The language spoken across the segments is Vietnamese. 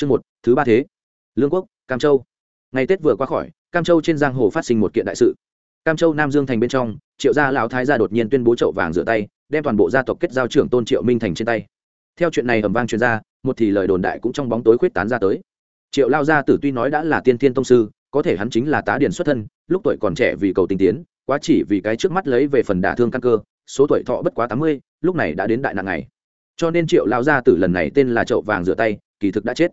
chương một, thứ ba thế. Lương quốc, cam châu. Ngày tết vừa qua khỏi, cam châu trên giang hồ phát sinh một kiện đại sự. Cam châu nam dương thành bên trong, triệu gia lão thái gia đột nhiên tuyên bố chậu vàng rửa tay, đem toàn bộ gia tộc kết giao trưởng tôn triệu minh thành trên tay. Theo chuyện này ầm vang truyền ra, một thì lời đồn đại cũng trong bóng tối khuyết tán ra tới. Triệu lao gia tử tuy nói đã là tiên tiên tông sư, có thể hắn chính là tá điển xuất thân, lúc tuổi còn trẻ vì cầu tình tiến, quá chỉ vì cái trước mắt lấy về phần đả thương căn cơ, số tuổi thọ bất quá tám mươi, lúc này đã đến đại nặng ngày. Cho nên triệu lao gia tử lần này tên là chậu vàng rửa tay, kỳ thực đã chết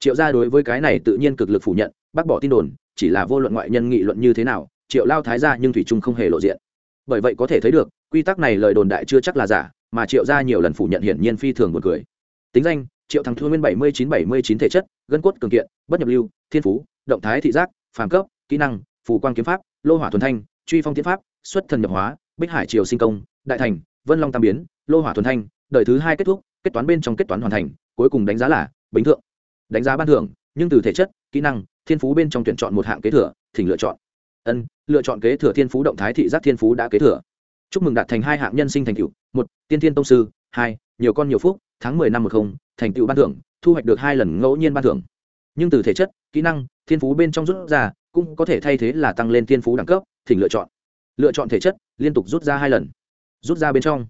triệu gia đối với cái này tự nhiên cực lực phủ nhận, bác bỏ tin đồn, chỉ là vô luận ngoại nhân nghị luận như thế nào, triệu lao thái gia nhưng thủy trung không hề lộ diện. Bởi vậy có thể thấy được, quy tắc này lời đồn đại chưa chắc là giả, mà triệu gia nhiều lần phủ nhận hiển nhiên phi thường buồn cười. Tính danh, triệu thắng thua nguyên bảy mươi chín bảy mươi chín thể chất, gân cốt cường kiện, bất nhập lưu, thiên phú, động thái thị giác, phàm cấp, kỹ năng, phù quan kiếm pháp, lô hỏa thuần thanh, truy phong tiến pháp, xuất thần nhập hóa, bích hải triều sinh công, đại thành, vân long tam biến, lô hỏa thuần thanh, đời thứ hai kết thúc, kết toán bên trong kết toán hoàn thành, cuối cùng đánh giá là bình thượng đánh giá ban thưởng nhưng từ thể chất kỹ năng thiên phú bên trong tuyển chọn một hạng kế thừa thỉnh lựa chọn. Ân lựa chọn kế thừa thiên phú động thái thị giác thiên phú đã kế thừa. Chúc mừng đạt thành hai hạng nhân sinh thành tựu, một tiên thiên tông sư hai nhiều con nhiều phúc tháng mười năm một không thành tựu ban thưởng thu hoạch được hai lần ngẫu nhiên ban thưởng. Nhưng từ thể chất kỹ năng thiên phú bên trong rút ra cũng có thể thay thế là tăng lên thiên phú đẳng cấp thỉnh lựa chọn. Lựa chọn thể chất liên tục rút ra hai lần. Rút ra bên trong.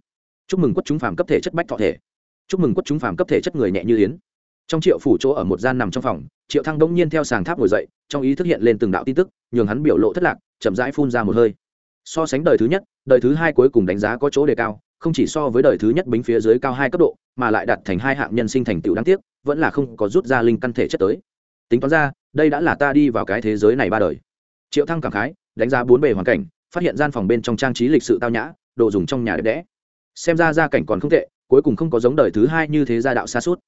Chúc mừng quất chúng phàm cấp thể chất bách thọ thể. Chúc mừng quất chúng phàm cấp thể chất người nhẹ như yến trong triệu phủ chỗ ở một gian nằm trong phòng, triệu thăng đống nhiên theo sàng tháp ngồi dậy, trong ý thức hiện lên từng đạo tin tức, nhường hắn biểu lộ thất lạc, chậm rãi phun ra một hơi. So sánh đời thứ nhất, đời thứ hai cuối cùng đánh giá có chỗ đề cao, không chỉ so với đời thứ nhất bính phía dưới cao hai cấp độ, mà lại đạt thành hai hạng nhân sinh thành tựu đáng tiếc, vẫn là không có rút ra linh căn thể chất tới. Tính toán ra, đây đã là ta đi vào cái thế giới này ba đời. Triệu thăng cảm khái, đánh giá bốn bề hoàn cảnh, phát hiện gian phòng bên trong trang trí lịch sự tao nhã, đồ dùng trong nhà đẹp đẽ. Xem ra gia cảnh còn không tệ, cuối cùng không có giống đời thứ hai như thế gia đạo xa suốt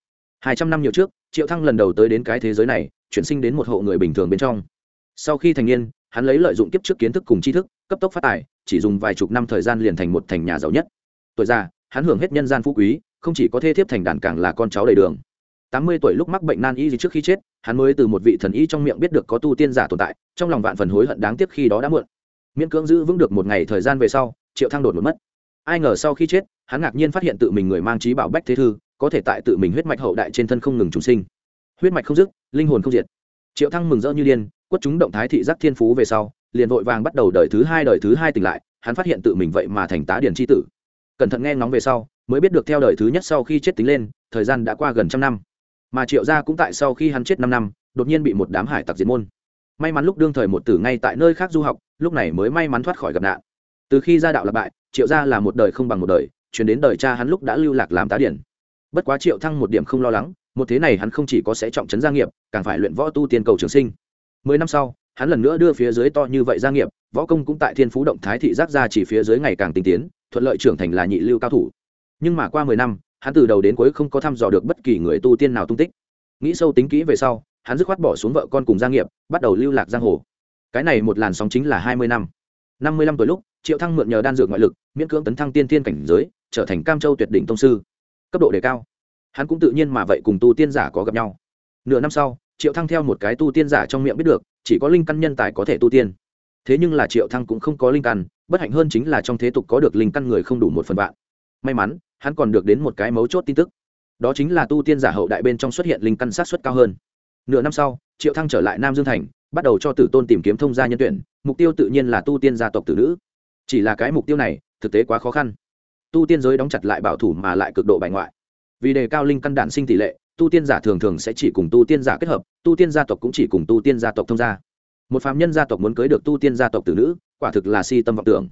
hai trăm năm nhiều trước, triệu thăng lần đầu tới đến cái thế giới này, chuyển sinh đến một hộ người bình thường bên trong. Sau khi thành niên, hắn lấy lợi dụng kiếp trước kiến thức cùng tri thức, cấp tốc phát tài, chỉ dùng vài chục năm thời gian liền thành một thành nhà giàu nhất. Tuổi già, hắn hưởng hết nhân gian phú quý, không chỉ có thê thiếp thành đàn càng là con cháu đầy đường. Tám mươi tuổi lúc mắc bệnh nan y gì trước khi chết, hắn mới từ một vị thần y trong miệng biết được có tu tiên giả tồn tại, trong lòng vạn phần hối hận đáng tiếc khi đó đã muộn. Miễn cưỡng giữ vững được một ngày thời gian về sau, triệu thăng đột một mất. Ai ngờ sau khi chết hắn ngạc nhiên phát hiện tự mình người mang trí bảo bách thế thư, có thể tại tự mình huyết mạch hậu đại trên thân không ngừng trùng sinh. Huyết mạch không dứt, linh hồn không diệt. Triệu thăng mừng rỡ như điên, quất chúng động thái thị giác thiên phú về sau, liền vội vàng bắt đầu đời thứ hai đời thứ hai tỉnh lại, hắn phát hiện tự mình vậy mà thành tá điển tri tử. Cẩn thận nghe ngóng về sau, mới biết được theo đời thứ nhất sau khi chết tính lên, thời gian đã qua gần trăm năm. Mà triệu gia cũng tại sau khi hắn chết năm năm, đột nhiên bị một đám hải tặc diệt môn. May mắn lúc đương thời một tử ngay tại nơi khác du học, lúc này mới may mắn thoát khỏi gặp nạn. Từ khi gia đạo lập bại, triệu gia là một đời không bằng một đời chuyển đến đời cha hắn lúc đã lưu lạc làm tá điển. Bất quá triệu thăng một điểm không lo lắng, một thế này hắn không chỉ có sẽ trọng trấn gia nghiệp, càng phải luyện võ tu tiên cầu trường sinh. Mười năm sau, hắn lần nữa đưa phía dưới to như vậy gia nghiệp, võ công cũng tại thiên phú động thái thị giác ra chỉ phía dưới ngày càng tinh tiến, thuận lợi trưởng thành là nhị lưu cao thủ. Nhưng mà qua mười năm, hắn từ đầu đến cuối không có thăm dò được bất kỳ người tu tiên nào tung tích. Nghĩ sâu tính kỹ về sau, hắn dứt khoát bỏ xuống vợ con cùng gia nghiệp, bắt đầu lưu lạc giang hồ. Cái này một làn sóng chính là hai mươi năm. Năm mươi năm tuổi lúc, triệu thăng mượn nhờ đan dược ngoại lực, miễn cưỡng tấn thăng tiên tiên cảnh giới trở thành cam châu tuyệt đỉnh tông sư, cấp độ đề cao. Hắn cũng tự nhiên mà vậy cùng tu tiên giả có gặp nhau. Nửa năm sau, triệu thăng theo một cái tu tiên giả trong miệng biết được, chỉ có linh căn nhân tài có thể tu tiên. Thế nhưng là triệu thăng cũng không có linh căn, bất hạnh hơn chính là trong thế tục có được linh căn người không đủ một phần vạn. May mắn, hắn còn được đến một cái mấu chốt tin tức. Đó chính là tu tiên giả hậu đại bên trong xuất hiện linh căn sát suất cao hơn. Nửa năm sau, triệu thăng trở lại nam dương thành, bắt đầu cho tử tôn tìm kiếm thông gia nhân tuyển, mục tiêu tự nhiên là tu tiên gia tộc tử nữ. Chỉ là cái mục tiêu này, thực tế quá khó khăn tu tiên giới đóng chặt lại bảo thủ mà lại cực độ bài ngoại. Vì đề cao linh căn đản sinh tỷ lệ, tu tiên giả thường thường sẽ chỉ cùng tu tiên giả kết hợp, tu tiên gia tộc cũng chỉ cùng tu tiên gia tộc thông gia. Một phạm nhân gia tộc muốn cưới được tu tiên gia tộc tử nữ, quả thực là si tâm vọng tưởng.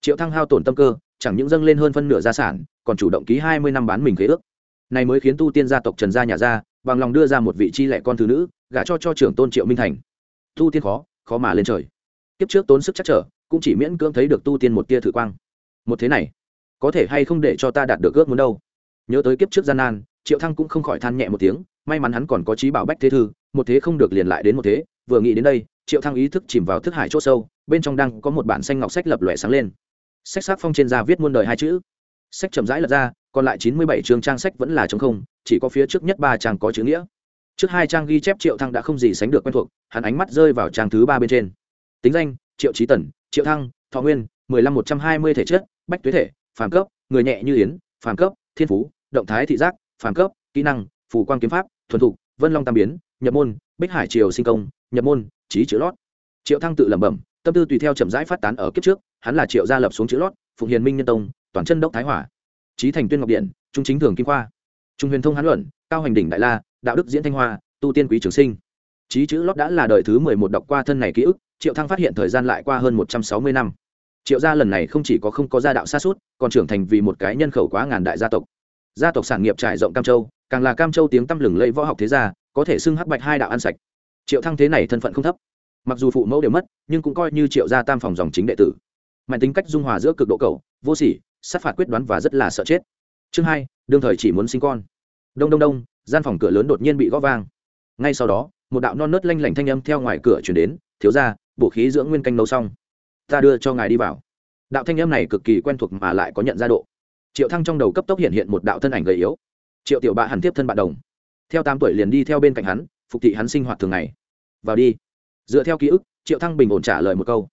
Triệu thăng hao tổn tâm cơ, chẳng những dâng lên hơn phân nửa gia sản, còn chủ động ký hai mươi năm bán mình khế ước. Này mới khiến tu tiên gia tộc trần gia nhà gia bằng lòng đưa ra một vị chi lệ con thứ nữ, gả cho cho trưởng tôn triệu minh thành. Tu tiên khó khó mà lên trời. Kiếp trước tốn sức chắc trở, cũng chỉ miễn cưỡng thấy được tu tiên một tia thử quang. Một thế này có thể hay không để cho ta đạt được ước muốn đâu. Nhớ tới kiếp trước gian nan, triệu thăng cũng không khỏi than nhẹ một tiếng, may mắn hắn còn có trí bảo bách thế thư, một thế không được liền lại đến một thế. Vừa nghĩ đến đây, triệu thăng ý thức chìm vào thức hải chỗ sâu, bên trong đang có một bản xanh ngọc sách lập lòe sáng lên. Sách sắc phong trên da viết muôn đời hai chữ. Sách chậm rãi lật ra, còn lại chín mươi bảy chương trang sách vẫn là trống không, chỉ có phía trước nhất ba trang có chữ nghĩa. Trước hai trang ghi chép triệu thăng đã không gì sánh được quen thuộc, hắn ánh mắt rơi vào trang thứ ba bên trên. Tính danh, triệu trí tần, triệu thăng, thọ nguyên, mười lăm một trăm hai mươi thể chất, bách tuế thể phàm cấp, người nhẹ như yến, phàm cấp, thiên phú, động thái thị giác, phàm cấp, kỹ năng, phù quan kiếm pháp, thuần thục, vân long tam biến, nhập môn, bích hải triều sinh công, nhập môn trí chữ lót. Triệu thăng tự lẩm bẩm, tâm tư tùy theo chậm rãi phát tán ở kiếp trước, hắn là triệu gia lập xuống chữ lót, phụng hiền minh nhân tông, toàn chân đốc thái hỏa trí thành tuyên ngọc điện, trung chính thường kim khoa. Trung huyền thông hán luận, cao hành đỉnh đại la, đạo đức diễn thanh hoa, tu tiên quý trường sinh. Trí chữ lót đã là đời thứ mười một đọc qua thân này ký ức, triệu thăng phát hiện thời gian lại qua hơn một trăm sáu mươi năm triệu gia lần này không chỉ có không có gia đạo xa suốt, còn trưởng thành vì một cái nhân khẩu quá ngàn đại gia tộc. Gia tộc sản nghiệp trải rộng cam châu, càng là cam châu tiếng tăm lừng lẫy võ học thế gia, có thể xưng hắc bạch hai đạo ăn sạch. Triệu thăng thế này thân phận không thấp. Mặc dù phụ mẫu đều mất, nhưng cũng coi như triệu gia tam phòng dòng chính đệ tử. Mạnh tính cách dung hòa giữa cực độ cầu vô sỉ, sát phạt quyết đoán và rất là sợ chết. Chương hai, đương thời chỉ muốn sinh con. Đông đông đông, gian phòng cửa lớn đột nhiên bị gõ vang. Ngay sau đó, một đạo non nớt lanh lảnh thanh âm theo ngoài cửa chuyển đến, thiếu ra bộ khí dưỡng nguyên canh nấu xong ta đưa cho ngài đi vào. Đạo thanh em này cực kỳ quen thuộc mà lại có nhận ra độ. Triệu thăng trong đầu cấp tốc hiện hiện một đạo thân ảnh gầy yếu. Triệu tiểu bạ hẳn tiếp thân bạn đồng. Theo tám tuổi liền đi theo bên cạnh hắn, phục thị hắn sinh hoạt thường ngày. Vào đi. Dựa theo ký ức, triệu thăng bình ổn trả lời một câu.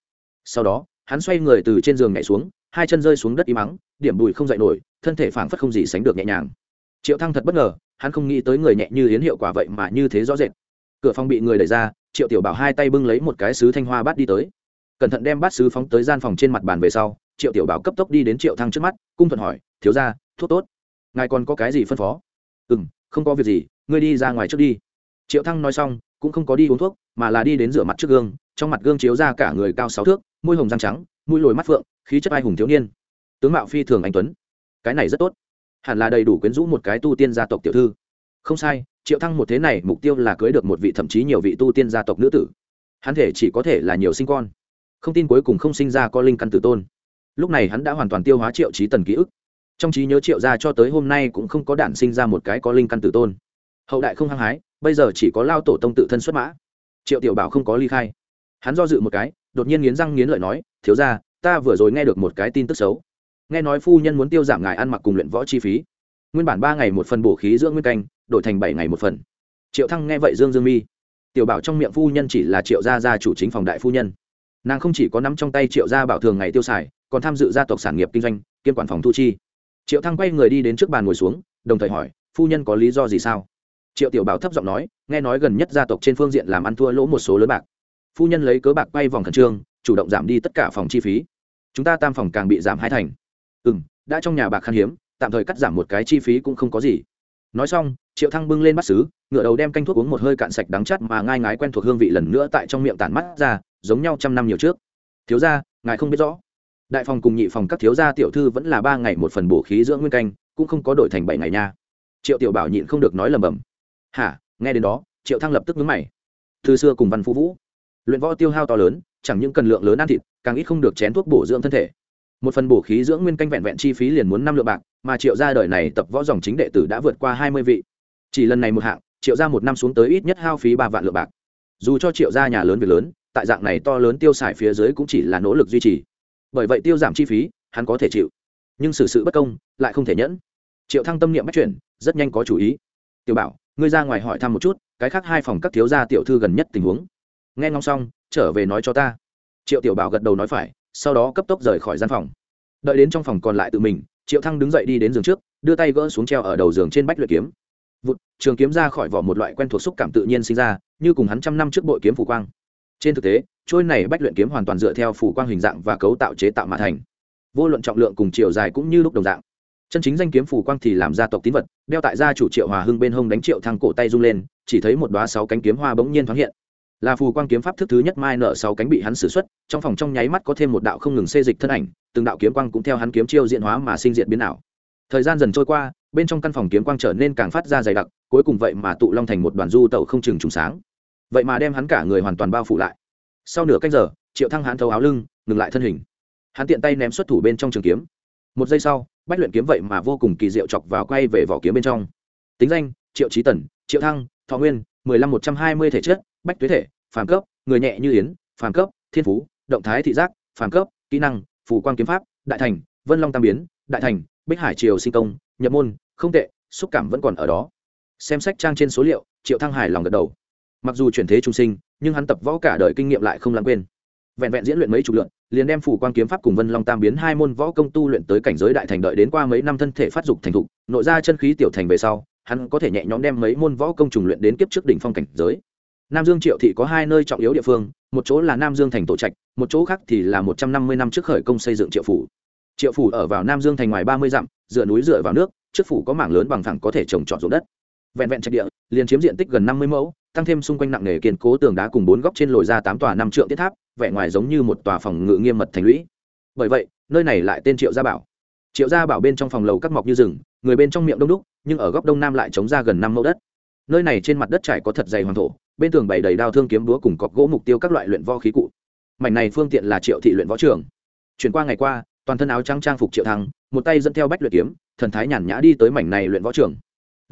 Sau đó, hắn xoay người từ trên giường nhảy xuống, hai chân rơi xuống đất im mắng, điểm bùi không dậy nổi, thân thể phảng phất không gì sánh được nhẹ nhàng. Triệu thăng thật bất ngờ, hắn không nghĩ tới người nhẹ như yến hiệu quả vậy mà như thế rõ rệt. Cửa phòng bị người đẩy ra, triệu tiểu bảo hai tay bưng lấy một cái sứ thanh hoa bát đi tới cẩn thận đem bát sứ phóng tới gian phòng trên mặt bàn về sau, triệu tiểu bảo cấp tốc đi đến triệu thăng trước mắt, cung thuận hỏi, thiếu ra thuốc tốt. Ngài còn có cái gì phân phó? Ừ m không có việc gì, ngươi đi ra ngoài trước đi. Triệu thăng nói xong, cũng không có đi uống thuốc, mà là đi đến rửa mặt trước gương, trong mặt gương chiếu ra cả người cao sáu thước, môi hồng răng trắng, mũi lồi mắt phượng, khí chất ai hùng thiếu niên. Tướng mạo phi thường anh tuấn. Cái này rất tốt. Hẳn là đầy đủ quyến rũ một cái tu tiên gia tộc tiểu thư. Không sai, triệu thăng một thế này mục tiêu là cưới được một vị thậm chí nhiều vị tu tiên gia tộc nữ tử. Hắn thể chỉ có thể là nhiều sinh con không tin cuối cùng không sinh ra có linh căn tử tôn. Lúc này hắn đã hoàn toàn tiêu hóa triệu trí tần ký ức. Trong trí nhớ triệu ra cho tới hôm nay cũng không có đản sinh ra một cái có linh căn tử tôn. Hậu đại không hăng hái, bây giờ chỉ có lao tổ tông tự thân xuất mã. Triệu tiểu bảo không có ly khai. Hắn do dự một cái, đột nhiên nghiến răng nghiến lợi nói, thiếu ra ta vừa rồi nghe được một cái tin tức xấu. Nghe nói phu nhân muốn tiêu giảm ngài ăn mặc cùng luyện võ chi phí. Nguyên bản ba ngày một phần bổ khí dưỡng nguyên canh, đổi thành bảy ngày một phần. Triệu thăng nghe vậy dương dương mi. Tiểu bảo trong miệng phu nhân chỉ là triệu gia gia chủ chính phòng đại phu nhân nàng không chỉ có nắm trong tay triệu gia bảo thường ngày tiêu xài, còn tham dự gia tộc sản nghiệp kinh doanh, kiêm quản phòng thu chi. Triệu thăng quay người đi đến trước bàn ngồi xuống, đồng thời hỏi, phu nhân có lý do gì sao? Triệu tiểu bảo thấp giọng nói, nghe nói gần nhất gia tộc trên phương diện làm ăn thua lỗ một số lớn bạc. Phu nhân lấy cớ bạc quay vòng khẩn trương, chủ động giảm đi tất cả phòng chi phí. Chúng ta tam phòng càng bị giảm hai thành. Ừ m đã trong nhà bạc khan hiếm, tạm thời cắt giảm một cái chi phí cũng không có gì. Nói xong, triệu thăng bưng lên bắt xứ ngựa đầu đem canh thuốc uống một hơi cạn sạch đắng chắt mà ngai ngái quen thuộc hương vị lần nữa tại trong miệng tản mắt ra giống nhau trăm năm nhiều trước. Thiếu gia, ngài không biết rõ. Đại phòng cùng nhị phòng các thiếu gia tiểu thư vẫn là ba ngày một phần bổ khí dưỡng nguyên canh cũng không có đổi thành bảy ngày nha. Triệu tiểu bảo nhịn không được nói lầm bầm. Hả nghe đến đó triệu thăng lập tức nhướng mày. Thư xưa cùng văn phú vũ luyện võ tiêu hao to lớn chẳng những cần lượng lớn ăn thịt càng ít không được chén thuốc bổ dưỡng thân thể. Một phần bổ khí dưỡng nguyên canh vẹn vẹn chi phí liền muốn năm lượng bạc mà triệu gia đời này tập võ dòng chính đệ tử đã vượt qua hai mươi vị. Chỉ lần này một hạng triệu gia một năm xuống tới ít nhất hao phí ba vạn lượng bạc. Dù cho triệu gia nhà lớn việc lớn tại dạng này to lớn tiêu xài phía dưới cũng chỉ là nỗ lực duy trì. Bởi vậy tiêu giảm chi phí, hắn có thể chịu. Nhưng xử sự bất công, lại không thể nhẫn. Triệu thăng tâm niệm bắt chuyển, rất nhanh có chủ ý. Tiểu bảo, ngươi ra ngoài hỏi thăm một chút, cái khác hai phòng các thiếu gia tiểu thư gần nhất tình huống. Nghe ngóng xong, trở về nói cho ta. Triệu tiểu bảo gật đầu nói phải, sau đó cấp tốc rời khỏi gian phòng. Đợi đến trong phòng còn lại tự mình, triệu thăng đứng dậy đi đến giường trước, đưa tay gỡ xuống treo ở đầu giường trên bách luyện kiếm. Vụt, trường kiếm ra khỏi vỏ một loại quen thuộc xúc cảm tự nhiên sinh ra, như cùng hắn trăm năm trước bội kiếm phủ quang trên thực tế, trôi này bách luyện kiếm hoàn toàn dựa theo phủ quang hình dạng và cấu tạo chế tạo mà thành. Vô luận trọng lượng cùng chiều dài cũng như lúc đồng dạng. Chân chính danh kiếm phủ quang thì làm gia tộc tín vật, đeo tại gia chủ triệu hòa hưng bên hông đánh triệu thăng cổ tay rung lên, chỉ thấy một đoá sáu cánh kiếm hoa bỗng nhiên thoáng hiện. Là phù quang kiếm pháp thức thứ nhất mai nợ sáu cánh bị hắn xử xuất, trong phòng trong nháy mắt có thêm một đạo không ngừng xê dịch thân ảnh, từng đạo kiếm quang cũng theo hắn kiếm chiêu diện hóa mà sinh diện biến ảo. Thời gian dần trôi qua, bên trong căn phòng kiếm quang trở nên càng phát ra dày đặc, cuối cùng vậy mà tụ long thành một đoàn du tẩu không chừng trùng sáng vậy mà đem hắn cả người hoàn toàn bao phủ lại. Sau nửa cách giờ, triệu thăng hắn thấu áo lưng, ngừng lại thân hình. Hắn tiện tay ném xuất thủ bên trong trường kiếm. Một giây sau, bách luyện kiếm vậy mà vô cùng kỳ diệu chọc vào quay về vỏ kiếm bên trong. Tính danh, triệu trí tần, triệu thăng, thọ nguyên, mười lăm một trăm hai mươi thể chất, bách tuế thể, phàm cấp, người nhẹ như yến, phàm cấp, thiên phú, động thái thị giác, phàm cấp, kỹ năng, phù quan kiếm pháp, đại thành, vân long tam biến, đại thành, bích hải triều sinh công, nhập môn, không tệ, xúc cảm vẫn còn ở đó. Xem sách trang trên số liệu, triệu thăng hài lòng gật đầu mặc dù chuyển thế trung sinh, nhưng hắn tập võ cả đời kinh nghiệm lại không lãng quên. Vẹn vẹn diễn luyện mấy chục lượn, liền đem phủ quan kiếm pháp cùng vân long tam biến hai môn võ công tu luyện tới cảnh giới đại thành đợi đến qua mấy năm thân thể phát dục thành thục, nội ra chân khí tiểu thành về sau, hắn có thể nhẹ nhõm đem mấy môn võ công trùng luyện đến kiếp trước đỉnh phong cảnh giới. Nam dương triệu thị có hai nơi trọng yếu địa phương, một chỗ là nam dương thành tổ trạch, một chỗ khác thì là một trăm năm mươi năm trước khởi công xây dựng triệu phủ. Triệu phủ ở vào nam dương thành ngoài ba mươi dặm, dựa núi dựa vào nước, trước phủ có mảng lớn bằng thẳng có thể trồng trọt ruộng đất vẹn vẹn trạch địa, liền chiếm diện tích gần năm mươi mẫu, tăng thêm xung quanh nặng nề kiên cố tường đá cùng bốn góc trên lồi ra tám tòa năm trượng tiết tháp, vẻ ngoài giống như một tòa phòng ngự nghiêm mật thành lũy. Bởi vậy, nơi này lại tên triệu gia bảo. Triệu gia bảo bên trong phòng lầu các mọc như rừng, người bên trong miệng đông đúc, nhưng ở góc đông nam lại chống ra gần năm mẫu đất. Nơi này trên mặt đất trải có thật dày hoàng thổ, bên tường bày đầy đao thương kiếm búa cùng cọc gỗ mục tiêu các loại luyện võ khí cụ. Mảnh này phương tiện là triệu thị luyện võ trường. Chuyển qua ngày qua, toàn thân áo trắng trang phục triệu thăng, một tay dẫn theo bách luyện kiếm, thần thái nhàn nhã đi tới mảnh này luyện võ trường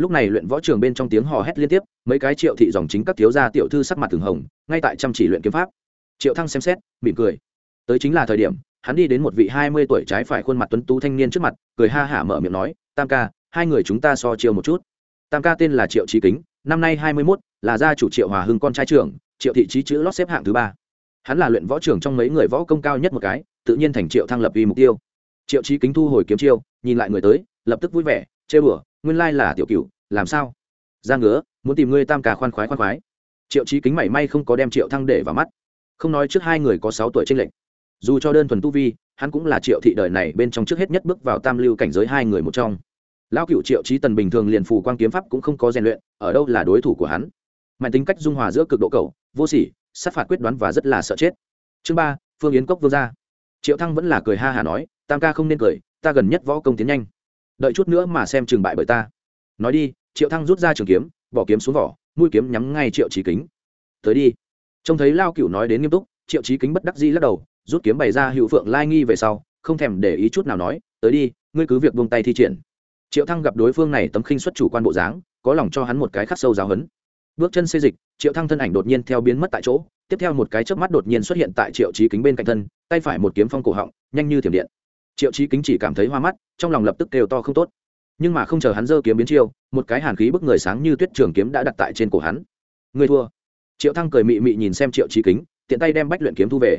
lúc này luyện võ trường bên trong tiếng hò hét liên tiếp, mấy cái triệu thị dòng chính các thiếu gia tiểu thư sắc mặt từng hồng, ngay tại chăm chỉ luyện kiếm pháp. Triệu thăng xem xét, mỉm cười. Tới chính là thời điểm, hắn đi đến một vị hai mươi tuổi trái phải khuôn mặt tuấn tú thanh niên trước mặt, cười ha hả mở miệng nói, tam ca, hai người chúng ta so chiêu một chút. Tam ca tên là triệu trí kính, năm nay hai mươi mốt, là gia chủ triệu hòa hưng con trai trưởng, triệu thị trí chữ lót xếp hạng thứ ba. Hắn là luyện võ trưởng trong mấy người võ công cao nhất một cái, tự nhiên thành triệu thăng lập vì mục tiêu. Triệu trí kính thu hồi kiếm chiêu, nhìn lại người tới, lập tức vui vẻ chê bửa nguyên lai là tiểu cựu làm sao? Ra ngứa, muốn tìm ngươi tam ca khoan khoái khoan khoái. Triệu trí kính mảy may không có đem triệu thăng để vào mắt. Không nói trước hai người có sáu tuổi tranh lệch. Dù cho đơn thuần tu vi, hắn cũng là triệu thị đời này bên trong trước hết nhất bước vào tam lưu cảnh giới hai người một trong. Lão cựu triệu trí tần bình thường liền phù quan kiếm pháp cũng không có rèn luyện, ở đâu là đối thủ của hắn? Mạnh tính cách dung hòa giữa cực độ cầu vô sỉ, sát phạt quyết đoán và rất là sợ chết. Chương ba, phương yến cốc vương gia. Triệu thăng vẫn là cười ha hà nói, tam ca không nên cười, ta gần nhất võ công tiến nhanh đợi chút nữa mà xem trường bại bởi ta. Nói đi, triệu thăng rút ra trường kiếm, bỏ kiếm xuống vỏ, mũi kiếm nhắm ngay triệu trí kính. Tới đi. Trông thấy lao cựu nói đến nghiêm túc, triệu trí kính bất đắc dĩ lắc đầu, rút kiếm bày ra hữu phượng lai nghi về sau, không thèm để ý chút nào nói, tới đi, ngươi cứ việc buông tay thi triển. Triệu thăng gặp đối phương này tấm khinh xuất chủ quan bộ dáng, có lòng cho hắn một cái khắc sâu giáo hấn bước chân xê dịch, triệu thăng thân ảnh đột nhiên theo biến mất tại chỗ, tiếp theo một cái chớp mắt đột nhiên xuất hiện tại triệu trí kính bên cạnh thân, tay phải một kiếm phong cổ họng, nhanh như thiểm điện triệu Chí kính chỉ cảm thấy hoa mắt, trong lòng lập tức kêu to không tốt. Nhưng mà không chờ hắn giơ kiếm biến chiêu, một cái hàn khí bức người sáng như tuyết trường kiếm đã đặt tại trên cổ hắn. Người thua. Triệu thăng cười mị mị nhìn xem triệu Chí kính, tiện tay đem bách luyện kiếm thu về.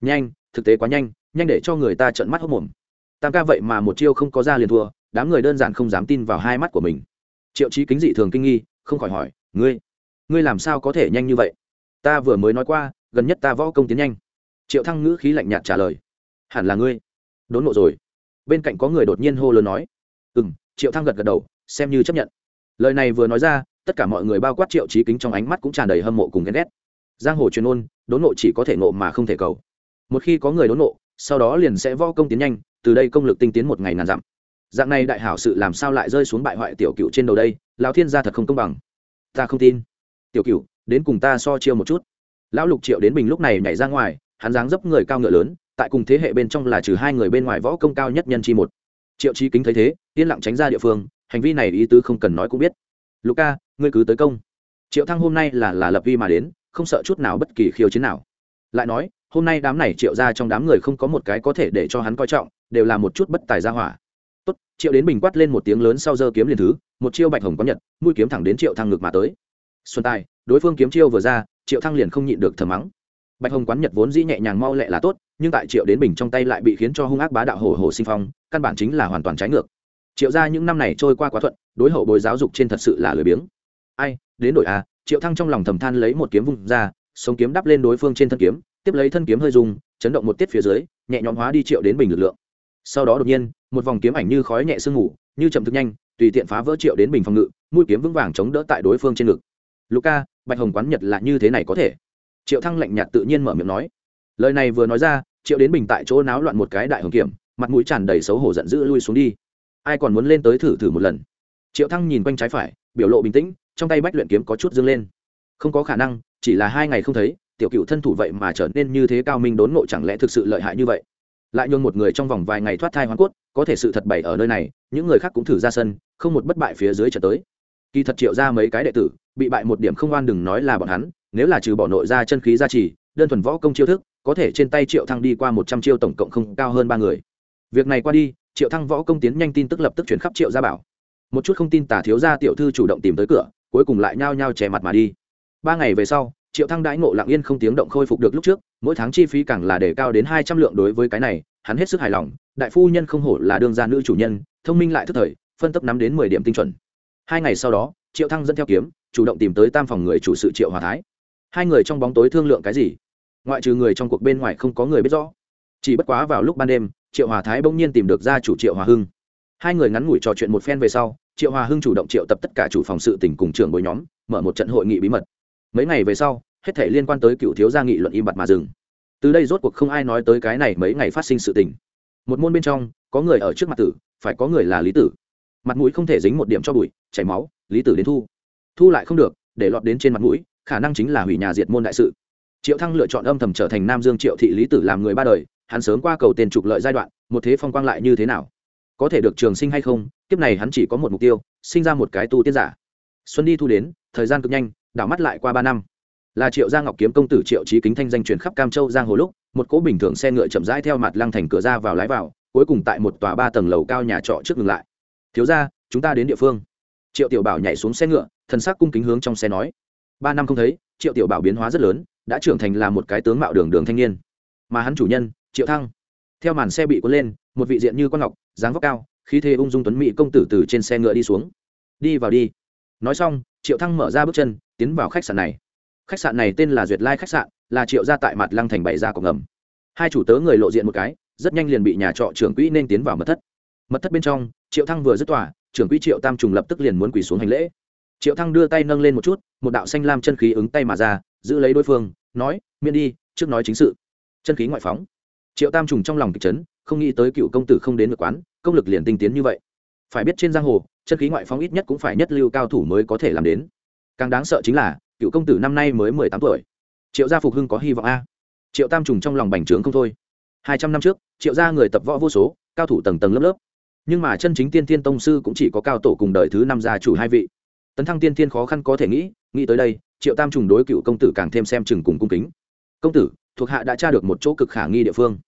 Nhanh, thực tế quá nhanh nhanh để cho người ta trợn mắt hốc mồm. Tam ca vậy mà một chiêu không có ra liền thua, đám người đơn giản không dám tin vào hai mắt của mình. Triệu Chí kính dị thường kinh nghi, không khỏi hỏi, ngươi ngươi làm sao có thể nhanh như vậy? Ta vừa mới nói qua, gần nhất ta võ công tiến nhanh. Triệu thăng ngữ khí lạnh nhạt trả lời, hẳn là ngươi đốn nộ rồi. Bên cạnh có người đột nhiên hô lớn nói ừ m triệu thăng gật gật đầu, xem như chấp nhận. Lời này vừa nói ra, tất cả mọi người bao quát triệu trí kính trong ánh mắt cũng tràn đầy hâm mộ cùng ghen ghét. Giang hồ truyền ôn đốn nộ chỉ có thể nộ mà không thể cầu. Một khi có người đốn nộ sau đó liền sẽ vo công tiến nhanh, từ đây công lực tinh tiến một ngày nàn dặm. Dạng này đại hảo sự làm sao lại rơi xuống bại hoại tiểu cựu trên đầu đây? Lão thiên gia thật không công bằng. Ta không tin. Tiểu cựu, đến cùng ta so chiêu một chút. Lão lục triệu đến bình lúc này nhảy ra ngoài, hắn dáng dấp người cao ngựa lớn tại cùng thế hệ bên trong là trừ hai người bên ngoài võ công cao nhất nhân chi một. Triệu trí kính thấy thế, yên lặng tránh ra địa phương, hành vi này ý tứ không cần nói cũng biết. Lục ca, ngươi cứ tới công. Triệu thăng hôm nay là là lập vi mà đến, không sợ chút nào bất kỳ khiêu chiến nào. Lại nói, hôm nay đám này triệu ra trong đám người không có một cái có thể để cho hắn coi trọng, đều là một chút bất tài ra hỏa. Tốt. Triệu đến bình quát lên một tiếng lớn sau giơ kiếm liền thứ, một chiêu bạch hồng có nhật, mũi kiếm thẳng đến triệu thăng ngực mà tới. Xuân tài, đối phương kiếm chiêu vừa ra, triệu thăng liền không nhịn được thở mắng bạch hồng quán nhật vốn dĩ nhẹ nhàng mau lẹ là tốt, nhưng tại triệu đến bình trong tay lại bị khiến cho hung ác bá đạo hổ hổ sinh phong, căn bản chính là hoàn toàn trái ngược. Triệu ra những năm này trôi qua quá thuận, đối hậu bồi giáo dục trên thật sự là lười biếng. Ai, đến đổi à triệu thăng trong lòng thầm than lấy một kiếm vung ra, sống kiếm đắp lên đối phương trên thân kiếm, tiếp lấy thân kiếm hơi dùng chấn động một tiết phía dưới, nhẹ nhõm hóa đi triệu đến bình lực lượng. Sau đó đột nhiên, một vòng kiếm ảnh như khói nhẹ sương ngủ như chậm thực nhanh, tùy tiện phá vỡ triệu đến bình phòng ngự, mũi kiếm vững vàng chống đỡ tại đối phương trên ngực. Luca bạch hồng quán nhật là như thế này có thể? Triệu thăng lạnh nhạt tự nhiên mở miệng nói. Lời này vừa nói ra, triệu đến bình tại chỗ náo loạn một cái đại hồng kiểm, mặt mũi tràn đầy xấu hổ giận dữ lui xuống đi. Ai còn muốn lên tới thử thử một lần? Triệu thăng nhìn quanh trái phải, biểu lộ bình tĩnh, trong tay bách luyện kiếm có chút dương lên. Không có khả năng, chỉ là hai ngày không thấy, tiểu cựu thân thủ vậy mà trở nên như thế cao minh đốn ngộ chẳng lẽ thực sự lợi hại như vậy? Lại nhường một người trong vòng vài ngày thoát thai hoàn cốt, có thể sự thật bày ở nơi này, những người khác cũng thử ra sân, không một bất bại phía dưới trở tới. Kỳ thật triệu ra mấy cái đệ tử, bị bại một điểm không oan đừng nói là bọn hắn nếu là trừ bỏ nội ra chân khí gia trì, đơn thuần võ công chiêu thức, có thể trên tay triệu thăng đi qua một trăm chiêu tổng cộng không cao hơn ba người. Việc này qua đi, triệu thăng võ công tiến nhanh tin tức lập tức chuyển khắp triệu gia bảo. Một chút không tin tả thiếu gia tiểu thư chủ động tìm tới cửa, cuối cùng lại nhao nhao chè mặt mà đi. Ba ngày về sau, triệu thăng đãi ngộ lặng yên không tiếng động khôi phục được lúc trước, mỗi tháng chi phí càng là để cao đến hai trăm lượng đối với cái này, hắn hết sức hài lòng, đại phu nhân không hổ là đương gia nữ chủ nhân, thông minh lại thức thời, phân tấp nắm đến mười điểm tinh chuẩn. Hai ngày sau đó, triệu thăng dẫn theo kiếm, chủ động tìm tới tam phòng người chủ sự triệu hòa thái hai người trong bóng tối thương lượng cái gì? Ngoại trừ người trong cuộc bên ngoài không có người biết rõ. Chỉ bất quá vào lúc ban đêm, triệu hòa thái bỗng nhiên tìm được gia chủ triệu hòa hưng. Hai người ngắn ngủi trò chuyện một phen về sau, triệu hòa hưng chủ động triệu tập tất cả chủ phòng sự tỉnh cùng trưởng bồi nhóm, mở một trận hội nghị bí mật. Mấy ngày về sau, hết thể liên quan tới cựu thiếu gia nghị luận im bặt mà dừng. Từ đây rốt cuộc không ai nói tới cái này mấy ngày phát sinh sự tình. Một môn bên trong, có người ở trước mặt tử, phải có người là lý tử. Mặt mũi không thể dính một điểm cho bụi, chảy máu, lý tử đến thu. Thu lại không được, để lọt đến trên mặt mũi khả năng chính là hủy nhà diệt môn đại sự. Triệu thăng lựa chọn âm thầm trở thành nam dương triệu thị lý tử làm người ba đời, hắn sớm qua cầu tiền trục lợi giai đoạn, một thế phong quang lại như thế nào? Có thể được trường sinh hay không, kiếp này hắn chỉ có một mục tiêu, sinh ra một cái tu tiên giả. Xuân đi thu đến, thời gian cực nhanh, đảo mắt lại qua ba năm. Là triệu gia ngọc kiếm công tử triệu trí kính thanh danh truyền khắp cam châu giang hồ lúc, một cỗ bình thường xe ngựa chậm rãi theo mặt lăng thành cửa ra vào lái vào, cuối cùng tại một tòa ba tầng lầu cao nhà trọ trước ngừng lại. Thiếu ra chúng ta đến địa phương. Triệu tiểu bảo nhảy xuống xe ngựa, thần sắc cung kính hướng trong xe nói ba năm không thấy, triệu tiểu bảo biến hóa rất lớn, đã trưởng thành là một cái tướng mạo đường đường thanh niên. Mà hắn chủ nhân, triệu thăng. Theo màn xe bị cuốn lên, một vị diện như quan ngọc, dáng vóc cao, khí thế ung dung tuấn mỹ công tử từ trên xe ngựa đi xuống. Đi vào đi. Nói xong, triệu thăng mở ra bước chân, tiến vào khách sạn này. Khách sạn này tên là duyệt lai khách sạn, là triệu gia tại mặt lăng thành Bảy Gia cổng ngầm. Hai chủ tớ người lộ diện một cái, rất nhanh liền bị nhà trọ trưởng quỹ nên tiến vào mật thất. Mật thất bên trong, triệu thăng vừa dứt tỏa trưởng quỹ triệu tam trùng lập tức liền muốn quỳ xuống hành lễ triệu thăng đưa tay nâng lên một chút, một đạo xanh lam chân khí ứng tay mà ra, giữ lấy đối phương, nói, miễn đi, trước nói chính sự. Chân khí ngoại phóng. Triệu tam trùng trong lòng kịch chấn, không nghĩ tới cựu công tử không đến được quán, công lực liền tinh tiến như vậy. Phải biết trên giang hồ, chân khí ngoại phóng ít nhất cũng phải nhất lưu cao thủ mới có thể làm đến. Càng đáng sợ chính là, cựu công tử năm nay mới mười tám tuổi. Triệu gia phục hưng có hy vọng a. Triệu tam trùng trong lòng bành trướng không thôi. Hai trăm năm trước, triệu gia người tập võ vô số, cao thủ tầng tầng lớp lớp. Nhưng mà chân chính tiên thiên tông sư cũng chỉ có cao tổ cùng đời thứ năm gia chủ hai vị tấn thăng tiên thiên khó khăn có thể nghĩ nghĩ tới đây, triệu tam trùng đối cựu công tử càng thêm xem chừng cùng cung kính. Công tử, thuộc hạ đã tra được một chỗ cực khả nghi địa phương.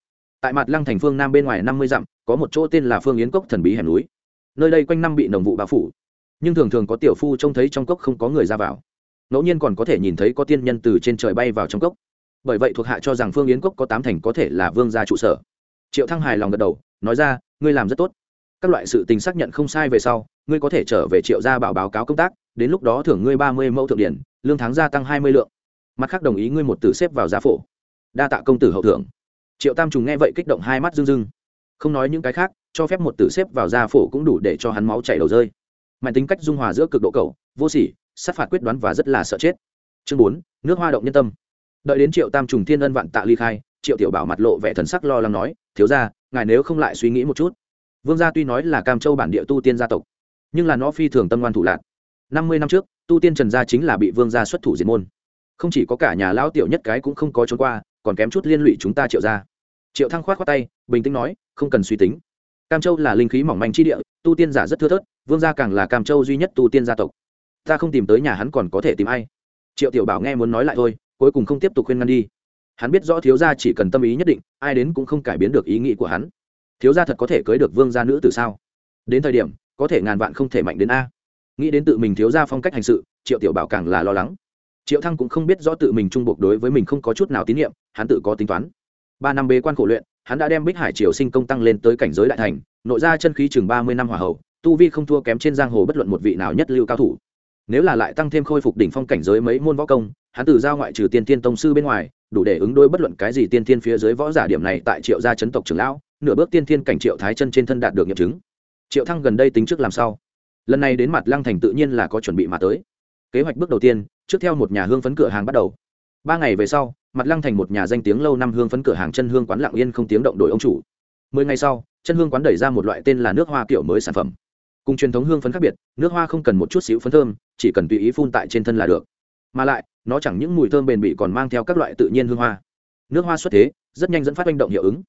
Tại mặt lăng thành phương nam bên ngoài năm mươi dặm, có một chỗ tên là phương yến cốc thần bí hẻm núi. Nơi đây quanh năm bị nồng vụ bao phủ. Nhưng thường thường có tiểu phu trông thấy trong cốc không có người ra vào. Ngẫu nhiên còn có thể nhìn thấy có tiên nhân từ trên trời bay vào trong cốc. Bởi vậy thuộc hạ cho rằng phương yến cốc có tám thành có thể là vương gia trụ sở. Triệu thăng hài lòng gật đầu, nói ra, ngươi làm rất tốt các loại sự tình xác nhận không sai về sau, ngươi có thể trở về triệu gia bảo báo cáo công tác, đến lúc đó thưởng ngươi ba mươi mẫu thượng điển, lương tháng gia tăng hai mươi lượng. Mặt khác đồng ý ngươi một tử xếp vào giá phổ. Đa tạ công tử hậu thưởng. Triệu tam trùng nghe vậy kích động hai mắt rưng rưng. Không nói những cái khác, cho phép một tử xếp vào gia phổ cũng đủ để cho hắn máu chảy đầu rơi. Mạnh tính cách dung hòa giữa cực độ cầu vô sỉ, sát phạt quyết đoán và rất là sợ chết. Chương bốn, nước hoa động nhân tâm. Đợi đến triệu tam trùng thiên ân vạn tạ ly khai, triệu tiểu bảo mặt lộ vẻ thần sắc lo lắng nói, thiếu ra ngài nếu không lại suy nghĩ một chút vương gia tuy nói là cam châu bản địa tu tiên gia tộc, nhưng là nó phi thường tâm ngoan thủ lạc. Năm mươi năm trước, tu tiên trần gia chính là bị vương gia xuất thủ diệt môn. Không chỉ có cả nhà lão tiểu nhất cái cũng không có trốn qua, còn kém chút liên lụy chúng ta triệu ra triệu thăng khoát khoát tay, bình tĩnh nói, không cần suy tính. Cam châu là linh khí mỏng manh chi địa, tu tiên giả rất thưa thớt, vương gia càng là cam châu duy nhất tu tiên gia tộc. Ta không tìm tới nhà hắn còn có thể tìm ai. Triệu tiểu bảo nghe muốn nói lại thôi, cuối cùng không tiếp tục khuyên ngăn đi. Hắn biết rõ thiếu gia chỉ cần tâm ý nhất định, ai đến cũng không cải biến được ý nghĩ của hắn thiếu gia thật có thể cưới được vương gia nữ từ sao? Đến thời điểm, có thể ngàn vạn không thể mạnh đến a. Nghĩ đến tự mình thiếu gia phong cách hành sự, triệu tiểu bảo càng là lo lắng. Triệu thăng cũng không biết rõ tự mình trung buộc đối với mình không có chút nào tín nhiệm, hắn tự có tính toán. Ba năm bế quan khổ luyện, hắn đã đem bích hải triều sinh công tăng lên tới cảnh giới đại thành, nội ra chân khí chừng ba mươi năm hỏa hậu, tu vi không thua kém trên giang hồ bất luận một vị nào nhất lưu cao thủ. Nếu là lại tăng thêm khôi phục đỉnh phong cảnh giới mấy môn võ công, hắn từ giao ngoại trừ tiên tiên tông sư bên ngoài, đủ để ứng đối bất luận cái gì tiên tiên phía dưới võ giả điểm này tại triệu gia chấn tộc trưởng lão nửa bước tiên tiên cảnh triệu thái chân trên thân đạt được nghiệm chứng. Triệu thăng gần đây tính trước làm sao? Lần này đến mặt lăng thành tự nhiên là có chuẩn bị mà tới. Kế hoạch bước đầu tiên, trước theo một nhà hương phấn cửa hàng bắt đầu. Ba ngày về sau, mặt lăng thành một nhà danh tiếng lâu năm hương phấn cửa hàng chân hương quán lặng yên không tiếng động đổi ông chủ. Mười ngày sau, chân hương quán đẩy ra một loại tên là nước hoa kiểu mới sản phẩm. Cùng truyền thống hương phấn khác biệt, nước hoa không cần một chút xíu phấn thơm, chỉ cần tùy ý phun tại trên thân là được. Mà lại, nó chẳng những mùi thơm bền bỉ còn mang theo các loại tự nhiên hương hoa. Nước hoa xuất thế, rất nhanh dẫn phát manh động hiệu ứng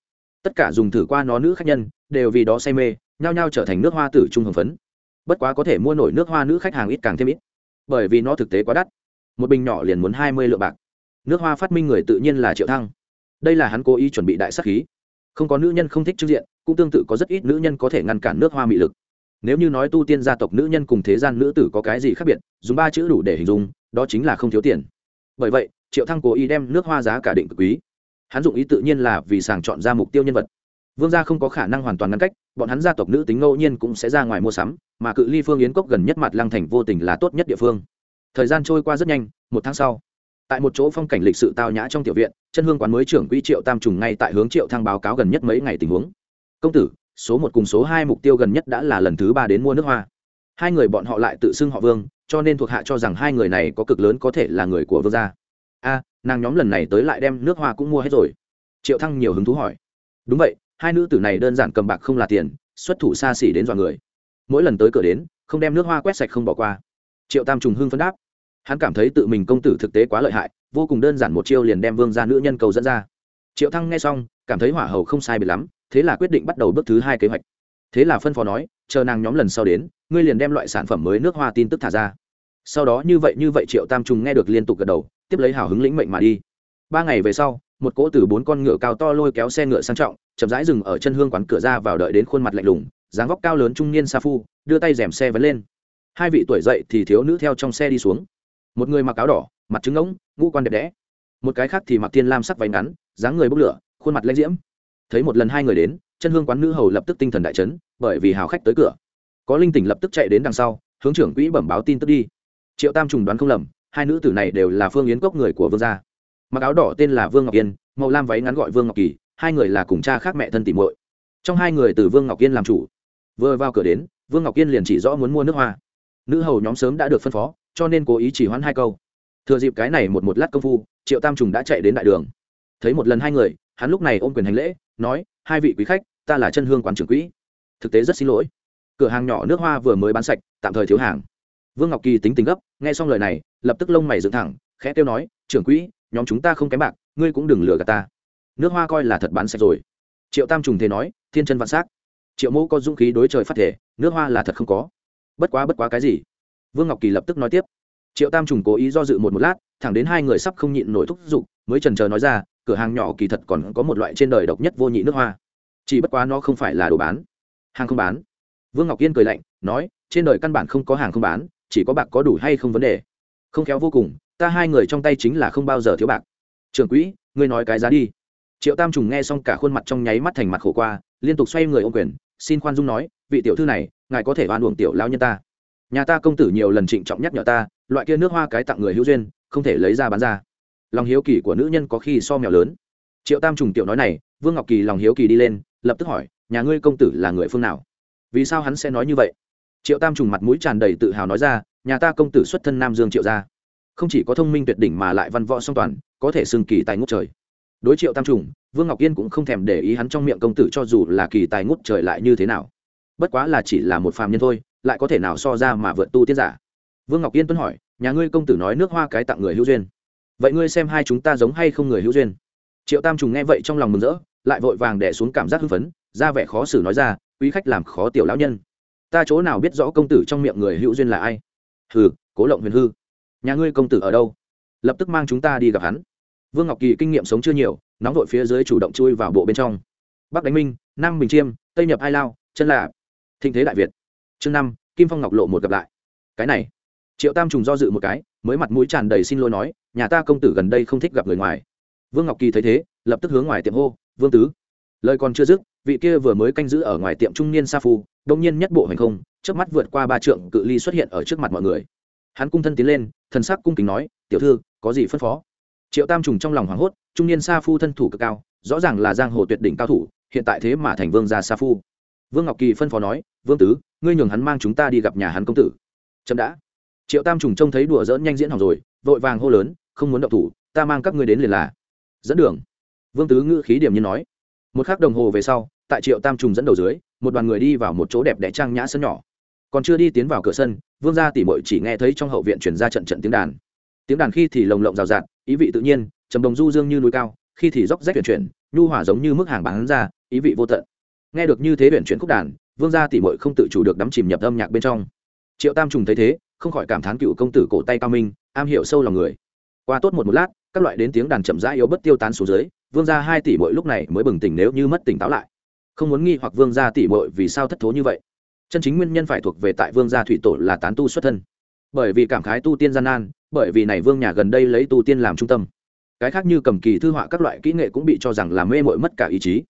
tất cả dùng thử qua nó nữ khách nhân, đều vì đó say mê, nhao nhao trở thành nước hoa tử trung hồng phấn. Bất quá có thể mua nổi nước hoa nữ khách hàng ít càng thêm ít, bởi vì nó thực tế quá đắt. Một bình nhỏ liền muốn hai mươi lượng bạc. Nước hoa phát minh người tự nhiên là triệu thăng. Đây là hắn cố ý chuẩn bị đại sắc khí. Không có nữ nhân không thích trước diện, cũng tương tự có rất ít nữ nhân có thể ngăn cản nước hoa mị lực. Nếu như nói tu tiên gia tộc nữ nhân cùng thế gian nữ tử có cái gì khác biệt, dùng ba chữ đủ để hình dung, đó chính là không thiếu tiền. Bởi vậy, triệu thăng cố ý đem nước hoa giá cả định cực quý hắn dụng ý tự nhiên là vì sàng chọn ra mục tiêu nhân vật. Vương gia không có khả năng hoàn toàn ngăn cách, bọn hắn gia tộc nữ tính ngẫu nhiên cũng sẽ ra ngoài mua sắm, mà cự ly phương yến cốc gần nhất mặt lăng thành vô tình là tốt nhất địa phương. Thời gian trôi qua rất nhanh, một tháng sau, tại một chỗ phong cảnh lịch sự tao nhã trong tiểu viện, chân hương quán mới trưởng quỹ triệu tam trùng ngay tại hướng triệu thăng báo cáo gần nhất mấy ngày tình huống. Công tử, số một cùng số hai mục tiêu gần nhất đã là lần thứ ba đến mua nước hoa. Hai người bọn họ lại tự xưng họ vương, cho nên thuộc hạ cho rằng hai người này có cực lớn có thể là người của vương gia. A nàng nhóm lần này tới lại đem nước hoa cũng mua hết rồi. Triệu thăng nhiều hứng thú hỏi. Đúng vậy, hai nữ tử này đơn giản cầm bạc không là tiền, xuất thủ xa xỉ đến dọa người. Mỗi lần tới cửa đến, không đem nước hoa quét sạch không bỏ qua. Triệu tam trùng hưng phấn đáp. Hắn cảm thấy tự mình công tử thực tế quá lợi hại, vô cùng đơn giản một chiêu liền đem vương gia nữ nhân cầu dẫn ra. Triệu thăng nghe xong, cảm thấy hỏa hầu không sai biệt lắm, thế là quyết định bắt đầu bước thứ hai kế hoạch. Thế là phân phó nói, chờ nàng nhóm lần sau đến, ngươi liền đem loại sản phẩm mới nước hoa tin tức thả ra. Sau đó như vậy như vậy triệu tam trùng nghe được liên tục gật đầu tiếp lấy hào hứng lĩnh mệnh mà đi. Ba ngày về sau, một cỗ từ bốn con ngựa cao to lôi kéo xe ngựa sang trọng, chậm rãi dừng ở chân hương quán cửa ra vào đợi đến khuôn mặt lạnh lùng, dáng vóc cao lớn trung niên sa phu, đưa tay rèm xe vấn lên. Hai vị tuổi dậy thì thiếu nữ theo trong xe đi xuống. Một người mặc áo đỏ, mặt trứng ngỗng, ngũ quan đẹp đẽ. Một cái khác thì mặc thiên lam sắc váy ngắn, dáng người bốc lửa, khuôn mặt lãnh diễm. Thấy một lần hai người đến, chân hương quán nữ hầu lập tức tinh thần đại chấn, bởi vì hào khách tới cửa. Có linh tỉnh lập tức chạy đến đằng sau, hướng trưởng quỹ bẩm báo tin tức đi. Triệu tam trùng đoán không lầm hai nữ tử này đều là phương yến cốc người của vương gia. Mặc áo đỏ tên là vương ngọc yên, màu lam váy ngắn gọi vương ngọc kỳ, hai người là cùng cha khác mẹ thân tỉ muội. Trong hai người từ vương ngọc yên làm chủ. Vừa vào cửa đến, vương ngọc yên liền chỉ rõ muốn mua nước hoa. Nữ hầu nhóm sớm đã được phân phó, cho nên cố ý chỉ hoãn hai câu. Thừa dịp cái này một một lát công phu, triệu tam trùng đã chạy đến đại đường. Thấy một lần hai người, hắn lúc này ôm quyền hành lễ, nói, hai vị quý khách, ta là chân hương quán trưởng quỹ. Thực tế rất xin lỗi. Cửa hàng nhỏ nước hoa vừa mới bán sạch, tạm thời thiếu hàng vương ngọc kỳ tính tình gấp, nghe xong lời này, lập tức lông mày dựng thẳng, khẽ kêu nói, trưởng quỹ, nhóm chúng ta không kém bạc, ngươi cũng đừng lừa gạt ta. Nước hoa coi là thật bán sạch rồi. Triệu tam trùng thế nói, thiên chân vạn s á c triệu mẫu có dũng khí đối trời phát thể, nước hoa là thật không có. Bất quá bất quá cái gì? Vương ngọc kỳ lập tức nói tiếp. Triệu tam trùng cố ý do dự một một lát, thẳng đến hai người sắp không nhịn nổi thúc giục, mới trần trờ nói ra, cửa hàng nhỏ kỳ thật còn có một loại trên đời độc nhất vô nhị nước hoa. Chỉ bất quá nó không phải là đồ bán, hàng không bán. Vương ngọc yên cười lạnh, nói, trên đời căn bản không có hàng không bán chỉ có bạc có đủ hay không vấn đề. Không khéo vô cùng, ta hai người trong tay chính là không bao giờ thiếu bạc. Trưởng quỹ, ngươi nói cái giá đi. Triệu tam trùng nghe xong cả khuôn mặt trong nháy mắt thành mặt khổ qua, liên tục xoay người ô quyền, xin khoan dung nói, vị tiểu thư này, ngài có thể oan uổng tiểu lao nhân ta. Nhà ta công tử nhiều lần trịnh trọng nhắc nhở ta, loại kia nước hoa cái tặng người hữu duyên, không thể lấy ra bán ra. Lòng hiếu kỳ của nữ nhân có khi so mèo lớn. Triệu tam trùng tiểu nói này, vương ngọc kỳ lòng hiếu kỳ đi lên, lập tức hỏi, nhà ngươi công tử là người phương nào? Vì sao hắn sẽ nói như vậy? Triệu tam trùng mặt mũi tràn đầy tự hào nói ra, nhà ta công tử xuất thân nam dương triệu gia. Không chỉ có thông minh tuyệt đỉnh mà lại văn võ song toàn, có thể xưng kỳ tài ngút trời. Đối triệu tam trùng, vương ngọc yên cũng không thèm để ý hắn trong miệng công tử cho dù là kỳ tài ngút trời lại như thế nào. Bất quá là chỉ là một phàm nhân thôi, lại có thể nào so ra mà vượt tu tiên giả. Vương ngọc yên tuấn hỏi, nhà ngươi công tử nói nước hoa cái tặng người hữu duyên. Vậy ngươi xem hai chúng ta giống hay không người hữu duyên? Triệu tam trùng nghe vậy trong lòng mừng rỡ, lại vội vàng đẻ xuống cảm giác hưng phấn, ra vẻ khó xử nói ra, quý khách làm khó tiểu lão nhân ta chỗ nào biết rõ công tử trong miệng người hữu duyên là ai? Hừ, cố lộng huyền hư. Nhà ngươi công tử ở đâu? Lập tức mang chúng ta đi gặp hắn. Vương ngọc kỳ kinh nghiệm sống chưa nhiều, nóng vội phía dưới chủ động chui vào bộ bên trong. Bắc đánh minh, nam bình chiêm, tây nhập hai lao, chân là. thịnh thế đại việt. Chương năm, kim phong ngọc lộ một gặp lại. Cái này, triệu tam trùng do dự một cái, mới mặt mũi tràn đầy xin lỗi nói, nhà ta công tử gần đây không thích gặp người ngoài. Vương ngọc kỳ thấy thế, lập tức hướng ngoài tiệm hô, vương tứ, lời còn chưa dứt, vị kia vừa mới canh giữ ở ngoài tiệm trung niên sa phu đông nhiên nhất bộ hành không trước mắt vượt qua ba trượng, cự ly xuất hiện ở trước mặt mọi người. Hắn cung thân tiến lên, thần sắc cung kính nói, tiểu thư, có gì phân phó? Triệu tam trùng trong lòng hoảng hốt, trung niên sa phu thân thủ cực cao, rõ ràng là giang hồ tuyệt đỉnh cao thủ, hiện tại thế mà thành vương gia sa phu. Vương ngọc kỳ phân phó nói, vương tứ, ngươi nhường hắn mang chúng ta đi gặp nhà hắn công tử. Chậm đã. Triệu tam trùng trông thấy đùa dỡn nhanh diễn hỏng rồi, vội vàng hô lớn, không muốn động thủ, ta mang các ngươi đến liền là. Dẫn đường. Vương tứ ngữ khí điểm như nói. Một k h ắ c đồng hồ về sau, tại triệu tam trùng dẫn đầu dưới một đoàn người đi vào một chỗ đẹp đẽ trang nhã sân nhỏ. Còn chưa đi tiến vào cửa sân, vương gia tỉ mội chỉ nghe thấy trong hậu viện chuyển ra trận trận tiếng đàn. Tiếng đàn khi thì lồng lộng rào rạt, ý vị tự nhiên, trầm đồng du dương như núi cao, khi thì dốc rách chuyển chuyển, nhu hỏa giống như mức hàng bán ra, ý vị vô tận. Nghe được như thế chuyển chuyển khúc đàn, vương gia tỉ mội không tự chủ được đắm chìm nhập âm nhạc bên trong. Triệu tam trùng thấy thế, không khỏi cảm thán cựu công tử cổ tay cao minh, am hiểu sâu lòng người. Qua tốt một một lát, các loại đến tiếng đàn chậm rãi yếu bất tiêu tán xuống dưới, vương gia hai tỷ mỗi lúc này mới bừng tỉnh nếu như mất tỉnh táo lại không muốn nghi hoặc vương gia tỷ bội vì sao thất thố như vậy. Chân chính nguyên nhân phải thuộc về tại vương gia thủy tổ là tán tu xuất thân. Bởi vì cảm khái tu tiên gian nan, bởi vì này vương nhà gần đây lấy tu tiên làm trung tâm. Cái khác như cầm kỳ thư họa các loại kỹ nghệ cũng bị cho rằng là mê mội mất cả ý chí.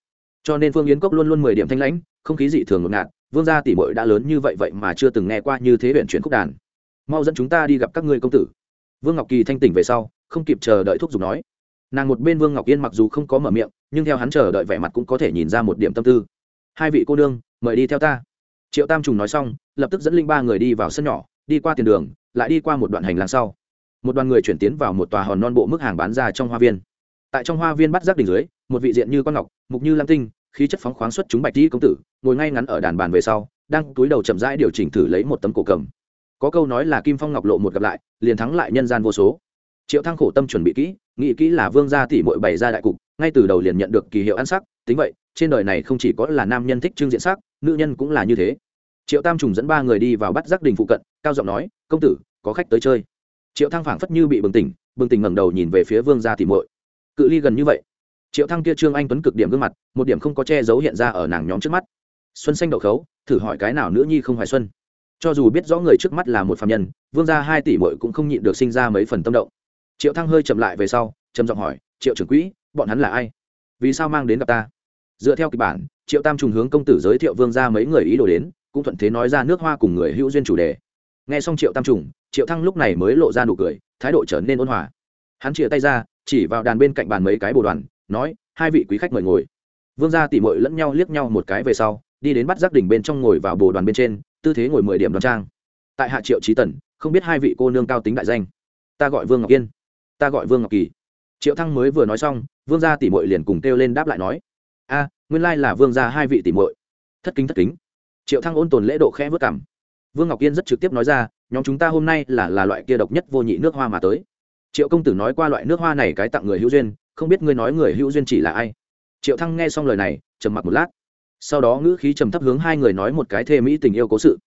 Cho nên phương yến cốc luôn luôn mười điểm thanh lãnh, không khí dị thường ngột ngạt, vương gia tỷ muội đã lớn như vậy vậy mà chưa từng nghe qua như thế huyện chuyển khúc đàn. Mau dẫn chúng ta đi gặp các ngươi công tử. Vương ngọc kỳ thanh tỉnh về sau, không kịp chờ đợi thúc giục nói nàng một bên vương ngọc yên mặc dù không có mở miệng nhưng theo hắn chờ đợi vẻ mặt cũng có thể nhìn ra một điểm tâm tư hai vị cô nương mời đi theo ta triệu tam trùng nói xong lập tức dẫn linh ba người đi vào sân nhỏ đi qua tiền đường lại đi qua một đoạn hành lang sau một đoàn người chuyển tiến vào một tòa hòn non bộ mức hàng bán ra trong hoa viên tại trong hoa viên bắt giác đỉnh dưới một vị diện như con ngọc mục như lam tinh khí chất phóng khoáng xuất chúng bạch đi công tử ngồi ngay ngắn ở đàn bàn về sau đang túi đầu chậm rãi điều chỉnh thử lấy một tấm cổ cầm có câu nói là kim phong ngọc lộ một gặp lại liền thắng lại nhân gian vô số triệu thăng khổ tâm chuẩn bị kỹ nghĩ kỹ là vương gia tỷ mội bày ra đại cục, ngay từ đầu liền nhận được kỳ hiệu ăn sắc, tính vậy, trên đời này không chỉ có là nam nhân thích trưng diện sắc, nữ nhân cũng là như thế. Triệu tam trùng dẫn ba người đi vào bắt giác đình phụ cận, cao giọng nói, công tử, có khách tới chơi. Triệu thăng phảng phất như bị bừng tỉnh bừng tỉnh ngẩng đầu nhìn về phía vương gia tỷ muội. Cự ly gần như vậy. Triệu thăng kia trương anh tuấn cực điểm gương mặt, một điểm không có che giấu hiện ra ở nàng nhóm trước mắt. Xuân xanh đậu khấu, thử hỏi cái nào nữ nhi không hoài xuân. Cho dù biết rõ người trước mắt là một phạm nhân, vương gia hai tỷ muội cũng không nhịn được sinh ra mấy phần tâm động triệu thăng hơi chậm lại về sau, trầm giọng hỏi, triệu trưởng quỹ, bọn hắn là ai? Vì sao mang đến gặp ta? Dựa theo kịch bản, triệu tam trùng hướng công tử giới thiệu vương gia mấy người ý đồ đến, cũng thuận thế nói ra nước hoa cùng người hữu duyên chủ đề. Nghe xong triệu tam trùng, triệu thăng lúc này mới lộ ra nụ cười, thái độ trở nên ôn hòa. Hắn chìa tay ra, chỉ vào đàn bên cạnh bàn mấy cái bồ đoàn, nói, hai vị quý khách mời ngồi. Vương gia tỉ mội lẫn nhau liếc nhau một cái về sau, đi đến bắt giác đỉnh bên trong ngồi vào bồ đoàn bên trên, tư thế ngồi mười điểm đoàn trang. Tại hạ triệu trí tần, không biết hai vị cô nương cao tính đại danh. Ta gọi vương ngọc yên ta gọi vương ngọc kỳ triệu thăng mới vừa nói xong vương gia tỷ muội liền cùng kêu lên đáp lại nói a nguyên lai là vương gia hai vị tỷ muội thất kính thất kính triệu thăng ôn tồn lễ độ khẽ vất cảm vương ngọc yên rất trực tiếp nói ra nhóm chúng ta hôm nay là là loại kia độc nhất vô nhị nước hoa mà tới triệu công tử nói qua loại nước hoa này cái tặng người hữu duyên không biết ngươi nói người hữu duyên chỉ là ai triệu thăng nghe xong lời này trầm mặc một lát sau đó ngữ khí trầm thấp hướng hai người nói một cái thê mỹ tình yêu cố sự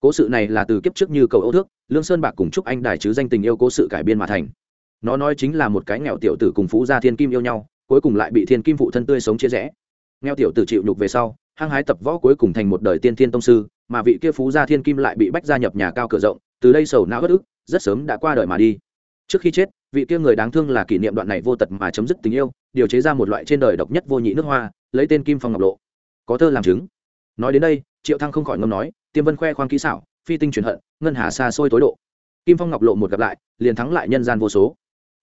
cố sự này là từ kiếp trước như cầu âu thước lương sơn bạc cùng trúc anh đài chứ danh tình yêu cố sự cải biên mà thành nó nói chính là một cái nghèo tiểu tử cùng phú gia thiên kim yêu nhau, cuối cùng lại bị thiên kim phụ thân tươi sống chia rẽ. Nghèo tiểu tử chịu nhục về sau, hăng hái tập võ cuối cùng thành một đời tiên thiên tông sư, mà vị kia phú gia thiên kim lại bị bách gia nhập nhà cao cửa rộng, từ đây sầu não bất ức, rất sớm đã qua đời mà đi. Trước khi chết, vị kia người đáng thương là kỷ niệm đoạn này vô tật mà chấm dứt tình yêu, điều chế ra một loại trên đời độc nhất vô nhị nước hoa, lấy tên kim phong ngọc lộ. Có thơ làm chứng. Nói đến đây, triệu thăng không khỏi ngâm nói, tiêm vân khoe khoang kỹ xảo, phi tinh truyền hận, ngân hà xa xôi tối độ. Kim phong ngọc lộ một gặp lại, liền thắng lại nhân gian vô số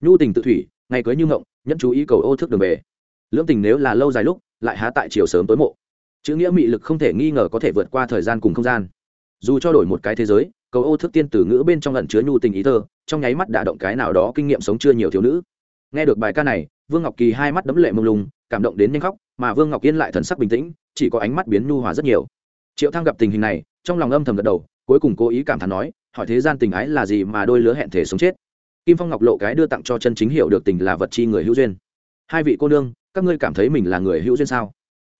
nhu tình tự thủy, ngày cưới như ngộng, nhẫn chú ý cầu ô thước đường về. Lưỡng tình nếu là lâu dài lúc, lại há tại chiều sớm tối mộ. Chữ nghĩa mị lực không thể nghi ngờ có thể vượt qua thời gian cùng không gian. Dù cho đổi một cái thế giới, cầu ô thức tiên tử ngữ bên trong lẩn chứa nhu tình ý thơ, trong nháy mắt đả động cái nào đó kinh nghiệm sống chưa nhiều thiếu nữ. Nghe được bài ca này, vương ngọc kỳ hai mắt đấm lệ mông lung, cảm động đến nhanh khóc, mà vương ngọc yên lại thần sắc bình tĩnh, chỉ có ánh mắt biến nhu hòa rất nhiều. Triệu thăng gặp tình hình này, trong lòng âm thầm gật đầu, cuối cùng cố ý cảm thán nói, hỏi thế gian tình ái là gì mà đôi lứa hẹn thể sống chết? Kim phong ngọc lộ cái đưa tặng cho chân chính hiểu được tình là vật chi người hữu duyên. Hai vị cô nương, các ngươi cảm thấy mình là người hữu duyên sao?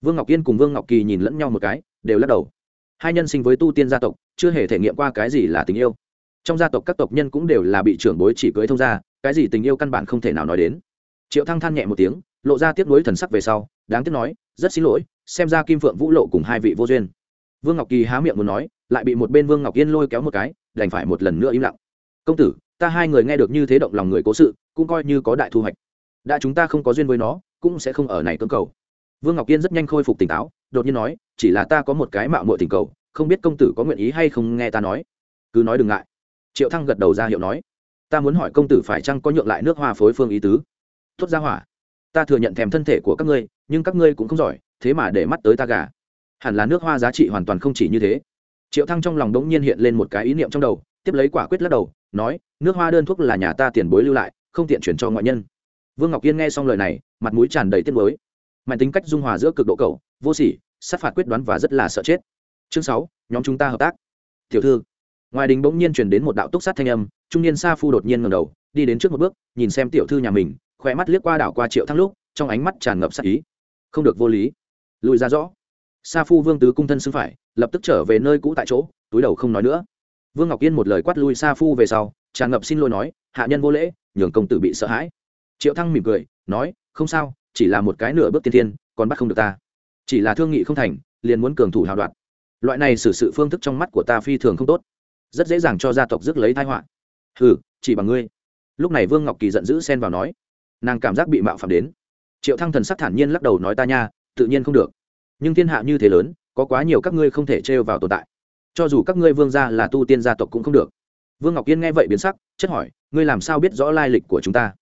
Vương ngọc yên cùng vương ngọc kỳ nhìn lẫn nhau một cái, đều lắc đầu. Hai nhân sinh với tu tiên gia tộc, chưa hề thể nghiệm qua cái gì là tình yêu. Trong gia tộc các tộc nhân cũng đều là bị trưởng bối chỉ cưới thông gia, cái gì tình yêu căn bản không thể nào nói đến. Triệu thăng than nhẹ một tiếng, lộ ra tiếc nuối thần sắc về sau, đáng tiếc nói, rất xin lỗi, xem ra kim phượng vũ lộ cùng hai vị vô duyên. Vương ngọc kỳ há miệng muốn nói, lại bị một bên vương ngọc yên lôi kéo một cái, đành phải một lần nữa im lặng. Công tử ta hai người nghe được như thế động lòng người cố sự, cũng coi như có đại thu hoạch. Đã chúng ta không có duyên với nó, cũng sẽ không ở này cưỡng cầu. Vương ngọc yên rất nhanh khôi phục tỉnh táo, đột nhiên nói, chỉ là ta có một cái mạo muội tình cầu, không biết công tử có nguyện ý hay không nghe ta nói. Cứ nói đừng ngại. Triệu thăng gật đầu ra hiệu nói, ta muốn hỏi công tử phải chăng có nhượng lại nước hoa phối phương ý tứ? Tốt ra hỏa, ta thừa nhận thèm thân thể của các ngươi, nhưng các ngươi cũng không giỏi, thế mà để mắt tới ta gà. Hẳn là nước hoa giá trị hoàn toàn không chỉ như thế. Triệu thăng trong lòng đống nhiên hiện lên một cái ý niệm trong đầu tiếp lấy quả quyết lắc đầu, nói, nước hoa đơn thuốc là nhà ta tiền bối lưu lại, không tiện chuyển cho ngoại nhân. Vương ngọc yên nghe xong lời này, mặt mũi tràn đầy tiếc mới mạnh tính cách dung hòa giữa cực độ cầu vô sỉ, sát phạt quyết đoán và rất là sợ chết. Chương sáu, nhóm chúng ta hợp tác. Tiểu thư. Ngoài đình bỗng nhiên chuyển đến một đạo túc sát thanh âm, trung niên sa phu đột nhiên ngầm đầu, đi đến trước một bước, nhìn xem tiểu thư nhà mình khỏe mắt liếc qua đảo qua triệu thăng lúc, trong ánh mắt tràn ngập sắc ý. Không được vô lý. Lùi ra rõ. Sa phu vương tứ cung thân xưng phải, lập tức trở về nơi cũ tại chỗ, túi đầu không nói nữa vương ngọc yên một lời quát lui sa phu về sau, tràn ngập xin lỗi nói, hạ nhân vô lễ, nhường công tử bị sợ hãi. Triệu thăng mỉm cười, nói, không sao, chỉ là một cái nửa bước tiên thiên, còn bắt không được ta. Chỉ là thương nghị không thành, liền muốn cường thủ hào đoạt. Loại này xử sự phương thức trong mắt của ta phi thường không tốt, rất dễ dàng cho gia tộc rước lấy tai họa. Hừ, chỉ bằng ngươi. Lúc này vương ngọc kỳ giận dữ xen vào nói, nàng cảm giác bị mạo phạm đến. Triệu thăng thần sắc thản nhiên lắc đầu nói, ta nha, tự nhiên không được. Nhưng thiên hạ như thế lớn, có quá nhiều các ngươi không thể trêu vào tồn tại cho dù các ngươi vương gia là tu tiên gia tộc cũng không được. Vương ngọc yên nghe vậy biến sắc, chất hỏi, ngươi làm sao biết rõ lai lịch của chúng ta?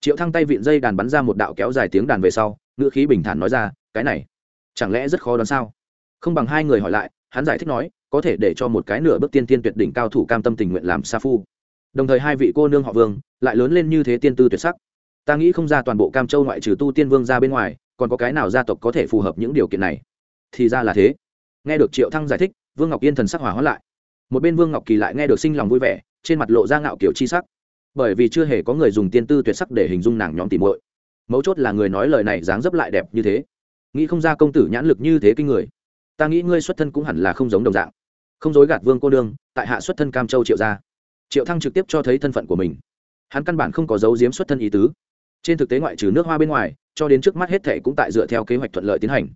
Triệu thăng tay vịn dây đàn bắn ra một đạo kéo dài tiếng đàn về sau, ngữ khí bình thản nói ra, cái này, chẳng lẽ rất khó đoán sao? Không bằng hai người hỏi lại, hắn giải thích nói, có thể để cho một cái nửa bước tiên tiên tuyệt đỉnh cao thủ cam tâm tình nguyện làm sa phu. Đồng thời hai vị cô nương họ vương, lại lớn lên như thế tiên tư tuyệt sắc. Ta nghĩ không ra toàn bộ cam châu ngoại trừ tu tiên vương ra bên ngoài, còn có cái nào gia tộc có thể phù hợp những điều kiện này. Thì ra là thế. Nghe được triệu thăng giải thích vương ngọc yên thần sắc hỏa hóa lại. Một bên vương ngọc kỳ lại nghe được sinh lòng vui vẻ, trên mặt lộ ra ngạo kiểu chi sắc. Bởi vì chưa hề có người dùng tiên tư tuyệt sắc để hình dung nàng nhóm tìm muội. Mấu chốt là người nói lời này dáng dấp lại đẹp như thế. Nghĩ không ra công tử nhãn lực như thế kinh người. Ta nghĩ ngươi xuất thân cũng hẳn là không giống đồng dạng. Không dối gạt vương cô đương tại hạ xuất thân cam châu triệu gia. Triệu thăng trực tiếp cho thấy thân phận của mình. Hắn căn bản không có dấu diếm xuất thân ý tứ. Trên thực tế ngoại trừ nước hoa bên ngoài, cho đến trước mắt hết thệ cũng tại dựa theo kế hoạch thuận lợi tiến hành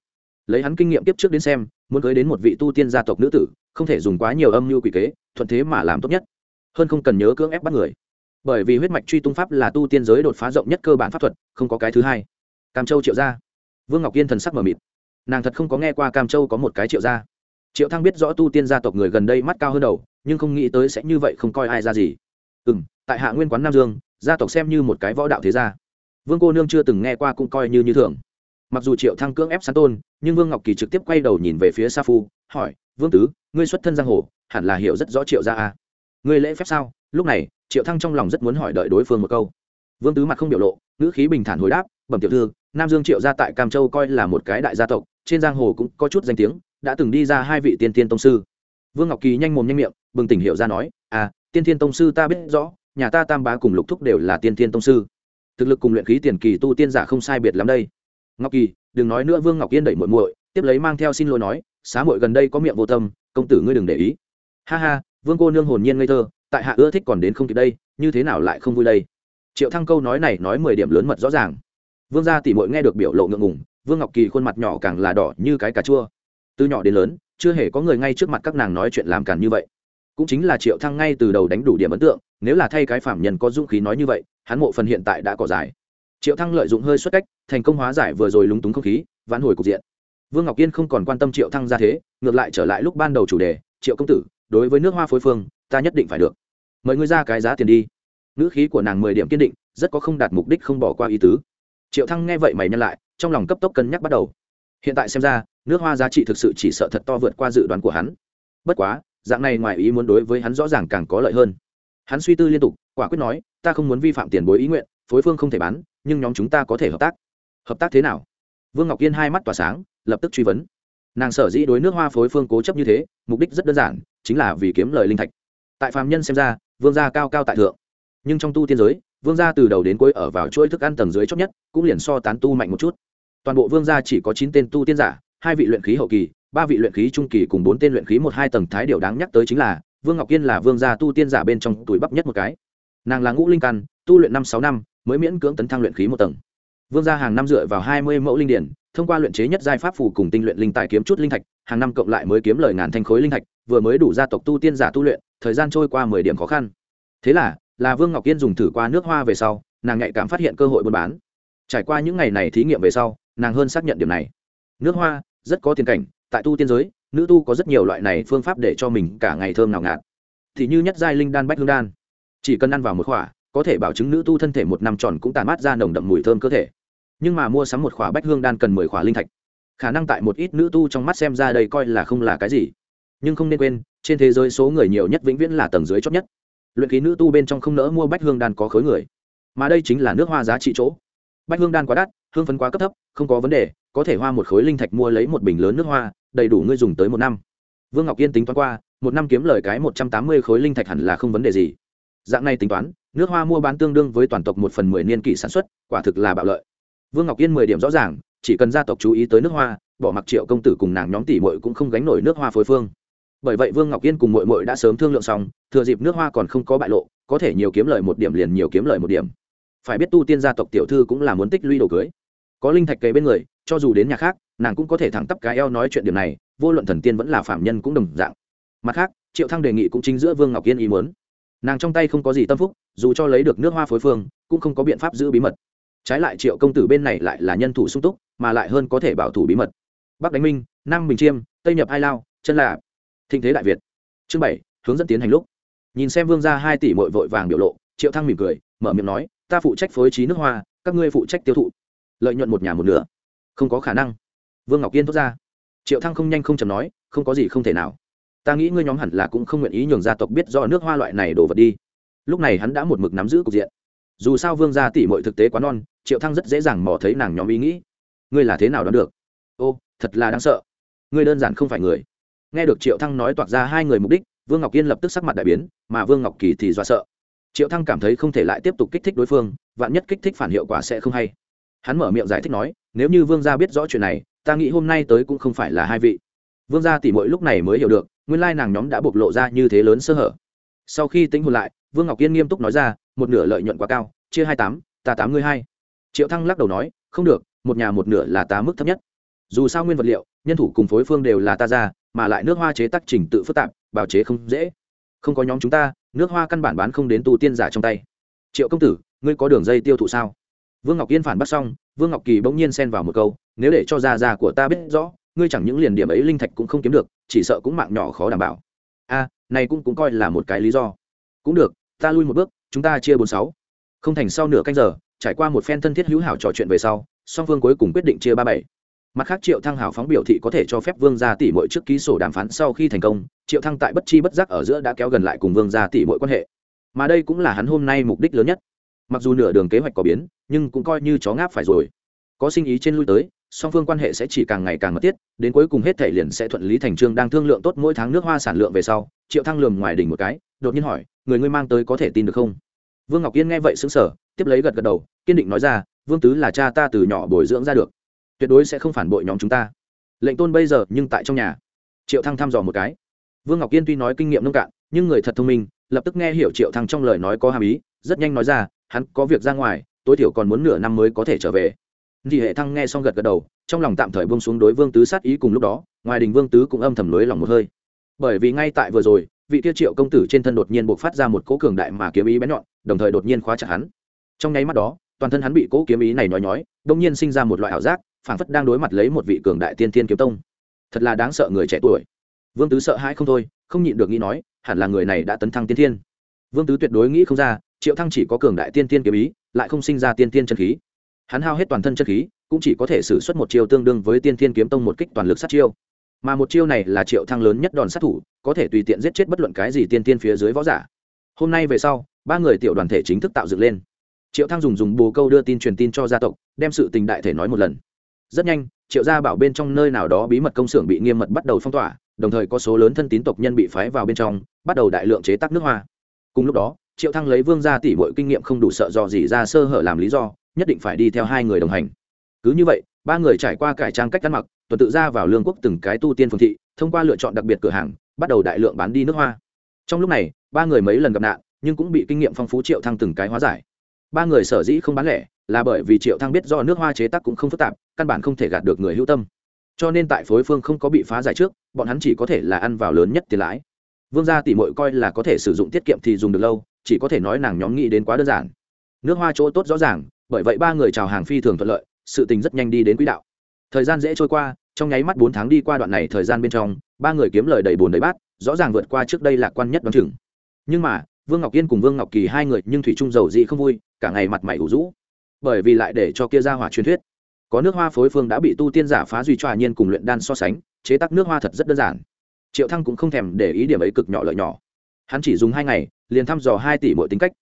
lấy hắn kinh nghiệm tiếp trước đến xem, muốn cưới đến một vị tu tiên gia tộc nữ tử, không thể dùng quá nhiều âm mưu quỷ kế, thuận thế mà làm tốt nhất. Hơn không cần nhớ cưỡng ép bắt người. Bởi vì huyết mạch truy tung pháp là tu tiên giới đột phá rộng nhất cơ bản pháp thuật, không có cái thứ hai. Cam châu triệu gia. Vương ngọc yên thần sắc mờ mịt. Nàng thật không có nghe qua cam châu có một cái triệu gia. Triệu thăng biết rõ tu tiên gia tộc người gần đây mắt cao hơn đầu, nhưng không nghĩ tới sẽ như vậy không coi ai ra gì. Ừ m tại hạ nguyên quán nam dương, gia tộc xem như một cái võ đạo thế gia. Vương cô nương chưa từng nghe qua cũng coi như như thường mặc dù triệu thăng cưỡng ép sán tôn, nhưng vương ngọc kỳ trực tiếp quay đầu nhìn về phía sa phu, hỏi, vương tứ, ngươi xuất thân giang hồ, hẳn là hiểu rất rõ triệu gia à. ngươi lễ phép sao? Lúc này, triệu thăng trong lòng rất muốn hỏi đợi đối phương một câu. Vương tứ mặt không biểu lộ, ngữ khí bình thản hồi đáp, bẩm tiểu thư, nam dương triệu gia tại cam châu coi là một cái đại gia tộc, trên giang hồ cũng có chút danh tiếng, đã từng đi ra hai vị tiên tiên tông sư. Vương ngọc kỳ nhanh mồm nhanh miệng, bừng tỉnh hiệu ra nói à tiên tiên tông sư ta biết rõ, nhà ta tam bá cùng lục thúc đều là tiên tiên tông sư. Thực lực cùng luyện khí tiền kỳ tu tiên giả không sai biệt lắm đây ngọc kỳ, đừng nói nữa, vương ngọc yên đẩy muội muội, tiếp lấy mang theo xin lỗi nói, xá muội gần đây có miệng vô tâm, công tử ngươi đừng để ý. Ha ha, vương cô nương hồn nhiên ngây thơ, tại hạ ưa thích còn đến không kịp đây, như thế nào lại không vui đây? Triệu thăng câu nói này nói mười điểm lớn mật rõ ràng. Vương gia tỷ muội nghe được biểu lộ ngượng ngùng, vương ngọc kỳ khuôn mặt nhỏ càng là đỏ như cái cà chua. Từ nhỏ đến lớn, chưa hề có người ngay trước mặt các nàng nói chuyện làm càn như vậy. Cũng chính là triệu thăng ngay từ đầu đánh đủ điểm ấn tượng, nếu là thay cái phạm nhân có dũng khí nói như vậy, hắn mộ phần hiện tại đã cỏ dài triệu thăng lợi dụng hơi xuất cách, thành công hóa giải vừa rồi lúng túng không khí, vãn hồi cục diện. Vương ngọc yên không còn quan tâm triệu thăng ra thế, ngược lại trở lại lúc ban đầu chủ đề, triệu công tử, đối với nước hoa phối phương, ta nhất định phải được. Mời ngươi ra cái giá tiền đi. Ngữ khí của nàng mười điểm kiên định, rất có không đạt mục đích không bỏ qua ý tứ. Triệu thăng nghe vậy mày nhân lại, trong lòng cấp tốc cân nhắc bắt đầu. Hiện tại xem ra, nước hoa giá trị thực sự chỉ sợ thật to vượt qua dự đoán của hắn. Bất quá, dạng này ngoài ý muốn đối với hắn rõ ràng càng có lợi hơn. Hắn suy tư liên tục, quả quyết nói, ta không muốn vi phạm tiền bối ý nguyện phối phương không thể bán, nhưng nhóm chúng ta có thể hợp tác. Hợp tác thế nào? Vương ngọc yên hai mắt tỏa sáng, lập tức truy vấn. Nàng sở dĩ đối nước hoa phối phương cố chấp như thế, mục đích rất đơn giản, chính là vì kiếm lời linh thạch. Tại phàm nhân xem ra, vương gia cao cao tại thượng. Nhưng trong tu tiên giới, vương gia từ đầu đến cuối ở vào chuỗi thức ăn tầng dưới chót nhất, cũng liền so tán tu mạnh một chút. Toàn bộ vương gia chỉ có chín tên tu tiên giả, hai vị luyện khí hậu kỳ, ba vị luyện khí trung kỳ cùng bốn tên luyện khí một hai tầng thái điều đáng nhắc tới chính là, vương ngọc yên là vương gia tu tiên giả bên trong tuổi bắp nhất một cái. Nàng là ngũ linh căn, tu luyện năm sáu năm mới miễn cưỡng tấn thăng luyện khí một tầng. Vương gia hàng năm dựa vào hai mươi mẫu linh điển, thông qua luyện chế nhất giai pháp phù cùng tinh luyện linh tài kiếm chút linh thạch, hàng năm cộng lại mới kiếm lời ngàn thanh khối linh thạch, vừa mới đủ gia tộc tu tiên giả tu luyện, thời gian trôi qua mười điểm khó khăn. Thế là là vương ngọc yên dùng thử qua nước hoa về sau, nàng nhạy cảm phát hiện cơ hội buôn bán. Trải qua những ngày này thí nghiệm về sau, nàng hơn xác nhận điểm này. Nước hoa, rất có tiền cảnh, tại tu tiên giới, nữ tu có rất nhiều loại này phương pháp để cho mình cả ngày thơm nào ngạt. Thì như nhất giai linh đan bách hương đan. Chỉ cần ăn vào một khỏa có thể bảo chứng nữ tu thân thể một năm tròn cũng tàn mát ra nồng đậm mùi thơm cơ thể. Nhưng mà mua sắm một khỏa bách hương đan cần mười khỏa linh thạch. Khả năng tại một ít nữ tu trong mắt xem ra đây coi là không là cái gì. Nhưng không nên quên, trên thế giới số người nhiều nhất vĩnh viễn là tầng dưới chót nhất. Luyện khí nữ tu bên trong không nỡ mua bách hương đan có khối người. Mà đây chính là nước hoa giá trị chỗ. Bách hương đan quá đắt, hương phấn quá cấp thấp, không có vấn đề, có thể hoa một khối linh thạch mua lấy một bình lớn nước hoa, đầy đủ ngươi dùng tới một năm. Vương ngọc yên tính toán qua, một năm kiếm lời cái một trăm tám mươi khối linh thạch hẳn là không vấn đề gì dạng này tính toán, nước hoa mua bán tương đương với toàn tộc một phần mười niên kỷ sản xuất, quả thực là bạo lợi. Vương ngọc yên mười điểm rõ ràng, chỉ cần gia tộc chú ý tới nước hoa, bỏ mặc triệu công tử cùng nàng nhóm tỷ mội cũng không gánh nổi nước hoa phối phương. Bởi vậy vương ngọc yên cùng mội mội đã sớm thương lượng xong, thừa dịp nước hoa còn không có bại lộ, có thể nhiều kiếm lời một điểm liền nhiều kiếm lời một điểm. Phải biết tu tiên gia tộc tiểu thư cũng là muốn tích lũy đồ cưới. Có linh thạch kế bên người, cho dù đến nhà khác, nàng cũng có thể thẳng tắp cái eo nói chuyện điểm này, vô luận thần tiên vẫn là phạm nhân cũng đồng dạng. Mặt khác, triệu thăng đề nghị cũng chính giữa vương ngọc yên ý muốn nàng trong tay không có gì tâm phúc, dù cho lấy được nước hoa phối phương, cũng không có biện pháp giữ bí mật. Trái lại triệu công tử bên này lại là nhân thủ sung túc, mà lại hơn có thể bảo thủ bí mật. Bắc đánh minh, nam bình chiêm, tây nhập hai lao, chân là thịnh thế đại việt. Chương bảy, hướng dẫn tiến hành lúc. Nhìn xem vương gia hai tỷ mội vội vàng biểu lộ, triệu thăng mỉm cười, mở miệng nói, ta phụ trách phối trí nước hoa, các ngươi phụ trách tiêu thụ. Lợi nhuận một nhà một nửa. Không có khả năng. Vương ngọc yên thốt ra. Triệu thăng không nhanh không chầm nói, không có gì không thể nào ta nghĩ ngươi nhóm hẳn là cũng không nguyện ý nhường gia tộc biết do nước hoa loại này đổ vật đi. Lúc này hắn đã một mực nắm giữ cục diện. Dù sao vương gia tỷ mội thực tế quá non, triệu thăng rất dễ dàng mò thấy nàng nhóm ý nghĩ. Ngươi là thế nào đoán được? Ô, thật là đáng sợ. Ngươi đơn giản không phải người. Nghe được triệu thăng nói toạc ra hai người mục đích, vương ngọc yên lập tức sắc mặt đại biến, mà vương ngọc kỳ thì do sợ. Triệu thăng cảm thấy không thể lại tiếp tục kích thích đối phương, vạn nhất kích thích phản hiệu quả sẽ không hay. Hắn mở miệng giải thích nói, nếu như vương gia biết rõ chuyện này, ta nghĩ hôm nay tới cũng không phải là hai vị. Vương gia tỉ mỗi lúc này mới hiểu được nguyên lai nàng nhóm đã bộc lộ ra như thế lớn sơ hở. Sau khi tính hồn lại, vương ngọc yên nghiêm túc nói ra, một nửa lợi nhuận quá cao, chia hai tám, ta tám ngươi hai. Triệu thăng lắc đầu nói, không được, một nhà một nửa là ta mức thấp nhất. Dù sao nguyên vật liệu, nhân thủ cùng phối phương đều là ta ra, mà lại nước hoa chế tác trình tự phức tạp, bào chế không dễ. Không có nhóm chúng ta, nước hoa căn bản bán không đến tu tiên giả trong tay. Triệu công tử, ngươi có đường dây tiêu thụ sao? Vương ngọc yên phản bắt xong, vương ngọc kỳ bỗng nhiên xen vào một câu, nếu để cho già già của ta biết rõ ngươi chẳng những liền điểm ấy linh thạch cũng không kiếm được, chỉ sợ cũng mạng nhỏ khó đảm bảo. A, này cũng cũng coi là một cái lý do. Cũng được, ta lui một bước, chúng ta chia bốn sáu. Không thành sau nửa canh giờ, trải qua một phen thân thiết hữu hảo trò chuyện về sau, song phương cuối cùng quyết định chia ba bảy. Mặt khác triệu thăng hào phóng biểu thị có thể cho phép vương gia tỷ mỗi trước ký sổ đàm phán sau khi thành công, triệu thăng tại bất chi bất giác ở giữa đã kéo gần lại cùng vương gia tỷ mỗi quan hệ. Mà đây cũng là hắn hôm nay mục đích lớn nhất. Mặc dù nửa đường kế hoạch có biến, nhưng cũng coi như chó ngáp phải rồi. Có sinh ý trên lui tới song phương quan hệ sẽ chỉ càng ngày càng mật thiết đến cuối cùng hết thể liền sẽ thuận lý thành trương đang thương lượng tốt mỗi tháng nước hoa sản lượng về sau triệu thăng lườm ngoài đỉnh một cái đột nhiên hỏi người ngươi mang tới có thể tin được không? Vương ngọc yên nghe vậy sững sờ, tiếp lấy gật gật đầu kiên định nói ra vương tứ là cha ta từ nhỏ bồi dưỡng ra được tuyệt đối sẽ không phản bội nhóm chúng ta. Lệnh tôn bây giờ nhưng tại trong nhà. Triệu thăng thăm dò một cái. Vương ngọc yên tuy nói kinh nghiệm nông cạn nhưng người thật thông minh lập tức nghe hiểu triệu thăng trong lời nói có hàm ý rất nhanh nói ra hắn có việc ra ngoài tối thiểu còn muốn nửa năm mới có thể trở về thì hệ thăng nghe xong gật gật đầu, trong lòng tạm thời buông xuống đối vương tứ sát ý cùng lúc đó, ngoài đình vương tứ cũng âm thầm lối lòng một hơi. Bởi vì ngay tại vừa rồi, vị tiêu triệu công tử trên thân đột nhiên buộc phát ra một cỗ cường đại mà kiếm ý bén nhọn, đồng thời đột nhiên khóa chặt hắn. Trong nháy mắt đó, toàn thân hắn bị cỗ kiếm ý này nói nhói đông nhiên sinh ra một loại ảo giác, phảng phất đang đối mặt lấy một vị cường đại tiên thiên kiếm tông. Thật là đáng sợ người trẻ tuổi. Vương tứ sợ hãi không thôi, không nhịn được nghĩ nói, hẳn là người này đã tấn thăng tiên thiên. Vương tứ tuyệt đối nghĩ không ra, triệu thăng chỉ có cường đại tiên thiên kiếm ý, lại không sinh ra tiên thiên chân khí hắn hao hết toàn thân chất khí, cũng chỉ có thể xử suất một chiêu tương đương với tiên Thiên kiếm tông một kích toàn lực sát chiêu. Mà một chiêu này là triệu thăng lớn nhất đòn sát thủ, có thể tùy tiện giết chết bất luận cái gì tiên tiên phía dưới võ giả. Hôm nay về sau, ba người tiểu đoàn thể chính thức tạo dựng lên. Triệu thăng dùng dùng bồ câu đưa tin truyền tin cho gia tộc, đem sự tình đại thể nói một lần. Rất nhanh, triệu gia bảo bên trong nơi nào đó bí mật công xưởng bị nghiêm mật bắt đầu phong tỏa, đồng thời có số lớn thân tín tộc nhân bị phái vào bên trong, bắt đầu đại lượng chế tác nước hoa. Cùng lúc đó, triệu thăng lấy vương gia tỷ bội kinh nghiệm không đủ sợ dò gì ra sơ hở làm lý do nhất định phải đi theo hai người đồng hành. Cứ như vậy, ba người trải qua cải trang cách ăn mặc, tuần tự ra vào lương quốc từng cái tu tiên phương thị, thông qua lựa chọn đặc biệt cửa hàng, bắt đầu đại lượng bán đi nước hoa. Trong lúc này, ba người mấy lần gặp nạn, nhưng cũng bị kinh nghiệm phong phú triệu thăng từng cái hóa giải. Ba người sở dĩ không bán lẻ, là bởi vì triệu thăng biết do nước hoa chế tác cũng không phức tạp, căn bản không thể gạt được người hữu tâm. Cho nên tại phối phương không có bị phá giải trước, bọn hắn chỉ có thể là ăn vào lớn nhất tiền lãi. Vương gia tỷ mội coi là có thể sử dụng tiết kiệm thì dùng được lâu, chỉ có thể nói nàng nhóm nghĩ đến quá đơn giản. Nước hoa chỗ tốt rõ ràng bởi vậy ba người chào hàng phi thường thuận lợi, sự tình rất nhanh đi đến quỹ đạo. Thời gian dễ trôi qua, trong nháy mắt bốn tháng đi qua đoạn này thời gian bên trong, ba người kiếm lời đầy bồn đầy bát, rõ ràng vượt qua trước đây lạc quan nhất đ o á n chừng. Nhưng mà, vương ngọc yên cùng vương ngọc kỳ hai người nhưng thủy trung giàu dị không vui, cả ngày mặt mày ủ rũ. Bởi vì lại để cho kia ra hỏa truyền thuyết. Có nước hoa phối phương đã bị tu tiên giả phá duy tròa nhiên cùng luyện đan so sánh, chế tác nước hoa thật rất đơn giản. Triệu thăng cũng không thèm để ý điểm ấy cực nhỏ lợi nhỏ. Hắn chỉ dùng hai ngày, liền thăm dò hai tỷ mỗi tính cách.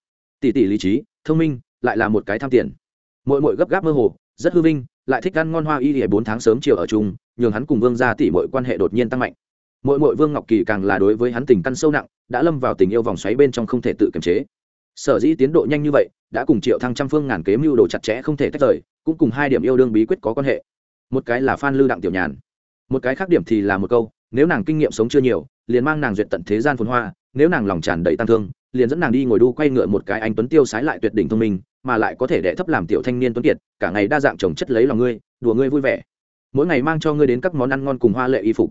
Tỷ tỷ lý trí, thông minh lại là một cái tham tiền. Muội muội gấp gáp mơ hồ, rất hư vinh, lại thích ăn ngon hoa y hệ bốn tháng sớm chiều ở chung, nhường hắn cùng vương gia tỷ muội quan hệ đột nhiên tăng mạnh. Muội muội vương ngọc kỳ càng là đối với hắn tình căn sâu nặng, đã lâm vào tình yêu vòng xoáy bên trong không thể tự kiềm chế. Sở dĩ tiến độ nhanh như vậy, đã cùng triệu thăng trăm phương ngàn kế mưu đồ chặt chẽ không thể tách rời, cũng cùng hai điểm yêu đương bí quyết có quan hệ. Một cái là phan lưu đặng tiểu nhàn, một cái khác điểm thì là một câu, nếu nàng kinh nghiệm sống chưa nhiều, liền mang nàng duyệt tận thế gian phồn hoa, nếu nàng lòng tràn đầy tăng thương, liền dẫn nàng đi ngồi đu quay ngựa một cái anh tuấn tiêu sái lại tuyệt đỉnh thông minh mà lại có thể đệ thấp làm tiểu thanh niên tuấn kiệt, cả ngày đa dạng trồng chất lấy lòng ngươi, đùa ngươi vui vẻ. Mỗi ngày mang cho ngươi đến các món ăn ngon cùng hoa lệ y phục.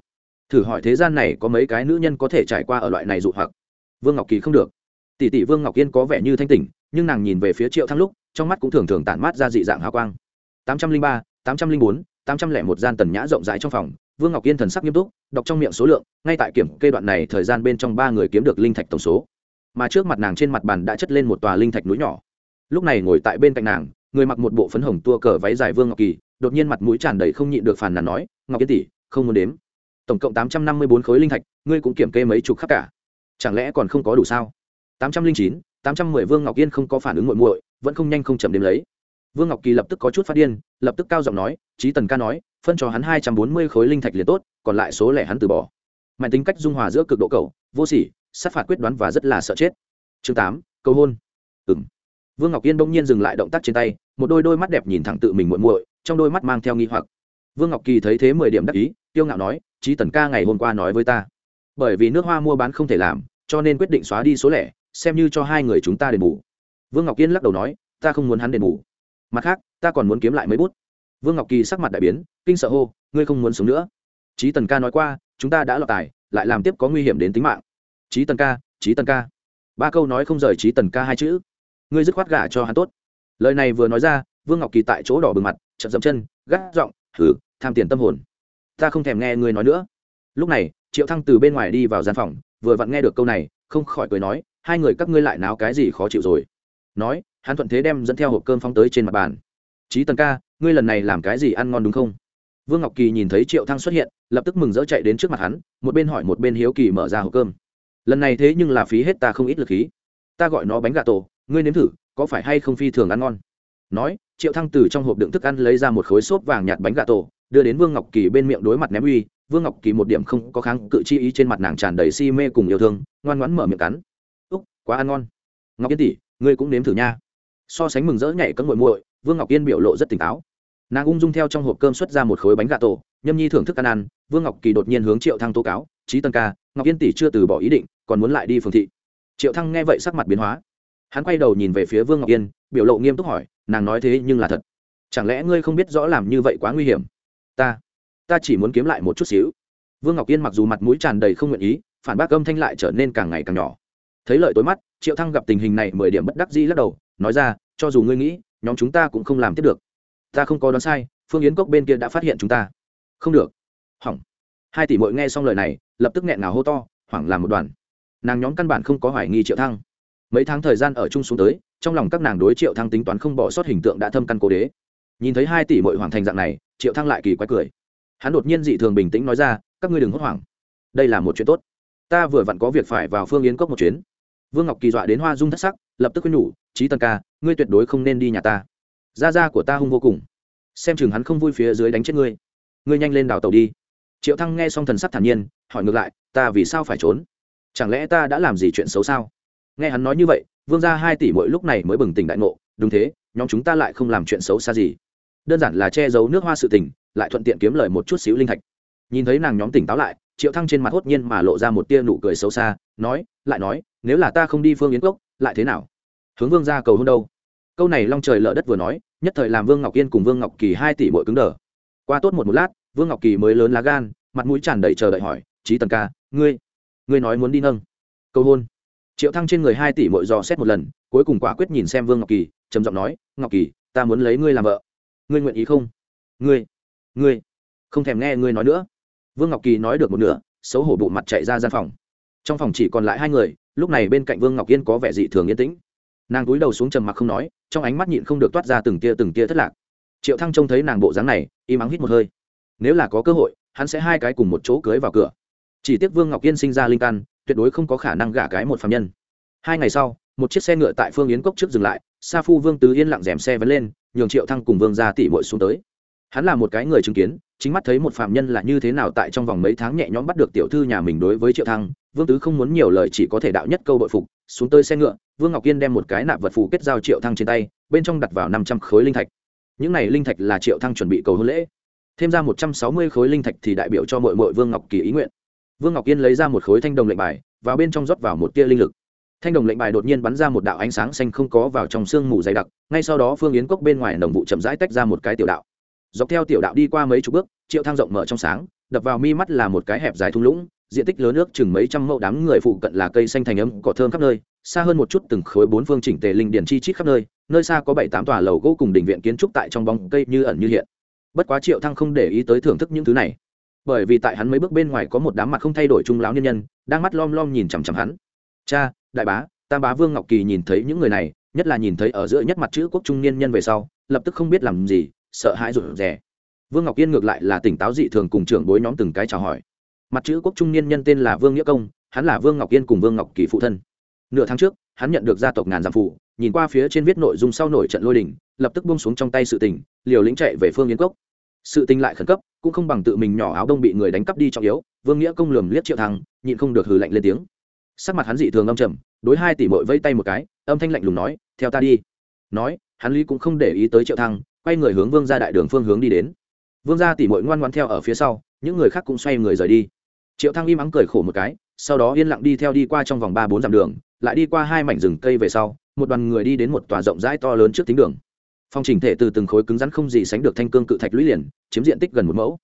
Thử hỏi thế gian này có mấy cái nữ nhân có thể trải qua ở loại này dụ hoặc? Vương ngọc kỳ không được. Tỷ tỷ vương ngọc yên có vẻ như thanh tỉnh, nhưng nàng nhìn về phía triệu thăng lúc, trong mắt cũng thường thường tản mát ra dị dạng hào quang. Tám trăm linh ba, tám trăm linh bốn, tám trăm lẻ một gian tần nhã rộng rãi trong phòng, vương ngọc yên thần sắc nghiêm túc, đọc trong miệng số lượng, ngay tại kiểm kê đoạn này thời gian bên trong ba người kiếm được linh thạch tổng số. Mà trước mặt nàng trên mặt bàn đã chất lên một tòa linh thạch núi nhỏ lúc này ngồi tại bên cạnh nàng, người mặc một bộ phấn hồng tua cờ váy dài vương ngọc kỳ, đột nhiên mặt mũi tràn đầy không nhịn được phàn nàn nói, ngọc yên tỷ, không muốn đếm. Tổng cộng tám trăm năm mươi bốn khối linh thạch, ngươi cũng kiểm kê mấy chục khắc cả. Chẳng lẽ còn không có đủ sao? tám trăm linh chín, tám trăm mười vương ngọc yên không có phản ứng muội muội, vẫn không nhanh không chậm đếm lấy. Vương ngọc kỳ lập tức có chút phát điên, lập tức cao giọng nói trí tần ca nói, phân cho hắn hai trăm bốn mươi khối linh thạch liền tốt, còn lại số lẻ hắn từ bỏ. Mạnh tính cách dung hòa giữa cực độ cầu vô sỉ, sát phạt quyết đoán và rất là sợ chết. Chương tám, cầu hôn. Ừ vương ngọc yên bỗng nhiên dừng lại động tác trên tay, một đôi đôi mắt đẹp nhìn thẳng tự mình muội muội, trong đôi mắt mang theo nghi hoặc. Vương ngọc kỳ thấy thế mười điểm đắc ý tiêu ngạo nói trí tần ca ngày hôm qua nói với ta, bởi vì nước hoa mua bán không thể làm, cho nên quyết định xóa đi số lẻ, xem như cho hai người chúng ta đền bù. Vương ngọc yên lắc đầu nói, ta không muốn hắn đền bù. Mặt khác, ta còn muốn kiếm lại mấy bút. Vương ngọc kỳ sắc mặt đại biến, kinh sợ hô, ngươi không muốn sống nữa. Trí tần ca nói qua, chúng ta đã lọt tài, lại làm tiếp có nguy hiểm đến tính mạng. Trí tần ca trí tần ca. Ba câu nói không rời trí tần ca hai chữ ngươi dứt khoát gả cho hắn tốt. Lời này vừa nói ra, vương ngọc kỳ tại chỗ đỏ bừng mặt chậm dậm chân, gắt giọng thử tham tiền tâm hồn. Ta không thèm nghe ngươi nói nữa. Lúc này, triệu thăng từ bên ngoài đi vào gian phòng, vừa vặn nghe được câu này, không khỏi cười nói, hai người các ngươi lại náo cái gì khó chịu rồi? Nói, hắn thuận thế đem dẫn theo hộp cơm phóng tới trên mặt bàn. Trí tần ca, ngươi lần này làm cái gì ăn ngon đúng không? Vương ngọc kỳ nhìn thấy triệu thăng xuất hiện, lập tức mừng rỡ chạy đến trước mặt hắn, một bên hỏi một bên hiếu kỳ mở ra hộp cơm. Lần này thế nhưng là phí hết ta không ít lực khí. Ta gọi nó bánh gà tổ ngươi nếm thử, có phải hay không phi thường ăn ngon? Nói, triệu thăng từ trong hộp đựng thức ăn lấy ra một khối xốp vàng nhạt bánh gà tổ, đưa đến vương ngọc kỳ bên miệng đối mặt ném uy. Vương ngọc kỳ một điểm không có kháng cự chi ý trên mặt nàng tràn đầy si mê cùng yêu thương, ngoan ngoãn mở miệng cắn. Úc, quá ăn ngon. Ngọc yên tỷ, ngươi cũng nếm thử nha. So sánh mừng rỡ nhảy cấm muội muội, vương ngọc yên biểu lộ rất tỉnh táo. Nàng ung dung theo trong hộp cơm xuất ra một khối bánh gà tổ, nhâm nhi thưởng thức ăn ăn. Vương ngọc kỳ đột nhiên hướng triệu thăng tố cáo trí tân ca, ngọc yên tỷ chưa từ bỏ ý định, còn muốn lại đi phường thị. Triệu thăng nghe vậy sắc mặt biến hóa hắn quay đầu nhìn về phía vương ngọc yên, biểu lộ nghiêm túc hỏi, nàng nói thế nhưng là thật. Chẳng lẽ ngươi không biết rõ làm như vậy quá nguy hiểm? Ta ta chỉ muốn kiếm lại một chút xíu. Vương ngọc yên mặc dù mặt mũi tràn đầy không nguyện ý, phản bác âm thanh lại trở nên càng ngày càng nhỏ. Thấy lợi tối mắt, triệu thăng gặp tình hình này mười điểm bất đắc dĩ lắc đầu, nói ra, cho dù ngươi nghĩ, nhóm chúng ta cũng không làm tiếp được. Ta không có đoán sai, phương yến cốc bên kia đã phát hiện chúng ta. Không được. Hỏng. Hai tỷ mội nghe xong lời này, lập tức nghẹn ngào hô to, hoảng làm một đoàn. Nàng nhóm căn bản không có hoài nghi triệu thăng mấy tháng thời gian ở chung xuống tới, trong lòng các nàng đối triệu thăng tính toán không bỏ sót hình tượng đã thâm căn cố đế. Nhìn thấy hai tỷ mội hoàn thành dạng này, triệu thăng lại kỳ quái cười. Hắn đột nhiên dị thường bình tĩnh nói ra, các ngươi đừng hốt hoảng. Đây là một chuyện tốt. Ta vừa vặn có việc phải vào phương yến cốc một chuyến. Vương ngọc kỳ dọa đến hoa dung thất sắc, lập tức khuyên nhủ trí tần ca, ngươi tuyệt đối không nên đi nhà ta. Gia gia của ta hung vô cùng. Xem chừng hắn không vui phía dưới đánh chết ngươi. Ngươi nhanh lên đào tàu đi. Triệu thăng nghe xong thần sắc thản nhiên, hỏi ngược lại, ta vì sao phải trốn? Chẳng lẽ ta đã làm gì chuyện xấu sao? Nghe hắn nói như vậy, vương gia hai tỷ mỗi lúc này mới bừng tỉnh đại ngộ, đúng thế, nhóm chúng ta lại không làm chuyện xấu xa gì. Đơn giản là che giấu nước hoa sự tình, lại thuận tiện kiếm lời một chút xíu linh thạch. Nhìn thấy nàng nhóm tỉnh táo lại, triệu thăng trên mặt hốt nhiên mà lộ ra một tia nụ cười xấu xa, nói, lại nói, nếu là ta không đi phương yến cốc, lại thế nào? Hướng vương gia cầu hôn đâu? Câu này long trời lở đất vừa nói, nhất thời làm vương ngọc yên cùng vương ngọc kỳ hai tỷ muội cứng đờ. Qua tốt một một lát, vương ngọc kỳ mới lớn lá gan, mặt mũi tràn đầy chờ đợi hỏi trí tần ca, ngươi ngươi nói muốn đi nâng, cầu hôn? Triệu thăng trên người hai tỷ mội dò xét một lần, cuối cùng quả quyết nhìn xem vương ngọc kỳ, trầm giọng nói, ngọc kỳ, ta muốn lấy ngươi làm vợ. Ngươi nguyện ý không? Ngươi ngươi, không thèm nghe ngươi nói nữa. Vương ngọc kỳ nói được một nửa, xấu hổ bụng mặt chạy ra gian phòng. Trong phòng chỉ còn lại hai người, lúc này bên cạnh vương ngọc yên có vẻ dị thường yên tĩnh. Nàng cúi đầu xuống trầm mặc không nói, trong ánh mắt nhịn không được toát ra từng tia từng tia thất lạc. Triệu thăng trông thấy nàng bộ dáng này, im ắng hít một hơi. Nếu là có cơ hội, hắn sẽ hai cái cùng một chỗ cưới vào cửa chỉ tiếc vương ngọc yên sinh ra linh căn, tuyệt đối không có khả năng gả cái một phạm nhân. Hai ngày sau, một chiếc xe ngựa tại phương yến cốc trước dừng lại, sa phu vương tứ yên lặng rèm xe vẫn lên, nhường triệu thăng cùng vương ra tỉ mội xuống tới. Hắn là một cái người chứng kiến, chính mắt thấy một phạm nhân là như thế nào tại trong vòng mấy tháng nhẹ nhõm bắt được tiểu thư nhà mình đối với triệu thăng, vương tứ không muốn nhiều lời chỉ có thể đạo nhất câu bội phục, xuống tới xe ngựa, vương ngọc yên đem một cái nạp vật phụ kết giao triệu thăng trên tay, bên trong đặt vào năm trăm khối linh thạch. Những này linh thạch là triệu thăng chuẩn bị cầu hôn lễ. Thêm ra một trăm sáu mươi khối linh thạch thì đại biểu cho mội mội vương ngọc kỳ ý nguyện vương ngọc yên lấy ra một khối thanh đồng lệnh bài, vào bên trong rót vào một tia linh lực. Thanh đồng lệnh bài đột nhiên bắn ra một đạo ánh sáng xanh không có vào trong sương mù dày đặc, ngay sau đó phương yến cốc bên ngoài đồng vụ chậm rãi tách ra một cái tiểu đạo. Dọc theo tiểu đạo đi qua mấy chục bước, triệu thang rộng mở trong sáng, đập vào mi mắt là một cái hẹp dài thung lũng, diện tích lớn nước chừng mấy trăm mẫu đám người phụ cận là cây xanh thành ấm, cỏ thơm khắp nơi, xa hơn một chút từng khối bốn phương chỉnh tề linh điển chi chít khắp nơi nơi xa có bảy tám tòa lầu gỗ cùng đình viện kiến trúc tại trong bóng cây như ẩn như hiện. Bất quá triệu thăng không để ý tới thưởng thức những thứ này bởi vì tại hắn mấy bước bên ngoài có một đám mặt không thay đổi trung lão niên nhân, đang mắt lom lom nhìn chằm chằm hắn. Cha, đại bá tam bá vương ngọc kỳ nhìn thấy những người này, nhất là nhìn thấy ở giữa nhất mặt chữ quốc trung niên nhân về sau, lập tức không biết làm gì, sợ hãi rụt rè. Vương ngọc yên ngược lại là tỉnh táo dị thường cùng trưởng bối nhóm từng cái chào hỏi. Mặt chữ quốc trung niên nhân tên là vương nghĩa công, hắn là vương ngọc yên cùng vương ngọc kỳ phụ thân. Nửa tháng trước, hắn nhận được gia tộc ngàn giảm phụ nhìn qua phía trên viết nội dung sau nổi trận lôi đình, lập tức buông xuống trong tay sự tình, liều lĩnh chạy về phương yên cốc sự tình lại khẩn cấp, cũng không bằng tự mình nhỏ áo đông bị người đánh cắp đi trọng yếu, vương nghĩa công lườm liếc triệu thăng, nhịn không được hừ lạnh lên tiếng. Sắc mặt hắn dị thường âm trầm, đối hai tỷ mội vây tay một cái, âm thanh lạnh lùng nói, theo ta đi. Nói, hắn lý cũng không để ý tới triệu thăng, quay người hướng vương ra đại đường phương hướng đi đến. Vương gia tỷ mội ngoan ngoan theo ở phía sau, những người khác cũng xoay người rời đi. Triệu thăng im ắng cười khổ một cái, sau đó yên lặng đi theo đi qua trong vòng ba bốn dặm đường, lại đi qua hai mảnh rừng cây về sau, một đoàn người đi đến một tòa rộng rãi to lớn trước tính đường phong trình thể từ từng khối cứng rắn không gì sánh được thanh cương cự thạch lũy liền, chiếm diện tích gần một mẫu.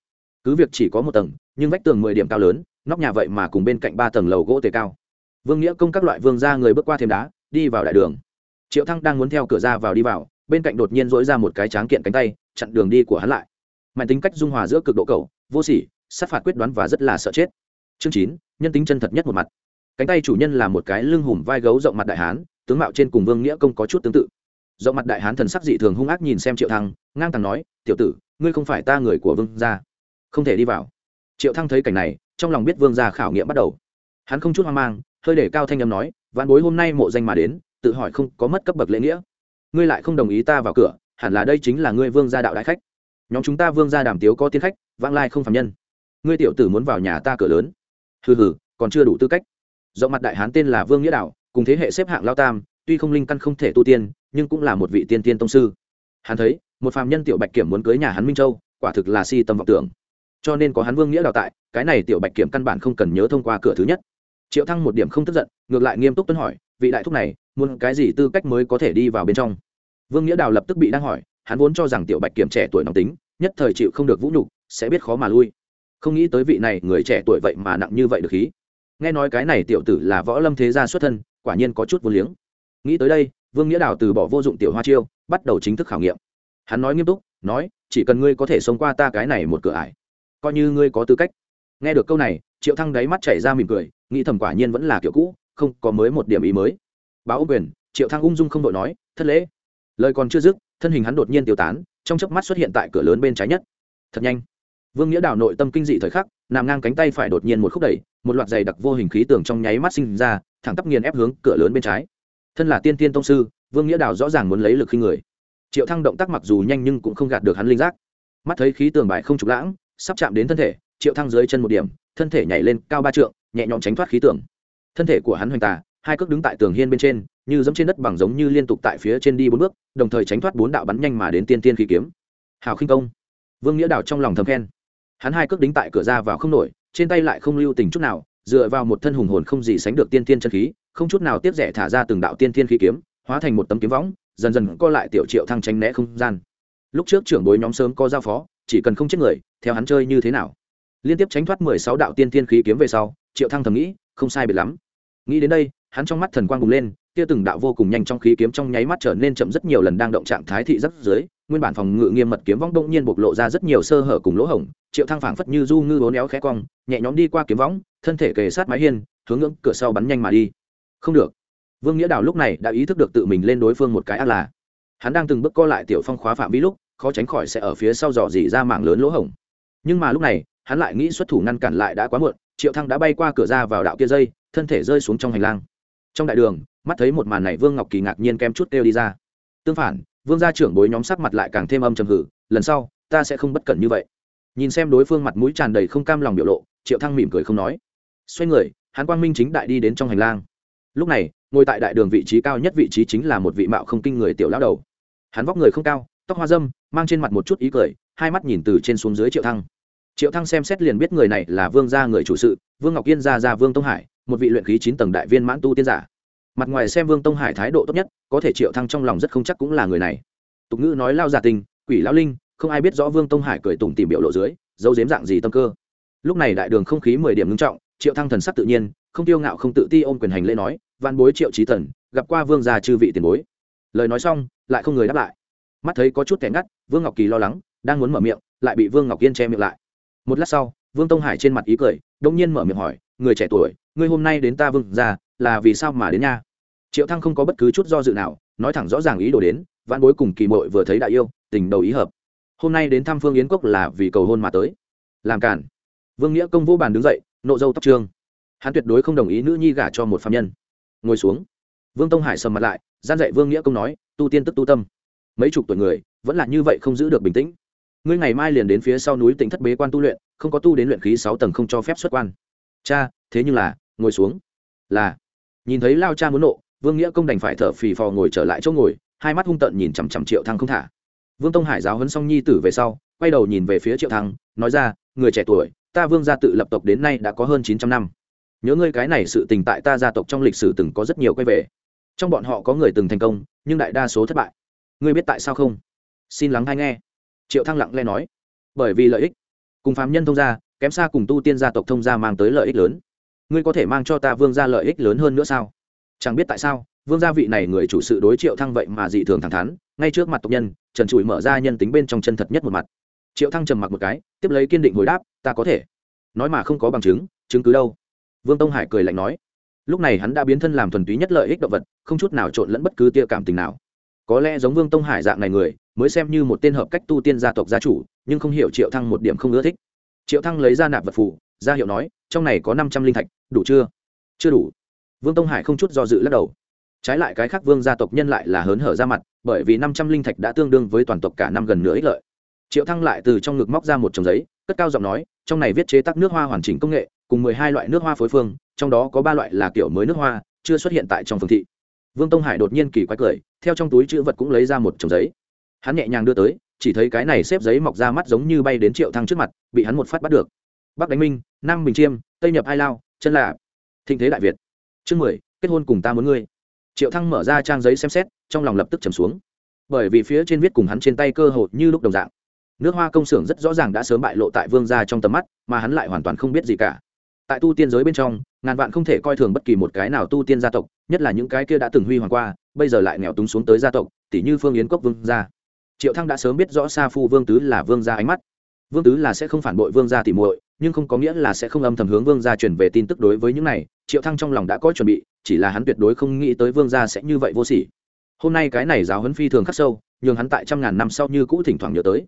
Cứ việc chỉ có một tầng, nhưng vách tường mười điểm cao lớn, nóc nhà vậy mà cùng bên cạnh ba tầng lầu gỗ tề cao. Vương nghĩa công các loại vương ra người bước qua thêm đá, đi vào đại đường. Triệu thăng đang muốn theo cửa ra vào đi vào, bên cạnh đột nhiên dỗi ra một cái tráng kiện cánh tay, chặn đường đi của hắn lại. Mạnh tính cách dung hòa giữa cực độ cầu vô sỉ, sát phạt quyết đoán và rất là sợ chết. Chương chín, nhân tính chân thật nhất một mặt. Cánh tay chủ nhân là một cái lưng hùm vai gấu rộng mặt đại hán, tướng mạo trên cùng vương nghĩa công có chút tương tự rộng mặt đại hán thần sắc dị thường hung ác nhìn xem triệu thăng, ngang tàng nói, tiểu tử, ngươi không phải ta người của vương gia. Không thể đi vào. Triệu thăng thấy cảnh này, trong lòng biết vương gia khảo nghiệm bắt đầu. Hắn không chút hoang mang, hơi để cao thanh âm nói, vạn bối hôm nay mộ danh mà đến, tự hỏi không có mất cấp bậc lễ nghĩa. Ngươi lại không đồng ý ta vào cửa, hẳn là đây chính là ngươi vương gia đạo đại khách. Nhóm chúng ta vương gia đàm tiếu có tiên khách, vãng lai không phạm nhân. Ngươi tiểu tử muốn vào nhà ta cửa lớn. Hừ hừ, còn chưa đủ tư cách. Rộng mặt đại hán tên là vương nghĩa đạo, cùng thế hệ xếp hạng lao tam, tuy không linh căn không thể tu tiên nhưng cũng là một vị tiên tiên tông sư. Hắn thấy, một phàm nhân tiểu bạch kiểm muốn cưới nhà hắn minh châu, quả thực là si tâm vọng tưởng. Cho nên có hắn vương nghĩa đào tại, cái này tiểu bạch kiểm căn bản không cần nhớ thông qua cửa thứ nhất. Triệu thăng một điểm không tức giận, ngược lại nghiêm túc tuân hỏi, vị đại thúc này, muốn cái gì tư cách mới có thể đi vào bên trong? Vương nghĩa đào lập tức bị đang hỏi, hắn vốn cho rằng tiểu bạch kiểm trẻ tuổi nóng tính, nhất thời chịu không được vũ nhục, sẽ biết khó mà lui. Không nghĩ tới vị này, người trẻ tuổi vậy mà nặng như vậy được khí. Nghe nói cái này tiểu tử là võ lâm thế gia xuất thân, quả nhiên có chút vô liếng. Nghĩ tới đây vương nghĩa đào từ bỏ vô dụng tiểu hoa chiêu, bắt đầu chính thức khảo nghiệm. Hắn nói nghiêm túc, nói, chỉ cần ngươi có thể sống qua ta cái này một cửa ải, coi như ngươi có tư cách. Nghe được câu này, triệu thăng đáy mắt chảy ra mỉm cười, nghĩ thầm quả nhiên vẫn là kiểu cũ, không có mới một điểm ý mới. Báo quyền, triệu thăng ung dung không đội nói, thất lễ. Lời còn chưa dứt, thân hình hắn đột nhiên tiêu tán, trong chớp mắt xuất hiện tại cửa lớn bên trái nhất. Thật nhanh. Vương nghĩa đào nội tâm kinh dị thời khắc, nằm ngang cánh tay phải đột nhiên một khúc đẩy, một loạt giày đặc vô hình khí tường trong nháy mắt sinh ra, thẳng tắp nghiền ép hướng cửa lớn bên trái thân là tiên tiên tông sư, vương nghĩa đào rõ ràng muốn lấy lực khi người. Triệu thăng động tác mặc dù nhanh nhưng cũng không gạt được hắn linh giác. Mắt thấy khí tường bài không trục lãng, sắp chạm đến thân thể, triệu thăng dưới chân một điểm, thân thể nhảy lên cao ba trượng, nhẹ nhõm tránh thoát khí tường. Thân thể của hắn hoành tà, hai cước đứng tại tường hiên bên trên, như giống trên đất bằng giống như liên tục tại phía trên đi bốn bước, đồng thời tránh thoát bốn đạo bắn nhanh mà đến tiên tiên khí kiếm. Hào khinh công. Vương nghĩa đào trong lòng thầm khen. Hắn hai cước đính tại cửa ra vào không nổi, trên tay lại không lưu tình chút nào, dựa vào một thân hùng hồn không gì sánh được tiên tiên chân khí không chút nào tiếp rẻ thả ra từng đạo tiên thiên khí kiếm, hóa thành một tấm kiếm võng, dần dần co lại tiểu triệu thăng tránh né không gian. Lúc trước trưởng bối nhóm sớm có giao phó, chỉ cần không chết người, theo hắn chơi như thế nào? Liên tiếp tránh thoát mười sáu đạo tiên thiên khí kiếm về sau, triệu thăng thầm nghĩ, không sai biệt lắm. Nghĩ đến đây, hắn trong mắt thần quang bùng lên, kia từng đạo vô cùng nhanh trong khí kiếm trong nháy mắt trở nên chậm rất nhiều lần đang động trạng thái thị rất dưới, nguyên bản phòng ngự nghiêm mật kiếm võng đông nhiên bộc lộ ra rất nhiều sơ hở cùng lỗ hổng, triệu thăng phảng phất như du ngư bốn éo khẽ cong, nhẹ nhõm đi qua kiếm võng, thân thể kề sát mái hiên, hướng ngưỡng cửa sau bắn nhanh mà đi không được. Vương nghĩa đào lúc này đã ý thức được tự mình lên đối phương một cái ác là. Hắn đang từng bước co lại tiểu phong khóa phạm vi lúc, khó tránh khỏi sẽ ở phía sau dò dỉ ra mảng lớn lỗ hổng. Nhưng mà lúc này, hắn lại nghĩ xuất thủ ngăn cản lại đã quá muộn, triệu thăng đã bay qua cửa ra vào đạo kia dây, thân thể rơi xuống trong hành lang. Trong đại đường, mắt thấy một màn này vương ngọc kỳ ngạc nhiên kem chút kêu đi ra. Tương phản, vương gia trưởng bối nhóm sắc mặt lại càng thêm âm trầm hử, lần sau, ta sẽ không bất cẩn như vậy. Nhìn xem đối phương mặt mũi tràn đầy không cam lòng biểu lộ, triệu thăng mỉm cười không nói. Xoay người, hắn quang minh chính đại đi đến trong hành lang lúc này, ngồi tại đại đường vị trí cao nhất vị trí chính là một vị mạo không kinh người tiểu lão đầu. Hắn vóc người không cao, tóc hoa dâm, mang trên mặt một chút ý cười, hai mắt nhìn từ trên xuống dưới triệu thăng. Triệu thăng xem xét liền biết người này là vương gia người chủ sự, vương ngọc yên gia gia vương tông hải, một vị luyện khí chín tầng đại viên mãn tu tiên giả. Mặt ngoài xem vương tông hải thái độ tốt nhất, có thể triệu thăng trong lòng rất không chắc cũng là người này. Tục ngữ nói lao giả tình, quỷ lão linh, không ai biết rõ vương tông hải cười tủm tìm biểu lộ dưới dấu dếm dạng gì tâm cơ. Lúc này đại đường không khí mười điểm ngưng trọng, triệu thăng thần sắc tự nhiên, không tiêu ngạo không tự ti ôm quyền hành lễ nói văn bối triệu trí thần, gặp qua vương gia chư vị tiền bối. Lời nói xong, lại không người đáp lại. Mắt thấy có chút kẻ ngắt, vương ngọc kỳ lo lắng, đang muốn mở miệng, lại bị vương ngọc yên che miệng lại. Một lát sau, vương tông hải trên mặt ý cười, đông nhiên mở miệng hỏi, người trẻ tuổi, ngươi hôm nay đến ta vương ra là vì sao mà đến nha? Triệu thăng không có bất cứ chút do dự nào, nói thẳng rõ ràng ý đồ đến, vãn bối cùng kỳ mội vừa thấy đại yêu, tình đầu ý hợp. Hôm nay đến thăm phương yến cốc là vì cầu hôn mà tới. Làm cản vương nghĩa công vô bàn đứng dậy, nộ dâu tóc trương. Hắn tuyệt đối không đồng ý nữ nhi gả cho một phạm nhân ngồi xuống. Vương tông hải sầm mặt lại, gian dạy vương nghĩa công nói, tu tiên tức tu tâm. Mấy chục tuổi người, vẫn là như vậy không giữ được bình tĩnh. Ngươi ngày mai liền đến phía sau núi tỉnh thất bế quan tu luyện, không có tu đến luyện khí sáu tầng không cho phép xuất quan. Cha, thế nhưng là, ngồi xuống. Là. Nhìn thấy lao cha muốn nộ, vương nghĩa công đành phải thở phì phò ngồi trở lại chỗ ngồi, hai mắt hung tợn nhìn chằm chằm triệu thăng không thả. Vương tông hải giáo huấn xong nhi tử về sau, quay đầu nhìn về phía triệu thăng, nói ra, người trẻ tuổi, ta vương gia tự lập tộc đến nay đã có hơn chín trăm năm nhớ ngươi cái này sự tình tại ta gia tộc trong lịch sử từng có rất nhiều quay về. Trong bọn họ có người từng thành công, nhưng đại đa số thất bại. Ngươi biết tại sao không? Xin lắng hay nghe. Triệu thăng lặng lẽ nói. Bởi vì lợi ích. Cùng phàm nhân thông gia, kém xa cùng tu tiên gia tộc thông gia mang tới lợi ích lớn. Ngươi có thể mang cho ta vương gia lợi ích lớn hơn nữa sao? Chẳng biết tại sao, vương gia vị này người chủ sự đối triệu thăng vậy mà dị thường thẳng thắn, ngay trước mặt tộc nhân, trần trụi mở ra nhân tính bên trong chân thật nhất một mặt. Triệu thăng trầm mặc một cái, tiếp lấy kiên định hồi đáp, ta có thể. Nói mà không có bằng chứng chứng cứ đâu vương tông hải cười lạnh nói lúc này hắn đã biến thân làm thuần túy nhất lợi ích động vật không chút nào trộn lẫn bất cứ tia cảm tình nào. Có lẽ giống vương tông hải dạng này người mới xem như một tên hợp cách tu tiên gia tộc gia chủ nhưng không hiểu triệu thăng một điểm không ưa thích. Triệu thăng lấy ra nạp vật phù, ra hiệu nói trong này có năm trăm linh thạch đủ chưa? Chưa đủ. Vương tông hải không chút do dự lắc đầu. Trái lại cái khác vương gia tộc nhân lại là hớn hở ra mặt bởi vì năm trăm linh thạch đã tương đương với toàn tộc cả năm gần nửa ích lợi. Triệu thăng lại từ trong ngực móc ra một chồng giấy cất cao giọng nói trong này viết chế tác nước hoa hoàn chỉnh công nghệ cùng mười hai loại nước hoa phối phương trong đó có ba loại là kiểu mới nước hoa chưa xuất hiện tại trong phương thị. Vương tông hải đột nhiên kỳ quái cười theo trong túi chữ vật cũng lấy ra một chồng giấy. Hắn nhẹ nhàng đưa tới chỉ thấy cái này xếp giấy mọc ra mắt giống như bay đến triệu thăng trước mặt bị hắn một phát bắt được. Bắc đánh minh nam bình chiêm tây nhập hai lao chân là, thịnh thế đại việt. Chương mười kết hôn cùng ta muốn ngươi. Triệu thăng mở ra trang giấy xem xét trong lòng lập tức trầm xuống. Bởi vì phía trên viết cùng hắn trên tay cơ hội như lúc đồng dạng. Nước hoa công xưởng rất rõ ràng đã sớm bại lộ tại vương gia trong tầm mắt mà hắn lại hoàn toàn không biết gì cả tại tu tiên giới bên trong, ngàn vạn không thể coi thường bất kỳ một cái nào tu tiên gia tộc, nhất là những cái kia đã từng huy hoàng qua, bây giờ lại nghèo túng xuống tới gia tộc tỷ như phương yến cốc vương gia. Triệu thăng đã sớm biết rõ sa phu vương tứ là vương gia ánh mắt. Vương tứ là sẽ không phản bội vương gia tỉ muội, nhưng không có nghĩa là sẽ không âm thầm hướng vương gia chuyển về tin tức đối với những này, triệu thăng trong lòng đã có chuẩn bị, chỉ là hắn tuyệt đối không nghĩ tới vương gia sẽ như vậy vô sỉ. Hôm nay cái này giáo huấn phi thường khắc sâu, nhường hắn tại trăm ngàn năm sau như cũ thỉnh thoảng nhớ tới.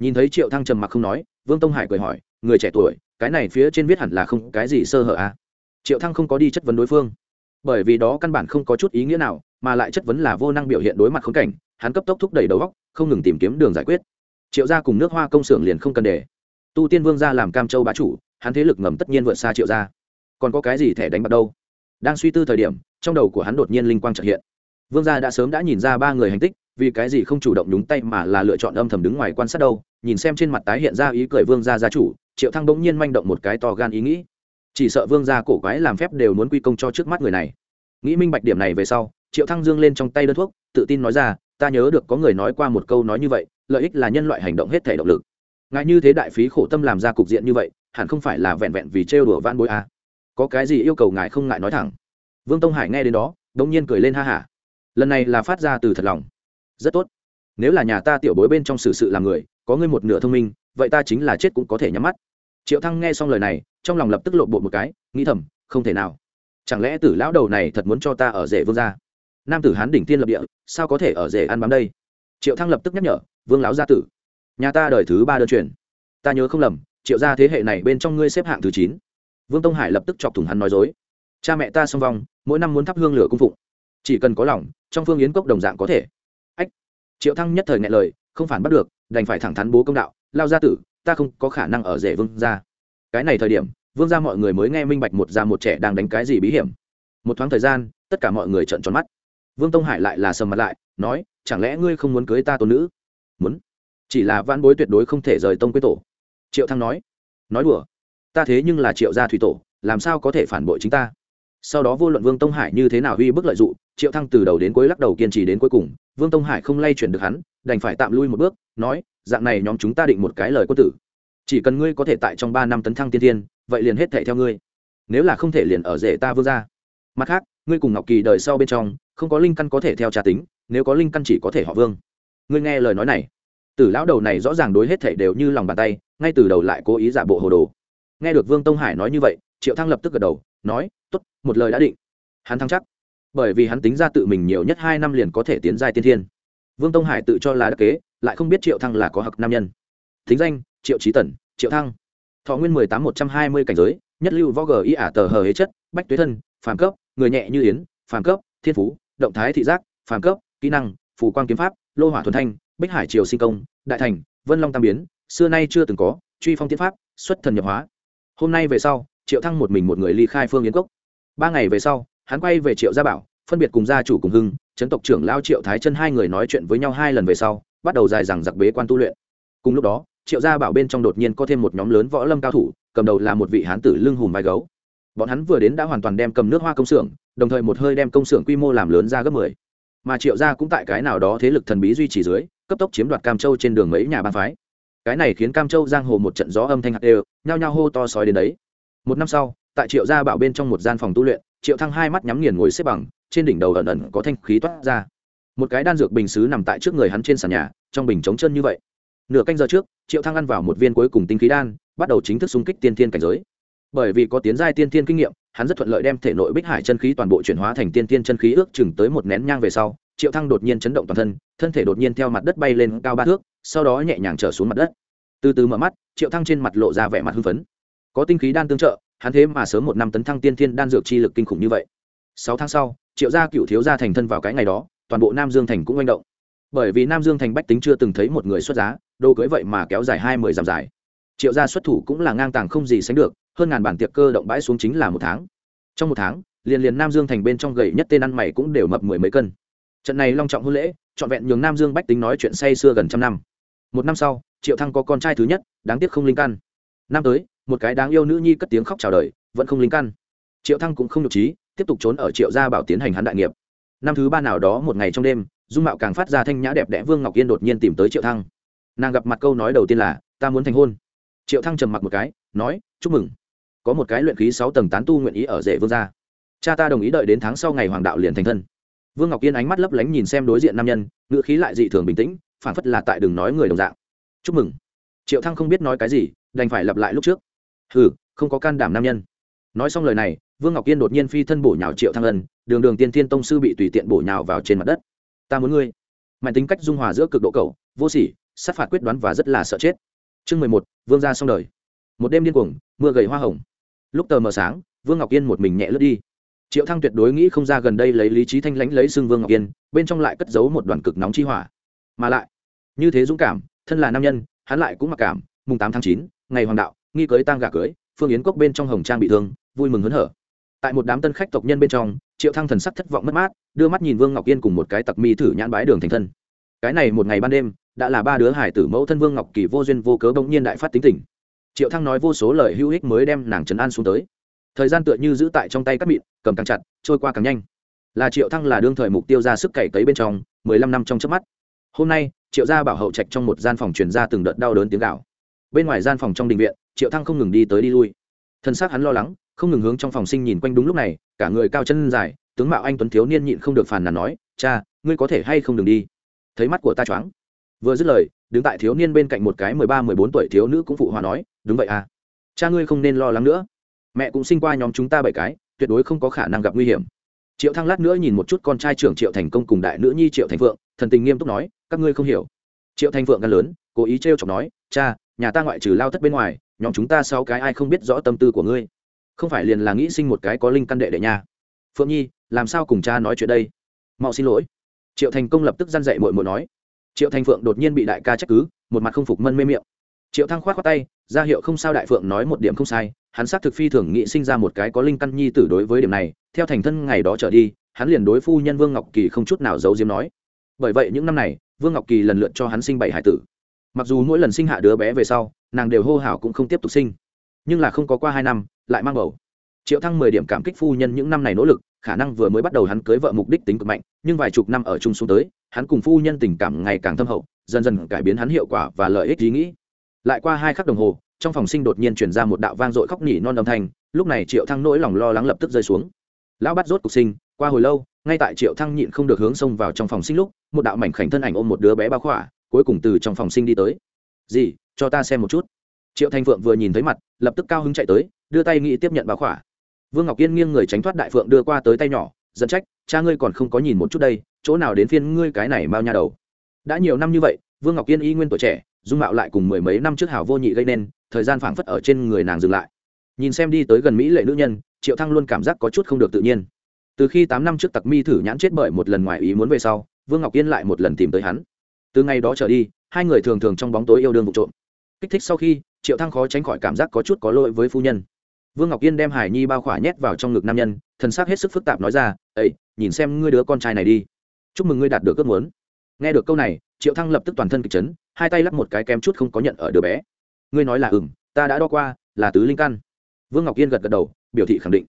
Nhìn thấy triệu thăng trầm mặc không nói, vương tông hải cười hỏi người trẻ tuổi, cái này phía trên viết hẳn là không cái gì sơ hở à. Triệu thăng không có đi chất vấn đối phương. Bởi vì đó căn bản không có chút ý nghĩa nào, mà lại chất vấn là vô năng biểu hiện đối mặt khốn cảnh, hắn cấp tốc thúc đẩy đầu góc không ngừng tìm kiếm đường giải quyết. Triệu gia cùng nước hoa công xưởng liền không cần để. Tu tiên vương gia làm cam châu bá chủ, hắn thế lực ngầm tất nhiên vượt xa triệu gia. Còn có cái gì thẻ đánh bạc đâu? Đang suy tư thời điểm, trong đầu của hắn đột nhiên linh quang trợ hiện. Vương gia đã sớm đã nhìn ra ba người hành tích, vì cái gì không chủ động nhúng tay mà là lựa chọn âm thầm đứng ngoài quan sát đâu? Nhìn xem trên mặt tái hiện ra ý cười vương gia gia chủ triệu thăng bỗng nhiên manh động một cái to gan ý nghĩ. Chỉ sợ vương gia cổ quái làm phép đều muốn quy công cho trước mắt người này. Nghĩ minh bạch điểm này về sau, triệu thăng dương lên trong tay đơn thuốc, tự tin nói ra, ta nhớ được có người nói qua một câu nói như vậy, lợi ích là nhân loại hành động hết thể động lực. Ngại như thế đại phí khổ tâm làm ra cục diện như vậy, hẳn không phải là vẹn vẹn vì trêu đùa van bối à. có cái gì yêu cầu ngài không ngại nói thẳng. Vương tông hải nghe đến đó đống nhiên cười lên ha hả. Lần này là phát ra từ thật lòng. Rất tốt. Nếu là nhà ta tiểu bối bên trong xử sự làm người, có ngươi một nửa thông minh vậy ta chính là chết cũng có thể nhắm mắt. Triệu thăng nghe xong lời này, trong lòng lập tức lộ bộ một cái, nghĩ thầm, không thể nào. Chẳng lẽ tử lão đầu này thật muốn cho ta ở rể vương gia? Nam tử hán đỉnh tiên lập địa, sao có thể ở rể ăn bám đây? Triệu thăng lập tức nhắc nhở, vương lão gia tử, nhà ta đời thứ ba đơn truyền. Ta nhớ không lầm, triệu gia thế hệ này bên trong ngươi xếp hạng thứ chín. Vương tông hải lập tức chọc thủng hắn nói dối. Cha mẹ ta song vong, mỗi năm muốn thắp hương lửa cung phụng. Chỉ cần có lòng, trong phương yến cốc đồng dạng có thể. Ách! Triệu thăng nhất thời ngại lời, không phản bắt được, đành phải thẳng thắn bố công đạo lao gia tử, ta không có khả năng ở rể vương gia. Cái này thời điểm, vương gia mọi người mới nghe minh bạch một già một trẻ đang đánh cái gì bí hiểm. Một thoáng thời gian, tất cả mọi người trợn tròn mắt. Vương tông hải lại là sầm mặt lại, nói, chẳng lẽ ngươi không muốn cưới ta tôn nữ? Muốn. Chỉ là vãn bối tuyệt đối không thể rời tông quế tổ. Triệu thăng nói. Nói đùa. Ta thế nhưng là triệu gia thủy tổ, làm sao có thể phản bội chính ta? Sau đó vô luận vương tông hải như thế nào uy bức lợi dụng triệu thăng từ đầu đến cuối lắc đầu kiên trì đến cuối cùng vương tông hải không lay chuyển được hắn, đành phải tạm lui một bước, nói, dạng này nhóm chúng ta định một cái lời quân tử. Chỉ cần ngươi có thể tại trong ba năm tấn thăng tiên tiên vậy liền hết thệ theo ngươi. Nếu là không thể liền ở rể ta vương ra mặt khác, ngươi cùng ngọc kỳ đời sau bên trong, không có linh căn có thể theo trà tính, nếu có linh căn chỉ có thể họ vương. Ngươi nghe lời nói này. Tử lão đầu này rõ ràng đối hết thệ đều như lòng bàn tay, ngay từ đầu lại cố ý giả bộ hồ đồ. Nghe được vương tông hải nói như vậy, triệu thăng lập tức gật đầu, nói t ố t một lời đã định. Hắn thăng chắc bởi vì hắn tính ra tự mình nhiều nhất hai năm liền có thể tiến giai tiên thiên. Vương tông hải tự cho là đắc kế, lại không biết triệu thăng là có hặc nam nhân. Thính danh, triệu trí tần, triệu thăng. Thọ nguyên mười tám một trăm hai mươi cảnh giới, nhất lưu võ g y ả tờ hờ hế chất, bách tuế thân, phàm cấp, người nhẹ như yến, phàm cấp, thiên phú, động thái thị giác, phàm cấp, kỹ năng, phù quang kiếm pháp, lô hỏa thuần thanh, bích hải triều sinh công, đại thành, vân long tam biến, xưa nay chưa từng có, truy phong tiến pháp, xuất thần nhập hóa. Hôm nay về sau, triệu thăng một mình một người ly khai phương yến cốc. Ba ngày về sau hắn quay về triệu gia bảo, phân biệt cùng gia chủ cùng hưng, chấn tộc trưởng lao triệu thái chân hai người nói chuyện với nhau hai lần về sau, bắt đầu dài rằng giặc bế quan tu luyện. Cùng lúc đó, triệu gia bảo bên trong đột nhiên có thêm một nhóm lớn võ lâm cao thủ, cầm đầu là một vị hán tử lưng hùm vai gấu. Bọn hắn vừa đến đã hoàn toàn đem cầm nước hoa công xưởng, đồng thời một hơi đem công xưởng quy mô làm lớn ra gấp mười. Mà triệu gia cũng tại cái nào đó thế lực thần bí duy trì dưới, cấp tốc chiếm đoạt cam châu trên đường mấy nhà ban phái. Cái này khiến cam châu giang hồ một trận gió âm thanh hạt đều, nhao nhao hô to sói đến đấy. Một năm sau, tại triệu gia bảo bên trong một gian phòng tu luyện triệu thăng hai mắt nhắm nghiền ngồi xếp bằng, trên đỉnh đầu ẩn ẩn có thanh khí toát ra. Một cái đan dược bình xứ nằm tại trước người hắn trên sàn nhà, trong bình trống chân như vậy. Nửa canh giờ trước, triệu thăng ăn vào một viên cuối cùng tinh khí đan, bắt đầu chính thức xung kích tiên thiên cảnh giới. Bởi vì có tiến giai tiên thiên kinh nghiệm, hắn rất thuận lợi đem thể nội bích hải chân khí toàn bộ chuyển hóa thành tiên thiên chân khí ước chừng tới một nén nhang về sau, triệu thăng đột nhiên chấn động toàn thân thân thể đột nhiên theo mặt đất bay lên cao ba thước, sau đó nhẹ nhàng trở xuống mặt đất. Từ từ mở mắt, triệu thăng trên mặt lộ ra vẻ mặt hưng phấn. Có tinh khí đan tương trợ hắn thế mà sớm một năm tấn thăng tiên thiên đan dược chi lực kinh khủng như vậy. Sáu tháng sau, triệu gia cựu thiếu gia thành thân vào cái ngày đó, toàn bộ nam dương thành cũng manh động. Bởi vì nam dương thành bách tính chưa từng thấy một người xuất giá, đồ cưới vậy mà kéo dài hai mươi dặm dài. Triệu gia xuất thủ cũng là ngang tàng không gì sánh được, hơn ngàn bản tiệc cơ động bãi xuống chính là một tháng. Trong một tháng, liền liền nam dương thành bên trong gầy nhất tên ăn mày cũng đều mập mười mấy cân. Trận này long trọng hôn lễ, trọn vẹn nhường nam dương bách tính nói chuyện say xưa gần trăm năm. Một năm sau, triệu thăng có con trai thứ nhất, đáng tiếc không linh căn. Năm tới một cái đáng yêu nữ nhi cất tiếng khóc chào đời, vẫn không linh căn. Triệu thăng cũng không nhục trí, tiếp tục trốn ở triệu gia bảo tiến hành hắn đại nghiệp. Năm thứ ba nào đó một ngày trong đêm, dung mạo càng phát ra thanh nhã đẹp đẽ vương ngọc yên đột nhiên tìm tới triệu thăng. Nàng gặp mặt câu nói đầu tiên là, ta muốn thành hôn. Triệu thăng trầm mặc một cái, nói, chúc mừng. Có một cái luyện khí sáu tầng tán tu nguyện ý ở rể vương gia. Cha ta đồng ý đợi đến tháng sau ngày hoàng đạo liền thành thân. Vương ngọc yên ánh mắt lấp lánh nhìn xem đối diện nam nhân, ngữ khí lại dị thường bình tĩnh phản phất là tại đừng nói người đồng dạng. Chúc mừng. Triệu thăng không biết nói cái gì, đành phải lặp lại lúc trước hừ, không có can đảm nam nhân. Nói xong lời này, vương ngọc yên đột nhiên phi thân bổ nhào triệu thăng ân, đường đường tiên thiên tông sư bị tùy tiện bổ nhào vào trên mặt đất. Ta muốn ngươi. Mạnh tính cách dung hòa giữa cực độ cầu vô sỉ, sát phạt quyết đoán và rất là sợ chết. Chương mười một, vương ra xong đời. Một đêm điên cuồng, mưa gầy hoa hồng. Lúc tờ mờ sáng, vương ngọc yên một mình nhẹ lướt đi. Triệu thăng tuyệt đối nghĩ không ra gần đây lấy lý trí thanh lãnh lấy xương vương ngọc yên, bên trong lại cất giấu một đoàn cực nóng chi hỏa. Mà lại, như thế dũng cảm, thân là nam nhân, hắn lại cũng mặc cảm, mùng tám tháng chín, ngày hoàng đạo nghi cưới tang gà cưới, phương yến cốc bên trong hồng trang bị thương, vui mừng hớn hở. Tại một đám tân khách tộc nhân bên trong, triệu thăng thần sắc thất vọng mất mát, đưa mắt nhìn vương ngọc yên cùng một cái tặc mi thử nhãn bái đường thành thân. Cái này một ngày ban đêm, đã là ba đứa hải tử mẫu thân vương ngọc kỳ vô duyên vô cớ bỗng nhiên đại phát tính tình. Triệu thăng nói vô số lời hữu ích mới đem nàng trấn an xuống tới. Thời gian tựa như giữ tại trong tay cắt mịn, cầm càng chặt, trôi qua càng nhanh. Là triệu thăng là đương thời mục tiêu ra sức cày cấy bên trong, mười lăm năm trong chớp mắt. Hôm nay, triệu gia bảo hậu trạch trong một gian phòng truyền ra từng đợt đau đớn tiếng gạo bên ngoài gian phòng trong đình viện, triệu thăng không ngừng đi tới đi lui. Thân xác hắn lo lắng, không ngừng hướng trong phòng sinh nhìn quanh đúng lúc này, cả người cao chân dài, tướng mạo anh tuấn thiếu niên nhịn không được phàn nàn nói, cha, ngươi có thể hay không đừng đi? Thấy mắt của ta choáng. Vừa dứt lời, đứng tại thiếu niên bên cạnh một cái mười ba, mười bốn tuổi thiếu nữ cũng phụ hòa nói, đúng vậy à. Cha ngươi không nên lo lắng nữa. Mẹ cũng sinh qua nhóm chúng ta bảy cái, tuyệt đối không có khả năng gặp nguy hiểm. Triệu thăng lát nữa nhìn một chút con trai trưởng triệu thành công cùng đại nữ nhi triệu thành phượng, thần tình nghiêm túc nói, các ngươi không hiểu. Triệu thành phượng gan lớn, cố ý t r chọc nói, cha nhà ta ngoại trừ lao thất bên ngoài, nhóm chúng ta sáu cái ai không biết rõ tâm tư của ngươi? Không phải liền là nghĩ sinh một cái có linh căn đệ đệ nha. Phượng nhi, làm sao cùng cha nói chuyện đây? Mau xin lỗi. Triệu thành công lập tức g i a n dậy mội mội nói. Triệu thành phượng đột nhiên bị đại ca trách cứ, một mặt không phục mân mê miệng. Triệu thăng k h o á t khoác tay, ra hiệu không sao đại phượng nói một điểm không sai, hắn xác thực phi thường nghị sinh ra một cái có linh căn nhi tử đối với điểm này, theo thành thân ngày đó trở đi, hắn liền đối phu nhân vương ngọc kỳ không chút nào giấu diếm nói. Bởi vậy những năm này, vương ngọc kỳ lần lượt cho hắn sinh bảy hải tử mặc dù mỗi lần sinh hạ đứa bé về sau, nàng đều hô hào cũng không tiếp tục sinh, nhưng là không có qua hai năm, lại mang bầu. Triệu thăng mười điểm cảm kích phu nhân những năm này nỗ lực, khả năng vừa mới bắt đầu hắn cưới vợ mục đích tính cực mạnh, nhưng vài chục năm ở chung xuống tới, hắn cùng phu nhân tình cảm ngày càng thâm hậu, dần dần cải biến hắn hiệu quả và lợi ích ý nghĩ. Lại qua hai khắc đồng hồ, trong phòng sinh đột nhiên chuyển ra một đạo vang dội khóc nỉ non âm thanh, lúc này triệu thăng nỗi lòng lo lắng lập tức rơi xuống. Lão bắt rốt cuộc sinh, qua hồi lâu, ngay tại triệu thăng nhịn không được hướng xông vào trong phòng sinh lúc, một đạo mảnh khảnh thân ảnh ôm một đứa bé bao khỏa cuối cùng từ trong phòng sinh đi tới. Gì cho ta xem một chút. Triệu thanh phượng vừa nhìn thấy mặt, lập tức cao hứng chạy tới, đưa tay nghĩ tiếp nhận báo khỏa. Vương ngọc yên nghiêng người tránh thoát đại phượng đưa qua tới tay nhỏ dẫn trách, cha ngươi còn không có nhìn một chút đây, chỗ nào đến phiên ngươi cái này mao nha đầu? Đã nhiều năm như vậy, vương ngọc yên y nguyên tuổi trẻ, dung mạo lại cùng mười mấy năm trước hảo vô nhị gây nên, thời gian phảng phất ở trên người nàng dừng lại. Nhìn xem đi tới gần mỹ lệ nữ nhân, triệu thăng luôn cảm giác có chút không được tự nhiên. Từ khi tám năm trước tặc mi thử nhãn chết bởi một lần ngoài ý muốn về sau, vương ngọc yên lại một lần tìm tới hắn từ ngày đó trở đi, hai người thường thường trong bóng tối yêu đương vụ trộm. Kích thích sau khi, triệu thăng khó tránh khỏi cảm giác có chút có lỗi với phu nhân. Vương ngọc yên đem hải nhi bao khỏa nhét vào trong ngực nam nhân, thần sắc hết sức phức tạp nói ra ấy nhìn xem ngươi đứa con trai này đi. Chúc mừng ngươi đạt được ước muốn. Nghe được câu này, triệu thăng lập tức toàn thân kịch chấn, hai tay lắp một cái kém chút không có nhận ở đứa bé. Ngươi nói là ừng ta đã đo qua, là tứ linh căn. Vương ngọc yên gật gật đầu, biểu thị khẳng định.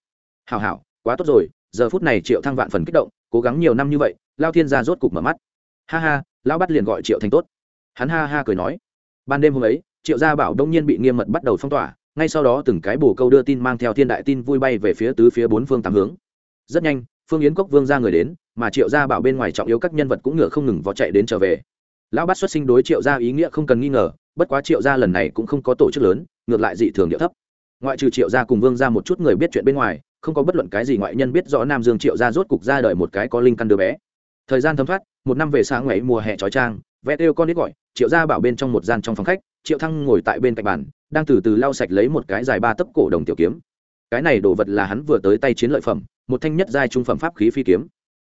Hào hảo, quá tốt rồi, giờ phút này triệu thăng vạn phần kích động, cố gắng nhiều năm như vậy, lao thiên gia rốt cục mở mắt. Ha ha lão bắt liền gọi triệu thành tốt. Hắn ha ha cười nói. Ban đêm hôm ấy, triệu gia bảo đông nhiên bị nghiêm mật bắt đầu phong tỏa, ngay sau đó từng cái bồ câu đưa tin mang theo thiên đại tin vui bay về phía tứ phía bốn phương tám hướng. Rất nhanh, phương yến cốc vương ra người đến, mà triệu gia bảo bên ngoài trọng yếu các nhân vật cũng ngựa không ngừng vó chạy đến trở về. Lão bát xuất sinh đối triệu gia ý nghĩa không cần nghi ngờ, bất quá triệu gia lần này cũng không có tổ chức lớn, ngược lại dị thường địa thấp. Ngoại trừ triệu gia cùng vương ra một chút người biết chuyện bên ngoài, không có bất luận cái gì ngoại nhân biết rõ nam dương triệu gia rốt cục ra đời một cái có linh căn đứa bé. Thời gian thấm thoát một năm về sáng ngày mùa hè trói trang, vẽ đều con đít gọi, triệu gia bảo bên trong một gian trong phòng khách, triệu thăng ngồi tại bên cạnh bàn, đang từ từ lau sạch lấy một cái dài ba tấc cổ đồng tiểu kiếm. Cái này đồ vật là hắn vừa tới tay chiến lợi phẩm, một thanh nhất giai trung phẩm pháp khí phi kiếm.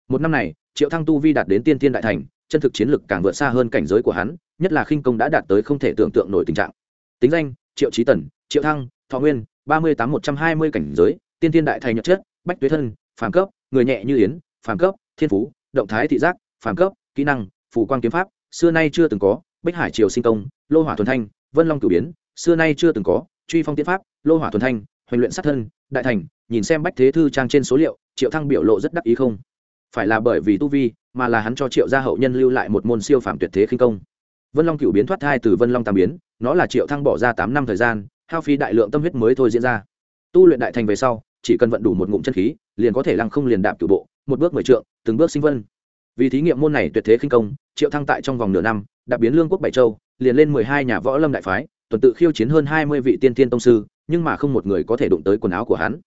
Một năm này, triệu thăng tu vi đạt đến tiên tiên đại thành, chân thực chiến lực càng vượt xa hơn cảnh giới của hắn, nhất là khinh công đã đạt tới không thể tưởng tượng nổi tình trạng. Tính danh, triệu trí tần, triệu thăng, thọ nguyên, ba mươi tám một trăm hai mươi cảnh giới, tiên tiên đại thành nhật chất, bách tuế thân, phàm cấp, người nhẹ như yến, phàm cấp, thiên phú, động thái thị giác phàm cấp, kỹ năng, phù quang kiếm pháp, xưa nay chưa từng có, bích hải triều sinh công, lô hỏa thuần thanh, vân long cửu biến, xưa nay chưa từng có, truy phong tiến pháp, lô hỏa thuần thanh hoành luyện sát thân, đại thành, nhìn xem bách thế thư trang trên số liệu, triệu thăng biểu lộ rất đắc ý không? Phải là bởi vì tu vi, mà là hắn cho triệu gia hậu nhân lưu lại một môn siêu phàm tuyệt thế khinh công. Vân long cửu biến thoát thai từ vân long tam biến, nó là triệu thăng bỏ ra tám năm thời gian, hao phí đại lượng tâm huyết mới thôi diễn ra. Tu luyện đại thành về sau, chỉ cần vận đủ một ngụm chân khí, liền có thể lăng không liền đạp cửu bộ, một bước mười trượng, từng bước sinh vân vì thí nghiệm môn này tuyệt thế khinh công, triệu thăng tại trong vòng nửa năm đặc biến lương quốc bảy châu, liền lên mười hai nhà võ lâm đại phái, tuần tự khiêu chiến hơn hai mươi vị tiên tiên tông sư, nhưng mà không một người có thể đụng tới quần áo của hắn.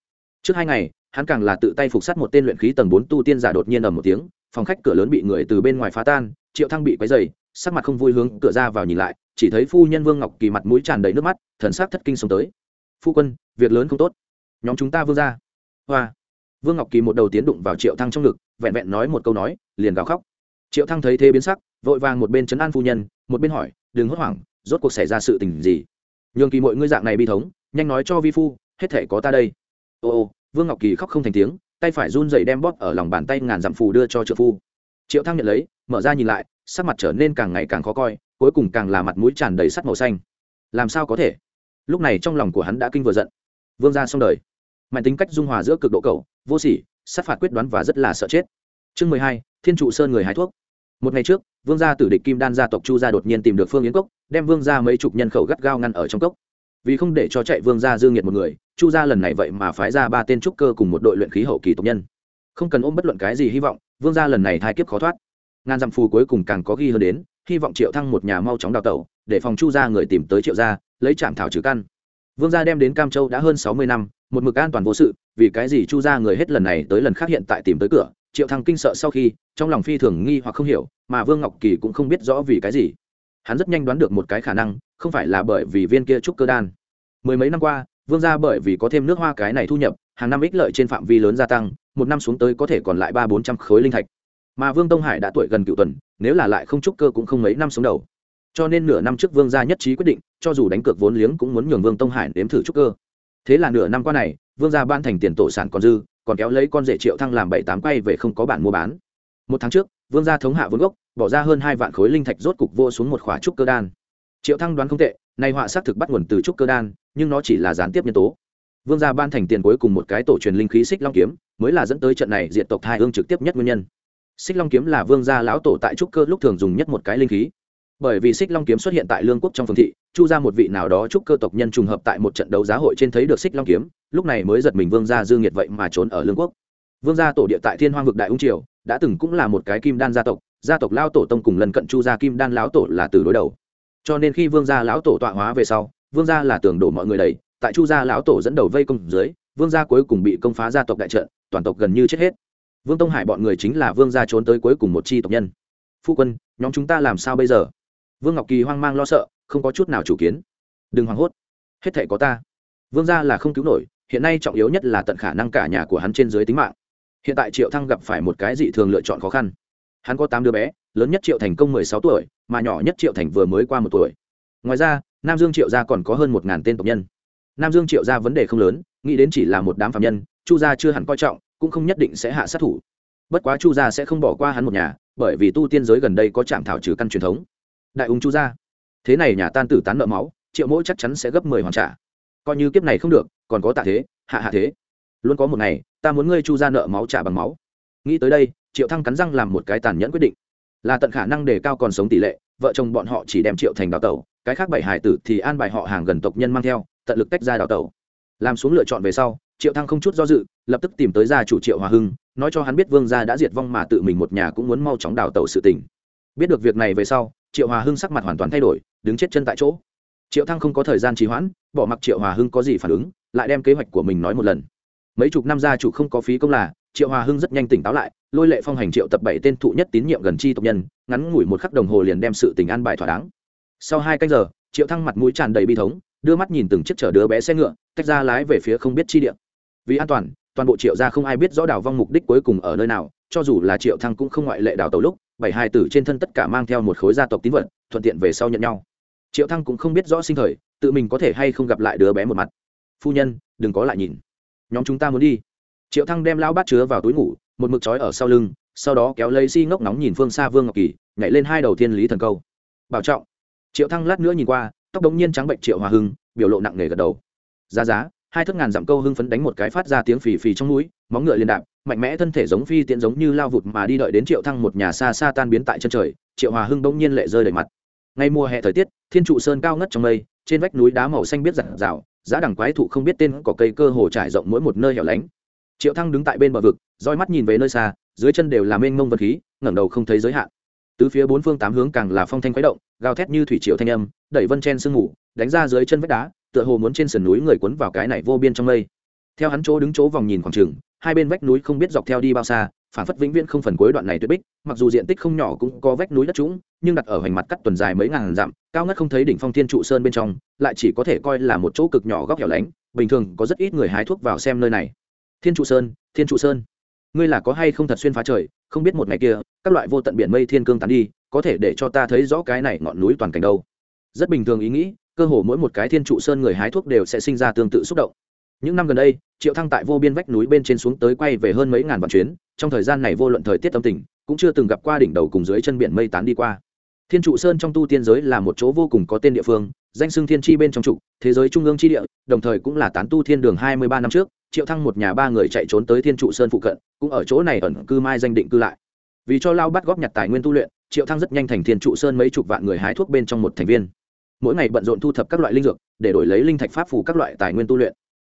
Trước hai ngày, hắn càng là tự tay phục sát một tên luyện khí tầng bốn tu tiên giả đột nhiên ầm một tiếng, phòng khách cửa lớn bị người từ bên ngoài phá tan, triệu thăng bị quấy dày sắc mặt không vui hướng cửa ra vào nhìn lại, chỉ thấy phu nhân vương ngọc kỳ mặt mũi tràn đầy nước mắt, thần sắc thất kinh xông tới. Phu quân, việc lớn không tốt. Nhóm chúng ta vương ra hoa. Vương ngọc kỳ một đầu tiến đụng vào triệu thăng trong ngực vẹn vẹn nói một câu nói, liền gào khóc. Triệu thăng thấy thế biến sắc, vội vàng một bên chấn an phu nhân, một bên hỏi, đừng hốt hoảng, rốt cuộc xảy ra sự tình gì? Nhường kỳ mọi ngươi dạng này bi thống, nhanh nói cho vi phu, hết thể có ta đây. Ô ô, vương ngọc kỳ khóc không thành tiếng, tay phải run dậy đem bóp ở lòng bàn tay ngàn dặm phù đưa cho trợ phu. Triệu thăng nhận lấy, mở ra nhìn lại, sắc mặt trở nên càng ngày càng khó coi, cuối cùng càng là mặt mũi tràn đầy sắt màu xanh. Làm sao có thể? Lúc này trong lòng của hắn đã kinh vừa giận. Vương gia xong đời. Mạnh tính cách dung hòa giữa cực độ cầu vô sỉ sát phạt quyết đoán và rất là sợ chết. Chương mười hai, thiên trụ sơn người hái thuốc. Một ngày trước, vương gia tử địch kim đan gia tộc chu gia đột nhiên tìm được phương yến cốc, đem vương gia mấy chục nhân khẩu gắt gao ngăn ở trong cốc. Vì không để cho chạy vương gia dương nhiệt một người, chu gia lần này vậy mà phái ra ba tên trúc cơ cùng một đội luyện khí hậu kỳ tộc nhân. Không cần ôm bất luận cái gì hy vọng, vương gia lần này thai kiếp khó thoát. Ngàn dặm phù cuối cùng càng có ghi hơn đến, hy vọng triệu thăng một nhà mau chóng đào tẩu, để phòng chu gia người tìm tới triệu gia, lấy trạm thảo trừ căn vương gia đem đến cam châu đã hơn sáu mươi năm, một mực an toàn vô sự, vì cái gì chu gia người hết lần này tới lần khác hiện tại tìm tới cửa, triệu thăng kinh sợ sau khi, trong lòng phi thường nghi hoặc không hiểu, mà vương ngọc kỳ cũng không biết rõ vì cái gì. Hắn rất nhanh đoán được một cái khả năng, không phải là bởi vì viên kia trúc cơ đan. Mười mấy năm qua, vương gia bởi vì có thêm nước hoa cái này thu nhập, hàng năm ích lợi trên phạm vi lớn gia tăng, một năm xuống tới có thể còn lại ba bốn trăm khối linh thạch. Mà vương tông hải đã tuổi gần cựu tuần, nếu là lại không trúc cơ cũng không mấy năm sống đầu cho nên nửa năm trước vương gia nhất trí quyết định, cho dù đánh cược vốn liếng cũng muốn nhường vương tông hải nếm thử trúc cơ. Thế là nửa năm qua này, vương gia ban thành tiền tổ sản còn dư, còn kéo lấy con rể triệu thăng làm bảy tám quay về không có bản mua bán. Một tháng trước, vương gia thống hạ vốn gốc, bỏ ra hơn hai vạn khối linh thạch rốt cục vô xuống một khóa trúc cơ đan. Triệu thăng đoán không tệ, nay họa xác thực bắt nguồn từ trúc cơ đan, nhưng nó chỉ là gián tiếp nhân tố. Vương gia ban thành tiền cuối cùng một cái tổ truyền linh khí xích long kiếm, mới là dẫn tới trận này diện tộc hai hương trực tiếp nhất nguyên nhân. Xích long kiếm là vương gia lão tổ tại trúc cơ lúc thường dùng nhất một cái linh khí bởi vì xích long kiếm xuất hiện tại lương quốc trong phương thị, chu ra một vị nào đó trúc cơ tộc nhân trùng hợp tại một trận đấu giá hội trên thấy được xích long kiếm, lúc này mới giật mình vương gia dương nhiệt vậy mà trốn ở lương quốc. Vương gia tổ địa tại thiên hoang vực đại ung triều, đã từng cũng là một cái kim đan gia tộc gia tộc lao tổ tông cùng lần cận chu gia kim đan lão tổ là từ đối đầu. Cho nên khi vương gia lão tổ tọa hóa về sau, vương gia là tường đổ mọi người đầy, tại chu gia lão tổ dẫn đầu vây công dưới, vương gia cuối cùng bị công phá gia tộc đại trận, toàn tộc gần như chết hết. Vương tông hải bọn người chính là vương gia trốn tới cuối cùng một chi tộc nhân. Phu quân, nhóm chúng ta làm sao bây giờ? Vương ngọc kỳ hoang mang lo sợ, không có chút nào chủ kiến. Đừng hoảng hốt. Hết thể có ta. Vương gia là không cứu nổi, hiện nay trọng yếu nhất là tận khả năng cả nhà của hắn trên dưới tính mạng. Hiện tại triệu thăng gặp phải một cái dị thường lựa chọn khó khăn. Hắn có tám đứa bé, lớn nhất triệu thành công mười sáu tuổi, mà nhỏ nhất triệu thành vừa mới qua một tuổi. Ngoài ra, nam dương triệu gia còn có hơn một ngàn tên tộc nhân. Nam dương triệu gia vấn đề không lớn, nghĩ đến chỉ là một đám phạm nhân, chu gia chưa hẳn coi trọng, cũng không nhất định sẽ hạ sát thủ. Bất quá chu gia sẽ không bỏ qua hắn một nhà, bởi vì tu tiên giới gần đây có trạm thảo trừ căn truyền thống đại ung chu gia thế này nhà tan tử tán nợ máu, triệu mỗi chắc chắn sẽ gấp mười hoàn trả. Coi như kiếp này không được, còn có tạ thế, hạ hạ thế. Luôn có một ngày, ta muốn ngươi chu ra nợ máu trả bằng máu. Nghĩ tới đây, triệu thăng cắn răng làm một cái tàn nhẫn quyết định. Là tận khả năng để cao còn sống tỷ lệ, vợ chồng bọn họ chỉ đem triệu thành đào tẩu, cái khác bảy hải tử thì an bài họ hàng gần tộc nhân mang theo, tận lực tách ra đào tẩu. Làm xuống lựa chọn về sau, triệu thăng không chút do dự, lập tức tìm tới gia chủ triệu hòa hưng, nói cho hắn biết vương gia đã diệt vong mà tự mình một nhà cũng muốn mau chóng đào tẩu sự tình. Biết được việc này về sau triệu hòa hưng sắc mặt hoàn toàn thay đổi, đứng chết chân tại chỗ. Triệu thăng không có thời gian trì hoãn, bỏ mặc triệu hòa hưng có gì phản ứng, lại đem kế hoạch của mình nói một lần. Mấy chục năm gia chủ không có phí công là, triệu hòa hưng rất nhanh tỉnh táo lại, lôi lệ phong hành triệu tập bảy tên thụ nhất tín nhiệm gần chi tộc nhân, ngắn ngủi một khắc đồng hồ liền đem sự tình an bài thỏa đáng. Sau hai canh giờ, triệu thăng mặt mũi tràn đầy bi thống, đưa mắt nhìn từng chiếc chở đứa bé xe ngựa, tách ra lái về phía không biết chi địa. Vì an toàn toàn bộ triệu gia không ai biết rõ đào vong mục đích cuối cùng ở nơi nào, cho dù là triệu thăng cũng không ngoại lệ đào tàu lúc, bảy hai tử trên thân tất cả mang theo một khối gia tộc tín vật, thuận tiện về sau nhận nhau. Triệu thăng cũng không biết rõ sinh thời, tự mình có thể hay không gặp lại đứa bé một mặt. Phu nhân, đừng có lại nhìn. Nhóm chúng ta muốn đi. Triệu thăng đem lao bát chứa vào túi ngủ, một mực trói ở sau lưng, sau đó kéo lấy si ngốc nóng nhìn phương xa vương ngọc kỳ, nhảy lên hai đầu thiên lý thần câu. Bảo trọng. Triệu thăng lát nữa nhìn qua, tóc đống nhiên trắng bệnh triệu hòa hưng, biểu lộ nặng nề gật đầu. Giá giá hai thước ngàn dặm câu hưng phấn đánh một cái phát ra tiếng phì phì trong núi, móng ngựa liên đạp, mạnh mẽ thân thể giống phi tiện giống như lao vụt mà đi đợi đến triệu thăng một nhà xa xa tan biến tại chân trời, triệu hòa hưng bỗng nhiên lệ rơi đầy mặt. Ngay mùa hè thời tiết, thiên trụ sơn cao ngất trong mây, trên vách núi đá màu xanh biết rạng rào giá đằng quái thụ không biết tên có cây cơ hồ trải rộng mỗi một nơi hẻo lánh. Triệu thăng đứng tại bên bờ vực, roi mắt nhìn về nơi xa, dưới chân đều là mênh mông vật khí, ngẩng đầu không thấy giới hạn. Tứ phía bốn phương tám hướng càng là phong thanh khuấy động, gào thét như thủy triều thanh âm, đẩy vân chen sương ngủ đánh ra dưới chân vách đá tựa hồ muốn trên sườn núi người quấn vào cái này vô biên trong mây. Theo hắn chỗ đứng chỗ vòng nhìn khoảng trường hai bên vách núi không biết dọc theo đi bao xa, phản phất vĩnh viễn không phần cuối đoạn này tuyệt bích, mặc dù diện tích không nhỏ cũng có vách núi đất trũng, nhưng đặt ở hoành mặt cắt tuần dài mấy ngàn dặm, cao ngất không thấy đỉnh phong thiên trụ sơn bên trong, lại chỉ có thể coi là một chỗ cực nhỏ góc hẻo lánh, bình thường có rất ít người hái thuốc vào xem nơi này. Thiên trụ sơn, thiên trụ sơn. Ngươi là có hay không thật xuyên phá trời, không biết một ngày kia, các loại vô tận biển mây thiên cương tán đi, có thể để cho ta thấy rõ cái này ngọn núi toàn cảnh đâu. Rất bình thường ý nghĩ cơ hồ mỗi một cái thiên trụ sơn người hái thuốc đều sẽ sinh ra tương tự xúc động. Những năm gần đây, triệu thăng tại vô biên vách núi bên trên xuống tới quay về hơn mấy ngàn vạn chuyến, trong thời gian này vô luận thời tiết tâm tình, cũng chưa từng gặp qua đỉnh đầu cùng dưới chân biển mây tán đi qua. Thiên trụ sơn trong tu tiên giới là một chỗ vô cùng có tên địa phương, danh xưng thiên tri bên trong trụ, thế giới trung ương tri địa, đồng thời cũng là tán tu thiên đường hai mươi ba năm trước, triệu thăng một nhà ba người chạy trốn tới thiên trụ sơn phụ cận, cũng ở chỗ này ẩn cư mai danh định cư lại. Vì cho lao bắt góp nhặt tài nguyên tu luyện, triệu thăng rất nhanh thành thiên trụ sơn mấy chục vạn người hái thuốc bên trong một thành viên mỗi ngày bận rộn thu thập các loại linh dược, để đổi lấy linh thạch pháp phù các loại tài nguyên tu luyện.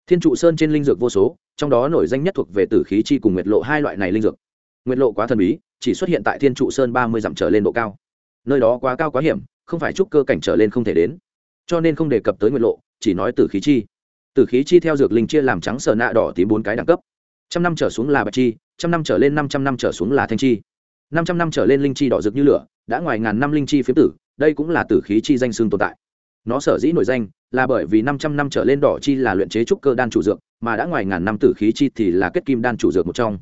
Thiên trụ sơn trên linh dược vô số, trong đó nổi danh nhất thuộc về tử khí chi cùng nguyệt lộ hai loại này linh dược. Nguyệt lộ quá thần bí, chỉ xuất hiện tại thiên trụ sơn ba mươi dặm trở lên độ cao. Nơi đó quá cao quá hiểm, không phải chúc cơ cảnh trở lên không thể đến. Cho nên không đề cập tới nguyệt lộ, chỉ nói tử khí chi. Tử khí chi theo dược linh chia làm trắng sờ nạ đỏ tím bốn cái đẳng cấp. Trăm năm trở xuống là bạch chi, trăm năm trở lên năm trăm năm trở xuống là thanh chi. Năm trăm năm trở lên linh chi đỏ rực như lửa, đã ngoài ngàn năm linh chi phiếm tử đây cũng là tử khí chi danh xương tồn tại. Nó sở dĩ nổi danh là bởi vì năm trăm năm trở lên đỏ chi là luyện chế trúc cơ đan chủ dược, mà đã ngoài ngàn năm tử khí chi thì là kết kim đan chủ dược một trong.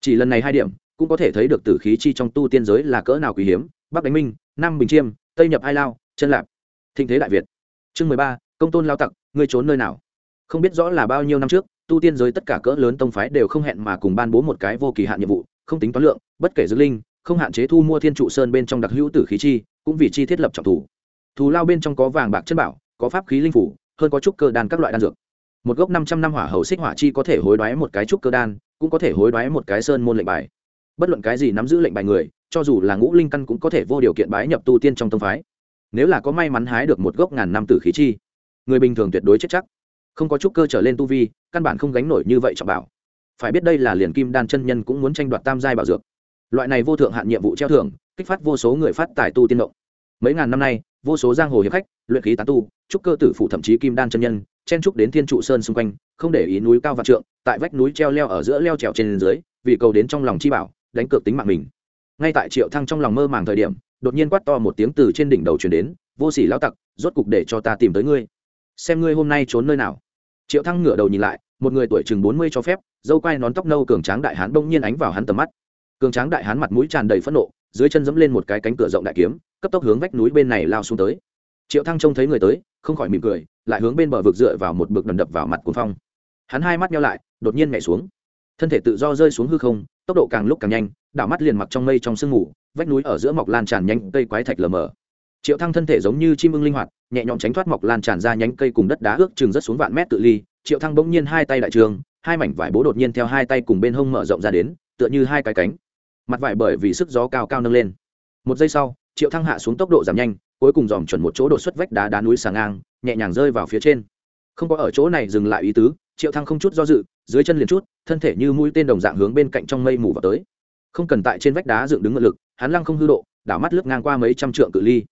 Chỉ lần này hai điểm, cũng có thể thấy được tử khí chi trong tu tiên giới là cỡ nào quý hiếm. Bắc đánh minh, nam bình chiêm, tây nhập ai lao, chân lạp, thịnh thế đại việt. Chương mười ba, công tôn lao tặc, ngươi trốn nơi nào? Không biết rõ là bao nhiêu năm trước, tu tiên giới tất cả cỡ lớn tông phái đều không hẹn mà cùng ban bố một cái vô kỳ hạn nhiệm vụ, không tính toán lượng, bất kể dược linh, không hạn chế thu mua thiên trụ sơn bên trong đặc hữu tử khí chi cũng vì chi thiết lập trọng thủ. Thù lao bên trong có vàng bạc chân bảo, có pháp khí linh phủ, hơn có trúc cơ đan các loại đan dược. Một gốc năm trăm năm hỏa hầu xích hỏa chi có thể hối đoái một cái trúc cơ đan, cũng có thể hối đoái một cái sơn môn lệnh bài. Bất luận cái gì nắm giữ lệnh bài người, cho dù là ngũ linh căn cũng có thể vô điều kiện bái nhập tu tiên trong tông phái. Nếu là có may mắn hái được một gốc ngàn năm tử khí chi, người bình thường tuyệt đối chết chắc. Không có trúc cơ trở lên tu vi, căn bản không gánh nổi như vậy trọng bảo. Phải biết đây là liền kim đan chân nhân cũng muốn tranh đoạt tam giai bảo dược. Loại này vô thượng hạn nhiệm vụ treo thưởng kích phát vô số người phát tài tu tiên động. Mấy ngàn năm nay, vô số giang hồ hiệp khách, luyện khí tán tu trúc cơ tử phụ thậm chí kim đan chân nhân, chen trúc đến thiên trụ sơn xung quanh, không để ý núi cao và trượng, tại vách núi treo leo ở giữa leo trèo trên dưới, vì cầu đến trong lòng chi bảo, đánh cược tính mạng mình. Ngay tại triệu thăng trong lòng mơ màng thời điểm, đột nhiên quát to một tiếng từ trên đỉnh đầu truyền đến, vô sỉ lão tặc, rốt cục để cho ta tìm tới ngươi. Xem ngươi hôm nay trốn nơi nào. Triệu thăng ngửa đầu nhìn lại, một người tuổi chừng bốn mươi cho phép, dâu quai nón tóc nâu cường tráng đại hán bỗng nhiên ánh vào hắn tầm mắt. Cường tráng đại hán mặt mũi tràn đầy phẫn nộ dưới chân dẫm lên một cái cánh cửa rộng đại kiếm, cấp tốc hướng vách núi bên này lao xuống tới. Triệu thăng trông thấy người tới, không khỏi mỉm cười, lại hướng bên bờ vực dựa vào một bực đầm đập vào mặt cuồng phong. Hắn hai mắt nhau lại, đột nhiên nhảy xuống. Thân thể tự do rơi xuống hư không, tốc độ càng lúc càng nhanh, đảo mắt liền mặc trong mây trong sương mù, vách núi ở giữa mọc lan tràn nhanh, cây quái thạch lờ mờ. Triệu thăng thân thể giống như chim ưng linh hoạt, nhẹ nhõm tránh thoát mọc lan tràn ra nhánh cây cùng đất đá ước chừng rất xuống vạn mét tự ly. Triệu thăng bỗng nhiên hai tay đại trường, hai mảnh vải bố đột nhiên theo hai tay cùng bên hông mở rộng ra đến, tựa như hai cái cánh mặt vải bởi vì sức gió cao cao nâng lên. Một giây sau, triệu thăng hạ xuống tốc độ giảm nhanh, cuối cùng dòm chuẩn một chỗ đột xuất vách đá đá núi sàng ngang, nhẹ nhàng rơi vào phía trên. Không có ở chỗ này dừng lại ý tứ, triệu thăng không chút do dự, dưới chân liền chút, thân thể như mũi tên đồng dạng hướng bên cạnh trong mây mù vào tới. Không cần tại trên vách đá dựng đứng ngự lực, hắn lăng không hư độ, đảo mắt lướt ngang qua mấy trăm trượng cự ly.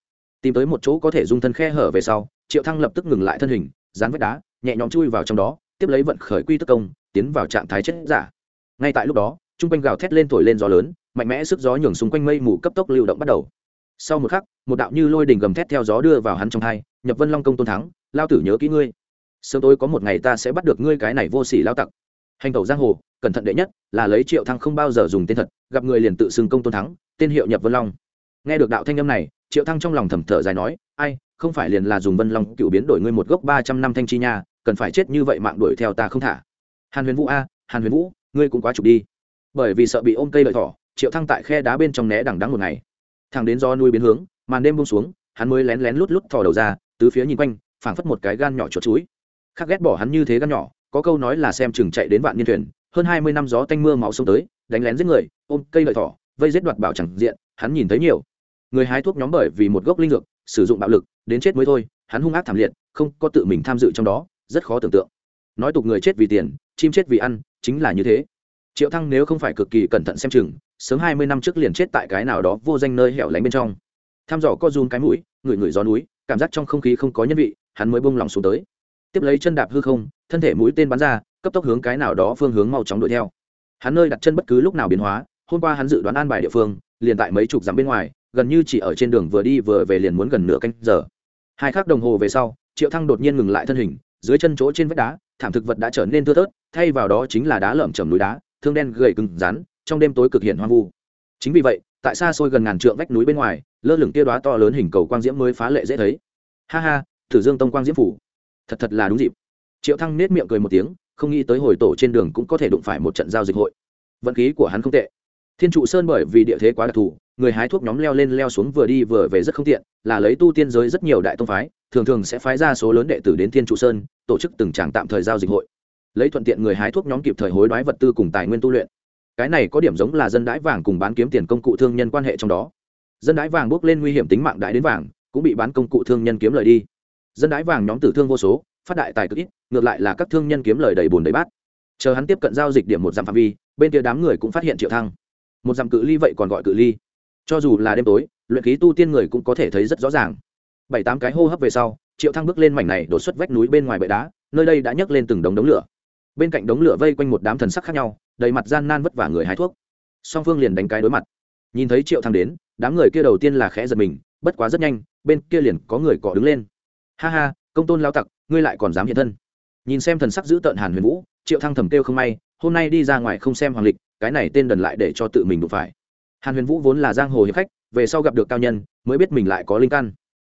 Tìm tới một chỗ có thể dung thân khe hở về sau, triệu thăng lập tức ngừng lại thân hình, dán vách đá, nhẹ nhõm chui vào trong đó, tiếp lấy vận khởi quy tức công, tiến vào trạng thái chết giả. Ngay tại lúc đó chung quanh gào thét lên thổi lên gió lớn, mạnh mẽ sức gió nhường xung quanh mây mù cấp tốc lưu động bắt đầu. Sau một khắc, một đạo như lôi đình gầm thét theo gió đưa vào hắn trong hai, nhập vân long công tôn thắng, lao tử nhớ kỹ ngươi. Sớm tối có một ngày ta sẽ bắt được ngươi cái này vô s ỉ lao tặc. Hành tẩu giang hồ, cẩn thận đệ nhất là lấy triệu thăng không bao giờ dùng tên thật, gặp người liền tự xưng công tôn thắng, tên hiệu nhập vân long. Nghe được đạo thanh âm này, triệu thăng trong lòng thầm thở dài nói, ai, không phải liền là dùng vân long cựu biến đổi ngươi một gốc ba trăm năm thanh chi nha, cần phải chết như vậy mạng đuổi theo ta không thả. Hàn huyền vũ a, hàn huyền vũ, ngươi cũng quá chụp đi bởi vì sợ bị ôm cây lợi thỏ, triệu thăng tại khe đá bên trong né đằng đắng một ngày. Thằng đến do nuôi biến hướng, màn đêm buông xuống, hắn mới lén lén lút lút thò đầu ra, tứ phía nhìn quanh, phảng phất một cái gan nhỏ chuột chuối. Khắc ghét bỏ hắn như thế gan nhỏ, có câu nói là xem chừng chạy đến vạn niên thuyền, hơn hai mươi năm gió tanh mưa máu sông tới, đánh lén giết người, ôm cây lợi thỏ, vây giết đoạt bảo chẳng diện, hắn nhìn thấy nhiều. Người hái thuốc nhóm bởi vì một gốc linh dược, sử dụng bạo lực, đến chết mới thôi, hắn hung ác thảm liệt, không có tự mình tham dự trong đó, rất khó tưởng tượng. Nói tục người chết vì tiền, chim chết vì ăn, chính là như thế triệu thăng nếu không phải cực kỳ cẩn thận xem chừng, sớm hai mươi năm trước liền chết tại cái nào đó vô danh nơi hẻo lánh bên trong. Tham dò co run cái mũi, ngửi ngửi gió núi, cảm giác trong không khí không có nhân vị, hắn mới bông lòng xuống tới. Tiếp lấy chân đạp hư không, thân thể mũi tên bắn ra, cấp tốc hướng cái nào đó phương hướng mau chóng đuổi theo. Hắn nơi đặt chân bất cứ lúc nào biến hóa, hôm qua hắn dự đoán an bài địa phương, liền tại mấy chục dặm bên ngoài, gần như chỉ ở trên đường vừa đi vừa về liền muốn gần nửa canh giờ. Hai khắc đồng hồ về sau, triệu thăng đột nhiên ngừng lại thân hình, dưới chân chỗ trên vách đá, thảm thực vật đã trở nên thưa thớt, thay vào đó chính là đá lởm chầm núi đá thương đen gầy cứng rắn, trong đêm tối cực hiện hoang vu. Chính vì vậy, tại xa xôi gần ngàn trượng vách núi bên ngoài, lơ lửng kia đoá to lớn hình cầu quang diễm mới phá lệ dễ thấy. Ha ha, thử dương tông quang diễm phủ. Thật thật là đúng dịp. Triệu thăng nết miệng cười một tiếng, không nghĩ tới hồi tổ trên đường cũng có thể đụng phải một trận giao dịch hội. Vận khí của hắn không tệ. Thiên trụ sơn bởi vì địa thế quá đặc thù, người hái thuốc nhóm leo lên leo xuống vừa đi vừa về rất không tiện, là lấy tu tiên giới rất nhiều đại tông phái, thường thường sẽ phái ra số lớn đệ tử đến thiên trụ sơn, tổ chức từng tràng tạm thời giao dịch hội lấy thuận tiện người hái thuốc nhóm kịp thời hối đoái vật tư cùng tài nguyên tu luyện. Cái này có điểm giống là dân đãi vàng cùng bán kiếm tiền công cụ thương nhân quan hệ trong đó. Dân đãi vàng bước lên nguy hiểm tính mạng đại đến vàng, cũng bị bán công cụ thương nhân kiếm lời đi. Dân đãi vàng nhóm tử thương vô số, phát đại tài cực ít, ngược lại là các thương nhân kiếm lời đầy bùn đầy bát. Chờ hắn tiếp cận giao dịch điểm một dặm phạm vi, bên kia đám người cũng phát hiện triệu thăng. Một dặm cự ly vậy còn gọi cự ly. Cho dù là đêm tối, luyện khí tu tiên người cũng có thể thấy rất rõ ràng. Bảy tám cái hô hấp về sau, triệu thăng bước lên mảnh này đột xuất vách núi bên ngoài bệ đá, nơi đây đã nhấc lên từng đống đống lửa bên cạnh đống lửa vây quanh một đám thần sắc khác nhau, đầy mặt gian nan vất vả người hái thuốc. Song phương liền đánh cái đối mặt. Nhìn thấy triệu thăng đến, đám người kia đầu tiên là khẽ giật mình, bất quá rất nhanh, bên kia liền có người cọ đứng lên. Ha ha, công tôn lao tặc, ngươi lại còn dám hiện thân? Nhìn xem thần sắc giữ tợn hàn huyền vũ, triệu thăng thầm kêu không may, hôm nay đi ra ngoài không xem hoàng lịch, cái này tên đần lại để cho tự mình đụng phải. Hàn huyền vũ vốn là giang hồ hiệp khách, về sau gặp được cao nhân, mới biết mình lại có linh căn.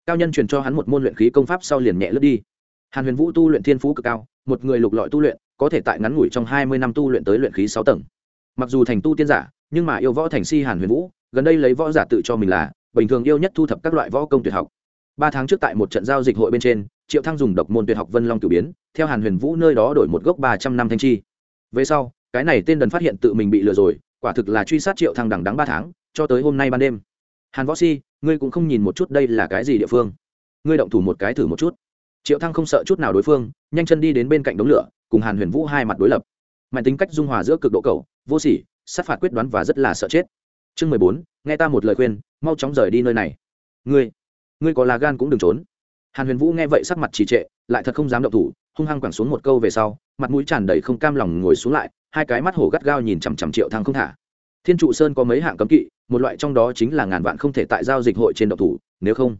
Cao nhân truyền cho hắn một môn luyện khí công pháp sau liền nhẹ lướt đi. Hàn huyền vũ tu luyện thiên phú cực cao, một người lục lọi tu luyện có thể tại ngắn ngủi trong hai mươi năm tu luyện tới luyện khí sáu tầng. Mặc dù thành tu tiên giả, nhưng mà yêu võ thành si hàn huyền vũ, gần đây lấy võ giả tự cho mình là bình thường yêu nhất thu thập các loại võ công tuyệt học. Ba tháng trước tại một trận giao dịch hội bên trên, triệu thăng dùng độc môn tuyệt học vân long cử biến, theo hàn huyền vũ nơi đó đổi một gốc ba trăm năm thanh chi. Về sau, cái này tên đần phát hiện tự mình bị lừa rồi, quả thực là truy sát triệu thăng đằng đắng ba tháng, cho tới hôm nay ban đêm. Hàn võ si, ngươi cũng không nhìn một chút đây là cái gì địa phương. Ngươi động thủ một cái thử một chút. Triệu thăng không sợ chút nào đối phương, nhanh chân đi đến bên cạnh đống lửa cùng hàn huyền vũ hai mặt đối lập. Mạnh tính cách dung hòa giữa cực độ cầu vô sỉ, sát phạt quyết đoán và rất là sợ chết. Chương mười bốn, nghe ta một lời khuyên, mau chóng rời đi nơi này. Ngươi ngươi có lá gan cũng đừng trốn. Hàn huyền vũ nghe vậy sắc mặt trì trệ, lại thật không dám động thủ, hung hăng quẳng xuống một câu về sau, mặt mũi tràn đầy không cam lòng ngồi xuống lại, hai cái mắt hổ gắt gao nhìn chằm chằm triệu thăng không thả. Thiên trụ sơn có mấy hạng cấm kỵ, một loại trong đó chính là ngàn vạn không thể tại giao dịch hội trên động thủ, nếu không,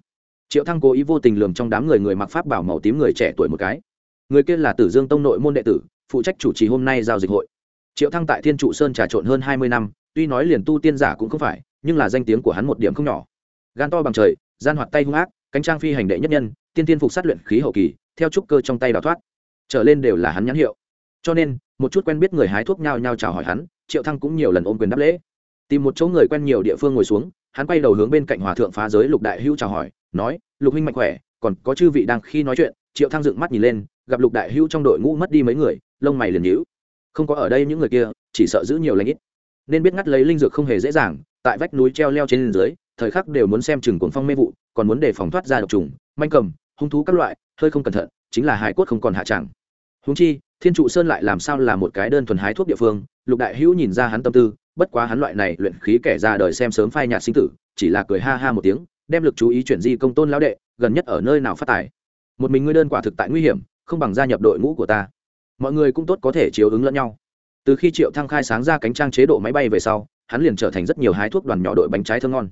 triệu thăng cố ý vô tình lường trong đám người người mặc pháp bảo màu tím người trẻ tuổi một cái người kia là tử dương tông nội môn đệ tử, phụ trách chủ trì hôm nay giao dịch hội. Triệu thăng tại thiên trụ sơn trà trộn hơn hai mươi năm, tuy nói liền tu tiên giả cũng không phải, nhưng là danh tiếng của hắn một điểm không nhỏ. Gan to bằng trời, gian hoạt tay hung ác, cánh trang phi hành đệ nhất nhân, tiên tiên phục sát luyện khí hậu kỳ, theo trúc cơ trong tay đào thoát. Trở lên đều là hắn nhãn hiệu. Cho nên, một chút quen biết người hái thuốc nhau nhau chào hỏi hắn, triệu thăng cũng nhiều lần ôm quyền đáp lễ. Tìm một chỗ người quen nhiều địa phương ngồi xuống, hắn quay đầu hướng bên cạnh hòa thượng phá giới lục đại hữu chào hỏi, nói, lục huynh mạnh khỏe, còn có chư vị đang khi nói chuyện triệu thăng dựng mắt nhìn lên, gặp lục đại hữu trong đội ngũ mất đi mấy người, lông mày liền nhíu. Không có ở đây những người kia, chỉ sợ giữ nhiều lãnh ít. Nên biết ngắt lấy linh dược không hề dễ dàng, tại vách núi treo leo trên dưới, thời khắc đều muốn xem chừng cuồng phong mê vụ, còn muốn đề phòng thoát ra độc trùng, manh cầm, hung thú các loại, hơi không cẩn thận, chính là hải cốt không còn hạ tràng húng chi, thiên trụ sơn lại làm sao là một cái đơn thuần hái thuốc địa phương, lục đại hữu nhìn ra hắn tâm tư, bất quá hắn loại này luyện khí kẻ ra đời xem sớm phai nhạt sinh tử, chỉ là cười ha ha một tiếng, đem lực chú ý chuyển di công tôn lão đệ, gần nhất ở nơi nào phát tài một mình ngươi đơn quả thực tại nguy hiểm, không bằng gia nhập đội ngũ của ta. Mọi người cũng tốt có thể chiếu ứng lẫn nhau. Từ khi triệu thăng khai sáng ra cánh trang chế độ máy bay về sau, hắn liền trở thành rất nhiều hái thuốc đoàn nhỏ đội bánh trái thơm ngon.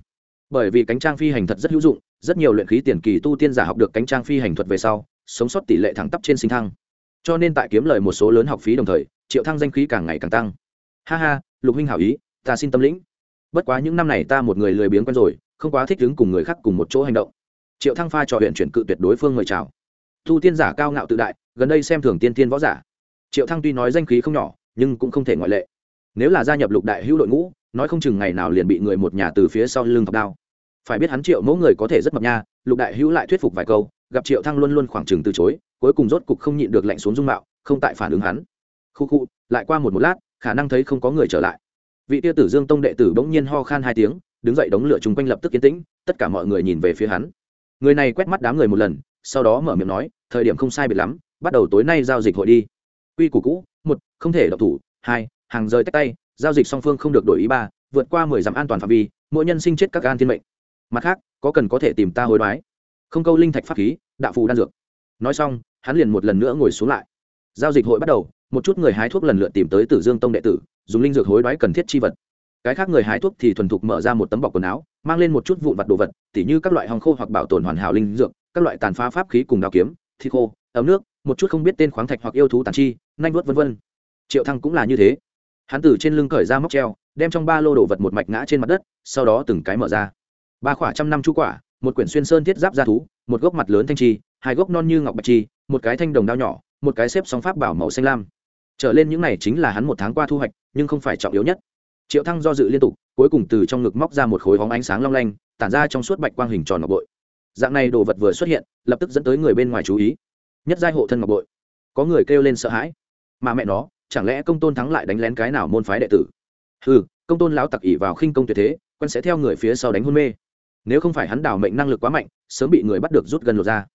Bởi vì cánh trang phi hành thật rất hữu dụng, rất nhiều luyện khí tiền kỳ tu tiên giả học được cánh trang phi hành thuật về sau, sống sót tỷ lệ thẳng tắp trên sinh thăng. Cho nên tại kiếm lời một số lớn học phí đồng thời, triệu thăng danh khí càng ngày càng tăng. Ha ha, lục huynh hảo ý, ta xin tâm lĩnh. Bất quá những năm này ta một người lười biếng quen rồi, không quá thích đứng cùng người khác cùng một chỗ hành động. Triệu thăng pha trò huyện chuyển cự tuyệt đối phương mời chào tu tiên giả cao ngạo tự đại, gần đây xem thường tiên tiên võ giả. Triệu thăng tuy nói danh khí không nhỏ, nhưng cũng không thể ngoại lệ. Nếu là gia nhập lục đại hữu đội ngũ, nói không chừng ngày nào liền bị người một nhà từ phía sau lưng thọc đao. Phải biết hắn triệu mẫu người có thể rất mập nha, lục đại hữu lại thuyết phục vài câu, gặp triệu thăng luôn luôn khoảng chừng từ chối, cuối cùng rốt cục không nhịn được lạnh xuống dung mạo, không tại phản ứng hắn. Khu khu, lại qua một một lát, khả năng thấy không có người trở lại. Vị tia tử dương tông đệ tử bỗng nhiên ho khan hai tiếng, đứng dậy đống lửa chung quanh lập tức yên tĩnh, tất cả mọi người nhìn về phía hắn. Người này quét mắt đám người một lần, sau đó mở miệng nói thời điểm không sai biệt lắm, bắt đầu tối nay giao dịch hội đi. Quy củ cũ, một, không thể độc thủ, hai, hàng rời tách tay, giao dịch song phương không được đổi ý, ba, vượt qua mười dặm an toàn phạm vi, mỗi nhân sinh chết các gan thiên mệnh. Mặt khác, có cần có thể tìm ta hối đoái. Không câu linh thạch pháp khí, đạo phù đan dược. Nói xong, hắn liền một lần nữa ngồi xuống lại. Giao dịch hội bắt đầu, một chút người hái thuốc lần lượt tìm tới tử dương tông đệ tử, dùng linh dược hối đoái cần thiết chi vật. Cái khác người hái thuốc thì thuần thục mở ra một tấm bọc quần áo, mang lên một chút vụn vặt đồ vật, tỉ như các loại hòng khô hoặc bảo tồn hoàn hảo linh dược, các loại tàn phá pháp khí cùng đao kiếm thi khô, ấm nước, một chút không biết tên khoáng thạch hoặc yêu thú tàn chi, nanh vuốt vân vân. Triệu thăng cũng là như thế. Hắn từ trên lưng cởi ra móc treo, đem trong ba lô đồ vật một mạch ngã trên mặt đất, sau đó từng cái mở ra. Ba khỏa trăm năm chú quả, một quyển xuyên sơn thiết giáp gia thú, một gốc mặt lớn thanh chi, hai gốc non như ngọc bạch chi, một cái thanh đồng đao nhỏ, một cái xếp sóng pháp bảo màu xanh lam. Trở lên những này chính là hắn một tháng qua thu hoạch, nhưng không phải trọng yếu nhất. Triệu thăng do dự liên tục, cuối cùng từ trong ngực móc ra một khối hóng ánh sáng long lanh, tản ra trong suốt bạch quang hình tròn ngọc bội dạng này đồ vật vừa xuất hiện, lập tức dẫn tới người bên ngoài chú ý. Nhất giai hộ thân ngọc bội. Có người kêu lên sợ hãi. Mà mẹ nó, chẳng lẽ công tôn thắng lại đánh lén cái nào môn phái đệ tử? Ừ công tôn lão tặc ỉ vào khinh công tuyệt thế quân sẽ theo người phía sau đánh hôn mê. Nếu không phải hắn đảo mệnh năng lực quá mạnh, sớm bị người bắt được rút gần lột ra.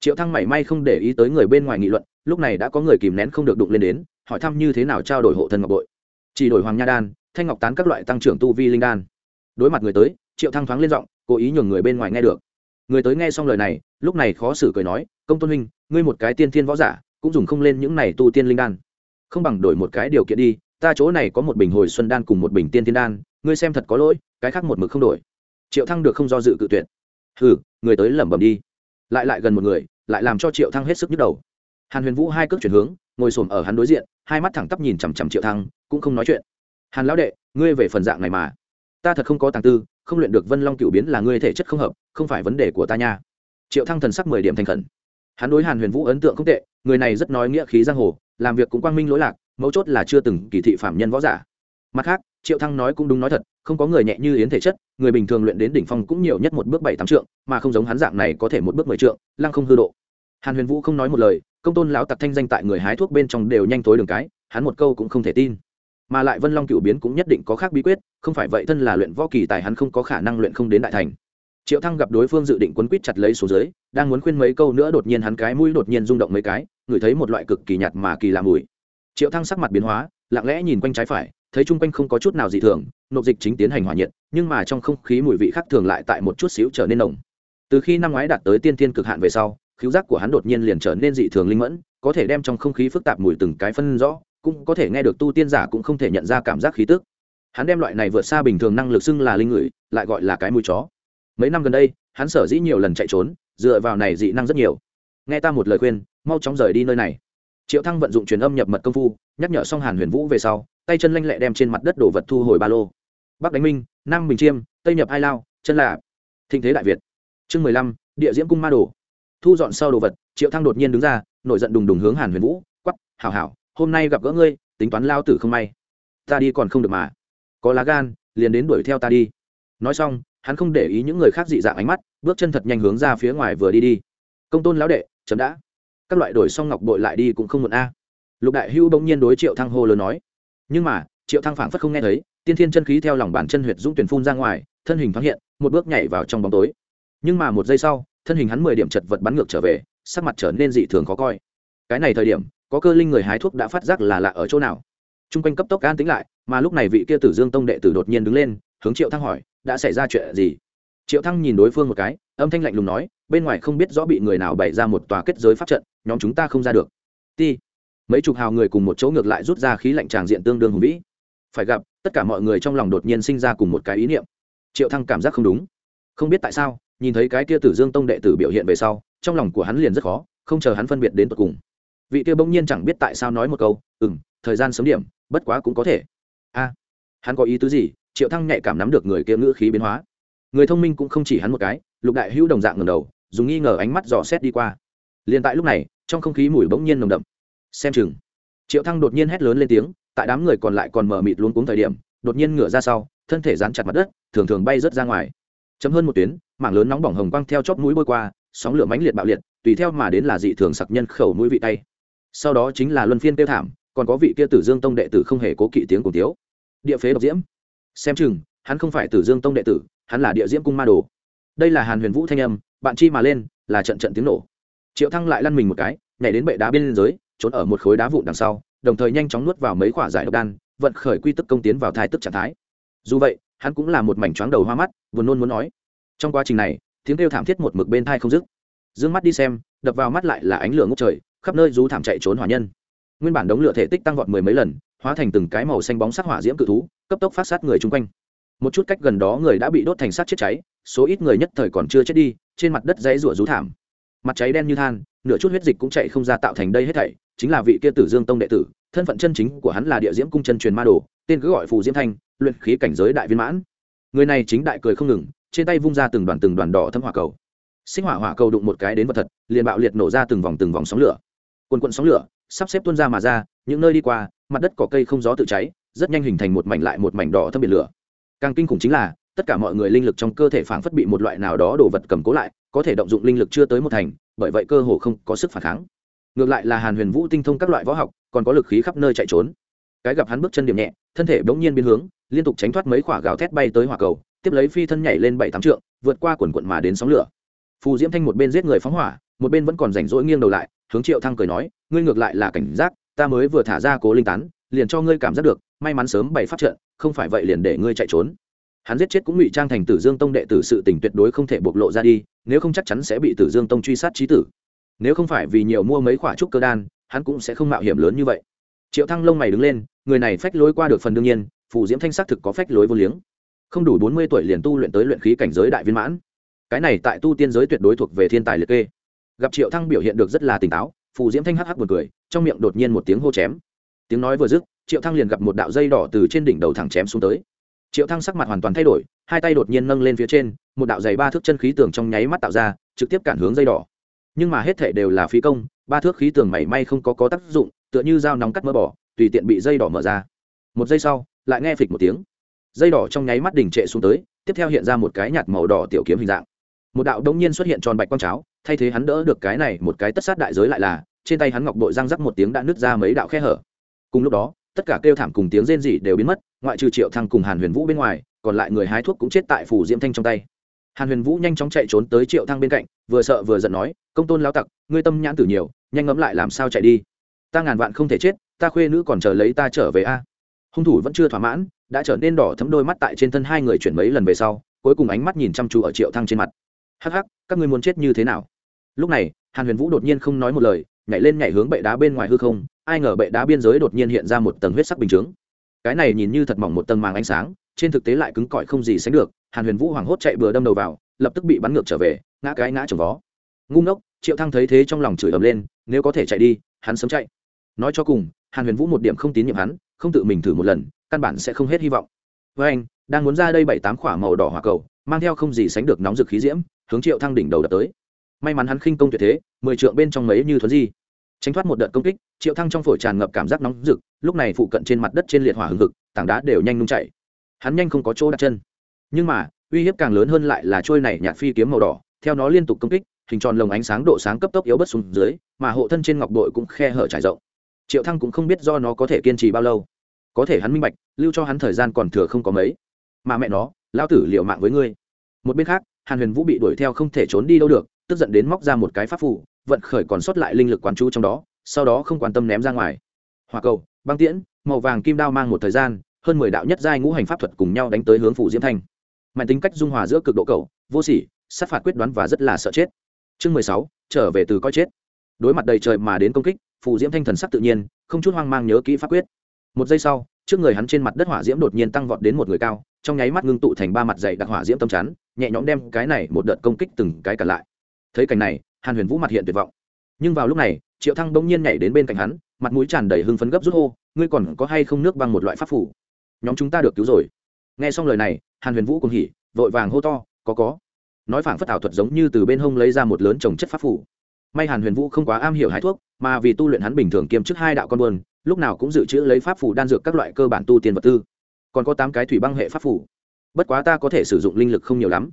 Triệu thăng mảy may không để ý tới người bên ngoài nghị luận, lúc này đã có người kìm nén không được đụng lên đến, hỏi thăm như thế nào trao đổi hộ thân ngọc bội. Chỉ đổi hoàng nha đan, thanh ngọc tán các loại tăng trưởng tu vi linh đan. Đối mặt người tới, triệu thăng thoáng lên giọng, cố ý nhường người bên ngoài nghe được người tới nghe xong lời này, lúc này khó xử cười nói, công tôn huynh, ngươi một cái tiên thiên võ giả, cũng dùng không lên những này tu tiên linh đan. Không bằng đổi một cái điều kiện đi, ta chỗ này có một bình hồi xuân đan cùng một bình tiên thiên đan, ngươi xem thật có lỗi, cái khác một mực không đổi. Triệu thăng được không do dự cự tuyệt. Hừ, người tới lẩm bẩm đi. Lại lại gần một người, lại làm cho triệu thăng hết sức nhức đầu. Hàn huyền vũ hai cước chuyển hướng, ngồi sồn ở hắn đối diện, hai mắt thẳng tắp nhìn chằm chằm triệu thăng, cũng không nói chuyện. Hàn lão đệ, ngươi về phần dạng này mà. Ta thật không có tàng tư không luyện được vân long cựu biến là ngươi thể chất không hợp, không phải vấn đề của ta nha. Triệu thăng thần sắc mười điểm thành khẩn. Hắn đối hàn huyền vũ ấn tượng không tệ, người này rất nói nghĩa khí giang hồ, làm việc cũng quang minh lỗi lạc, mấu chốt là chưa từng kỳ thị phạm nhân võ giả. Mặt khác, triệu thăng nói cũng đúng nói thật, không có người nhẹ như yến thể chất, người bình thường luyện đến đỉnh phong cũng nhiều nhất một bước bảy tám trượng, mà không giống hắn dạng này có thể một bước mười trượng, lăng không hư độ. Hàn huyền vũ không nói một lời, công tôn lão tặc thanh danh tại người hái thuốc bên trong đều nhanh tối đường cái, hắn một câu cũng không thể tin mà lại vân long cựu biến cũng nhất định có khác bí quyết, không phải vậy thân là luyện võ kỳ tài hắn không có khả năng luyện không đến đại thành. Triệu thăng gặp đối phương dự định quấn quýt chặt lấy số dưới, đang muốn khuyên mấy câu nữa đột nhiên hắn cái mũi đột nhiên rung động mấy cái, ngửi thấy một loại cực kỳ nhạt mà kỳ lạ mùi. Triệu thăng sắc mặt biến hóa, lặng lẽ nhìn quanh trái phải, thấy chung quanh không có chút nào dị thường, nộp dịch chính tiến hành hỏa nhiệt, nhưng mà trong không khí mùi vị khác thường lại tại một chút xíu trở nên nồng. Từ khi năm ngoái đạt tới tiên thiên cực hạn về sau, khiếu giác của hắn đột nhiên liền trở nên dị thường linh mẫn, có thể đem trong không khí phức tạp mùi từng cái phân rõ cũng có thể nghe được tu tiên giả cũng không thể nhận ra cảm giác khí tức. Hắn đem loại này vượt xa bình thường năng lực xưng là linh ngửi lại gọi là cái mùi chó. Mấy năm gần đây, hắn sở dĩ nhiều lần chạy trốn, dựa vào này dị năng rất nhiều. Nghe ta một lời khuyên, mau chóng rời đi nơi này. Triệu thăng vận dụng truyền âm nhập mật công phu, nhắc nhở xong hàn huyền vũ về sau, tay chân lanh lẹ đem trên mặt đất đổ vật thu hồi ba lô. Bắc đánh minh, nam bình chiêm, tây nhập hai lao, chân là thịnh thế đại việt. Chương mười lăm, địa diễm cung ma đồ. Thu dọn sau đồ vật, triệu thăng đột nhiên đứng ra, nổi giận đùng đùng hướng hàn huyền vũ quắp hảo hảo hôm nay gặp gỡ ngươi, tính toán lao tử không may. Ta đi còn không được mà. Có lá gan, liền đến đuổi theo ta đi. Nói xong, hắn không để ý những người khác dị dạng ánh mắt, bước chân thật nhanh hướng ra phía ngoài vừa đi đi. Công tôn lão đệ, chấm đã. Các loại đổi xong ngọc bội lại đi cũng không muộn a. Lục đại hưu bỗng nhiên đối triệu thăng hô lớn nói. Nhưng mà, triệu thăng phảng phất không nghe thấy, tiên thiên chân khí theo lòng bàn chân huyệt dũng tuyển phun ra ngoài, thân hình thoáng hiện, một bước nhảy vào trong bóng tối. Nhưng mà một giây sau, thân hình hắn mười điểm chật vật bắn ngược trở về, sắc mặt trở nên dị thường khó coi. Cái này thời điểm có cơ linh người hái thuốc đã phát giác là lạ ở chỗ nào. T r u n g quanh cấp tốc an tính lại, mà lúc này vị kia tử dương tông đệ tử đột nhiên đứng lên, hướng triệu thăng hỏi, đã xảy ra chuyện gì? Triệu thăng nhìn đối phương một cái, âm thanh lạnh lùng nói, bên ngoài không biết rõ bị người nào bày ra một tòa kết giới pháp trận, nhóm chúng ta không ra được. Ti. Mấy chục hào người cùng một chỗ ngược lại rút ra khí lạnh tràng diện tương đương hùng vĩ. Phải gặp, tất cả mọi người trong lòng đột nhiên sinh ra cùng một cái ý niệm. Triệu thăng cảm giác không đúng. Không biết tại sao, nhìn thấy cái kia tử dương tông đệ tử biểu hiện về sau, trong lòng của hắn liền rất khó, không chờ hắn phân biệt đến tột cùng vị kia bỗng nhiên chẳng biết tại sao nói một câu ừ m thời gian sớm điểm, bất quá cũng có thể. A, hắn có ý tứ gì? Triệu thăng nhạy cảm nắm được người kia ngữ khí biến hóa. Người thông minh cũng không chỉ hắn một cái, lục đại hữu đồng dạng ngầm đầu, dùng nghi ngờ ánh mắt dò xét đi qua. Liền tại lúc này, trong không khí mùi bỗng nhiên nồng đậm. Xem chừng, triệu thăng đột nhiên hét lớn lên tiếng, tại đám người còn lại còn mở mịt luống cuống thời điểm, đột nhiên ngửa ra sau, thân thể dán chặt mặt đất, thường thường bay rớt ra ngoài. Chấm hơn một tuyến, mảng lớn nóng bỏng hồng quang theo chóp mũi bôi qua, sóng lửa mãnh liệt bạo liệt, tùy theo mà đến là dị thường sặc nhân khẩu mũi vị tay sau đó chính là luân phiên tiêu thảm, còn có vị kia tử dương tông đệ tử không hề cố kỵ tiếng cùng tiếu địa phế độc diễm. Xem chừng, hắn không phải tử dương tông đệ tử, hắn là địa diễm cung ma đồ. Đây là hàn huyền vũ thanh âm, bạn chi mà lên, là trận trận tiếng nổ. Triệu thăng lại lăn mình một cái, nhảy đến bệ đá bên dưới, trốn ở một khối đá vụn đằng sau, đồng thời nhanh chóng nuốt vào mấy quả giải độc đan, vận khởi quy tức công tiến vào thái tức trạng thái. Dù vậy, hắn cũng là một mảnh choáng đầu hoa mắt vừa nôn muốn nói. Trong quá trình này, tiếng kêu thảm thiết một mực bên thai không dứt. D ư ơ n g mắt đi xem, đập vào mắt lại là ánh lửa ngốc trời khắp nơi rú thảm chạy trốn hỏa nhân. Nguyên bản đống lửa thể tích tăng vọt mười mấy lần, hóa thành từng cái màu xanh bóng sắc hỏa diễm cự thú, cấp tốc phát sát người chung quanh. Một chút cách gần đó người đã bị đốt thành sát chết cháy, số ít người nhất thời còn chưa chết đi, trên mặt đất dãy rủa rú thảm. Mặt cháy đen như than, nửa chút huyết dịch cũng chạy không ra tạo thành đây hết thảy, chính là vị kia tử dương tông đệ tử, thân phận chân chính của hắn là địa diễm cung chân truyền ma đồ, tên cứ gọi phù diễm thanh, luyện khí cảnh giới đại viên mãn. Người này chính đại cười không ngừng, trên tay vung ra từng đoàn từng đoàn đỏ thâm hỏa cầu. Sinh hỏa hỏa cầu đụng một cái đến vật thật, liền bạo liệt nổ ra từng vòng từng vòng sóng lửa quần quận sóng lửa, sắp xếp tuôn ra mà ra, những nơi đi qua, mặt đất cỏ cây không gió tự cháy, rất nhanh hình thành một mảnh lại một mảnh đỏ thâm biệt lửa. Càng kinh khủng chính là, tất cả mọi người linh lực trong cơ thể phảng phất bị một loại nào đó đồ vật cầm cố lại, có thể động dụng linh lực chưa tới một thành, bởi vậy cơ hồ không có sức phản kháng. Ngược lại là hàn huyền vũ tinh thông các loại võ học, còn có lực khí khắp nơi chạy trốn. Cái gặp hắn bước chân điểm nhẹ, thân thể bỗng nhiên biến hướng, liên tục tránh thoát mấy quả gào thét bay tới hỏa cầu, tiếp lấy phi thân nhảy lên bảy tám trượng, vượt qua quần quận mà đến sóng lửa. Phù diễm thanh một bên giết người phóng hỏa một bên vẫn còn rảnh rỗi nghiêng đầu lại, hướng triệu thăng cười nói, ngươi ngược lại là cảnh giác, ta mới vừa thả ra cố linh tán, liền cho ngươi cảm giác được, may mắn sớm bày phát trận, không phải vậy liền để ngươi chạy trốn. Hắn giết chết cũng ngụy trang thành tử dương tông đệ tử sự tình tuyệt đối không thể bộc lộ ra đi, nếu không chắc chắn sẽ bị tử dương tông truy sát trí tử. Nếu không phải vì nhiều mua mấy quả trúc cơ đan, hắn cũng sẽ không mạo hiểm lớn như vậy. Triệu thăng lông mày đứng lên, người này phách lối qua được phần đương nhiên, phù diễm thanh sắc thực có phách lối vô liếng. Không đủ bốn mươi tuổi liền tu luyện tới luyện khí cảnh giới đại viên mãn. Cái này tại tu tiên giới tuyệt đối thuộc về thiên tài liệt kê gặp triệu thăng biểu hiện được rất là tỉnh táo, phù diễm thanh hắc hắc buồn cười, trong miệng đột nhiên một tiếng hô chém. Tiếng nói vừa dứt, triệu thăng liền gặp một đạo dây đỏ từ trên đỉnh đầu thẳng chém xuống tới. Triệu thăng sắc mặt hoàn toàn thay đổi, hai tay đột nhiên nâng lên phía trên, một đạo dày ba thước chân khí tường trong nháy mắt tạo ra, trực tiếp cản hướng dây đỏ. Nhưng mà hết thể đều là phí công, ba thước khí tường mảy may không có có tác dụng, tựa như dao nóng cắt mỡ bỏ, tùy tiện bị dây đỏ mở ra. Một giây sau, lại nghe phịch một tiếng. Dây đỏ trong nháy mắt đỉnh trệ xuống tới, tiếp theo hiện ra một cái nhạt màu đỏ tiểu kiếm hình dạng. Một đạo đông nhiên xuất hiện tròn bạch quang cháo thay thế hắn đỡ được cái này một cái tất sát đại giới lại là, trên tay hắn ngọc bội răng rắc một tiếng đã nứt ra mấy đạo khe hở. Cùng lúc đó, tất cả kêu thảm cùng tiếng rên rỉ đều biến mất, ngoại trừ triệu thăng cùng hàn huyền vũ bên ngoài, còn lại người hái thuốc cũng chết tại phủ diễm thanh trong tay. Hàn huyền vũ nhanh chóng chạy trốn tới triệu thăng bên cạnh, vừa sợ vừa giận nói, công tôn lao tặc, ngươi tâm nhãn tử nhiều, nhanh ngẫm lại làm sao chạy đi. Ta ngàn vạn không thể chết, ta khuê nữ còn chờ lấy ta trở về a. Hung thủ vẫn chưa thỏa mãn, đã trở nên đỏ thấm đôi mắt tại trên thân hai người chuyển mấy lần về sau, cuối cùng ánh mắt nhìn chăm chú ở triệu thăng trên mặt. Hắc hắc, các ngươi muốn chết như thế nào? Lúc này, hàn huyền vũ đột nhiên không nói một lời, nhảy lên nhảy hướng bệ đá bên ngoài hư không, ai ngờ bệ đá biên giới đột nhiên hiện ra một tầng huyết sắc bình chướng. Cái này nhìn như thật mỏng một tầng màng ánh sáng, trên thực tế lại cứng cỏi không gì sánh được, hàn huyền vũ hoảng hốt chạy bừa đâm đầu vào, lập tức bị bắn ngược trở về, ngã cái ngã trồng vó. Ngu ngốc, triệu thăng thấy thế trong lòng chửi ầm lên, nếu có thể chạy đi, hắn sớm chạy. Nói cho cùng, hàn huyền vũ một điểm không tín nhiệm hắn, không tự mình thử một lần, căn bản sẽ không hết hy vọng. Với anh, đang muốn ra đây bảy tám khỏa màu đỏ hỏa cầu, mang theo không gì sánh được nóng rực khí diễm, hướng triệu thăng đỉnh đầu đập tới may mắn hắn khinh công tuyệt thế mười trượng bên trong mấy như thuấn di. Tránh thoát một đợt công kích triệu thăng trong phổi tràn ngập cảm giác nóng rực lúc này phụ cận trên mặt đất trên liệt hỏa hừng hực tảng đá đều nhanh nung chảy, hắn nhanh không có chỗ đặt chân. Nhưng mà uy hiếp càng lớn hơn lại là trôi này nhạt phi kiếm màu đỏ theo nó liên tục công kích hình tròn lồng ánh sáng độ sáng cấp tốc yếu bớt xuống dưới mà hộ thân trên ngọc đội cũng khe hở trải rộng. Triệu thăng cũng không biết do nó có thể kiên trì bao lâu. Có thể hắn minh bạch lưu cho hắn thời gian còn thừa không có mấy. Mà mẹ nó lão tử liều mạng với ngươi. Một bên khác hàn huyền vũ bị đuổi theo không thể trốn đi đâu được tức giận đến móc ra một cái pháp phù, vận khởi còn sót lại linh lực quán chú trong đó sau đó không quan tâm ném ra ngoài. Hòa cầu băng tiễn màu vàng kim đao mang một thời gian hơn mười đạo nhất giai ngũ hành pháp thuật cùng nhau đánh tới hướng phủ diễm thanh mạnh tính cách dung hòa giữa cực độ cầu vô sỉ sát phạt quyết đoán và rất là sợ chết. Chương mười sáu trở về từ coi chết. Đối mặt đầy trời mà đến công kích phù diễm thanh thần sắc tự nhiên không chút hoang mang nhớ kỹ pháp quyết. Một giây sau trước người hắn trên mặt đất hỏa diễm đột nhiên tăng vọt đến một người cao trong nháy mắt ngưng tụ thành ba mặt dày đặc hỏa diễm tâm chắn nhẹ nhõm đem cái này một đợt công kích từng cái cả lại thấy cảnh này, hàn huyền vũ mặt hiện tuyệt vọng. Nhưng vào lúc này, triệu thăng bỗng nhiên nhảy đến bên cạnh hắn, mặt mũi tràn đầy hưng phấn gấp rút hô, ngươi còn có hay không nước bằng một loại pháp phủ nhóm chúng ta được cứu rồi. Nghe xong lời này, hàn huyền vũ cùng hỉ, vội vàng hô to, có có. Nói phảng phất ảo thuật giống như từ bên hông lấy ra một lớn trồng chất pháp phủ may hàn huyền vũ không quá am hiểu hái thuốc, mà vì tu luyện hắn bình thường kiêm chức hai đạo con buôn lúc nào cũng dự trữ lấy pháp phủ đan dược các loại cơ bản tu tiên vật tư. Còn có tám cái thủy băng hệ pháp phủ bất quá ta có thể sử dụng linh lực không nhiều lắm.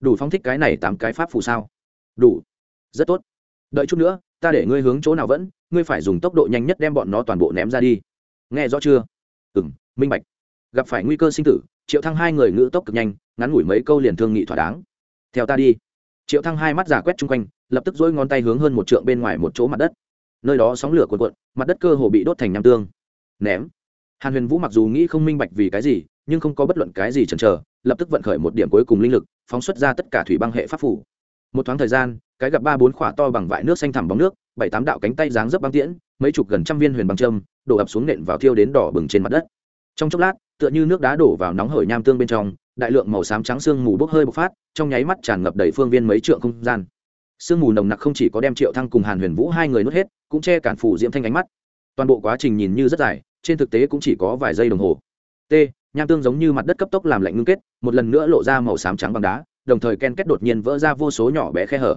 Đủ phóng thích cái này tám cái pháp phủ sao? Đủ. Rất tốt. Đợi chút nữa, ta để ngươi hướng chỗ nào vẫn, ngươi phải dùng tốc độ nhanh nhất đem bọn nó toàn bộ ném ra đi. Nghe rõ chưa? Ừ m minh bạch. Gặp phải nguy cơ sinh tử, triệu thăng hai người ngữ tốc cực nhanh, ngắn ngủi mấy câu liền thương nghị thỏa đáng. Theo ta đi. Triệu thăng hai mắt giả quét chung quanh, lập tức dỗi ngón tay hướng hơn một trượng bên ngoài một chỗ mặt đất. Nơi đó sóng lửa cuộn cuộn, mặt đất cơ hồ bị đốt thành nham tương. Ném. Hàn huyền vũ mặc dù nghĩ không minh bạch vì cái gì, nhưng không có bất luận cái gì chần chờ, lập tức vận khởi một điểm cuối cùng linh lực, phóng xuất ra tất cả thủy băng hệ pháp phủ một thoáng thời gian, cái gặp ba bốn khỏa to bằng vại nước xanh thẳm bóng nước, bảy tám đạo cánh tay dáng dấp băng tiễn, mấy chục gần trăm viên huyền băng châm, đổ ập xuống nện vào thiêu đến đỏ bừng trên mặt đất. Trong chốc lát, tựa như nước đá đổ vào nóng hởi nham tương bên trong, đại lượng màu xám trắng sương mù bốc hơi bộc phát, trong nháy mắt tràn ngập đầy phương viên mấy trượng không gian. Sương mù nồng nặc không chỉ có đem triệu thăng cùng hàn huyền vũ hai người nuốt hết, cũng che cản phủ diễm thanh ánh mắt. Toàn bộ quá trình nhìn như rất dài, trên thực tế cũng chỉ có vài giây đồng hồ. T, nham tương giống như mặt đất cấp tốc làm lạnh ngưng kết, một lần nữa lộ ra màu xám trắng bằng đá đồng thời ken kết đột nhiên vỡ ra vô số nhỏ bé khe hở.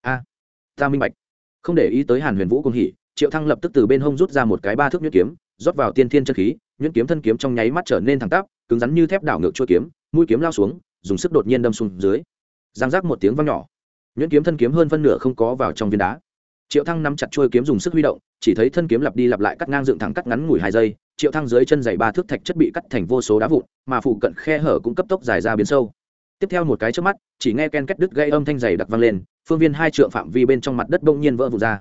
A, ta minh bạch. Không để ý tới hàn huyền vũ cùng hỉ, triệu thăng lập tức từ bên hông rút ra một cái ba thước nhuyễn kiếm, rót vào tiên thiên chân khí, nhuyễn kiếm thân kiếm trong nháy mắt trở nên thẳng tắp, cứng rắn như thép đảo ngược chuôi kiếm, mũi kiếm lao xuống, dùng sức đột nhiên đâm xuống dưới. Giang rác một tiếng vang nhỏ. Nhuyễn kiếm thân kiếm hơn phân nửa không có vào trong viên đá. Triệu thăng nắm chặt chuôi kiếm dùng sức huy động, chỉ thấy thân kiếm lặp đi lặp lại cắt ngang dựng thẳng cắt ngắn ngủi hai giây, triệu thăng dưới chân dày ba thước thạch chất bị cắt thành vô số đá vụn, mà phụ cận khe hở cũng cấp tốc dài ra biến sâu tiếp theo một cái trước mắt, chỉ nghe ken kết đứt gây âm thanh dày đặc vang lên, phương viên hai trượng phạm vi bên trong mặt đất bỗng nhiên vỡ vụn ra.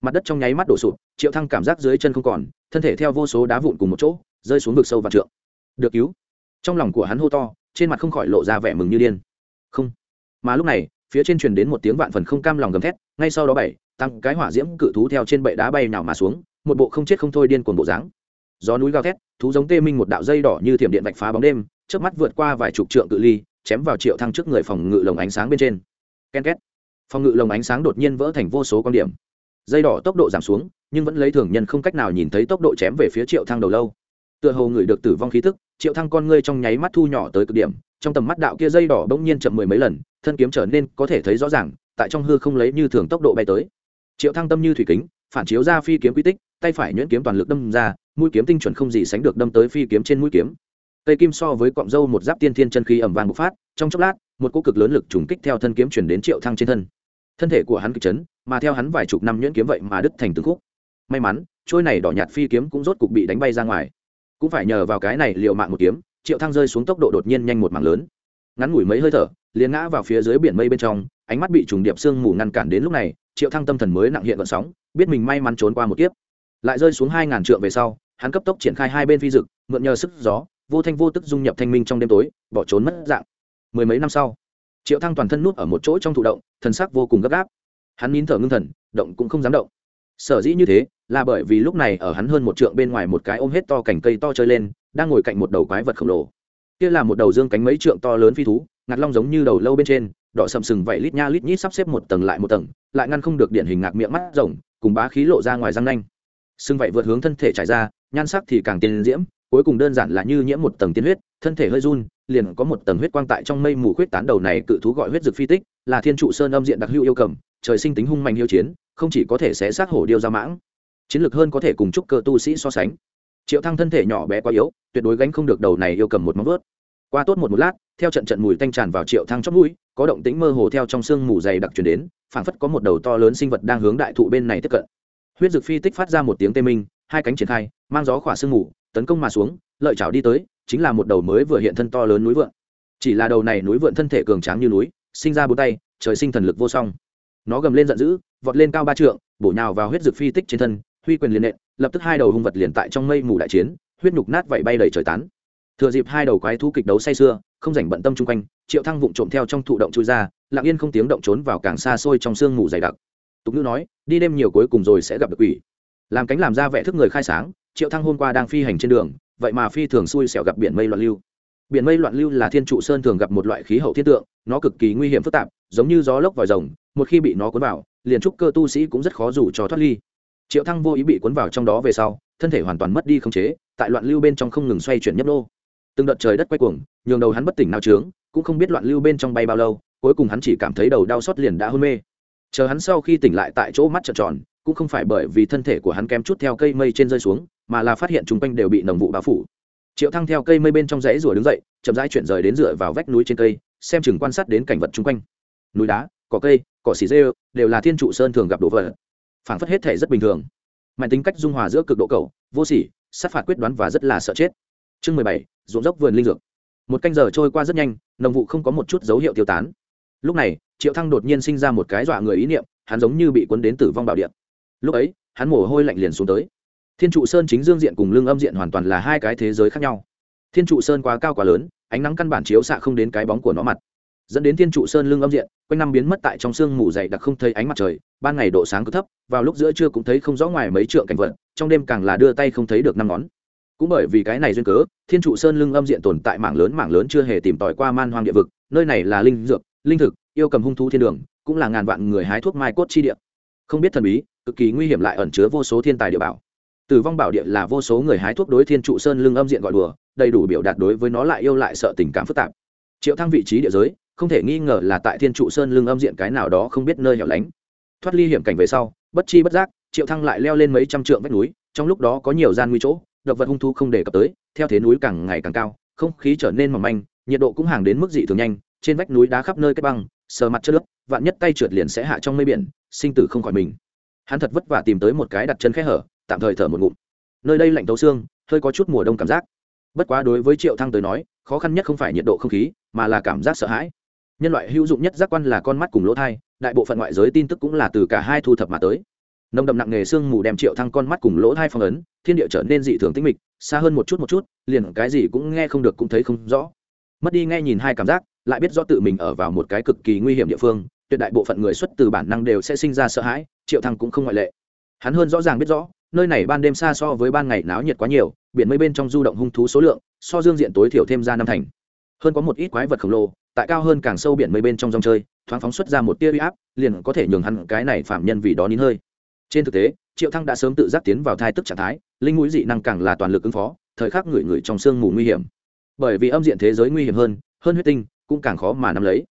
Mặt đất trong nháy mắt đổ sụp, triệu thăng cảm giác dưới chân không còn, thân thể theo vô số đá vụn cùng một chỗ, rơi xuống vực sâu và trượng. Được cứu. Trong lòng của hắn hô to, trên mặt không khỏi lộ ra vẻ mừng như điên. Không. Mà lúc này, phía trên truyền đến một tiếng vạn phần không cam lòng gầm thét, ngay sau đó bảy, tăng cái hỏa diễm cự thú theo trên bệ đá bay nào mà xuống, một bộ không chết không thôi điên cuồng bộ dáng. Gió núi gào thét, thú giống tê minh một đạo dây đỏ như thiểm điện vạch phá bóng đêm trước mắt vượt qua vài chục trượng cự ly chém vào triệu thăng trước người phòng ngự lồng ánh sáng bên trên. Ken két. Phòng ngự lồng ánh sáng đột nhiên vỡ thành vô số con điểm. Dây đỏ tốc độ giảm xuống, nhưng vẫn lấy thường nhân không cách nào nhìn thấy tốc độ chém về phía triệu thăng đầu lâu. Tựa hồ người được tử vong khí tức, triệu thăng con ngươi trong nháy mắt thu nhỏ tới cực điểm, trong tầm mắt đạo kia dây đỏ bỗng nhiên chậm mười mấy lần, thân kiếm trở nên có thể thấy rõ ràng, tại trong hư không lấy như thường tốc độ bay tới. Triệu thăng tâm như thủy kính, phản chiếu ra phi kiếm quy tích, tay phải nhuyễn kiếm toàn lực đâm ra, mũi kiếm tinh chuẩn không gì sánh được đâm tới phi kiếm trên mũi kiếm cây kim so với cọng dâu một giáp tiên thiên chân khí ẩm vàng bộc phát, trong chốc lát, một cỗ cực lớn lực trùng kích theo thân kiếm chuyển đến triệu thăng trên thân. Thân thể của hắn kịch chấn, mà theo hắn vài chục năm nhuyễn kiếm vậy mà đứt thành từng khúc. May mắn, trôi này đỏ nhạt phi kiếm cũng rốt cục bị đánh bay ra ngoài. Cũng phải nhờ vào cái này liệu mạng một kiếm, triệu thăng rơi xuống tốc độ đột nhiên nhanh một mảng lớn. Ngắn ngủi mấy hơi thở, liền ngã vào phía dưới biển mây bên trong, ánh mắt bị trùng điệp sương mù ngăn cản đến lúc này, triệu thăng tâm thần mới nặng hiện vận sóng, biết mình may mắn trốn qua một kiếp. Lại rơi xuống hai ngàn trượng về sau, hắn cấp tốc triển khai hai bên phi dực, mượn nhờ sức gió vô thanh vô tức dung nhập thanh minh trong đêm tối, bỏ trốn mất dạng. Mười mấy năm sau, triệu thăng toàn thân nuốt ở một chỗ trong thụ động, thần sắc vô cùng gấp gáp. Hắn nín thở ngưng thần, động cũng không dám động. Sở dĩ như thế, là bởi vì lúc này ở hắn hơn một trượng bên ngoài một cái ôm hết to cành cây to chơi lên, đang ngồi cạnh một đầu quái vật khổng lồ. Kia là một đầu dương cánh mấy trượng to lớn phi thú, ngạt long giống như đầu lâu bên trên, đỏ sầm sừng vậy lít nha lít nhít sắp xếp một tầng lại một tầng, lại ngăn không được điện hình ngạc miệng mắt rồng, cùng bá khí lộ ra ngoài răng nanh. Sưng vậy vượt hướng thân thể trải ra, nhan sắc thì càng tiên diễm cuối cùng đơn giản là như nhiễm một tầng tiên huyết, thân thể hơi run, liền có một tầng huyết quang tại trong mây mù khuyết tán đầu này cự thú gọi huyết dực phi tích, là thiên trụ sơn âm diện đặc hữu yêu cầm, trời sinh tính hung mạnh hiếu chiến, không chỉ có thể xé xác hổ điêu ra mãng, chiến lược hơn có thể cùng chúc cơ tu sĩ so sánh. Triệu thăng thân thể nhỏ bé quá yếu, tuyệt đối gánh không được đầu này yêu cầm một móng vớt qua tốt một một lát, theo trận trận mùi tanh tràn vào triệu thăng chót mũi, có động tĩnh mơ hồ theo trong sương mù dày đặc truyền đến, phảng phất có một đầu to lớn sinh vật đang hướng đại thụ bên này tiếp cận. Huyết dực phi tích phát ra một tiếng tê minh, hai cánh triển khai, mang gió khỏa sương mù tấn công mà xuống, lợi chảo đi tới, chính là một đầu mới vừa hiện thân to lớn núi vượn. Chỉ là đầu này núi vượn thân thể cường tráng như núi, sinh ra bốn tay, trời sinh thần lực vô song. Nó gầm lên giận dữ, vọt lên cao ba trượng, bổ nhào vào huyết dực phi tích trên thân, huy quyền liền nện, lập tức hai đầu hung vật liền tại trong mây mù đại chiến, huyết nhục nát vậy bay đầy trời tán. Thừa dịp hai đầu quái thú kịch đấu say sưa, không rảnh bận tâm chung quanh, triệu thăng vụng trộm theo trong thụ động chui ra, lặng yên không tiếng động trốn vào càng xa xôi trong sương mù dày đặc. Tục ngữ nói, đi đêm nhiều cuối cùng rồi sẽ gặp được quỷ. Làm cánh làm ra vẻ thức người khai sáng triệu thăng hôm qua đang phi hành trên đường, vậy mà phi thường xui xẻo gặp biển mây loạn lưu. Biển mây loạn lưu là thiên trụ sơn thường gặp một loại khí hậu thiên tượng, nó cực kỳ nguy hiểm phức tạp, giống như gió lốc vòi rồng, một khi bị nó cuốn vào, liền trúc cơ tu sĩ cũng rất khó rủ cho thoát ly. Triệu thăng vô ý bị cuốn vào trong đó về sau, thân thể hoàn toàn mất đi khống chế, tại loạn lưu bên trong không ngừng xoay chuyển nhấp nô. Từng đợt trời đất quay cuồng, nhường đầu hắn bất tỉnh nào trướng, cũng không biết loạn lưu bên trong bay bao lâu, cuối cùng hắn chỉ cảm thấy đầu đau xót liền đã hôn mê. Chờ hắn sau khi tỉnh lại tại chỗ mắt trợn tròn, cũng không phải bởi vì thân thể của hắn kém chút theo cây mây trên rơi xuống mà là phát hiện chung quanh đều bị nồng vụ bao phủ. Triệu thăng theo cây mây bên trong rẫy rùa đứng dậy, chậm rãi chuyển rời đến dựa vào vách núi trên cây, xem chừng quan sát đến cảnh vật chung quanh. Núi đá, cỏ cây, cỏ xì rêu, đều là thiên trụ sơn thường gặp đồ vật, phảng phất hết thể rất bình thường. Mạnh tính cách dung hòa giữa cực độ cầu vô sỉ, sát phạt quyết đoán và rất là sợ chết. Chương mười bảy, ruộng dốc vườn linh dược. Một canh giờ trôi qua rất nhanh, nồng vụ không có một chút dấu hiệu tiêu tán. Lúc này, triệu thăng đột nhiên sinh ra một cái dọa người ý niệm, hắn giống như bị cuốn đến tử vong bảo điện lúc ấy, hắn mồ hôi lạnh liền xuống tới thiên trụ sơn chính dương diện cùng lưng âm diện hoàn toàn là hai cái thế giới khác nhau. Thiên trụ sơn quá cao quá lớn, ánh nắng căn bản chiếu xạ không đến cái bóng của nó mặt. Dẫn đến thiên trụ sơn lưng âm diện, quanh năm biến mất tại trong sương mù dày đặc không thấy ánh mặt trời, ban ngày độ sáng cứ thấp, vào lúc giữa trưa cũng thấy không rõ ngoài mấy trượng cảnh vật, trong đêm càng là đưa tay không thấy được năm ngón. Cũng bởi vì cái này duyên cớ, thiên trụ sơn lưng âm diện tồn tại mảng lớn mảng lớn chưa hề tìm tòi qua man hoang địa vực, nơi này là linh dược, linh thực, yêu cầm hung thú thiên đường, cũng là ngàn vạn người hái thuốc mai cốt chi địa. Không biết thần bí, cực kỳ nguy hiểm lại ẩn chứa vô số thiên tài địa bảo tử vong bảo địa là vô số người hái thuốc đối thiên trụ sơn lưng âm diện gọi đùa, đầy đủ biểu đạt đối với nó lại yêu lại sợ tình cảm phức tạp. Triệu thăng vị trí địa giới, không thể nghi ngờ là tại thiên trụ sơn lưng âm diện cái nào đó không biết nơi hẻo lánh. Thoát ly hiểm cảnh về sau, bất chi bất giác, triệu thăng lại leo lên mấy trăm trượng vách núi, trong lúc đó có nhiều gian nguy chỗ độc vật hung thú không đề cập tới, theo thế núi càng ngày càng cao, không khí trở nên mỏng manh, nhiệt độ cũng hàng đến mức dị thường nhanh, trên vách núi đá khắp nơi kết băng, sờ mặt chất nước vạn nhất tay trượt liền sẽ hạ trong mây biển, sinh tử không khỏi mình. Hắn thật vất vả tìm tới một cái đặt chân khe hở tạm thời thở một ngụm. Nơi đây lạnh tấu xương, hơi có chút mùa đông cảm giác. Bất quá đối với triệu thăng tới nói, khó khăn nhất không phải nhiệt độ không khí, mà là cảm giác sợ hãi. Nhân loại hữu dụng nhất giác quan là con mắt cùng lỗ thai, đại bộ phận ngoại giới tin tức cũng là từ cả hai thu thập mà tới. Nồng đậm nặng nghề sương mù đem triệu thăng con mắt cùng lỗ thai phong ấn, thiên địa trở nên dị thường tĩnh mịch, xa hơn một chút một chút, liền cái gì cũng nghe không được cũng thấy không rõ. Mất đi nghe nhìn hai cảm giác, lại biết rõ tự mình ở vào một cái cực kỳ nguy hiểm địa phương, tuyệt đại bộ phận người xuất từ bản năng đều sẽ sinh ra sợ hãi, triệu thăng cũng không ngoại lệ. Hắn hơn rõ ràng biết rõ nơi này ban đêm xa so với ban ngày náo nhiệt quá nhiều, biển mây bên trong du động hung thú số lượng, so dương diện tối thiểu thêm ra năm thành. Hơn có một ít quái vật khổng lồ, tại cao hơn càng sâu biển mây bên trong dòng chơi, thoáng phóng xuất ra một tia uy áp, liền có thể nhường hắn cái này phạm nhân vì đó nín hơi. Trên thực tế, triệu thăng đã sớm tự giác tiến vào thai tức trạng thái, linh mũi dị năng càng là toàn lực ứng phó, thời khắc ngửi ngửi trong sương mù nguy hiểm. Bởi vì âm diện thế giới nguy hiểm hơn hơn huyết tinh, cũng càng khó mà nắm lấy.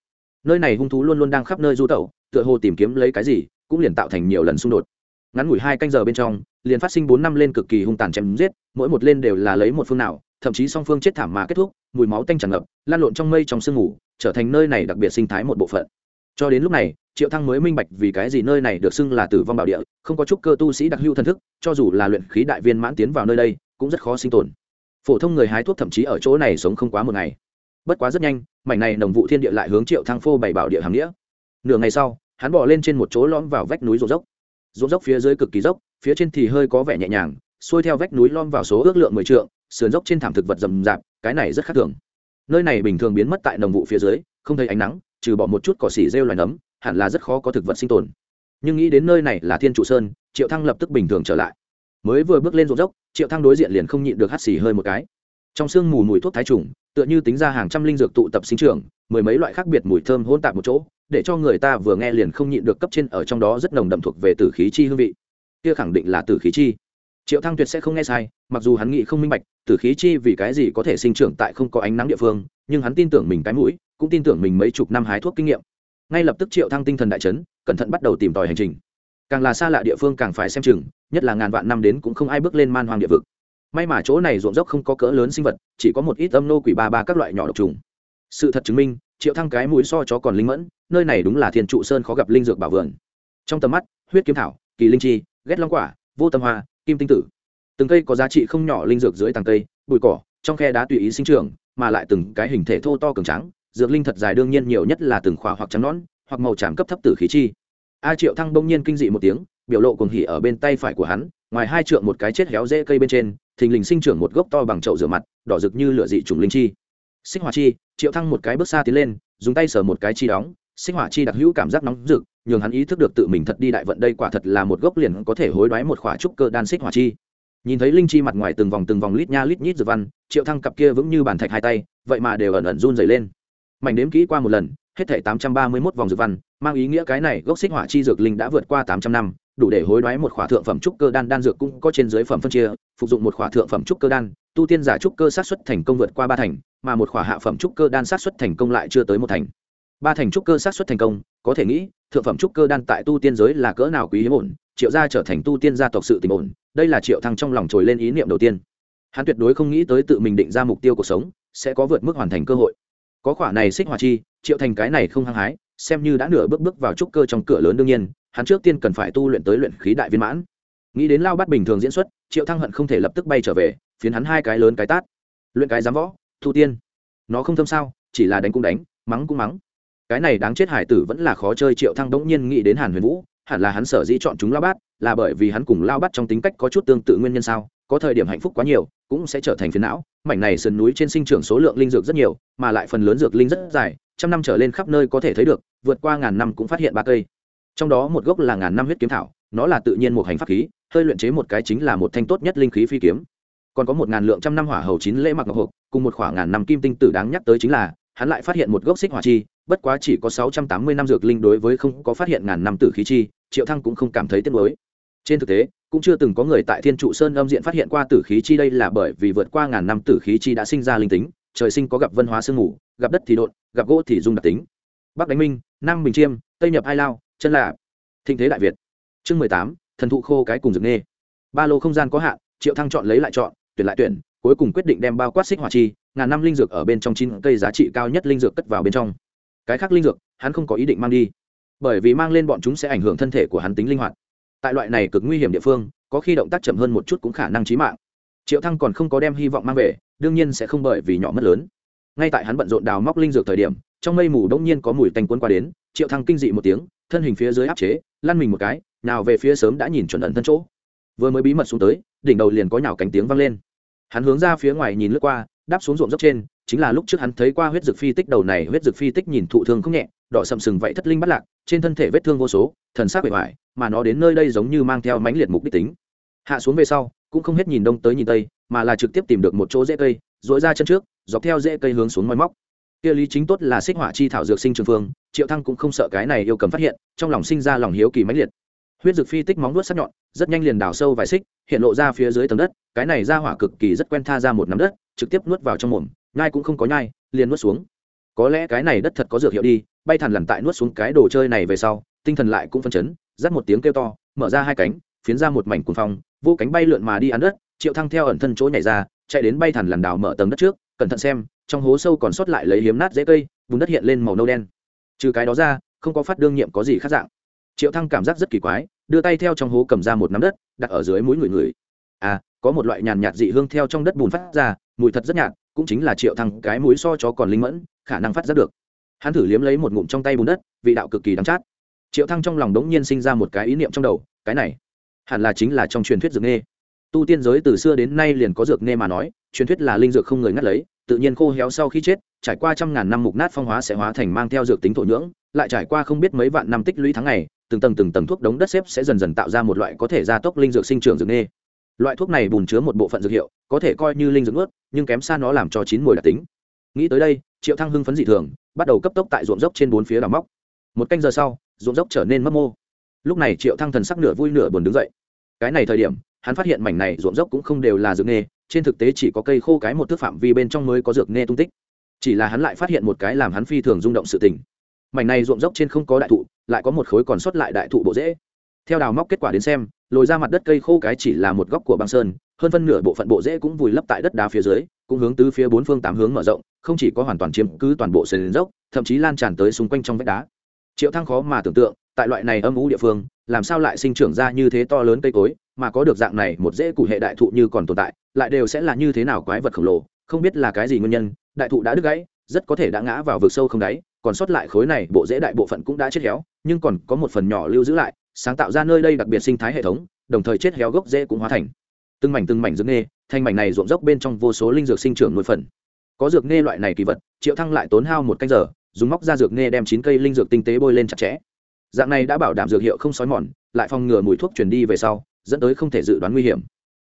Nơi này hung thú luôn luôn đang khắp nơi du tẩu, tựa hồ tìm kiếm lấy cái gì, cũng liền tạo thành nhiều lần xung đột. Ngắn ngủi hai canh giờ bên trong liền phát sinh bốn năm lên cực kỳ hung tàn chém giết, mỗi một lên đều là lấy một phương nào, thậm chí song phương chết thảm mà kết thúc, mùi máu tanh tràn ngập, lan lộn trong mây trong sương ngủ trở thành nơi này đặc biệt sinh thái một bộ phận. Cho đến lúc này, triệu thăng mới minh bạch vì cái gì nơi này được xưng là tử vong bảo địa, không có chút cơ tu sĩ đặc hữu thần thức, cho dù là luyện khí đại viên mãn tiến vào nơi đây, cũng rất khó sinh tồn. Phổ thông người hái thuốc thậm chí ở chỗ này sống không quá một ngày. Bất quá rất nhanh, mảnh này đồng vụ thiên địa lại hướng triệu thăng phô bày bảo địa hàm nghĩa. Nửa ngày sau, hắn bỏ lên trên một chỗ lõm vào vách núi rộn dốc. Rộn dốc phía dưới cực kỳ dốc phía trên thì hơi có vẻ nhẹ nhàng, xuôi theo vách núi lom vào số ước lượng mười trượng, sườn dốc trên thảm thực vật rầm rạp, cái này rất khác thường. Nơi này bình thường biến mất tại đồng vụ phía dưới, không thấy ánh nắng, trừ bỏ một chút cỏ xỉ rêu loài nấm, hẳn là rất khó có thực vật sinh tồn. Nhưng nghĩ đến nơi này là thiên trụ sơn, triệu thăng lập tức bình thường trở lại. Mới vừa bước lên ruộng dốc, triệu thăng đối diện liền không nhịn được hắt xì hơi một cái. Trong sương mù mùi thuốc thái trùng, tựa như tính ra hàng trăm linh dược tụ tập sinh trưởng, mười mấy loại khác biệt mùi thơm hôn tạp một chỗ, để cho người ta vừa nghe liền không nhịn được cấp trên ở trong đó rất nồng đậm thuộc về tử khí chi hương vị kia khẳng định là tử khí chi. Triệu thăng tuyệt sẽ không nghe sai, mặc dù hắn nghĩ không minh bạch, tử khí chi vì cái gì có thể sinh trưởng tại không có ánh nắng địa phương, nhưng hắn tin tưởng mình cái mũi, cũng tin tưởng mình mấy chục năm hái thuốc kinh nghiệm. Ngay lập tức triệu thăng tinh thần đại chấn, cẩn thận bắt đầu tìm tòi hành trình. Càng là xa lạ địa phương càng phải xem chừng, nhất là ngàn vạn năm đến cũng không ai bước lên man hoang địa vực. May mà chỗ này ruộng dốc không có cỡ lớn sinh vật, chỉ có một ít âm nô quỷ ba ba các loại nhỏ độc trùng. Sự thật chứng minh, triệu thăng cái mũi so chó còn linh mẫn, nơi này đúng là thiên trụ sơn khó gặp linh dược bảo vườn. Trong tầm mắt, huyết kiếm thảo, kỳ linh chi ghét long quả, vô tâm hoa, kim tinh tử. Từng cây có giá trị không nhỏ linh dược dưới tàng cây, bụi cỏ, trong khe đá tùy ý sinh trưởng, mà lại từng cái hình thể thô to cường trắng dược linh thật dài đương nhiên nhiều nhất là từng khỏa hoặc trắng nón hoặc màu tràm cấp thấp tử khí chi. A triệu thăng bỗng nhiên kinh dị một tiếng, biểu lộ cuồng hỉ ở bên tay phải của hắn, ngoài hai trượng một cái chết héo rễ cây bên trên, thình lình sinh trưởng một gốc to bằng chậu rửa mặt, đỏ rực như lửa dị trùng linh chi. Xích hỏa chi, triệu thăng một cái bước xa tiến lên, dùng tay sờ một cái chi đóng, xích hỏa chi đặc hữu cảm giác nóng rực nhường hắn ý thức được tự mình thật đi đại vận đây quả thật là một gốc liền có thể hối đoái một khỏa trúc cơ đan xích hỏa chi. Nhìn thấy linh chi mặt ngoài từng vòng từng vòng lít nha lít nhít dược văn, triệu thăng cặp kia vững như bàn thạch hai tay, vậy mà đều ẩn ẩn run dày lên. Mảnh đếm kỹ qua một lần, hết thể tám trăm ba mươi mốt vòng dược văn, mang ý nghĩa cái này gốc xích hỏa chi dược linh đã vượt qua tám trăm năm, đủ để hối đoái một khỏa thượng phẩm trúc cơ đan đan dược cũng có trên dưới phẩm phân chia, phục dụng một khỏa thượng phẩm trúc cơ đan, tu tiên giả trúc cơ sát xuất thành công vượt qua ba thành, mà một khỏa hạ phẩm trúc cơ đan sát xuất thành công lại chưa tới một thành ba thành trúc cơ sát xuất thành công, có thể nghĩ, thượng phẩm trúc cơ đan tại tu tiên giới là cỡ nào quý hiếm ổn, triệu gia trở thành tu tiên gia tộc sự tình ổn, đây là triệu thăng trong lòng trồi lên ý niệm đầu tiên. Hắn tuyệt đối không nghĩ tới tự mình định ra mục tiêu cuộc sống, sẽ có vượt mức hoàn thành cơ hội. Có khỏa này xích hỏa chi, triệu thành cái này không hăng hái, xem như đã nửa bước bước vào trúc cơ trong cửa lớn đương nhiên, hắn trước tiên cần phải tu luyện tới luyện khí đại viên mãn. Nghĩ đến lao bắt bình thường diễn xuất, triệu thăng hận không thể lập tức bay trở về, phiến hắn hai cái lớn cái tát. Luyện cái giám võ thu tiên. Nó không thâm sao, chỉ là đánh cũng đánh, mắng cũng mắng cái này đáng chết hải tử vẫn là khó chơi, triệu thăng đống nhiên nghĩ đến hàn huyền vũ, hẳn là hắn sở dĩ chọn chúng lao bát, là bởi vì hắn cùng lao bát trong tính cách có chút tương tự nguyên nhân sao? Có thời điểm hạnh phúc quá nhiều, cũng sẽ trở thành phiền não. Mảnh này sườn núi trên sinh trưởng số lượng linh dược rất nhiều, mà lại phần lớn dược linh rất dài, trăm năm trở lên khắp nơi có thể thấy được, vượt qua ngàn năm cũng phát hiện ba cây. Trong đó một gốc là ngàn năm huyết kiếm thảo, nó là tự nhiên một hành pháp khí, hơi luyện chế một cái chính là một thanh tốt nhất linh khí phi kiếm. Còn có một ngàn lượng trăm năm hỏa hầu chín lễ mặc ngọc hộp, cùng một khoảng ngàn năm kim tinh tử đáng nhắc tới chính là hắn lại phát hiện một gốc xích hỏa chi bất quá chỉ có sáu trăm tám mươi năm dược linh đối với không có phát hiện ngàn năm tử khí chi triệu thăng cũng không cảm thấy tiếc nuối. Trên thực tế cũng chưa từng có người tại thiên trụ sơn âm diện phát hiện qua tử khí chi đây là bởi vì vượt qua ngàn năm tử khí chi đã sinh ra linh tính trời sinh có gặp văn hóa sương ngủ, gặp đất thì đột gặp gỗ thì dung đặc tính. Bắc đánh minh nam bình chiêm tây nhập ai lao chân là thịnh thế đại việt. Chương mười tám thần thụ khô cái cùng rực nê ba lô không gian có hạn triệu thăng chọn lấy lại chọn tuyển lại tuyển cuối cùng quyết định đem bao quát xích hỏa chi ngàn năm linh dược ở bên trong chín cây giá trị cao nhất linh dược cất vào bên trong. Cái khác linh dược, hắn không có ý định mang đi, bởi vì mang lên bọn chúng sẽ ảnh hưởng thân thể của hắn tính linh hoạt. Tại loại này cực nguy hiểm địa phương, có khi động tác chậm hơn một chút cũng khả năng trí mạng. Triệu thăng còn không có đem hy vọng mang về, đương nhiên sẽ không bởi vì nhỏ mất lớn. Ngay tại hắn bận rộn đào móc linh dược thời điểm, trong mây mù đông nhiên có mùi tanh quân qua đến, triệu thăng kinh dị một tiếng, thân hình phía dưới áp chế, lăn mình một cái, nào về phía sớm đã nhìn chuẩn ẩn thân chỗ. Vừa mới bí mật xuống tới, đỉnh đầu liền có nhào cánh tiếng vang lên. Hắn hướng ra phía ngoài nhìn lướt qua đáp xuống ruộng dốc trên, chính là lúc trước hắn thấy qua huyết dược phi tích đầu này, huyết dược phi tích nhìn thụ thương không nhẹ, đỏ sầm sừng vậy thất linh bắt lạc, trên thân thể vết thương vô số, thần sắc bề ngoài, mà nó đến nơi đây giống như mang theo mãnh liệt mục đích tính. Hạ xuống về sau, cũng không hết nhìn đông tới nhìn tây, mà là trực tiếp tìm được một chỗ rễ cây dội ra chân trước, dọc theo rễ cây hướng xuống moi móc. Kia lý chính tốt là xích hỏa chi thảo dược sinh trường phương, triệu thăng cũng không sợ cái này yêu cầm phát hiện, trong lòng sinh ra lòng hiếu kỳ mãnh liệt. Huyết dược phi tích móng vuốt sắc nhọn, rất nhanh liền đào sâu vài xích, hiện lộ ra phía dưới tầng đất, cái này ra hỏa cực kỳ rất quen tha ra một nắm đất trực tiếp nuốt vào trong mồm, nhai cũng không có nhai, liền nuốt xuống. Có lẽ cái này đất thật có dược hiệu đi, bay thẳng lằn tại nuốt xuống cái đồ chơi này về sau, tinh thần lại cũng phân chấn dắt một tiếng kêu to, mở ra hai cánh, phiến ra một mảnh cuồng phong, vô cánh bay lượn mà đi ăn đất, triệu thăng theo ẩn thân chỗ nhảy ra, chạy đến bay thẳng lằn đào mở tầng đất trước, cẩn thận xem, trong hố sâu còn sót lại lấy hiếm nát dễ cây vùng đất hiện lên màu nâu đen. Trừ cái đó ra, không có phát đương nhiệm có gì khác dạng. Triệu thăng cảm giác rất kỳ quái, đưa tay theo trong hố cầm ra một nắm đất, đặt ở dưới mũi người người. À có một loại nhàn nhạt dị hương theo trong đất bùn phát ra mùi thật rất nhạt, cũng chính là triệu thăng cái mũi so chó còn linh mẫn, khả năng phát giác được hắn thử liếm lấy một ngụm trong tay bùn đất, vị đạo cực kỳ đắng chát triệu thăng trong lòng đống nhiên sinh ra một cái ý niệm trong đầu, cái này, hẳn là chính là trong truyền thuyết dược nê. tu tiên giới từ xưa đến nay liền có dược nê mà nói, truyền thuyết là linh dược không người ngắt lấy, tự nhiên khô héo sau khi chết, trải qua trăm ngàn năm mục nát phong hóa sẽ hóa thành mang theo dược tính thổ nhưỡng, lại trải qua không biết mấy vạn năm tích lũy tháng ngày, từng tầng từng tầng thuốc đống đất xếp sẽ dần dần tạo ra một loại có thể gia tốc linh dược sinh trưởng dược nê loại thuốc này bùn chứa một bộ phận dược hiệu, có thể coi như linh dược ướt nhưng kém xa nó làm cho chín mùi đặc tính. Nghĩ tới đây, triệu thăng hưng phấn dị thường, bắt đầu cấp tốc tại ruộng dốc trên bốn phía đào móc. Một canh giờ sau, ruộng dốc trở nên mấp mô. Lúc này triệu thăng thần sắc nửa vui nửa buồn đứng dậy. Cái này thời điểm, hắn phát hiện mảnh này ruộng dốc cũng không đều là dược nghề, trên thực tế chỉ có cây khô cái một thước phạm vi bên trong mới có dược nghề tung tích. Chỉ là hắn lại phát hiện một cái làm hắn phi thường rung động sự tình. Mảnh này ruộng dốc trên không có đại thụ, lại có một khối còn sót lại đại thụ bộ dễ theo đào móc kết quả đến xem, lồi ra mặt đất cây khô cái chỉ là một góc của băng sơn, hơn phân nửa bộ phận bộ rễ cũng vùi lấp tại đất đá phía dưới, cũng hướng tứ phía bốn phương tám hướng mở rộng, không chỉ có hoàn toàn chiếm cứ toàn bộ sườn dốc, thậm chí lan tràn tới xung quanh trong vách đá. Triệu thăng khó mà tưởng tượng, tại loại này âm u địa phương, làm sao lại sinh trưởng ra như thế to lớn cây cối, mà có được dạng này một rễ củ hệ đại thụ như còn tồn tại, lại đều sẽ là như thế nào quái vật khổng lồ, không biết là cái gì nguyên nhân, đại thụ đã đứt gãy, rất có thể đã ngã vào vực sâu không đáy, còn sót lại khối này, bộ rễ đại bộ phận cũng đã chết héo, nhưng còn có một phần nhỏ lưu giữ lại sáng tạo ra nơi đây đặc biệt sinh thái hệ thống, đồng thời chết héo gốc dễ cũng hóa thành. Từng mảnh từng mảnh dược nghê thanh mảnh này ruộng dốc bên trong vô số linh dược sinh trưởng nuôi phần. Có dược nghê loại này kỳ vật, triệu thăng lại tốn hao một canh giờ, dùng móc ra dược nghê đem chín cây linh dược tinh tế bôi lên chặt chẽ. Dạng này đã bảo đảm dược hiệu không sói mòn, lại phòng ngừa mùi thuốc chuyển đi về sau, dẫn tới không thể dự đoán nguy hiểm.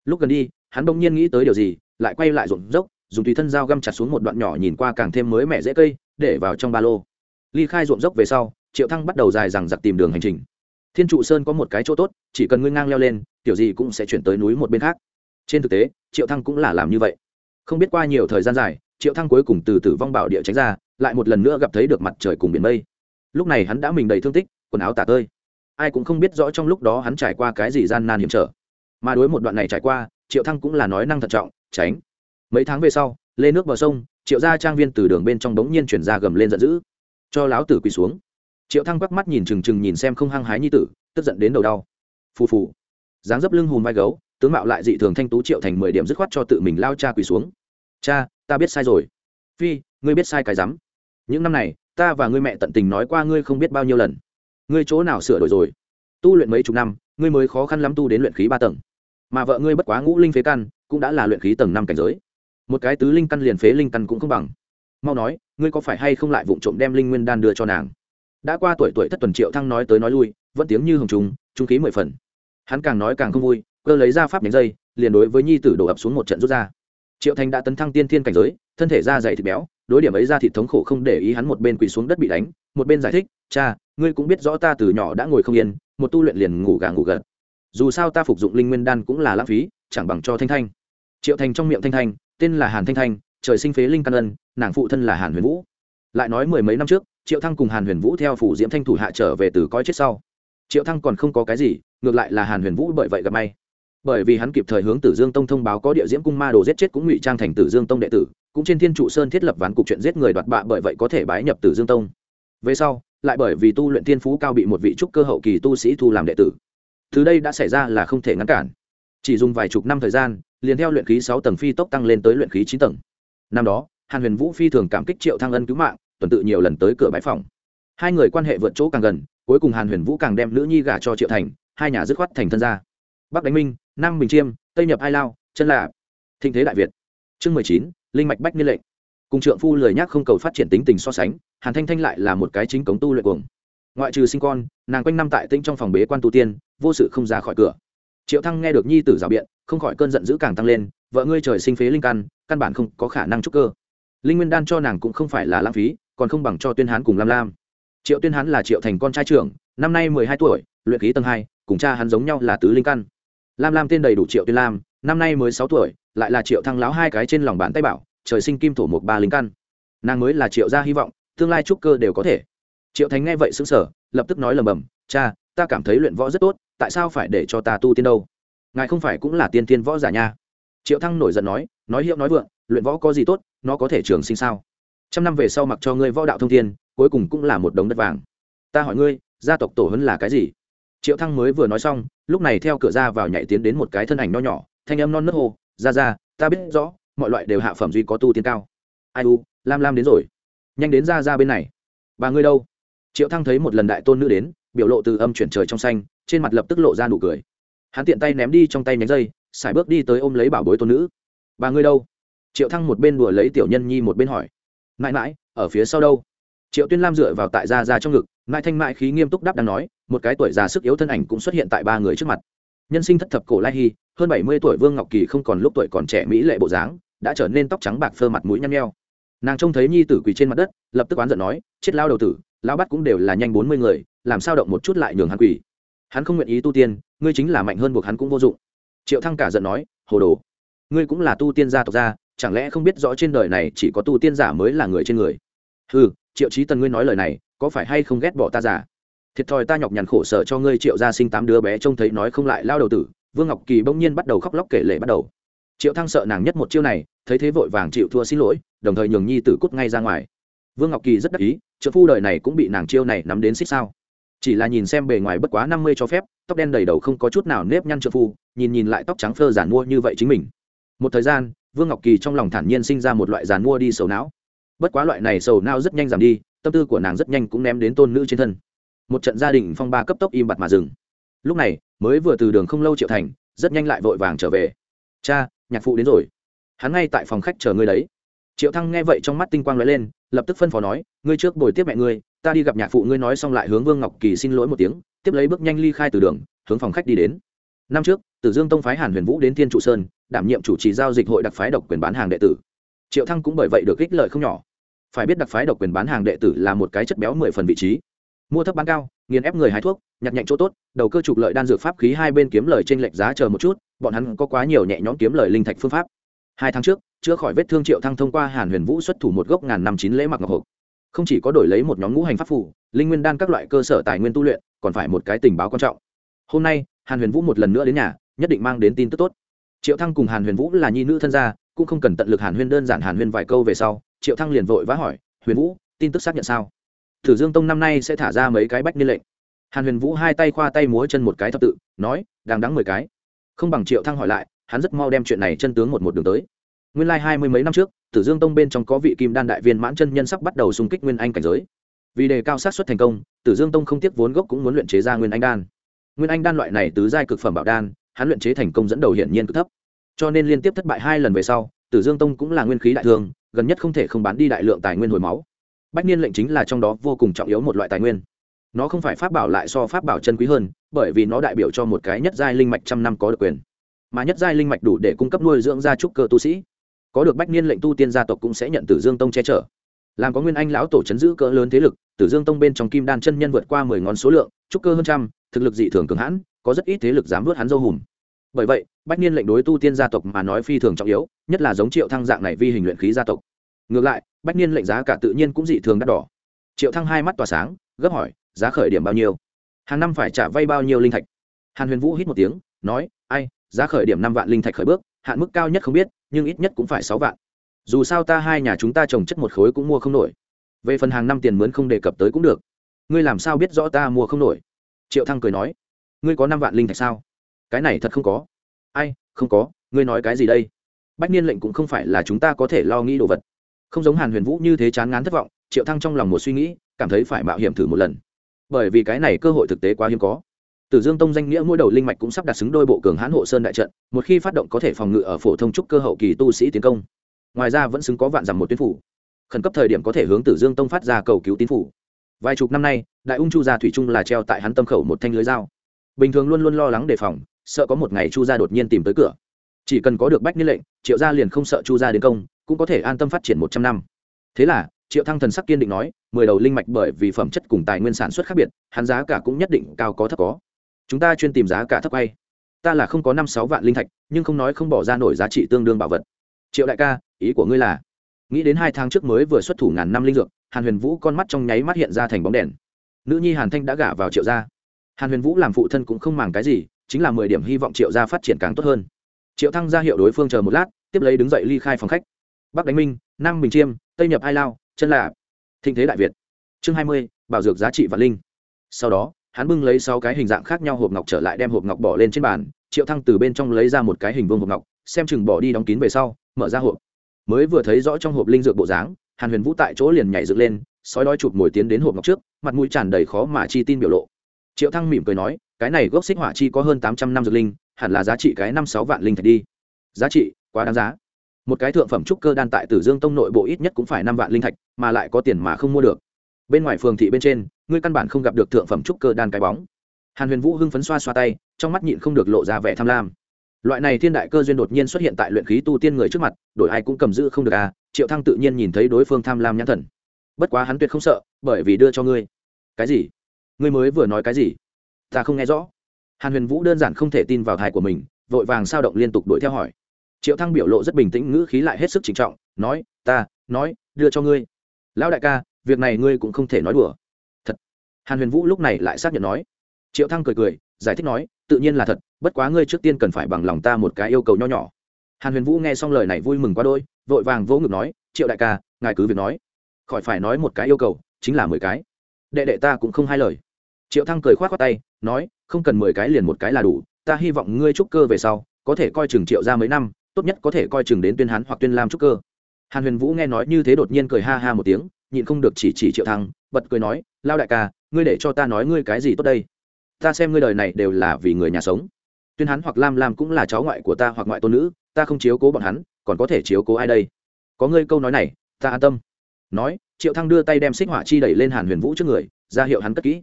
Lúc gần đi, hắn bỗng nhiên nghĩ tới điều gì, lại quay lại ruộng dốc, dùng tùy thân dao găm chặt xuống một đoạn nhỏ nhìn qua càng thêm mới mẻ dễ cây, để vào trong ba lô. Ly khai ruộng dốc về sau, triệu thăng bắt đầu dài rằng giặc tìm đường hành trình thiên trụ sơn có một cái chỗ tốt, chỉ cần ngươi ngang leo lên, kiểu gì cũng sẽ chuyển tới núi một bên khác. Trên thực tế, triệu thăng cũng là làm như vậy. Không biết qua nhiều thời gian dài, triệu thăng cuối cùng từ tử vong bảo địa tránh ra, lại một lần nữa gặp thấy được mặt trời cùng biển mây. Lúc này hắn đã mình đầy thương tích, quần áo tả tơi. Ai cũng không biết rõ trong lúc đó hắn trải qua cái gì gian nan hiểm trở. Mà đối một đoạn này trải qua, triệu thăng cũng là nói năng thận trọng, tránh. Mấy tháng về sau, lên nước bờ sông, triệu gia trang viên từ đường bên trong đống nhiên chuyển ra gầm lên giận dữ. Cho láo tử quỳ xuống triệu thăng quắc mắt nhìn trừng trừng nhìn xem không hăng hái nhi tử, tức giận đến đầu đau. Phù phù. Dáng dấp lưng hùm vai gấu, tướng mạo lại dị thường thanh tú triệu thành mười điểm dứt khoát cho tự mình lao cha quỳ xuống. Cha, ta biết sai rồi. Phi, ngươi biết sai cái rắm. Những năm này, ta và ngươi mẹ tận tình nói qua ngươi không biết bao nhiêu lần. Ngươi chỗ nào sửa đổi rồi? Tu luyện mấy chục năm, ngươi mới khó khăn lắm tu đến luyện khí ba tầng. Mà vợ ngươi bất quá ngũ linh phế căn, cũng đã là luyện khí tầng năm cảnh giới. Một cái tứ linh căn liền phế linh căn cũng không bằng. Mau nói, ngươi có phải hay không lại vụng trộm đem linh nguyên đan đưa cho nàng? Đã qua tuổi tuổi thất tuần triệu thăng nói tới nói lui, vẫn tiếng như hồng trùng, trung khí mười phần. Hắn càng nói càng không vui, cơ lấy ra pháp nhánh dây, liền đối với nhi tử đổ ập xuống một trận rút ra. Triệu thành đã tấn thăng tiên thiên cảnh giới, thân thể da dày thịt béo, đối điểm ấy ra thịt thống khổ không để ý hắn một bên quỳ xuống đất bị đánh, một bên giải thích, cha, ngươi cũng biết rõ ta từ nhỏ đã ngồi không yên, một tu luyện liền ngủ gà ngủ gật. Dù sao ta phục dụng linh nguyên đan cũng là lãng phí, chẳng bằng cho thanh thanh. Triệu thành trong miệng thanh thanh, tên là hàn thanh thanh, trời sinh phế linh căn ân, nàng phụ thân là hàn huyền vũ. Lại nói mười mấy năm trước triệu thăng cùng hàn huyền vũ theo phủ diễm thanh thủ hạ trở về từ coi chết sau triệu thăng còn không có cái gì ngược lại là hàn huyền vũ bởi vậy gặp may bởi vì hắn kịp thời hướng tử dương tông thông báo có địa diễm cung ma đồ giết chết cũng ngụy trang thành tử dương tông đệ tử cũng trên thiên trụ sơn thiết lập ván cục chuyện giết người đoạt bạ bởi vậy có thể bái nhập tử dương tông về sau lại bởi vì tu luyện thiên phú cao bị một vị trúc cơ hậu kỳ tu sĩ thu làm đệ tử Thứ đây đã xảy ra là không thể ngăn cản chỉ dùng vài chục năm thời gian liền theo luyện khí sáu tầng phi tốc tăng lên tới luyện khí chín tầng năm đó hàn huyền vũ phi thường cảm kích triệu thăng ân cứu mạng tuần tự nhiều lần tới cửa bãi phòng. Hai người quan hệ vượt chỗ càng gần, cuối cùng hàn huyền vũ càng đem nữ nhi gả cho triệu thành, hai nhà dứt khoát thành thân gia. Bắc đánh minh, nam bình chiêm, tây nhập hai lao, chân là thịnh thế đại việt. Chương mười chín, linh mạch bách niên lệnh. Cùng trượng phu lười nhắc không cầu phát triển tính tình so sánh, hàn thanh thanh lại là một cái chính cống tu luyện cuồng. Ngoại trừ sinh con, nàng quanh năm tại tinh trong phòng bế quan tu tiên, vô sự không ra khỏi cửa. Triệu thăng nghe được nhi tử rào biện, không khỏi cơn giận dữ càng tăng lên, vợ ngươi trời sinh phế linh căn căn bản không có khả năng trúc cơ. Linh nguyên đan cho nàng cũng không phải là lãng phí còn không bằng cho tuyên hán cùng lam lam. Triệu tuyên hán là triệu thành con trai trưởng, năm nay mười hai tuổi, luyện khí tầng hai, cùng cha hắn giống nhau là tứ linh căn. Lam lam tên đầy đủ triệu tuyên lam, năm nay mới sáu tuổi, lại là triệu thăng láo hai cái trên lòng bàn tay bảo, trời sinh kim thổ một ba linh căn. Nàng mới là triệu gia hy vọng, tương lai trúc cơ đều có thể. Triệu thành nghe vậy xứng sở lập tức nói lầm bầm, cha, ta cảm thấy luyện võ rất tốt, tại sao phải để cho ta tu tiên đâu? Ngài không phải cũng là tiên tiên võ giả nha? Triệu thăng nổi giận nói nói hiệu nói vượng, luyện võ có gì tốt, nó có thể trường sinh sao? Trăm năm về sau mặc cho ngươi võ đạo thông thiên, cuối cùng cũng là một đống đất vàng. Ta hỏi ngươi, gia tộc tổ hấn là cái gì? Triệu thăng mới vừa nói xong, lúc này theo cửa ra vào nhảy tiến đến một cái thân ảnh nho nhỏ, thanh âm non nớt hồ ra ra, ta biết rõ, mọi loại đều hạ phẩm duy có tu tiên cao. Ai u, lam lam đến rồi. Nhanh đến ra ra bên này. Bà ngươi đâu? Triệu thăng thấy một lần đại tôn nữ đến, biểu lộ từ âm chuyển trời trong xanh, trên mặt lập tức lộ ra nụ cười. Hắn tiện tay ném đi trong tay nhánh dây xài bước đi tới ôm lấy bảo bối tôn nữ. Bà ngươi đâu? Triệu thăng một bên đùa lấy tiểu nhân nhi một bên hỏi mãi mãi, ở phía sau đâu? Triệu tuyên lam dựa vào tại gia ra trong ngực, mãi thanh mãi khí nghiêm túc đáp đang nói, một cái tuổi già sức yếu thân ảnh cũng xuất hiện tại ba người trước mặt. Nhân sinh thất thập cổ lai hy hơn bảy mươi tuổi vương ngọc kỳ không còn lúc tuổi còn trẻ mỹ lệ bộ dáng, đã trở nên tóc trắng bạc phơ mặt mũi nhăn nheo. Nàng trông thấy nhi tử quỳ trên mặt đất, lập tức oán giận nói, chết lao đầu tử lao bắt cũng đều là nhanh bốn mươi người, làm sao động một chút lại nhường hắn quỳ? Hắn không nguyện ý tu tiên, ngươi chính là mạnh hơn buộc hắn cũng vô dụng. Triệu thăng cả giận nói, hồ đồ, ngươi cũng là tu tiên gia tộc gia chẳng lẽ không biết rõ trên đời này chỉ có tu tiên giả mới là người trên người? Ừ triệu trí tần ngươi nói lời này, có phải hay không ghét bỏ ta giả thiệt thòi ta nhọc nhằn khổ sở cho ngươi triệu gia sinh tám đứa bé trông thấy nói không lại lao đầu tử, vương ngọc kỳ bỗng nhiên bắt đầu khóc lóc kể lệ bắt đầu. Triệu thăng sợ nàng nhất một chiêu này, thấy thế vội vàng chịu thua xin lỗi, đồng thời nhường nhi tử cút ngay ra ngoài. Vương ngọc kỳ rất đắc ý trợ phu đời này cũng bị nàng chiêu này nắm đến xích sao. Chỉ là nhìn xem bề ngoài bất quá năm mươi cho phép, tóc đen đầy đầu không có chút nào nếp nhăn trợ phu, nhìn nhìn lại tóc trắng phơ giản mua như vậy chính mình. Một thời gian vương ngọc kỳ trong lòng thản nhiên sinh ra một loại giàn mua đi sầu não. Bất quá loại này sầu não rất nhanh giảm đi, tâm tư của nàng rất nhanh cũng ném đến tôn nữ trên thân. Một trận gia đình phong ba cấp tốc im bặt mà dừng. Lúc này, mới vừa từ đường không lâu triệu thành, rất nhanh lại vội vàng trở về. Cha, nhạc phụ đến rồi. Hắn ngay tại phòng khách chờ ngươi đấy. Triệu thăng nghe vậy trong mắt tinh quang lóe lên, lập tức phân phó nói, ngươi trước bồi tiếp mẹ ngươi, ta đi gặp nhạc phụ ngươi nói xong lại hướng vương ngọc kỳ xin lỗi một tiếng, tiếp lấy bước nhanh ly khai từ đường, hướng phòng khách đi đến. Năm trước, tử dương tông phái hàn huyền vũ đến thiên trụ sơn đảm nhiệm chủ trì giao dịch hội đặc phái độc quyền bán hàng đệ tử. Triệu thăng cũng bởi vậy được ích lợi không nhỏ. Phải biết đặc phái độc quyền bán hàng đệ tử là một cái chất béo mười phần vị trí. Mua thấp bán cao, nghiền ép người hái thuốc, nhặt nhạnh chỗ tốt, đầu cơ trục lợi đan dược pháp khí hai bên kiếm lời trên lệch giá chờ một chút, bọn hắn có quá nhiều nhẹ nhõm kiếm lời linh thạch phương pháp. Hai tháng trước, chữa khỏi vết thương triệu thăng thông qua hàn huyền vũ xuất thủ một gốc ngàn năm chín lễ mặc ngọc hộp. Không chỉ có đổi lấy một nhóm ngũ hành pháp phủ linh nguyên đan các loại cơ sở tài nguyên tu luyện, còn phải một cái tình báo quan trọng. Hôm nay, hàn huyền vũ một lần nữa đến nhà, nhất định mang đến tin tức tốt triệu thăng cùng hàn huyền vũ là nhi nữ thân gia, cũng không cần tận lực hàn huyên đơn giản hàn huyên vài câu về sau, triệu thăng liền vội vã hỏi, huyền vũ, tin tức xác nhận sao? Thử dương tông năm nay sẽ thả ra mấy cái bách niên lệnh. Hàn huyền vũ hai tay khoa tay múa chân một cái thập tự, nói đang đắng mười cái. Không bằng triệu thăng hỏi lại, hắn rất mau đem chuyện này chân tướng một một đường tới. Nguyên lai hai mươi mấy năm trước tử dương tông bên trong có vị kim đan đại viên mãn chân nhân sắp bắt đầu xung kích nguyên anh cảnh giới. Vì đề cao sát xuất thành công tử dương tông không tiếc vốn gốc cũng muốn luyện chế ra nguyên anh đan. Nguyên anh đan loại này tứ giai cực phẩm bảo đan hắn luyện chế thành công dẫn đầu hiển nhiên cực thấp. Cho nên liên tiếp thất bại hai lần về sau, tử dương tông cũng là nguyên khí đại thương, gần nhất không thể không bán đi đại lượng tài nguyên hồi máu. Bách niên lệnh chính là trong đó vô cùng trọng yếu một loại tài nguyên. Nó không phải pháp bảo lại so pháp bảo chân quý hơn, bởi vì nó đại biểu cho một cái nhất giai linh mạch trăm năm có được quyền. Mà nhất giai linh mạch đủ để cung cấp nuôi dưỡng gia trúc cơ tu sĩ. Có được bách niên lệnh tu tiên gia tộc cũng sẽ nhận tử dương tông che chở. Làm có nguyên anh lão tổ chấn giữ cỡ lớn thế lực, tử dương tông bên trong kim đan chân nhân vượt qua mười ngón số lượng, trúc cơ hơn trăm, thực lực dị thường cường hãn có rất ít thế lực dám vớt hắn dâu hùm. Bởi vậy, bách niên lệnh đối tu tiên gia tộc mà nói phi thường trọng yếu, nhất là giống triệu thăng dạng này vi hình luyện khí gia tộc. Ngược lại, bách niên lệnh giá cả tự nhiên cũng dị thường đắt đỏ. Triệu thăng hai mắt tỏa sáng, gấp hỏi, giá khởi điểm bao nhiêu? Hàng năm phải trả vay bao nhiêu linh thạch? Hàn huyền vũ hít một tiếng, nói, ai, giá khởi điểm năm vạn linh thạch khởi bước, hạn mức cao nhất không biết, nhưng ít nhất cũng phải sáu vạn. Dù sao ta hai nhà chúng ta trồng chất một khối cũng mua không nổi. Về phần hàng năm tiền mướn không đề cập tới cũng được. Ngươi làm sao biết rõ ta mua không nổi? Triệu thăng cười nói ngươi có năm vạn linh thạch sao cái này thật không có ai không có ngươi nói cái gì đây bách niên lệnh cũng không phải là chúng ta có thể lo nghĩ đồ vật không giống hàn huyền vũ như thế chán ngán thất vọng triệu thăng trong lòng một suy nghĩ cảm thấy phải mạo hiểm thử một lần bởi vì cái này cơ hội thực tế quá hiếm có Tử Dương Tông danh nghĩa mỗi đầu linh mạch cũng sắp đặt xứng đôi bộ cường hãn hộ sơn đại trận, một khi phát động có thể phòng ngự ở phổ thông trúc cơ hậu kỳ tu sĩ tiến công. Ngoài ra vẫn xứng có vạn dặm một tuyến phủ. Khẩn cấp thời điểm có thể hướng Tử Dương Tông phát ra cầu cứu tín phủ. Vài chục năm nay, Đại Ung Chu gia thủy Trung là treo tại hắn tâm khẩu một thanh lưới dao. Bình thường luôn luôn lo lắng đề phòng, sợ có một ngày Chu gia đột nhiên tìm tới cửa. Chỉ cần có được bách niên lệnh, Triệu gia liền không sợ Chu gia đến công, cũng có thể an tâm phát triển một trăm năm. Thế là, Triệu Thăng thần sắc kiên định nói, mười đầu linh mạch bởi vì phẩm chất cùng tài nguyên sản xuất khác biệt, hắn giá cả cũng nhất định cao có thấp có. Chúng ta chuyên tìm giá cả thấp bay ta là không có năm sáu vạn linh thạch nhưng không nói không bỏ ra nổi giá trị tương đương bảo vật. Triệu đại ca ý của ngươi là? Nghĩ đến hai tháng trước mới vừa xuất thủ ngàn năm linh dược hàn huyền vũ con mắt trong nháy mắt hiện ra thành bóng đèn. Nữ nhi hàn thanh đã gả vào triệu gia hàn huyền vũ làm phụ thân cũng không màng cái gì, chính là mười điểm hy vọng triệu gia phát triển càng tốt hơn. Triệu thăng ra hiệu đối phương chờ một lát, tiếp lấy đứng dậy ly khai phòng khách. Bắc đánh minh, nam bình chiêm, tây nhập ai lao, chân lạ thịnh thế đại việt. Chương hai mươi, bảo dược giá trị và linh. Sau đó, hắn bưng lấy sáu cái hình dạng khác nhau hộp ngọc trở lại đem hộp ngọc bỏ lên trên bàn, triệu thăng từ bên trong lấy ra một cái hình vuông hộp ngọc, xem chừng bỏ đi đóng kín về sau, mở ra hộp. Mới vừa thấy rõ trong hộp linh dược bộ dáng, hàn huyền vũ tại chỗ liền nhảy dựng lên, sói đói chụp mồi tiến đến hộp ngọc trước, mặt mũi tràn đầy khó mà chi tin biểu lộ triệu thăng mỉm cười nói, cái này gốc xích hỏa chi có hơn tám trăm năm dược linh, hẳn là giá trị cái năm sáu vạn linh thạch đi. Giá trị? Quá đáng giá. Một cái thượng phẩm trúc cơ đan tại tử dương tông nội bộ ít nhất cũng phải năm vạn linh thạch, mà lại có tiền mà không mua được. Bên ngoài phường thị bên trên, ngươi căn bản không gặp được thượng phẩm trúc cơ đan cái bóng. Hàn huyền vũ hưng phấn xoa xoa tay, trong mắt nhịn không được lộ ra vẻ tham lam. Loại này thiên đại cơ duyên đột nhiên xuất hiện tại luyện khí tu tiên người trước mặt, đổi ai cũng cầm giữ không được à triệu thăng tự nhiên nhìn thấy đối phương tham lam nhãn thần. Bất quá hắn tuyệt không sợ, bởi vì đưa cho ngươi. Cái gì? Ngươi mới vừa nói cái gì? Ta không nghe rõ. Hàn huyền vũ đơn giản không thể tin vào thai của mình, vội vàng sao động liên tục đuổi theo hỏi. Triệu thăng biểu lộ rất bình tĩnh, ngữ khí lại hết sức trịnh trọng, nói, ta, nói, đưa cho ngươi. Lão đại ca, việc này ngươi cũng không thể nói đùa. Thật. Hàn huyền vũ lúc này lại xác nhận nói. Triệu thăng cười cười, giải thích nói, tự nhiên là thật, bất quá ngươi trước tiên cần phải bằng lòng ta một cái yêu cầu nho nhỏ. Hàn huyền vũ nghe xong lời này vui mừng quá đôi, vội vàng vỗ ngực nói, triệu đại ca, ngài cứ việc nói. Khỏi phải nói một cái yêu cầu, chính là mười cái. Đệ đệ ta cũng không hai lời triệu thăng cười khoát qua tay, nói, không cần mười cái liền một cái là đủ, ta hy vọng ngươi trúc cơ về sau, có thể coi chừng triệu ra mấy năm, tốt nhất có thể coi chừng đến tuyên hán hoặc tuyên lam trúc cơ. Hàn huyền vũ nghe nói như thế đột nhiên cười ha ha một tiếng, nhịn không được chỉ chỉ triệu thăng, bật cười nói, lao đại ca, ngươi để cho ta nói ngươi cái gì tốt đây? Ta xem ngươi đời này đều là vì người nhà sống. Tuyên hắn hoặc lam lam cũng là cháu ngoại của ta hoặc ngoại tôn nữ, ta không chiếu cố bọn hắn, còn có thể chiếu cố ai đây? Có ngươi câu nói này, ta an tâm. Nói, triệu thăng đưa tay đem xích hỏa chi đẩy lên hàn huyền vũ trước người, ra hiệu hắn cất kỹ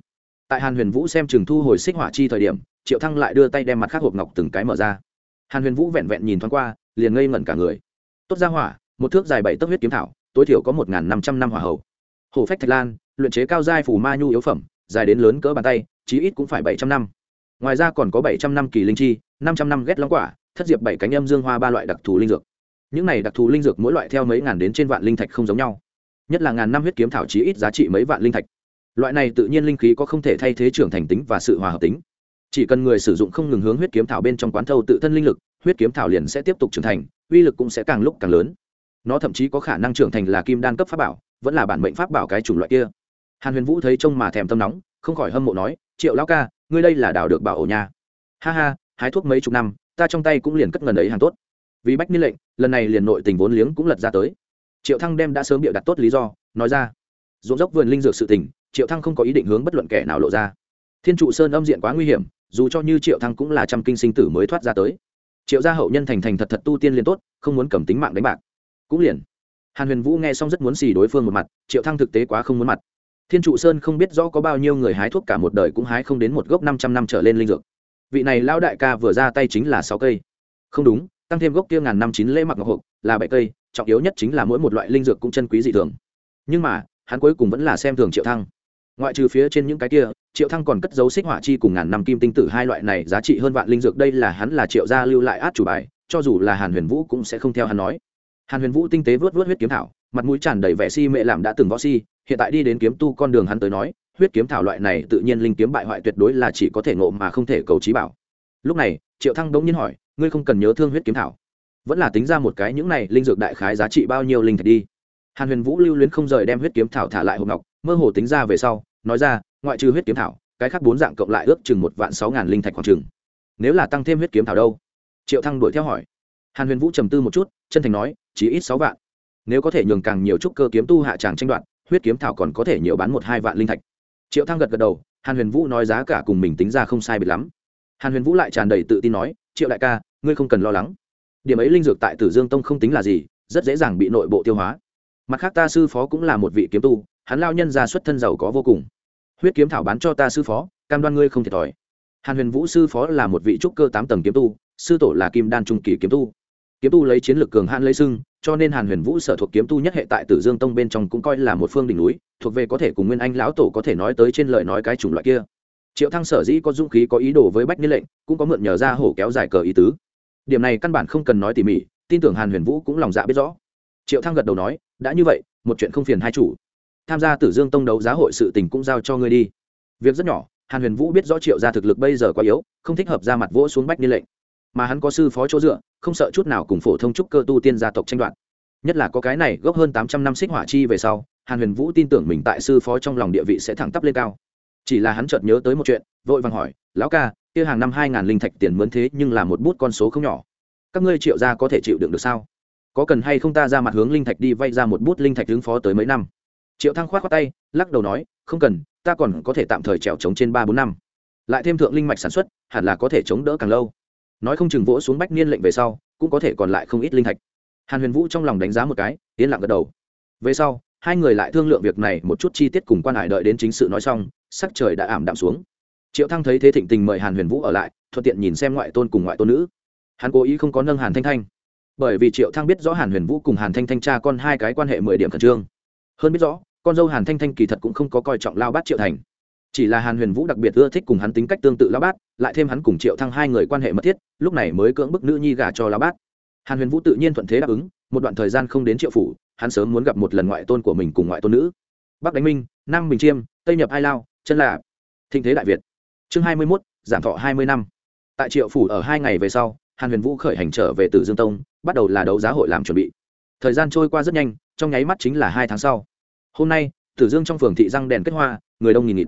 tại hàn huyền vũ xem chừng thu hồi xích hỏa chi thời điểm, triệu thăng lại đưa tay đem mặt khác hộp ngọc từng cái mở ra. Hàn huyền vũ vẹn vẹn nhìn thoáng qua, liền ngây ngẩn cả người. Tốt ra hỏa, một thước dài bảy tấc huyết kiếm thảo, tối thiểu có một năm trăm năm hỏa hầu. Hồ phách thạch lan, luyện chế cao giai phủ ma nhu yếu phẩm, dài đến lớn cỡ bàn tay, chí ít cũng phải bảy trăm năm. Ngoài ra còn có bảy trăm năm kỳ linh chi, năm trăm năm ghét long quả, thất diệp bảy cánh âm dương hoa ba loại đặc thù linh dược. Những này đặc thù linh dược mỗi loại theo mấy ngàn đến trên vạn linh thạch không giống nhau. Nhất là ngàn năm huyết kiếm thảo chí ít giá trị mấy vạn linh thạch loại này tự nhiên linh khí có không thể thay thế trưởng thành tính và sự hòa hợp tính. Chỉ cần người sử dụng không ngừng hướng huyết kiếm thảo bên trong quán thâu tự thân linh lực, huyết kiếm thảo liền sẽ tiếp tục trưởng thành, uy lực cũng sẽ càng lúc càng lớn. Nó thậm chí có khả năng trưởng thành là kim đan cấp pháp bảo, vẫn là bản mệnh pháp bảo cái chủng loại kia. Hàn huyền vũ thấy trông mà thèm tâm nóng, không khỏi hâm mộ nói, triệu lão ca, ngươi đây là đào được bảo ổ nha. Ha ha, hái thuốc mấy chục năm, ta trong tay cũng liền cất ngần ấy hàng tốt. Vì bách niên lệnh, lần này liền nội tình vốn liếng cũng lật ra tới. Triệu thăng đem đã sớm bịa đặt tốt lý do, nói ra dồn dốc vườn linh dược sự tình triệu thăng không có ý định hướng bất luận kẻ nào lộ ra. Thiên trụ sơn âm diện quá nguy hiểm, dù cho như triệu thăng cũng là trăm kinh sinh tử mới thoát ra tới. Triệu gia hậu nhân thành thành thật thật tu tiên liền tốt, không muốn cầm tính mạng đánh bạc. Cũng liền. Hàn huyền vũ nghe xong rất muốn xì đối phương một mặt, triệu thăng thực tế quá không muốn mặt. Thiên trụ sơn không biết rõ có bao nhiêu người hái thuốc cả một đời cũng hái không đến một gốc năm trăm năm trở lên linh dược. Vị này lão đại ca vừa ra tay chính là sáu cây. Không đúng, tăng thêm gốc kia ngàn năm chín lễ mặc ngọc hộp là bảy cây, trọng yếu nhất chính là mỗi một loại linh dược cũng chân quý dị thường. Nhưng mà, hắn cuối cùng vẫn là xem thường triệu thăng ngoại trừ phía trên những cái kia, triệu thăng còn cất dấu xích hỏa chi cùng ngàn năm kim tinh tử hai loại này giá trị hơn vạn linh dược, đây là hắn là triệu gia lưu lại át chủ bài, cho dù là hàn huyền vũ cũng sẽ không theo hắn nói. Hàn huyền vũ tinh tế vớt vớt huyết kiếm thảo, mặt mũi tràn đầy vẻ si mệ làm đã từng võ si, hiện tại đi đến kiếm tu con đường hắn tới nói, huyết kiếm thảo loại này tự nhiên linh kiếm bại hoại tuyệt đối là chỉ có thể ngộ mà không thể cầu trí bảo. Lúc này, triệu thăng đống nhiên hỏi, ngươi không cần nhớ thương huyết kiếm thảo? Vẫn là tính ra một cái những này linh dược đại khái giá trị bao nhiêu linh thạch đi? Hàn huyền vũ lưu luyến không rời đem huyết kiếm thảo thả lại hộp ngọc, mơ hồ tính ra về sau, nói ra, ngoại trừ huyết kiếm thảo, cái khác bốn dạng cộng lại ước chừng một vạn sáu ngàn linh thạch khoảng chừng. Nếu là tăng thêm huyết kiếm thảo đâu? Triệu thăng đuổi theo hỏi. Hàn huyền vũ trầm tư một chút, chân thành nói, chỉ ít sáu vạn. Nếu có thể nhường càng nhiều trúc cơ kiếm tu hạ tràng tranh đoạt, huyết kiếm thảo còn có thể nhiều bán một hai vạn linh thạch. Triệu thăng gật gật đầu, hàn huyền vũ nói giá cả cùng mình tính ra không sai biệt lắm. Hàn huyền vũ lại tràn đầy tự tin nói, triệu đại ca, ngươi không cần lo lắng. Điểm ấy linh dược tại tử dương tông không tính là gì, rất dễ dàng bị nội bộ tiêu hóa mặt khác ta sư phó cũng là một vị kiếm tu, hắn lao nhân ra xuất thân giàu có vô cùng. Huyết kiếm thảo bán cho ta sư phó, cam đoan ngươi không thiệt thòi. Hàn huyền vũ sư phó là một vị trúc cơ tám tầng kiếm tu, sư tổ là kim đan trung kỳ kiếm tu. Kiếm tu lấy chiến lược cường hãn lấy sưng, cho nên hàn huyền vũ sở thuộc kiếm tu nhất hệ tại tử dương tông bên trong cũng coi là một phương đỉnh núi, thuộc về có thể cùng nguyên anh lão tổ có thể nói tới trên lời nói cái chủng loại kia. Triệu thăng sở dĩ có dũng khí có ý đồ với bách niên lệnh, cũng có mượn nhờ ra hổ kéo dài cờ ý tứ. Điểm này căn bản không cần nói tỉ mỉ, tin tưởng hàn huyền vũ cũng lòng dạ biết rõ. Triệu thăng gật đầu nói đã như vậy, một chuyện không phiền hai chủ. Tham gia tử dương tông đấu giá hội sự tình cũng giao cho ngươi đi. Việc rất nhỏ, hàn huyền vũ biết rõ triệu gia thực lực bây giờ quá yếu, không thích hợp ra mặt vỗ xuống bách niên lệnh. Mà hắn có sư phó chỗ dựa, không sợ chút nào cùng phổ thông trúc cơ tu tiên gia tộc tranh đoạt. Nhất là có cái này gốc hơn tám trăm năm xích hỏa chi về sau, hàn huyền vũ tin tưởng mình tại sư phó trong lòng địa vị sẽ thẳng tắp lên cao. Chỉ là hắn chợt nhớ tới một chuyện, vội vàng hỏi, lão ca, kia hàng năm hai ngàn linh thạch tiền mướn thế nhưng là một bút con số không nhỏ. Các ngươi triệu gia có thể chịu đựng được sao? Có cần hay không ta ra mặt hướng linh thạch đi vay ra một bút linh thạch ứng phó tới mấy năm? Triệu thăng khoát khoát tay, lắc đầu nói, không cần, ta còn có thể tạm thời trèo trống trên ba bốn năm. Lại thêm thượng linh mạch sản xuất, hẳn là có thể chống đỡ càng lâu. Nói không chừng vỗ xuống bách niên lệnh về sau, cũng có thể còn lại không ít linh thạch. Hàn huyền vũ trong lòng đánh giá một cái, yên lặng gật đầu. Về sau, hai người lại thương lượng việc này, một chút chi tiết cùng quan hải đợi đến chính sự nói xong, sắc trời đã ảm đạm xuống. Triệu thăng thấy thế thịnh tình mời hàn huyền vũ ở lại, thuận tiện nhìn xem ngoại tôn cùng ngoại tôn nữ. Hắn cố ý không có nâng hàn thanh thanh bởi vì triệu thăng biết rõ hàn huyền vũ cùng hàn thanh thanh cha con hai cái quan hệ mười điểm khẩn trương. Hơn biết rõ, con dâu hàn thanh thanh kỳ thật cũng không có coi trọng lao bát triệu thành. Chỉ là hàn huyền vũ đặc biệt ưa thích cùng hắn tính cách tương tự lao bát, lại thêm hắn cùng triệu thăng hai người quan hệ mật thiết, lúc này mới cưỡng bức nữ nhi gả cho lao bát. Hàn huyền vũ tự nhiên thuận thế đáp ứng, một đoạn thời gian không đến triệu phủ, hắn sớm muốn gặp một lần ngoại tôn của mình cùng ngoại tôn nữ. Bắc đánh minh, nam bình chiêm, tây nhập ai lao, chân là thịnh thế đại việt. Chương hai mươi mốt giảm thọ hai mươi năm. Tại triệu phủ ở hai ngày về sau hàn huyền vũ khởi hành trở về tử dương tông, bắt đầu là đấu giá hội làm chuẩn bị. Thời gian trôi qua rất nhanh, trong nháy mắt chính là hai tháng sau. Hôm nay, tử dương trong phường thị răng đèn kết hoa, người đông nghìn nghịt.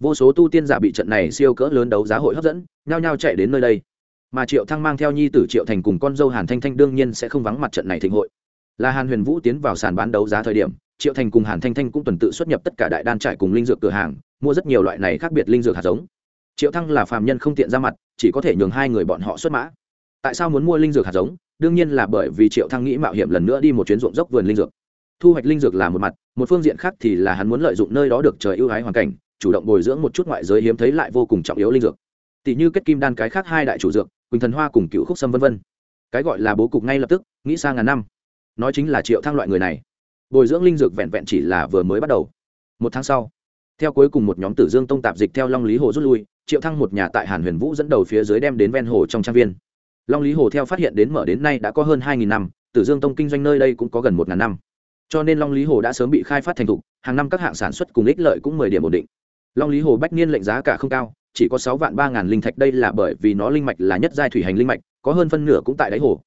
Vô số tu tiên giả bị trận này siêu cỡ lớn đấu giá hội hấp dẫn, nhao nhao chạy đến nơi đây. Mà triệu thăng mang theo nhi tử triệu thành cùng con dâu hàn thanh thanh đương nhiên sẽ không vắng mặt trận này thịnh hội. Là hàn huyền vũ tiến vào sàn bán đấu giá thời điểm, triệu thành cùng hàn thanh thanh cũng tuần tự xuất nhập tất cả đại đan trải cùng linh dược cửa hàng, mua rất nhiều loại này khác biệt linh dược hạt giống. Triệu thăng là phàm nhân không tiện ra mặt, chỉ có thể nhường hai người bọn họ xuất mã tại sao muốn mua linh dược hạt giống? Đương nhiên là bởi vì triệu thăng nghĩ mạo hiểm lần nữa đi một chuyến ruộng dốc vườn linh dược. Thu hoạch linh dược là một mặt, một phương diện khác thì là hắn muốn lợi dụng nơi đó được trời ưu ái hoàn cảnh, chủ động bồi dưỡng một chút ngoại giới hiếm thấy lại vô cùng trọng yếu linh dược. Tỷ như kết kim đan cái khác hai đại chủ dược, quỳnh thần hoa cùng cựu khúc sâm vân vân. Cái gọi là bố cục ngay lập tức, nghĩ sang ngàn năm. Nói chính là triệu thăng loại người này. Bồi dưỡng linh dược vẹn vẹn chỉ là vừa mới bắt đầu. Một tháng sau, theo cuối cùng một nhóm tử dương tông tạp dịch theo long lý hồ rút lui, triệu thăng một nhà tại hàn huyền vũ dẫn đầu phía dưới đem đến ven hồ trong trang viên long lý hồ theo phát hiện đến mở đến nay đã có hơn hai năm, tử dương tông kinh doanh nơi đây cũng có gần một năm. Cho nên long lý hồ đã sớm bị khai phát thành thục, hàng năm các hạng sản xuất cùng ích lợi cũng mười điểm ổn định. Long lý hồ bách niên lệnh giá cả không cao, chỉ có sáu vạn ba ngàn linh thạch, đây là bởi vì nó linh mạch là nhất giai thủy hành linh mạch, có hơn phân nửa cũng tại đáy hồ.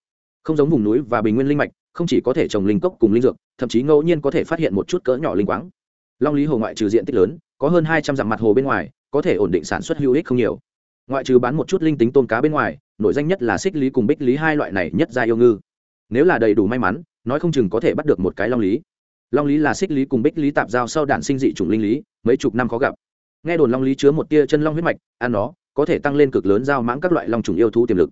Không giống vùng núi và bình nguyên linh mạch, không chỉ có thể trồng linh cốc cùng linh dược, thậm chí ngẫu nhiên có thể phát hiện một chút cỡ nhỏ linh quáng. Long lý hồ ngoại trừ diện tích lớn, có hơn hai trăm dặm mặt hồ bên ngoài, có thể ổn định sản xuất hữu ích không nhiều. Ngoại trừ bán một chút linh tính tôm cá bên ngoài nội danh nhất là xích lý cùng bích lý hai loại này nhất gia yêu ngư. Nếu là đầy đủ may mắn, nói không chừng có thể bắt được một cái long lý. Long lý là xích lý cùng bích lý tạp giao sau đạn sinh dị chủng linh lý, mấy chục năm khó gặp. Nghe đồn long lý chứa một tia chân long huyết mạch, ăn nó, có thể tăng lên cực lớn giao mãng các loại long trùng yêu thú tiềm lực.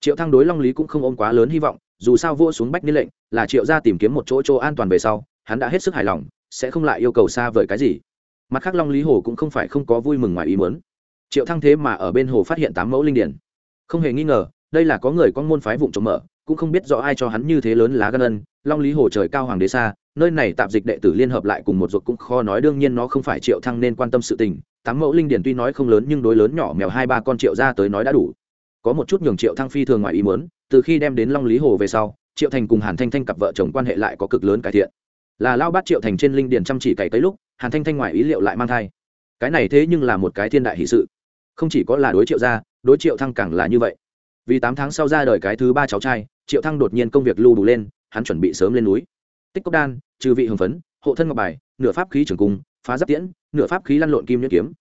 Triệu thăng đối long lý cũng không ôm quá lớn hy vọng, dù sao vua xuống bách niên lệnh, là triệu ra tìm kiếm một chỗ chỗ an toàn về sau, hắn đã hết sức hài lòng, sẽ không lại yêu cầu xa vời cái gì. Mặt khác long lý hồ cũng không phải không có vui mừng ngoài ý muốn. Triệu thăng thế mà ở bên hồ phát hiện tám mẫu linh điển không hề nghi ngờ, đây là có người con môn phái vụng trộm mở, cũng không biết rõ ai cho hắn như thế lớn lá gân ân, long lý hồ trời cao hoàng đế xa, nơi này tạp dịch đệ tử liên hợp lại cùng một ruột cũng khó nói, đương nhiên nó không phải triệu thăng nên quan tâm sự tình, tám mẫu linh điển tuy nói không lớn nhưng đối lớn nhỏ mèo hai ba con triệu ra tới nói đã đủ. Có một chút nhường triệu thăng phi thường ngoài ý muốn, từ khi đem đến long lý hồ về sau, triệu thành cùng hàn thanh thanh cặp vợ chồng quan hệ lại có cực lớn cải thiện. Là lao bát triệu thành trên linh điển chăm chỉ cày tới lúc, hàn thanh thanh ngoài ý liệu lại mang thai. Cái này thế nhưng là một cái thiên đại hỷ sự. Không chỉ có là đối triệu gia đối triệu thăng càng là như vậy. Vì tám tháng sau ra đời cái thứ ba cháu trai, triệu thăng đột nhiên công việc lưu đủ lên, hắn chuẩn bị sớm lên núi. Tích cốc đan, trừ vị hưng phấn, hộ thân ngọc bài, nửa pháp khí trường cung, phá giáp tiễn, nửa pháp khí lăn lộn kim nhuyễn kiếm.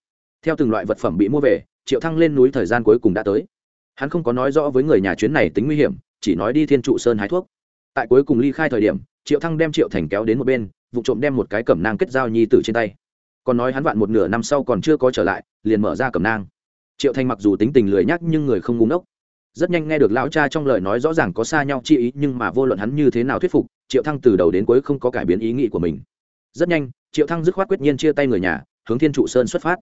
Theo từng loại vật phẩm bị mua về, triệu thăng lên núi thời gian cuối cùng đã tới. Hắn không có nói rõ với người nhà chuyến này tính nguy hiểm, chỉ nói đi thiên trụ sơn hái thuốc. Tại cuối cùng ly khai thời điểm, triệu thăng đem triệu thành kéo đến một bên, vụ trộm đem một cái cẩm nang kết giao nhi tử trên tay. Còn nói hắn vạn một nửa năm sau còn chưa có trở lại, liền mở ra cẩm nang triệu thành mặc dù tính tình lười nhắc nhưng người không ngu ngốc, rất nhanh nghe được lão cha trong lời nói rõ ràng có xa nhau chi ý nhưng mà vô luận hắn như thế nào thuyết phục triệu thăng từ đầu đến cuối không có cải biến ý nghĩ của mình. Rất nhanh triệu thăng dứt khoát quyết nhiên chia tay người nhà hướng thiên trụ sơn xuất phát.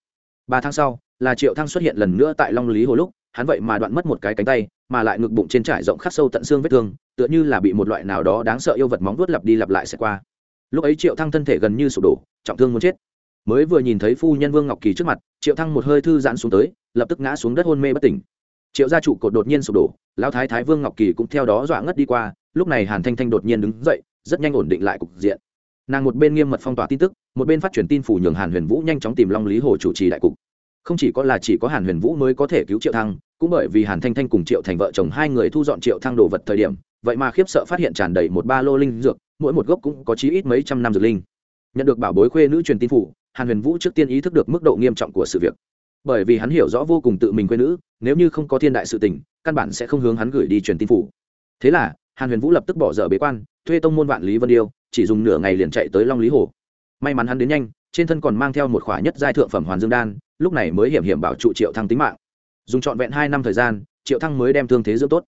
Ba tháng sau là triệu thăng xuất hiện lần nữa tại long lý hồ lúc hắn vậy mà đoạn mất một cái cánh tay mà lại ngực bụng trên trải rộng khắc sâu tận xương vết thương tựa như là bị một loại nào đó đáng sợ yêu vật móng vuốt lặp đi lặp lại sẽ qua. Lúc ấy triệu thăng thân thể gần như sụp đổ trọng thương muốn chết mới vừa nhìn thấy phu nhân vương ngọc kỳ trước mặt, triệu thăng một hơi thư giãn xuống tới, lập tức ngã xuống đất hôn mê bất tỉnh. Triệu gia trụ cột đột nhiên sụp đổ, lão thái thái vương ngọc kỳ cũng theo đó dọa ngất đi qua, lúc này hàn thanh thanh đột nhiên đứng dậy, rất nhanh ổn định lại cục diện. Nàng một bên nghiêm mật phong tỏa tin tức, một bên phát truyền tin phủ nhường hàn huyền vũ nhanh chóng tìm long lý hồ chủ trì đại cục. Không chỉ có là chỉ có hàn huyền vũ mới có thể cứu triệu thăng, cũng bởi vì hàn thanh thanh cùng triệu thành vợ chồng hai người thu dọn triệu thăng đồ vật thời điểm, vậy mà khiếp sợ phát hiện tràn đầy một ba lô linh dược, mỗi một gốc cũng có chí ít mấy trăm năm dược linh nhận được bảo bối khuê nữ truyền tin phủ, hàn huyền vũ trước tiên ý thức được mức độ nghiêm trọng của sự việc. Bởi vì hắn hiểu rõ vô cùng tự mình quê nữ, nếu như không có thiên đại sự tình, căn bản sẽ không hướng hắn gửi đi truyền tin phủ. Thế là, hàn huyền vũ lập tức bỏ dở bế quan, thuê tông môn vạn lý vân điêu, chỉ dùng nửa ngày liền chạy tới long lý hồ. May mắn hắn đến nhanh, trên thân còn mang theo một khỏa nhất giai thượng phẩm hoàn dương đan, lúc này mới hiểm hiểm bảo trụ triệu thăng tính mạng. Dùng trọn vẹn hai năm thời gian, triệu thăng mới đem thương thế dưỡng tốt.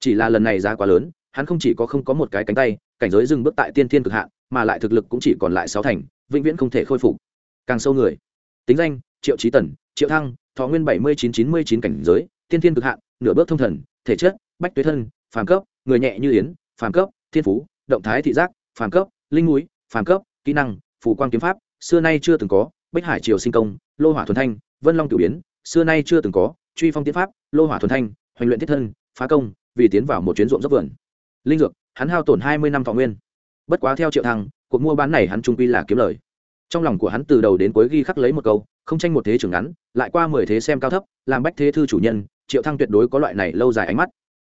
Chỉ là lần này giá quá lớn, hắn không chỉ có không có một cái cánh tay, cảnh giới dừng bước tại tiên thiên cực hạn mà lại thực lực cũng chỉ còn lại sáu thành, vĩnh viễn không thể khôi phục. Càng sâu người. Tính danh, triệu trí tần, triệu thăng, thọ nguyên bảy mươi chín chín mươi chín cảnh giới, tiên thiên cực hạn, nửa bước thông thần, thể chất, bách tuế thân, phàm cấp, người nhẹ như yến, phàm cấp, thiên phú, động thái thị giác, phàm cấp, linh núi, phàm cấp, kỹ năng phủ quan kiếm pháp, xưa nay chưa từng có, bách hải triều sinh công, lô hỏa thuần thanh, vân long tiểu biến, xưa nay chưa từng có, truy phong tiến pháp, lô hỏa thuần thanh, hoành luyện thiết thân, phá công, vì tiến vào một chuyến ruộng dốc vườn. Linh dược, hắn hao tổn hai mươi năm thọ nguyên bất quá theo triệu thăng, cuộc mua bán này hắn trung quy là kiếm lời. Trong lòng của hắn từ đầu đến cuối ghi khắc lấy một câu, không tranh một thế trưởng ngắn, lại qua mười thế xem cao thấp, làm bách thế thư chủ nhân, triệu thăng tuyệt đối có loại này lâu dài ánh mắt.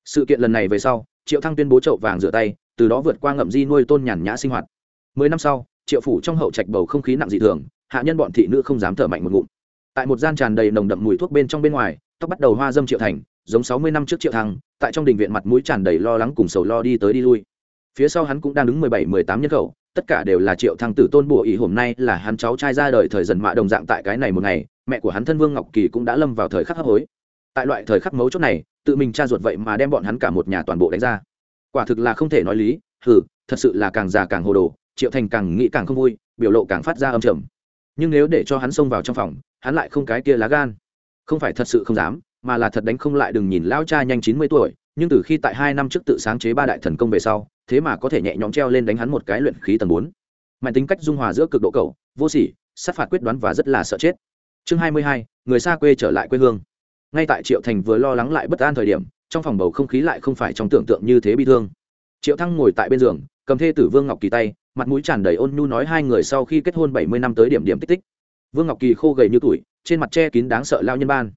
Sự kiện lần này về sau, triệu thăng tuyên bố chậu vàng rửa tay, từ đó vượt qua ngậm di nuôi tôn nhàn nhã sinh hoạt. Mười năm sau, triệu phủ trong hậu trạch bầu không khí nặng dị thường, hạ nhân bọn thị nữ không dám thở mạnh một ngụm. Tại một gian tràn đầy nồng đậm mùi thuốc bên trong bên ngoài, tóc bắt đầu hoa dâm triệu thành, giống sáu mươi năm trước triệu thăng, tại trong đình viện mặt mũi tràn đầy lo lắng cùng sầu lo đi tới đi lui phía sau hắn cũng đang đứng mười bảy, mười tám nhân khẩu, tất cả đều là triệu thăng tử tôn bùa ý hôm nay là hắn cháu trai ra đời thời dần mạ đồng dạng tại cái này một ngày, mẹ của hắn thân vương ngọc kỳ cũng đã lâm vào thời khắc hấp hối. Tại loại thời khắc mấu chốt này, tự mình cha ruột vậy mà đem bọn hắn cả một nhà toàn bộ đánh ra. Quả thực là không thể nói lý, hừ, thật sự là càng già càng hồ đồ, triệu thành càng nghĩ càng không vui, biểu lộ càng phát ra âm trầm. Nhưng nếu để cho hắn xông vào trong phòng, hắn lại không cái kia lá gan. Không phải thật sự không dám, mà là thật đánh không lại đừng nhìn lão cha nhanh chín mươi tuổi nhưng từ khi tại hai năm trước tự sáng chế ba đại thần công về sau, thế mà có thể nhẹ nhõm treo lên đánh hắn một cái luyện khí tầng bốn. Mạnh tính cách dung hòa giữa cực độ cầu vô sỉ, sát phạt quyết đoán và rất là sợ chết. Chương hai mươi hai, người xa quê trở lại quê hương. Ngay tại triệu thành vừa lo lắng lại bất an thời điểm, trong phòng bầu không khí lại không phải trong tưởng tượng như thế bi thương. Triệu thăng ngồi tại bên giường, cầm thê tử vương ngọc kỳ tay, mặt mũi tràn đầy ôn nhu nói hai người sau khi kết hôn bảy mươi năm tới điểm điểm tích tích. Vương ngọc kỳ khô gầy như tuổi, trên mặt che kín đáng sợ lao nhân ban.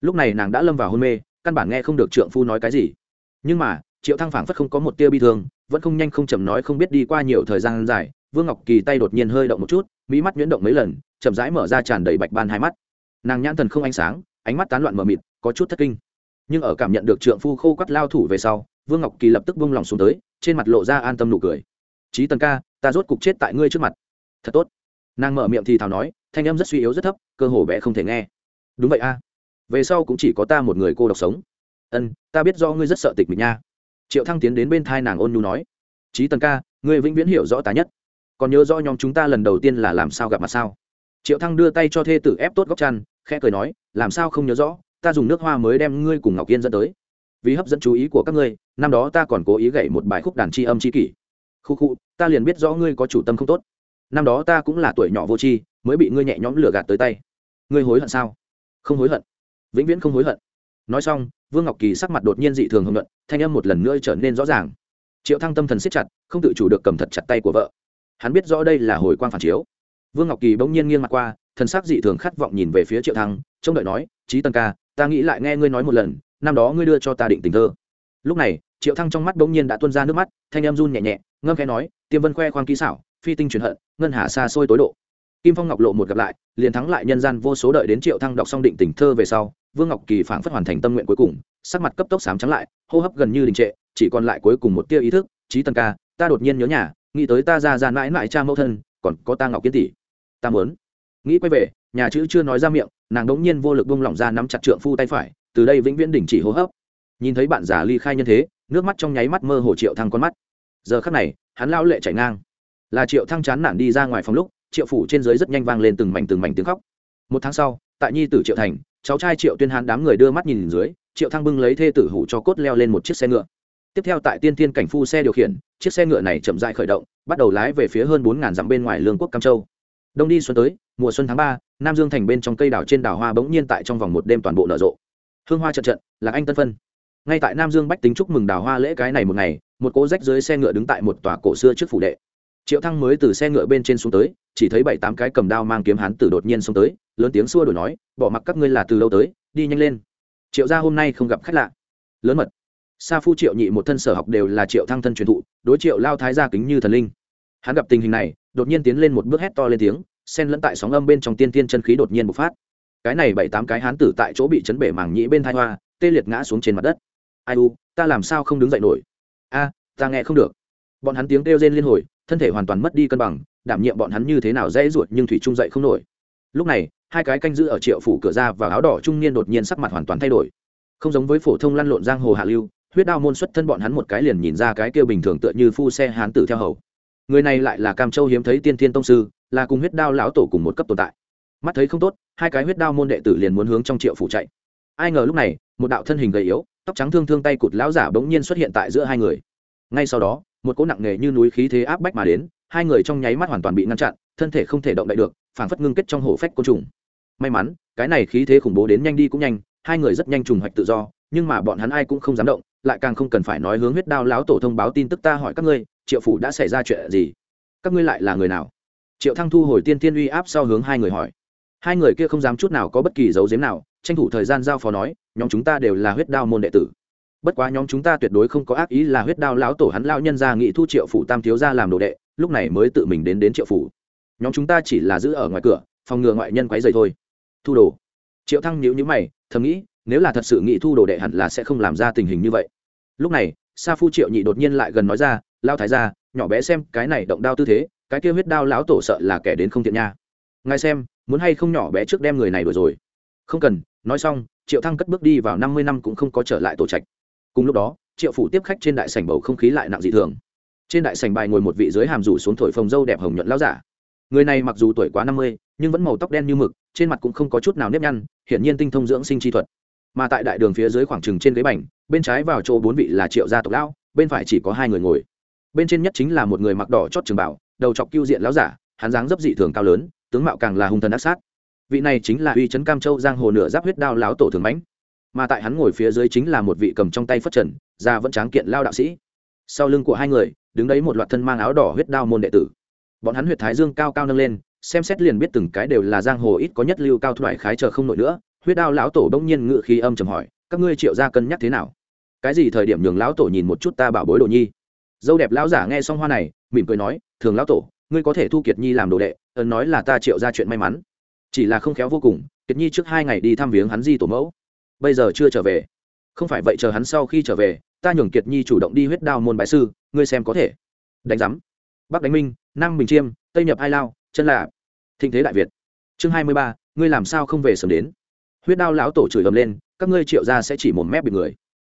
Lúc này nàng đã lâm vào hôn mê, căn bản nghe không được trượng phu nói cái gì nhưng mà, triệu thăng phảng phất không có một tia bi thương, vẫn không nhanh không chậm nói không biết đi qua nhiều thời gian dài, vương ngọc kỳ tay đột nhiên hơi động một chút, mỹ mắt nhuyễn động mấy lần, chậm rãi mở ra tràn đầy bạch ban hai mắt. Nàng nhãn thần không ánh sáng, ánh mắt tán loạn mờ mịt, có chút thất kinh. Nhưng ở cảm nhận được trượng phu khô quắt lao thủ về sau, vương ngọc kỳ lập tức buông lòng xuống tới, trên mặt lộ ra an tâm nụ cười. Trí tần ca, ta rốt cục chết tại ngươi trước mặt. Thật tốt. Nàng mở miệng thì thào nói, thanh âm rất suy yếu rất thấp, cơ hồ bé không thể nghe. Đúng vậy a. Về sau cũng chỉ có ta một người cô độc sống ân, ta biết do ngươi rất sợ tịch mịch nha. Triệu thăng tiến đến bên thai nàng ôn nhu nói trí tần ca, ngươi vĩnh viễn hiểu rõ ta nhất. Còn nhớ rõ nhóm chúng ta lần đầu tiên là làm sao gặp mặt sao? Triệu thăng đưa tay cho thê tử ép tốt góc chăn, khẽ cười nói, làm sao không nhớ rõ, ta dùng nước hoa mới đem ngươi cùng ngọc yên dẫn tới. Vì hấp dẫn chú ý của các ngươi, năm đó ta còn cố ý gậy một bài khúc đàn tri âm tri kỷ. Khu khu, ta liền biết rõ ngươi có chủ tâm không tốt. Năm đó ta cũng là tuổi nhỏ vô tri, mới bị ngươi nhẹ nhõm lừa gạt tới tay. Ngươi hối hận sao? Không hối hận. Vĩnh viễn không hối hận nói xong, vương ngọc kỳ sắc mặt đột nhiên dị thường hưng luận thanh âm một lần nữa trở nên rõ ràng. Triệu thăng tâm thần siết chặt, không tự chủ được cầm thật chặt tay của vợ. Hắn biết rõ đây là hồi quang phản chiếu. Vương ngọc kỳ bỗng nhiên nghiêng mặt qua, thần sắc dị thường khát vọng nhìn về phía triệu thăng, trông đợi nói trí tân ca, ta nghĩ lại nghe ngươi nói một lần, năm đó ngươi đưa cho ta định tình thơ. Lúc này, triệu thăng trong mắt bỗng nhiên đã tuôn ra nước mắt, thanh em run nhẹ nhẹ, ngâm khẽ nói, tiêm vân khoe khoang kỹ xảo, phi tinh truyền hận, ngân hà xa xôi tối độ kim phong ngọc lộ một gặp lại, liền thắng lại nhân gian vô số đợi đến triệu thăng đọc xong định tình thơ về sau, vương ngọc kỳ phảng phất hoàn thành tâm nguyện cuối cùng, sắc mặt cấp tốc sám trắng lại, hô hấp gần như đình trệ, chỉ còn lại cuối cùng một tia ý thức trí tần ca, ta đột nhiên nhớ nhà, nghĩ tới ta ra ra mãi mãi cha mẫu thân, còn có ta ngọc kiến tỷ. Ta muốn. Nghĩ quay về, nhà chữ chưa nói ra miệng, nàng đống nhiên vô lực buông lỏng ra nắm chặt trượng phu tay phải, từ đây vĩnh viễn đình chỉ hô hấp. Nhìn thấy bạn già ly khai nhân thế, nước mắt trong nháy mắt mơ hồ triệu thăng con mắt. Giờ khắc này, hắn lao lệ chảy ngang. Là triệu thăng chán nản đi ra ngoài phòng lúc triệu phủ trên dưới rất nhanh vang lên từng mảnh từng mảnh tiếng khóc. Một tháng sau, tại nhi tử triệu thành, cháu trai triệu tuyên hán đám người đưa mắt nhìn dưới, triệu thăng bưng lấy thê tử hủ cho cốt leo lên một chiếc xe ngựa. Tiếp theo tại tiên tiên cảnh phu xe điều khiển, chiếc xe ngựa này chậm dại khởi động, bắt đầu lái về phía hơn bốn ngàn dặm bên ngoài lương quốc cam châu. Đông đi xuân tới, mùa xuân tháng ba, nam dương thành bên trong cây đào trên đảo hoa bỗng nhiên tại trong vòng một đêm toàn bộ nở rộ. Hương hoa trận trận là anh tân phân. Ngay tại nam dương bách tính chúc mừng đào hoa lễ cái này một ngày, một cỗ rách dưới xe ngựa đứng tại một tòa cổ xưa trước phủ đệ triệu thăng mới từ xe ngựa bên trên xuống tới, chỉ thấy bảy tám cái cầm đao mang kiếm hán tử đột nhiên xuống tới, lớn tiếng xua đổi nói, bỏ mặc các ngươi là từ lâu tới, đi nhanh lên. Triệu gia hôm nay không gặp khách lạ. Lớn mật. Sa phu triệu nhị một thân sở học đều là triệu thăng thân truyền thụ, đối triệu lao thái gia kính như thần linh. Hắn gặp tình hình này, đột nhiên tiến lên một bước hét to lên tiếng sen lẫn tại sóng âm bên trong tiên tiên chân khí đột nhiên bộc phát. Cái này bảy tám cái hán tử tại chỗ bị chấn bể màng nhĩ bên thai hoa, tê liệt ngã xuống trên mặt đất. Ai u, ta làm sao không đứng dậy nổi? A, ta nghe không được. Bọn hắn tiếng kêu rên liên hồi thân thể hoàn toàn mất đi cân bằng, đảm nhiệm bọn hắn như thế nào dễ ruột nhưng thủy trung dậy không nổi. Lúc này, hai cái canh giữ ở triệu phủ cửa ra và áo đỏ trung niên đột nhiên sắc mặt hoàn toàn thay đổi. Không giống với phổ thông lăn lộn giang hồ hạ lưu, huyết đao môn xuất thân bọn hắn một cái liền nhìn ra cái kia bình thường tựa như phu xe hán tử theo hầu. Người này lại là cam châu hiếm thấy tiên thiên tông sư, là cùng huyết đao lão tổ cùng một cấp tồn tại. Mắt thấy không tốt, hai cái huyết đao môn đệ tử liền muốn hướng trong triệu phủ chạy. Ai ngờ lúc này, một đạo thân hình gầy yếu, tóc trắng thương thương tay cụt lão giả bỗng nhiên xuất hiện tại giữa hai người. Ngay sau đó một cỗ nặng nề như núi khí thế áp bách mà đến, hai người trong nháy mắt hoàn toàn bị ngăn chặn, thân thể không thể động đậy được, phảng phất ngưng kết trong hổ phách côn trùng. May mắn, cái này khí thế khủng bố đến nhanh đi cũng nhanh, hai người rất nhanh trùng hoạch tự do, nhưng mà bọn hắn ai cũng không dám động, lại càng không cần phải nói hướng huyết đao lão tổ thông báo tin tức ta hỏi các ngươi, triệu phủ đã xảy ra chuyện gì? Các ngươi lại là người nào? Triệu thăng thu hồi tiên tiên uy áp sau hướng hai người hỏi. Hai người kia không dám chút nào có bất kỳ dấu giếm nào, tranh thủ thời gian giao phó nói, nhóm chúng ta đều là huyết đao môn đệ tử bất quá nhóm chúng ta tuyệt đối không có ác ý là huyết đao lão tổ hắn lao nhân ra nghị thu triệu phủ tam thiếu ra làm đồ đệ, lúc này mới tự mình đến đến triệu phủ. Nhóm chúng ta chỉ là giữ ở ngoài cửa, phòng ngừa ngoại nhân quấy dày thôi. Thu đồ. Triệu thăng nhíu nhíu mày, thầm nghĩ, nếu là thật sự nghị thu đồ đệ hẳn là sẽ không làm ra tình hình như vậy. Lúc này, sa phu triệu nhị đột nhiên lại gần nói ra lao thái ra nhỏ bé xem, cái này động đao tư thế, cái kia huyết đao lão tổ sợ là kẻ đến không thiện nha. Ngài xem, muốn hay không nhỏ bé trước đem người này đuổi rồi. Không cần. Nói xong, triệu thăng cất bước đi vào năm mươi năm cũng không có trở lại tổ trạch cùng lúc đó, triệu phủ tiếp khách trên đại sảnh bầu không khí lại nặng dị thường. Trên đại sảnh bài ngồi một vị dưới hàm rủ xuống thổi phồng dâu đẹp hồng nhuận lao giả. Người này mặc dù tuổi quá năm mươi, nhưng vẫn màu tóc đen như mực, trên mặt cũng không có chút nào nếp nhăn, hiển nhiên tinh thông dưỡng sinh chi thuật. Mà tại đại đường phía dưới khoảng trừng trên ghế bành, bên trái vào chỗ bốn vị là triệu gia tộc lão, bên phải chỉ có hai người ngồi. Bên trên nhất chính là một người mặc đỏ chót trường bảo đầu chọc cưu diện lão giả, hắn dáng dấp dị thường cao lớn, tướng mạo càng là hung thần ác sát. Vị này chính là uy trấn cam châu giang hồ nửa giáp huyết đao lão tổ thường mãnh mà tại hắn ngồi phía dưới chính là một vị cầm trong tay phất trần, da vẫn tráng kiện lao đạo sĩ. Sau lưng của hai người, đứng đấy một loạt thân mang áo đỏ huyết đao môn đệ tử. Bọn hắn huyệt thái dương cao cao nâng lên, xem xét liền biết từng cái đều là giang hồ ít có nhất lưu cao thoại khái chờ không nổi nữa, huyết đao lão tổ đông nhiên ngự khí âm trầm hỏi, các ngươi triệu ra cân nhắc thế nào? Cái gì thời điểm nhường lão tổ nhìn một chút ta bảo bối đồ nhi? Dâu đẹp lão giả nghe xong hoa này, mỉm cười nói, thường lão tổ, ngươi có thể thu kiệt nhi làm đồ đệ, ấn nói là ta triệu ra chuyện may mắn. Chỉ là không khéo vô cùng, kiệt nhi trước hai ngày đi thăm viếng hắn di tổ mẫu bây giờ chưa trở về. Không phải vậy chờ hắn sau khi trở về, ta nhường kiệt nhi chủ động đi huyết đao môn bái sư, ngươi xem có thể. Đánh giám. Bắc đánh minh, nam bình chiêm, tây nhập hai lao, chân lạ thịnh thế đại việt. Chương hai mươi ba, ngươi làm sao không về sớm đến? Huyết đao lão tổ chửi ầm lên, các ngươi triệu ra sẽ chỉ một mép bị người.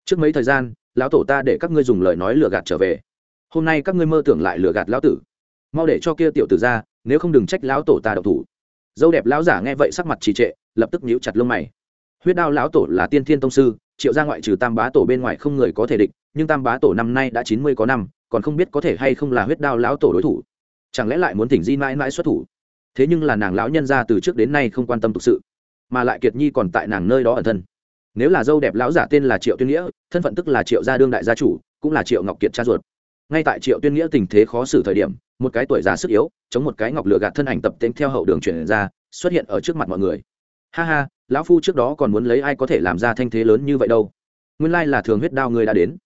Trước mấy thời gian, lão tổ ta để các ngươi dùng lời nói lừa gạt trở về. Hôm nay các ngươi mơ tưởng lại lừa gạt lão tử. Mau để cho kia tiểu tử ra, nếu không đừng trách lão tổ ta độc thủ. Dâu đẹp lão giả nghe vậy sắc mặt trì trệ, lập tức nhíu chặt lông mày huyết đao lão tổ là tiên thiên tông sư, triệu ra ngoại trừ tam bá tổ bên ngoài không người có thể địch, nhưng tam bá tổ năm nay đã chín mươi có năm, còn không biết có thể hay không là huyết đao lão tổ đối thủ. Chẳng lẽ lại muốn thỉnh di mãi mãi xuất thủ? Thế nhưng là nàng lão nhân ra từ trước đến nay không quan tâm thực sự, mà lại kiệt nhi còn tại nàng nơi đó ẩn thân. Nếu là dâu đẹp lão giả tên là triệu tuyên nghĩa, thân phận tức là triệu gia đương đại gia chủ, cũng là triệu ngọc kiệt cha ruột. Ngay tại triệu tuyên nghĩa tình thế khó xử thời điểm, một cái tuổi già sức yếu, chống một cái ngọc lửa gạt thân ảnh tập tính theo hậu đường chuyển ra, xuất hiện ở trước mặt mọi người. Ha ha lão phu trước đó còn muốn lấy ai có thể làm ra thanh thế lớn như vậy đâu. Nguyên lai là thường huyết đao người đã đến.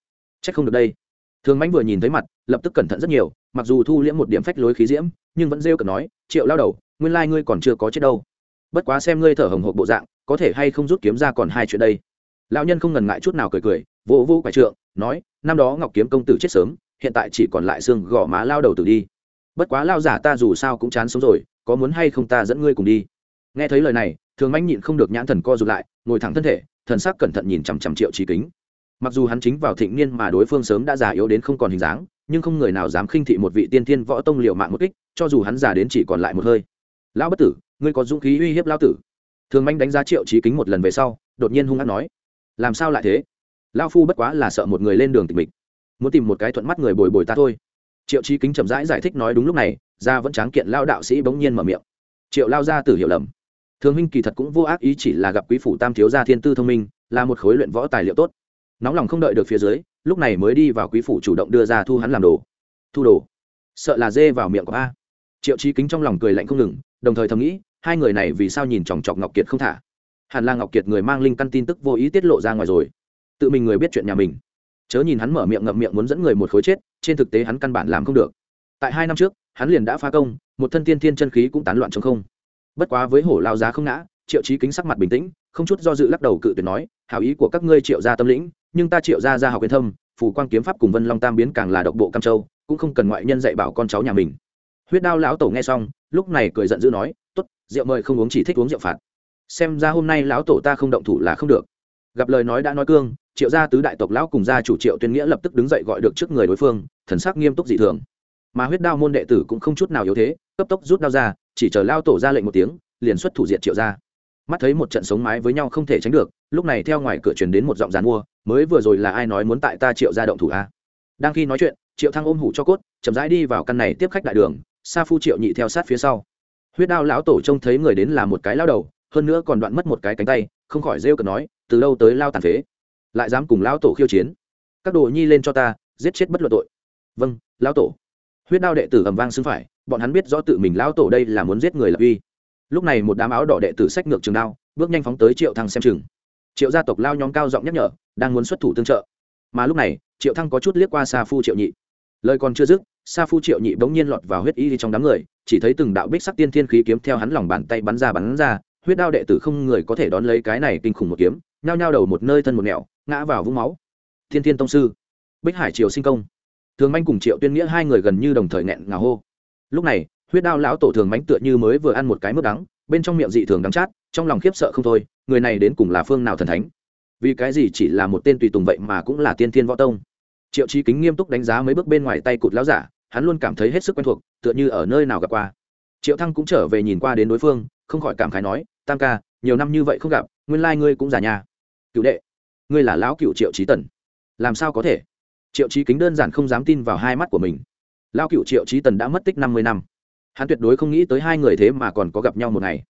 Trách không được đây. Thường mãnh vừa nhìn thấy mặt, lập tức cẩn thận rất nhiều, mặc dù thu liễm một điểm phách lối khí diễm, nhưng vẫn rêu cẩn nói, triệu lao đầu, nguyên lai ngươi còn chưa có chết đâu. Bất quá xem ngươi thở hồng hộp bộ dạng, có thể hay không rút kiếm ra còn hai chuyện đây. Lão nhân không ngần ngại chút nào cười cười, vỗ vỗ quải trượng, nói, năm đó ngọc kiếm công tử chết sớm, hiện tại chỉ còn lại xương gò má lao đầu tử đi. Bất quá lao giả ta dù sao cũng chán sống rồi, có muốn hay không ta dẫn ngươi cùng đi? Nghe thấy lời này thường manh nhịn không được nhãn thần co rụt lại ngồi thẳng thân thể thần sắc cẩn thận nhìn chằm chằm triệu trí kính. Mặc dù hắn chính vào thịnh niên mà đối phương sớm đã già yếu đến không còn hình dáng nhưng không người nào dám khinh thị một vị tiên thiên võ tông liệu mạng một kích cho dù hắn già đến chỉ còn lại một hơi. Lão bất tử ngươi có dũng khí uy hiếp lão tử? Thường manh đánh giá triệu trí kính một lần về sau đột nhiên hung hát nói. Làm sao lại thế? Lao phu bất quá là sợ một người lên đường tịch mịch muốn tìm một cái thuận mắt người bồi bồi ta thôi. Triệu trí kính chậm rãi giải, giải thích nói đúng lúc này ra vẫn tráng kiện lao đạo sĩ bỗng nhiên mở miệng. Triệu lao ra tử hiểu lầm thường huynh kỳ thật cũng vô ác ý chỉ là gặp quý phủ tam thiếu gia thiên tư thông minh, là một khối luyện võ tài liệu tốt. Nóng lòng không đợi được phía dưới, lúc này mới đi vào quý phủ chủ động đưa ra thu hắn làm đồ. Thu đồ? Sợ là dê vào miệng của a. Triệu trí kính trong lòng cười lạnh không ngừng, đồng thời thầm nghĩ, hai người này vì sao nhìn chòng chọc ngọc kiệt không thả? Hẳn là ngọc kiệt người mang linh căn tin tức vô ý tiết lộ ra ngoài rồi. Tự mình người biết chuyện nhà mình. Chớ nhìn hắn mở miệng ngậm miệng muốn dẫn người một khối chết, trên thực tế hắn căn bản làm không được. Tại hai năm trước, hắn liền đã phá công, một thân tiên thiên chân khí cũng tán loạn trong không bất quá với hổ lao giá không ngã, triệu trí kính sắc mặt bình tĩnh, không chút do dự lắc đầu cự tuyệt nói, hảo ý của các ngươi triệu gia tâm lĩnh, nhưng ta triệu gia gia học yên thâm, phù quan kiếm pháp cùng vân long tam biến càng là độc bộ cam châu, cũng không cần ngoại nhân dạy bảo con cháu nhà mình. Huyết đao lão tổ nghe xong, lúc này cười giận dữ nói, tốt, rượu mời không uống chỉ thích uống rượu phạt. Xem ra hôm nay lão tổ ta không động thủ là không được. Gặp lời nói đã nói cương, triệu gia tứ đại tộc lão cùng gia chủ triệu tuyên nghĩa lập tức đứng dậy gọi được trước người đối phương, thần sắc nghiêm túc dị thường. Mà huyết đao môn đệ tử cũng không chút nào yếu thế, cấp tốc rút đao ra chỉ chờ lao tổ ra lệnh một tiếng, liền xuất thủ diện triệu gia. Mắt thấy một trận sống mái với nhau không thể tránh được, lúc này theo ngoài cửa truyền đến một giọng giàn mua, mới vừa rồi là ai nói muốn tại ta triệu gia động thủ a? Đang khi nói chuyện, triệu thăng ôm hủ cho cốt, chậm rãi đi vào căn này tiếp khách đại đường, sa phu triệu nhị theo sát phía sau. Huyết đao lão tổ trông thấy người đến là một cái lao đầu, hơn nữa còn đoạn mất một cái cánh tay, không khỏi rêu cợt nói, từ đâu tới lao tàn phế, lại dám cùng lão tổ khiêu chiến. Các đồ nhi lên cho ta, giết chết bất luận tội. Vâng lão tổ. Huyết đao đệ tử ầm vang xưng phải bọn hắn biết rõ tự mình lão tổ đây là muốn giết người lập uy. Lúc này một đám áo đỏ đệ tử sách ngược trường đao, bước nhanh phóng tới triệu thăng xem chừng. Triệu gia tộc lao nhóm cao giọng nhắc nhở, đang muốn xuất thủ tương trợ. Mà lúc này, triệu thăng có chút liếc qua sa phu triệu nhị. Lời còn chưa dứt, sa phu triệu nhị bỗng nhiên lọt vào huyết y trong đám người, chỉ thấy từng đạo bích sắc tiên thiên khí kiếm theo hắn lòng bàn tay bắn ra bắn ra, huyết đao đệ tử không người có thể đón lấy cái này kinh khủng một kiếm, nhao nhao đầu một nơi thân một nẻo, ngã vào vũng máu. Thiên thiên tông sư, bích hải triều sinh công. Thường manh cùng triệu tuyên nghĩa hai người gần như đồng thời nghẹn ngào hô lúc này, huyết đao lão tổ thường mánh tựa như mới vừa ăn một cái mướp đắng, bên trong miệng dị thường đắng chát, trong lòng khiếp sợ không thôi, người này đến cùng là phương nào thần thánh? Vì cái gì chỉ là một tên tùy tùng vậy mà cũng là tiên thiên võ tông? Triệu trí kính nghiêm túc đánh giá mấy bước bên ngoài tay cụt lão giả, hắn luôn cảm thấy hết sức quen thuộc, tựa như ở nơi nào gặp qua. Triệu thăng cũng trở về nhìn qua đến đối phương, không khỏi cảm khái nói, tam ca, nhiều năm như vậy không gặp, nguyên lai ngươi cũng già nhà. Cựu đệ, ngươi là lão cựu triệu trí tần. Làm sao có thể? Triệu trí kính đơn giản không dám tin vào hai mắt của mình lão cựu triệu trí tần đã mất tích năm mươi năm. Hắn tuyệt đối không nghĩ tới hai người thế mà còn có gặp nhau một ngày.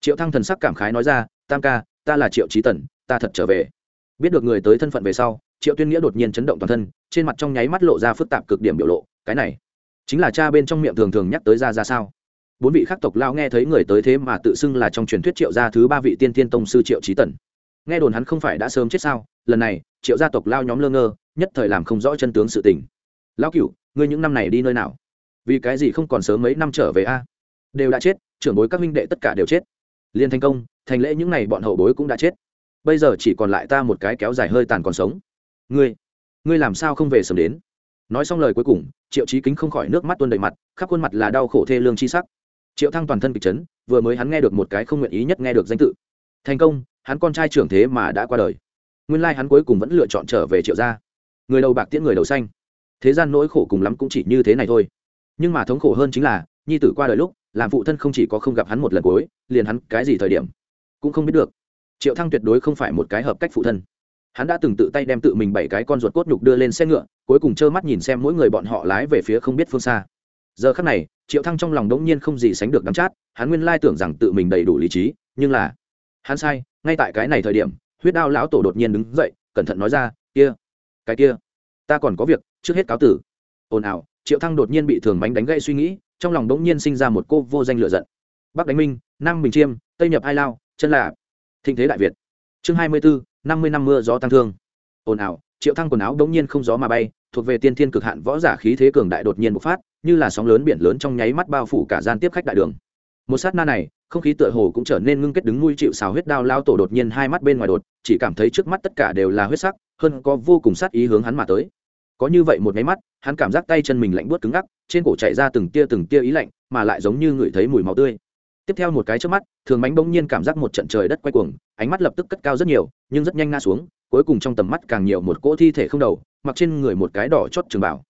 Triệu thăng thần sắc cảm khái nói ra, tam ca, ta là triệu trí tần, ta thật trở về. Biết được người tới thân phận về sau, triệu tuyên nghĩa đột nhiên chấn động toàn thân, trên mặt trong nháy mắt lộ ra phức tạp cực điểm biểu lộ, cái này chính là cha bên trong miệng thường thường nhắc tới ra ra sao? Bốn vị khắc tộc lao nghe thấy người tới thế mà tự xưng là trong truyền thuyết triệu gia thứ ba vị tiên tiên tông sư triệu trí tần. Nghe đồn hắn không phải đã sớm chết sao? Lần này, triệu gia tộc lao nhóm lơ ngơ, nhất thời làm không rõ chân tướng sự tình. Lão cửu ngươi những năm này đi nơi nào? Vì cái gì không còn sớm mấy năm trở về a? Đều đã chết, trưởng bối các minh đệ tất cả đều chết. Liên thành công, thành lễ những n à y bọn hậu bối cũng đã chết. Bây giờ chỉ còn lại ta một cái kéo dài hơi tàn còn sống. Ngươi ngươi làm sao không về sớm đến? Nói xong lời cuối cùng, triệu trí kính không khỏi nước mắt tuôn đầy mặt, khắp khuôn mặt là đau khổ thê lương chi sắc. Triệu thăng toàn thân kịch chấn, vừa mới hắn nghe được một cái không nguyện ý nhất nghe được danh tự. Thành công, hắn con trai trưởng thế mà đã qua đời. Nguyên lai hắn cuối cùng vẫn lựa chọn trở về triệu gia. Người đầu bạc tiễn người đầu xanh thế gian nỗi khổ cùng lắm cũng chỉ như thế này thôi. Nhưng mà thống khổ hơn chính là, nhi tử qua đời lúc, làm phụ thân không chỉ có không gặp hắn một lần cuối, liền hắn cái gì thời điểm cũng không biết được. Triệu thăng tuyệt đối không phải một cái hợp cách phụ thân. Hắn đã từng tự tay đem tự mình bảy cái con ruột cốt nhục đưa lên xe ngựa, cuối cùng trơ mắt nhìn xem mỗi người bọn họ lái về phía không biết phương xa. Giờ khắc này, triệu thăng trong lòng đống nhiên không gì sánh được đắm chát, hắn nguyên lai tưởng rằng tự mình đầy đủ lý trí, nhưng là, hắn sai, ngay tại cái này thời điểm, huyết đao lão tổ đột nhiên đứng dậy, cẩn thận nói ra, kia, cái kia, ta còn có việc trước hết cáo tử. Ồn ào triệu thăng đột nhiên bị thường bánh đánh gây suy nghĩ trong lòng đống nhiên sinh ra một cô vô danh lựa giận. Bắc đánh minh nam bình chiêm tây nhập hai lao chân là, thịnh thế đại việt. Chương hai mươi bốn năm mươi năm mưa gió tăng thương. Ồn ào triệu thăng quần áo đống nhiên không gió mà bay thuộc về tiên thiên cực hạn võ giả khí thế cường đại đột nhiên bộc phát như là sóng lớn biển lớn trong nháy mắt bao phủ cả gian tiếp khách đại đường. Một sát na này không khí tựa hồ cũng trở nên ngưng kết đứng nuôi chịu xào huyết đao lao tổ đột nhiên hai mắt bên ngoài đột chỉ cảm thấy trước mắt tất cả đều là huyết sắc hơn có vô cùng sát ý hướng hắn mà tới có như vậy một máy mắt, hắn cảm giác tay chân mình lạnh buốt cứng ngắc, trên cổ chạy ra từng tia từng tia ý lạnh, mà lại giống như ngửi thấy mùi máu tươi. Tiếp theo một cái trước mắt, thường mánh bỗng nhiên cảm giác một trận trời đất quay cuồng, ánh mắt lập tức cất cao rất nhiều, nhưng rất nhanh ngã xuống, cuối cùng trong tầm mắt càng nhiều một cỗ thi thể không đầu, mặc trên người một cái đỏ chót trường bảo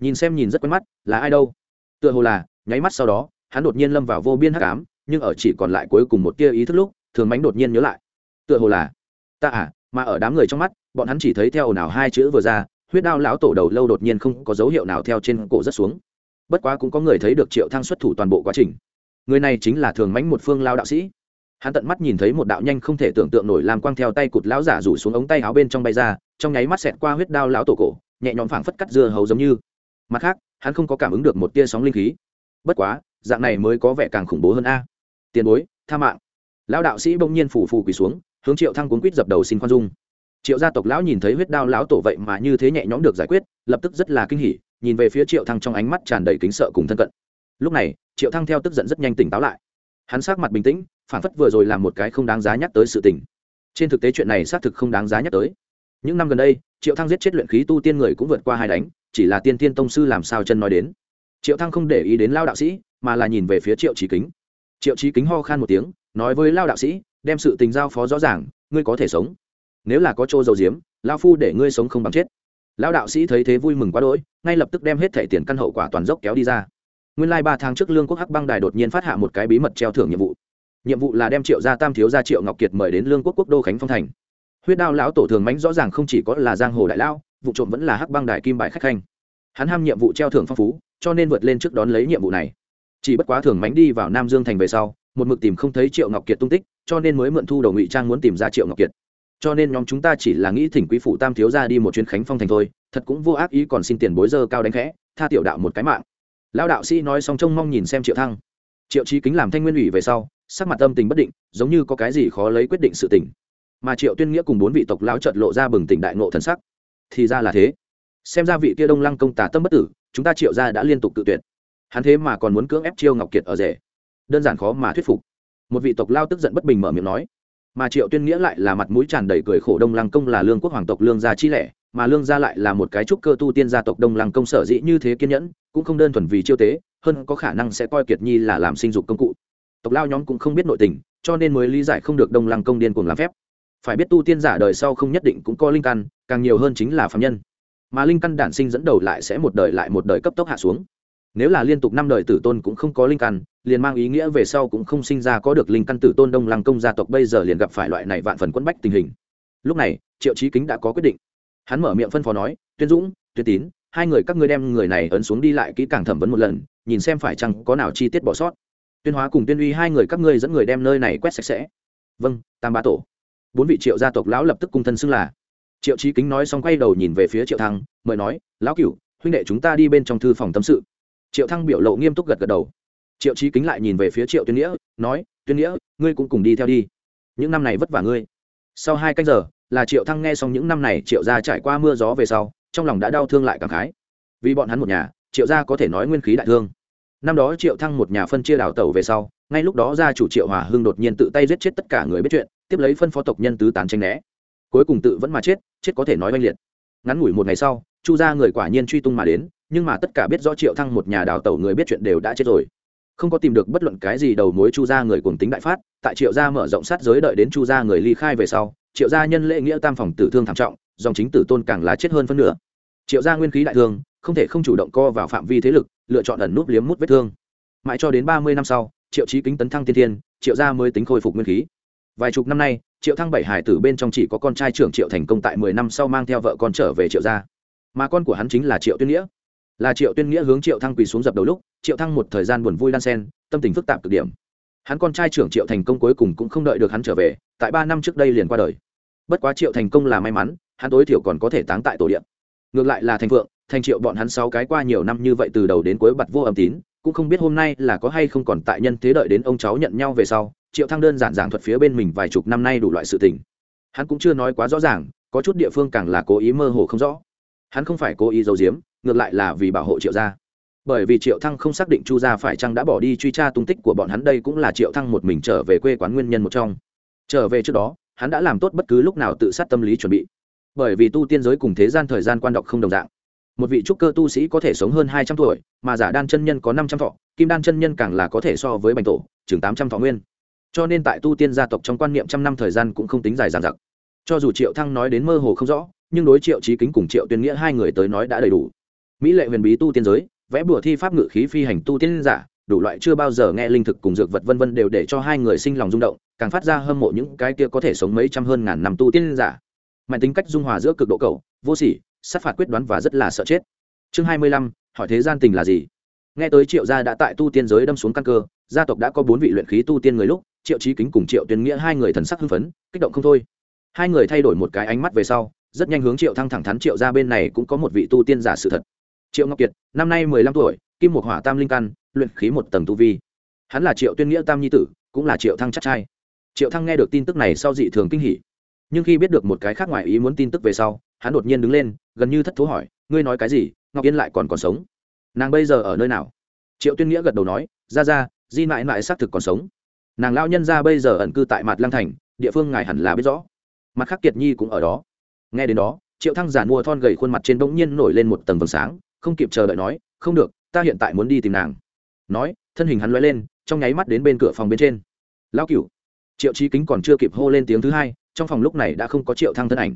nhìn xem nhìn rất quen mắt, là ai đâu? Tựa hồ là, nháy mắt sau đó, hắn đột nhiên lâm vào vô biên hắc ám, nhưng ở chỉ còn lại cuối cùng một tia ý thức lúc, thường mánh đột nhiên nhớ lại. Tựa hồ là, ta à mà ở đám người trong mắt, bọn hắn chỉ thấy theo ồn ào hai chữ vừa ra huyết đao lão tổ đầu lâu đột nhiên không có dấu hiệu nào theo trên cổ rất xuống. Bất quá cũng có người thấy được triệu thăng xuất thủ toàn bộ quá trình. Người này chính là thường mánh một phương lao đạo sĩ. Hắn tận mắt nhìn thấy một đạo nhanh không thể tưởng tượng nổi làm quang theo tay cụt lão giả rủ xuống ống tay áo bên trong bay ra, trong nháy mắt xẹt qua huyết đao lão tổ cổ, nhẹ nhõm phảng phất cắt dưa hấu giống như. Mặt khác, hắn không có cảm ứng được một tia sóng linh khí. Bất quá, dạng này mới có vẻ càng khủng bố hơn a. Tiền bối, tha mạng. Lão đạo sĩ bỗng nhiên phủ phù quỳ xuống, hướng triệu thăng cuốn quýt dập đầu xin khoan dung triệu gia tộc lão nhìn thấy huyết đao lão tổ vậy mà như thế nhẹ nhõm được giải quyết, lập tức rất là kinh hỉ, nhìn về phía triệu thăng trong ánh mắt tràn đầy kính sợ cùng thân cận. Lúc này, triệu thăng theo tức giận rất nhanh tỉnh táo lại. Hắn sát mặt bình tĩnh, phản phất vừa rồi làm một cái không đáng giá nhắc tới sự tình. Trên thực tế chuyện này xác thực không đáng giá nhắc tới. Những năm gần đây, triệu thăng giết chết luyện khí tu tiên người cũng vượt qua hai đánh, chỉ là tiên tiên tông sư làm sao chân nói đến. Triệu thăng không để ý đến lao đạo sĩ, mà là nhìn về phía triệu trí kính. Triệu trí kính ho khan một tiếng, nói với lao đạo sĩ, đem sự tình giao phó rõ ràng, ngươi có thể sống nếu là có chỗ dầu diếm lao phu để ngươi sống không bằng chết. Lão đạo sĩ thấy thế vui mừng quá đỗi, ngay lập tức đem hết thẻ tiền căn hậu quả toàn dốc kéo đi ra. Nguyên lai、like、ba tháng trước lương quốc hắc băng đài đột nhiên phát hạ một cái bí mật treo thưởng nhiệm vụ. Nhiệm vụ là đem triệu gia tam thiếu gia triệu ngọc kiệt mời đến lương quốc quốc đô khánh phong thành. Huyết đao lão tổ thường mánh rõ ràng không chỉ có là giang hồ đại lão, vụ trộm vẫn là hắc băng đài kim bài khách khanh. Hắn ham nhiệm vụ treo thưởng phong phú, cho nên vượt lên trước đón lấy nhiệm vụ này. Chỉ bất quá thường mánh đi vào nam dương thành về sau, một mực tìm không thấy triệu ngọc kiệt tung tích, cho nên mới mượn thu đầu ngụy trang muốn tìm ra triệu ngọc kiệt cho nên nhóm chúng ta chỉ là nghĩ thỉnh quý phụ tam thiếu ra đi một chuyến khánh phong thành thôi, thật cũng vô ác ý còn xin tiền bối dơ cao đánh khẽ, tha tiểu đạo một cái mạng. Lão đạo sĩ nói xong trông mong nhìn xem triệu thăng. Triệu trí kính làm thanh nguyên ủy về sau, sắc mặt tâm tình bất định, giống như có cái gì khó lấy quyết định sự tình. Mà triệu tuyên nghĩa cùng bốn vị tộc lão trợt lộ ra bừng tỉnh đại ngộ thần sắc. Thì ra là thế. Xem ra vị kia đông lăng công tả tâm bất tử, chúng ta triệu ra đã liên tục tự tuyệt. Hắn thế mà còn muốn cưỡng ép chiêu ngọc kiệt ở rể. Đơn giản khó mà thuyết phục. Một vị tộc lao tức giận bất bình mở miệng nói mà triệu tuyên nghĩa lại là mặt mũi tràn đầy cười khổ đông lăng công là lương quốc hoàng tộc lương gia chi lẻ, mà lương gia lại là một cái trúc cơ tu tiên gia tộc đông lăng công sở dĩ như thế kiên nhẫn, cũng không đơn thuần vì chiêu tế, hơn có khả năng sẽ coi kiệt nhi là làm sinh dục công cụ. Tộc lao nhóm cũng không biết nội tình, cho nên mới lý giải không được đông lăng công điên cuồng làm phép. Phải biết tu tiên giả đời sau không nhất định cũng có linh căn, càng nhiều hơn chính là phạm nhân. Mà linh căn đản sinh dẫn đầu lại sẽ một đời lại một đời cấp tốc hạ xuống. Nếu là liên tục năm đời tử tôn cũng không có linh căn liền mang ý nghĩa về sau cũng không sinh ra có được linh căn tử tôn đông lăng công gia tộc bây giờ liền gặp phải loại này vạn phần quẫn bách tình hình. Lúc này, triệu trí kính đã có quyết định. Hắn mở miệng phân phó nói, tuyên dũng, tuyên tín, hai người các ngươi đem người này ấn xuống đi lại kỹ càng thẩm vấn một lần, nhìn xem phải chăng có nào chi tiết bỏ sót. Tuyên hóa cùng tuyên uy hai người các ngươi dẫn người đem nơi này quét sạch sẽ. Vâng tam ba tổ. Bốn vị triệu gia tộc lão lập tức cung thân xưng là. Triệu trí kính nói xong quay đầu nhìn về phía triệu thăng, mời nói, lão cửu, huynh đệ chúng ta đi bên trong thư phòng tâm sự. Triệu thăng biểu lộ nghiêm túc gật gật đầu triệu trí kính lại nhìn về phía triệu tuyên nghĩa, nói, tuyên nghĩa, ngươi cũng cùng đi theo đi. Những năm này vất vả ngươi. Sau hai canh giờ, là triệu thăng nghe xong những năm này triệu gia trải qua mưa gió về sau, trong lòng đã đau thương lại cảm khái. Vì bọn hắn một nhà, triệu gia có thể nói nguyên khí đại thương. Năm đó triệu thăng một nhà phân chia đảo tàu về sau, ngay lúc đó gia chủ triệu hòa hưng đột nhiên tự tay giết chết tất cả người biết chuyện, tiếp lấy phân phó tộc nhân tứ tán tranh né. Cuối cùng tự vẫn mà chết chết có thể nói oanh liệt. Ngắn ngủi một ngày sau, chu gia người quả nhiên truy tung mà đến, nhưng mà tất cả biết rõ triệu thăng một nhà đào tẩu người biết chuyện đều đã chết rồi không có tìm được bất luận cái gì đầu mối chu gia người cùng tính đại phát, tại triệu gia mở rộng sát giới đợi đến chu gia người ly khai về sau, triệu gia nhân lễ nghĩa tam phòng tử thương thảm trọng, dòng chính tử tôn càng là chết hơn phân nửa. Triệu gia nguyên khí đại thương, không thể không chủ động co vào phạm vi thế lực, lựa chọn ẩn núp liếm mút vết thương. Mãi cho đến ba mươi năm sau, triệu trí kính tấn thăng tiên thiên, triệu gia mới tính khôi phục nguyên khí. Vài chục năm nay, triệu thăng bảy hải tử bên trong chỉ có con trai trưởng triệu thành công tại mười năm sau mang theo vợ con trở về triệu gia. Mà con của hắn chính là triệu tuyên nghĩa. Là triệu tuyên nghĩa hướng triệu thăng quỳ xuống dập đầu lúc triệu thăng một thời gian buồn vui đan sen, tâm tình phức tạp cực điểm. Hắn con trai trưởng triệu thành công cuối cùng cũng không đợi được hắn trở về, tại ba năm trước đây liền qua đời. Bất quá triệu thành công là may mắn, hắn tối thiểu còn có thể táng tại tổ điện. Ngược lại là thành phượng, thành triệu bọn hắn sáu cái qua nhiều năm như vậy từ đầu đến cuối bặt vô âm tín, cũng không biết hôm nay là có hay không còn tại nhân thế đợi đến ông cháu nhận nhau về sau, triệu thăng đơn giản giảng thuật phía bên mình vài chục năm nay đủ loại sự tình. Hắn cũng chưa nói quá rõ ràng, có chút địa phương càng là cố ý mơ hồ không rõ. Hắn không phải cố ý giấu giếm, ngược lại là vì bảo hộ triệu gia bởi vì triệu thăng không xác định chu gia phải chăng đã bỏ đi truy tra tung tích của bọn hắn, đây cũng là triệu thăng một mình trở về quê quán nguyên nhân một trong. Trở về trước đó, hắn đã làm tốt bất cứ lúc nào tự sát tâm lý chuẩn bị. Bởi vì tu tiên giới cùng thế gian thời gian quan đọc không đồng dạng. Một vị trúc cơ tu sĩ có thể sống hơn hai trăm tuổi, mà giả đan chân nhân có năm trăm thọ, kim đan chân nhân càng là có thể so với bành tổ, chừng tám trăm thọ nguyên. Cho nên tại tu tiên gia tộc trong quan niệm trăm năm thời gian cũng không tính dài dàn dặc. Cho dù triệu thăng nói đến mơ hồ không rõ, nhưng đối triệu trí kính cùng triệu tuyên nghĩa hai người tới nói đã đầy đủ. Mỹ lệ huyền bí tu tiên giới vẽ bùa thi pháp ngự khí phi hành tu tiên giả, đủ loại chưa bao giờ nghe linh thực cùng dược vật vân vân đều để cho hai người sinh lòng rung động, càng phát ra hâm mộ những cái kia có thể sống mấy trăm hơn ngàn năm tu tiên giả. Mạnh tính cách dung hòa giữa cực độ cầu vô sỉ, sát phạt quyết đoán và rất là sợ chết. Chương hai mươi lăm, hỏi thế gian tình là gì? Nghe tới triệu gia đã tại tu tiên giới đâm xuống căn cơ, gia tộc đã có bốn vị luyện khí tu tiên người lúc, triệu trí kính cùng triệu tuyên nghĩa hai người thần sắc hưng phấn, kích động không thôi. Hai người thay đổi một cái ánh mắt về sau, rất nhanh hướng triệu thăng thẳng thắn triệu ra bên này cũng có một vị tu tiên giả sự thật triệu ngọc kiệt, năm nay mười lăm tuổi, kim một hỏa tam linh căn, luyện khí một tầng tu vi. Hắn là triệu tuyên nghĩa tam nhi tử, cũng là triệu thăng chắc trai. Triệu thăng nghe được tin tức này sau dị thường kinh hỉ. Nhưng khi biết được một cái khác ngoài ý muốn tin tức về sau, hắn đột nhiên đứng lên, gần như thất thố hỏi, ngươi nói cái gì? Ngọc yên lại còn còn sống? Nàng bây giờ ở nơi nào? Triệu tuyên nghĩa gật đầu nói, ra ra, di mãi mãi xác thực còn sống. Nàng lao nhân ra bây giờ ẩn cư tại mặt Lang thành, địa phương ngài hẳn là biết rõ. Mặt khắc kiệt nhi cũng ở đó. Nghe đến đó, triệu thăng giản mua thon gầy khuôn mặt trên bỗng nhiên nổi lên một tầng vầng sáng không kịp chờ đợi nói, không được, ta hiện tại muốn đi tìm nàng. Nói, thân hình hắn loay lên, trong nháy mắt đến bên cửa phòng bên trên. Lão cửu. Triệu trí kính còn chưa kịp hô lên tiếng thứ hai, trong phòng lúc này đã không có triệu thăng thân ảnh.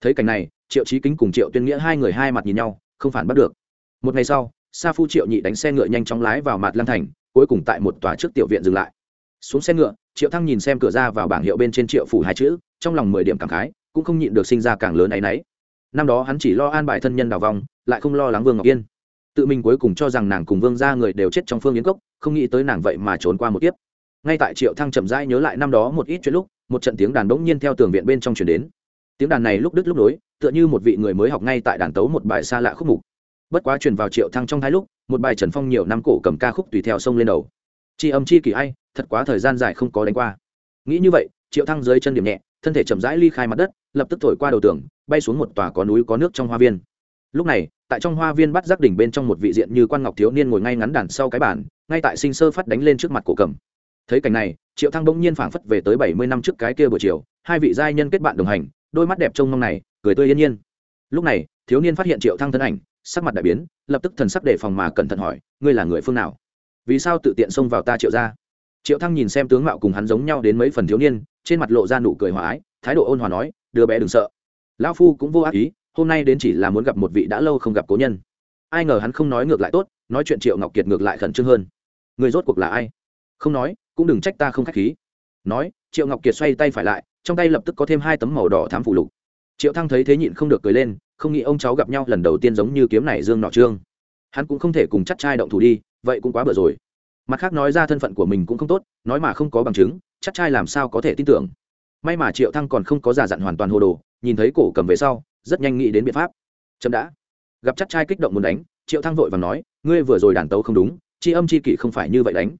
Thấy cảnh này, triệu trí kính cùng triệu tuyên nghĩa hai người hai mặt nhìn nhau, không phản bắt được. Một ngày sau, sa phu triệu nhị đánh xe ngựa nhanh chóng lái vào mặt lăng thành, cuối cùng tại một tòa trước tiểu viện dừng lại. Xuống xe ngựa, triệu thăng nhìn xem cửa ra vào bảng hiệu bên trên triệu phủ hai chữ, trong lòng mười điểm cảm khái, cũng không nhịn được sinh ra càng lớn áy náy năm đó hắn chỉ lo an bài thân nhân đào vong, lại không lo lắng vương ngọc yên. Tự mình cuối cùng cho rằng nàng cùng vương ra người đều chết trong phương yến cốc, không nghĩ tới nàng vậy mà trốn qua một kiếp. Ngay tại triệu thăng chậm rãi nhớ lại năm đó một ít chuyện lúc, một trận tiếng đàn bỗng nhiên theo tường viện bên trong chuyển đến. Tiếng đàn này lúc đứt lúc nối, tựa như một vị người mới học ngay tại đàn tấu một bài xa lạ khúc mục. Bất quá truyền vào triệu thăng trong hai lúc, một bài trần phong nhiều năm cổ cầm ca khúc tùy theo sông lên đầu. Chi âm chi kỳ ai thật quá thời gian dài không có đánh qua. Nghĩ như vậy, triệu thăng dưới chân điểm nhẹ, thân thể chậm rãi ly khai mặt đất, lập tức thổi qua đầu tường bay xuống một tòa có núi có nước trong hoa viên. Lúc này, tại trong hoa viên bắt giác đỉnh bên trong một vị diện như quan ngọc thiếu niên ngồi ngay ngắn đàn sau cái bàn, ngay tại sinh sơ phát đánh lên trước mặt cổ cầm. Thấy cảnh này, triệu thăng bỗng nhiên phảng phất về tới bảy mươi năm trước cái kia buổi chiều, hai vị giai nhân kết bạn đồng hành, đôi mắt đẹp trông mong này, cười tươi yên nhiên. Lúc này, thiếu niên phát hiện triệu thăng thân ảnh, sắc mặt đại biến, lập tức thần sắc đề phòng mà cẩn thận hỏi, ngươi là người phương nào? Vì sao tự tiện xông vào ta triệu ra triệu thăng nhìn xem tướng mạo cùng hắn giống nhau đến mấy phần thiếu niên, trên mặt lộ ra nụ cười hòa ái, thái độ ôn hòa nói, đứa bé đừng sợ lão phu cũng vô ác ý, hôm nay đến chỉ là muốn gặp một vị đã lâu không gặp cố nhân. Ai ngờ hắn không nói ngược lại tốt, nói chuyện triệu ngọc kiệt ngược lại khẩn trương hơn. Người rốt cuộc là ai? Không nói, cũng đừng trách ta không k h á c h khí. Nói, triệu ngọc kiệt xoay tay phải lại, trong tay lập tức có thêm hai tấm màu đỏ thám phủ lục. Triệu thăng thấy thế nhịn không được cười lên, không nghĩ ông cháu gặp nhau lần đầu tiên giống như kiếm này dương nọ trương. Hắn cũng không thể cùng chắc trai động thủ đi, vậy cũng quá bở rồi. Mặt khác nói ra thân phận của mình cũng không tốt, nói mà không có bằng chứng, chắc trai làm sao có thể tin tưởng. May mà triệu thăng còn không có giả dặn hoàn toàn hồ đồ nhìn thấy cổ cầm về sau, rất nhanh nghĩ đến biện pháp. Chậm đã. Gặp chắc trai kích động muốn đánh, triệu thăng vội và nói, ngươi vừa rồi đàn tấu không đúng c âm c kỷ không phải như vậy đánh.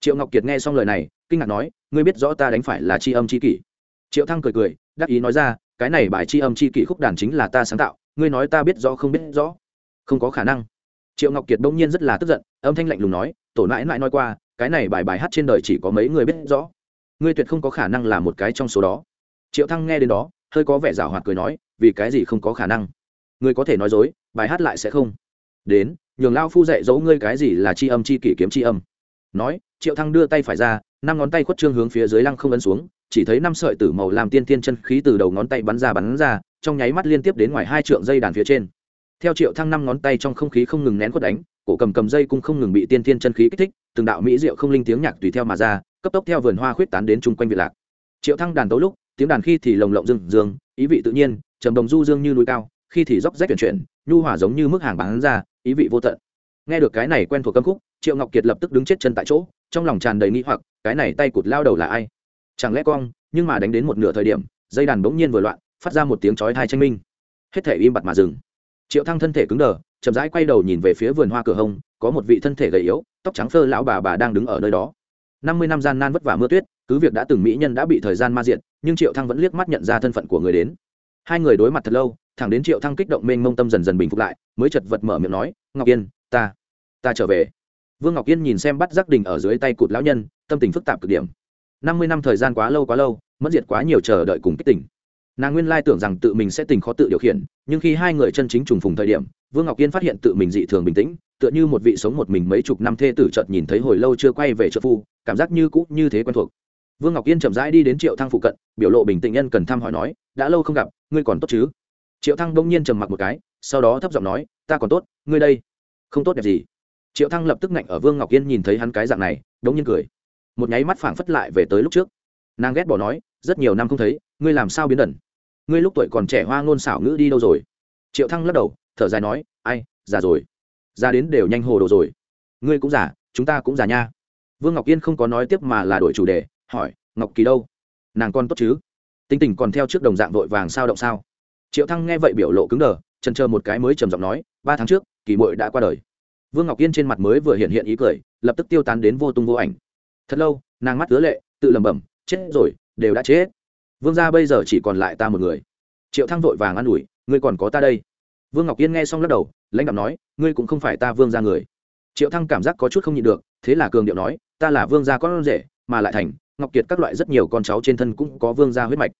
Triệu ngọc kiệt nghe xong lời này, kinh ngạc nói, ngươi biết rõ ta đánh phải là c âm c kỷ. Triệu thăng cười cười, đắc ý nói ra, cái này bài c âm c kỷ khúc đàn chính là ta sáng tạo, ngươi nói ta biết rõ không biết rõ. Không có khả năng. Triệu ngọc kiệt đông nhiên rất là tức giận, âm thanh lạnh lùng nói, tổ nãi nãi nói qua, cái này bài bài hát trên đời chỉ có mấy người biết rõ. Ngươi tuyệt không có khả năng là một cái trong số đó. Triệu thăng nghe đến đó hơi có vẻ rào hoạt cười nói, vì cái gì không có khả năng? Ngươi có thể nói dối, bài hát lại sẽ không. Đến, nhường lao phu dạy dỗ ngươi cái gì là c h i âm c h i kỷ kiếm c h i âm. Nói, triệu thăng đưa tay phải ra, năm ngón tay khuất trương hướng phía dưới lăng không ấn xuống, chỉ thấy năm sợi tử màu làm tiên tiên chân khí từ đầu ngón tay bắn ra bắn ra, trong nháy mắt liên tiếp đến ngoài hai trượng dây đàn phía trên. Theo triệu thăng năm ngón tay trong không khí không ngừng nén quất đánh, cổ cầm cầm dây cũng không ngừng bị tiên tiên chân khí kích thích, từng đạo mỹ diệu không linh tiếng nhạc tùy theo mà ra, cấp tốc theo vườn hoa khuyết tán đến chung quanh vị lạc. Triệu thăng đàn tấu lúc tiếng đàn khi thì lồng lộng dương dương, ý vị tự nhiên, trầm đồng du dương như núi cao, khi thì róc rách chuyển chuyển, nhu hỏa giống như mức hàng bán ra, ý vị vô tận. Nghe được cái này quen thuộc câm khúc, triệu ngọc kiệt lập tức đứng chết chân tại chỗ, trong lòng tràn đầy nghĩ hoặc, cái này tay cụt lao đầu là ai? Chẳng lẽ cong nhưng mà đánh đến một nửa thời điểm, dây đàn bỗng nhiên vừa loạn, phát ra một tiếng chói thai tranh minh. Hết thể im bặt mà dừng. Triệu thăng thân thể cứng đờ, chậm rãi quay đầu nhìn về phía vườn hoa cửa hông có một vị thân thể gầy yếu, tóc trắng phơ lão bà bà đang đứng ở nơi đó. Năm mươi năm gian nan vất vả mưa tuyết cứ việc đã từng mỹ nhân đã bị thời gian ma diện nhưng triệu thăng vẫn liếc mắt nhận ra thân phận của người đến. Hai người đối mặt thật lâu, thẳng đến triệu thăng kích động mênh mông tâm dần dần bình phục lại, mới chật vật mở miệng nói, ngọc yên, ta ta trở về. Vương ngọc yên nhìn xem bắt giác đình ở dưới tay cụt lão nhân, tâm tình phức tạp cực điểm. Năm mươi năm thời gian quá lâu quá lâu mất diệt quá nhiều chờ đợi cùng kích tỉnh nàng nguyên lai tưởng rằng tự mình sẽ tình khó tự điều khiển, nhưng khi hai người chân chính trùng phùng thời điểm, vương ngọc yên phát hiện tự mình dị thường bình tĩnh, tựa như một vị sống một mình mấy chục năm thê tử chợt nhìn thấy hồi lâu chưa quay về trợ phu, cảm giác như cũ như thế quen thuộc vương ngọc yên chậm rãi đi đến triệu thăng phụ cận, biểu lộ bình tĩnh nhân cần thăm hỏi nói, đã lâu không gặp, ngươi còn tốt chứ? Triệu thăng đông nhiên trầm mặc một cái, sau đó thấp giọng nói, ta còn tốt, ngươi đây, không tốt đẹp gì? Triệu thăng lập tức ngạnh ở vương ngọc yên nhìn thấy hắn cái dạng này đống nhiên cười. Một nháy mắt phảng phất lại về tới lúc trước. Nàng ghét bỏ nói, rất nhiều năm không thấy, ngươi làm sao biến đần ngươi lúc tuổi còn trẻ hoa ngôn xảo ngữ đi đâu rồi? Triệu thăng lắc đầu, thở dài nói, ai, già rồi. Già đến đều nhanh hồ đồ rồi. Ngươi cũng già, chúng ta cũng già nha. Vương ngọc yên không có nói tiếp mà là đổi chủ đề hỏi, ngọc kỳ đâu? Nàng con tốt chứ? Tinh tình còn theo trước đồng dạng vội vàng sao động sao? Triệu thăng nghe vậy biểu lộ cứng đờ chân chờ một cái mới trầm giọng nói, ba tháng trước, kỳ mội đã qua đời. Vương ngọc yên trên mặt mới vừa hiện hiện ý cười, lập tức tiêu tán đến vô tung vô ảnh. Thật lâu, nàng mắt ứa lệ, tự lẩm bẩm, chết rồi, đều đã chết. Vương gia bây giờ chỉ còn lại ta một người. Triệu thăng vội vàng an ủi, ngươi còn có ta đây. Vương ngọc yên nghe xong lắc đầu, lãnh đạo nói, ngươi cũng không phải ta vương gia người. Triệu thăng cảm giác có chút không nhịn được, thế là cường điệu nói, ta là vương gia con rể, mà lại thành ngọc kiệt các loại rất nhiều con cháu trên thân cũng có vương gia huyết mạch.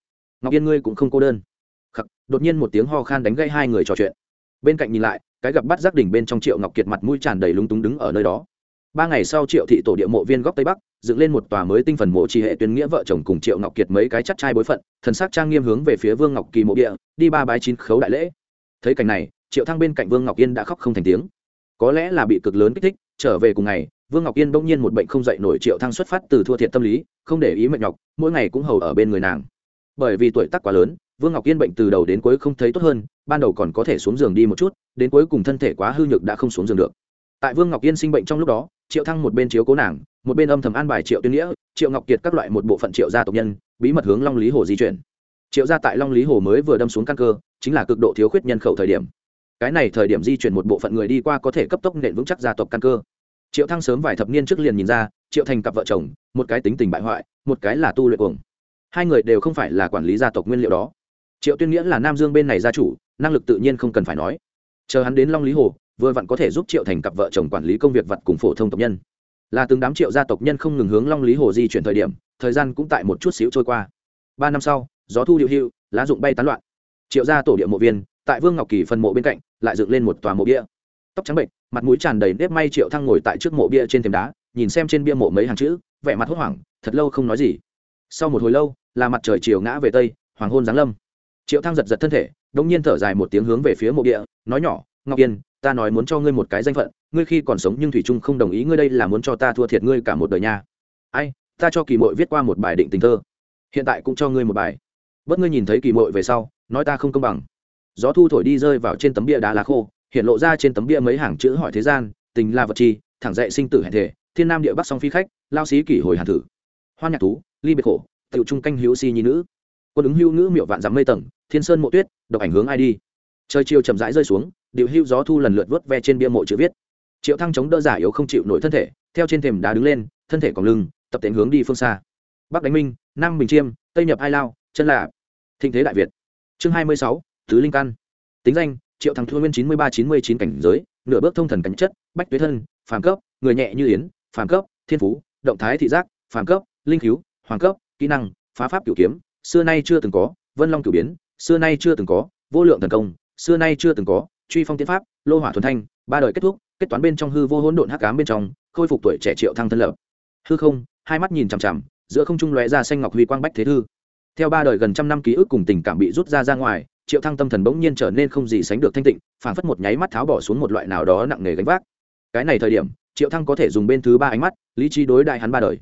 Ngọc yên ngươi cũng không cô đơn. Khắc, đột nhiên một tiếng ho khan đánh gây hai người trò chuyện. Bên cạnh nhìn lại, cái gặp bắt giác đỉnh bên trong triệu ngọc kiệt mặt mũi tràn đầy lúng túng đứng ở nơi đó. Ba ngày sau triệu thị tổ địa mộ viên góc tây bắc, dựng lên một tòa mới tinh phần mộ tri hệ tuyến nghĩa vợ chồng cùng triệu ngọc kiệt mấy cái chắc trai bối phận, thần sắc trang nghiêm hướng về phía vương ngọc kỳ mộ địa, đi ba bái chín khấu đại lễ. Thấy cảnh này, triệu thăng bên cạnh vương ngọc yên đã khóc không thành tiếng. Có lẽ là bị cực lớn kích thích, trở về cùng ngày vương ngọc yên bỗng nhiên một bệnh không dậy nổi triệu thăng xuất phát từ thua thiệt tâm lý, không để ý mệt nhọc, mỗi ngày cũng hầu ở bên người nàng. Bởi vì tuổi tác quá lớn, vương ngọc yên bệnh từ đầu đến cuối không thấy tốt hơn, ban đầu còn có thể xuống giường đi một chút, đến cuối cùng thân thể quá hư nhược đã không xuống giường được. Tại vương ngọc yên sinh bệnh trong lúc đó, triệu thăng một bên chiếu cố nàng, một bên âm thầm an bài triệu tuyên nghĩa, triệu ngọc kiệt các loại một bộ phận triệu gia tộc nhân, bí mật hướng long lý hồ di chuyển. Triệu gia tại long lý hồ mới vừa đâm xuống căn cơ, chính là cực độ thiếu khuyết nhân khẩu thời điểm. Cái này thời điểm di chuyển một bộ phận người đi qua có thể cấp tốc nện vững chắc gia tộc căn cơ triệu thăng sớm vài thập niên trước liền nhìn ra, triệu thành cặp vợ chồng, một cái tính tình bại hoại, một cái là tu luyện cuồng. Hai người đều không phải là quản lý gia tộc nguyên liệu đó. Triệu tuyên nghĩa là nam dương bên này gia chủ, năng lực tự nhiên không cần phải nói. Chờ hắn đến long lý hồ, vừa vặn có thể giúp triệu thành cặp vợ chồng quản lý công việc vật cùng phổ thông tộc nhân. Là từng đám triệu gia tộc nhân không ngừng hướng long lý hồ di chuyển thời điểm, thời gian cũng tại một chút xíu trôi qua. Ba năm sau, gió thu điệu hưu lá dụng bay tán loạn. Triệu gia tổ địa mộ viên, tại vương ngọc kỳ phần mộ bên cạnh, lại dựng lên một tòa mộ bia tóc trắng bệnh, mặt mũi tràn đầy nếp may triệu thăng ngồi tại trước mộ bia trên thềm đá, nhìn xem trên bia mộ mấy hàng chữ, vẻ mặt hốt hoảng, thật lâu không nói gì. Sau một hồi lâu, là mặt trời chiều ngã về tây, hoàng hôn giáng lâm. Triệu thăng giật giật thân thể, đống nhiên thở dài một tiếng hướng về phía mộ địa nói nhỏ, ngọc yên, ta nói muốn cho ngươi một cái danh phận, ngươi khi còn sống nhưng thủy trung không đồng ý ngươi đây là muốn cho ta thua thiệt ngươi cả một đời nha. Ai, ta cho kỳ mội viết qua một bài định tình thơ, hiện tại cũng cho ngươi một bài. Bất ngươi nhìn thấy kỳ mội về sau, nói ta không công bằng. Gió thu thổi đi rơi vào trên tấm bia đá lá khô hiện lộ ra trên tấm bia mấy hàng chữ hỏi thế gian, tình là vật chi, thẳng dạy sinh tử hẹn thể thiên nam địa bắc song phi khách, lao xí kỷ hồi hàn thử. Hoa nhạc thú, ly biệt khổ, tiểu trung canh hữu si nhi nữ. Quân ứng hữu ngữ miệu vạn dắm mây tầng, thiên sơn mộ tuyết, độc ảnh hướng ai đi. Trời chiều chậm rãi rơi xuống, điệu hữu gió thu lần lượt vớt ve trên bia mộ chữ viết. Triệu thăng chống đỡ giả yếu không chịu nổi thân thể, theo trên thềm đá đứng lên, thân thể còn lưng, tập tễnh hướng đi phương xa. Bắc đánh minh, nam bình chiêm, tây nhập ai lao, chân là thịnh thế đại việt. Chương hai mươi sáu, tứ linh căn. Tính danh triệu thằng thua nguyên chín mươi ba, chín mươi chín cảnh giới, nửa bước thông thần cảnh chất, bách tuyết thân, phàm cấp, người nhẹ như yến, phàm cấp, thiên phú, động thái thị giác, phàm cấp, linh cứu, hoàng cấp, kỹ năng, phá pháp cửu kiếm, xưa nay chưa từng có, vân long cửu biến, xưa nay chưa từng có, vô lượng thần công, xưa nay chưa từng có, truy phong tiến pháp, lô hỏa thuần thanh, ba đời kết thúc, kết toán bên trong hư vô hỗn độn hắc ám bên trong, khôi phục tuổi trẻ triệu thăng thân lập. Hư không, hai mắt nhìn chằm chằm, giữa không trung lóe ra xanh ngọc huy quang bách thế thư. Theo ba đời gần trăm năm ký ức cùng tình cảm bị rút ra ra ngoài triệu thăng tâm thần bỗng nhiên trở nên không gì sánh được thanh tịnh, phảng phất một nháy mắt tháo bỏ xuống một loại nào đó nặng nề gánh vác. Cái này thời điểm, triệu thăng có thể dùng bên thứ ba ánh mắt, lý trí đối đại hắn ba đời.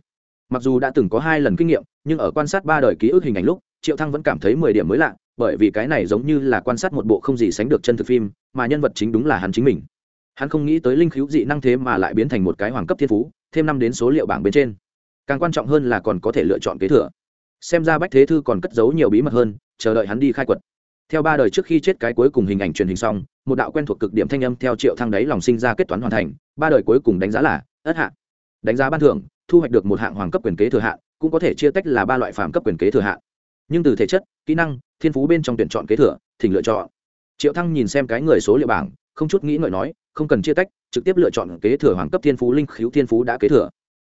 Mặc dù đã từng có hai lần kinh nghiệm, nhưng ở quan sát ba đời ký ức hình ảnh lúc, triệu thăng vẫn cảm thấy mười điểm mới lạ, bởi vì cái này giống như là quan sát một bộ không gì sánh được chân thực phim, mà nhân vật chính đúng là hắn chính mình. Hắn không nghĩ tới linh khiếu dị năng thế mà lại biến thành một cái hoàng cấp thiên phú, thêm năm đến số liệu bảng bên trên. Càng quan trọng hơn là còn có thể lựa chọn kế thừa. Xem ra bách thế thư còn cất giấu nhiều bí mật hơn, chờ đợi hắn đi khai quật theo ba đời trước khi chết cái cuối cùng hình ảnh truyền hình xong, một đạo quen thuộc cực điểm thanh âm theo triệu thăng đấy lòng sinh ra kết toán hoàn thành, ba đời cuối cùng đánh giá là, ất hạ. Đánh giá ban thưởng, thu hoạch được một hạng hoàng cấp quyền kế thừa hạn, cũng có thể chia tách là ba loại phạm cấp quyền kế thừa hạn. Nhưng từ thể chất, kỹ năng, thiên phú bên trong tuyển chọn kế thừa, thỉnh lựa chọn. Triệu thăng nhìn xem cái người số liệu bảng, không chút nghĩ ngợi nói, không cần chia tách, trực tiếp lựa chọn kế thừa hoàng cấp thiên phú linh khiếu thiên phú đã kế thừa.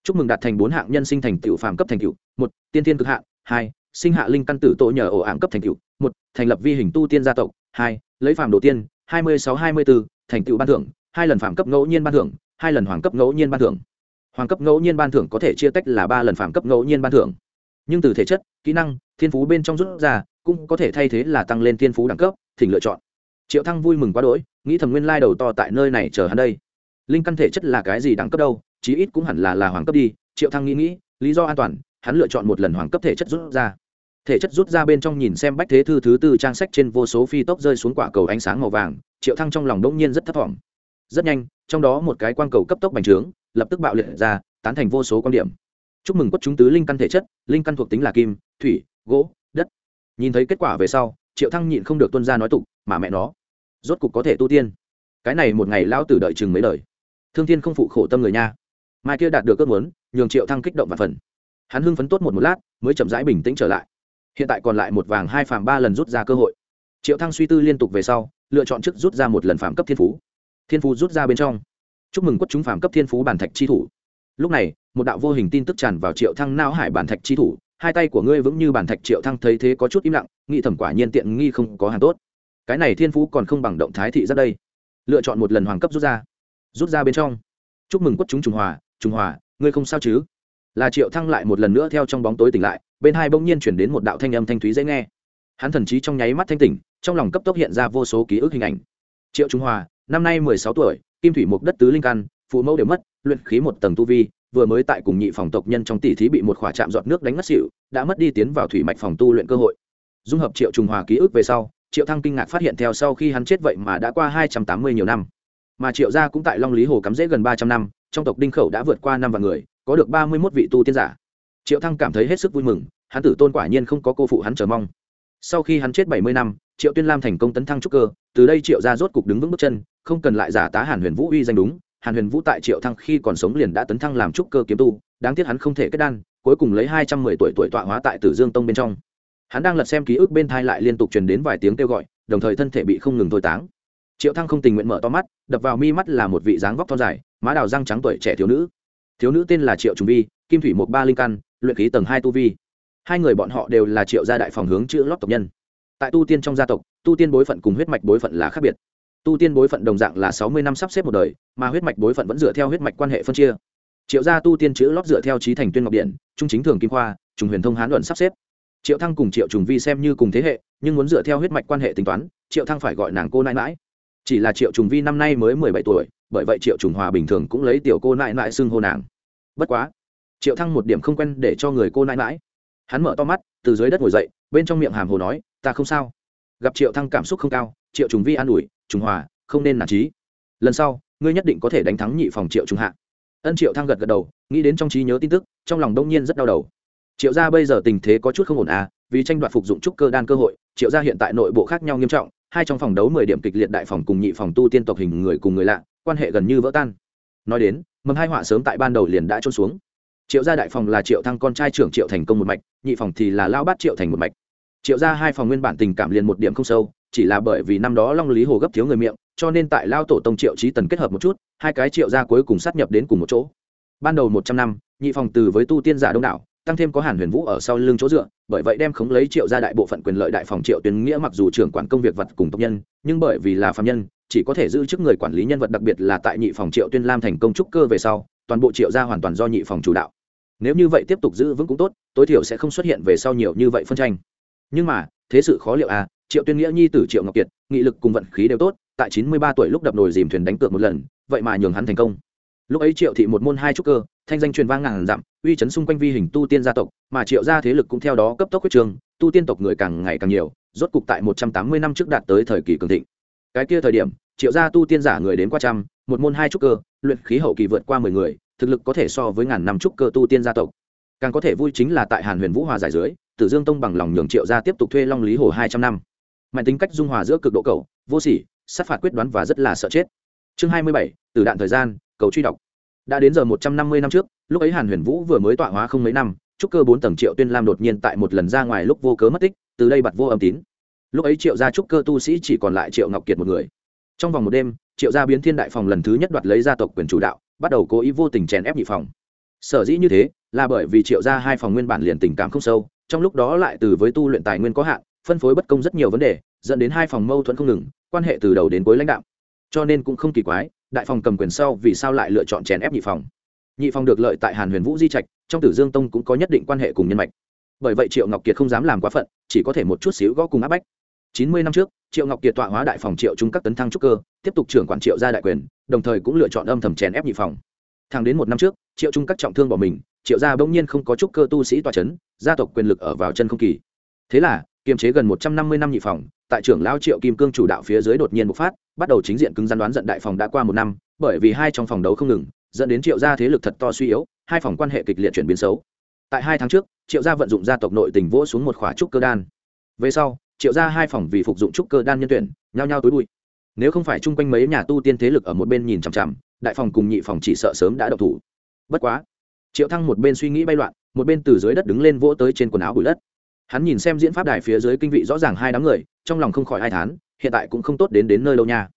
Chúc mừng đạt thành bốn hạng nhân sinh thành tựu phàm cấp thành tựu, một, tiên thiên cực hạn, hai sinh hạ linh căn tử tổ nhờ ổ ảng cấp thành tựu. Một, thành lập vi hình tu tiên gia tộc. Hai, lấy phàm đồ tiên. Hai mươi sáu, hai mươi bốn, thành tựu ban thưởng. Hai lần phàm cấp ngẫu nhiên ban thưởng. Hai lần hoàng cấp ngẫu nhiên ban thưởng. Hoàng cấp ngẫu nhiên ban thưởng có thể chia tách là ba lần phàm cấp ngẫu nhiên ban thưởng. Nhưng từ thể chất, kỹ năng, thiên phú bên trong rút ra, cũng có thể thay thế là tăng lên thiên phú đẳng cấp, thỉnh lựa chọn. Triệu thăng vui mừng quá đỗi, nghĩ thầm nguyên lai đầu to tại nơi này chờ hắn đây. Linh căn thể chất là cái gì đẳng cấp đâu, chí ít cũng hẳn là là hoàng cấp đi. Triệu thăng nghĩ nghĩ, lý do an toàn, hắn lựa chọn một lần hoàng cấp thể chất rút ra thể chất rút ra bên trong nhìn xem bách thế thư thứ tư trang sách trên vô số phi tốc rơi xuống quả cầu ánh sáng màu vàng, triệu thăng trong lòng đ ỗ n g nhiên rất thấp t rất nhanh, trong đó một cái quang cầu cấp tốc bành trướng, lập tức bạo liệt ra, tán thành vô số quan điểm. Chúc mừng quất chúng tứ linh căn thể chất, linh căn thuộc tính là kim, thủy, gỗ, đất. Nhìn thấy kết quả về sau, triệu thăng nhịn không được tuân ra nói tục, mà mẹ nó, rốt cục có thể tu tiên. Cái này một ngày lão tử đợi chừng mấy đời. Thương thiên không phụ khổ tâm người nha. Mai kia đạt được ước muốn, nhường triệu thăng kích động và phần. Hắn hưng phấn tốt một một lát, mới chậm rãi bình tĩnh trở lại hiện tại còn lại một vàng hai phàm ba lần rút ra cơ hội. Triệu thăng suy tư liên tục về sau, lựa chọn trước rút ra một lần phạm cấp thiên phú. Thiên phú rút ra bên trong. Chúc mừng quất chúng phạm cấp thiên phú bản thạch chi thủ. Lúc này, một đạo vô hình tin tức tràn vào triệu thăng nao hải bản thạch chi thủ. Hai tay của ngươi vững như bản thạch, triệu thăng thấy thế có chút im lặng, nghĩ thẩm quả nhiên tiện nghi không có hàng tốt. Cái này thiên phú còn không bằng động thái thị ra đây. Lựa chọn một lần hoàng cấp rút ra. Rút ra bên trong. Chúc mừng quất chúng trùng hòa trùng hòa, ngươi không sao chứ? Là triệu thăng lại một lần nữa theo trong bóng tối tỉnh lại bên hai bỗng nhiên chuyển đến một đạo thanh âm thanh thúy dễ nghe. Hắn thần trí trong nháy mắt thanh tỉnh, trong lòng cấp tốc hiện ra vô số ký ức hình ảnh. Triệu trung hòa, năm nay mười sáu tuổi, kim thủy mục đất tứ linh căn, phụ mẫu đều mất, luyện khí một tầng tu vi, vừa mới tại cùng nhị phòng tộc nhân trong tỷ thí bị một khỏa chạm giọt nước đánh ngất xỉu, đã mất đi tiến vào thủy mạch phòng tu luyện cơ hội. Dung hợp triệu trung hòa ký ức về sau, triệu thăng kinh ngạc phát hiện theo sau khi hắn chết vậy mà đã qua hai trăm tám mươi nhiều năm. Mà triệu gia cũng tại long lý hồ cắm rễ gần ba trăm năm, trong tộc đinh khẩu đã vượt qua năm vạn người, có được ba mươi mốt vị tu tiên giả triệu thăng cảm thấy hết sức vui mừng, hắn tử tôn quả nhiên không có cô phụ hắn chờ mong. Sau khi hắn chết bảy mươi năm, triệu tuyên lam thành công tấn thăng trúc cơ, từ đây triệu ra rốt cục đứng vững bước chân, không cần lại giả tá hàn huyền vũ uy danh đúng, hàn huyền vũ tại triệu thăng khi còn sống liền đã tấn thăng làm trúc cơ kiếm tu, đáng tiếc hắn không thể kết đan, cuối cùng lấy hai trăm mười tuổi tuổi tọa hóa tại tử dương tông bên trong. Hắn đang lật xem ký ức bên thai lại liên tục truyền đến vài tiếng kêu gọi, đồng thời thân thể bị không ngừng thôi táng. Triệu thăng không tình nguyện mở to mắt, đập vào mi mắt là một vị dáng vóc thon dài, má đào răng trắng tuổi trẻ thiếu nữ. Thiếu nữ tên là triệu trùng vi, kim thủy một ba linh căn luyện khí tầng hai tu vi. Hai người bọn họ đều là triệu gia đại phòng hướng chữ lót tộc nhân. Tại tu tiên trong gia tộc, tu tiên bối phận cùng huyết mạch bối phận là khác biệt. Tu tiên bối phận đồng dạng là sáu mươi năm sắp xếp một đời, mà huyết mạch bối phận vẫn dựa theo huyết mạch quan hệ phân chia. Triệu gia tu tiên chữ lót dựa theo trí thành tuyên ngọc điện, trung chính thường kim khoa, trùng huyền thông hán luận sắp xếp. Triệu thăng cùng triệu trùng vi xem như cùng thế hệ, nhưng muốn dựa theo huyết mạch quan hệ tính toán, triệu thăng phải gọi nàng cô nãi mãi chỉ là triệu trùng vi năm nay mới mười bảy tuổi, bởi vậy triệu trùng hòa bình thường cũng lấy tiểu cô nãi nãi xưng hô nàng. Bất quá triệu thăng một điểm không quen để cho người cô nãi mãi hắn mở to mắt, từ dưới đất ngồi dậy, bên trong miệng hàm hồ nói, ta không sao. Gặp triệu thăng cảm xúc không cao, triệu trùng vi an ủi, trùng hòa, không nên nản trí lần sau, ngươi nhất định có thể đánh thắng nhị phòng triệu trùng hạ. Ân triệu thăng gật gật đầu, nghĩ đến trong trí nhớ tin tức, trong lòng đông nhiên rất đau đầu. Triệu gia bây giờ tình thế có chút không ổn à vì tranh đoạt phục dụng trúc cơ đan cơ hội, triệu gia hiện tại nội bộ khác nhau nghiêm trọng, hai trong phòng đấu mười điểm kịch liệt đại phòng cùng nhị phòng tu tiên tộc hình người cùng người lạ, quan hệ gần như vỡ tan. Nói đến, mầm hai họa sớm tại ban đầu liền đã trôn xuống triệu gia đại phòng là triệu thăng con trai trưởng triệu thành công một mạch, nhị phòng thì là lao bát triệu thành một mạch. Triệu gia hai phòng nguyên bản tình cảm liền một điểm không sâu, chỉ là bởi vì năm đó long lý hồ gấp thiếu người miệng, cho nên tại lao tổ tông triệu trí tần kết hợp một chút, hai cái triệu gia cuối cùng sát nhập đến cùng một chỗ. Ban đầu một trăm năm, nhị phòng từ với tu tiên giả đông đảo, tăng thêm có hàn huyền vũ ở sau lưng chỗ dựa, bởi vậy đem khống lấy triệu gia đại bộ phận quyền lợi đại phòng triệu tuyến nghĩa mặc dù trưởng quản công việc vật cùng tộc nhân, nhưng bởi vì là phạm nhân, chỉ có thể giữ chức người quản lý nhân vật, đặc biệt là tại nhị phòng triệu tuyên lam thành công trúc cơ về sau, toàn bộ triệu gia hoàn toàn do nhị phòng chủ đạo nếu như vậy tiếp tục giữ vững cũng tốt, tối thiểu sẽ không xuất hiện về sau nhiều như vậy phân tranh. Nhưng mà, thế sự khó liệu à triệu tuyên nghĩa, nhi tử triệu ngọc kiệt, nghị lực cùng vận khí đều tốt, tại chín mươi ba tuổi lúc đập nồi dìm thuyền đánh cược một lần, vậy mà nhường hắn thành công. Lúc ấy triệu thị một môn hai trúc cơ, thanh danh truyền vang ngàn dặm, uy chấn xung quanh vi hình tu tiên gia tộc, mà triệu gia thế lực cũng theo đó cấp tốc huyết trường, tu tiên tộc người càng ngày càng nhiều, rốt cục tại một trăm tám mươi năm trước đạt tới thời kỳ cường thịnh. Cái kia thời điểm, triệu gia tu tiên giả người đến qua trăm, một môn hai trúc cơ luyện khí hậu kỳ vượt qua mười người, thực lực có thể so với ngàn năm trúc cơ tu tiên gia tộc. Càng có thể vui chính là tại hàn huyền vũ hòa giải dưới, tử dương tông bằng lòng nhường triệu gia tiếp tục thuê long lý hồ hai trăm năm. Mạnh tính cách dung hòa giữa cực độ cầu vô sỉ, sát phạt quyết đoán và rất là sợ chết. Chương hai mươi bảy từ đạn thời gian, cầu truy đọc. Đã đến giờ một trăm năm mươi năm trước, lúc ấy hàn huyền vũ vừa mới tọa hóa không mấy năm, trúc cơ bốn tầng triệu tuyên lam đột nhiên tại một lần ra ngoài lúc vô cớ mất tích, từ đây bật vô âm tín. Lúc ấy triệu gia trúc cơ tu sĩ chỉ còn lại triệu ngọc kiệt một người. Trong vòng một đêm triệu gia biến thiên đại phòng lần thứ nhất đoạt lấy gia tộc quyền chủ đạo, bắt đầu cố ý vô tình chèn ép nhị phòng. Sở dĩ như thế, là bởi vì triệu gia hai phòng nguyên bản liền tình cảm không sâu, trong lúc đó lại từ với tu luyện tài nguyên có hạn, phân phối bất công rất nhiều vấn đề, dẫn đến hai phòng mâu thuẫn không ngừng, quan hệ từ đầu đến cuối lãnh đạo cho nên cũng không kỳ quái, đại phòng cầm quyền sau vì sao lại lựa chọn chèn ép nhị phòng? Nhị phòng được lợi tại hàn huyền vũ di trạch, trong tử dương tông cũng có nhất định quan hệ cùng nhân mạch. Bởi vậy triệu ngọc kiệt không dám làm quá phận, chỉ có thể một chút xíu gõ cùng áp bách chín mươi năm trước, triệu ngọc kiệt tọa hóa đại phòng triệu trung các tấn thăng trúc cơ, tiếp tục trưởng quản triệu gia đại quyền, đồng thời cũng lựa chọn âm thầm chèn ép nhị phòng. Thẳng đến một năm trước, triệu trung các trọng thương bỏ mình, triệu gia bỗng nhiên không có trúc cơ tu sĩ tọa c h ấ n gia tộc quyền lực ở vào chân không kỳ. Thế là, kiềm chế gần một trăm năm mươi năm nhị phòng, tại trưởng lao triệu kim cương chủ đạo phía dưới đột nhiên bộc phát, bắt đầu chính diện cứng rắn đoán giận đại phòng đã qua một năm, bởi vì hai trong phòng đấu không ngừng, dẫn đến triệu gia thế lực thật to suy yếu, hai phòng quan hệ kịch liệt chuyển biến xấu. Tại hai tháng trước, triệu gia vận dụng gia tộc nội tình vỗ xuống một khỏa trúc cơ đan. Về sau triệu gia hai phòng vì phục dụng trúc cơ đan nhân tuyển, nhao nhao túi bụi. Nếu không phải chung quanh mấy nhà tu tiên thế lực ở một bên nhìn chằm chằm, đại phòng cùng nhị phòng chỉ sợ sớm đã độc thủ. Bất quá, triệu thăng một bên suy nghĩ bay loạn, một bên từ dưới đất đứng lên vỗ tới trên quần áo bụi đất. Hắn nhìn xem diễn pháp đài phía dưới kinh vị rõ ràng hai đám người, trong lòng không khỏi ai thán, hiện tại cũng không tốt đến đến nơi lâu nha.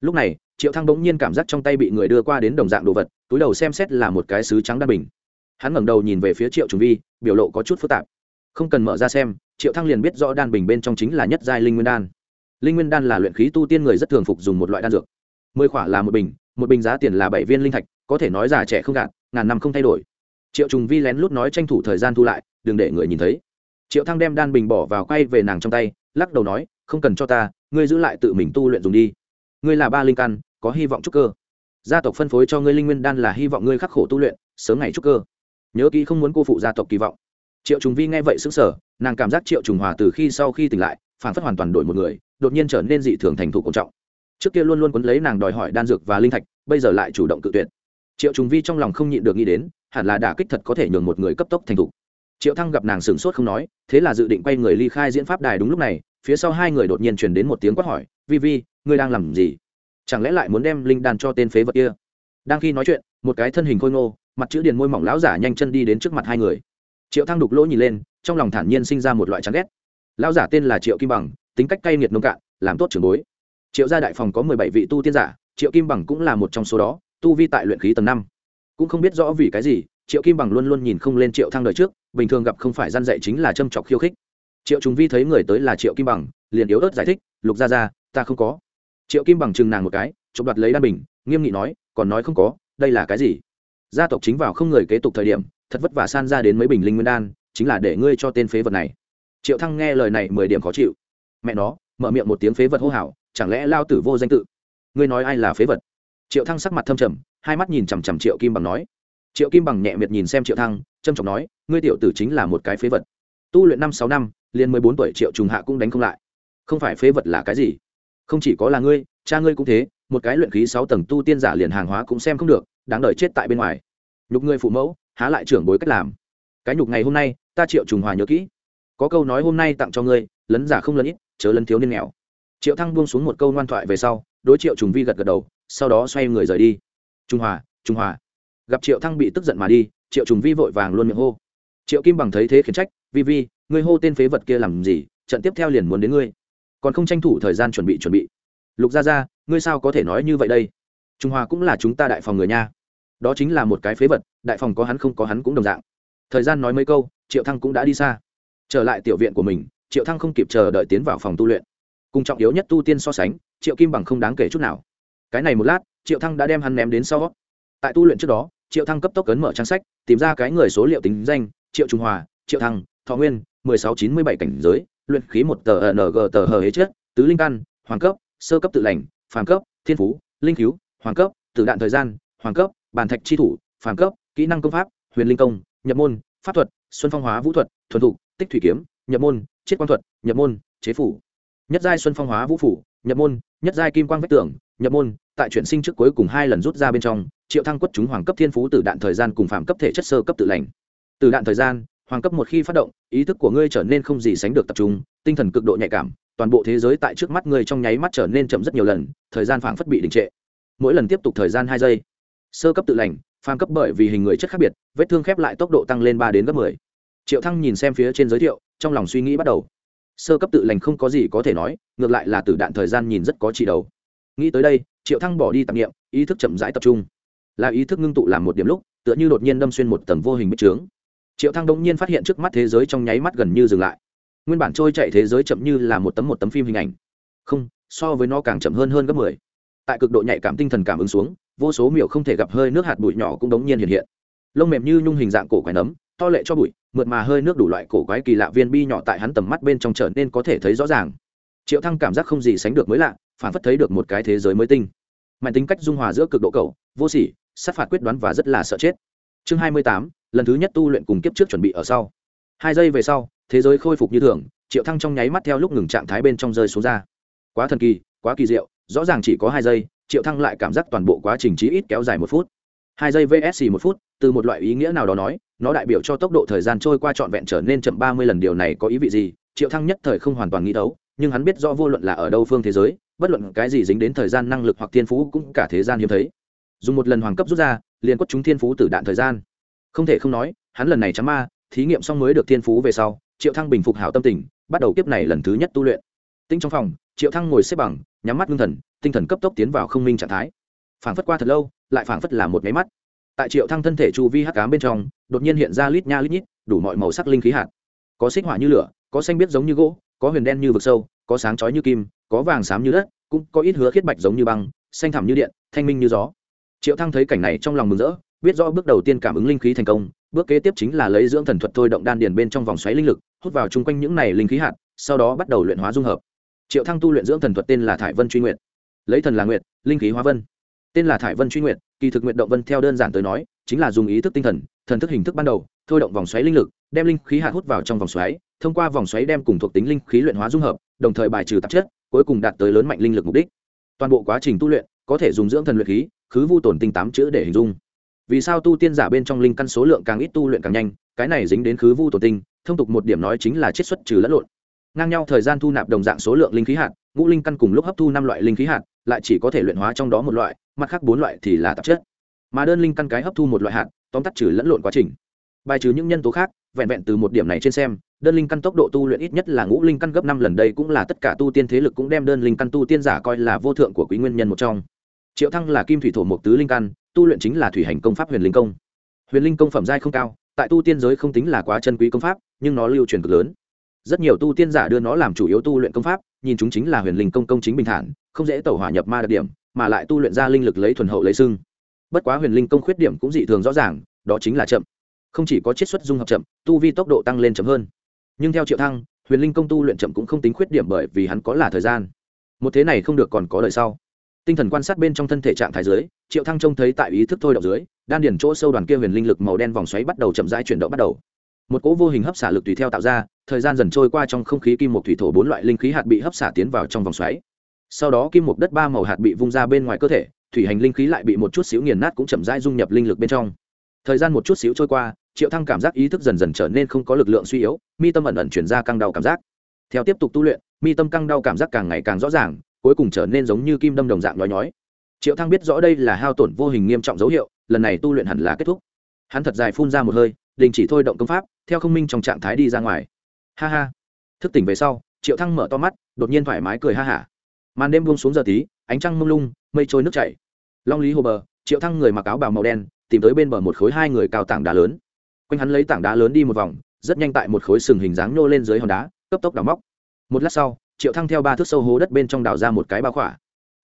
Lúc này, triệu thăng bỗng nhiên cảm giác trong tay bị người đưa qua đến đồng dạng đồ vật, túi đầu xem xét là một cái sứ trắng đan bình. Hắn ngẩng đầu nhìn về phía triệu trùng vi, biểu lộ có chút phức tạp. Không cần mở ra xem triệu thăng liền biết rõ đan bình bên trong chính là nhất giai linh nguyên đan. Linh nguyên đan là luyện khí tu tiên người rất thường phục dùng một loại đan dược. Mười khỏa là một bình một bình giá tiền là bảy viên linh thạch, có thể nói già trẻ không gạt, ngàn năm không thay đổi. Triệu trùng vi lén lút nói tranh thủ thời gian thu lại, đừng để người nhìn thấy. Triệu thăng đem đan bình bỏ vào quay về nàng trong tay, lắc đầu nói, không cần cho ta, ngươi giữ lại tự mình tu luyện dùng đi. Ngươi là ba linh căn, có hy vọng trúc cơ. Gia tộc phân phối cho ngươi linh nguyên đan là hy vọng ngươi khắc khổ tu luyện, sớm ngày trúc cơ. Nhớ kỹ không muốn cô phụ gia tộc kỳ vọng. Triệu trùng vi nghe vậy sững sờ nàng cảm giác triệu trùng hòa từ khi sau khi tỉnh lại phản phất hoàn toàn đổi một người, đột nhiên trở nên dị thường thành thục cổ trọng. Trước kia luôn luôn quấn lấy nàng đòi hỏi đan dược và linh thạch, bây giờ lại chủ động cự tuyệt. Triệu trùng vi trong lòng không nhịn được nghĩ đến, hẳn là đả kích thật có thể nhường một người cấp tốc thành thục. Triệu thăng gặp nàng sửng sốt không nói, thế là dự định quay người ly khai diễn pháp đài đúng lúc này, phía sau hai người đột nhiên truyền đến một tiếng quát hỏi, vi vi, ngươi đang làm gì? Chẳng lẽ lại muốn đem linh đan cho tên phế vật kia? Đang khi nói chuyện, một cái thân hình khôi ngô, mặt chữ điền môi mỏng lão giả nhanh chân đi đến trước mặt hai người. Triệu thăng đục lỗ nhìn lên trong lòng thản nhiên sinh ra một loại chán ghét. Lão giả tên là triệu kim bằng, tính cách cay nghiệt nông cạn, làm tốt trưởng bối. Triệu gia đại phòng có mười bảy vị tu tiên giả, triệu kim bằng cũng là một trong số đó, tu vi tại luyện khí tầng năm. Cũng không biết rõ vì cái gì, triệu kim bằng luôn luôn nhìn không lên triệu thăng đời trước, bình thường gặp không phải gian dạy chính là châm chọc khiêu khích. Triệu chúng vi thấy người tới là triệu kim bằng, liền yếu ớt giải thích, lục ra ra ta không có. Triệu kim bằng chừng nàng một cái, chụp đoạt lấy đan bình, nghiêm nghị nói, còn nói không có, đây là cái gì? Gia tộc chính vào không người kế tục thời điểm, thật vất vả san ra đến mấy bình linh nguyên đan chính là để ngươi cho tên phế vật này. Triệu thăng nghe lời này mười điểm khó chịu. Mẹ nó, mở miệng một tiếng phế vật hô hào, chẳng lẽ lao tử vô danh tự? Ngươi nói ai là phế vật? Triệu thăng sắc mặt thâm trầm, hai mắt nhìn chằm chằm triệu kim bằng nói. Triệu kim bằng nhẹ miệt nhìn xem triệu thăng trâm trọng nói, ngươi tiểu tử chính là một cái phế vật. Tu luyện năm sáu năm, liền mười bốn tuổi triệu trùng hạ cũng đánh không lại. Không phải phế vật là cái gì? Không chỉ có là ngươi, cha ngươi cũng thế, một cái luyện khí sáu tầng tu tiên giả liền hàng hóa cũng xem không được, đáng đời chết tại bên ngoài. Nhục ngươi phụ mẫu, há lại trưởng bối cách làm. Cái nhục ngày hôm nay ta triệu trùng hòa nhớ kỹ. Có câu nói hôm nay tặng cho ngươi, lấn giả không lấn ít, chớ lấn thiếu niên nghèo. Triệu thăng buông xuống một câu ngoan thoại về sau, đối triệu trùng vi gật gật đầu, sau đó xoay người rời đi. Trung hòa trung hòa. Gặp triệu thăng bị tức giận mà đi, triệu trùng vi vội vàng luôn miệng hô. Triệu kim bằng thấy thế khiển trách, vi vi, ngươi hô tên phế vật kia làm gì, trận tiếp theo liền muốn đến ngươi. Còn không tranh thủ thời gian chuẩn bị chuẩn bị. Lục gia gia, ngươi sao có thể nói như vậy đây? Trung hòa cũng là chúng ta đại phòng người nha. Đó chính là một cái phế vật, đại phòng có hắn không có hắn cũng đồng dạng. Thời gian nói mấy câu triệu thăng cũng đã đi xa. Trở lại tiểu viện của mình, triệu thăng không kịp chờ đợi tiến vào phòng tu luyện. Cùng trọng yếu nhất tu tiên so sánh, triệu kim bằng không đáng kể chút nào. Cái này một lát, triệu thăng đã đem hắn ném đến sau tại tu luyện trước đó, triệu thăng cấp tốc cấn mở trang sách, tìm ra cái người số liệu tính danh, triệu trung hòa, triệu thăng, thọ nguyên, mười sáu chín mươi bảy cảnh giới, luyện khí một tờ ng tờ hờ hế chết tứ linh căn, hoàng cấp, sơ cấp tự lành, phàm cấp, thiên phú, linh cứu, hoàng cấp, tử đạn thời gian, hoàng cấp bàn thạch chi thủ, phàm cấp, kỹ năng công pháp, huyền linh công, nhập môn pháp thuật, xuân phong hóa vũ thuật, thuần thục, tích thủy kiếm, nhập môn, chiết quang thuật, nhập môn, chế phủ. Nhất giai xuân phong hóa vũ phủ, nhập môn, nhất giai kim quang vách tưởng nhập môn, tại chuyển sinh trước cuối cùng hai lần rút ra bên trong, triệu thăng quất chúng hoàng cấp thiên phú từ đạn thời gian cùng phạm cấp thể chất sơ cấp tự lành. Từ đạn thời gian, hoàng cấp một khi phát động, ý thức của ngươi trở nên không gì sánh được tập trung, tinh thần cực độ nhạy cảm, toàn bộ thế giới tại trước mắt ngươi trong nháy mắt trở nên chậm rất nhiều lần, thời gian phảng phất bị đình trệ. Mỗi lần tiếp tục thời gian hai giây, sơ cấp tự lành phàm cấp bởi vì hình người chất khác biệt, vết thương khép lại tốc độ tăng lên ba đến gấp mười. Triệu thăng nhìn xem phía trên giới thiệu, trong lòng suy nghĩ bắt đầu. Sơ cấp tự lành không có gì có thể nói, ngược lại là tử đạn thời gian nhìn rất có trị đầu. Nghĩ tới đây, triệu thăng bỏ đi tạp nghiệm, ý thức chậm rãi tập trung. Là ý thức ngưng tụ làm một điểm lúc, tựa như đột nhiên đâm xuyên một tầng vô hình bích trướng. Triệu thăng đống nhiên phát hiện trước mắt thế giới trong nháy mắt gần như dừng lại. Nguyên bản trôi chạy thế giới chậm như là một tấm một tấm phim hình ảnh. Không, so với nó càng chậm hơn hơn gấp mười. Tại cực độ nhạy cảm tinh thần cảm ứng xuống vô số miểu không thể gặp hơi nước hạt bụi nhỏ cũng đống nhiên hiện hiện. Lông mềm như nhung hình dạng cổ quái nấm, to lệ cho bụi, mượt mà hơi nước đủ loại cổ quái kỳ lạ viên bi nhỏ tại hắn tầm mắt bên trong trở nên có thể thấy rõ ràng. Triệu thăng cảm giác không gì sánh được mới lạ, phản phất thấy được một cái thế giới mới tinh. Mạnh tính cách dung hòa giữa cực độ cầu vô sỉ, sát phạt quyết đoán và rất là sợ chết. Chương hai mươi tám, lần thứ nhất tu luyện cùng kiếp trước chuẩn bị ở sau. Hai giây về sau, thế giới khôi phục như thường, triệu thăng trong nháy mắt theo lúc ngừng trạng thái bên trong rơi xuống ra. Quá thần kỳ, quá kỳ diệu, rõ ràng chỉ có hai giây triệu thăng lại cảm giác toàn bộ quá trình chí ít kéo dài một phút. Hai giây vsc một phút, từ một loại ý nghĩa nào đó nói, nó đại biểu cho tốc độ thời gian trôi qua trọn vẹn trở nên chậm ba mươi lần, điều này có ý vị gì? Triệu thăng nhất thời không hoàn toàn nghĩ đấu, nhưng hắn biết rõ vô luận là ở đâu phương thế giới, bất luận cái gì dính đến thời gian năng lực hoặc thiên phú cũng cả thế gian hiếm thấy. Dùng một lần hoàng cấp rút ra, liền quất chúng thiên phú tử đạn thời gian. Không thể không nói, hắn lần này chắm ma thí nghiệm xong mới được thiên phú về sau, triệu thăng bình phục hảo tâm tình, bắt đầu kiếp này lần thứ nhất tu luyện. Tinh trong phòng, triệu thăng ngồi xếp bằng, nhắm mắt ngưng thần tinh thần cấp tốc tiến vào không minh trạng thái. Phảng phất qua thật lâu, lại phảng phất là một máy mắt. Tại triệu thăng thân thể chu vi hắc cám bên trong, đột nhiên hiện ra lít nha lít nhít, đủ mọi màu sắc linh khí hạt. Có xích hỏa như lửa, có xanh biết giống như gỗ, có huyền đen như vực sâu, có sáng chói như kim, có vàng xám như đất, cũng có ít hứa khiết bạch giống như băng, xanh thẳm như điện, thanh minh như gió. Triệu thăng thấy cảnh này trong lòng mừng rỡ, biết rõ bước đầu tiên cảm ứng linh khí thành công, bước kế tiếp chính là lấy dưỡng thần thuật thôi động đan điền bên trong vòng xoáy linh lực, hút vào chung quanh những này linh khí hạt, sau đó bắt đầu luyện hóa dung hợp. Triệu thăng tu luyện dưỡng thần thuật tên là thải vân truy nguyện lấy thần là nguyện linh khí hóa vân. Tên là thải vân truy nguyện kỳ thực nguyện động vân theo đơn giản tới nói, chính là dùng ý thức tinh thần thần thức hình thức ban đầu, thôi động vòng xoáy linh lực, đem linh khí hạt hút vào trong vòng xoáy, thông qua vòng xoáy đem cùng thuộc tính linh khí luyện hóa dung hợp, đồng thời bài trừ tạp chất, cuối cùng đạt tới lớn mạnh linh lực mục đích. Toàn bộ quá trình tu luyện, có thể dùng dưỡng thần luyện khí, khứ vu tổn tinh tám chữ để hình dung. Vì sao tu tiên giả bên trong linh căn số lượng càng ít tu luyện càng nhanh, cái này dính đến khứ vu tổn tinh, thông tục một điểm nói chính là chiết xuất trừ lẫn lộn. Ngang nhau thời gian thu nạp đồng dạng số lượng linh khí hạt, ngũ linh căn cùng lúc hấp thu năm loại linh khí hạt lại chỉ có thể luyện hóa trong đó một loại, mặt khác bốn loại thì là tạp chất. Mà đơn linh căn cái hấp thu một loại hạt, tóm tắt trừ lẫn lộn quá trình. Bài trừ những nhân tố khác, vẹn vẹn từ một điểm này trên xem, đơn linh căn tốc độ tu luyện ít nhất là ngũ linh căn gấp năm lần đây cũng là tất cả tu tiên thế lực cũng đem đơn linh căn tu tiên giả coi là vô thượng của quý nguyên nhân một trong. Triệu thăng là kim thủy thổ mộc tứ linh căn, tu luyện chính là thủy hành công pháp huyền linh công. Huyền linh công phẩm giai không cao, tại tu tiên giới không tính là quá chân quý công pháp, nhưng nó lưu truyền cực lớn rất nhiều tu tiên giả đưa nó làm chủ yếu tu luyện công pháp, nhìn chúng chính là huyền linh công công chính bình thản, không dễ tẩu hỏa nhập ma đặc điểm, mà lại tu luyện ra linh lực lấy thuần hậu lấy xưng. Bất quá huyền linh công khuyết điểm cũng dị thường rõ ràng, đó chính là chậm. Không chỉ có chiết xuất dung hợp chậm, tu vi tốc độ tăng lên chậm hơn. Nhưng theo triệu thăng, huyền linh công tu luyện chậm cũng không tính khuyết điểm bởi vì hắn có là thời gian. Một thế này không được còn có đời sau. Tinh thần quan sát bên trong thân thể trạng thái dưới, triệu thăng trông thấy tại ý thức thôi động dưới, đan điển chỗ sâu đoàn kia huyền linh lực màu đen vòng xoáy bắt đầu chậm rãi chuyển động bắt đầu một cỗ vô hình hấp xả lực tùy theo tạo ra, thời gian dần trôi qua trong không khí kim một thủy thổ bốn loại linh khí hạt bị hấp xả tiến vào trong vòng xoáy. Sau đó kim một đất ba màu hạt bị vung ra bên ngoài cơ thể, thủy hành linh khí lại bị một chút xíu nghiền nát cũng chậm rãi dung nhập linh lực bên trong. Thời gian một chút xíu trôi qua, triệu thăng cảm giác ý thức dần dần trở nên không có lực lượng suy yếu, mi tâm ẩn ẩn chuyển ra căng đau cảm giác. Theo tiếp tục tu luyện, mi tâm căng đau cảm giác càng ngày càng rõ ràng, cuối cùng trở nên giống như kim đâm đồng dạng nhói nhói. Triệu thăng biết rõ đây là hao tổn vô hình nghiêm trọng dấu hiệu, lần này tu luyện hẳn là kết thúc. Hắn thật dài phun ra một hơi đình chỉ thôi động công pháp, theo không minh trong trạng thái đi ra ngoài. Ha ha. Thức tỉnh về sau, triệu thăng mở to mắt, đột nhiên thoải mái cười ha hả. Màn đêm buông xuống giờ tí, ánh trăng mông lung, mây trôi nước chảy. Long lý hồ bờ, triệu thăng người mặc áo bào màu đen, tìm tới bên bờ một khối hai người cao tảng đá lớn. Quanh hắn lấy tảng đá lớn đi một vòng, rất nhanh tại một khối sừng hình dáng nô lên dưới hòn đá, cấp tốc đào móc. Một lát sau, triệu thăng theo ba thước sâu hố đất bên trong đào ra một cái bao khỏa.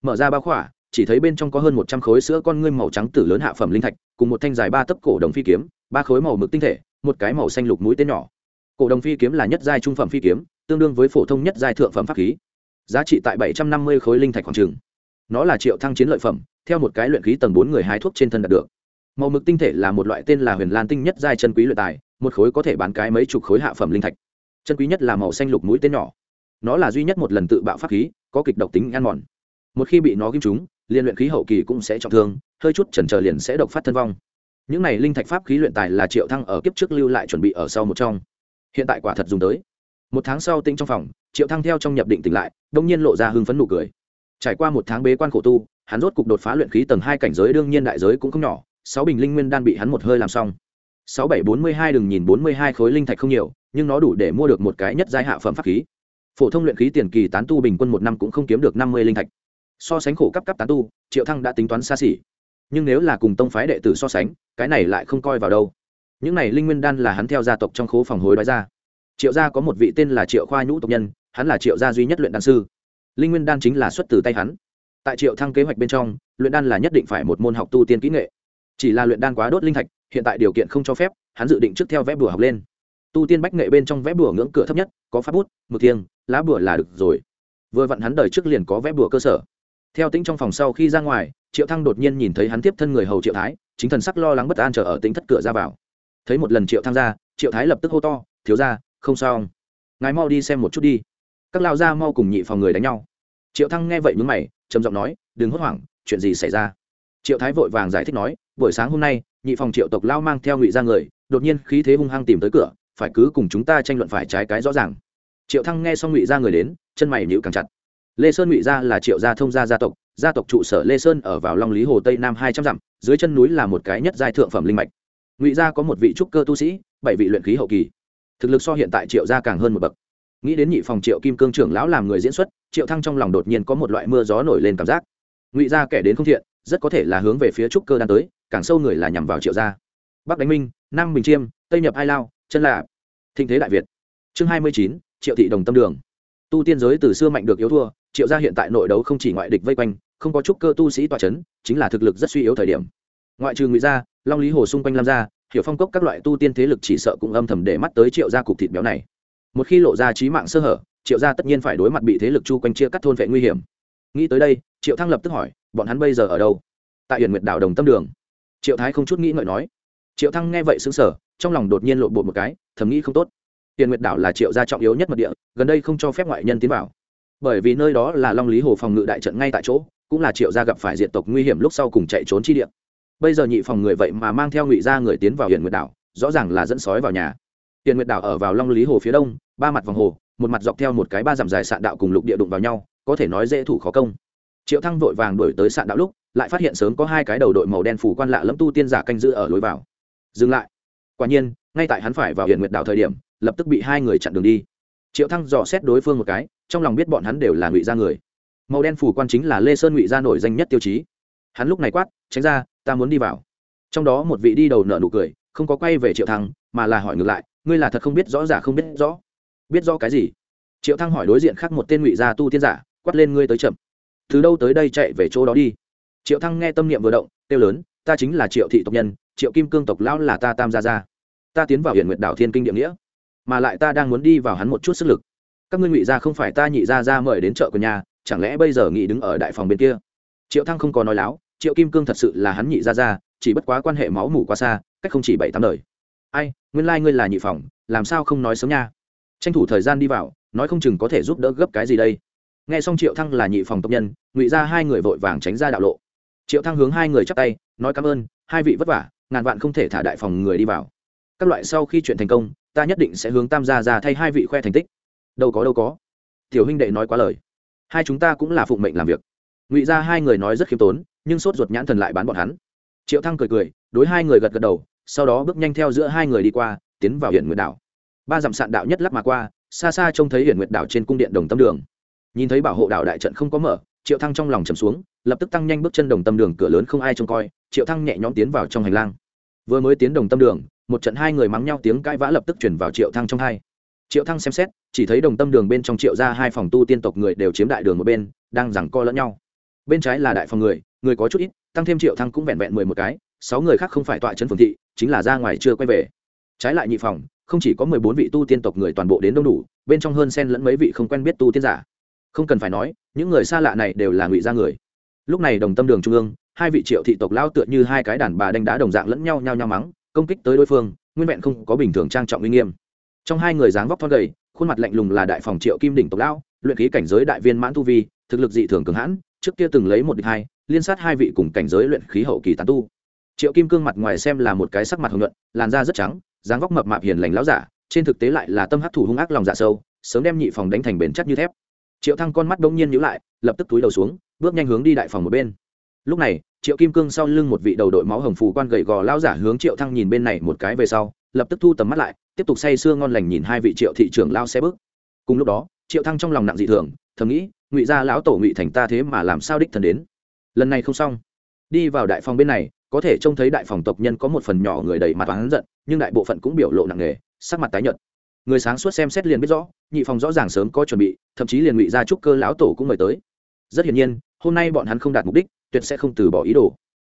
Mở ra bao khỏa, chỉ thấy bên trong có hơn một trăm khối sữa con ngươi màu trắng tử lớn hạ phẩm linh thạch, cùng một thanh dài ba tấc cổ đồng phi kiếm ba khối màu mực tinh thể, một cái màu xanh lục mũi tên nhỏ. Cổ đồng phi kiếm là nhất giai trung phẩm phi kiếm, tương đương với phổ thông nhất giai thượng phẩm pháp khí. Giá trị tại bảy trăm năm mươi khối linh thạch khoảng trường nó là triệu thăng chiến lợi phẩm, theo một cái luyện khí tầng bốn người hái thuốc trên thân đạt được. Màu mực tinh thể là một loại tên là huyền lan tinh nhất giai chân quý luyện tài, một khối có thể bán cái mấy chục khối hạ phẩm linh thạch. Chân quý nhất là màu xanh lục mũi tên nhỏ. Nó là duy nhất một lần tự bạo pháp khí, có kịch độc tính ăn mòn. Một khi bị nó ghim trúng, liên luyện khí hậu kỳ cũng sẽ trọng thương, hơi chút chần chờ liền sẽ độc phát thân vong những này linh thạch pháp khí luyện tài là triệu thăng ở kiếp trước lưu lại chuẩn bị ở sau một trong. Hiện tại quả thật dùng tới. Một tháng sau tĩnh trong phòng, triệu thăng theo trong nhập định tỉnh lại, đông nhiên lộ ra hưng phấn nụ cười. Trải qua một tháng bế quan khổ tu, hắn rốt cục đột phá luyện khí tầng hai cảnh giới, đương nhiên đại giới cũng không nhỏ. Sáu bình linh nguyên đan bị hắn một hơi làm xong. Sáu bảy bốn mươi hai đừng nhìn bốn mươi hai khối linh thạch không nhiều, nhưng nó đủ để mua được một cái nhất giai hạ phẩm pháp khí. Phổ thông luyện khí tiền kỳ tán tu bình quân một năm cũng không kiếm được năm mươi linh thạch. So sánh khổ cấp cấp tán tu, triệu thăng đã tính toán xa xỉ nhưng nếu là cùng tông phái đệ tử so sánh, cái này lại không coi vào đâu. Những này linh nguyên đan là hắn theo gia tộc trong khố phòng hối đoái ra. Triệu gia có một vị tên là triệu khoa nhũ tộc nhân, hắn là triệu gia duy nhất luyện đan sư. Linh nguyên đan chính là xuất từ tay hắn. Tại triệu thăng kế hoạch bên trong, luyện đan là nhất định phải một môn học tu tiên kỹ nghệ. Chỉ là luyện đan quá đốt linh thạch, hiện tại điều kiện không cho phép, hắn dự định trước theo vẽ bùa học lên. Tu tiên bách nghệ bên trong vẽ bùa ngưỡng cửa thấp nhất, có pháp bút, mực thiêng, lá bùa là được rồi. Vừa vặn hắn đời trước liền có vẽ bùa cơ sở theo tính trong phòng sau khi ra ngoài, triệu thăng đột nhiên nhìn thấy hắn tiếp thân người hầu triệu thái, chính thần sắc lo lắng bất an chờ ở tính thất cửa ra vào. Thấy một lần triệu thăng ra, triệu thái lập tức hô to, thiếu ra không sao ngài mau đi xem một chút đi. Các lao ra mau cùng nhị phòng người đánh nhau. Triệu thăng nghe vậy mướn mày, trầm giọng nói, đừng hốt hoảng, chuyện gì xảy ra? Triệu thái vội vàng giải thích nói, buổi sáng hôm nay, nhị phòng triệu tộc lao mang theo ngụy ra người, đột nhiên khí thế hung hăng tìm tới cửa, phải cứ cùng chúng ta tranh luận phải trái cái rõ ràng. Triệu thăng nghe xong ngụy ra người đến, chân mày nhíu càng chặt lê sơn ngụy gia là triệu gia thông gia gia tộc gia tộc trụ sở lê sơn ở vào long lý hồ tây nam hai trăm dặm, dưới chân núi là một cái nhất giai thượng phẩm linh mạch. Ngụy gia có một vị trúc cơ tu sĩ, bảy vị luyện khí hậu kỳ. Thực lực so hiện tại triệu gia càng hơn một bậc. Nghĩ đến nhị phòng triệu kim cương trưởng lão làm người diễn xuất, triệu thăng trong lòng đột nhiên có một loại mưa gió nổi lên cảm giác. Ngụy gia kẻ đến không thiện, rất có thể là hướng về phía trúc cơ đang tới, càng sâu người là nhằm vào triệu gia. Bắc đánh minh, nam bình chiêm, tây nhập hai lao, chân là thịnh thế đại việt. Chương hai mươi chín, triệu thị đồng tâm đường. Tu tiên giới từ xưa mạnh được yếu thua triệu gia hiện tại nội đấu không chỉ ngoại địch vây quanh, không có chút cơ tu sĩ tòa c h ấ n chính là thực lực rất suy yếu thời điểm. Ngoại trừ ngụy gia, long lý hồ xung quanh lam gia, hiểu phong cốc các loại tu tiên thế lực chỉ sợ cũng âm thầm để mắt tới triệu gia cục thịt béo này. Một khi lộ ra trí mạng sơ hở, triệu gia tất nhiên phải đối mặt bị thế lực chu quanh chia cắt thôn vệ nguy hiểm. Nghĩ tới đây, triệu thăng lập tức hỏi, bọn hắn bây giờ ở đâu? Tại huyện nguyệt đảo đồng tâm đường. Triệu thái không chút nghĩ ngợi nói. Triệu thăng nghe vậy xứng sở trong lòng đột nhiên lộn bột một cái, thầm nghĩ không tốt. Tiền nguyệt đảo là triệu gia trọng yếu nhất mật địa, gần đây không cho phép ngoại nhân tiến vào bởi vì nơi đó là long lý hồ phòng ngự đại trận ngay tại chỗ, cũng là triệu gia gặp phải diện tộc nguy hiểm lúc sau cùng chạy trốn chi địa. Bây giờ nhị phòng người vậy mà mang theo ngụy gia người tiến vào hiền nguyệt đảo, rõ ràng là dẫn sói vào nhà. Hiền nguyệt đảo ở vào long lý hồ phía đông, ba mặt vòng hồ, một mặt dọc theo một cái ba dặm dài sạn đạo cùng lục địa đụng vào nhau, có thể nói dễ thủ khó công. Triệu thăng vội vàng đuổi tới sạn đạo lúc, lại phát hiện sớm có hai cái đầu đội màu đen phủ quan lạ lẫm tu tiên giả canh giữ ở lối vào. Dừng lại. Quả nhiên, ngay tại hắn phải vào hiền nguyệt đảo thời điểm, lập tức bị hai người chặn đường đi triệu thăng dò xét đối phương một cái, trong lòng biết bọn hắn đều là ngụy gia người. Màu đen phủ quan chính là lê sơn ngụy gia nổi danh nhất tiêu chí. Hắn lúc này quát, tránh ra, ta muốn đi vào. Trong đó một vị đi đầu nợ nụ cười, không có quay về triệu thăng, mà là hỏi ngược lại, ngươi là thật không biết rõ giả không biết rõ? Biết rõ cái gì? Triệu thăng hỏi đối diện khác một tên ngụy gia tu tiên giả, quát lên, ngươi tới chậm. Từ đâu tới đây chạy về chỗ đó đi? Triệu thăng nghe tâm niệm vừa động tiêu lớn, ta chính là triệu thị tộc nhân, triệu kim cương tộc lão là ta tam gia gia. Ta tiến vào hiện Nguyệt đảo thiên kinh địa nghĩa mà lại ta đang muốn đi vào hắn một chút sức lực. Các ngươi ngụy ra không phải ta nhị gia ra mời đến chợ của nhà, chẳng lẽ bây giờ nghị đứng ở đại phòng bên kia? Triệu thăng không có nói láo, triệu kim cương thật sự là hắn nhị gia ra chỉ bất quá quan hệ máu mủ quá xa, cách không chỉ bảy tám đời. Ai, nguyên lai、like、ngươi là nhị phòng, làm sao không nói sớm nha? Tranh thủ thời gian đi vào, nói không chừng có thể giúp đỡ gấp cái gì đây. N g h e xong triệu thăng là nhị phòng tộc nhân, ngụy ra hai người vội vàng tránh ra đạo lộ. Triệu thăng hướng hai người chắp tay, nói cảm ơn, hai vị vất vả, ngàn vạn không thể thả đại phòng người đi vào. Các loại sau khi chuyện thành công ta nhất định sẽ hướng tam gia ra thay hai vị khoe thành tích. Đâu có đâu có. Tiểu huynh đệ nói quá lời. Hai chúng ta cũng là phụng mệnh làm việc. Ngụy ra hai người nói rất khiêm tốn, nhưng sốt ruột nhãn thần lại bán bọn hắn. Triệu thăng cười cười, đối hai người gật gật đầu, sau đó bước nhanh theo giữa hai người đi qua, tiến vào hiển nguyệt đảo. Ba dặm sạn đạo nhất lắp mà qua, xa xa trông thấy hiển nguyệt đảo trên cung điện đồng tâm đường. Nhìn thấy bảo hộ đảo đại trận không có mở, triệu thăng trong lòng trầm xuống, lập tức tăng nhanh bước chân đồng tâm đường, cửa lớn không ai trông coi, triệu thăng nhẹ nhõm tiến vào trong hành lang. Vừa mới tiến đồng tâm đường một trận hai người mắng nhau tiếng cãi vã lập tức chuyển vào triệu thăng trong hai. Triệu thăng xem xét, chỉ thấy đồng tâm đường bên trong triệu ra hai phòng tu tiên tộc người đều chiếm đại đường một bên, đang giằng co lẫn nhau. Bên trái là đại phòng người người có chút ít, tăng thêm triệu thăng cũng vẹn vẹn mười một cái, sáu người khác không phải tọa chân phường thị, chính là ra ngoài chưa quay về. Trái lại nhị phòng, không chỉ có mười bốn vị tu tiên tộc người toàn bộ đến đông đủ, bên trong hơn sen lẫn mấy vị không quen biết tu tiên giả. Không cần phải nói, những người xa lạ này đều là ngụy gia người. Lúc này đồng tâm đường trung ương, hai vị triệu thị tộc lao tựa như hai cái đàn bà đánh đá đồng dạng lẫn nhau nhau nhau mắng công kích tới đối phương, nguyên vẹn không có bình thường trang trọng uy nghiêm. Trong hai người dáng vóc thon gầy, khuôn mặt lạnh lùng là đại phòng triệu kim đỉnh tộc lão, luyện khí cảnh giới đại viên mãn tu vi, thực lực dị thường cường hãn, trước kia từng lấy một địch hai, liên sát hai vị cùng cảnh giới luyện khí hậu kỳ tán tu. Triệu kim cương mặt ngoài xem là một cái sắc mặt hồng nhuận, làn da rất trắng, dáng vóc mập mạp hiền lành lão giả, trên thực tế lại là tâm hắc thủ hung ác lòng dạ sâu, sớm đem nhị phòng đánh thành bền chắc như thép. Triệu thăng con mắt đông nhiên nhíu lại, lập tức túi đầu xuống, bước nhanh hướng đi đại phòng một bên lúc này, triệu kim cương sau lưng một vị đầu đội máu hồng phù quan gầy gò lao giả hướng triệu thăng nhìn bên này một cái về sau, lập tức thu tầm mắt lại, tiếp tục say sưa ngon lành nhìn hai vị triệu thị trưởng lao xe bước. Cùng lúc đó, triệu thăng trong lòng nặng dị thường, thầm nghĩ, ngụy gia lão tổ ngụy thành ta thế mà làm sao đích thần đến? Lần này không xong. Đi vào đại phòng bên này, có thể trông thấy đại phòng tộc nhân có một phần nhỏ người đầy mặt oán giận, nhưng đại bộ phận cũng biểu lộ nặng nề, sắc mặt tái nhợt. Người sáng suốt xem xét liền biết rõ, nhị phòng rõ ràng sớm có chuẩn bị, thậm chí liền ngụy gia trúc cơ lão tổ cũng mời tới. Rất hiển nhiên hôm nay bọn hắn không đạt mục đích, tuyệt sẽ không từ bỏ ý đồ.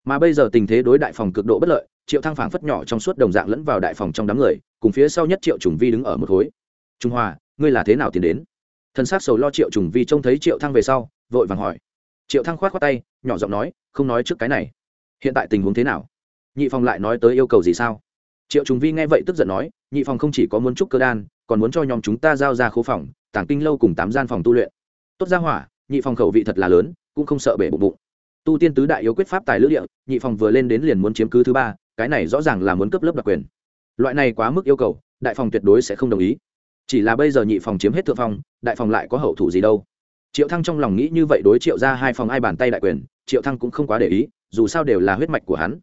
Mà bây giờ tình thế đối đại phòng cực độ bất lợi, triệu thăng phảng phất nhỏ trong suốt đồng dạng lẫn vào đại phòng trong đám người, cùng phía sau nhất triệu trùng vi đứng ở một khối. Trung hoa ngươi là thế nào tiến đến? Thân xác sầu lo triệu trùng vi trông thấy triệu thăng về sau, vội vàng hỏi. Triệu thăng khoát qua tay, nhỏ giọng nói, không nói trước cái này. Hiện tại tình huống thế nào? Nhị phòng lại nói tới yêu cầu gì sao? Triệu trùng vi nghe vậy tức giận nói, nhị phòng không chỉ có muốn trúc cơ đan, còn muốn cho nhóm chúng ta giao ra khố phòng tảng kinh lâu cùng tám gian phòng tu luyện. Tốt ra hỏa nhị phòng khẩu vị thật là lớn, cũng không sợ bể bụng bụng. Tu tiên tứ đại yếu quyết pháp tài lữ địa, nhị phòng vừa lên đến liền muốn chiếm cứ thứ ba, cái này rõ ràng là muốn cấp lớp đặc quyền. Loại này quá mức yêu cầu, đại phòng tuyệt đối sẽ không đồng ý. Chỉ là bây giờ nhị phòng chiếm hết thượng phòng, đại phòng lại có hậu thủ gì đâu. Triệu thăng trong lòng nghĩ như vậy đối triệu ra hai phòng ai bàn tay đại quyền, triệu thăng cũng không quá để ý, dù sao đều là huyết mạch của hắn.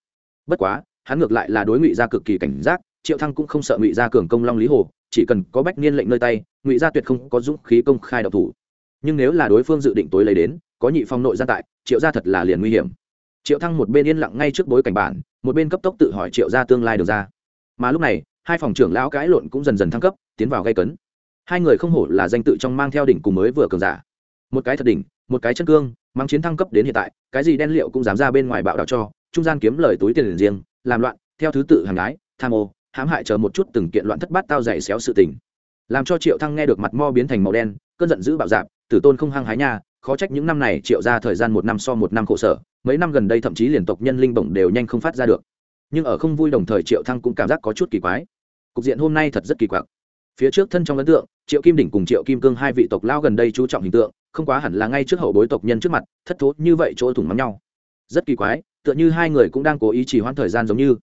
Bất quá, hắn ngược lại là đối ngụy gia cực kỳ cảnh giác, triệu thăng cũng không sợ ngụy gia cường công long lý hồ, chỉ cần có bách niên lệnh nơi tay, ngụy gia tuyệt không có dũng khí công khai độc thủ nhưng nếu là đối phương dự định tối lấy đến, có nhị phong nội gian tại, triệu gia thật là liền nguy hiểm. Triệu thăng một bên yên lặng ngay trước bối cảnh bản, một bên cấp tốc tự hỏi triệu gia tương lai được ra. Mà lúc này, hai phòng trưởng lão cãi lộn cũng dần dần thăng cấp, tiến vào gây cấn. Hai người không hổ là danh tự trong mang theo đỉnh cùng mới vừa cường giả. Một cái thật đỉnh, một cái chân cương, mang chiến thăng cấp đến hiện tại, cái gì đen liệu cũng dám ra bên ngoài bạo đạo cho, trung gian kiếm lời túi tiền riêng, làm loạn, theo thứ tự hàng ái tham ô, hãm hại chờ một chút từng kiện loạn thất bát tao dày xéo sự tình. Làm cho triệu thăng nghe được mặt mo biến thành màu đen, cơn giận dữ bạo dạp tử tôn không hăng hái nha, khó trách những năm này triệu ra thời gian một năm so một năm khổ sở, mấy năm gần đây thậm chí liền tộc nhân linh bổng đều nhanh không phát ra được. Nhưng ở không vui đồng thời triệu thăng cũng cảm giác có chút kỳ quái. Cục diện hôm nay thật rất kỳ quặc. Phía trước thân trong ấn tượng, triệu kim đỉnh cùng triệu kim cương hai vị tộc lao gần đây chú trọng hình tượng, không quá hẳn là ngay trước hậu bối tộc nhân trước mặt, thất thố như vậy chỗ thủng mắng nhau. Rất kỳ quái, tựa như hai người cũng đang cố ý chỉ hoãn thời gian giống như.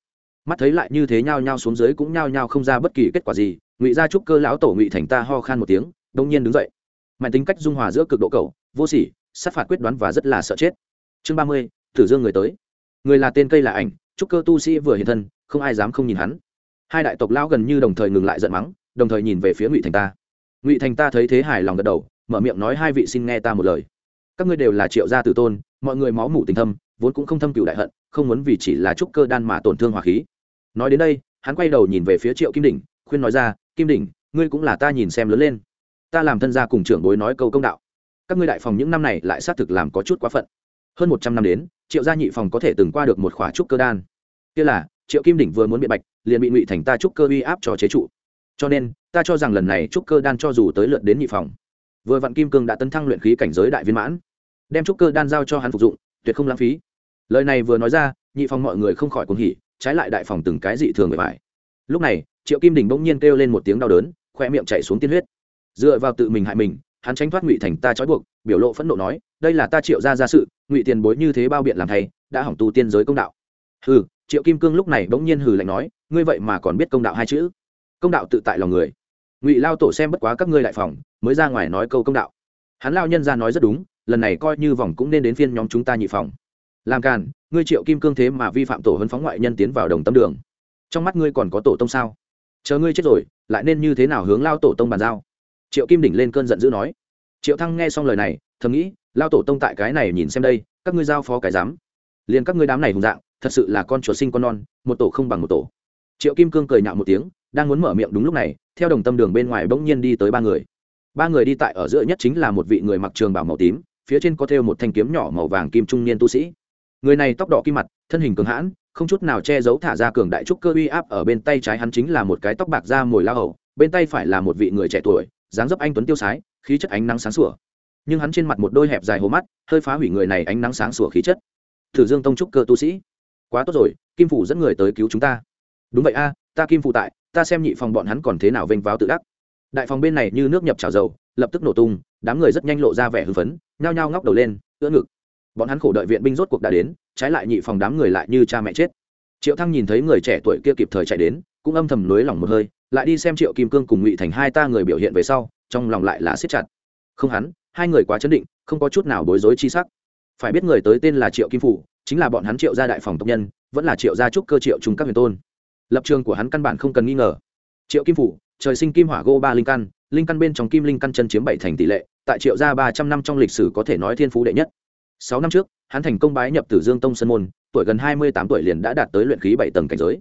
Mắt thấy lại như thế nhao nhao xuống dưới cũng nhao nhao không ra bất kỳ kết quả gì, ngụy gia trúc cơ lão tổ ngụy thành ta ho khan một tiếng, đông nhiên đứng dậy mạnh tính cách dung hòa giữa cực độ cầu vô sỉ, sát phạt quyết đoán và rất là sợ chết. Chương ba mươi thử dương người tới. Người là tên cây là ảnh, trúc cơ tu sĩ vừa hiện thân, không ai dám không nhìn hắn. Hai đại tộc lão gần như đồng thời ngừng lại giận mắng, đồng thời nhìn về phía ngụy thành ta. Ngụy thành ta thấy thế hài lòng gật đầu, mở miệng nói hai vị xin nghe ta một lời. Các ngươi đều là triệu gia tử tôn, mọi người máu mủ tình thâm, vốn cũng không thâm cựu đại hận, không muốn vì chỉ là trúc cơ đan mà tổn thương hòa khí. Nói đến đây, hắn quay đầu nhìn về phía triệu kim đỉnh, khuyên nói ra, kim đỉnh, ngươi cũng là ta nhìn xem lớn lên ta làm thân gia cùng trưởng bối nói câu công đạo. Các ngươi đại phòng những năm này lại xác thực làm có chút quá phận. Hơn một trăm năm đến, triệu gia nhị phòng có thể từng qua được một khóa trúc cơ đan. Kia là, triệu kim đỉnh vừa muốn biện bạch, liền bị ngụy thành ta trúc cơ uy áp cho chế trụ. Cho nên, ta cho rằng lần này trúc cơ đan cho dù tới lượt đến nhị phòng, vừa vạn kim cương đã tấn thăng luyện khí cảnh giới đại viên mãn, đem trúc cơ đan giao cho hắn phục dụng, tuyệt không lãng phí. Lời này vừa nói ra, nhị phòng mọi người không khỏi cuồng hỉ, trái lại đại phòng từng cái dị thường bề bài lúc này, triệu kim đình bỗng nhiên kêu lên một tiếng đau đớn, khoe miệng chạy xuống tiên huyết dựa vào tự mình hại mình, hắn tránh thoát ngụy thành ta trói buộc, biểu lộ phẫn nộ nói, đây là ta triệu ra ra sự, ngụy tiền bối như thế bao biện làm thầy đã hỏng tu tiên giới công đạo. Hừ, triệu kim cương lúc này bỗng nhiên hừ lạnh nói, ngươi vậy mà còn biết công đạo hai chữ? Công đạo tự tại lòng người. Ngụy lao tổ xem bất quá các ngươi đại phòng, mới ra ngoài nói câu công đạo. Hắn lao nhân ra nói rất đúng, lần này coi như vòng cũng nên đến phiên nhóm chúng ta nhị phòng. Làm càn, ngươi triệu kim cương thế mà vi phạm tổ hấn phóng ngoại nhân tiến vào đồng tâm đường. Trong mắt ngươi còn có tổ tông sao? Chờ ngươi chết rồi, lại nên như thế nào hướng lao tổ tông bàn giao? Triệu kim đỉnh lên cơn giận dữ nói, triệu thăng nghe xong lời này, thầm nghĩ lao tổ tông tại cái này nhìn xem đây, các ngươi giao phó cái dám liền các ngươi đám này hùng dạng, thật sự là con chuột sinh con non, một tổ không bằng một tổ. Triệu kim cương cười nhạo một tiếng, đang muốn mở miệng đúng lúc này, theo đồng tâm đường bên ngoài bỗng nhiên đi tới ba người. Ba người đi tại ở giữa nhất chính là một vị người mặc trường bảo màu tím, phía trên có thêu một thanh kiếm nhỏ màu vàng kim trung niên tu sĩ. Người này tóc đỏ kim mặt, thân hình cường hãn, không chút nào che giấu thả ra cường đại trúc cơ uy áp, ở bên tay trái hắn chính là một cái tóc bạc da mồi lao hầu, bên tay phải là một vị người trẻ tuổi dáng dấp anh tuấn tiêu sái, khí chất ánh nắng sáng sủa. Nhưng hắn trên mặt một đôi hẹp dài hồ mắt, hơi phá hủy người này ánh nắng sáng sủa khí chất. Thử dương tông trúc cơ tu sĩ. Quá tốt rồi, kim phủ dẫn người tới cứu chúng ta. Đúng vậy a, ta kim phủ tại, ta xem nhị phòng bọn hắn còn thế nào vênh váo tự đắc. Đại phòng bên này như nước nhập trào dầu, lập tức nổ tung, đám người rất nhanh lộ ra vẻ hưng phấn, nhao nhao ngóc đầu lên, ưỡn ngực. Bọn hắn khổ đợi viện binh rốt cuộc đã đến, trái lại nhị phòng đám người lại như cha mẹ chết. Triệu thăng nhìn thấy người trẻ tuổi kia kịp thời chạy đến cũng âm thầm lưới lòng một hơi, lại đi xem triệu kim cương cùng ngụy thành hai ta người biểu hiện về sau, trong lòng lại là siết chặt. Không hắn, hai người quá chấn định, không có chút nào bối rối chi sắc. Phải biết người tới tên là triệu kim phủ, chính là bọn hắn triệu gia đại phòng tộc nhân, vẫn là triệu gia trúc cơ triệu trung các huyền tôn. Lập trường của hắn căn bản không cần nghi ngờ. Triệu kim phủ, trời sinh kim hỏa gô ba linh căn linh căn bên trong kim linh căn chân chiếm bảy thành tỷ lệ, tại triệu gia ba trăm năm trong lịch sử có thể nói thiên phú đệ nhất. Sáu năm trước, hắn thành công bái nhập tử dương tông sơn môn, tuổi gần hai mươi tám tuổi liền đã đạt tới luyện khí bảy tầng cảnh giới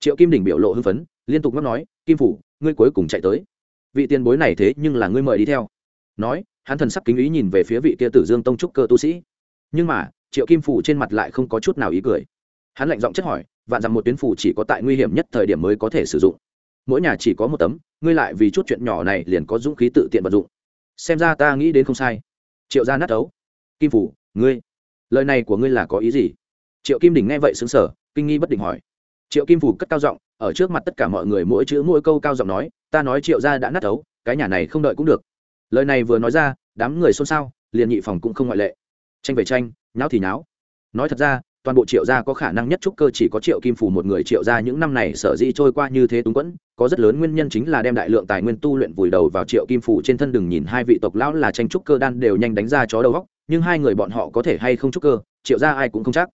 triệu kim đỉnh biểu lộ hưng phấn, liên tục ngóc nói, kim phủ, ngươi cuối cùng chạy tới. Vị tiền bối này thế nhưng là ngươi mời đi theo. Nói, hắn thần sắc kính ý nhìn về phía vị kia tử dương tông trúc cơ tu sĩ. Nhưng mà, triệu kim phủ trên mặt lại không có chút nào ý cười. Hắn lạnh giọng chất hỏi, vạn rằng một tuyến phủ chỉ có tại nguy hiểm nhất thời điểm mới có thể sử dụng. Mỗi nhà chỉ có một tấm, ngươi lại vì chút chuyện nhỏ này liền có dũng khí tự tiện vật dụng. Xem ra ta nghĩ đến không sai. Triệu gia nát ấu, kim phủ, ngươi, lời này của ngươi là có ý gì? Triệu kim đỉnh nghe vậy xứng sở kinh nghi bất định hỏi triệu kim phủ cất cao giọng, ở trước mặt tất cả mọi người mỗi chữ mỗi câu cao giọng nói, ta nói triệu gia đã nát ấu cái nhà này không đợi cũng được. Lời này vừa nói ra, đám người xôn xao, liền nhị phòng cũng không ngoại lệ. Tranh về tranh, nháo thì nháo. Nói thật ra, toàn bộ triệu gia có khả năng nhất trúc cơ chỉ có triệu kim phủ một người, triệu gia những năm này sở dĩ trôi qua như thế túng quẫn, có rất lớn nguyên nhân chính là đem đại lượng tài nguyên tu luyện vùi đầu vào triệu kim phủ trên thân đừng nhìn hai vị tộc lão là tranh trúc cơ đan đều nhanh đánh ra chó đầu góc nhưng hai người bọn họ có thể hay không trúc cơ, triệu gia ai cũng không chắc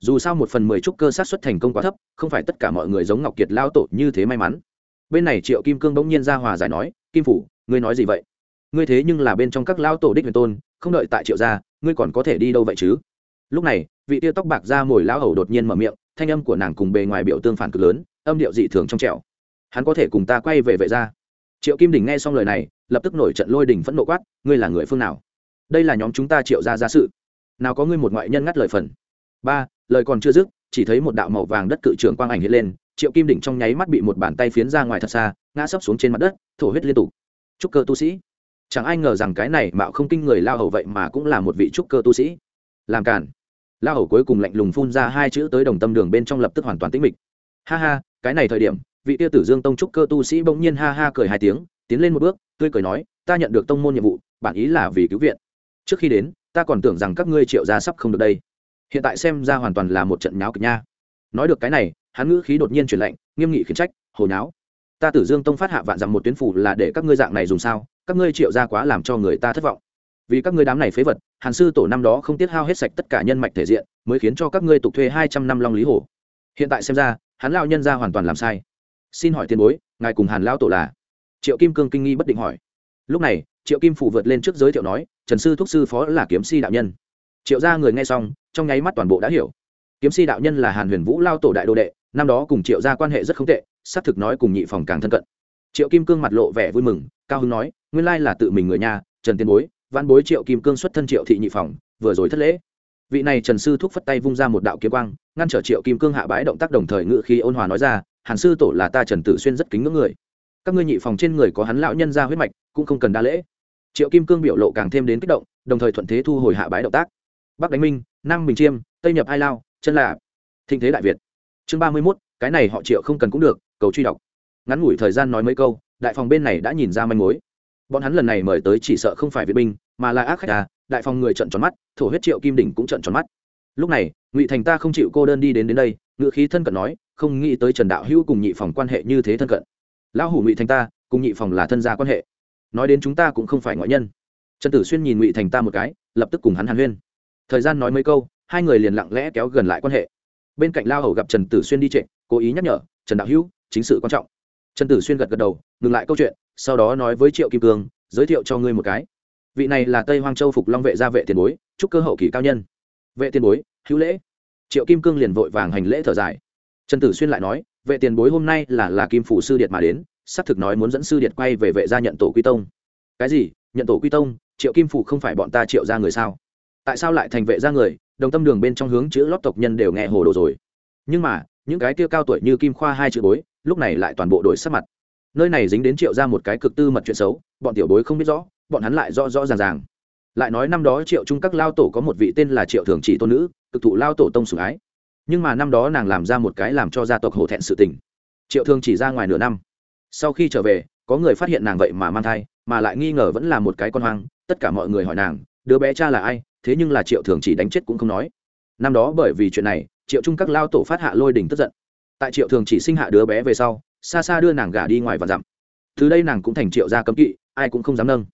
dù sao một phần mười trúc cơ sát xuất thành công quá thấp, không phải tất cả mọi người giống ngọc kiệt lao tổ như thế may mắn. Bên này triệu kim cương bỗng nhiên ra hòa giải nói, kim phủ, ngươi nói gì vậy? Ngươi thế nhưng là bên trong các lao tổ đích huyền tôn, không đợi tại triệu gia, ngươi còn có thể đi đâu vậy chứ? Lúc này, vị tia tóc bạc ra mồi lão hầu đột nhiên mở miệng, thanh âm của nàng cùng bề ngoài biểu tương phản cực lớn, âm điệu dị thường trong trẻo. Hắn có thể cùng ta quay về vệ ra? triệu kim đình nghe xong lời này, lập tức nổi trận lôi đình phẫn nộ quát, ngươi là người phương nào? Đây là nhóm chúng ta triệu gia gia sự. Nào có ngươi một ngoại nhân ngắt lời phần. Ba lời còn chưa dứt, chỉ thấy một đạo màu vàng đất cự trưởng quang ảnh hiện lên, triệu kim đỉnh trong nháy mắt bị một bàn tay phiến ra ngoài thật xa, ngã sấp xuống trên mặt đất, thổ huyết liên tục. Trúc cơ tu sĩ. Chẳng ai ngờ rằng cái này mạo không kinh người lao hầu vậy mà cũng là một vị trúc cơ tu sĩ. Làm cản lao hầu cuối cùng lạnh lùng phun ra hai chữ tới đồng tâm đường bên trong lập tức hoàn toàn tĩnh mịch. Ha ha, cái này thời điểm, vị tiêu tử dương tông trúc cơ tu sĩ bỗng nhiên ha ha cười hai tiếng, tiến lên một bước, tươi cười nói, ta nhận được tông môn nhiệm vụ, bản ý là vì cứu viện. Trước khi đến, ta còn tưởng rằng các ngươi triệu gia sắp không được đây hiện tại xem ra hoàn toàn là một trận nháo kịch nha. Nói được cái này, hắn ngữ khí đột nhiên chuyển lệnh nghiêm nghị khiển trách hồi nháo. Ta tử dương tông phát hạ vạn dặm một tuyến phủ là để các ngươi dạng này dùng sao? Các ngươi triệu ra quá làm cho người ta thất vọng. Vì các ngươi đám này phế vật, hàn sư tổ năm đó không tiết hao hết sạch tất cả nhân mạch thể diện, mới khiến cho các ngươi tục thuê hai trăm năm long lý hồ. Hiện tại xem ra, hắn lao nhân ra hoàn toàn làm sai. Xin hỏi tiền bối, ngài cùng hàn lao tổ là? Triệu kim cương kinh nghi bất định hỏi. Lúc này, triệu kim phủ vượt lên trước giới thiệu nói, trần sư thúc sư phó là kiếm si đạo nhân triệu gia người nghe xong, trong nháy mắt toàn bộ đã hiểu. Kiếm si đạo nhân là hàn huyền vũ lao tổ đại đô đệ, năm đó cùng triệu gia quan hệ rất không tệ, xác thực nói cùng nhị phòng càng thân cận. Triệu kim cương mặt lộ vẻ vui mừng, cao hưng nói, nguyên lai là tự mình người nhà, trần tiên bối văn bối triệu kim cương xuất thân triệu thị nhị phòng, vừa rồi thất lễ. Vị này trần sư thúc phất tay vung ra một đạo kiếm quang, ngăn trở triệu kim cương hạ bái động tác đồng thời ngự khi ôn hòa nói ra, hàn sư tổ là ta trần tử xuyên rất kính ngưỡng người. Các ngươi nhị phòng trên người có hắn lão nhân ra huyết mạch, cũng không cần đa lễ. Triệu kim cương biểu lộ càng thêm đến kích động, đồng thời thuận thế thu hồi hạ bái động tác bắc đánh minh nam bình chiêm tây nhập ai lao chân là thịnh thế đại việt chương ba mươi mốt cái này họ triệu không cần cũng được cầu truy đọc ngắn ngủi thời gian nói mấy câu đại phòng bên này đã nhìn ra manh mối bọn hắn lần này mời tới chỉ sợ không phải việt binh mà là ác khách à đại phòng người trận tròn mắt thổ huyết triệu kim đỉnh cũng trận tròn mắt lúc này ngụy thành ta không chịu cô đơn đi đến đến đây ngự khí thân cận nói không nghĩ tới trần đạo hữu cùng nhị phòng quan hệ như thế thân cận lão hủ ngụy thành ta cùng nhị phòng là thân gia quan hệ nói đến chúng ta cũng không phải ngoại nhân trần tử xuyên nhìn ngụy thành ta một cái lập tức cùng hắn hàn huyên thời gian nói mấy câu, hai người liền lặng lẽ kéo gần lại quan hệ. Bên cạnh lao hầu gặp trần tử xuyên đi trệ cố ý nhắc nhở, trần đạo hữu, chính sự quan trọng. Trần tử xuyên gật gật đầu, ngừng lại câu chuyện, sau đó nói với triệu kim cương, giới thiệu cho ngươi một cái. Vị này là tây hoang châu phục long vệ gia vệ tiền bối, chúc cơ hậu kỳ cao nhân. Vệ tiền bối, hữu lễ. Triệu kim cương liền vội vàng hành lễ thở dài. Trần tử xuyên lại nói, vệ tiền bối hôm nay là là kim phủ sư điệt mà đến, xác thực nói muốn dẫn sư điệt quay về vệ gia nhận tổ quy tông. Cái gì? Nhận tổ quy tông? Triệu kim phủ không phải bọn ta triệu ra người sao? Tại sao lại thành vệ gia người, đồng tâm đường bên trong hướng chữ lót tộc nhân đều nghe hồ đồ rồi. Nhưng mà, những cái kia cao tuổi như kim khoa hai chữ bối, lúc này lại toàn bộ đổi sắc mặt. Nơi này dính đến triệu ra một cái cực tư mật chuyện xấu, bọn tiểu bối không biết rõ, bọn hắn lại rõ rõ ràng ràng. Lại nói năm đó triệu trung các lao tổ có một vị tên là triệu thường chỉ tôn nữ, cực thụ lao tổ tông sủng ái. Nhưng mà năm đó nàng làm ra một cái làm cho gia tộc hổ thẹn sự tình. Triệu thường chỉ ra ngoài nửa năm. Sau khi trở về, có người phát hiện nàng vậy mà mang thai, mà lại nghi ngờ vẫn là một cái con hoang, tất cả mọi người hỏi nàng, đứa bé cha là ai? Thế nhưng là triệu thường chỉ đánh chết cũng không nói. Năm đó bởi vì chuyện này, triệu trung các lao tổ phát hạ lôi đình tức giận. Tại triệu thường chỉ sinh hạ đứa bé về sau, xa xa đưa nàng gả đi ngoài và dặm. Từ đây nàng cũng thành triệu gia cấm kỵ, ai cũng không dám nâng.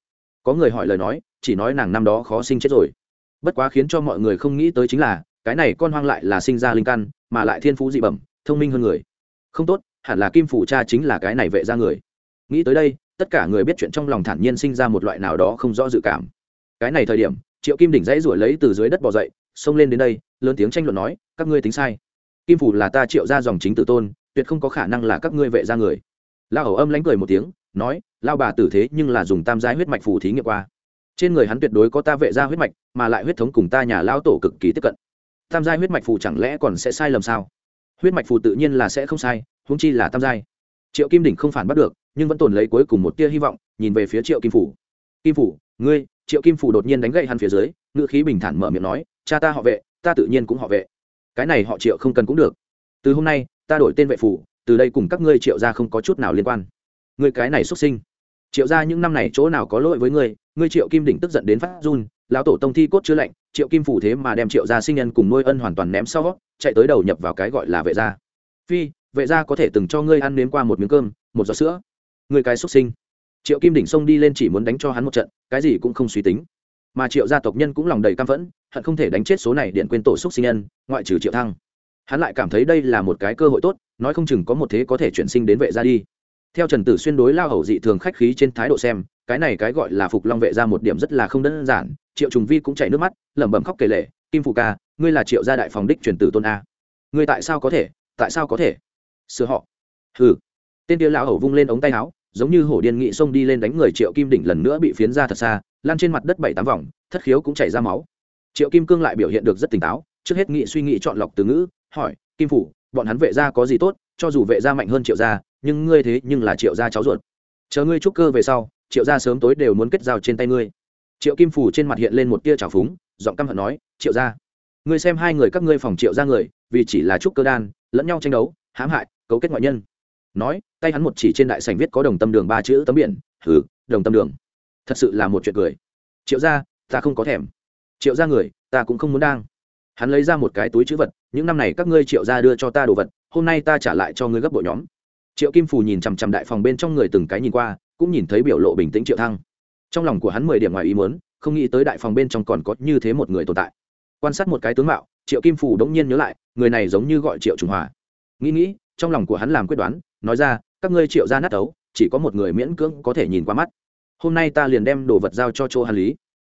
Có người hỏi lời nói, chỉ nói nàng năm đó khó sinh chết rồi. Bất quá khiến cho mọi người không nghĩ tới chính là, cái này con hoang lại là sinh ra linh căn, mà lại thiên phú dị bẩm, thông minh hơn người. Không tốt, hẳn là kim phủ cha chính là cái này vệ ra người. Nghĩ tới đây, tất cả người biết chuyện trong lòng thản nhiên sinh ra một loại nào đó không rõ dự cảm. Cái này thời điểm triệu kim đỉnh dãy ruổi lấy từ dưới đất bỏ dậy, xông lên đến đây, lớn tiếng tranh luận nói, các ngươi tính sai. Kim phủ là ta triệu ra dòng chính tử tôn, tuyệt không có khả năng là các ngươi vệ ra người. Lao hầu âm lánh cười một tiếng, nói lao bà tử thế nhưng là dùng tam giai huyết mạch phù thí nghiệm qua. Trên người hắn tuyệt đối có ta vệ ra huyết mạch, mà lại huyết thống cùng ta nhà lao tổ cực kỳ tiếp cận. Tam giai huyết mạch phù chẳng lẽ còn sẽ sai lầm sao? Huyết mạch phù tự nhiên là sẽ không sai, huống chi là tam giai. Triệu kim đỉnh không phản bắt được, nhưng vẫn tồn lấy cuối cùng một tia hy vọng, nhìn về phía triệu kim phủ. Kim phủ, ngươi triệu kim phủ đột nhiên đánh gậy hắn phía dưới, ngữ khí bình thản mở miệng nói, cha ta họ vệ, ta tự nhiên cũng họ vệ. Cái này họ triệu không cần cũng được. Từ hôm nay, ta đổi tên vệ phủ, từ đây cùng các ngươi triệu gia không có chút nào liên quan. Ngươi cái này xuất sinh. Triệu gia những năm này chỗ nào có lỗi với ngươi? Ngươi triệu kim đỉnh tức giận đến phát run, lão tổ tông thi cốt chứa lạnh, triệu kim phủ thế mà đem triệu gia sinh nhân cùng nuôi ân hoàn toàn ném sau, chạy tới đầu nhập vào cái gọi là vệ gia. Phi, vệ gia có thể từng cho ngươi ăn nếm qua một miếng cơm, một giọt sữa. Ngươi cái xuất sinh triệu kim đỉnh xông đi lên chỉ muốn đánh cho hắn một trận, cái gì cũng không suy tính. Mà triệu gia tộc nhân cũng lòng đầy cam phẫn, hận không thể đánh chết số này điện quên tổ xúc sinh nhân, ngoại trừ triệu thăng. Hắn lại cảm thấy đây là một cái cơ hội tốt, nói không chừng có một thế có thể chuyển sinh đến vệ gia đi. Theo trần tử xuyên đối lao hầu dị thường khách khí trên thái độ xem, cái này cái gọi là phục long vệ ra một điểm rất là không đơn giản, triệu trùng vi cũng chảy nước mắt, lẩm bẩm khóc kể lệ kim phụ ca, ngươi là triệu gia đại phòng đích truyền tử tôn a. Ngươi tại sao có thể, tại sao có thể? Sửa họ. Ừ tên kia lão hầu vung lên ống tay áo giống như hổ điên nghị xông đi lên đánh người triệu kim đỉnh lần nữa bị phiến ra thật xa, lan trên mặt đất bảy tám vòng, thất khiếu cũng chảy ra máu. Triệu kim cương lại biểu hiện được rất tỉnh táo, trước hết nghị suy nghĩ chọn lọc từ ngữ, hỏi, kim phủ, bọn hắn vệ gia có gì tốt? Cho dù vệ gia mạnh hơn triệu gia, nhưng ngươi thế nhưng là triệu gia cháu ruột. Chờ ngươi trúc cơ về sau, triệu gia sớm tối đều muốn kết giao trên tay ngươi. Triệu kim phủ trên mặt hiện lên một tia trào phúng, giọng căm hận nói, triệu gia, ngươi xem hai người các ngươi phòng triệu gia người, vì chỉ là trúc cơ đan, lẫn nhau tranh đấu, hãm hại, cấu kết ngoại nhân nói, tay hắn một chỉ trên đại sảnh viết có đồng tâm đường ba chữ tấm biển, hừ, đồng tâm đường. Thật sự là một chuyện cười. Triệu gia, ta không có thèm. Triệu ra người, ta cũng không muốn đang. Hắn lấy ra một cái túi chữ vật, những năm này các ngươi triệu gia đưa cho ta đồ vật, hôm nay ta trả lại cho ngươi gấp bộ nhóm. Triệu kim phù nhìn chằm chằm đại phòng bên trong người từng cái nhìn qua, cũng nhìn thấy biểu lộ bình tĩnh triệu thăng. Trong lòng của hắn mười điểm ngoài ý muốn, không nghĩ tới đại phòng bên trong còn có như thế một người tồn tại. Quan sát một cái tướng mạo, triệu kim phù đống nhiên nhớ lại, người này giống như gọi triệu trung hòa. Nghĩ nghĩ, trong lòng của hắn làm quyết đoán nói ra các ngươi triệu ra nát tấu, chỉ có một người miễn cưỡng có thể nhìn qua mắt. Hôm nay ta liền đem đồ vật giao cho chỗ hàn lý.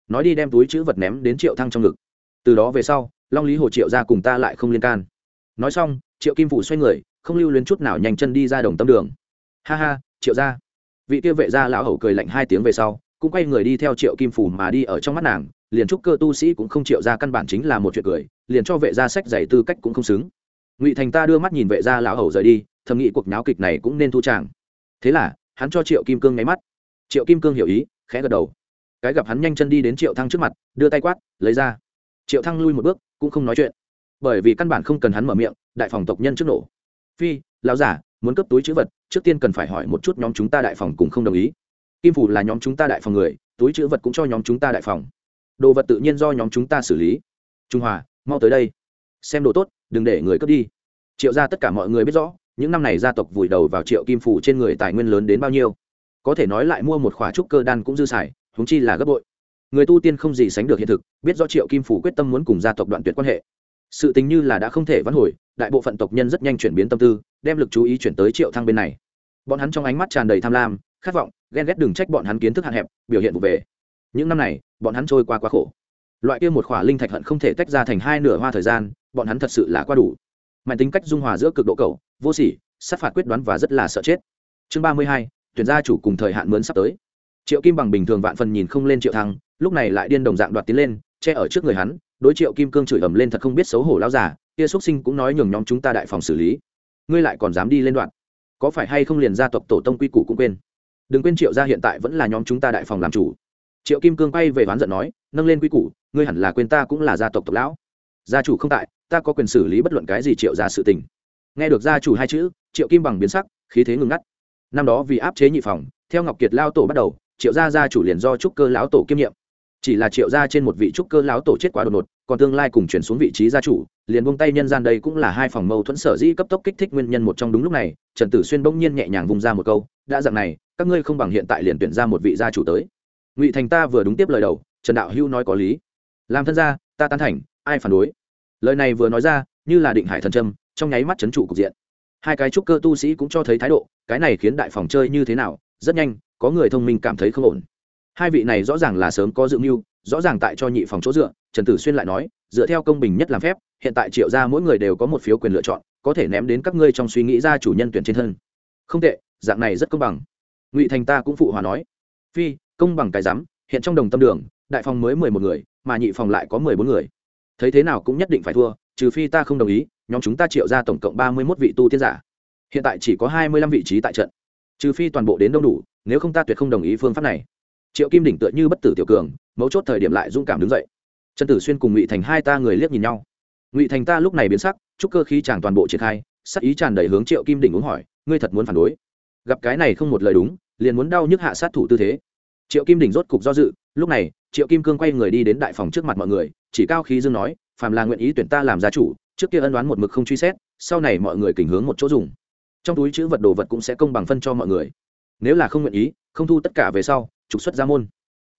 Nói đi đem túi chữ vật ném đến triệu thăng trong ngực. Từ đó về sau long lý hồ triệu ra cùng ta lại không liên can. Nói xong triệu kim phụ xoay người không lưu luyến chút nào nhanh chân đi ra đồng tâm đường. Ha ha triệu ra. Vị kia vệ gia lão hầu cười lạnh hai tiếng về sau cũng quay người đi theo triệu kim phủ mà đi ở trong mắt nàng. Liền trúc cơ tu sĩ cũng không triệu ra căn bản chính là một chuyện cười liền cho vệ gia sách giày tư cách cũng không xứng. Ngụy thành ta đưa mắt nhìn vệ gia lão hầu rời đi thầm nghĩ cuộc náo kịch này cũng nên thu tràng. Thế là, hắn cho triệu kim cương nháy mắt. Triệu kim cương hiểu ý, khẽ gật đầu. Cái gặp hắn nhanh chân đi đến triệu thăng trước mặt, đưa tay quát, lấy ra. Triệu thăng lui một bước, cũng không nói chuyện. Bởi vì căn bản không cần hắn mở miệng, đại phòng tộc nhân trước nổ. Phi, lão giả, muốn cấp túi chữ vật, trước tiên cần phải hỏi một chút nhóm chúng ta đại phòng cùng không đồng ý. Kim phủ là nhóm chúng ta đại phòng người, túi chữ vật cũng cho nhóm chúng ta đại phòng. Đồ vật tự nhiên do nhóm chúng ta xử lý. Trung hòa, mau tới đây. Xem đồ tốt, đừng để người cướp đi. Triệu ra tất cả mọi người biết rõ những năm này gia tộc vùi đầu vào triệu kim phủ trên người tài nguyên lớn đến bao nhiêu? Có thể nói lại mua một khóa trúc cơ đan cũng dư xài húng chi là gấp bội. Người tu tiên không gì sánh được hiện thực, biết do triệu kim phủ quyết tâm muốn cùng gia tộc đoạn tuyệt quan hệ. Sự tình như là đã không thể vãn hồi, đại bộ phận tộc nhân rất nhanh chuyển biến tâm tư, đem lực chú ý chuyển tới triệu thăng bên này. Bọn hắn trong ánh mắt tràn đầy tham lam, khát vọng, ghen ghét đừng trách bọn hắn kiến thức hạn hẹp, biểu hiện vụ về. Những năm này, bọn hắn trôi qua quá khổ. Loại kia một khỏa linh thạch hận không thể tách ra thành hai nửa hoa thời gian, bọn hắn thật sự là quá đủ. Mạnh tính cách dung hòa giữa cực độ cầu vô sỉ, sát phạt quyết đoán và rất là sợ chết. Chương ba mươi hai, tuyển gia chủ cùng thời hạn mướn sắp tới. Triệu kim bằng bình thường vạn phần nhìn không lên triệu thăng, lúc này lại điên đồng dạng đoạt tiến lên, che ở trước người hắn, đối triệu kim cương chửi ầm lên thật không biết xấu hổ lao giả kia xuất sinh cũng nói nhường nhóm chúng ta đại phòng xử lý. Ngươi lại còn dám đi lên đoạn. Có phải hay không liền gia tộc tổ tông quy củ cũng quên? Đừng quên triệu gia hiện tại vẫn là nhóm chúng ta đại phòng làm chủ. Triệu kim cương quay về ván giận nói, nâng lên quy củ, ngươi hẳn là quên ta cũng là gia tộc tộc lão. Gia chủ không tại, ta có quyền xử lý bất luận cái gì triệu gia sự tình nghe được gia chủ hai chữ, triệu kim bằng biến sắc, khí thế ngừng ngắt. Năm đó vì áp chế nhị phòng, theo ngọc kiệt lao tổ bắt đầu, triệu gia gia chủ liền do trúc cơ lão tổ kiêm nhiệm. Chỉ là triệu gia trên một vị trúc cơ lão tổ chết quá đột ngột, còn tương lai cùng chuyển xuống vị trí gia chủ, liền buông tay nhân gian đây cũng là hai phòng mâu thuẫn sở dĩ cấp tốc kích thích nguyên nhân một trong đúng lúc này, trần tử xuyên bỗng nhiên nhẹ nhàng vung ra một câu, đã dặn này, các ngươi không bằng hiện tại liền tuyển ra một vị gia chủ tới. Ngụy thành ta vừa đúng tiếp lời đầu, trần đạo hưu nói có lý. Làm thân gia, ta tán thành, ai phản đối? Lời này vừa nói ra, như là định hải thần trâm trong nháy mắt chấn trụ cục diện. Hai cái trúc cơ tu sĩ cũng cho thấy thái độ, cái này khiến đại phòng chơi như thế nào, rất nhanh, có người thông minh cảm thấy không ổn. Hai vị này rõ ràng là sớm có dự mưu, rõ ràng tại cho nhị phòng chỗ dựa, trần tử xuyên lại nói, dựa theo công bình nhất làm phép, hiện tại triệu ra mỗi người đều có một phiếu quyền lựa chọn, có thể ném đến các ngươi trong suy nghĩ ra chủ nhân tuyển trên thân. Không tệ, dạng này rất công bằng. Ngụy thành ta cũng phụ hòa nói. Phi, công bằng cái rắm, hiện trong đồng tâm đường, đại phòng mới mười một người, mà nhị phòng lại có mười bốn người. Thấy thế nào cũng nhất định phải thua, trừ phi ta không đồng ý nhóm chúng ta triệu ra tổng cộng ba mươi mốt vị tu tiên giả. Hiện tại chỉ có hai mươi lăm vị trí tại trận. Trừ phi toàn bộ đến đông đủ, nếu không ta tuyệt không đồng ý phương pháp này. Triệu kim đỉnh tựa như bất tử tiểu cường, mấu chốt thời điểm lại dũng cảm đứng dậy. Trần tử xuyên cùng ngụy thành hai ta người liếc nhìn nhau. Ngụy thành ta lúc này biến sắc, chúc cơ khí chàng toàn bộ triển khai, sắc ý tràn đầy hướng triệu kim đỉnh uống hỏi, ngươi thật muốn phản đối? Gặp cái này không một lời đúng, liền muốn đau nhức hạ sát thủ tư thế. Triệu kim đỉnh rốt cục do dự, lúc này, triệu kim cương quay người đi đến đại phòng trước mặt mọi người, chỉ cao khí dương nói, phàm là nguyện ý tuyển ta làm gia chủ trước kia ân đoán một mực không truy xét, sau này mọi người kình hướng một chỗ dùng. Trong túi chữ vật đồ vật cũng sẽ công bằng phân cho mọi người. Nếu là không nguyện ý, không thu tất cả về sau, trục xuất ra môn.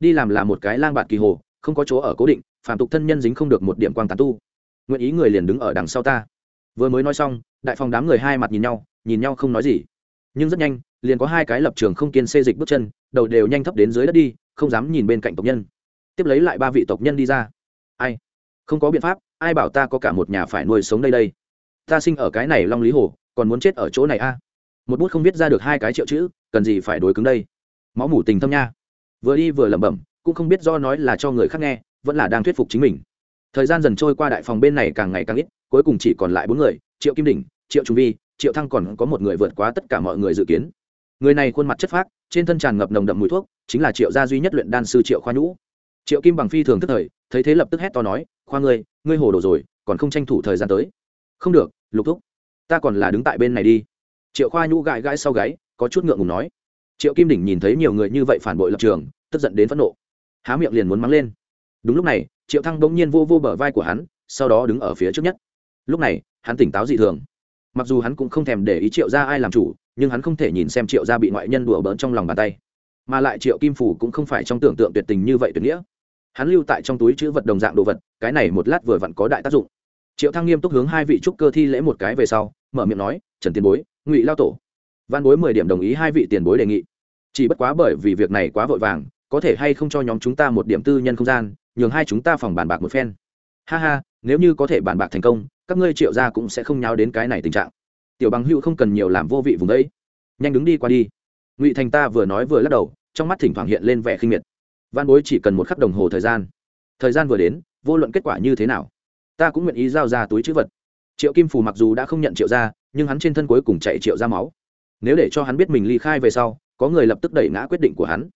Đi làm là một cái lang bạt kỳ hồ, không có chỗ ở cố định phản tục thân nhân dính không được một điểm quang tán tu. Nguyện ý người liền đứng ở đằng sau ta. Vừa mới nói xong, đại phòng đám người hai mặt nhìn nhau nhìn nhau không nói gì. Nhưng rất nhanh, liền có hai cái lập trường không kiên xê dịch bước chân, đầu đều nhanh thấp đến dưới đất đi, không dám nhìn bên cạnh tộc nhân. Tiếp lấy lại ba vị tộc nhân đi ra. Ai? Không có biện pháp ai bảo ta có cả một nhà phải nuôi sống đây đây? Ta sinh ở cái này long lý hồ còn muốn chết ở chỗ này a một bút không biết ra được hai cái triệu chữ cần gì phải đối cứng đây? Máu mủ tình thâm nha. Vừa đi vừa lẩm bẩm cũng không biết do nói là cho người khác nghe vẫn là đang thuyết phục chính mình. Thời gian dần trôi qua đại phòng bên này càng ngày càng ít cuối cùng chỉ còn lại bốn người triệu kim Đình, triệu trung vi triệu thăng còn có một người vượt quá tất cả mọi người dự kiến. Người này khuôn mặt chất phác trên thân tràn ngập nồng đậm mùi thuốc chính là triệu gia duy nhất luyện đan sư triệu khoa nhũ triệu kim bằng phi thường tức thời, thấy thế lập tức hét to nói, khoa ngươi ngươi hồ đồ rồi, còn không tranh thủ thời gian tới. Không được, lục thúc, ta còn là đứng tại bên này đi. Triệu khoa nhũ gãi gãi sau gáy, có chút ngượng ngùng nói. Triệu kim đỉnh nhìn thấy nhiều người như vậy phản bội lập trường, tức giận đến phẫn nộ. Há miệng liền muốn mắng lên. Đúng lúc này, triệu thăng bỗng nhiên vô vô bờ vai của hắn, sau đó đứng ở phía trước nhất. Lúc này, hắn tỉnh táo dị thường. Mặc dù hắn cũng không thèm để ý triệu ra ai làm chủ, nhưng hắn không thể nhìn xem triệu ra bị ngoại nhân đùa bỡn trong lòng bàn tay. Mà lại triệu kim phủ cũng không phải trong tưởng tượng tuyệt tình như vậy tuyệt nghĩa hắn lưu tại trong túi chữ vật đồng dạng đồ vật, cái này một lát vừa vặn có đại tác dụng. Triệu thăng nghiêm túc hướng hai vị trúc cơ thi lễ một cái về sau, mở miệng nói, trần tiền bối, ngụy lao tổ. Văn bối mười điểm đồng ý hai vị tiền bối đề nghị. Chỉ bất quá bởi vì việc này quá vội vàng, có thể hay không cho nhóm chúng ta một điểm tư nhân không gian, nhường hai chúng ta phòng bàn bạc một phen. Ha ha, nếu như có thể bàn bạc thành công, các ngươi triệu gia cũng sẽ không nháo đến cái này tình trạng. Tiểu bằng hữu không cần nhiều làm vô vị vùng đấy. Nhanh đứng đi qua đi. Ngụy thành ta vừa nói vừa lắc đầu, trong mắt thỉnh thoảng hiện lên vẻ khinh miệt văn bối chỉ cần một khắc đồng hồ thời gian. Thời gian vừa đến, vô luận kết quả như thế nào, ta cũng nguyện ý giao ra túi chữ vật. Triệu kim phù mặc dù đã không nhận triệu ra, nhưng hắn trên thân cuối cùng chạy triệu ra máu. Nếu để cho hắn biết mình ly khai về sau, có người lập tức đẩy ngã quyết định của hắn.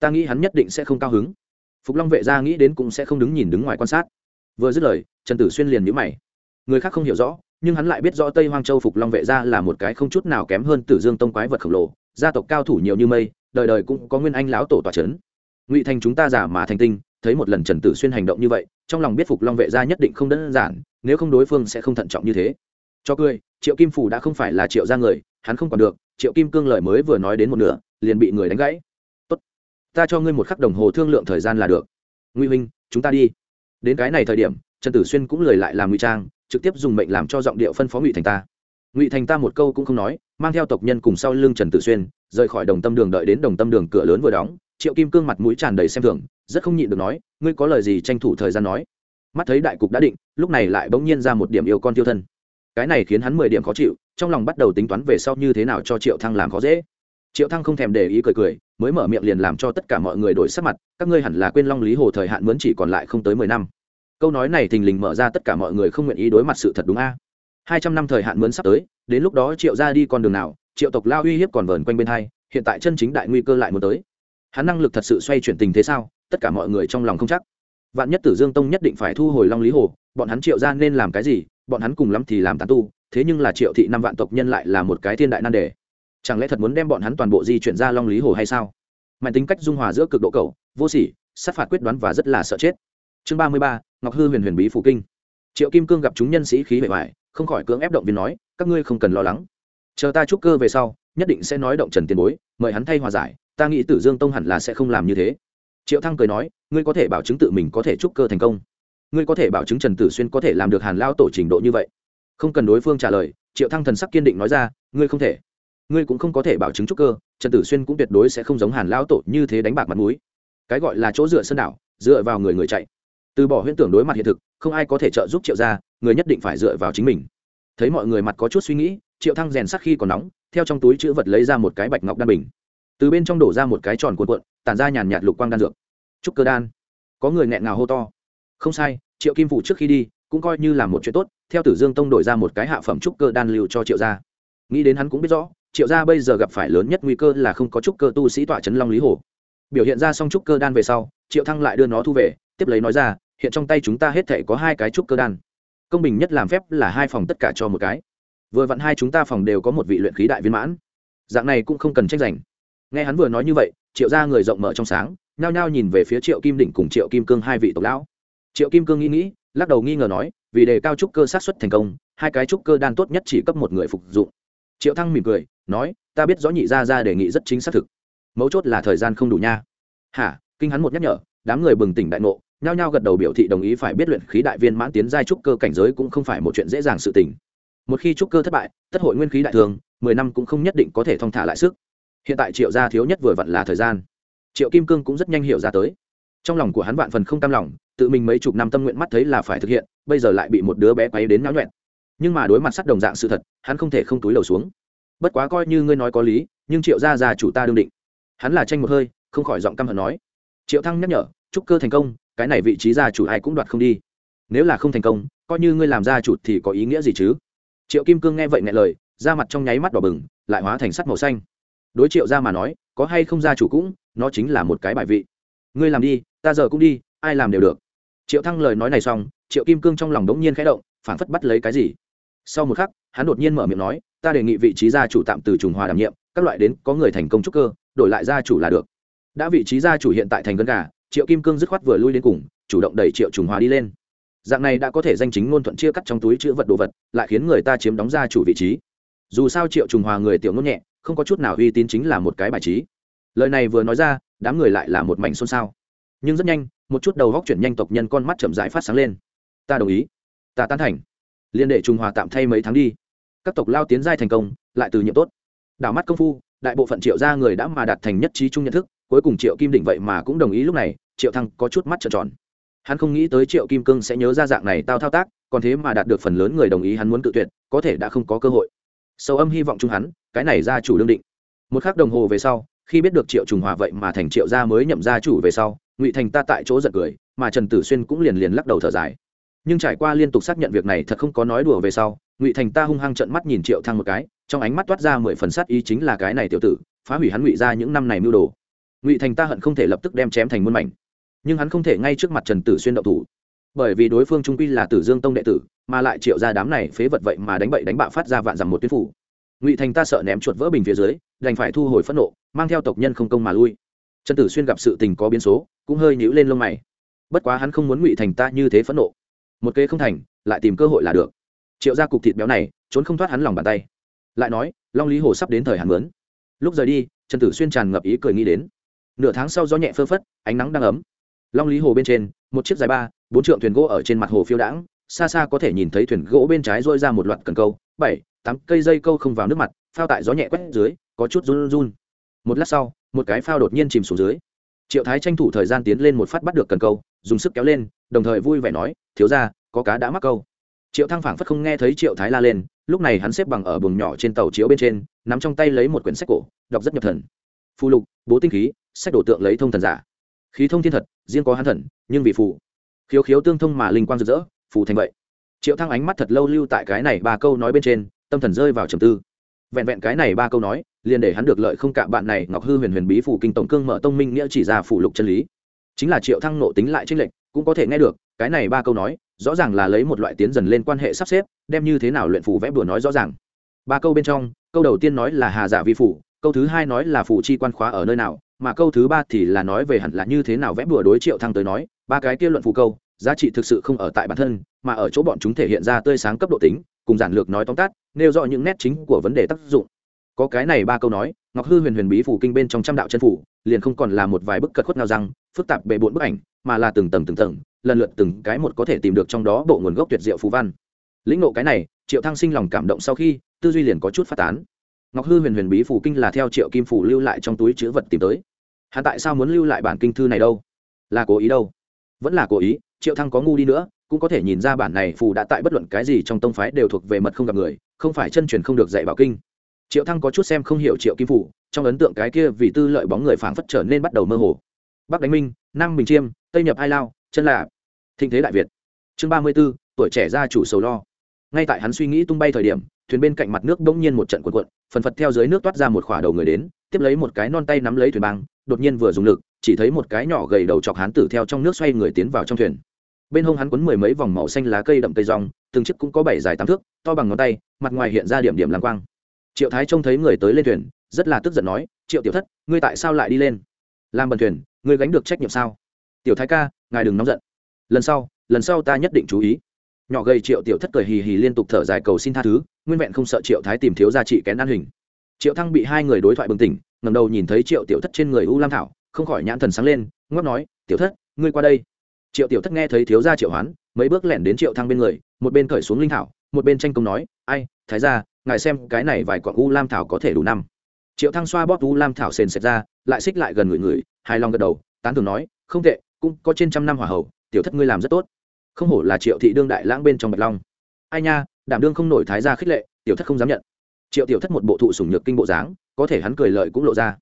Ta nghĩ hắn nhất định sẽ không cao hứng. Phục long vệ gia nghĩ đến cũng sẽ không đứng nhìn đứng ngoài quan sát. Vừa dứt lời, trần tử xuyên liền nhữ mày. Người khác không hiểu rõ, nhưng hắn lại biết rõ tây hoang châu phục long vệ gia là một cái không chút nào kém hơn tử dương tông quái vật khổng lồ, gia tộc cao thủ nhiều như mây, đời đời cũng có nguyên anh lão tổ tòa c h ấ n ngụy thành chúng ta giả mà thành tinh, thấy một lần trần tử xuyên hành động như vậy, trong lòng biết phục long vệ gia nhất định không đơn giản, nếu không đối phương sẽ không thận trọng như thế. Cho cười, triệu kim phủ đã không phải là triệu gia người, hắn không còn được, triệu kim cương lời mới vừa nói đến một nửa, liền bị người đánh gãy. Tốt, ta cho ngươi một khắc đồng hồ thương lượng thời gian là được. Nguy huynh, chúng ta đi. Đến cái này thời điểm, trần tử xuyên cũng lời lại làm ngụy trang, trực tiếp dùng mệnh làm cho giọng điệu phân phó ngụy thành ta. Ngụy thành ta một câu cũng không nói, mang theo tộc nhân cùng sau lưng trần tử xuyên, rời khỏi đồng tâm đường đợi đến đồng tâm đường cửa lớn vừa đóng triệu kim cương mặt mũi tràn đầy xem thường, rất không nhịn được nói, ngươi có lời gì tranh thủ thời gian nói? Mắt thấy đại cục đã định, lúc này lại bỗng nhiên ra một điểm yêu con tiêu thân. Cái này khiến hắn mười điểm khó chịu, trong lòng bắt đầu tính toán về sau như thế nào cho triệu thăng làm khó dễ. Triệu thăng không thèm để ý cười cười, mới mở miệng liền làm cho tất cả mọi người đổi sắc mặt, các ngươi hẳn là quên long lý hồ thời hạn mướn chỉ còn lại không tới mười năm. Câu nói này thình lình mở ra tất cả mọi người không nguyện ý đối mặt sự thật đúng a. Hai trăm năm thời hạn mướn sắp tới, đến lúc đó triệu ra đi con đường nào, triệu tộc lao uy hiếp còn vờn quanh bên hai, hiện tại chân chính đại nguy cơ lại muốn tới hắn năng lực thật sự xoay chuyển tình thế sao? Tất cả mọi người trong lòng không chắc. Vạn nhất tử dương tông nhất định phải thu hồi long lý hồ, bọn hắn triệu ra nên làm cái gì? Bọn hắn cùng lắm thì làm tán tu, thế nhưng là triệu thị năm vạn tộc nhân lại là một cái thiên đại nan đề. Chẳng lẽ thật muốn đem bọn hắn toàn bộ di chuyển ra long lý hồ hay sao? Mạnh tính cách dung hòa giữa cực độ cầu vô sỉ, sát phạt quyết đoán và rất là sợ chết. Chương ba mươi ba, ngọc hư huyền huyền bí phủ kinh. Triệu kim cương gặp chúng nhân sĩ khí vẻ vải, không khỏi cưỡng ép động viên nói, các ngươi không cần lo lắng. Chờ ta trúc cơ về sau, nhất định sẽ nói động trần tiền bối, mời hắn thay hòa giải ta nghĩ tử dương tông hẳn là sẽ không làm như thế. Triệu thăng cười nói, ngươi có thể bảo chứng tự mình có thể trúc cơ thành công. Ngươi có thể bảo chứng trần tử xuyên có thể làm được hàn lao tổ trình độ như vậy. Không cần đối phương trả lời, triệu thăng thần sắc kiên định nói ra, ngươi không thể. Ngươi cũng không có thể bảo chứng trúc cơ, trần tử xuyên cũng tuyệt đối sẽ không giống hàn lao tổ như thế đánh bạc mặt mũi. Cái gọi là chỗ dựa sơn đảo, dựa vào người người chạy. Từ bỏ huyễn tưởng đối mặt hiện thực, không ai có thể trợ giúp triệu gia, người nhất định phải dựa vào chính mình. Thấy mọi người mặt có chút suy nghĩ, triệu thăng rèn sắc khi còn nóng, theo trong túi chữ vật lấy ra một cái bạch ngọc đan bình từ bên trong đổ ra một cái tròn cuộn cuộn, tản ra nhàn nhạt lục quang đan dược. Trúc cơ đan. Có người nghẹn ngào hô to. Không sai, triệu kim phụ trước khi đi, cũng coi như là một chuyện tốt, theo tử dương tông đổi ra một cái hạ phẩm trúc cơ đan lưu cho triệu gia. Nghĩ đến hắn cũng biết rõ, triệu gia bây giờ gặp phải lớn nhất nguy cơ là không có trúc cơ tu sĩ tọa trấn long lý hồ. Biểu hiện ra xong trúc cơ đan về sau, triệu thăng lại đưa nó thu về, tiếp lấy nói ra, hiện trong tay chúng ta hết thể có hai cái trúc cơ đan. Công bình nhất làm phép là hai phòng tất cả cho một cái. Vừa vặn hai chúng ta phòng đều có một vị luyện khí đại viên mãn. Dạng này cũng không cần tranh giành nghe hắn vừa nói như vậy, triệu ra người rộng mở trong sáng, nhao nhao nhìn về phía triệu kim đỉnh cùng triệu kim cương hai vị tộc lão. Triệu kim cương nghĩ nghĩ, lắc đầu nghi ngờ nói, vì đề cao trúc cơ sát xuất thành công, hai cái trúc cơ đan tốt nhất chỉ cấp một người phục dụng. Triệu thăng mỉm cười, nói, ta biết rõ nhị gia ra đề nghị rất chính xác thực. Mấu chốt là thời gian không đủ nha. Hả? Kinh hắn một nhắc nhở, đám người bừng tỉnh đại ngộ, nhao nhao gật đầu biểu thị đồng ý phải biết luyện khí đại viên mãn tiến giai trúc cơ cảnh giới cũng không phải một chuyện dễ dàng sự tình. Một khi trúc cơ thất bại, tất hội nguyên khí đại thường, mười năm cũng không nhất định có thể thong thả lại sức hiện tại triệu gia thiếu nhất vừa vặn là thời gian. Triệu kim cương cũng rất nhanh hiểu ra tới. Trong lòng của hắn vạn phần không tam lòng, tự mình mấy chục năm tâm nguyện mắt thấy là phải thực hiện, bây giờ lại bị một đứa bé quấy đến náo nhuẹn nhưng mà đối mặt sắt đồng dạng sự thật, hắn không thể không túi lầu xuống. Bất quá coi như ngươi nói có lý, nhưng triệu gia già chủ ta đương định. Hắn là tranh một hơi, không khỏi giọng căm hận nói. Triệu thăng nhắc nhở, chúc cơ thành công, cái này vị trí gia chủ ai cũng đoạt không đi. Nếu là không thành công, coi như ngươi làm gia chủ thì có ý nghĩa gì chứ? Triệu kim cương nghe vậy nghe lời, da mặt trong nháy mắt đỏ bừng, lại hóa thành sắt màu xanh đối triệu ra mà nói, có hay không gia chủ cũng, nó chính là một cái bài vị. Ngươi làm đi, ta giờ cũng đi, ai làm đều được. Triệu thăng lời nói này xong, triệu kim cương trong lòng đống nhiên khẽ động phản phất bắt lấy cái gì. Sau một khắc, hắn đột nhiên mở miệng nói, ta đề nghị vị trí gia chủ tạm từ trùng hòa đảm nhiệm, các loại đến có người thành công trúc cơ, đổi lại gia chủ là được. Đã vị trí gia chủ hiện tại thành gân gà, triệu kim cương dứt khoát vừa lui đến cùng, chủ động đẩy triệu trùng hòa đi lên. Dạng này đã có thể danh chính ngôn thuận chia cắt trong túi chữ vật đồ vật, lại khiến người ta chiếm đóng gia chủ vị trí. Dù sao triệu trùng hòa người tiểu ngôn nhẹ không có chút nào uy tín chính là một cái bài trí. Lời này vừa nói ra, đám người lại là một mảnh xôn xao. Nhưng rất nhanh, một chút đầu góc chuyển nhanh tộc nhân con mắt chậm rãi phát sáng lên. Ta đồng ý. Ta tán thành. Liên đệ trung hòa tạm thay mấy tháng đi. Các tộc lao tiến giai thành công, lại từ nhiệm tốt. Đảo mắt công phu, đại bộ phận triệu gia người đã mà đạt thành nhất trí chung nhận thức, cuối cùng triệu kim định vậy mà cũng đồng ý lúc này, triệu thăng có chút mắt trợn tròn. Hắn không nghĩ tới triệu kim cương sẽ nhớ ra dạng này tao thao tác, còn thế mà đạt được phần lớn người đồng ý hắn muốn cự tuyệt, có thể đã không có cơ hội sâu âm hy vọng chung hắn, cái này ra chủ đương định. Một k h ắ c đồng hồ về sau, khi biết được triệu trùng hòa vậy mà thành triệu gia mới nhậm gia chủ về sau, ngụy thành ta tại chỗ giật cười, mà trần tử xuyên cũng liền liền lắc đầu thở dài. Nhưng trải qua liên tục xác nhận việc này thật không có nói đùa về sau, ngụy thành ta hung hăng trận mắt nhìn triệu thăng một cái, trong ánh mắt toát ra mười phần sát ý chính là cái này tiểu tử, phá hủy hắn ngụy ra những năm này mưu đồ. Ngụy thành ta hận không thể lập tức đem chém thành muôn mảnh. Nhưng hắn không thể ngay trước mặt trần tử xuyên đậu thủ bởi vì đối phương trung quy là tử dương tông đệ tử, mà lại triệu ra đám này phế vật vậy mà đánh bậy đánh bạo phát ra vạn dằm một tuyến phủ. Ngụy thành ta sợ ném chuột vỡ bình phía dưới, đành phải thu hồi phẫn nộ, mang theo tộc nhân không công mà lui. Trần tử xuyên gặp sự tình có biến số, cũng hơi nhíu lên lông mày. Bất quá hắn không muốn ngụy thành ta như thế phẫn nộ. Một kế không thành, lại tìm cơ hội là được. Triệu ra cục thịt béo này, trốn không thoát hắn lòng bàn tay. Lại nói, long lý hồ sắp đến thời hàn mướn. Lúc rời đi, trần tử xuyên tràn ngập ý cười nghĩ đến. Nửa tháng sau gió nhẹ phơ phất, ánh nắng đang ấm. Long lý hồ bên trên, một chiếc dài ba bốn trượng thuyền gỗ ở trên mặt hồ phiêu đãng, xa xa có thể nhìn thấy thuyền gỗ bên trái rôi ra một loạt cần câu, bảy, tám cây dây câu không vào nước mặt, phao tại gió nhẹ quét dưới, có chút run run một lát sau, một cái phao đột nhiên chìm xuống dưới. Triệu thái tranh thủ thời gian tiến lên một phát bắt được cần câu, dùng sức kéo lên, đồng thời vui vẻ nói, thiếu ra có cá đã mắc câu. Triệu thăng phảng phất không nghe thấy triệu thái la lên, lúc này hắn xếp bằng ở buồng nhỏ trên tàu chiếu bên trên, nắm trong tay lấy một quyển sách cổ, đọc rất nhập thần. Phù lục, bố tinh khí, sách đổ tượng lấy thông thần giả. Khí thông thiên thật, riêng có hắn thần, nhưng vì phù khiếu khiếu tương thông mà linh quang rực rỡ, phù thành vậy. Triệu thăng ánh mắt thật lâu lưu tại cái này ba câu nói bên trên, tâm thần rơi vào trầm tư. Vẹn vẹn cái này ba câu nói, liền để hắn được lợi không cả bạn này, ngọc hư huyền huyền bí phủ kinh tổng cương mở tông minh nghĩa chỉ ra phủ lục chân lý. Chính là triệu thăng nộ tính lại trinh lệnh cũng có thể nghe được, cái này ba câu nói, rõ ràng là lấy một loại tiến dần lên quan hệ sắp xếp, đem như thế nào luyện phủ vẽ bừa nói rõ ràng. Ba câu bên trong, câu đầu tiên nói là hà giả vi phủ, câu thứ hai nói là phủ chi quan khóa ở nơi nào mà câu thứ ba thì là nói về hẳn là như thế nào vẽ bùa đối triệu thăng tới nói, ba cái kia luận phụ câu, giá trị thực sự không ở tại bản thân, mà ở chỗ bọn chúng thể hiện ra tươi sáng cấp độ tính, cùng giản lược nói tóm tắt, nêu rõ những nét chính của vấn đề tác dụng. Có cái này ba câu nói, ngọc hư huyền huyền bí phủ kinh bên trong trăm đạo chân phủ, liền không còn là một vài bức cật khuất nào răng, phức tạp bề bộn bức ảnh, mà là từng tầng từng tầng, lần lượt từng cái một có thể tìm được trong đó bộ nguồn gốc tuyệt diệu phú văn. Lĩnh ngộ cái này, triệu thăng sinh lòng cảm động sau khi, tư duy liền có chút phát tán ngọc hư huyền huyền bí phủ kinh là theo triệu kim phủ lưu lại trong túi chữ vật tìm tới. Hắn tại sao muốn lưu lại bản kinh thư này đâu? Là cố ý đâu? Vẫn là cố ý, triệu thăng có ngu đi nữa, cũng có thể nhìn ra bản này phù đã tại bất luận cái gì trong tông phái đều thuộc về mật không gặp người, không phải chân truyền không được dạy bảo kinh. Triệu thăng có chút xem không hiểu triệu kim phủ, trong ấn tượng cái kia vì tư lợi bóng người phảng phất trở nên bắt đầu mơ hồ. Bắc đánh minh, nam bình chiêm, tây nhập ai lao, chân là thịnh thế đại việt. Chương ba mươi b ố tuổi trẻ gia chủ sầu lo. Ngay tại hắn suy nghĩ tung bay thời điểm thuyền bên cạnh mặt nước bỗng nhiên một trận cuộn cuộn, phần phật theo dưới nước toát ra một khỏa đầu người đến, tiếp lấy một cái non tay nắm lấy thuyền băng, đột nhiên vừa dùng lực, chỉ thấy một cái nhỏ gầy đầu chọc hán tử theo trong nước xoay người tiến vào trong thuyền. Bên hông hắn quấn mười mấy vòng màu xanh lá cây đậm cây rong, từng chiếc cũng có bảy dài tám thước, to bằng ngón tay, mặt ngoài hiện ra điểm điểm làm quang. Triệu thái trông thấy người tới lên thuyền, rất là tức giận nói, triệu tiểu thất, ngươi tại sao lại đi lên? Làm bần thuyền, ngươi gánh được trách nhiệm sao? Tiểu thái ca, ngài đừng nóng giận. Lần sau lần sau ta nhất định chú ý nhỏ gầy triệu tiểu thất cười hì hì liên tục thở dài cầu xin tha thứ, nguyên vẹn không sợ triệu thái tìm thiếu gia trị kén an hình. Triệu thăng bị hai người đối thoại bừng tỉnh ngầm đầu nhìn thấy triệu tiểu thất trên người u lam thảo, không khỏi nhãn thần sáng lên ngáp nói, tiểu thất, ngươi qua đây. Triệu tiểu thất nghe thấy thiếu gia triệu hoán, mấy bước lẻn đến triệu thăng bên người, một bên cởi xuống linh thảo, một bên tranh công nói, ai, thái gia, ngài xem cái này vài quặng u lam thảo có thể đủ năm. Triệu thăng xoa bóp u lam thảo sền sệt ra, lại xích lại gần người người, hài lòng gật đầu, tán thường nói, không tệ, cũng có trên trăm năm hỏa hậu, tiểu thất ngươi làm rất tốt không hổ là triệu thị đương đại lãng bên trong bạch long. Ai nha, đảm đương không nổi thái gia khích lệ, tiểu thất không dám nhận. Triệu tiểu thất một bộ thụ sủng nhược kinh bộ dáng, có thể hắn cười lợi cũng lộ ra.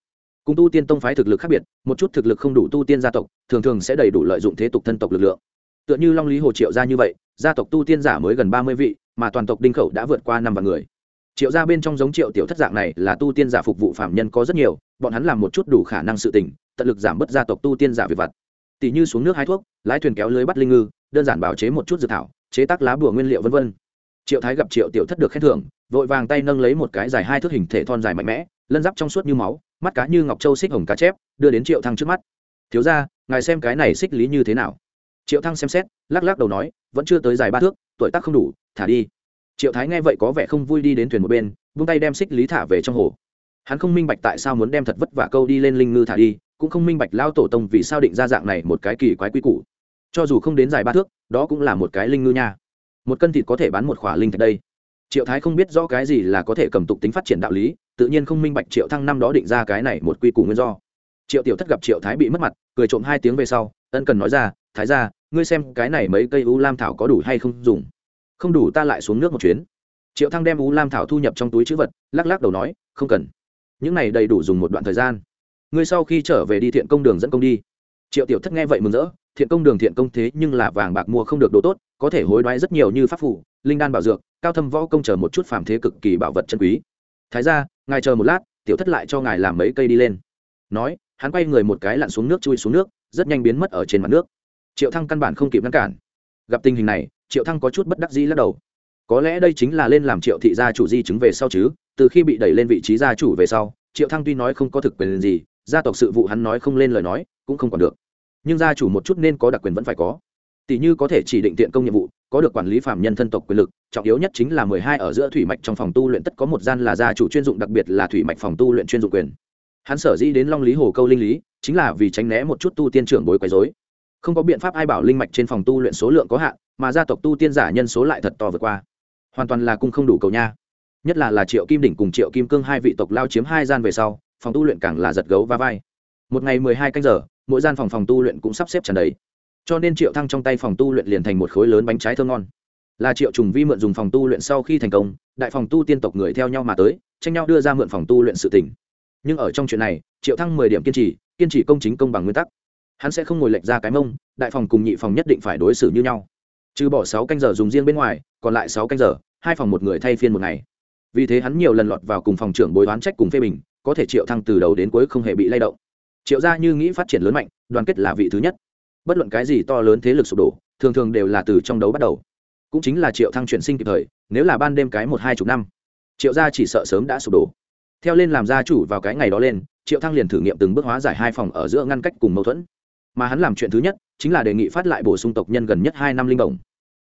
Cùng tu tiên tông phái thực lực khác biệt, một chút thực lực không đủ tu tiên gia tộc, thường thường sẽ đầy đủ lợi dụng thế tục thân tộc lực lượng. Tựa như long lý hồ triệu gia như vậy, gia tộc tu tiên giả mới gần ba mươi vị, mà toàn tộc đinh khẩu đã vượt qua năm vạn người. Triệu gia bên trong giống triệu tiểu thất dạng này là tu tiên giả phục vụ phạm nhân có rất nhiều, bọn hắn làm một chút đủ khả năng sự tỉnh tận lực giảm bớt gia tộc tu tiên giả về vặt tỷ như xuống nước hái thuốc, lái thuyền kéo lưới bắt linh ngư, đơn giản bào chế một chút dược thảo, chế tác lá bùa nguyên liệu v v triệu thái gặp triệu tiểu thất được khen thưởng, vội vàng tay nâng lấy một cái dài hai thước hình thể thon dài mạnh mẽ, lân giáp trong suốt như máu, mắt cá như ngọc châu xích hồng cá chép, đưa đến triệu thăng trước mắt. Thiếu ra ngài xem cái này xích lý như thế nào? Triệu thăng xem xét, lắc lắc đầu nói, vẫn chưa tới dài ba thước, tuổi tác không đủ, thả đi. Triệu thái nghe vậy có vẻ không vui đi đến thuyền một bên, vung tay đem xích lý thả về trong hồ. Hắn không minh bạch tại sao muốn đem thật vất vả câu đi lên linh ngư thả đi cũng không minh bạch lao tổ tông vì sao định ra dạng này một cái kỳ quái quy củ. Cho dù không đến dài ba thước, đó cũng là một cái linh ngư nha. Một cân thịt có thể bán một khỏa linh thạch đây. Triệu thái không biết rõ cái gì là có thể cầm tục tính phát triển đạo lý, tự nhiên không minh bạch triệu thăng năm đó định ra cái này một quy củ nguyên do. Triệu tiểu thất gặp triệu thái bị mất mặt, cười trộm hai tiếng về sau, ân cần nói ra, thái ra ngươi xem cái này mấy cây u lam thảo có đủ hay không dùng? Không đủ, ta lại xuống nước một chuyến. Triệu thăng đem u lam thảo thu nhập trong túi chữ vật, lắc lắc đầu nói, không cần. Những này đầy đủ dùng một đoạn thời gian ngươi sau khi trở về đi thiện công đường dẫn công đi. Triệu tiểu thất nghe vậy mừng rỡ, thiện công đường thiện công thế nhưng là vàng bạc mua không được đồ tốt, có thể hối đoái rất nhiều như pháp phủ linh đan bảo dược, cao thâm võ công chờ một chút phàm thế cực kỳ bảo vật chân quý. Thái ra ngài chờ một lát, tiểu thất lại cho ngài làm mấy cây đi lên. Nói, hắn quay người một cái lặn xuống nước chui xuống nước, rất nhanh biến mất ở trên mặt nước. Triệu thăng căn bản không kịp ngăn cản. Gặp tình hình này, triệu thăng có chút bất đắc dĩ lắc đầu. Có lẽ đây chính là lên làm triệu thị gia chủ di chứng về sau chứ, từ khi bị đẩy lên vị trí gia chủ về sau, triệu thăng tuy nói không có thực quyền gì gia tộc sự vụ hắn nói không lên lời nói, cũng không còn được. Nhưng gia chủ một chút nên có đặc quyền vẫn phải có. Tỷ như có thể chỉ định tiện công nhiệm vụ, có được quản lý phạm nhân thân tộc quyền lực, trọng yếu nhất chính là mười hai ở giữa thủy mạch trong phòng tu luyện tất có một gian là gia chủ chuyên dụng, đặc biệt là thủy mạch phòng tu luyện chuyên dụng quyền. Hắn sở dĩ đến long lý hồ câu linh lý, chính là vì tránh né một chút tu tiên trưởng bối quấy dối không có biện pháp ai bảo linh mạch trên phòng tu luyện số lượng có hạn, mà gia tộc tu tiên giả nhân số lại thật to vượt qua. Hoàn toàn là cung không đủ cầu nha. Nhất là là triệu kim đỉnh cùng triệu kim cương hai vị tộc lao chiếm hai gian về sau phòng tu luyện càng là giật gấu va vai. Một ngày mười hai canh giờ, mỗi gian phòng phòng tu luyện cũng sắp xếp tràn đầy. Cho nên triệu thăng trong tay phòng tu luyện liền thành một khối lớn bánh trái thơm ngon. Là triệu trùng vi mượn dùng phòng tu luyện sau khi thành công, đại phòng tu tiên tộc người theo nhau mà tới, tranh nhau đưa ra mượn phòng tu luyện sự tỉnh nhưng ở trong chuyện này, triệu thăng mười điểm kiên trì kiên trì công chính công bằng nguyên tắc. Hắn sẽ không ngồi lệch ra cái mông, đại phòng cùng nhị phòng nhất định phải đối xử như nhau. Trừ bỏ sáu canh giờ dùng riêng bên ngoài, còn lại sáu canh giờ, hai phòng một người thay phiên một ngày. Vì thế hắn nhiều lần lọt vào cùng phòng trưởng bồi đoán trách cùng phê bình có thể triệu thăng từ đầu đến cuối không hề bị lay động. Triệu gia như nghĩ phát triển lớn mạnh, đoàn kết là vị thứ nhất. Bất luận cái gì to lớn thế lực sụp đổ, thường thường đều là từ trong đấu bắt đầu. Cũng chính là triệu thăng chuyển sinh kịp thời, nếu là ban đêm cái một hai chục năm, triệu gia chỉ sợ sớm đã sụp đổ. Theo lên làm gia chủ vào cái ngày đó lên, triệu thăng liền thử nghiệm từng bước hóa giải hai phòng ở giữa ngăn cách cùng mâu thuẫn. Mà hắn làm chuyện thứ nhất, chính là đề nghị phát lại bổ sung tộc nhân gần nhất hai năm linh bổng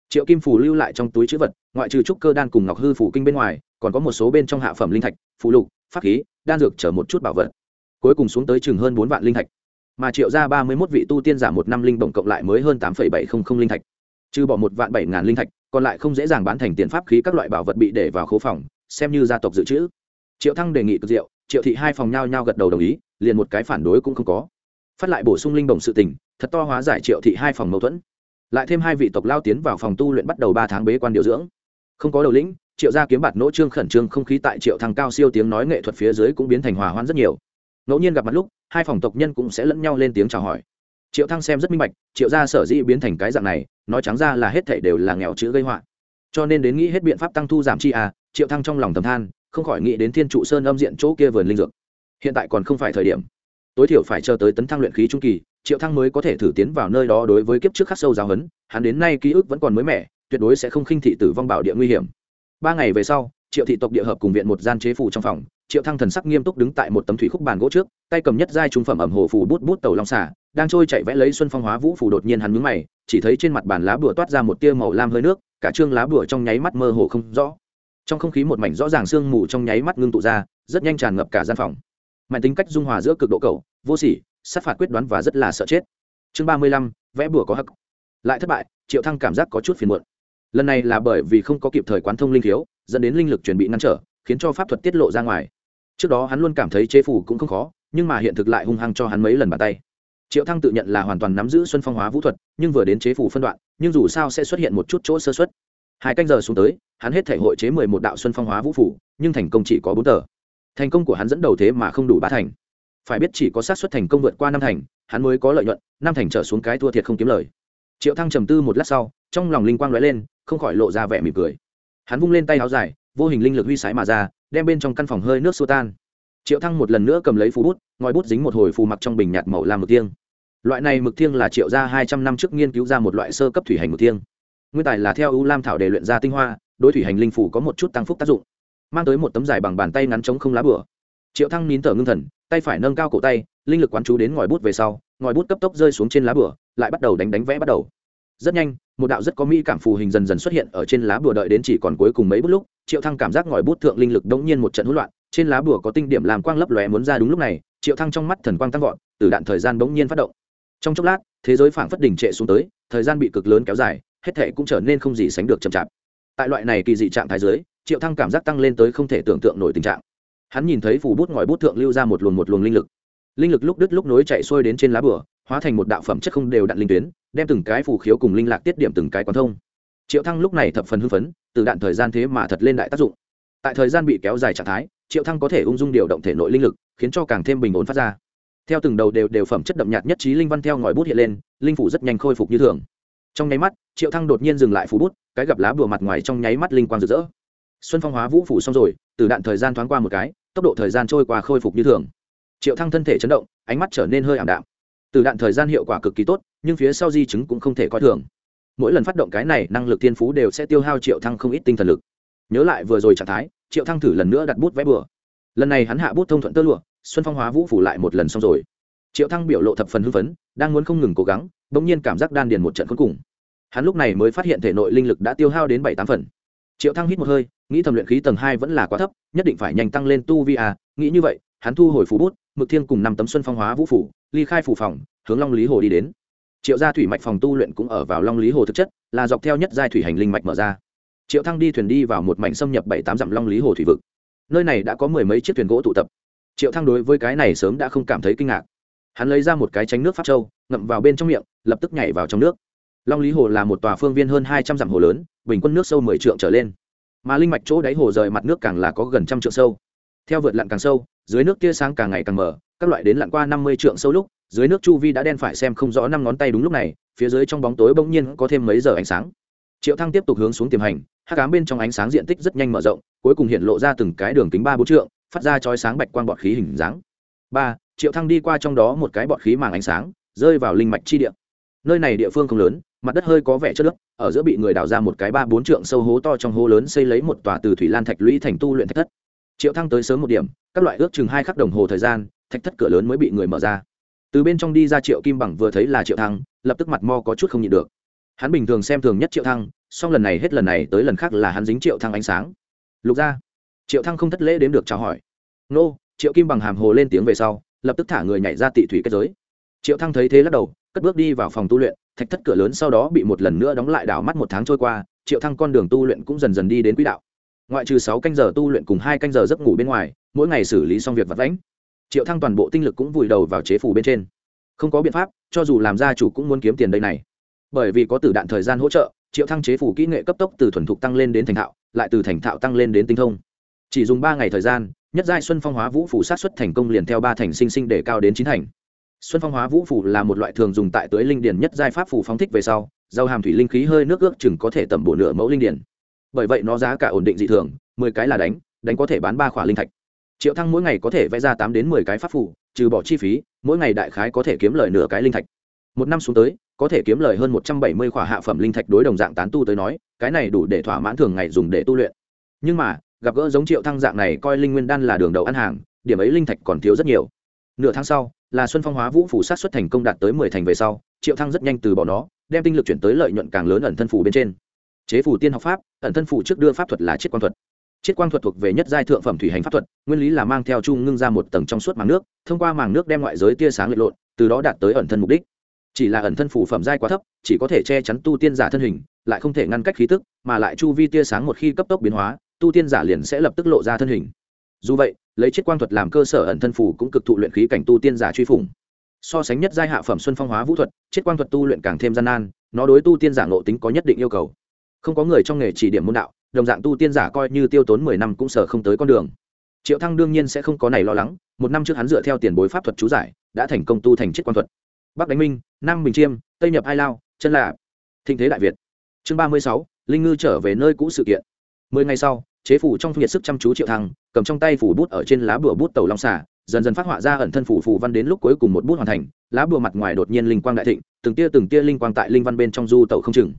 triệu kim phủ lưu lại trong túi chữ vật, ngoại trừ trúc cơ đan cùng ngọc hư phủ kinh bên ngoài, còn có một số bên trong hạ phẩm linh thạch phụ lục pháp khí, đan dược chở một chút bảo vật. Cuối cùng xuống tới chừng hơn bốn vạn linh thạch. Mà triệu ra ba mươi một vị tu tiên giả một năm linh bổng cộng lại mới hơn tám bảy trăm linh linh thạch. Trừ bỏ một vạn bảy ngàn linh thạch, còn lại không dễ dàng bán thành tiền pháp khí các loại bảo vật bị để vào khố phòng, xem như gia tộc dự trữ. Triệu thăng đề nghị cực diệu, triệu thị hai phòng nhao nhao gật đầu đồng ý, liền một cái phản đối cũng không có. Phát lại bổ sung linh bổng sự tình, thật to hóa giải triệu thị hai phòng mâu thuẫn. Lại thêm hai vị tộc lao tiến vào phòng tu luyện bắt đầu ba tháng bế quan điều dưỡng. Không có đầu lĩnh triệu gia kiếm bạt nỗ trương khẩn trương không khí tại triệu thăng cao siêu tiếng nói nghệ thuật phía dưới cũng biến thành hòa hoãn rất nhiều. Ngẫu nhiên gặp mặt lúc, hai phòng tộc nhân cũng sẽ lẫn nhau lên tiếng chào hỏi. Triệu thăng xem rất minh bạch, triệu gia sở dĩ biến thành cái dạng này, nói trắng ra là hết thảy đều là nghèo chữ gây họa. Cho nên đến nghĩ hết biện pháp tăng thu giảm chi à triệu thăng trong lòng thầm than, không khỏi nghĩ đến thiên trụ sơn âm diện chỗ kia vườn linh dược. Hiện tại còn không phải thời điểm. Tối thiểu phải chờ tới tấn thăng luyện khí trung kỳ, triệu thăng mới có thể thử tiến vào nơi đó đối với kiếp trước khắc sâu giáo huấn, hắn đến nay ký ức vẫn còn mới mẻ, tuyệt đối sẽ không khinh thị tử vong bảo địa nguy hiểm ba ngày về sau, triệu thị tộc địa hợp cùng viện một gian chế phủ trong phòng, triệu thăng thần sắc nghiêm túc đứng tại một tấm thủy khúc bàn gỗ trước, tay cầm nhất giai trung phẩm ẩm hồ phủ bút bút tàu long xả đang trôi chạy vẽ lấy xuân phong hóa vũ phủ đột nhiên hắn nhướng mày, chỉ thấy trên mặt bàn lá bùa toát ra một tia màu lam hơi nước, cả trương lá bùa trong nháy mắt mơ hồ không rõ. Trong không khí một mảnh rõ ràng sương mù trong nháy mắt ngưng tụ ra, rất nhanh tràn ngập cả gian phòng. Mạnh tính cách dung hòa giữa cực độ cầu vô sỉ, sát phạt quyết đoán và rất là sợ chết. Chương ba mươi lăm, vẽ bùa có hắc. Lại thất bại, triệu thăng cảm giác có chút phiền muộn lần này là bởi vì không có kịp thời quán thông linh thiếu dẫn đến linh lực chuẩn bị ngăn trở, khiến cho pháp thuật tiết lộ ra ngoài. Trước đó hắn luôn cảm thấy chế phủ cũng không khó, nhưng mà hiện thực lại hung hăng cho hắn mấy lần bàn tay. Triệu thăng tự nhận là hoàn toàn nắm giữ xuân phong hóa vũ thuật, nhưng vừa đến chế phủ phân đoạn, nhưng dù sao sẽ xuất hiện một chút chỗ sơ xuất hai canh giờ xuống tới, hắn hết thể hội chế mười một đạo xuân phong hóa vũ phủ, nhưng thành công chỉ có bốn tờ. Thành công của hắn dẫn đầu thế mà không đủ ba thành. Phải biết chỉ có xác suất thành công vượt qua năm thành, hắn mới có lợi nhuận, năm thành trở xuống cái thua thiệt không kiếm lời triệu thăng trầm tư một lát sau, trong lòng linh quang lóe lên, không khỏi lộ ra vẻ mỉm cười. Hắn vung lên tay áo dài, vô hình linh lực huy sái mà ra, đem bên trong căn phòng hơi nước xua tan. Triệu thăng một lần nữa cầm lấy phù bút, ngòi bút dính một hồi phù mặc trong bình nhạt màu làm mực thiêng. Loại này mực thiêng là triệu gia hai trăm năm trước nghiên cứu ra một loại sơ cấp thủy hành mực thiêng. Nguyên tài là theo ưu lam thảo để luyện ra tinh hoa, đối thủy hành linh phủ có một chút tăng phúc tác dụng. Mang tới một tấm dài bằng bàn tay ngắn chống không lá bửa triệu thăng nín thở ngưng thần, tay phải nâng cao cổ tay, linh lực quán chú đến ngòi bút về sau, ngòi bút cấp tốc rơi xuống trên lá bửa lại bắt đầu đánh đánh vẽ bắt đầu. Rất nhanh, một đạo rất có mỹ cảm phù hình dần dần xuất hiện ở trên lá bùa đợi đến chỉ còn cuối cùng mấy bút lúc, triệu thăng cảm giác ngòi bút thượng linh lực đống nhiên một trận hỗn loạn, trên lá bùa có tinh điểm làm quang lấp lóe muốn ra đúng lúc này, triệu thăng trong mắt thần quang tăng vọt, từ đạn thời gian đống nhiên phát động. Trong chốc lát, thế giới phảng phất đỉnh trệ xuống tới, thời gian bị cực lớn kéo dài, hết thể cũng trở nên không gì sánh được chậm chạp. Tại loại này kỳ dị trạng thái giới triệu thăng cảm giác tăng lên tới không thể tưởng tượng nổi tình trạng. Hắn nhìn thấy phù bút ngòi bút thượng lưu ra một luồng một luồng linh lực linh lực lúc đứt lúc nối chạy xuôi đến trên lá bửa hóa thành một đạo phẩm chất không đều đặn linh tuyến, đem từng cái phù khiếu cùng linh lạc tiết điểm từng cái quán thông. Triệu thăng lúc này thập phần hưng phấn, từ đạn thời gian thế mà thật lên đại tác dụng. Tại thời gian bị kéo dài trạng thái, triệu thăng có thể ung dung điều động thể nội linh lực, khiến cho càng thêm bình ổn phát ra. Theo từng đầu đều đều phẩm chất đậm nhạt nhất trí linh văn theo ngòi bút hiện lên, linh phủ rất nhanh khôi phục như thường. Trong nháy mắt, triệu thăng đột nhiên dừng lại phủ bút, cái gặp lá bùa mặt ngoài trong nháy mắt linh quang rực rỡ. Xuân phong hóa vũ phủ xong rồi, từ đạn thời gian thoáng qua một cái, tốc độ thời gian trôi qua khôi phục như thường triệu thăng thân thể chấn động, ánh mắt trở nên hơi ảm đạm. Từ đạn thời gian hiệu quả cực kỳ tốt, nhưng phía sau di chứng cũng không thể coi thường. Mỗi lần phát động cái này, năng lực thiên phú đều sẽ tiêu hao triệu thăng không ít tinh thần lực. Nhớ lại vừa rồi trạng thái, triệu thăng thử lần nữa đặt bút vẽ bừa. Lần này hắn hạ bút thông thuận tơ lụa, xuân phong hóa vũ phủ lại một lần xong rồi. Triệu thăng biểu lộ thập phần hưng phấn, đang muốn không ngừng cố gắng, bỗng nhiên cảm giác đan điền một trận cuối cùng. Hắn lúc này mới phát hiện thể nội linh lực đã tiêu hao đến bảy tám phần. Triệu thăng hít một hơi, nghĩ thầm luyện khí tầng hai vẫn là quá thấp, nhất định phải nhanh tăng lên tu vi à nghĩ như vậy, hắn thu hồi phú bút mực thiên cùng năm tấm xuân phong hóa vũ phủ, ly khai phủ phòng, hướng long lý hồ đi đến. Triệu gia thủy mạch phòng tu luyện cũng ở vào long lý hồ thực chất, là dọc theo nhất giai thủy hành linh mạch mở ra. Triệu thăng đi thuyền đi vào một mảnh xâm nhập bảy tám dặm long lý hồ thủy vực. Nơi này đã có mười mấy chiếc thuyền gỗ tụ tập. Triệu thăng đối với cái này sớm đã không cảm thấy kinh ngạc. Hắn lấy ra một cái tránh nước pháp châu, ngậm vào bên trong miệng, lập tức nhảy vào trong nước. Long lý hồ là một tòa phương viên hơn hai trăm dặm hồ lớn, bình quân nước sâu mười trượng trở lên. Mà linh mạch chỗ đáy hồ rời mặt nước càng là có gần trăm trượng sâu theo vượt lặn càng sâu, dưới nước tia sáng càng ngày càng mở các loại đến lặn qua năm mươi trượng sâu lúc, dưới nước chu vi đã đen phải xem không rõ năm ngón tay đúng lúc này, phía dưới trong bóng tối bỗng nhiên có thêm mấy giờ ánh sáng. Triệu thăng tiếp tục hướng xuống tiềm hành hát cám bên trong ánh sáng diện tích rất nhanh mở rộng, cuối cùng hiện lộ ra từng cái đường kính ba bốn trượng, phát ra chói sáng bạch quang bọt khí hình dáng. Ba, triệu thăng đi qua trong đó một cái bọt khí màng ánh sáng, rơi vào linh mạch chi địa. Nơi này địa phương không lớn, mặt đất hơi có vẻ chất nước ở giữa bị người đào ra một cái ba bốn trượng sâu hố to trong hố lớn xây lấy một tòa từ thủy lan thạch lũy thành tu luyện thạch thất triệu thăng tới sớm một điểm, các loại ước chừng hai khắc đồng hồ thời gian, thạch thất cửa lớn mới bị người mở ra. Từ bên trong đi ra triệu kim bằng vừa thấy là triệu thăng, lập tức mặt mo có chút không nhịn được. Hắn bình thường xem thường nhất triệu thăng, song lần này hết lần này tới lần khác là hắn dính triệu thăng ánh sáng. Lục ra, triệu thăng không thất lễ đến được chào hỏi. Nô, triệu kim bằng hàm hồ lên tiếng về sau, lập tức thả người nhảy ra tị thủy kết giới. Triệu thăng thấy thế lắc đầu, cất bước đi vào phòng tu luyện, thạch thất cửa lớn sau đó bị một lần nữa đóng lại đảo mắt một tháng trôi qua, triệu thăng con đường tu luyện cũng dần dần đi đến quỹ đạo ngoại trừ sáu canh giờ tu luyện cùng hai canh giờ giấc ngủ bên ngoài, mỗi ngày xử lý xong việc vặt vãnh, triệu thăng toàn bộ tinh lực cũng vùi đầu vào chế phủ bên trên. Không có biện pháp, cho dù làm gia chủ cũng muốn kiếm tiền đây này. Bởi vì có tử đạn thời gian hỗ trợ, triệu thăng chế phủ kỹ nghệ cấp tốc từ thuần thục tăng lên đến thành thạo, lại từ thành thạo tăng lên đến tinh thông. Chỉ dùng ba ngày thời gian, nhất giai xuân phong hóa vũ phủ sát xuất thành công liền theo ba thành sinh sinh để cao đến chín thành. Xuân phong hóa vũ phủ là một loại thường dùng tại tưới linh điển nhất giai pháp phủ phóng thích về sau giao hàm thủy linh khí hơi nước ước chừng có thể tầm bổ nửa mẫu linh điển bởi vậy nó giá cả ổn định dị thường, mười cái là đánh đánh có thể bán ba khỏa linh thạch. Triệu thăng mỗi ngày có thể vẽ ra tám đến mười cái pháp phủ trừ bỏ chi phí, mỗi ngày đại khái có thể kiếm lời nửa cái linh thạch. Một năm xuống tới, có thể kiếm lời hơn một trăm bảy mươi khỏa hạ phẩm linh thạch đối đồng dạng tán tu tới nói, cái này đủ để thỏa mãn thường ngày dùng để tu luyện. Nhưng mà, gặp gỡ giống triệu thăng dạng này coi linh nguyên đan là đường đầu ăn hàng, điểm ấy linh thạch còn thiếu rất nhiều. Nửa tháng sau, là xuân phong hóa vũ phủ sát xuất thành công đạt tới mười thành về sau, triệu thăng rất nhanh từ bỏ nó, đem tinh lực chuyển tới lợi nhuận càng lớn ẩn thân phủ bên trên chế phủ tiên học pháp, ẩn thân phủ trước đưa pháp thuật là chiết quang thuật. Chiết quang thuật thuộc về nhất giai thượng phẩm thủy hành pháp thuật, nguyên lý là mang theo chung ngưng ra một tầng trong suốt màng nước, thông qua màng nước đem ngoại giới tia sáng lệ lộn, từ đó đạt tới ẩn thân mục đích. Chỉ là ẩn thân phủ phẩm giai quá thấp, chỉ có thể che chắn tu tiên giả thân hình, lại không thể ngăn cách khí tức, mà lại chu vi tia sáng một khi cấp tốc biến hóa, tu tiên giả liền sẽ lập tức lộ ra thân hình. Dù vậy, lấy chiết quang thuật làm cơ sở ẩn thân phủ cũng cực thụ luyện khí cảnh tu tiên giả truy phủng. So sánh nhất giai hạ phẩm xuân phong hóa vũ thuật, chiết quang thuật tu luyện càng thêm gian nan, nó đối tu tiên giả ngộ tính có nhất định yêu cầu không có người trong nghề chỉ điểm môn đạo, đồng dạng tu tiên giả coi như tiêu tốn mười năm cũng sợ không tới con đường. Triệu thăng đương nhiên sẽ không có này lo lắng, một năm trước hắn dựa theo tiền bối pháp thuật chú giải, đã thành công tu thành chiết quan thuật. Bắc đánh minh, nam bình chiêm, tây nhập ai lao, chân là thịnh thế đại việt. Chương ba mươi sáu, linh ngư trở về nơi cũ sự kiện. Mười ngày sau, chế phủ trong nhiệt sức chăm chú triệu thăng, cầm trong tay phủ bút ở trên lá bùa bút tàu long xả dần dần phát họa ra ẩn thân phủ phù văn đến lúc cuối cùng một bút hoàn thành, lá bùa mặt ngoài đột nhiên linh quang đại thịnh, từng tia từng tia linh quang tại linh văn bên trong du tàu không chừng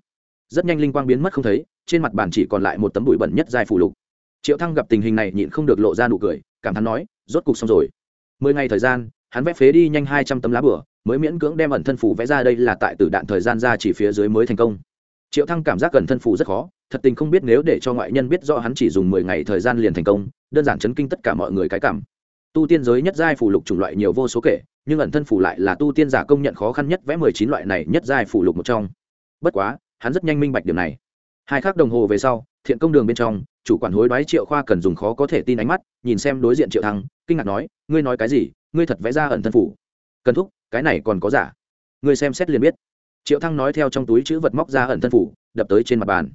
rất nhanh linh quang biến mất không thấy, trên mặt bàn chỉ còn lại một tấm bụi bẩn nhất dài phủ lục. Triệu thăng gặp tình hình này nhịn không được lộ ra nụ cười, cảm thán nói, rốt cục xong rồi. Mười ngày thời gian, hắn vẽ phế đi nhanh hai trăm tấm lá bửa, mới miễn cưỡng đem ẩn thân phủ vẽ ra đây là tại tử đạn thời gian ra chỉ phía dưới mới thành công. Triệu thăng cảm giác gần thân phủ rất khó, thật tình không biết nếu để cho ngoại nhân biết rõ hắn chỉ dùng mười ngày thời gian liền thành công, đơn giản chấn kinh tất cả mọi người cái cảm. Tu tiên giới nhất giai phủ lục chủng loại nhiều vô số kể, nhưng ẩn thân phủ lại là tu tiên giả công nhận khó khăn nhất vẽ mười chín loại này nhất giai phủ lục một trong. Bất quá hắn rất nhanh minh bạch điểm này. Hai khắc đồng hồ về sau, thiện công đường bên trong, chủ quản hối đoái triệu khoa cần dùng khó có thể tin ánh mắt, nhìn xem đối diện triệu thăng, kinh ngạc nói, ngươi nói cái gì? Ngươi thật vẽ ra ẩn thân phủ. Cần thúc, cái này còn có giả. Ngươi xem xét liền biết. Triệu thăng nói theo trong túi chữ vật móc ra ẩn thân phủ, đập tới trên mặt bàn.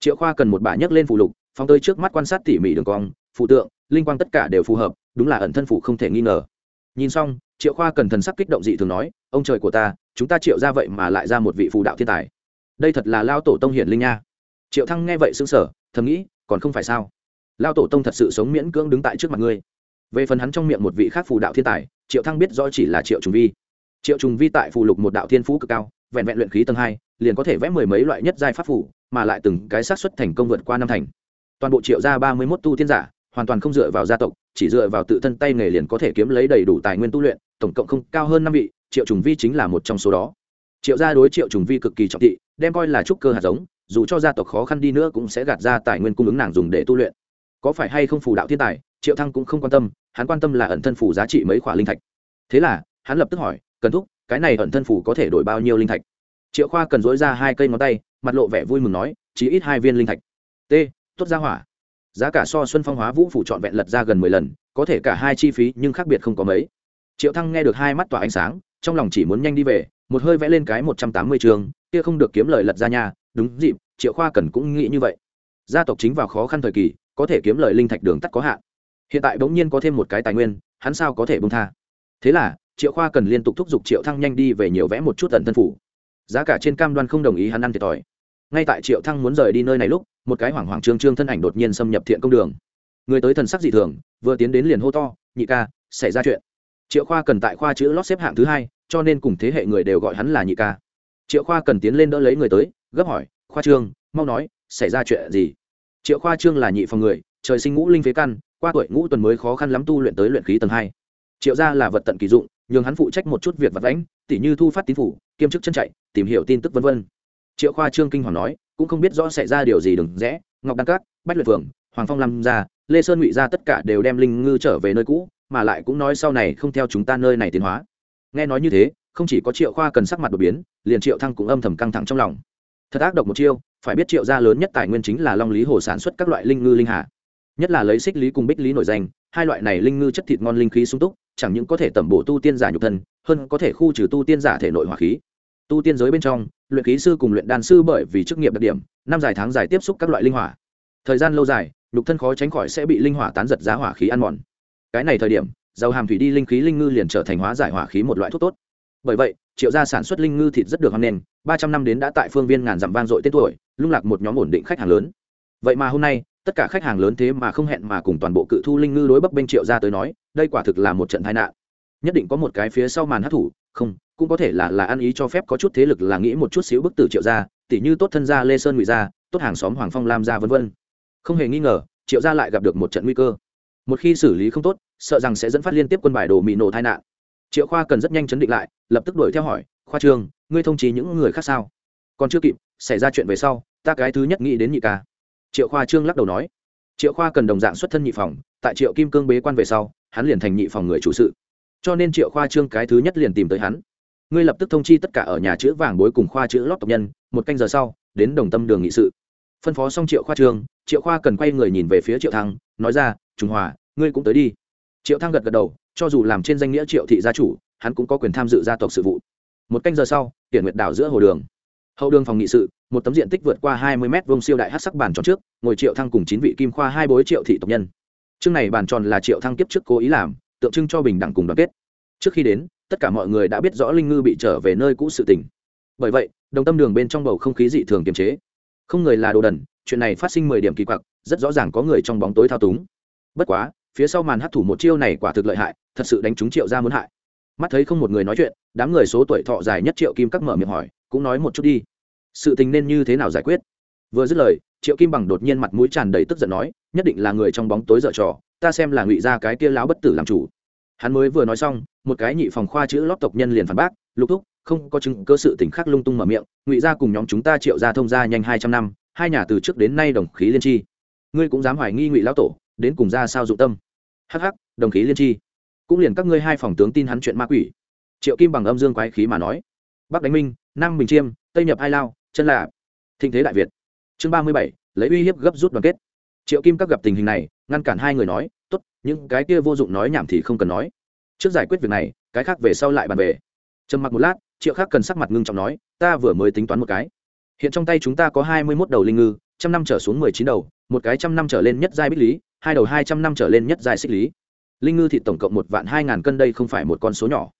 Triệu khoa cần một bả nhấc lên phụ lục, phóng tới trước mắt quan sát tỉ mỉ đường cong phụ tượng, linh quang tất cả đều phù hợp, đúng là ẩn thân phủ không thể nghi ngờ. Nhìn xong, triệu khoa cần thần sắc kích động dị thường nói, ông trời của ta, chúng ta triệu ra vậy mà lại ra một vị phù đạo thiên tài đây thật là lao tổ tông hiển linh nha. Triệu thăng nghe vậy sững sờ, thầm nghĩ còn không phải sao? Lao tổ tông thật sự sống miễn cưỡng đứng tại trước mặt ngươi. Về phần hắn trong miệng một vị khác phù đạo thiên tài triệu thăng biết rõ chỉ là triệu trùng vi. Triệu trùng vi tại phù lục một đạo thiên phú cực cao vẹn vẹn luyện khí tầng hai liền có thể vẽ mười mấy loại nhất giai pháp phù mà lại từng cái xác suất thành công vượt qua năm thành. Toàn bộ triệu gia ba mươi mốt tu thiên giả hoàn toàn không dựa vào gia tộc chỉ dựa vào tự thân tay nghề liền có thể kiếm lấy đầy đủ tài nguyên tu luyện tổng cộng không cao hơn năm vị triệu trùng vi chính là một trong số đó triệu gia đối triệu trùng vi cực kỳ trọng thị, đem coi là trúc cơ hạt giống, dù cho gia tộc khó khăn đi nữa cũng sẽ gạt ra tài nguyên cung ứng nàng dùng để tu luyện. Có phải hay không phù đạo thiên tài, triệu thăng cũng không quan tâm, hắn quan tâm là ẩn thân phù giá trị mấy khoả linh thạch. Thế là, hắn lập tức hỏi, cần thúc, cái này ẩn thân phù có thể đổi bao nhiêu linh thạch? Triệu khoa cần dối ra hai cây ngón tay, mặt lộ vẻ vui mừng nói, chỉ ít hai viên linh thạch. T, tốt gia hỏa. Giá cả so xuân phong hóa vũ phủ trọn vẹn lật ra gần mười lần, có thể cả hai chi phí nhưng khác biệt không có mấy. Triệu thăng nghe được hai mắt tỏa ánh sáng trong lòng chỉ muốn nhanh đi về, một hơi vẽ lên cái một trăm tám mươi trường, kia không được kiếm lời lật ra nhà đúng dịp, triệu khoa cần cũng nghĩ như vậy. Gia tộc chính vào khó khăn thời kỳ, có thể kiếm lời linh thạch đường tắt có hạn. Hiện tại bỗng nhiên có thêm một cái tài nguyên, hắn sao có thể bông tha? Thế là, triệu khoa cần liên tục thúc giục triệu thăng nhanh đi về nhiều vẽ một chút tận thân phủ. Giá cả trên cam đoan không đồng ý hắn ăn thiệt thòi. Ngay tại triệu thăng muốn rời đi nơi này lúc, một cái hoảng hoảng trương trương thân ảnh đột nhiên xâm nhập thiện công đường. Người tới thần sắc dị thường, vừa tiến đến liền hô to, nhị ca, xảy ra chuyện triệu khoa cần tại khoa chữ lót xếp hạng thứ hai, cho nên cùng thế hệ người đều gọi hắn là nhị ca. Triệu khoa cần tiến lên đỡ lấy người tới, gấp hỏi, khoa trương, mau nói, xảy ra chuyện gì? Triệu khoa trương là nhị phòng người, trời sinh ngũ linh phế căn, qua tuổi ngũ tuần mới khó khăn lắm tu luyện tới luyện khí tầng hai. Triệu gia là vật tận kỳ dụng, nhường hắn phụ trách một chút việc vật lãnh tỉ như thu phát tín phủ, kiêm chức chân chạy, tìm hiểu tin tức vân vân. Triệu khoa trương kinh hoàng nói, cũng không biết rõ xảy ra điều gì đừng rẽ, ngọc đăng cát bách luyện phường, hoàng phong lâm gia, lê sơn ngụy gia tất cả đều đem linh ngư trở về nơi cũ mà lại cũng nói sau này không theo chúng ta nơi này tiến hóa. Nghe nói như thế, không chỉ có triệu khoa cần sắc mặt đột biến, liền triệu thăng cũng âm thầm căng thẳng trong lòng. Thật ác độc một chiêu, phải biết triệu gia lớn nhất tài nguyên chính là long lý hồ sản xuất các loại linh ngư linh hà. Nhất là lấy xích lý cùng bích lý nổi danh, hai loại này linh ngư chất thịt ngon linh khí sung túc, chẳng những có thể tẩm bổ tu tiên giả nhục thân, hơn có thể khu trừ tu tiên giả thể nội hỏa khí. Tu tiên giới bên trong, luyện khí sư cùng luyện đan sư bởi vì chức nghiệp đặc điểm, năm dài tháng dài tiếp xúc các loại linh hỏa. Thời gian lâu dài, nhục thân khó tránh khỏi sẽ bị linh hỏa tán giật giá hỏa khí ăn mòn cái này thời điểm, dầu hàm thủy đi linh khí linh ngư liền trở thành hóa giải hỏa khí một loại thuốc tốt. Bởi vậy, triệu gia sản xuất linh ngư thịt rất được hoan nghênh, ba trăm năm đến đã tại phương viên ngàn dặm vang dội tên tuổi, lung lạc một nhóm ổn định khách hàng lớn. Vậy mà hôm nay, tất cả khách hàng lớn thế mà không hẹn mà cùng toàn bộ cự thu linh ngư đối bấp bênh triệu gia tới nói, đây quả thực là một trận tai nạn. Nhất định có một cái phía sau màn hát thủ không, cũng có thể là là ăn ý cho phép có chút thế lực là nghĩ một chút xíu bức tử triệu gia tỷ như tốt thân gia lê sơn ngụy gia, tốt hàng xóm hoàng phong lam gia vân vân. Không hề nghi ngờ, triệu gia lại gặp được một trận nguy cơ một khi xử lý không tốt sợ rằng sẽ dẫn phát liên tiếp quân bài đồ mị nổ tai nạn. Triệu khoa cần rất nhanh chấn định lại lập tức đuổi theo hỏi khoa Trường, ngươi thông trí những người khác sao? Còn chưa kịp xảy ra chuyện về sau ta cái thứ nhất nghĩ đến nhị ca. Triệu khoa trương lắc đầu nói. Triệu khoa cần đồng dạng xuất thân nhị phòng tại triệu kim cương bế quan về sau hắn liền thành nhị phòng người chủ sự. Cho nên triệu khoa trương cái thứ nhất liền tìm tới hắn. Ngươi lập tức thông chi tất cả ở nhà chữ vàng bối cùng khoa chữ lót tộc nhân một canh giờ sau đến đồng tâm đường nghị sự. Phân phó xong triệu khoa trương triệu khoa cần quay người nhìn về phía triệu thăng nói ra Trung hòa ngươi cũng tới đi. Triệu thăng gật gật đầu, cho dù làm trên danh nghĩa triệu thị gia chủ, hắn cũng có quyền tham dự gia tộc sự vụ. Một canh giờ sau hiển nguyệt đảo giữa hồ đường. Hậu đường phòng nghị sự, một tấm diện tích vượt qua hai mươi m vông siêu đại hát sắc bàn tròn trước, ngồi triệu thăng cùng chín vị kim khoa hai bối triệu thị tộc nhân. Chương này bàn tròn là triệu thăng kiếp trước cố ý làm, tượng trưng cho bình đẳng cùng đoàn kết. Trước khi đến, tất cả mọi người đã biết rõ linh ngư bị trở về nơi cũ sự tình. Bởi vậy, đồng tâm đường bên trong bầu không khí dị thường kiềm chế. Không người là đồ đần, chuyện này phát sinh mười điểm kỳ quặc, rất rõ ràng có người trong bóng tối thao túng. Bất quá phía sau màn hấp thủ một chiêu này quả thực lợi hại, thật sự đánh trúng triệu ra muốn hại. Mắt thấy không một người nói chuyện, đám người số tuổi thọ dài nhất triệu kim các mở miệng hỏi, cũng nói một chút đi, sự tình nên như thế nào giải quyết? Vừa dứt lời, triệu kim bằng đột nhiên mặt mũi tràn đầy tức giận nói, nhất định là người trong bóng tối dở trò, ta xem là ngụy ra cái kia láo bất tử làm chủ. Hắn mới vừa nói xong, một cái nhị phòng khoa chữ lót tộc nhân liền phản bác, lục thúc, không có chứng cơ sự tỉnh khác lung tung mở miệng, ngụy ra cùng nhóm chúng ta triệu ra thông ra nhanh hai trăm năm, hai nhà từ trước đến nay đồng khí liên tri. Ngươi cũng dám hoài nghi ngụy lão tổ đến cùng ra sao dụng tâm. Hh đồng khí liên tri cũng liền các ngươi hai phòng tướng tin hắn chuyện ma quỷ. Triệu kim bằng âm dương quái khí mà nói. Bắc đánh minh, nam bình chiêm, tây nhập hai lao, chân là thịnh thế đại việt. Chương ba mươi bảy, lấy uy hiếp gấp rút đoàn kết. Triệu kim các gặp tình hình này, ngăn cản hai người nói t ố t những cái kia vô dụng nói nhảm thì không cần nói. Trước giải quyết việc này, cái khác về sau lại bàn về. Trầm mặc một lát, triệu khác cần sắc mặt ngưng trọng nói, ta vừa mới tính toán một cái. Hiện trong tay chúng ta có hai mươi mốt đầu linh ngư, trăm năm trở xuống mười chín đầu, một cái trăm năm trở lên nhất giai bích lý hai đầu hai trăm năm trở lên nhất giai xích lý. Linh ngư thị tổng cộng một vạn hai ngàn cân đây không phải một con số nhỏ.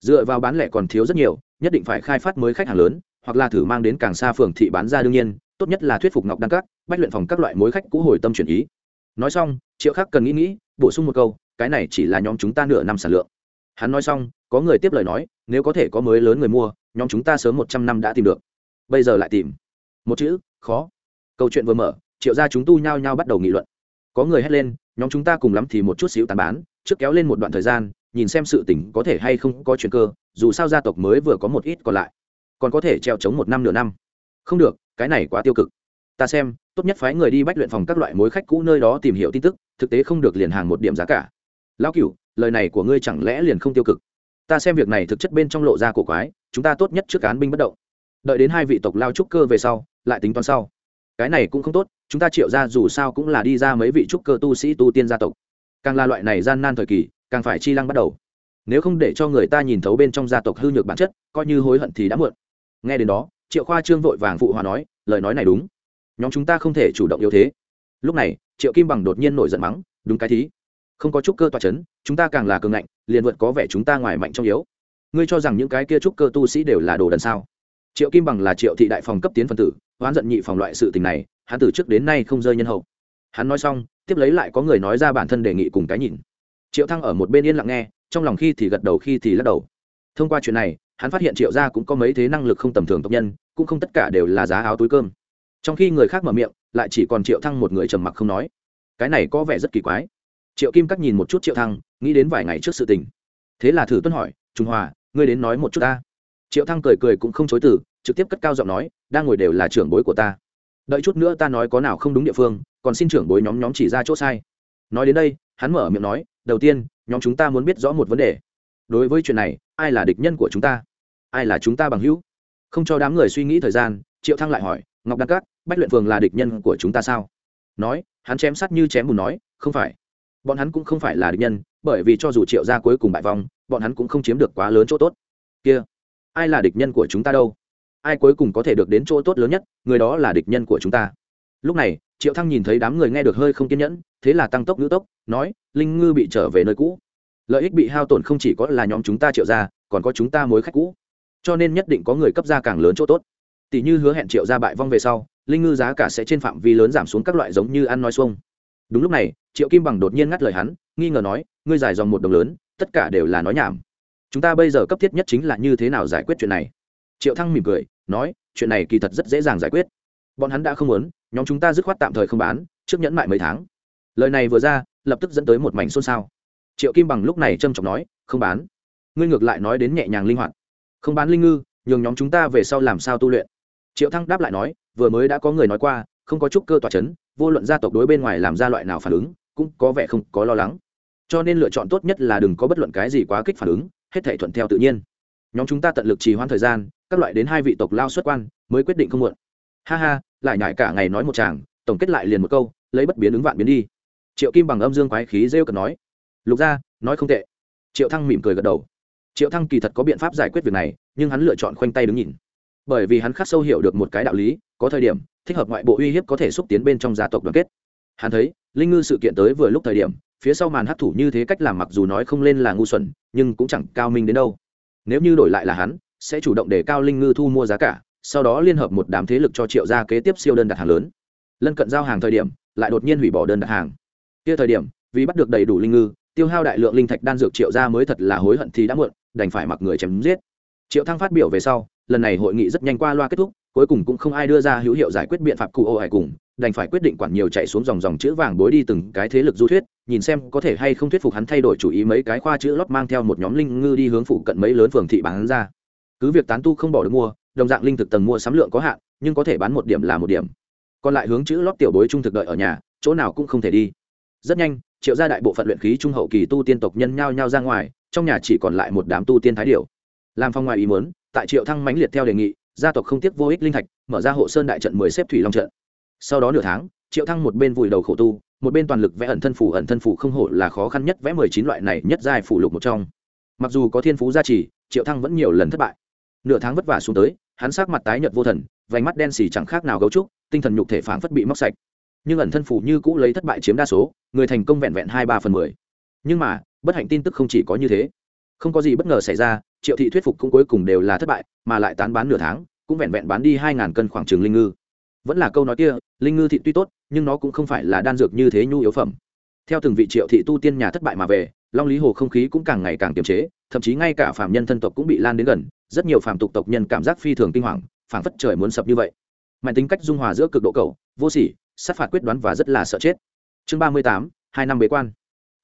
Dựa vào bán lẻ còn thiếu rất nhiều, nhất định phải khai phát mới khách hàng lớn, hoặc là thử mang đến càng xa phường thị bán ra đương nhiên, tốt nhất là thuyết phục ngọc đăng các, bách luyện phòng các loại mối khách cũ hồi tâm chuyển ý. Nói xong, triệu khắc cần nghĩ nghĩ, bổ sung một câu, cái này chỉ là nhóm chúng ta nửa năm sản lượng. Hắn nói xong, có người tiếp lời nói, nếu có thể có mới lớn người mua, nhóm chúng ta sớm một trăm năm đã tìm được. Bây giờ lại tìm. Một chữ, khó. Câu chuyện vừa mở, triệu gia chúng tu nhao nhao bắt đầu nghị luận có người hét lên, nhóm chúng ta cùng lắm thì một chút xíu tàn bán, trước kéo lên một đoạn thời gian, nhìn xem sự tỉnh có thể hay không có chuyện cơ, dù sao gia tộc mới vừa có một ít còn lại, còn có thể treo chống một năm nửa năm. Không được, cái này quá tiêu cực. Ta xem, tốt nhất phái người đi bách luyện phòng các loại mối khách cũ nơi đó tìm hiểu tin tức, thực tế không được liền hàng một điểm giá cả. Lão cửu, lời này của ngươi chẳng lẽ liền không tiêu cực? Ta xem việc này thực chất bên trong lộ ra cổ quái, chúng ta tốt nhất trước cán binh bất động. Đợi đến hai vị tộc lao trúc cơ về sau, lại tính toán sau. Cái này cũng không tốt chúng ta triệu ra dù sao cũng là đi ra mấy vị trúc cơ tu sĩ tu tiên gia tộc. Càng là loại này gian nan thời kỳ, càng phải chi lăng bắt đầu. Nếu không để cho người ta nhìn thấu bên trong gia tộc hư nhược bản chất, coi như hối hận thì đã muộn. Nghe đến đó, triệu khoa trương vội vàng phụ hòa nói, lời nói này đúng. Nhóm chúng ta không thể chủ động yếu thế. Lúc này, triệu kim bằng đột nhiên nổi giận mắng, đúng cái thí. Không có trúc cơ tòa c h ấ n chúng ta càng là cường ngạnh, liền vượt có vẻ chúng ta ngoài mạnh trong yếu. Ngươi cho rằng những cái kia trúc cơ tu sĩ đều là đồ đần sao? Triệu kim bằng là triệu thị đại phòng cấp tiến phân tử, oán giận nhị phòng loại sự tình này hắn từ trước đến nay không rơi nhân hậu. Hắn nói xong, tiếp lấy lại có người nói ra bản thân đề nghị cùng cái nhìn. Triệu thăng ở một bên yên lặng nghe, trong lòng khi thì gật đầu khi thì lắc đầu. Thông qua chuyện này, hắn phát hiện triệu gia cũng có mấy thế năng lực không tầm thường tộc nhân, cũng không tất cả đều là giá áo túi cơm. Trong khi người khác mở miệng, lại chỉ còn triệu thăng một người trầm mặc không nói. Cái này có vẻ rất kỳ quái. Triệu kim cắt nhìn một chút triệu thăng, nghĩ đến vài ngày trước sự tình. Thế là thử tuân hỏi, trung hòa, ngươi đến nói một chút ta. Triệu thăng cười cười cũng không chối từ, trực tiếp cất cao giọng nói, đang ngồi đều là trưởng bối của ta đợi chút nữa ta nói có nào không đúng địa phương, còn xin trưởng bối nhóm nhóm chỉ ra chỗ sai. Nói đến đây, hắn mở miệng nói, đầu tiên, nhóm chúng ta muốn biết rõ một vấn đề. Đối với chuyện này, ai là địch nhân của chúng ta? Ai là chúng ta bằng hữu? Không cho đám người suy nghĩ thời gian, triệu thăng lại hỏi, ngọc đăng cát bách luyện phường là địch nhân của chúng ta sao? Nói, hắn chém sắt như chém bùn nói, không phải. Bọn hắn cũng không phải là địch nhân, bởi vì cho dù triệu gia cuối cùng bại vong, bọn hắn cũng không chiếm được quá lớn chỗ tốt. Kia, ai là địch nhân của chúng ta đâu? Ai cuối cùng có thể được đến chỗ tốt lớn nhất, người đó là địch nhân của chúng ta. Lúc này, triệu thăng nhìn thấy đám người nghe được hơi không kiên nhẫn, thế là tăng tốc ngữ tốc, nói, linh ngư bị trở về nơi cũ. Lợi ích bị hao tổn không chỉ có là nhóm chúng ta triệu ra còn có chúng ta mối khách cũ. Cho nên nhất định có người cấp ra càng lớn chỗ tốt. Tỷ như hứa hẹn triệu ra bại vong về sau, linh ngư giá cả sẽ trên phạm vi lớn giảm xuống các loại giống như ăn nói xuông. Đúng lúc này, triệu kim bằng đột nhiên ngắt lời hắn, nghi ngờ nói, ngươi giải dòng một đồng lớn, tất cả đều là nói nhảm. Chúng ta bây giờ cấp thiết nhất chính là như thế nào giải quyết chuyện này? Triệu thăng mỉm cười, nói, chuyện này kỳ thật rất dễ dàng giải quyết. Bọn hắn đã không muốn, nhóm chúng ta dứt khoát tạm thời không bán, trước nhẫn mại mấy tháng. Lời này vừa ra, lập tức dẫn tới một mảnh xôn xao. Triệu kim bằng lúc này trâm trọng nói, không bán. Ngươi ngược lại nói đến nhẹ nhàng linh hoạt. Không bán linh ngư, nhường nhóm chúng ta về sau làm sao tu luyện? Triệu thăng đáp lại nói, vừa mới đã có người nói qua, không có chút cơ tỏa chấn, vô luận gia tộc đối bên ngoài làm ra loại nào phản ứng, cũng có vẻ không có lo lắng. Cho nên lựa chọn tốt nhất là đừng có bất luận cái gì quá kích phản ứng, hết thể thuận theo tự nhiên nhóm chúng ta tận lực trì hoãn thời gian, các loại đến hai vị tộc lao xuất quan, mới quyết định không muộn. Ha ha, lại nhải cả ngày nói một chàng, tổng kết lại liền một câu, lấy bất biến ứng vạn biến đi. Triệu kim bằng âm dương quái khí rêu cần nói. Lục gia, nói không tệ. Triệu thăng mỉm cười gật đầu. Triệu thăng kỳ thật có biện pháp giải quyết việc này, nhưng hắn lựa chọn khoanh tay đứng nhìn. Bởi vì hắn khắc sâu hiểu được một cái đạo lý, có thời điểm, thích hợp ngoại bộ uy hiếp có thể xúc tiến bên trong gia tộc đoàn kết. Hắn thấy, linh ngư sự kiện tới vừa lúc thời điểm, phía sau màn hấp thủ như thế cách làm mặc dù nói không lên là ngu xuẩn, nhưng cũng chẳng cao minh đến đâu nếu như đổi lại là hắn, sẽ chủ động để cao linh ngư thu mua giá cả, sau đó liên hợp một đám thế lực cho triệu gia kế tiếp siêu đơn đặt hàng lớn. Lân cận giao hàng thời điểm, lại đột nhiên hủy bỏ đơn đặt hàng. Kia thời điểm, vì bắt được đầy đủ linh ngư, tiêu hao đại lượng linh thạch đan dược triệu gia mới thật là hối hận thì đã muộn, đành phải mặc người chém giết. Triệu thăng phát biểu về sau, lần này hội nghị rất nhanh qua loa kết thúc cuối cùng cũng không ai đưa ra hữu hiệu giải quyết biện pháp cụ ô hải cùng, đành phải quyết định quản nhiều chạy xuống dòng dòng chữ vàng bối đi từng cái thế lực du thuyết, nhìn xem có thể hay không thuyết phục hắn thay đổi chủ ý mấy cái khoa chữ lót mang theo một nhóm linh ngư đi hướng phụ cận mấy lớn phường thị bán ra. Cứ việc tán tu không bỏ được mua, đồng dạng linh thực tầng mua sắm lượng có hạn, nhưng có thể bán một điểm là một điểm. Còn lại hướng chữ lót tiểu bối trung thực đợi ở nhà, chỗ nào cũng không thể đi. Rất nhanh, triệu gia đại bộ phận luyện khí trung hậu kỳ tu tiên tộc nhân nhao nhao ra ngoài, trong nhà chỉ còn lại một đám tu tiên thái điệu làm phong ngoài ý muốn, tại triệu thăng mãnh liệt theo đề nghị gia tộc không tiếc vô ích linh thạch, mở ra hộ sơn đại trận mười xếp thủy long trận. Sau đó nửa tháng, triệu thăng một bên vùi đầu khổ tu, một bên toàn lực vẽ ẩn thân phủ ẩn thân phủ không hổ là khó khăn nhất vẽ mười chín loại này nhất giai phủ lục một trong. Mặc dù có thiên phú gia trì, triệu thăng vẫn nhiều lần thất bại. Nửa tháng vất vả xuống tới, hắn sắc mặt tái nhợt vô thần, vành mắt đen xì chẳng khác nào gấu trúc, tinh thần nhục thể phảng phất bị móc sạch. Nhưng ẩn thân phủ như cũ lấy thất bại chiếm đa số, người thành công vẹn vẹn hai ba phần mười. Nhưng mà, bất hạnh tin tức không chỉ có như thế. Không có gì bất ngờ xảy ra, triệu thị thuyết phục cũng cuối cùng đều là thất bại, mà lại tán bán nửa tháng cũng vẹn vẹn bán đi hai ngàn cân khoảng trường linh ngư. Vẫn là câu nói kia, linh ngư thị tuy tốt, nhưng nó cũng không phải là đan dược như thế nhu yếu phẩm. Theo từng vị triệu thị tu tiên nhà thất bại mà về, long lý hồ không khí cũng càng ngày càng kiềm chế, thậm chí ngay cả phạm nhân thân tộc cũng bị lan đến gần, rất nhiều phạm tục tộc nhân cảm giác phi thường kinh hoàng, phảng phất trời muốn sập như vậy. Mạnh tính cách dung hòa giữa cực độ cầu, vô sỉ, sát phạt quyết đoán và rất là sợ chết. Chương ba mươi tám, hai năm bế quan.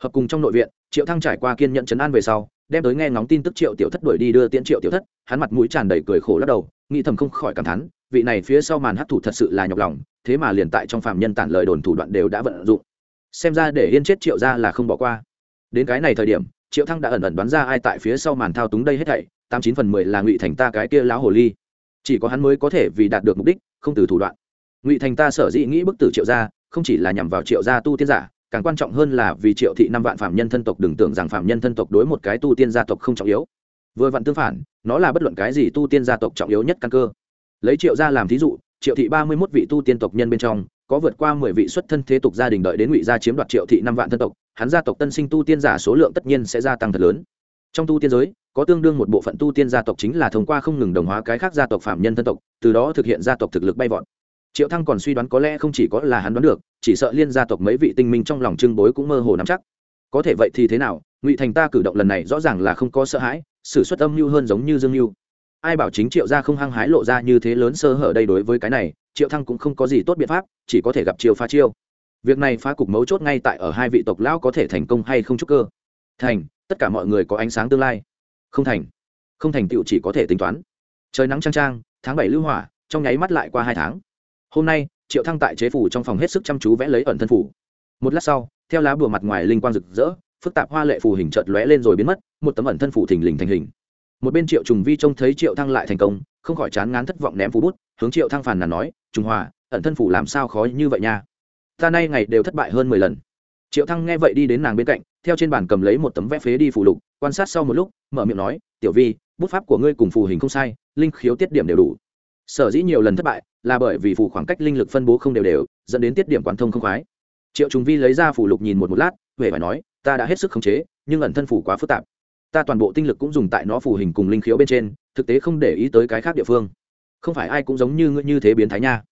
Hợp cùng trong nội viện, triệu thăng trải qua kiên nhận chấn an về sau, đem tới nghe ngóng tin tức triệu tiểu thất đuổi đi đưa tiễn triệu tiểu thất, hắn mặt mũi tràn đầy cười khổ lắc đầu nghĩ thầm không khỏi cảm thán, vị này phía sau màn hấp thủ thật sự là nhọc lòng, thế mà liền tại trong phạm nhân tản lời đồn thủ đoạn đều đã vận dụng. Xem ra để yên chết triệu ra là không bỏ qua. Đến cái này thời điểm, triệu thăng đã ẩn ẩn đoán ra ai tại phía sau màn thao túng đây hết thảy, tám chín phần mười là ngụy thành ta cái kia lão hồ ly. Chỉ có hắn mới có thể vì đạt được mục đích, không từ thủ đoạn. Ngụy thành ta sở dĩ nghĩ bức tử triệu gia, không chỉ là nhằm vào triệu gia tu tiên giả, càng quan trọng hơn là vì triệu thị năm vạn phạm nhân thân tộc đừng tưởng rằng phạm nhân thân tộc đối một cái tu tiên gia tộc không trọng yếu vừa vặn tương phản, nó là bất luận cái gì tu tiên gia tộc trọng yếu nhất căn cơ. Lấy triệu gia làm thí dụ, triệu thị ba mươi mốt vị tu tiên tộc nhân bên trong, có vượt qua mười vị xuất thân thế tục gia đình đợi đến ngụy gia chiếm đoạt triệu thị năm vạn thân tộc, hắn gia tộc tân sinh tu tiên giả số lượng tất nhiên sẽ gia tăng thật lớn. Trong tu tiên giới, có tương đương một bộ phận tu tiên gia tộc chính là thông qua không ngừng đồng hóa cái khác gia tộc phạm nhân thân tộc, từ đó thực hiện gia tộc thực lực bay vọt. Triệu thăng còn suy đoán có lẽ không chỉ có là hắn đoán được, chỉ sợ liên gia tộc mấy vị tinh minh trong lòng trưng bối cũng mơ hồ nắm chắc. Có thể vậy thì thế nào? Ngụy thành ta cử động lần này rõ ràng là không có sợ hãi s ử suất âm mưu hơn giống như dương mưu. Ai bảo chính triệu gia không hăng hái lộ ra như thế lớn sơ hở đây đối với cái này, triệu thăng cũng không có gì tốt biện pháp, chỉ có thể gặp chiêu phá chiêu. Việc này phá cục mấu chốt ngay tại ở hai vị tộc lão có thể thành công hay không chúc cơ. Thành, tất cả mọi người có ánh sáng tương lai. Không thành không thành tựu chỉ có thể tính toán. Trời nắng trang trang tháng bảy lưu hỏa, trong nháy mắt lại qua hai tháng. Hôm nay, triệu thăng tại chế phủ trong phòng hết sức chăm chú vẽ lấy ẩn thân phủ. Một lát sau, theo lá bùa mặt ngoài linh quang rực rỡ phức tạp hoa lệ phù hình chợt lóe lên rồi biến mất, một tấm ẩn thân phủ thình lình thành hình. Một bên triệu trùng vi trông thấy triệu thăng lại thành công, không khỏi chán ngán thất vọng ném phú bút, hướng triệu thăng phàn nàn nói, trùng hòa, ẩn thân phủ làm sao khó như vậy nha? Ta nay ngày đều thất bại hơn mười lần. Triệu thăng nghe vậy đi đến nàng bên cạnh, theo trên bàn cầm lấy một tấm vẽ phế đi phù lục, quan sát sau một lúc, mở miệng nói, tiểu vi, bút pháp của ngươi cùng phù hình không sai, linh khiếu tiết điểm đều đủ. Sở dĩ nhiều lần thất bại là bởi vì phù khoảng cách linh lực phân bố không đều đều, dẫn đến tiết điểm quán thông không khoái. Triệu trùng vi lấy ra phù lục nhìn một một lát huệ phải nói ta đã hết sức khống chế nhưng ẩn thân phủ quá phức tạp. Ta toàn bộ tinh lực cũng dùng tại nó phủ hình cùng linh khiếu bên trên thực tế không để ý tới cái khác địa phương. Không phải ai cũng giống như ngươi như thế biến thái nha.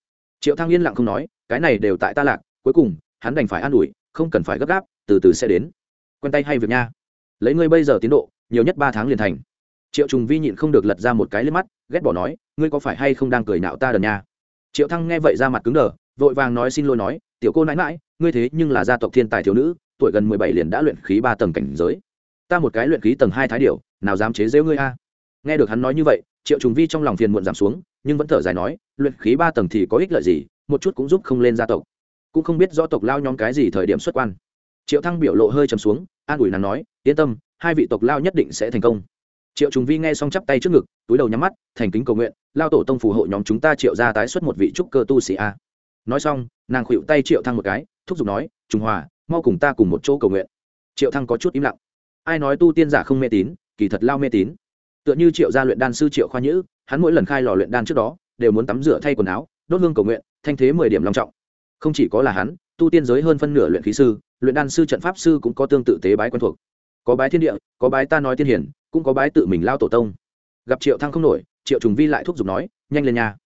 Triệu thăng yên lặng không nói cái này đều tại ta lạc cuối cùng hắn đành phải an ủi không cần phải gấp gáp từ từ sẽ đến. Quen tay hay việc nha. Lấy ngươi bây giờ tiến độ nhiều nhất ba tháng liền thành. Triệu trùng vi nhịn không được lật ra một cái lên mắt ghét bỏ nói ngươi có phải hay không đang cười nạo ta đần nha? Triệu thăng nghe vậy ra mặt cứng đờ vội vàng nói xin lỗi nói tiểu cô nãi nãi, ngươi thế nhưng là gia tộc thiên tài thiếu nữ tuổi gần mười bảy liền đã luyện khí ba tầng cảnh giới. Ta một cái luyện khí tầng hai thái điều, nào dám chế giễu ngươi a? Nghe được hắn nói như vậy triệu trùng vi trong lòng phiền muộn giảm xuống nhưng vẫn thở dài nói luyện khí ba tầng thì có ích lợi gì một chút cũng giúp không lên gia tộc. Cũng không biết do tộc lao nhóm cái gì thời điểm xuất quan. Triệu thăng biểu lộ hơi trầm xuống an ủi nàng nói yên tâm hai vị tộc lao nhất định sẽ thành công. Triệu trùng vi nghe xong chắp tay trước ngực túi đầu nhắm mắt thành kính cầu nguyện lao tổ tông phù hộ nhóm chúng ta triệu ra tái xuất một vị trúc cơ tu sĩ a. Nói xong nàng khuỵu tay triệu thăng một cái thúc giục nói trung hòa mau cùng ta cùng một chỗ cầu nguyện. Triệu thăng có chút im lặng. Ai nói tu tiên giả không mê tín, kỳ thật lao mê tín. Tựa như triệu gia luyện đan sư triệu khoa nhữ, hắn mỗi lần khai lò luyện đan trước đó, đều muốn tắm rửa thay quần áo, đốt hương cầu nguyện, thanh thế mười điểm long trọng. Không chỉ có là hắn, tu tiên giới hơn phân nửa luyện khí sư, luyện đan sư trận pháp sư cũng có tương tự tế bái quen thuộc. Có bái thiên địa, có bái ta nói tiên hiển, cũng có bái tự mình lao tổ tông. Gặp triệu thăng không nổi, triệu trùng vi lại thúc giục nói, nhanh lên nhà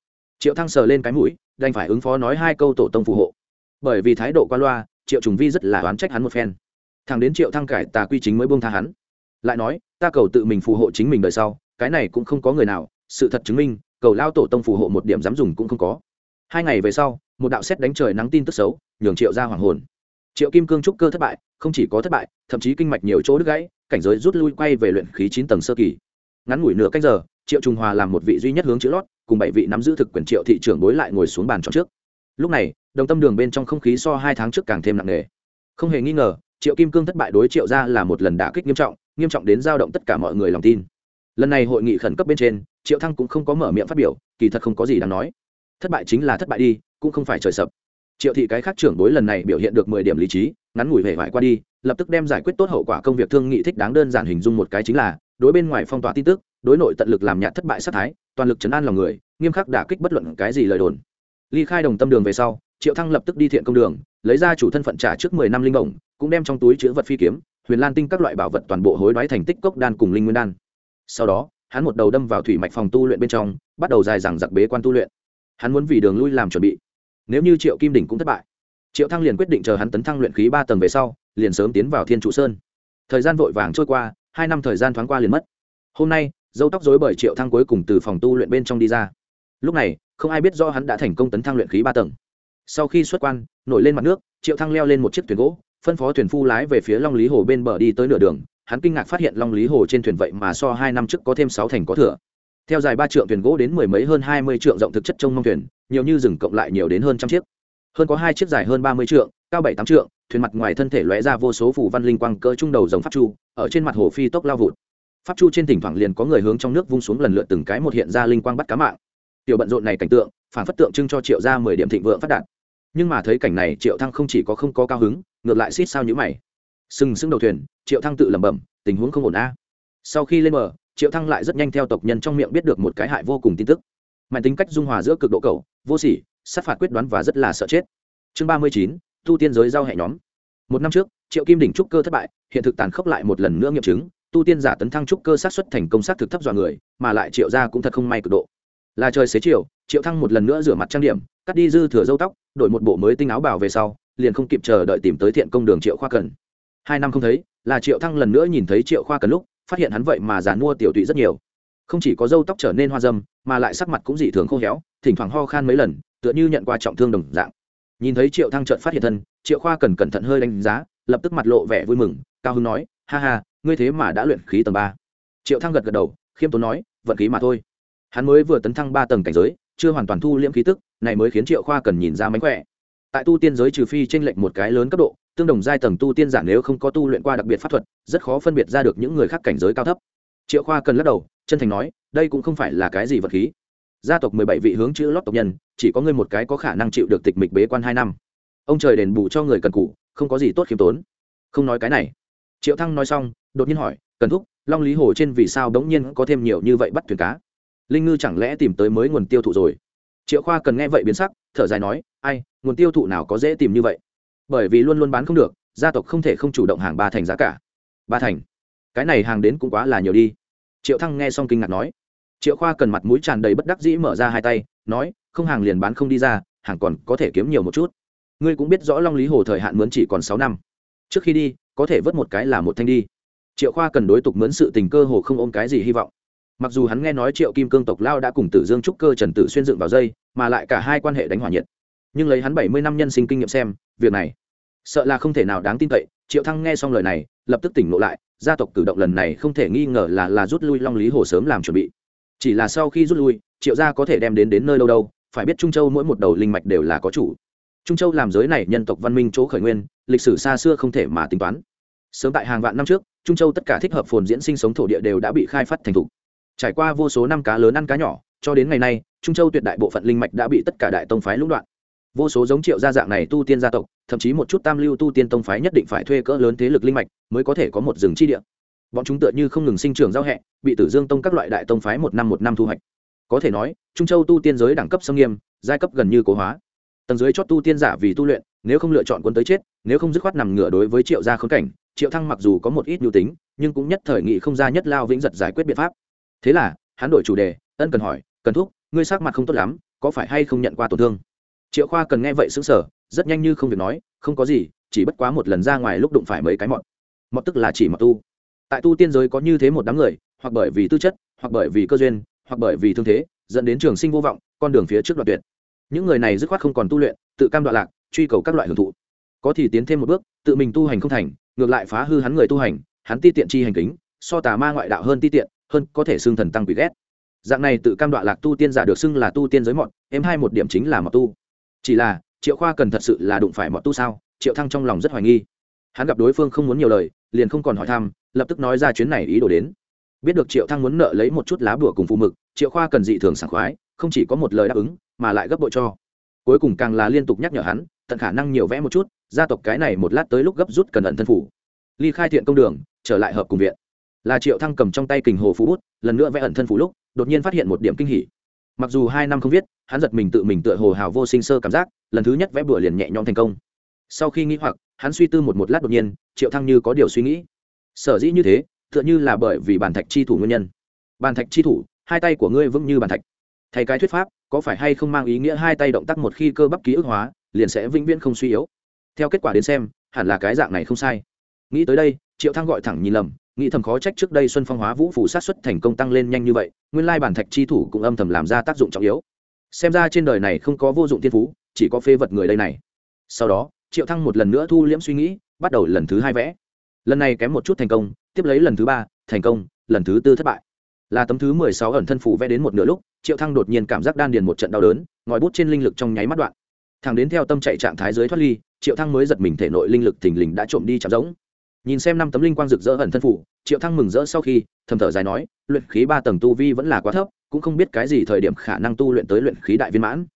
triệu thăng sờ lên cái mũi, đành phải ứng phó nói hai câu tổ tông phù hộ. Bởi vì thái độ qua loa triệu trùng vi rất là oán trách hắn một phen. Thằng đến triệu thăng cải tà quy chính mới buông tha hắn. Lại nói, ta cầu tự mình phù hộ chính mình đời sau, cái này cũng không có người nào, sự thật chứng minh, cầu lao tổ tông phù hộ một điểm dám dùng cũng không có. Hai ngày về sau, một đạo xét đánh trời nắng tin tức xấu, nhường triệu ra hoàng hồn. Triệu kim cương trúc cơ thất bại, không chỉ có thất bại, thậm chí kinh mạch nhiều chỗ đứt gãy, cảnh giới rút lui quay về luyện khí chín tầng sơ kỳ. Ngắn ngủi nửa cách giờ, triệu trung hòa làm một vị duy nhất hướng chữ lót, cùng bảy vị nắm giữ thực quyền triệu thị trưởng bối lại ngồi xuống bàn tròn trước lúc này, đồng tâm đường bên trong không khí so hai tháng trước càng thêm nặng nề. Không hề nghi ngờ, triệu kim cương thất bại đối triệu ra là một lần đả kích nghiêm trọng nghiêm trọng đến giao động tất cả mọi người lòng tin. Lần này hội nghị khẩn cấp bên trên, triệu thăng cũng không có mở miệng phát biểu, kỳ thật không có gì đáng nói. Thất bại chính là thất bại đi, cũng không phải trời sập. Triệu thị cái khác trưởng đối lần này biểu hiện được mười điểm lý trí, ngắn ngủi hề vải qua đi, lập tức đem giải quyết tốt hậu quả công việc thương nghị thích đáng đơn giản hình dung một cái chính là, đối bên ngoài phong tỏa tin tức, đối nội tận lực làm nhạt thất bại sát thái, toàn lực chấn an lòng người, nghiêm khắc đả kích bất luận cái gì lời đồn ly khai đồng tâm đường về sau, triệu thăng lập tức đi thiện công đường, lấy ra chủ thân phận trả trước mười năm linh bổng, cũng đem trong túi chứa vật phi kiếm, huyền lan tinh các loại bảo vật toàn bộ hối đoái thành tích cốc đan cùng linh nguyên đan. Sau đó, hắn một đầu đâm vào thủy mạch phòng tu luyện bên trong, bắt đầu dài dằng giặc bế quan tu luyện. Hắn muốn vì đường lui làm chuẩn bị. Nếu như triệu kim đỉnh cũng thất bại, triệu thăng liền quyết định chờ hắn tấn thăng luyện khí ba tầng về sau, liền sớm tiến vào thiên trụ sơn. Thời gian vội vàng trôi qua, hai năm thời gian thoáng qua liền mất. Hôm nay dâu tóc rối bởi triệu thăng cuối cùng từ phòng tu luyện bên trong đi ra. Lúc này không ai biết do hắn đã thành công tấn thăng luyện khí ba tầng. Sau khi xuất quan, nổi lên mặt nước, triệu thăng leo lên một chiếc thuyền gỗ, phân phó thuyền phu lái về phía long lý hồ bên bờ đi tới nửa đường. Hắn kinh ngạc phát hiện long lý hồ trên thuyền vậy mà so hai năm trước có thêm sáu thành có thừa. Theo dài ba trượng thuyền gỗ đến mười mấy hơn hai mươi trượng rộng thực chất trong mông thuyền, nhiều như rừng cộng lại nhiều đến hơn trăm chiếc. Hơn có hai chiếc dài hơn ba mươi trượng, cao bảy tám trượng, thuyền mặt ngoài thân thể lóe ra vô số phủ văn linh quang cỡ trung đầu giống pháp chu, ở trên mặt hồ phi tốc lao vụt. Pháp chu trên thỉnh thoảng liền có người hướng trong nước vung xuống lần lượt từng cái một hiện ra linh quang bắt cá mạng tiểu bận rộn này cảnh tượng phản phất tượng trưng cho triệu ra mười điểm thịnh vượng phát đạt. Nhưng mà thấy cảnh này, triệu thăng không chỉ có không có cao hứng, ngược lại xít sao nhữ mày. Sừng sững đầu thuyền, triệu thăng tự lẩm bẩm, tình huống không ổn a. Sau khi lên bờ, triệu thăng lại rất nhanh theo tộc nhân trong miệng biết được một cái hại vô cùng tin tức. Mạnh tính cách dung hòa giữa cực độ cầu vô sỉ, sát phạt quyết đoán và rất là sợ chết. Chương ba mươi chín tu tiên giới giao hệ nhóm. Một năm trước, triệu kim đỉnh trúc cơ thất bại, hiện thực tàn khốc lại một lần nữa nghiệm chứng tu tiên giả tấn thăng trúc cơ sát xuất thành công sát thực thấp dọa người, mà lại triệu gia cũng thật không may cực độ là trời xế chiều, triệu thăng một lần nữa rửa mặt trang điểm, cắt đi dư thừa dâu tóc, đổi một bộ mới tinh áo bào về sau, liền không kịp chờ đợi tìm tới thiện công đường triệu khoa cần. Hai năm không thấy, là triệu thăng lần nữa nhìn thấy triệu khoa cần lúc, phát hiện hắn vậy mà già mua tiểu tụy rất nhiều. Không chỉ có dâu tóc trở nên hoa dâm, mà lại sắc mặt cũng dị thường khô héo, thỉnh thoảng ho khan mấy lần, tựa như nhận qua trọng thương đồng dạng. Nhìn thấy triệu thăng trợn phát hiện thân, triệu khoa cần cẩn thận hơi đánh giá, lập tức mặt lộ vẻ vui mừng, cao hưng nói, ha ha, ngươi thế mà đã luyện khí tầng ba. Triệu thăng gật gật đầu, khiêm tốn nói, vận khí mà thôi hắn mới vừa tấn thăng ba tầng cảnh giới, chưa hoàn toàn thu liễm khí tức, này mới khiến triệu khoa cần nhìn ra mánh khỏe. Tại tu tiên giới trừ phi t r ê n lệch một cái lớn cấp độ, tương đồng giai tầng tu tiên giả nếu không có tu luyện qua đặc biệt pháp thuật, rất khó phân biệt ra được những người khác cảnh giới cao thấp. Triệu khoa cần lắc đầu, chân thành nói, đây cũng không phải là cái gì vật khí. Gia tộc mười bảy vị hướng chữ lót tộc nhân, chỉ có ngươi một cái có khả năng chịu được tịch mịch bế quan hai năm. Ông trời đền bù cho người cần cụ không có gì tốt khiêm tốn. Không nói cái này. Triệu thăng nói xong, đột nhiên hỏi, cần thúc, long lý hồ trên vì sao đống nhiên có thêm nhiều như vậy bắt thuyền cá? Linh ngư chẳng lẽ tìm tới mới nguồn tiêu thụ rồi? Triệu khoa cần nghe vậy biến sắc, thở dài nói, ai, nguồn tiêu thụ nào có dễ tìm như vậy? Bởi vì luôn luôn bán không được, gia tộc không thể không chủ động hàng ba thành giá cả. Ba thành? Cái này hàng đến cũng quá là nhiều đi. Triệu thăng nghe xong kinh ngạc nói. Triệu khoa cần mặt mũi tràn đầy bất đắc dĩ mở ra hai tay, nói, không hàng liền bán không đi ra, hàng còn có thể kiếm nhiều một chút. Ngươi cũng biết rõ long lý hồ thời hạn mướn chỉ còn sáu năm. Trước khi đi, có thể vớt một cái là một thanh đi. Triệu khoa cần đối tục mướn sự tình cơ hồ không ôm cái gì hy vọng mặc dù hắn nghe nói triệu kim cương tộc lao đã cùng tử dương trúc cơ trần tử xuyên dựng vào dây, mà lại cả hai quan hệ đánh hỏa nhiệt. Nhưng lấy hắn bảy mươi năm nhân sinh kinh nghiệm xem, việc này, sợ là không thể nào đáng tin cậy. Triệu thăng nghe xong lời này, lập tức tỉnh ngộ lại, gia tộc cử động lần này không thể nghi ngờ là là rút lui long lý hồ sớm làm chuẩn bị. Chỉ là sau khi rút lui, triệu gia có thể đem đến đến nơi đâu đâu, phải biết trung châu mỗi một đầu linh mạch đều là có chủ. Trung châu làm giới này nhân tộc văn minh chỗ khởi nguyên, lịch sử xa xưa không thể mà tính toán. Sớm tại hàng vạn năm trước, trung châu tất cả thích hợp phồn diễn sinh sống thổ địa đều đã bị khai phát thành thục trải qua vô số năm cá lớn ăn cá nhỏ, cho đến ngày nay, trung châu tuyệt đại bộ phận linh mạch đã bị tất cả đại tông phái lũng đoạn. Vô số giống triệu gia dạng này tu tiên gia tộc, thậm chí một chút tam lưu tu tiên tông phái nhất định phải thuê cỡ lớn thế lực linh mạch mới có thể có một rừng chi địa. Bọn chúng tựa như không ngừng sinh trưởng giao hẹ, bị tử dương tông các loại đại tông phái một năm một năm thu hoạch. Có thể nói, trung châu tu tiên giới đẳng cấp sông nghiêm, giai cấp gần như cố hóa. Tầng dưới chót tu tiên giả vì tu luyện, nếu không lựa chọn quân tới chết, nếu không dứt khoát nằm ngửa đối với triệu gia khốn cảnh, triệu thăng mặc dù có một ít nhu tính, nhưng cũng nhất thời nghị không ra nhất lao vĩnh giật giải quyết biện pháp thế là, hắn đổi chủ đề, ân cần hỏi, cần thúc ngươi sắc mặt không tốt lắm, có phải hay không nhận qua tổn thương? Triệu khoa cần nghe vậy xứng sở rất nhanh như không việc nói, không có gì, chỉ bất quá một lần ra ngoài lúc đụng phải mấy cái mọt. Mọt tức là chỉ mọt tu. Tại tu tiên giới có như thế một đám người, hoặc bởi vì tư chất, hoặc bởi vì cơ duyên, hoặc bởi vì thương thế, dẫn đến trường sinh vô vọng, con đường phía trước đoạn tuyệt. Những người này dứt khoát không còn tu luyện, tự cam đoạn lạc, truy cầu các loại hưởng thụ. Có thì tiến thêm một bước, tự mình tu hành không thành, ngược lại phá hư hắn người tu hành, hắn ti tiện chi hành kính, so tà ma ngoại đạo hơn ti tiện hơn có thể xưng thần tăng quỷ ghét. Dạng này tự cam đoạ lạc tu tiên giả được xưng là tu tiên giới mọt, em hai một điểm chính là mọt tu. Chỉ là, triệu khoa cần thật sự là đụng phải mọt tu sao? Triệu thăng trong lòng rất hoài nghi. Hắn gặp đối phương không muốn nhiều lời, liền không còn hỏi thăm, lập tức nói ra chuyến này ý đồ đến. Biết được triệu thăng muốn nợ lấy một chút lá bùa cùng phù mực, triệu khoa cần dị thường sảng khoái, không chỉ có một lời đáp ứng, mà lại gấp bội cho. Cuối cùng càng là liên tục nhắc nhở hắn, tận khả năng nhiều vẽ một chút, gia tộc cái này một lát tới lúc gấp rút cần ẩn thân phủ. Ly khai thiện công đường, trở lại hợp cùng viện là triệu thăng cầm trong tay kình hồ phú bút, lần nữa vẽ ẩn thân phủ lúc, đột nhiên phát hiện một điểm kinh hỉ. Mặc dù hai năm không viết, hắn giật mình tự mình tựa hồ hào vô sinh sơ cảm giác, lần thứ nhất vẽ bửa liền nhẹ nhõm thành công. Sau khi nghĩ hoặc, hắn suy tư một một lát đột nhiên, triệu thăng như có điều suy nghĩ. Sở dĩ như thế, tựa như là bởi vì bàn thạch chi thủ nguyên nhân. Bàn thạch chi thủ, hai tay của ngươi vững như bàn thạch. Thay cái thuyết pháp, có phải hay không mang ý nghĩa hai tay động tác một khi cơ bắp ký ức hóa, liền sẽ vĩnh viễn không suy yếu? Theo kết quả đến xem, hẳn là cái dạng này không sai. Nghĩ tới đây, triệu thăng gọi thẳng nhìn lầm nghĩ thầm khó trách trước đây xuân phong hóa vũ phủ sát xuất thành công tăng lên nhanh như vậy, nguyên lai bản thạch chi thủ cũng âm thầm làm ra tác dụng trọng yếu. Xem ra trên đời này không có vô dụng tiên phú, chỉ có phê vật người đây này. Sau đó, triệu thăng một lần nữa thu liễm suy nghĩ, bắt đầu lần thứ hai vẽ. Lần này kém một chút thành công, tiếp lấy lần thứ ba, thành công, lần thứ tư thất bại. Là tấm thứ mười sáu ẩn thân phủ vẽ đến một nửa lúc, triệu thăng đột nhiên cảm giác đan điền một trận đau đớn, ngòi bút trên linh lực trong nháy mắt đoạn. Thằng đến theo tâm chạy trạng thái dưới thoát ly, triệu thăng mới giật mình thể nội linh lực thình lình đã trộm đi chạm giống nhìn xem năm tấm linh quang rực rỡ ẩn thân phủ, triệu thăng mừng rỡ sau khi, thầm thở dài nói, luyện khí ba tầng tu vi vẫn là quá thấp, cũng không biết cái gì thời điểm khả năng tu luyện tới luyện khí đại viên mãn.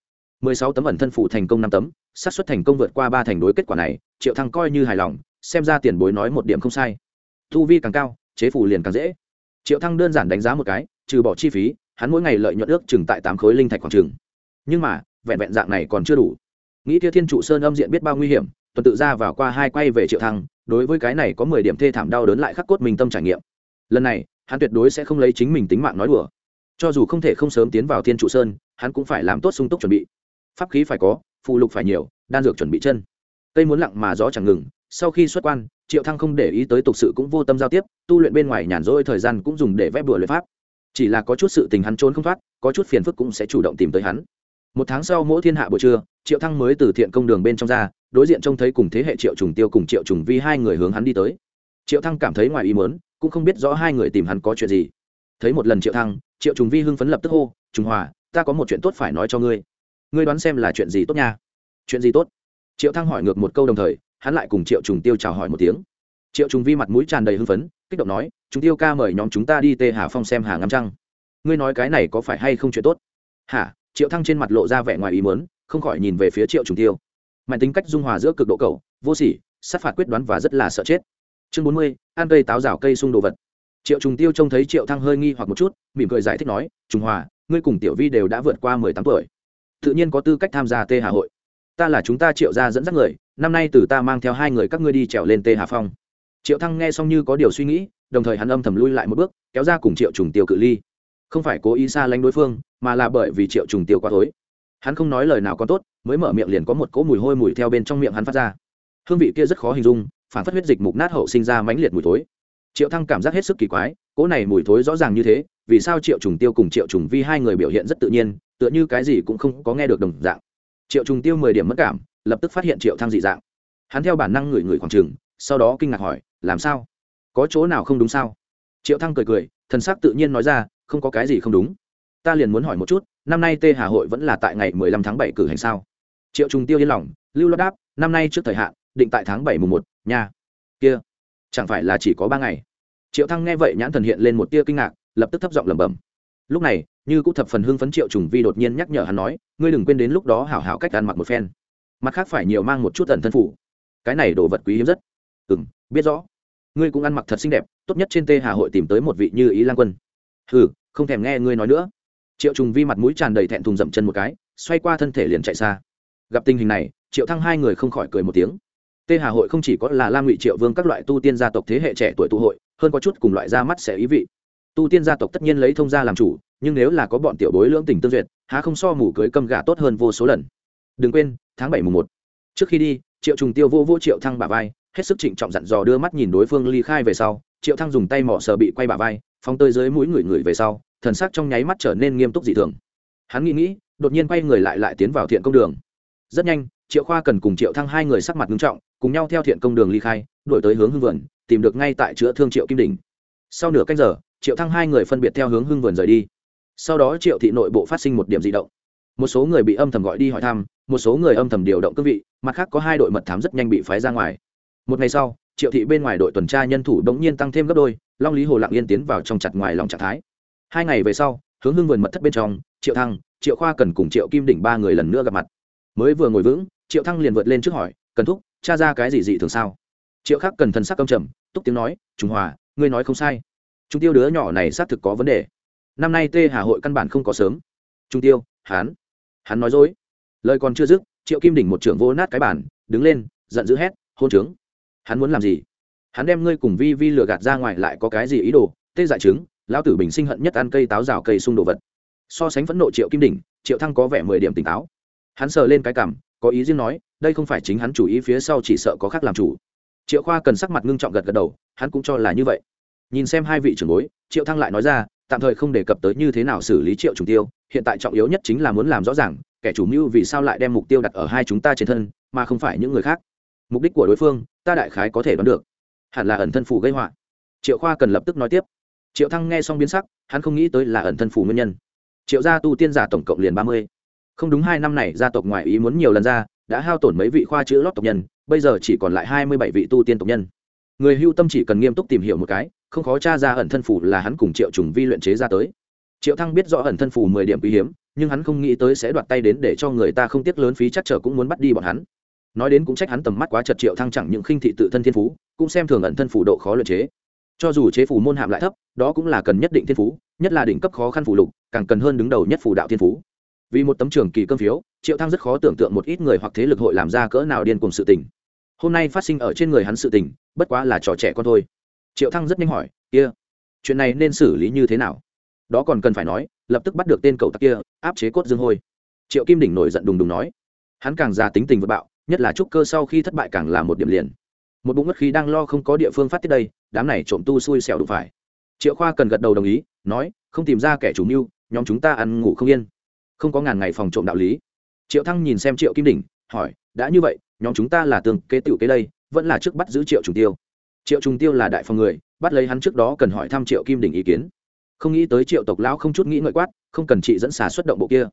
Mười sáu tấm ẩn thân phủ thành công năm tấm, xác suất thành công vượt qua ba thành đối kết quả này, triệu thăng coi như hài lòng, xem ra tiền bối nói một điểm không sai. Tu vi càng cao, chế phủ liền càng dễ. Triệu thăng đơn giản đánh giá một cái, trừ bỏ chi phí, hắn mỗi ngày lợi nhuận ước chừng tại tám khối linh thạch khoảng chừng. Nhưng mà, vẹn vẹn dạng này còn chưa đủ. Nghĩ kia thiên trụ sơn âm diện biết bao nguy hiểm, tuần tự ra vào qua hai quay về triệu thăng đối với cái này có mười điểm thê thảm đau đớn lại khắc cốt mình tâm trải nghiệm. Lần này, hắn tuyệt đối sẽ không lấy chính mình tính mạng nói đùa. Cho dù không thể không sớm tiến vào thiên trụ sơn, hắn cũng phải làm tốt sung túc chuẩn bị. Pháp khí phải có, phụ lục phải nhiều, đan dược chuẩn bị chân. Cây muốn lặng mà gió chẳng ngừng, sau khi xuất quan, triệu thăng không để ý tới tục sự cũng vô tâm giao tiếp, tu luyện bên ngoài nhàn rỗi thời gian cũng dùng để vẽ bừa luyện pháp. Chỉ là có chút sự tình hắn trốn không thoát, có chút phiền phức cũng sẽ chủ động tìm tới hắn. Một tháng sau mỗi thiên hạ buổi trưa, triệu thăng mới từ thiện công đường bên trong ra đối diện trông thấy cùng thế hệ triệu trùng tiêu cùng triệu trùng vi hai người hướng hắn đi tới. Triệu thăng cảm thấy ngoài ý muốn, cũng không biết rõ hai người tìm hắn có chuyện gì. Thấy một lần triệu thăng, triệu trùng vi hưng phấn lập tức hô, trùng hòa, ta có một chuyện tốt phải nói cho ngươi. Ngươi đoán xem là chuyện gì tốt nha? Chuyện gì tốt? Triệu thăng hỏi ngược một câu đồng thời, hắn lại cùng triệu trùng tiêu chào hỏi một tiếng. Triệu trùng vi mặt mũi tràn đầy hưng phấn, kích động nói chúng tiêu ca mời nhóm chúng ta đi tê hà phong xem hà ngắm trăng. Ngươi nói cái này có phải hay không chuyện tốt? Hả? Triệu thăng trên mặt lộ ra vẻ ngoài ý muốn, không khỏi nhìn về phía triệu trùng tiêu mạnh tính cách dung hòa giữa cực độ cầu vô sỉ, sát phạt quyết đoán và rất là sợ chết. Chương bốn mươi, ăn cây táo rào cây sung đồ vật. Triệu trùng tiêu trông thấy triệu thăng hơi nghi hoặc một chút, mỉm cười giải thích nói, trùng hòa, ngươi cùng tiểu vi đều đã vượt qua mười tám tuổi. Tự nhiên có tư cách tham gia tê hà hội. Ta là chúng ta triệu gia dẫn dắt người, năm nay từ ta mang theo hai người các ngươi đi trèo lên tê hà phong. Triệu thăng nghe xong như có điều suy nghĩ, đồng thời hắn âm thầm lui lại một bước, kéo ra cùng triệu trùng tiêu cự ly. Không phải cố ý xa lánh đối phương, mà là bởi vì triệu trùng tiêu quá thối hắn không nói lời nào còn tốt mới mở miệng liền có một cỗ mùi hôi mùi theo bên trong miệng hắn phát ra. Hương vị kia rất khó hình dung phản phất huyết dịch mục nát hậu sinh ra mãnh liệt mùi thối. Triệu thăng cảm giác hết sức kỳ quái cỗ này mùi thối rõ ràng như thế vì sao triệu trùng tiêu cùng triệu trùng vi hai người biểu hiện rất tự nhiên tựa như cái gì cũng không có nghe được đồng dạng. Triệu trùng tiêu mười điểm mất cảm lập tức phát hiện triệu thăng dị dạng. Hắn theo bản năng ngửi ngửi khoảng trường, sau đó kinh ngạc hỏi làm sao? Có chỗ nào không đúng sao? Triệu thăng cười cười thần sắc tự nhiên nói ra không có cái gì không đúng ta liền muốn hỏi một chút, năm nay tê hà hội vẫn là tại ngày mười lăm tháng bảy cử hành sao? Triệu trùng tiêu yên lòng, lưu loát đáp, năm nay trước thời hạn, định tại tháng bảy mùng một nhà. kia, chẳng phải là chỉ có ba ngày? Triệu thăng nghe vậy nhãn thần hiện lên một tia kinh ngạc, lập tức thấp giọng lẩm bẩm. Lúc này, như cũng thập phần hưng phấn triệu trùng vi đột nhiên nhắc nhở hắn nói, ngươi đừng quên đến lúc đó hảo hảo cách ăn mặc một phen. Mặt khác phải nhiều mang một chút tần thân phủ. Cái này đồ vật quý hiếm rất. Ừ m biết rõ. Ngươi cũng ăn mặc thật xinh đẹp, tốt nhất trên tê hà hội tìm tới một vị như ý lan quân. Ừ không thèm nghe ngươi nói nữa triệu trùng vi mặt mũi tràn đầy thẹn thùng dậm chân một cái, xoay qua thân thể liền chạy xa. Gặp tình hình này, triệu thăng hai người không khỏi cười một tiếng. Tê hà hội không chỉ có là lam ngụy triệu vương các loại tu tiên gia tộc thế hệ trẻ tuổi tụ hội, hơn có chút cùng loại ra mắt sẽ ý vị. Tu tiên gia tộc tất nhiên lấy thông gia làm chủ, nhưng nếu là có bọn tiểu bối lưỡng tình tương duyệt, há không so mù cưới câm gà tốt hơn vô số lần. Đừng quên, tháng bảy mùng một. Trước khi đi, triệu trùng tiêu vô vô triệu thăng bà vai, hết sức trịnh trọng dặn dò đưa mắt nhìn đối phương ly khai về sau. Triệu thăng dùng tay mỏ sờ bị quay bà vai phong tơi dưới mũi người người về sau thần sắc trong nháy mắt trở nên nghiêm túc dị thường. Hắn nghĩ nghĩ, đột nhiên quay người lại lại tiến vào thiện công đường. Rất nhanh, triệu khoa cần cùng triệu thăng hai người sắc mặt nghiêm trọng, cùng nhau theo thiện công đường ly khai đổi tới hướng hưng vườn, tìm được ngay tại chữa thương triệu kim đình sau nửa canh giờ, triệu thăng hai người phân biệt theo hướng hưng vườn rời đi. Sau đó triệu thị nội bộ phát sinh một điểm dị động. Một số người bị âm thầm gọi đi hỏi thăm, một số người âm thầm điều động cương vị, mặt khác có hai đội mật thám rất nhanh bị phái ra ngoài. Một ngày sau, triệu thị bên ngoài đội tuần tra nhân thủ đ ỗ n g nhiên tăng thêm gấp đôi, long lý hồ lặng yên tiến vào trong chặt ngoài lòng trạng thái hai ngày về sau, hướng hưng vườn mật thất bên trong, triệu thăng, triệu khoa cần cùng triệu kim đỉnh ba người lần nữa gặp mặt. Mới vừa ngồi vững, triệu thăng liền vượt lên trước hỏi, cần thúc, cha ra cái gì dị thường sao? Triệu khắc cần thần sắc công trầm, túc tiếng nói trung hòa, ngươi nói không sai. Trung tiêu đứa nhỏ này xác thực có vấn đề. Năm nay tê hà hội căn bản không có sớm. Trung tiêu hán hắn nói dối. Lời còn chưa dứt, triệu kim đỉnh một trưởng vô nát cái bản đứng lên, giận dữ hét, hôn trướng, hắn muốn làm gì? Hắn đem ngươi cùng vi vi lừa gạt ra ngoài lại có cái gì ý đồ? Tê dại chứng lão tử bình sinh hận nhất ăn cây táo rào cây sung đồ vật. So sánh phẫn nộ triệu kim đỉnh, triệu thăng có vẻ mười điểm tỉnh táo. Hắn sờ lên cái cảm có ý riêng nói, đây không phải chính hắn chủ ý, phía sau chỉ sợ có khác làm chủ. Triệu khoa cần sắc mặt ngưng trọng gật gật đầu, hắn cũng cho là như vậy. Nhìn xem hai vị trưởng bối, triệu thăng lại nói ra, tạm thời không đề cập tới như thế nào xử lý triệu trùng tiêu, hiện tại trọng yếu nhất chính là muốn làm rõ ràng, kẻ chủ mưu vì sao lại đem mục tiêu đặt ở hai chúng ta trên thân, mà không phải những người khác. Mục đích của đối phương, ta đại khái có thể đoán được. Hẳn là ẩn thân phủ gây họa. Triệu khoa cần lập tức nói tiếp triệu thăng nghe xong biến sắc, hắn không nghĩ tới là ẩn thân phủ nguyên nhân. Triệu gia tu tiên giả tổng cộng liền ba mươi. Không đúng hai năm này, gia tộc ngoại ý muốn nhiều lần ra, đã hao tổn mấy vị khoa chữ lót tộc nhân, bây giờ chỉ còn lại hai mươi bảy vị tu tiên tộc nhân. Người hưu tâm chỉ cần nghiêm túc tìm hiểu một cái, không khó tra ra ẩn thân phủ là hắn cùng triệu trùng vi luyện chế ra tới. Triệu thăng biết rõ ẩn thân phủ mười điểm quý hiếm, nhưng hắn không nghĩ tới sẽ đoạt tay đến để cho người ta không tiếc lớn phí chắc trở cũng muốn bắt đi bọn hắn. Nói đến cũng trách hắn tầm mắt quá chật, triệu thăng chẳng những khinh thị tự thân thiên phú, cũng xem thường ẩn thân phủ độ khó luyện chế cho dù chế phủ môn hạm lại thấp, đó cũng là cần nhất định thiên phú, nhất là đỉnh cấp khó khăn phủ lục, càng cần hơn đứng đầu nhất phủ đạo thiên phú. Vì một tấm trường kỳ cơm phiếu, triệu thăng rất khó tưởng tượng một ít người hoặc thế lực hội làm ra cỡ nào điên cùng sự tình. Hôm nay phát sinh ở trên người hắn sự tình, bất quá là trò trẻ con thôi. Triệu thăng rất nhanh hỏi, kia、yeah. chuyện này nên xử lý như thế nào? Đó còn cần phải nói, lập tức bắt được tên cậu tặc kia, áp chế cốt dương hôi. Triệu kim đỉnh nổi giận đùng đùng nói. Hắn càng già tính tình vượt bạo, nhất là trúc cơ sau khi thất bại càng là một điểm liền. Một bụng ngất khí đang lo không có địa phương phát tiết đây đám này trộm tu xui xẻo đủ phải. Triệu khoa cần gật đầu đồng ý, nói, không tìm ra kẻ chủ mưu, nhóm chúng ta ăn ngủ không yên. Không có ngàn ngày phòng trộm đạo lý. Triệu thăng nhìn xem triệu kim đỉnh, hỏi, đã như vậy, nhóm chúng ta là tường kế tiểu kế đây, vẫn là trước bắt giữ triệu trùng tiêu? Triệu trùng tiêu là đại phòng người, bắt lấy hắn trước đó cần hỏi thăm triệu kim đỉnh ý kiến. Không nghĩ tới triệu tộc lão không chút nghĩ ngợi quát, không cần chị dẫn xà xuất động bộ kia.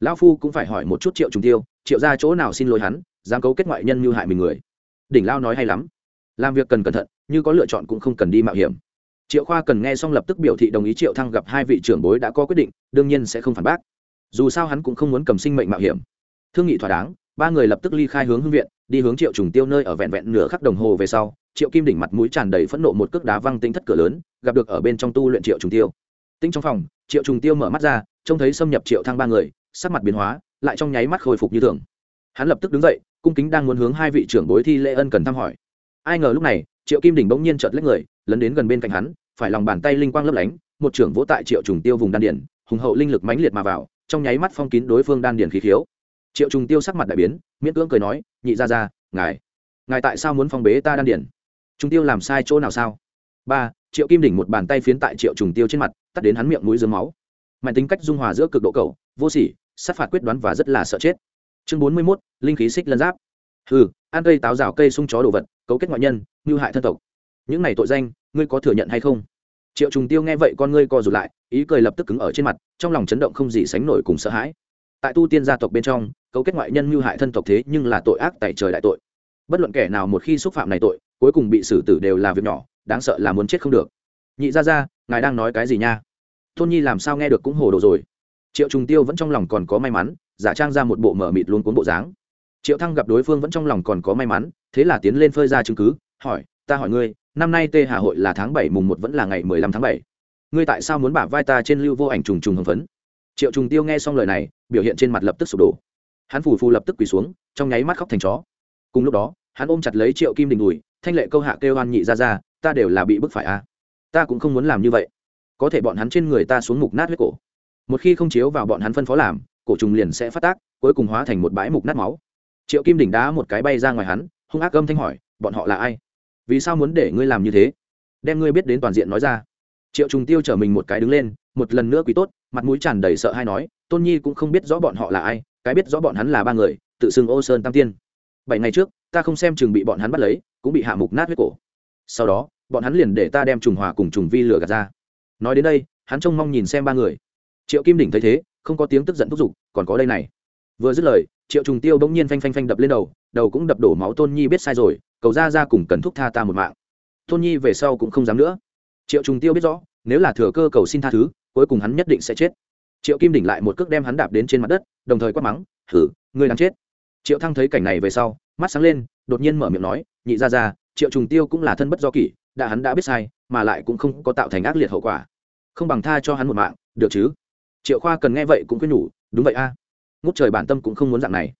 Lão phu cũng phải hỏi một chút triệu trùng tiêu, triệu ra chỗ nào xin lỗi hắn, dám cấu kết ngoại nhân như hại mình người? Đỉnh lao nói hay lắm làm việc cần cẩn thận, như có lựa chọn cũng không cần đi mạo hiểm. Triệu khoa cần nghe xong lập tức biểu thị đồng ý triệu thăng gặp hai vị trưởng bối đã có quyết định, đương nhiên sẽ không phản bác. Dù sao hắn cũng không muốn cầm sinh mệnh mạo hiểm. Thương nghị thỏa đáng, ba người lập tức ly khai hướng hương viện, đi hướng triệu trùng tiêu nơi ở vẹn vẹn nửa khắc đồng hồ về sau, triệu kim đỉnh mặt mũi tràn đầy phẫn nộ một cước đá văng tính thất cửa lớn, gặp được ở bên trong tu luyện triệu trùng tiêu. Tinh trong phòng, triệu trùng tiêu mở mắt ra, trông thấy xâm nhập triệu thăng ba người, sắc mặt biến hóa, lại trong nháy mắt khôi phục như thường. Hắn lập tức đứng dậy, cung kính đang muốn hướng hai vị trưởng bối thi lễ ân cần thăm hỏi ai ngờ lúc này, triệu kim đỉnh bỗng nhiên chợt lấy người, lấn đến gần bên cạnh hắn, phải lòng bàn tay linh quang lấp lánh, một trưởng vỗ tại triệu trùng tiêu vùng đan điển hùng hậu linh lực mãnh liệt mà vào, trong nháy mắt phong kín đối phương đan điển khí khiếu. Triệu trùng tiêu sắc mặt đại biến, miễn cưỡng cười nói, nhị ra ra ngài ngài tại sao muốn phong bế ta đan điển trung tiêu làm sai chỗ nào sao? Ba, triệu kim đỉnh một bàn tay phiến tại triệu trùng tiêu trên mặt, tắt đến hắn miệng mũi dưới máu. Mạnh tính cách dung hòa giữa cực độ cầu vô sỉ, sát phạt quyết đoán và rất là sợ chết. Chương bốn mươi mốt, linh khí xích lân giáp. Ừ ăn cây táo rào cây sung chó đồ vật cấu kết ngoại nhân ngư hại thân tộc. Những này tội danh, ngươi có thừa nhận hay không? Triệu trùng tiêu nghe vậy con ngươi co rụt lại, ý cười lập tức cứng ở trên mặt, trong lòng chấn động không gì sánh nổi cùng sợ hãi. Tại tu tiên gia tộc bên trong, cấu kết ngoại nhân ngư hại thân tộc thế nhưng là tội ác tại trời đại tội. Bất luận kẻ nào một khi xúc phạm này tội, cuối cùng bị xử tử đều là việc nhỏ, đáng sợ là muốn chết không được. Nhị ra ra ngài đang nói cái gì nha? Thôn nhi làm sao nghe được cũng hồ đồ rồi. Triệu trùng tiêu vẫn trong lòng còn có may mắn, giả trang ra một bộ mở mịt luôn cuốn bộ dáng triệu thăng gặp đối phương vẫn trong lòng còn có may mắn, thế là tiến lên phơi ra chứng cứ, hỏi, ta hỏi ngươi, năm nay tê hà hội là tháng bảy mùng một vẫn là ngày mười lăm tháng bảy? Ngươi tại sao muốn bả vai ta trên lưu vô ảnh trùng trùng hưng phấn? Triệu trùng tiêu nghe xong lời này, biểu hiện trên mặt lập tức sụp đổ. Hắn phù phù lập tức quỳ xuống, trong nháy mắt khóc thành chó. Cùng lúc đó, hắn ôm chặt lấy triệu kim đình đùi, thanh lệ câu hạ kêu hoan nhị ra ra, ta đều là bị bức phải a. À. ta cũng không muốn làm như vậy. Có thể bọn hắn trên người ta xuống mục nát huyết cổ. Một khi không chiếu vào bọn hắn phân phó làm, cổ trùng liền sẽ phát tác, cuối cùng hóa thành một bãi mục nát máu triệu kim đỉnh đá một cái bay ra ngoài hắn, hung ác âm thanh hỏi, bọn họ là ai? Vì sao muốn để ngươi làm như thế? Đem ngươi biết đến toàn diện nói ra. Triệu trùng tiêu chở mình một cái đứng lên, một lần nữa quý tốt, mặt mũi tràn đầy sợ hay nói, tôn nhi cũng không biết rõ bọn họ là ai, cái biết rõ bọn hắn là ba người, tự xưng ô sơn tam tiên. Bảy ngày trước, ta không xem chừng bị bọn hắn bắt lấy, cũng bị hạ mục nát huyết cổ. Sau đó, bọn hắn liền để ta đem trùng hòa cùng trùng vi lửa gạt ra. Nói đến đây, hắn trông mong nhìn xem ba người. Triệu kim đỉnh thấy thế, không có tiếng tức giận thúc giục, còn có đây này. Vừa dứt lời triệu trùng tiêu bỗng nhiên phanh phanh phanh đập lên đầu đầu cũng đập đổ máu tôn nhi biết sai rồi, cầu ra ra cùng cần thúc tha ta một mạng. Tôn nhi về sau cũng không dám nữa. Triệu trùng tiêu biết rõ, nếu là thừa cơ cầu xin tha thứ, cuối cùng hắn nhất định sẽ chết. Triệu kim đỉnh lại một cước đem hắn đạp đến trên mặt đất, đồng thời quát mắng thử ngươi đang chết. Triệu thăng thấy cảnh này về sau, mắt sáng lên, đột nhiên mở miệng nói, nhị ra ra triệu trùng tiêu cũng là thân bất do kỷ, đã hắn đã biết sai, mà lại cũng không có tạo thành ác liệt hậu quả. Không bằng tha cho hắn một mạng, được chứ? Triệu khoa cần nghe vậy cũng quyết nhủ, đúng vậy a à ngút trời bản tâm cũng không muốn dạng này.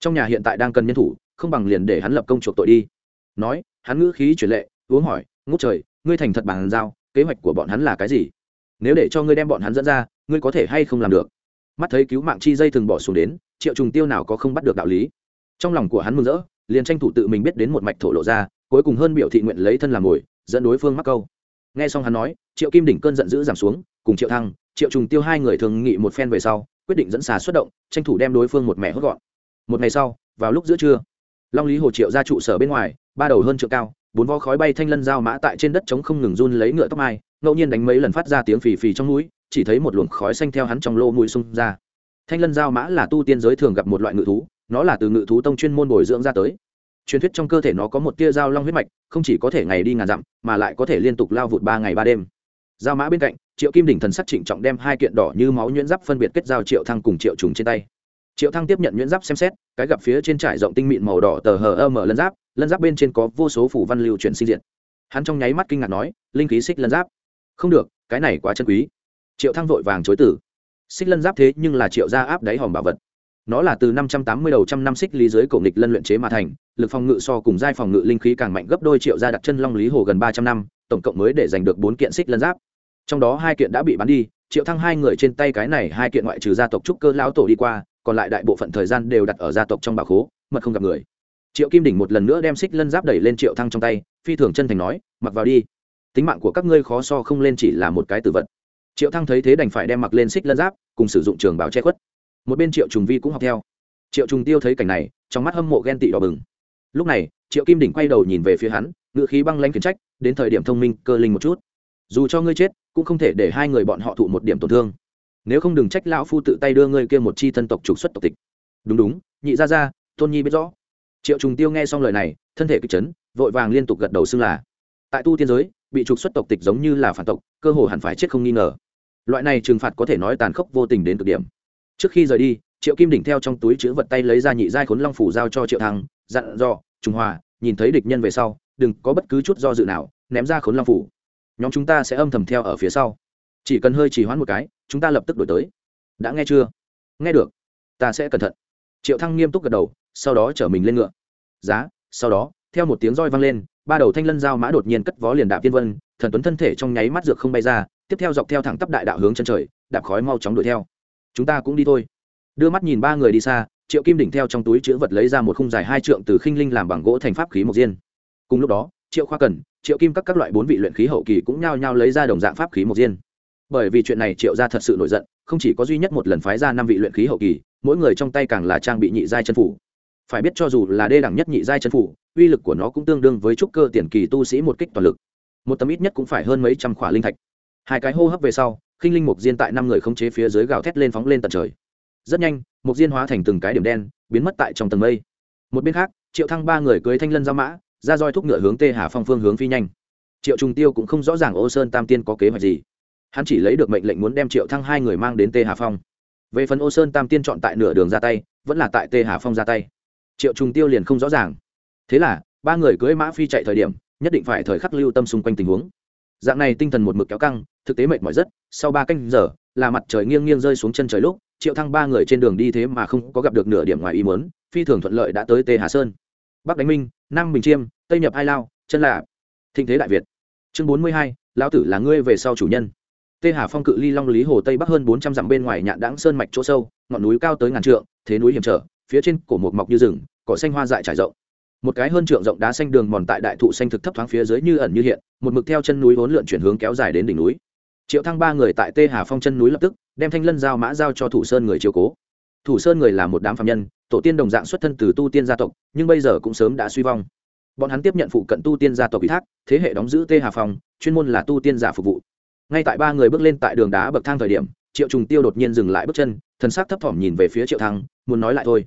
Trong nhà hiện tại đang cần nhân thủ, không bằng liền để hắn lập công chuộc tội đi. Nói, hắn ngữ khí chuyển lệ, uống hỏi, ngút trời, ngươi thành thật bàn giao, kế hoạch của bọn hắn là cái gì? Nếu để cho ngươi đem bọn hắn dẫn ra, ngươi có thể hay không làm được? Mắt thấy cứu mạng chi dây thường bỏ xuống đến, triệu trùng tiêu nào có không bắt được đạo lý. Trong lòng của hắn mừng rỡ, liền tranh thủ tự mình biết đến một mạch thổ lộ ra, cuối cùng hơn biểu thị nguyện lấy thân làm mồi, dẫn đối phương mắc câu. Nghe xong hắn nói triệu kim đỉnh cơn giận dữ giảm xuống, cùng triệu thăng, triệu trùng tiêu hai người thường nghị một phen về sau, quyết định dẫn xà xuất động, tranh thủ đem đối phương một mẹ hốt gọn. Một ngày sau, vào lúc giữa trưa, long lý hồ triệu ra trụ sở bên ngoài, ba đầu hơn trượng cao, bốn vo khói bay thanh lân dao mã tại trên đất trống không ngừng run lấy ngựa tóc mai, ngẫu nhiên đánh mấy lần phát ra tiếng phì phì trong mũi chỉ thấy một luồng khói xanh theo hắn trong lô mũi xung ra. Thanh lân dao mã là tu tiên giới thường gặp một loại ngự thú, nó là từ ngự thú tông chuyên môn bồi dưỡng ra tới. Truyền thuyết trong cơ thể nó có một tia dao long huyết mạch, không chỉ có thể ngày đi ngàn dặm, mà lại có thể liên tục lao vụt ba ngày ba đêm giao mã bên cạnh, triệu kim đỉnh thần sắc trịnh trọng đem hai kiện đỏ như máu nhuyễn giáp phân biệt kết giao triệu thăng cùng triệu trùng trên tay. Triệu thăng tiếp nhận nhuyễn giáp xem xét, cái gặp phía trên trải rộng tinh mịn màu đỏ tờ hờ ơ mở lân giáp lân giáp bên trên có vô số phủ văn lưu chuyển sinh diện hắn trong nháy mắt kinh ngạc nói, linh khí xích lân giáp? Không được, cái này quá chân quý. Triệu thăng vội vàng chối tử xích lân giáp thế nhưng là triệu gia áp đáy hòm bảo vật. Nó là từ năm trăm tám mươi đầu trăm năm xích lý dưới cổ nghịch lân luyện chế mà thành, lực phòng ngự so cùng giai phòng ngự linh khí càng mạnh gấp đôi triệu gia đặt chân long lý hồ gần ba trăm năm, tổng cộng mới để giành được bốn kiện xích lân giáp trong đó hai kiện đã bị bán đi, triệu thăng hai người trên tay cái này hai kiện ngoại trừ gia tộc trúc cơ lão tổ đi qua, còn lại đại bộ phận thời gian đều đặt ở gia tộc trong bà khố, mật không gặp người. Triệu kim đỉnh một lần nữa đem xích lân giáp đẩy lên triệu thăng trong tay, phi thường chân thành nói, mặc vào đi. Tính mạng của các ngươi khó so không lên chỉ là một cái tử vật. Triệu thăng thấy thế đành phải đem mặc lên xích lân giáp, cùng sử dụng trường bảo che khuất. Một bên triệu trùng vi cũng học theo. Triệu trùng tiêu thấy cảnh này, trong mắt hâm mộ ghen tị đỏ bừng. Lúc này, triệu kim đỉnh quay đầu nhìn về phía hắn, ngựa khí băng lãnh khiển trách, đến thời điểm thông minh, cơ linh một chút dù cho ngươi chết, cũng không thể để hai người bọn họ thụ một điểm tổn thương. Nếu không đừng trách lão phu tự tay đưa ngươi kia một chi thân tộc trục xuất tộc tịch. Đúng đúng, nhị ra ra tôn nhi biết rõ. Triệu trùng tiêu nghe xong lời này, thân thể kịch chấn, vội vàng liên tục gật đầu xưng là. Tại tu tiên giới, bị trục xuất tộc tịch giống như là phản tộc, cơ hồ hẳn phải chết không nghi ngờ. Loại này trừng phạt có thể nói tàn khốc vô tình đến cực điểm. Trước khi rời đi, triệu kim đỉnh theo trong túi chữ vật tay lấy ra nhị giai khốn long phủ giao cho triệu thăng, dặn dò Trung hòa, nhìn thấy địch nhân về sau, đừng có bất cứ chút do dự nào, ném ra khốn long phủ nhóm chúng ta sẽ âm thầm theo ở phía sau. Chỉ cần hơi chỉ hoãn một cái, chúng ta lập tức đổi tới. Đã nghe chưa? Nghe được. Ta sẽ cẩn thận. Triệu thăng nghiêm túc gật đầu, sau đó chở mình lên ngựa. Giá, sau đó, theo một tiếng roi vang lên, ba đầu thanh lân dao mã đột nhiên cất vó liền đạp tiên vân, thần tuấn thân thể trong nháy mắt dược không bay ra, tiếp theo dọc theo thẳng tắp đại đạo hướng chân trời, đạp khói mau chóng đuổi theo. Chúng ta cũng đi thôi. Đưa mắt nhìn ba người đi xa, triệu kim đỉnh theo trong túi chữ vật lấy ra một khung dài hai trượng từ khinh linh làm bằng gỗ thành pháp khí mộc diên. Cùng lúc đó triệu khoa cần, triệu kim các các loại bốn vị luyện khí hậu kỳ cũng nhao nhao lấy ra đồng dạng pháp khí mộc diên bởi vì chuyện này triệu ra thật sự nổi giận, không chỉ có duy nhất một lần phái ra năm vị luyện khí hậu kỳ, mỗi người trong tay càng là trang bị nhị giai chân phủ. Phải biết cho dù là đê đẳng nhất nhị giai chân phủ, uy lực của nó cũng tương đương với trúc cơ tiền kỳ tu sĩ một kích toàn lực. Một tấm ít nhất cũng phải hơn mấy trăm khỏa linh thạch. Hai cái hô hấp về sau, khinh linh mục diên tại năm người không chế phía dưới gào thét lên phóng lên tận trời. Rất nhanh, mục diên hóa thành từng cái điểm đen, biến mất tại trong tầng mây. Một bên khác, triệu thăng ba người cưới thanh lân giao mã ra roi thúc ngựa hướng tê hà phong phương hướng phi nhanh. Triệu trung tiêu cũng không rõ ràng ô sơn tam tiên có kế hoạch gì. Hắn chỉ lấy được mệnh lệnh muốn đem triệu thăng hai người mang đến tê hà phong. Về phần ô sơn tam tiên chọn tại nửa đường ra tay, vẫn là tại tê hà phong ra tay. Triệu trung tiêu liền không rõ ràng. Thế là, ba người cưỡi mã phi chạy thời điểm, nhất định phải thời khắc lưu tâm xung quanh tình huống. Dạng này tinh thần một mực kéo căng, thực tế mệt mỏi rất, sau ba canh giờ, là mặt trời nghiêng nghiêng rơi xuống chân trời lúc, triệu thăng ba người trên đường đi thế mà không có gặp được nửa điểm ngoài ý muốn, phi thường thuận lợi đã tới tê hà sơn. Bắc đánh minh nam bình chiêm, tây nhập hai lao, chân lạ thịnh thế đại việt. Chương bốn mươi hai, lão tử là ngươi về sau chủ nhân. Tê hà phong cự ly long lý hồ tây bắc hơn bốn trăm dặm bên ngoài nhạn đáng sơn mạch chỗ sâu, ngọn núi cao tới ngàn trượng, thế núi hiểm trở, phía trên cổ một mọc như rừng, cỏ xanh hoa dại trải rộng. Một cái hơn trượng rộng đá xanh đường mòn tại đại thụ xanh thực thấp thoáng phía dưới như ẩn như hiện, một mực theo chân núi vốn lượn chuyển hướng kéo dài đến đỉnh núi. Triệu thăng ba người tại tê hà phong chân núi lập tức, đem thanh lân giao mã giao cho thủ sơn người chiều cố thủ sơn người là một đám phạm nhân tổ tiên đồng dạng xuất thân từ tu tiên gia tộc nhưng bây giờ cũng sớm đã suy vong. Bọn hắn tiếp nhận phụ cận tu tiên gia tộc ủy thác thế hệ đóng giữ tê hà phòng, chuyên môn là tu tiên giả phục vụ. Ngay tại ba người bước lên tại đường đá bậc thang thời điểm triệu trùng tiêu đột nhiên dừng lại bước chân thần sắc thấp thỏm nhìn về phía triệu thăng muốn nói lại thôi.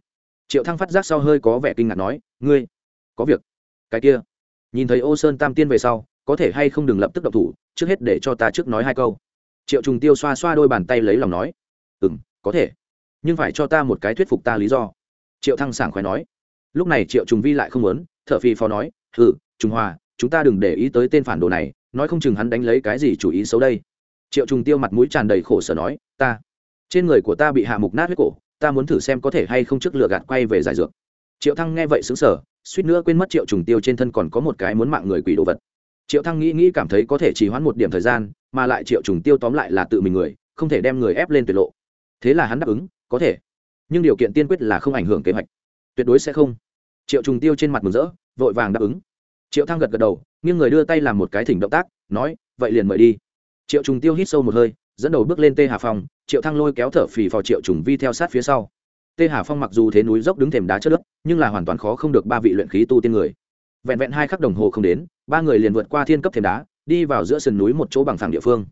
Triệu thăng phát giác sau hơi có vẻ kinh ngạc nói ngươi có việc. Cái kia. Nhìn thấy ô sơn tam tiên về sau có thể hay không đừng lập tức động thủ trước hết để cho ta trước nói hai câu. Triệu trùng tiêu xoa xoa đôi bàn tay lấy lòng nói ừm có thể nhưng phải cho ta một cái thuyết phục ta lý do. Triệu thăng sảng khoái nói. Lúc này triệu trùng vi lại không muốn thợ phi phó nói ừ trùng hòa chúng ta đừng để ý tới tên phản đồ này nói không chừng hắn đánh lấy cái gì chủ ý xấu đây. Triệu trùng tiêu mặt mũi tràn đầy khổ sở nói ta trên người của ta bị hạ mục nát huyết cổ ta muốn thử xem có thể hay không trước lừa gạt quay về giải dược. Triệu thăng nghe vậy sững sờ, suýt nữa quên mất triệu trùng tiêu trên thân còn có một cái muốn mạng người quỷ đồ vật. Triệu thăng nghĩ nghĩ cảm thấy có thể chỉ hoãn một điểm thời gian mà lại triệu trùng tiêu tóm lại là tự mình người không thể đem người ép lên tuyệt lộ. Thế là hắn đáp ứng có thể. Nhưng điều kiện tiên quyết là không ảnh hưởng kế hoạch. Tuyệt đối sẽ không. Triệu trùng tiêu trên mặt mừng rỡ, vội vàng đáp ứng. Triệu thăng gật gật đầu, nghiêng người đưa tay làm một cái thỉnh động tác, nói, vậy liền mời đi. Triệu trùng tiêu hít sâu một hơi, dẫn đầu bước lên tê hà phong, triệu thăng lôi kéo thở phì phò triệu trùng vi theo sát phía sau. Tê hà phong mặc dù thế núi dốc đứng thềm đá chất đất, nhưng là hoàn toàn khó không được ba vị luyện khí tu tiên người. Vẹn vẹn hai khắc đồng hồ không đến, ba người liền vượt qua thiên cấp thềm đá, đi vào giữa sườn núi một chỗ bằng phẳng địa phương.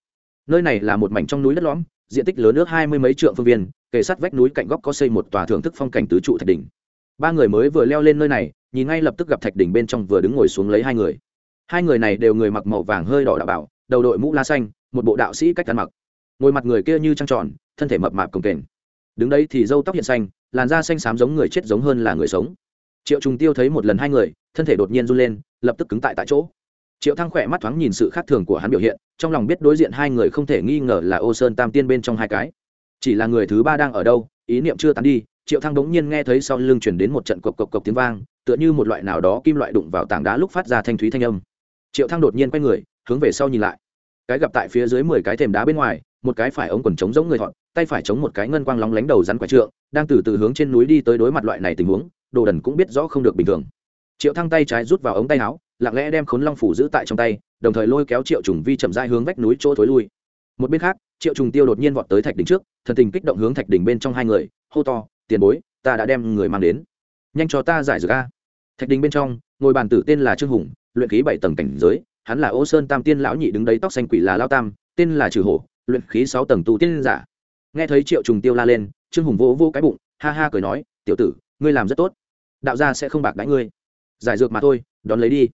Nơi này là một mảnh trong núi đất lõm, diện tích lớn nước hai mươi mấy trượng phương viên kề sát vách núi cạnh góc có xây một tòa thưởng thức phong cảnh tứ trụ thạch đỉnh. Ba người mới vừa leo lên nơi này, nhìn ngay lập tức gặp thạch đỉnh bên trong vừa đứng ngồi xuống lấy hai người. Hai người này đều người mặc màu vàng hơi đỏ đạo bảo, đầu đội mũ la xanh, một bộ đạo sĩ cách ăn mặc. Ngồi mặt người kia như trăng tròn, thân thể mập mạp cồng kềnh. Đứng đấy thì râu tóc hiện xanh, làn da xanh xám giống người chết giống hơn là người sống. Triệu trùng tiêu thấy một lần hai người, thân thể đột nhiên run lên, lập tức cứng tại tại chỗ. Triệu thăng khỏe mắt thoáng nhìn sự khác thường của hắn biểu hiện, trong lòng biết đối diện hai người không thể nghi ngờ là ô sơn tam tiên bên trong hai cái chỉ là người thứ ba đang ở đâu, ý niệm chưa tán đi, triệu thăng bỗng nhiên nghe thấy sau lưng chuyển đến một trận cộc cộc cộc tiếng vang, tựa như một loại nào đó kim loại đụng vào tảng đá lúc phát ra thanh thúy thanh âm. Triệu thăng đột nhiên quay người, hướng về sau nhìn lại. Cái gặp tại phía dưới mười cái thềm đá bên ngoài, một cái phải ống quần chống giống người thọn, tay phải chống một cái ngân quang lóng lánh đầu rắn quái trượng, đang từ từ hướng trên núi đi tới đối mặt loại này tình huống, đồ đần cũng biết rõ không được bình thường. Triệu thăng tay trái rút vào ống tay áo, lặng lẽ đem khốn long phủ giữ tại trong tay, đồng thời lôi kéo triệu trùng vi chậm rãi hướng vách núi chỗ thối lui. Một bên khác triệu trùng tiêu đột nhiên vọt tới thạch đỉnh trước, thần tình kích động hướng thạch đỉnh bên trong hai người, hô to, tiền bối, ta đã đem người mang đến. Nhanh cho ta giải dược a. Thạch đỉnh bên trong, ngồi bàn tử tên là trương hùng, luyện khí bảy tầng cảnh giới, hắn là ô sơn tam tiên lão nhị đứng đấy tóc xanh quỷ là lao tam, tên là trừ hổ, luyện khí sáu tầng tu tiên giả. Nghe thấy triệu trùng tiêu la lên, trương hùng vỗ vỗ cái bụng, ha ha cười nói, tiểu tử, ngươi làm rất tốt. Đạo gia sẽ không bạc đãi ngươi. Giải dược mà thôi, đón lấy đi.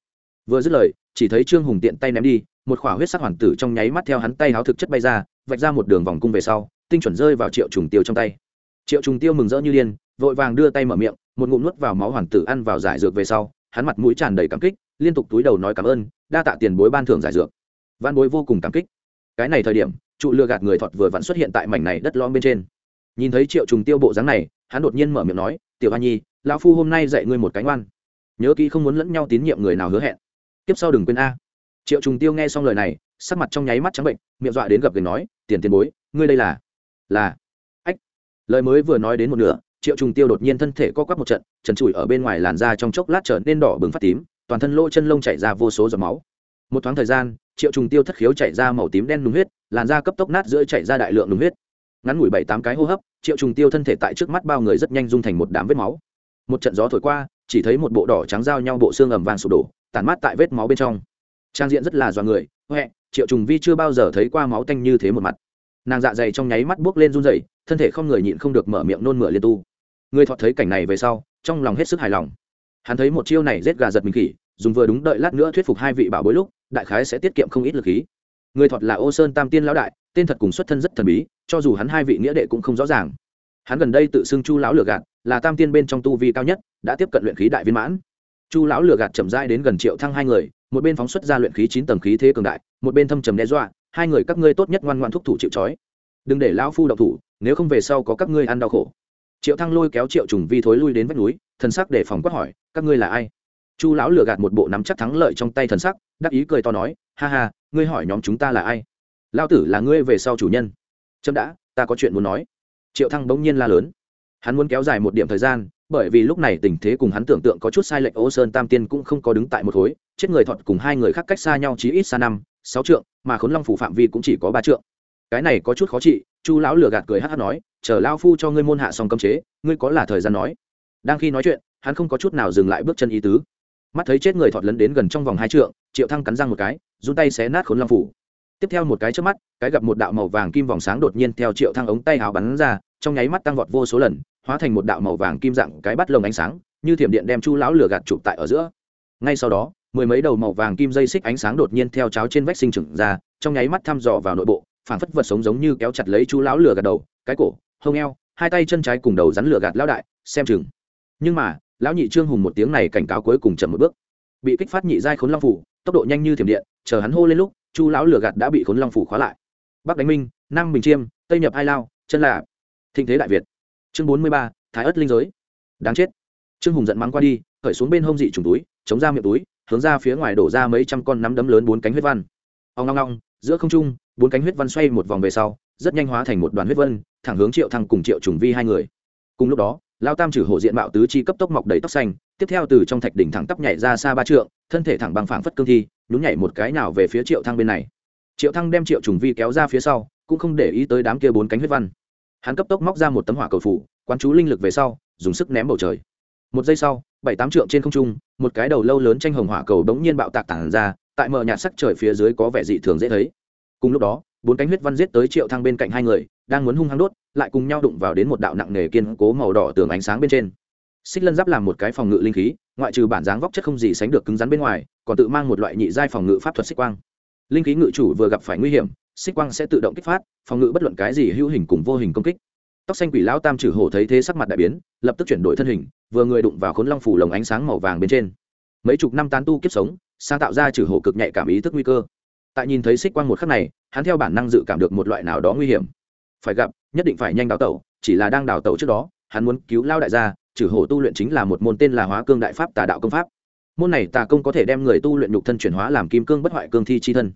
Vừa dứt lời, chỉ thấy trương hùng tiện tay ném đi, một khỏa huyết sắc hoàn tử trong nháy mắt theo hắn tay háo thực chất bay ra vạch ra một đường vòng cung về sau, tinh chuẩn rơi vào triệu trùng tiêu trong tay. Triệu trùng tiêu mừng rỡ như điên, vội vàng đưa tay mở miệng, một ngụm nuốt vào máu hoàn tử ăn vào giải dược về sau, hắn mặt mũi tràn đầy cảm kích, liên tục túi đầu nói cảm ơn, đa tạ tiền bối ban thưởng giải dược. Văn bối vô cùng cảm kích. Cái này thời điểm, trụ lừa gạt người thọt vừa vặn xuất hiện tại mảnh này đất lõm bên trên. Nhìn thấy triệu trùng tiêu bộ dáng này, hắn đột nhiên mở miệng nói, tiểu hoa nhi, lão phu hôm nay dạy ngươi một cánh oan nhớ kỹ không muốn lẫn nhau tín nhiệm người nào hứa hẹn. Tiếp sau đừng quên a. Triệu trùng tiêu nghe xong lời này sắc mặt trong nháy mắt trắng bệnh, miệng dọa đến gặp người nói, tiền tiền bối, ngươi đây là là, ách. Lời mới vừa nói đến một nửa, triệu trùng tiêu đột nhiên thân thể co quắp một trận, trần trụi ở bên ngoài làn da trong chốc lát trở nên đỏ bừng phát tím, toàn thân lỗ chân lông chảy ra vô số giọt máu. Một thoáng thời gian, triệu trùng tiêu thất khiếu chảy ra màu tím đen đúng huyết, làn da cấp tốc nát giữa chảy ra đại lượng đúng huyết. Ngắn ngủi bảy tám cái hô hấp, triệu trùng tiêu thân thể tại trước mắt bao người rất nhanh dung thành một đám vết máu. Một trận gió thổi qua, chỉ thấy một bộ đỏ trắng giao nhau bộ xương ẩm vàng sụp đổ tàn mát tại vết máu bên trong. Trang diện rất là dọa người, huệ triệu trùng vi chưa bao giờ thấy qua máu tanh như thế một mặt. Nàng dạ dày trong nháy mắt buốc lên run rẩy, thân thể không người nhịn không được mở miệng nôn mửa liên tu. Người thọ thấy cảnh này về sau trong lòng hết sức hài lòng. Hắn thấy một chiêu này rết gà giật mình khỉ dùng vừa đúng đợi lát nữa thuyết phục hai vị bảo bối lúc đại khái sẽ tiết kiệm không ít lực khí. Người thọt là ô sơn tam tiên lão đại tên thật cùng xuất thân rất thần bí cho dù hắn hai vị nghĩa đệ cũng không rõ ràng. Hắn gần đây tự xưng chu lão lừa gạt là tam tiên bên trong tu vi cao nhất đã tiếp cận luyện khí đại viên mãn. Chu lão lừa gạt chậm rãi đến gần triệu thăng hai người một bên phóng xuất ra luyện khí chín tầng khí thế cường đại, một bên thâm trầm đe dọa, hai người các ngươi tốt nhất ngoan ngoan thúc thủ chịu trói. Đừng để lão phu độc thủ, nếu không về sau có các ngươi ăn đau khổ. Triệu thăng lôi kéo triệu trùng vi thối lui đến vách núi, thần sắc để phòng quát hỏi, các ngươi là ai? Chu lão lừa gạt một bộ nắm chắc thắng lợi trong tay thần sắc, đắc ý cười to nói, ha ha, ngươi hỏi nhóm chúng ta là ai? Lao tử là ngươi về sau chủ nhân. Trâm đã, ta có chuyện muốn nói. Triệu thăng bỗng nhiên la lớn. Hắn muốn kéo dài một điểm thời gian bởi vì lúc này tình thế cùng hắn tưởng tượng có chút sai lệch, ô sơn tam tiên cũng không có đứng tại một khối, chết người thọt cùng hai người khác cách xa nhau chí ít xa năm, sáu trượng, mà khốn long phủ phạm vi cũng chỉ có ba trượng. Cái này có chút khó trị, chu lão lừa gạt cười hát hát nói, chờ lao phu cho ngươi môn hạ xong cấm chế, ngươi có là thời gian nói. Đang khi nói chuyện, hắn không có chút nào dừng lại bước chân ý tứ. Mắt thấy chết người thọt lấn đến gần trong vòng hai trượng, triệu thăng cắn răng một cái, run tay xé nát khốn long phủ. Tiếp theo một cái trước mắt, cái gặp một đạo màu vàng kim vòng sáng đột nhiên theo triệu thăng ống tay hào bắn ra, trong nháy mắt tăng vọt vô số lần hóa thành một đạo màu vàng kim dạng cái bắt lồng ánh sáng, như thiểm điện đem chu lão lửa gạt chụp tại ở giữa. Ngay sau đó, mười mấy đầu màu vàng kim dây xích ánh sáng đột nhiên theo cháo trên vách sinh trưởng ra, trong nháy mắt thăm dò vào nội bộ, phảng phất vật sống giống như kéo chặt lấy chu lão lửa gạt đầu, cái cổ, hông eo, hai tay chân trái cùng đầu rắn lửa gạt lão đại, xem chừng. Nhưng mà, lão nhị trương hùng một tiếng này cảnh cáo cuối cùng chậm một bước. Bị kích phát nhị giai khốn long phủ, tốc độ nhanh như thiểm điện, chờ hắn hô lên lúc, chu lão lửa gạt đã bị khốn long phủ khóa lại. Bắc đánh minh, nam bình chiêm, tây nhập hai lao, chân là thịnh thế đại việt chương bốn mươi ba, thái ớt linh giới. Đáng chết. Trương hùng giận mắng qua đi, khởi xuống bên hông dị trùng túi, chống ra miệng túi, hướng ra phía ngoài đổ ra mấy trăm con nắm đấm lớn bốn cánh huyết văn. Ông long long giữa không trung, bốn cánh huyết văn xoay một vòng về sau, rất nhanh hóa thành một đoàn huyết vân, thẳng hướng triệu thăng cùng triệu trùng vi hai người. Cùng lúc đó, lao tam trừ hổ diện mạo tứ chi cấp tốc mọc đầy tóc xanh, tiếp theo từ trong thạch đỉnh thẳng tắp nhảy ra xa ba trượng, thân thể thẳng bằng phẳng phất cương thi, nhún nhảy một cái nào về phía triệu thăng bên này. Triệu thăng đem triệu trùng vi kéo ra phía sau, cũng không để ý tới đám kia bốn cánh huyết văn hắn cấp tốc móc ra một tấm hỏa cầu phủ, quán chú linh lực về sau, dùng sức ném bầu trời. Một giây sau, bảy tám trượng trên không trung, một cái đầu lâu lớn tranh hồng hỏa cầu đống nhiên bạo tạc tản ra, tại mở nhạt sắc trời phía dưới có vẻ dị thường dễ thấy. Cùng lúc đó, bốn cánh huyết văn giết tới triệu thăng bên cạnh hai người, đang muốn hung hăng đốt, lại cùng nhau đụng vào đến một đạo nặng nề kiên cố màu đỏ tường ánh sáng bên trên. Xích lân giáp làm một cái phòng ngự linh khí, ngoại trừ bản dáng vóc chất không gì sánh được cứng rắn bên ngoài, còn tự mang một loại nhị giai phòng ngự pháp thuật xích quang. Linh khí ngự chủ vừa gặp phải nguy hiểm xích quang sẽ tự động kích phát, phòng ngự bất luận cái gì hữu hình cùng vô hình công kích. Tóc xanh quỷ lão tam trừ hổ thấy thế sắc mặt đại biến, lập tức chuyển đổi thân hình, vừa người đụng vào khốn long phủ lồng ánh sáng màu vàng bên trên. Mấy chục năm tán tu kiếp sống, sáng tạo ra trừ hổ cực nhạy cảm ý thức nguy cơ. Tại nhìn thấy xích quang một khắc này, hắn theo bản năng dự cảm được một loại nào đó nguy hiểm. Phải gặp, nhất định phải nhanh đào tẩu, chỉ là đang đào tẩu trước đó, hắn muốn cứu lao đại gia, trừ hổ tu luyện chính là một môn tên là hóa cương đại pháp tà đạo công pháp. Môn này tà công có thể đem người tu luyện nhục thân chuyển hóa làm kim cương bất hoại cương thi chi thân.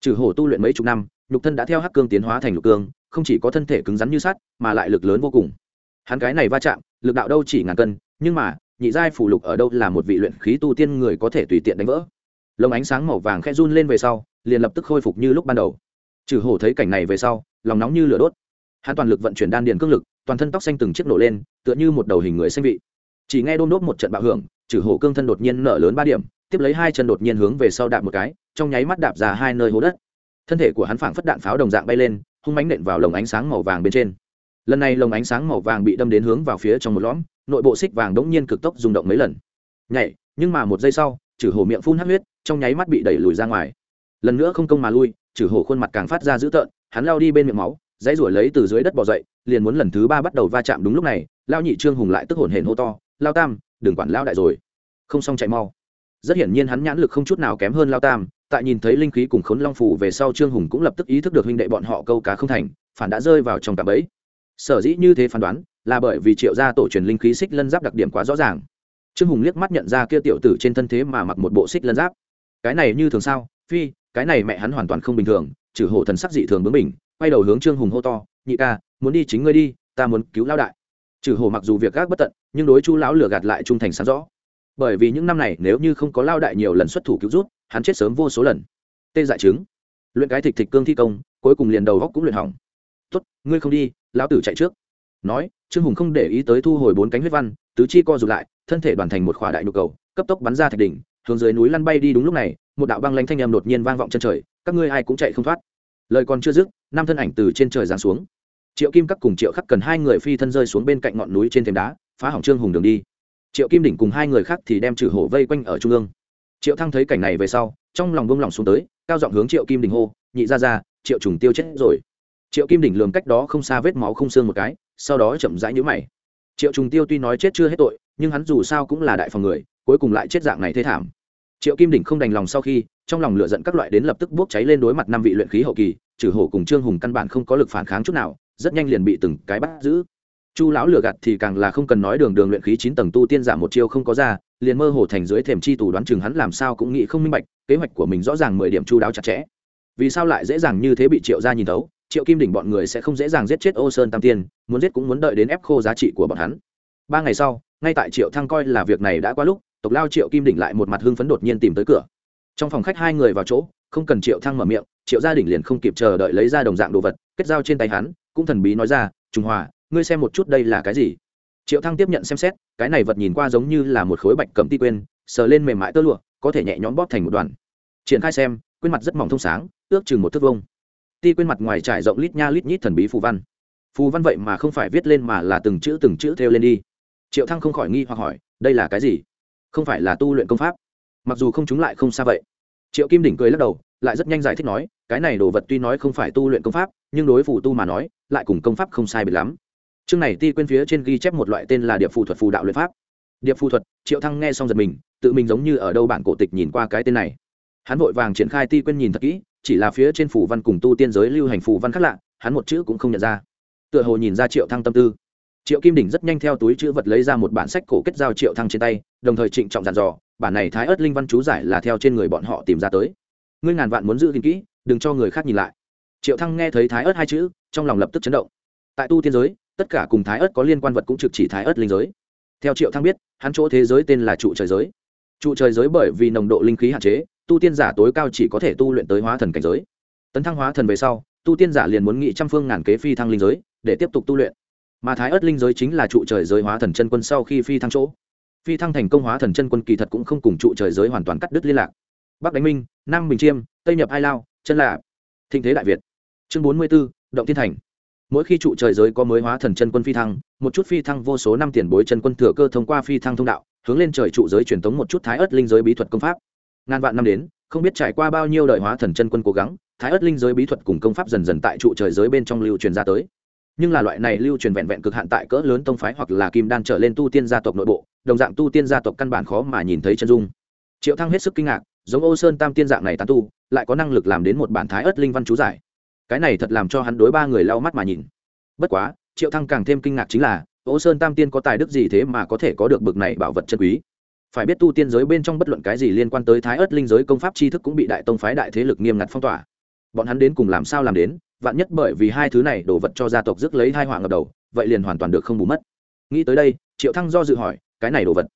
Trừ hổ tu luyện mấy chục năm nhục thân đã theo hắc cương tiến hóa thành lục cương, không chỉ có thân thể cứng rắn như sắt, mà lại lực lớn vô cùng. Hắn cái này va chạm, lực đạo đâu chỉ ngàn cân, nhưng mà, nhị giai phủ lục ở đâu là một vị luyện khí tu tiên người có thể tùy tiện đánh vỡ. Lồng ánh sáng màu vàng khẽ run lên về sau, liền lập tức khôi phục như lúc ban đầu. Trừ hổ thấy cảnh này về sau, lòng nóng như lửa đốt. Hắn toàn lực vận chuyển đan điền cương lực, toàn thân tóc xanh từng chiếc nổ lên, tựa như một đầu hình người xanh vị. Chỉ nghe đôm đốt một trận bạo hưởng, trừ hổ cương thân đột nhiên nở lớn ba điểm, tiếp lấy hai chân đột nhiên hướng về sau đạp một cái, trong nháy mắt đạp ra hai nơi hố đất thân thể của hắn phảng phất đạn pháo đồng dạng bay lên, hung mánh nện vào lồng ánh sáng màu vàng bên trên. Lần này lồng ánh sáng màu vàng bị đâm đến hướng vào phía trong một lõm, nội bộ xích vàng đống nhiên cực tốc rung động mấy lần. Nhảy, nhưng mà một giây sau chử hổ miệng phun hắt huyết, trong nháy mắt bị đẩy lùi ra ngoài. Lần nữa không công mà lui chử hổ khuôn mặt càng phát ra dữ tợn, hắn lao đi bên miệng máu, dãy ruổi lấy từ dưới đất bò dậy, liền muốn lần thứ ba bắt đầu va chạm đúng lúc này lao nhị trương hùng lại tức hổn hển hô to, lao tam, đừng quản lao đại rồi. Không xong chạy mau. Rất hiển nhiên hắn nhãn lực không chút nào kém hơn lao tam tại nhìn thấy linh khí cùng khốn long phủ về sau trương hùng cũng lập tức ý thức được huynh đệ bọn họ câu cá không thành, phản đã rơi vào trong cạm bẫy. Sở dĩ như thế phán đoán, là bởi vì triệu gia tổ truyền linh khí xích lân giáp đặc điểm quá rõ ràng. Trương hùng liếc mắt nhận ra kia tiểu tử trên thân thế mà mặc một bộ xích lân giáp. Cái này như thường sao? Phi, cái này mẹ hắn hoàn toàn không bình thường, trừ hổ thần sắc dị thường bướng mình quay đầu hướng trương hùng hô to, nhị ca, muốn đi chính ngươi đi, ta muốn cứu lão đại. Trừ hổ mặc dù việc gác bất tận, nhưng đối chu lão lừa gạt lại trung thành sáng rõ bởi vì những năm này nếu như không có lao đại nhiều lần xuất thủ cứu rút hắn chết sớm vô số lần. Tê dại chứng luyện cái thịt thịt cương thi công, cuối cùng liền đầu góc cũng luyện hỏng. Tuất ngươi không đi, lão tử chạy trước. Nói, trương hùng không để ý tới thu hồi bốn cánh huyết văn, tứ chi co rụt lại, thân thể đoàn thành một khỏa đại nhu cầu, cấp tốc bắn ra thạch đỉnh, hướng dưới núi lăn bay đi đúng lúc này, một đạo băng lanh thanh âm đột nhiên vang vọng chân trời, các ngươi ai cũng chạy không thoát. Lời còn chưa dứt, năm thân ảnh từ trên trời giáng xuống. Triệu kim các cùng triệu khắc cần hai người phi thân rơi xuống bên cạnh ngọn núi trên thềm đá, phá hỏng trương hùng đường đi triệu kim đỉnh cùng hai người khác thì đem trừ hổ vây quanh ở trung ương. Triệu thăng thấy cảnh này về sau, trong lòng bông lòng xuống tới, cao giọng hướng triệu kim đỉnh hô, nhị ra ra triệu trùng tiêu chết rồi. Triệu kim đỉnh lường cách đó không xa vết máu không xương một cái, sau đó chậm rãi nhũ mày. Triệu trùng tiêu tuy nói chết chưa hết tội, nhưng hắn dù sao cũng là đại phòng người, cuối cùng lại chết dạng này thế thảm. Triệu kim đỉnh không đành lòng sau khi, trong lòng lửa giận các loại đến lập tức bốc cháy lên đối mặt năm vị luyện khí hậu kỳ, trừ hổ cùng trương hùng căn bản không có lực phản kháng chút nào, rất nhanh liền bị từng cái bắt giữ chu lão lừa gạt thì càng là không cần nói đường đường luyện khí chín tầng tu tiên giảm một chiêu không có ra, liền mơ hồ thành dưới thềm chi tù đoán chừng hắn làm sao cũng nghĩ không minh bạch, kế hoạch của mình rõ ràng mười điểm chu đáo chặt chẽ. Vì sao lại dễ dàng như thế bị triệu gia nhìn thấu, triệu kim đỉnh bọn người sẽ không dễ dàng giết chết ô sơn tam tiên, muốn giết cũng muốn đợi đến ép khô giá trị của bọn hắn. Ba ngày sau, ngay tại triệu thăng coi là việc này đã qua lúc, tộc lao triệu kim đỉnh lại một mặt hưng phấn đột nhiên tìm tới cửa. Trong phòng khách hai người vào chỗ, không cần triệu thăng mở miệng, triệu gia đình liền không kịp chờ đợi lấy ra đồng dạng đồ vật, kết giao trên tay hắn, cũng thần bí nói ra, trung hòa ngươi xem một chút đây là cái gì? Triệu thăng tiếp nhận xem xét, cái này vật nhìn qua giống như là một khối bạch cầm ti quên sờ lên mềm mại tơ lụa, có thể nhẹ nhõm bóp thành một đoàn. Triển khai xem quên mặt rất mỏng thông sáng, ước chừng một thước vông ti quên mặt ngoài trải rộng lít nha lít nhít thần bí phù văn. Phù văn vậy mà không phải viết lên mà là từng chữ từng chữ theo lên đi. Triệu thăng không khỏi nghi hoặc hỏi, đây là cái gì? Không phải là tu luyện công pháp. Mặc dù không chúng lại không xa vậy. Triệu kim đỉnh cười lắc đầu, lại rất nhanh giải thích nói, cái này đồ vật tuy nói không phải tu luyện công pháp, nhưng đối phù tu mà nói, lại cùng công pháp không sai biệt lắm chương này ti quên phía trên ghi chép một loại tên là điệp phù thuật phù đạo luyện pháp. Điệp phù thuật, triệu thăng nghe xong giật mình, tự mình giống như ở đâu bản cổ tịch nhìn qua cái tên này. Hắn vội vàng triển khai ti quên nhìn thật kỹ, chỉ là phía trên phù văn cùng tu tiên giới lưu hành phù văn khác lạ, hắn một chữ cũng không nhận ra. Tựa hồ nhìn ra triệu thăng tâm tư. Triệu kim đỉnh rất nhanh theo túi chữ vật lấy ra một bản sách cổ kết giao triệu thăng trên tay, đồng thời trịnh trọng dặn dò, bản này thái ớt linh văn chú giải là theo trên người bọn họ tìm ra tới. Ngươi ngàn vạn muốn giữ gìn kỹ, đừng cho người khác nhìn lại. Triệu thăng nghe thấy thái ớt hai chữ, trong lòng lập tức chấn động. Tại tu tiên giới tất cả cùng thái ớt có liên quan vật cũng trực chỉ thái ớt linh giới. Theo triệu thăng biết, hắn chỗ thế giới tên là trụ trời giới. Trụ trời giới bởi vì nồng độ linh khí hạn chế, tu tiên giả tối cao chỉ có thể tu luyện tới hóa thần cảnh giới. Tấn thăng hóa thần về sau, tu tiên giả liền muốn nghị trăm phương ngàn kế phi thăng linh giới để tiếp tục tu luyện. Mà thái ớt linh giới chính là trụ trời giới hóa thần chân quân sau khi phi thăng chỗ. Phi thăng thành công hóa thần chân quân kỳ thật cũng không cùng trụ trời giới hoàn toàn cắt đứt liên lạc. Bắc đánh minh, nam bình chiêm, tây nhập hai lao, chân lạ thịnh thế đại việt. Chương bốn mươi b ố động thiên thành mỗi khi trụ trời giới có mới hóa thần chân quân phi thăng, một chút phi thăng vô số năm tiền bối chân quân thừa cơ thông qua phi thăng thông đạo, hướng lên trời trụ giới truyền thống một chút thái ớt linh giới bí thuật công pháp. Ngàn vạn năm đến, không biết trải qua bao nhiêu đời hóa thần chân quân cố gắng, thái ớt linh giới bí thuật cùng công pháp dần dần tại trụ trời giới bên trong lưu truyền ra tới. Nhưng là loại này lưu truyền vẹn vẹn cực hạn tại cỡ lớn tông phái hoặc là kim đan trở lên tu tiên gia tộc nội bộ, đồng dạng tu tiên gia tộc căn bản khó mà nhìn thấy chân dung. Triệu thăng hết sức kinh ngạc, giống ô sơn tam tiên dạng này tán tu, lại có năng lực làm đến một bản thái ớt linh văn chú giải cái này thật làm cho hắn đối ba người lau mắt mà nhìn. Bất quá, triệu thăng càng thêm kinh ngạc chính là, ô sơn tam tiên có tài đức gì thế mà có thể có được bực này bảo vật chân quý? Phải biết tu tiên giới bên trong bất luận cái gì liên quan tới thái ớt linh giới công pháp tri thức cũng bị đại tông phái đại thế lực nghiêm ngặt phong tỏa. Bọn hắn đến cùng làm sao làm đến, vạn nhất bởi vì hai thứ này đổ vật cho gia tộc rước lấy hai họa ngập đầu, vậy liền hoàn toàn được không bù mất. Nghĩ tới đây, triệu thăng do dự hỏi, cái này đồ vật,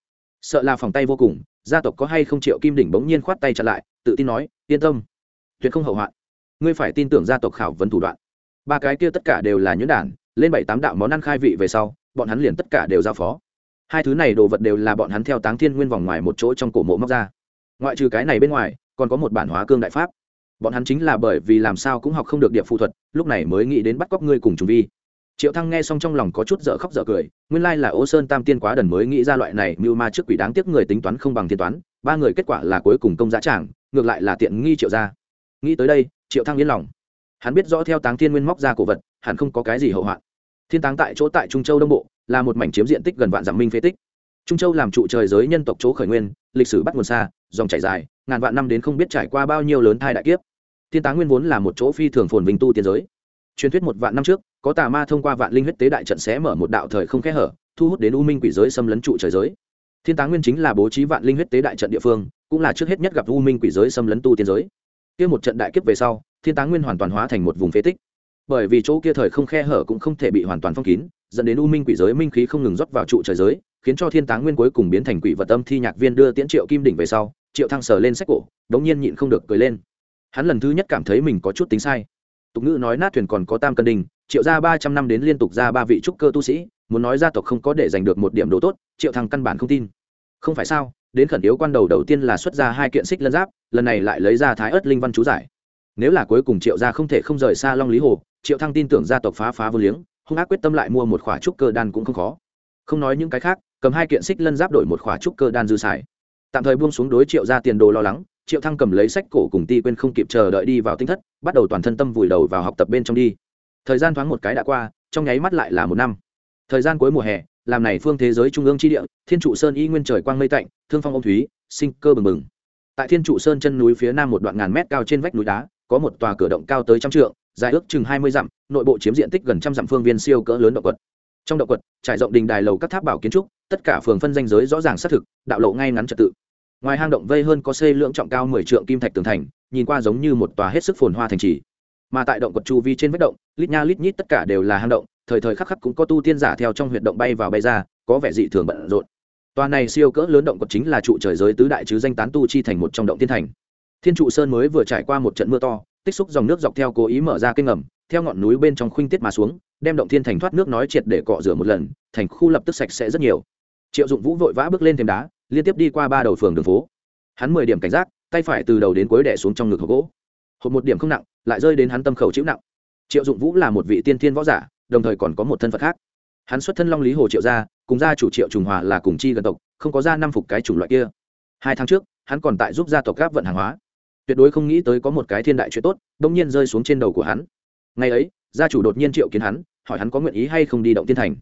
sợ là phòng tay vô cùng, gia tộc có hay không triệu kim đỉnh bỗng nhiên khoát tay chặn lại, tự tin nói, yên tâm, tuyệt không hậu hoạn ngươi phải tin tưởng gia tộc khảo vấn thủ đoạn. Ba cái kia tất cả đều là nhuyễn đản, lên bảy tám đạo món ăn khai vị về sau, bọn hắn liền tất cả đều giao phó. Hai thứ này đồ vật đều là bọn hắn theo táng thiên nguyên vòng ngoài một chỗ trong cổ mộ móc ra. Ngoại trừ cái này bên ngoài, còn có một bản hóa cương đại pháp. Bọn hắn chính là bởi vì làm sao cũng học không được địa phụ thuật, lúc này mới nghĩ đến bắt cóc ngươi cùng chúng vi. Triệu thăng nghe xong trong lòng có chút dở khóc dở cười, nguyên lai là ô sơn tam tiên quá đần mới nghĩ ra loại này mưu ma trước quỷ đáng tiếc người tính toán không bằng thiên toán, ba người kết quả là cuối cùng công giá trảng ngược lại là tiện nghi triệu gia. nghĩ tới đây triệu thăng yên lòng. Hắn biết rõ theo táng thiên nguyên móc ra cổ vật, hẳn không có cái gì hậu hoạn. Thiên táng tại chỗ tại trung châu đông bộ, là một mảnh chiếm diện tích gần vạn dặm minh phế tích. Trung châu làm trụ trời giới nhân tộc chỗ khởi nguyên, lịch sử bắt nguồn xa, dòng chảy dài, ngàn vạn năm đến không biết trải qua bao nhiêu lớn thai đại kiếp. Thiên táng nguyên vốn là một chỗ phi thường phồn vinh tu tiên giới. Truyền thuyết một vạn năm trước, có tà ma thông qua vạn linh huyết tế đại trận sẽ mở một đạo thời không kẽ hở, thu hút đến u minh quỷ giới xâm lấn trụ trời giới. Thiên táng nguyên chính là bố trí vạn linh huyết tế đại trận địa phương, cũng là trước hết nhất gặp u minh quỷ giới xâm lấn tu tiên giới kia một trận đại kiếp về sau, thiên táng nguyên hoàn toàn hóa thành một vùng phế tích. Bởi vì chỗ kia thời không khe hở cũng không thể bị hoàn toàn phong kín, dẫn đến u minh quỷ giới minh khí không ngừng rót vào trụ trời giới, khiến cho thiên táng nguyên cuối cùng biến thành quỷ vật âm thi nhạc viên đưa tiễn triệu kim đỉnh về sau, triệu thăng sờ lên sách cổ, đống nhiên nhịn không được cười lên. Hắn lần thứ nhất cảm thấy mình có chút tính sai. Tục ngữ nói nát thuyền còn có tam cân đình, triệu ra ba trăm năm đến liên tục ra ba vị trúc cơ tu sĩ, muốn nói gia tộc không có để giành được một điểm đồ tốt, triệu thăng căn bản không tin. Không phải sao? Đến khẩn yếu quan đầu đầu tiên là xuất ra hai kiện xích lân giáp, lần này lại lấy ra thái ớt linh văn chú giải. Nếu là cuối cùng triệu gia không thể không rời xa long lý hồ, triệu thăng tin tưởng gia tộc phá phá vô liếng, hung ác quyết tâm lại mua một khỏa trúc cơ đan cũng không khó. Không nói những cái khác, cầm hai kiện xích lân giáp đổi một khỏa trúc cơ đan dư xài. Tạm thời buông xuống đối triệu ra tiền đồ lo lắng, triệu thăng cầm lấy sách cổ cùng ti quên không kịp chờ đợi đi vào tinh thất, bắt đầu toàn thân tâm vùi đầu vào học tập bên trong đi. Thời gian thoáng một cái đã qua, trong nháy mắt lại là một năm. Thời gian cuối mùa hè làm này phương thế giới trung ương tri địa, thiên trụ sơn y nguyên trời quang mây tạnh, thương phong ông thúy, sinh cơ bừng bừng. Tại thiên trụ sơn chân núi phía nam một đoạn ngàn mét cao trên vách núi đá, có một tòa cửa động cao tới trăm trượng, dài ước chừng hai mươi dặm, nội bộ chiếm diện tích gần trăm dặm phương viên siêu cỡ lớn động quật. Trong động quật, trải rộng đình đài lầu các tháp bảo kiến trúc, tất cả phường phân danh giới rõ ràng xác thực, đạo lộ ngay ngắn trật tự. Ngoài hang động vây hơn có xây lượng trọng cao mười trượng kim thạch tường thành, nhìn qua giống như một tòa hết sức phồn hoa thành trì. Mà tại động quật chu vi trên vách động, lít nha lít nhít tất cả đều là hang động thời thời khắc khắc cũng có tu tiên giả theo trong huyệt động bay vào bay ra, có vẻ dị thường bận rộn. Tòa này siêu cỡ lớn động quật chính là trụ trời giới tứ đại chứ danh tán tu chi thành một trong động tiên thành. Thiên trụ sơn mới vừa trải qua một trận mưa to, tích xúc dòng nước dọc theo cố ý mở ra kênh ngầm, theo ngọn núi bên trong khuynh tiết mà xuống, đem động thiên thành thoát nước nói triệt để cọ rửa một lần, thành khu lập tức sạch sẽ rất nhiều. Triệu dụng vũ vội vã bước lên thềm đá, liên tiếp đi qua ba đầu phường đường phố. Hắn mười điểm cảnh giác, tay phải từ đầu đến cuối đẻ xuống trong ngực hộp gỗ. Hộp một điểm không nặng, lại rơi đến hắn tâm khẩu chịu nặng. Triệu dụng vũ là một vị tiên thiên võ giả đồng thời còn có một thân phận khác. Hắn xuất thân long lý hồ triệu gia, cùng gia chủ triệu trùng hòa là cùng chi gần tộc, không có gia năm phục cái chủng loại kia. Hai tháng trước, hắn còn tại giúp gia tộc gáp vận hàng hóa. Tuyệt đối không nghĩ tới có một cái thiên đại chuyện tốt, đông nhiên rơi xuống trên đầu của hắn. Ngày ấy, gia chủ đột nhiên triệu kiến hắn, hỏi hắn có nguyện ý hay không đi động tiên thành.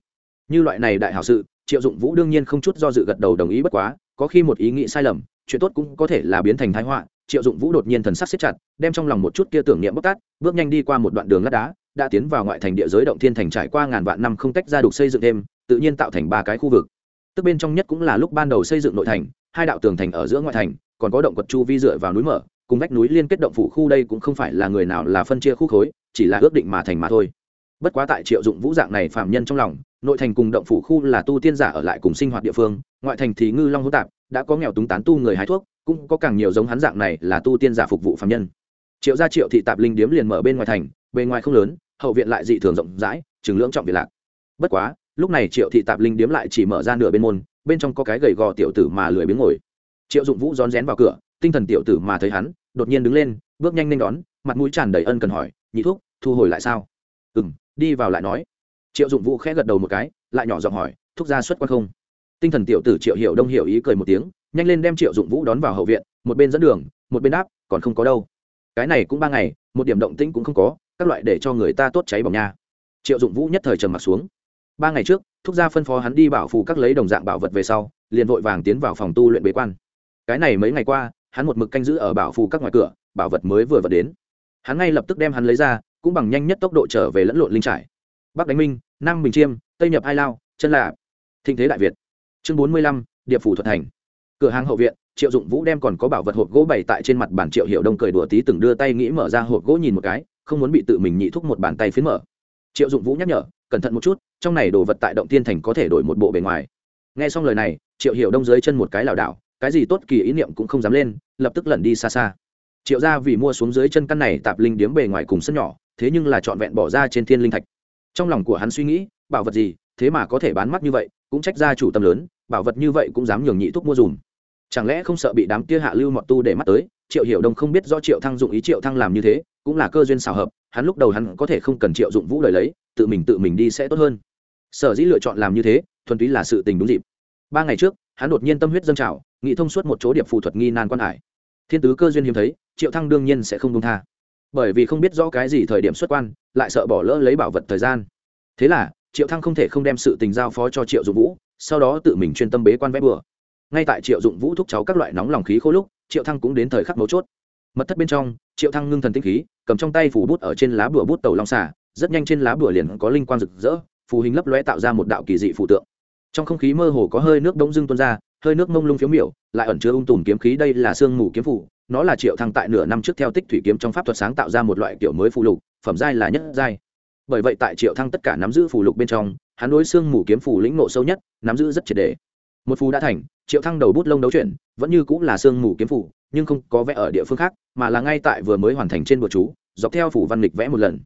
Như loại này đại hảo sự, triệu dụng vũ đương nhiên không chút do dự gật đầu đồng ý bất quá, có khi một ý nghĩ sai lầm, chuyện tốt cũng có thể là biến thành thái họa. Triệu dụng vũ đột nhiên thần sắc xếp chặt, đem trong lòng một chút kia tưởng niệm bóc tát, bước nhanh đi qua một đoạn đường lát đá đã tiến vào ngoại thành địa giới động thiên thành trải qua ngàn vạn năm không tách ra đục xây dựng thêm, tự nhiên tạo thành ba cái khu vực. Tức bên trong nhất cũng là lúc ban đầu xây dựng nội thành, hai đạo tường thành ở giữa ngoại thành, còn có động quật chu vi dựa vào núi mở, cùng vách núi liên kết động phủ khu đây cũng không phải là người nào là phân chia khu khối, chỉ là ước định mà thành mà thôi. Bất quá tại triệu dụng vũ dạng này phạm nhân trong lòng, nội thành cùng động phủ khu là tu tiên giả ở lại cùng sinh hoạt địa phương, ngoại thành thì ngư long hữu tạp, đã có nghèo túng tán tu người hái thuốc, cũng có càng nhiều giống hắn dạng này là tu tiên giả phục vụ phạm nhân. Triệu gia triệu thị tạp linh điếm liền mở bên ngoài thành, bề ngoài không lớn hậu viện lại dị thường rộng rãi chừng lưỡng trọng viện lạc. Bất quá, lúc này triệu thị tạp linh điếm lại chỉ mở ra nửa bên môn, bên trong có cái gầy gò tiểu tử mà lười biếng ngồi. Triệu dụng vũ rón rén vào cửa, tinh thần tiểu tử mà thấy hắn, đột nhiên đứng lên, bước nhanh nên đón, mặt mũi tràn đầy ân cần hỏi, nhị thuốc thu hồi lại sao? Ừ m đi vào lại nói. Triệu dụng vũ khẽ gật đầu một cái, lại nhỏ giọng hỏi, thúc ra xuất quan không? Tinh thần tiểu tử triệu hiểu đông hiểu ý cười một tiếng, nhanh lên đem triệu dụng vũ đón vào hậu viện, một bên dẫn đường, một bên đáp, còn không có đâu. Cái này cũng ba ngày, một điểm động tĩnh cũng không có các loại để cho người ta tốt cháy bỏng nha. Triệu dụng vũ nhất thời trầm m ặ t xuống. Ba ngày trước, thúc gia phân phó hắn đi bảo phù các lấy đồng dạng bảo vật về sau, liền vội vàng tiến vào phòng tu luyện bế quan. Cái này mấy ngày qua, hắn một mực canh giữ ở bảo phù các ngoài cửa, bảo vật mới vừa vật đến. Hắn ngay lập tức đem hắn lấy ra, cũng bằng nhanh nhất tốc độ trở về lẫn lộn linh trải. Bắc đánh minh, nam bình chiêm, tây nhập hai lao, chân lạ thịnh thế đại việt. Chương bốn mươi lăm địa phủ thuật thành cửa hàng hậu viện, triệu dụng vũ đem còn có bảo vật hộp gỗ bày tại trên mặt bản triệu hiệu đông cười đùa tí từng đưa tay nghĩ mở ra hộp gỗ nhìn một cái không muốn bị tự mình nhị thúc một bàn tay phiến mở. Triệu dụng vũ nhắc nhở, cẩn thận một chút, trong này đồ vật tại động tiên thành có thể đổi một bộ bề ngoài. Nghe xong lời này, triệu Hiểu đông dưới chân một cái lảo đảo, cái gì tốt kỳ ý niệm cũng không dám lên, lập tức lẩn đi xa xa. Triệu ra vì mua xuống dưới chân căn này tạp linh điếm bề ngoài cùng sân nhỏ, thế nhưng là trọn vẹn bỏ ra trên thiên linh thạch. Trong lòng của hắn suy nghĩ, bảo vật gì, thế mà có thể bán mắt như vậy, cũng trách ra chủ tâm lớn, bảo vật như vậy cũng dám nhường nhị thuốc mua dùm. Chẳng lẽ không sợ bị đám kia hạ lưu mọt tu để mắt tới, triệu hiểu đông không biết do triệu thăng dụng ý triệu thăng làm như thế cũng là cơ duyên xào hợp, hắn lúc đầu hắn có thể không cần triệu dụng vũ lời lấy, tự mình tự mình đi sẽ tốt hơn. Sở dĩ lựa chọn làm như thế, thuần túy là sự tình đúng dịp. Ba ngày trước, hắn đột nhiên tâm huyết dâng trào nghĩ thông suốt một chỗ điệp phù thuật nghi nan quan hải. Thiên tứ cơ duyên hiếm thấy, triệu thăng đương nhiên sẽ không đông tha. Bởi vì không biết rõ cái gì thời điểm xuất quan, lại sợ bỏ lỡ lấy bảo vật thời gian. Thế là, triệu thăng không thể không đem sự tình giao phó cho triệu dụng vũ, sau đó tự mình chuyên tâm bế quan vẽ bừa. Ngay tại triệu dụng vũ thúc cháu các loại nóng lòng khí khô lúc, triệu thăng cũng đến thời khắc mấu chốt mật thất bên trong, triệu thăng ngưng thần tinh khí, cầm trong tay phủ bút ở trên lá bửa bút tàu long xả rất nhanh trên lá bửa liền có linh quang rực rỡ, phù hình lấp lóe tạo ra một đạo kỳ dị phù tượng. Trong không khí mơ hồ có hơi nước đông dưng tuôn ra, hơi nước mông lung phiếu miểu, lại ẩn chứa ung tùm kiếm khí, đây là sương mù kiếm phủ, nó là triệu thăng tại nửa năm trước theo tích thủy kiếm trong pháp thuật sáng tạo ra một loại kiểu mới phù lục, phẩm giai là nhất giai. Bởi vậy tại triệu thăng tất cả nắm giữ phù lục bên trong, hắn đối xương mù kiếm phù lĩnh ngộ sâu nhất, nắm giữ rất triệt đề một phù đã thành triệu thăng đầu bút lông đấu chuyển, vẫn như cũng là xương mù kiếm phủ, nhưng không có vẽ ở địa phương khác, mà là ngay tại vừa mới hoàn thành trên bờ chú, dọc theo phủ văn lịch vẽ một lần.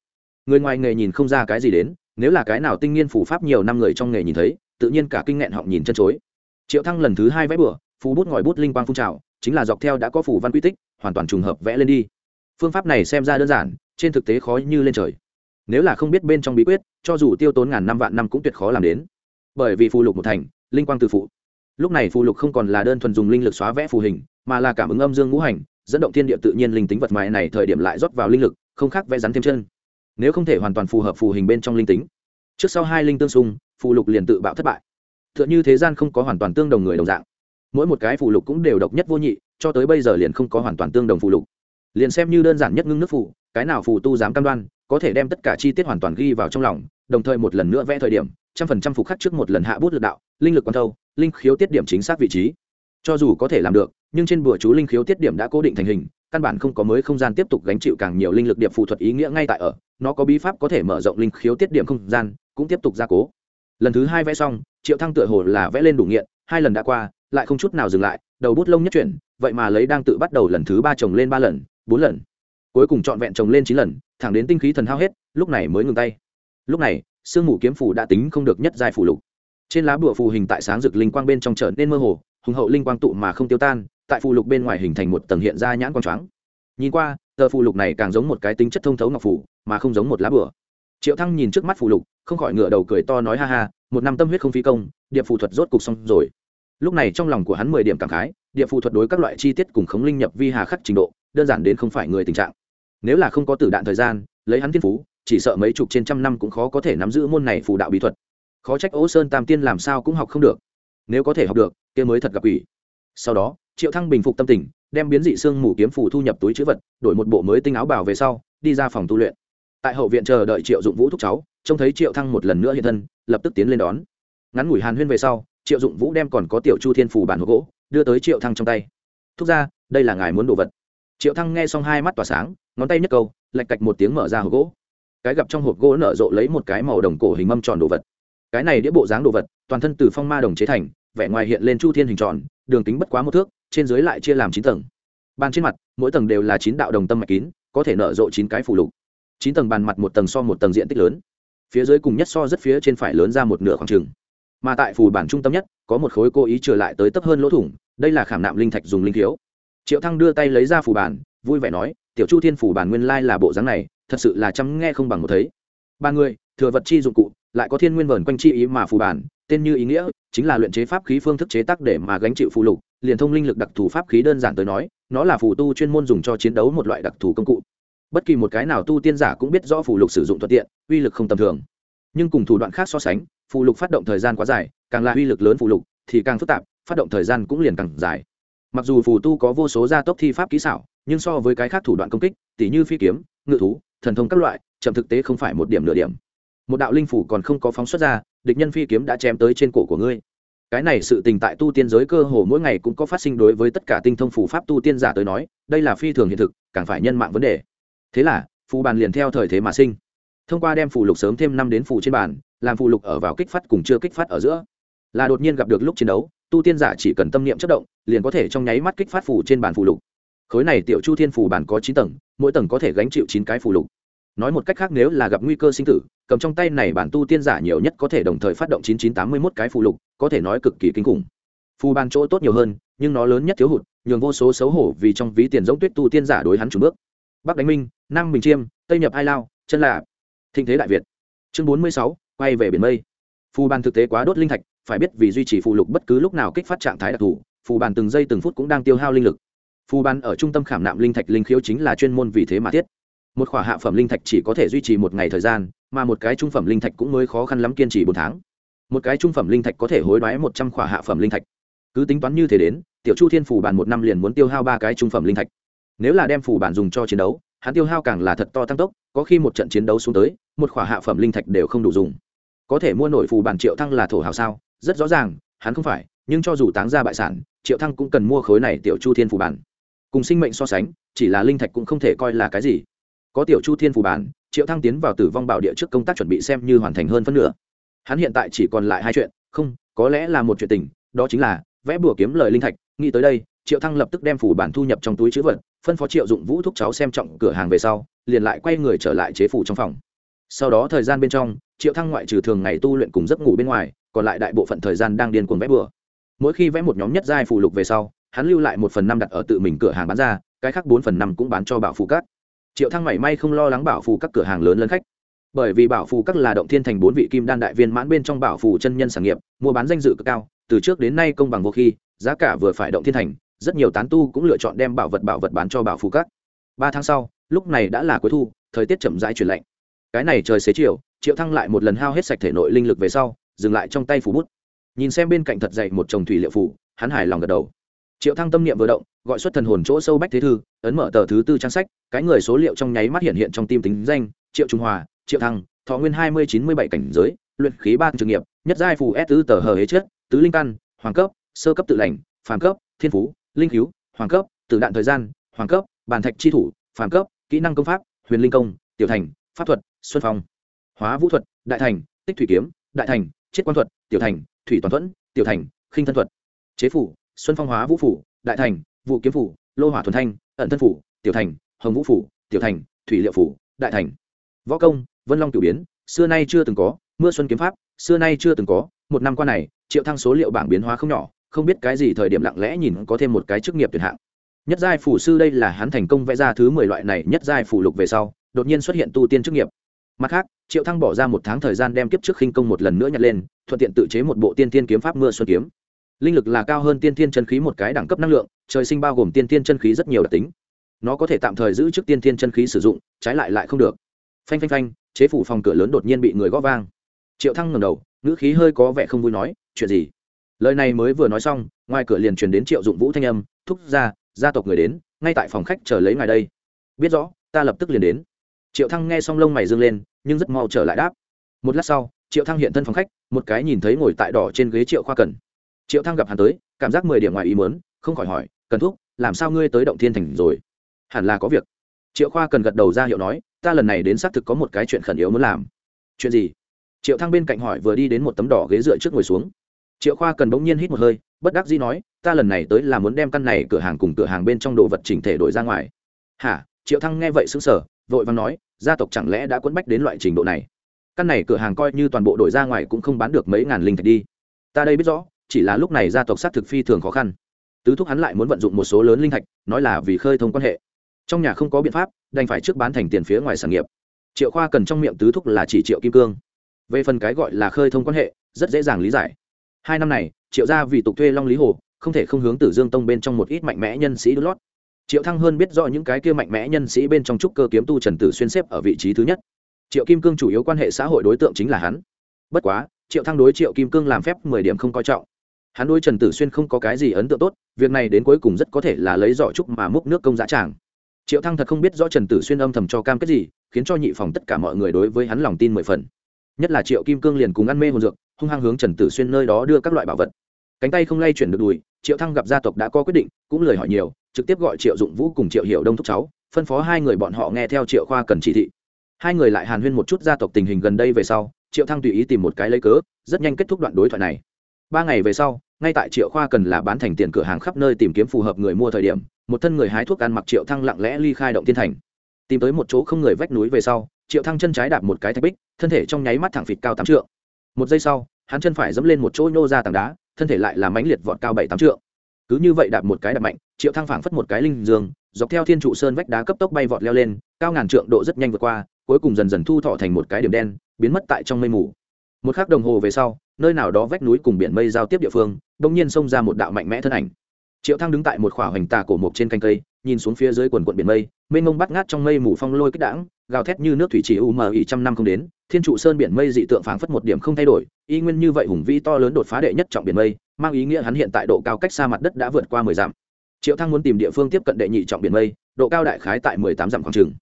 Người ngoài nghề nhìn không ra cái gì đến, nếu là cái nào tinh nghiên phủ pháp nhiều năm người trong nghề nhìn thấy, tự nhiên cả kinh nghẹn họng nhìn chân chối. Triệu thăng lần thứ hai vẽ bừa phủ bút ngòi bút linh quang phun trào, chính là dọc theo đã có phủ văn quy tích, hoàn toàn trùng hợp vẽ lên đi. Phương pháp này xem ra đơn giản, trên thực tế khó như lên trời. Nếu là không biết bên trong bí quyết, cho dù tiêu tốn ngàn năm vạn năm cũng tuyệt khó làm đến. Bởi vì phù lục một thành, linh quang từ phụ lúc này phù lục không còn là đơn thuần dùng linh lực xóa vẽ phù hình, mà là cảm ứng âm dương ngũ hành, dẫn động thiên địa tự nhiên linh tính vật mại này thời điểm lại rót vào linh lực, không khác vẽ rắn thêm chân. Nếu không thể hoàn toàn phù hợp phù hình bên trong linh tính, trước sau hai linh tương xung, phù lục liền tự bạo thất bại. T h ư ợ n h ư thế gian không có hoàn toàn tương đồng người đồng dạng. Mỗi một cái phù lục cũng đều độc nhất vô nhị, cho tới bây giờ liền không có hoàn toàn tương đồng phù lục. Liền xem như đơn giản nhất ngưng nước phù, cái nào phù tu dám cam đoan, có thể đem tất cả chi tiết hoàn toàn ghi vào trong lòng, đồng thời một lần nữa vẽ thời điểm trăm phần trăm phục khắc trước một lần hạ bút lực đạo, linh lực quan thâu, linh khiếu tiết điểm chính xác vị trí. Cho dù có thể làm được, nhưng trên bùa chú linh khiếu tiết điểm đã cố định thành hình, căn bản không có mới không gian tiếp tục gánh chịu càng nhiều linh lực điệp phụ thuật ý nghĩa ngay tại ở, nó có bí pháp có thể mở rộng linh khiếu tiết điểm không gian, cũng tiếp tục gia cố. Lần thứ hai vẽ xong, triệu thăng tựa hồ là vẽ lên đủ nghiện, hai lần đã qua, lại không chút nào dừng lại, đầu bút lông nhất chuyển, vậy mà lấy đang tự bắt đầu lần thứ ba trồng lên ba lần, bốn lần. Cuối cùng trọn vẹn trồng lên chín lần, thẳng đến tinh khí thần hao hết, lúc này mới ngừng tay. Lúc này sương mù kiếm phủ đã tính không được nhất giai phủ lục. Trên lá bùa phù hình tại sáng rực linh quang bên trong trở nên mơ hồ, hùng hậu linh quang tụ mà không tiêu tan, tại phù lục bên ngoài hình thành một tầng hiện ra nhãn quang choáng. Nhìn qua, tờ phù lục này càng giống một cái tính chất thông thấu ngọc phủ mà không giống một lá bửa triệu thăng nhìn trước mắt phù lục, không khỏi ngửa đầu cười to nói ha ha, một năm tâm huyết không phi công điệp phù thuật rốt cục xong rồi. Lúc này trong lòng của hắn mười điểm cảm khái, địa phù thuật đối các loại chi tiết cùng khống linh nhập vi hà khắc trình độ, đơn giản đến không phải người tình trạng. Nếu là không có tử đạn thời gian, lấy hắn thiên phú chỉ sợ mấy chục trên trăm năm cũng khó có thể nắm giữ môn này phù đạo bí thuật. Khó trách ố sơn tam tiên làm sao cũng học không được. Nếu có thể học được, kia mới thật gặp ủy sau đó, triệu thăng bình phục tâm tình, đem biến dị xương mù kiếm phù thu nhập túi chữ vật, đổi một bộ mới tinh áo bào về sau, đi ra phòng tu luyện. Tại hậu viện chờ đợi triệu dụng vũ thúc cháu, trông thấy triệu thăng một lần nữa hiện thân, lập tức tiến lên đón. Ngắn ngủi hàn huyên về sau, triệu dụng vũ đem còn có tiểu chu thiên phù bản hộp gỗ, đưa tới triệu thăng trong tay. Thúc ra đây là ngài muốn đồ vật. Triệu thăng nghe xong hai mắt tỏa sáng, ngón tay nhấc câu, lạch cạch một tiếng mở ra hộp gỗ cái gặp trong hộp gỗ nở rộ lấy một cái màu đồng cổ hình mâm tròn đồ vật. Cái này đĩa bộ dáng đồ vật, toàn thân từ phong ma đồng chế thành, vẻ ngoài hiện lên chu thiên hình tròn, đường kính bất quá một thước, trên dưới lại chia làm chín tầng. Bàn trên mặt, mỗi tầng đều là chín đạo đồng tâm mạch kín, có thể nở rộ chín cái phủ lục. Chín tầng bàn mặt một tầng so một tầng diện tích lớn. Phía dưới cùng nhất so rất phía trên phải lớn ra một nửa khoảng trừng mà tại phù bản trung tâm nhất, có một khối cố ý trở lại tới tấp hơn lỗ thủng, đây là khảm nạm linh thạch dùng linh thiếu. Triệu thăng đưa tay lấy ra phù bản, vui vẻ nói, tiểu chu thiên phù bản nguyên lai là bộ dáng này thật sự là chăm nghe không bằng một thấy. Ba người, thừa vật chi dụng cụ, lại có thiên nguyên vẩn quanh chi ý mà phù bản, tên như ý nghĩa, chính là luyện chế pháp khí phương thức chế tác để mà gánh chịu phù lục, liền thông linh lực đặc thù pháp khí đơn giản tới nói, nó là phù tu chuyên môn dùng cho chiến đấu một loại đặc thù công cụ. Bất kỳ một cái nào tu tiên giả cũng biết rõ phù lục sử dụng thuận tiện, uy lực không tầm thường. Nhưng cùng thủ đoạn khác so sánh, phù lục phát động thời gian quá dài, càng là uy lực lớn phù lục, thì càng phức tạp, phát động thời gian cũng liền càng dài. Mặc dù phù tu có vô số gia tốc thi pháp kỹ xảo, nhưng so với cái khác thủ đoạn công kích, tỉ như phi kiếm, ngự thú thần thông các loại, chậm thực tế không phải một điểm nửa điểm. Một đạo linh phủ còn không có phóng xuất ra, địch nhân phi kiếm đã chém tới trên cổ của ngươi. Cái này sự tình tại tu tiên giới cơ hồ mỗi ngày cũng có phát sinh đối với tất cả tinh thông phù pháp tu tiên giả tới nói, đây là phi thường hiện thực, càng phải nhân mạng vấn đề. Thế là, phù bàn liền theo thời thế mà sinh. Thông qua đem phù lục sớm thêm năm đến phù trên bàn, làm phù lục ở vào kích phát cùng chưa kích phát ở giữa. Là đột nhiên gặp được lúc chiến đấu, tu tiên giả chỉ cần tâm niệm chất động, liền có thể trong nháy mắt kích phát phù trên bàn phù lục khối này tiểu chu thiên phù bản có chín tầng, mỗi tầng có thể gánh chịu chín cái phù lục. Nói một cách khác, nếu là gặp nguy cơ sinh tử, cầm trong tay này bản tu tiên giả nhiều nhất có thể đồng thời phát động chín chín tám mươi mốt cái phù lục, có thể nói cực kỳ kinh khủng. Phù bàn chỗ tốt nhiều hơn, nhưng nó lớn nhất thiếu hụt, nhường vô số xấu hổ vì trong ví tiền giống tuyết tu tiên giả đối hắn chủ bước. Bắc đánh minh, nam bình chiêm, tây nhập ai lao, chân là thịnh thế đại việt. Chương bốn mươi sáu, quay về biển mây. Phù bàn thực tế quá đốt linh thạch, phải biết vì duy trì phù lục bất cứ lúc nào kích phát trạng thái đặc thù, phù bàn từng giây từng phút cũng đang tiêu hao linh lực phù ban ở trung tâm khảm nạm linh thạch linh khiếu chính là chuyên môn vì thế mà thiết. Một khỏa hạ phẩm linh thạch chỉ có thể duy trì một ngày thời gian, mà một cái trung phẩm linh thạch cũng mới khó khăn lắm kiên trì bốn tháng. Một cái trung phẩm linh thạch có thể hối đoái một trăm khỏa hạ phẩm linh thạch. Cứ tính toán như thế đến, tiểu chu thiên phủ bàn một năm liền muốn tiêu hao ba cái trung phẩm linh thạch. Nếu là đem phủ bàn dùng cho chiến đấu, hắn tiêu hao càng là thật to tăng tốc, có khi một trận chiến đấu xuống tới, một khỏa hạ phẩm linh thạch đều không đủ dùng. Có thể mua nổi phù bản triệu thăng là thổ hào sao? Rất rõ ràng, hắn không phải, nhưng cho dù táng ra bại sản, triệu thăng cũng cần mua khối này tiểu chu thiên phù bản cùng sinh mệnh so sánh, chỉ là linh thạch cũng không thể coi là cái gì. Có tiểu chu thiên phù bản, triệu thăng tiến vào tử vong bảo địa trước công tác chuẩn bị xem như hoàn thành hơn phân nửa. Hắn hiện tại chỉ còn lại hai chuyện, không, có lẽ là một chuyện tình, đó chính là vẽ bùa kiếm lời linh thạch. Nghĩ tới đây, triệu thăng lập tức đem phủ bản thu nhập trong túi chữ vật, phân phó triệu dụng vũ thúc cháu xem trọng cửa hàng về sau, liền lại quay người trở lại chế phủ trong phòng. Sau đó thời gian bên trong, triệu thăng ngoại trừ thường ngày tu luyện cùng giấc ngủ bên ngoài, còn lại đại bộ phận thời gian đang điên cuồng vẽ bừa mỗi khi vẽ một nhóm nhất giai phù lục về sau hắn lưu lại một phần năm đặt ở tự mình cửa hàng bán ra, cái khác bốn phần năm cũng bán cho bảo phù các triệu thăng mảy may không lo lắng bảo phù các cửa hàng lớn lớn khách. Bởi vì bảo phù các là động thiên thành bốn vị kim đan đại viên mãn bên trong bảo phù chân nhân sản nghiệp, mua bán danh dự cực cao, từ trước đến nay công bằng vô khi, giá cả vừa phải động thiên thành, rất nhiều tán tu cũng lựa chọn đem bảo vật bảo vật bán cho bảo phù các ba tháng sau, lúc này đã là cuối thu, thời tiết chậm rãi chuyển lạnh. Cái này trời xế chiều, triệu thăng lại một lần hao hết sạch thể nội linh lực về sau, dừng lại trong tay phủ bút. Nhìn xem bên cạnh thật dày một chồng thủy liệu phủ hắn hài lòng gật đầu triệu thăng tâm niệm vừa động, gọi xuất thần hồn chỗ sâu bách thế thư, ấn mở tờ thứ tư trang sách, cái người số liệu trong nháy mắt hiện hiện trong tim tính danh, triệu trung hòa, triệu thăng, thọ nguyên hai mươi chín mươi bảy cảnh giới, luyện khí ba trường nghiệp, nhất giai phù s tứ tờ hờ hế chết tứ linh căn, hoàng cấp, sơ cấp tự lành, phàm cấp, thiên phú, linh cứu, hoàng cấp, tử đạn thời gian, hoàng cấp, bàn thạch chi thủ, phàm cấp, kỹ năng công pháp, huyền linh công, tiểu thành, pháp thuật, xuân phong, hóa vũ thuật, đại thành, tích thủy kiếm, đại thành, chiết quan thuật, tiểu thành, thủy toàn thuẫn, tiểu thành, khinh thân thuật. Chế phủ xuân phong hóa vũ phủ, đại thành vụ kiếm phủ, lô hỏa thuần thanh, ẩn thân phủ, tiểu thành, hồng vũ phủ, tiểu thành, thủy liệu phủ, đại thành. Võ công, vân long tiểu biến, xưa nay chưa từng có, mưa xuân kiếm pháp, xưa nay chưa từng có, một năm qua này, triệu thăng số liệu bảng biến hóa không nhỏ, không biết cái gì thời điểm lặng lẽ nhìn có thêm một cái chức nghiệp tuyệt hạng. Nhất giai phủ sư đây là hắn thành công vẽ ra thứ mười loại này nhất giai phủ lục về sau, đột nhiên xuất hiện tu tiên chức nghiệp. Mặt khác, triệu thăng bỏ ra một tháng thời gian đem kiếp trước khinh công một lần nữa nhặt lên, thuận tiện tự chế một bộ tiên tiên kiếm pháp mưa xuân kiếm linh lực là cao hơn tiên thiên chân khí một cái đẳng cấp năng lượng, trời sinh bao gồm tiên thiên chân khí rất nhiều đặc tính. Nó có thể tạm thời giữ trước tiên thiên chân khí sử dụng, trái lại lại không được. Phanh phanh phanh, chế phủ phòng cửa lớn đột nhiên bị người gõ vang. Triệu thăng ngầm đầu, ngữ khí hơi có vẻ không vui nói, chuyện gì? Lời này mới vừa nói xong, ngoài cửa liền truyền đến triệu dụng vũ thanh âm, thúc ra gia tộc người đến, ngay tại phòng khách chờ lấy ngài đây. Biết rõ, ta lập tức liền đến. Triệu thăng nghe xong lông mày dương lên, nhưng rất mau trở lại đáp. Một lát sau, triệu thăng hiện thân phòng khách, một cái nhìn thấy ngồi tại đỏ trên ghế triệu khoa cần triệu thăng gặp hắn tới cảm giác mười điểm ngoài ý mớn không khỏi hỏi cần thuốc làm sao ngươi tới động thiên thành rồi? Hẳn là có việc. Triệu khoa cần gật đầu ra hiệu nói ta lần này đến xác thực có một cái chuyện khẩn yếu muốn làm. Chuyện gì? Triệu thăng bên cạnh hỏi vừa đi đến một tấm đỏ ghế dựa trước ngồi xuống. Triệu khoa cần bỗng nhiên hít một hơi bất đắc dĩ nói ta lần này tới là muốn đem căn này cửa hàng cùng cửa hàng bên trong đồ vật chỉnh thể đổi ra ngoài. Hả? Triệu thăng nghe vậy sững sờ, vội vàng nói gia tộc chẳng lẽ đã quấn bách đến loại trình độ này? Căn này cửa hàng coi như toàn bộ đổi ra ngoài cũng không bán được mấy ngàn linh thạch đi. Ta đây biết rõ chỉ là lúc này gia tộc xác thực phi thường khó khăn. Tứ thúc hắn lại muốn vận dụng một số lớn linh thạch, nói là vì khơi thông quan hệ. Trong nhà không có biện pháp, đành phải trước bán thành tiền phía ngoài sản nghiệp. Triệu khoa cần trong miệng tứ thúc là chỉ triệu kim cương. Về phần cái gọi là khơi thông quan hệ, rất dễ dàng lý giải. Hai năm này, triệu gia vì tục thuê long lý hồ, không thể không hướng tử dương tông bên trong một ít mạnh mẽ nhân sĩ đốt lót. Triệu thăng hơn biết rõ những cái kia mạnh mẽ nhân sĩ bên trong trúc cơ kiếm tu trần tử xuyên xếp ở vị trí thứ nhất. Triệu kim cương chủ yếu quan hệ xã hội đối tượng chính là hắn. Bất quá, triệu thăng đối triệu kim cương làm phép mười điểm không coi trọng hắn đối trần tử xuyên không có cái gì ấn tượng tốt, việc này đến cuối cùng rất có thể là lấy giỏ trúc mà múc nước công giá tràng. Triệu thăng thật không biết rõ trần tử xuyên âm thầm cho cam kết gì, khiến cho nhị phòng tất cả mọi người đối với hắn lòng tin mười phần. Nhất là triệu kim cương liền cùng ăn mê hồn dược, hung hăng hướng trần tử xuyên nơi đó đưa các loại bảo vật. Cánh tay không lay chuyển được đùi, triệu thăng gặp gia tộc đã có quyết định, cũng lời hỏi nhiều, trực tiếp gọi triệu dụng vũ cùng triệu hiệu đông thúc cháu, phân phó hai người bọn họ nghe theo triệu khoa cần chỉ thị. Hai người lại hàn huyên một chút gia tộc tình hình gần đây về sau, triệu thăng tùy ý tìm một cái lấy cớ, rất nhanh kết thúc đoạn đối thoại này ba ngày về sau, ngay tại triệu khoa cần là bán thành tiền cửa hàng khắp nơi tìm kiếm phù hợp người mua thời điểm, một thân người hái thuốc ăn mặc triệu thăng lặng lẽ ly khai động thiên thành. Tìm tới một chỗ không người vách núi về sau, triệu thăng chân trái đạp một cái thạch bích, thân thể trong nháy mắt thẳng phịt cao tám trượng. Một giây sau, hắn chân phải dẫm lên một chỗ nhô ra tảng đá, thân thể lại là mãnh liệt vọt cao bảy tám trượng. Cứ như vậy đạp một cái đạp mạnh, triệu thăng phảng phất một cái linh dương, dọc theo thiên trụ sơn vách đá cấp tốc bay vọt leo lên, cao ngàn trượng độ rất nhanh vượt qua, cuối cùng dần dần thu thọ thành một cái điểm đen, biến mất tại trong mây mù một khắc đồng hồ về sau, nơi nào đó vách núi cùng biển mây giao tiếp địa phương đông nhiên xông ra một đạo mạnh mẽ thân ảnh. Triệu thăng đứng tại một khỏa hoành tà cổ mộc trên canh cây, nhìn xuống phía dưới quần quận biển mây, mênh mông bắt ngát trong mây mù phong lôi kích đãng, gào thét như nước thủy chỉ u mờ ỉ trăm năm không đến, thiên trụ sơn biển mây dị tượng phảng phất một điểm không thay đổi, y nguyên như vậy hùng vĩ to lớn đột phá đệ nhất trọng biển mây, mang ý nghĩa hắn hiện tại độ cao cách xa mặt đất đã vượt qua mười dặm. Triệu thăng muốn tìm địa phương tiếp cận đệ nhị trọng biển mây, độ cao đại khái tại mười tám dặm khoảng trừng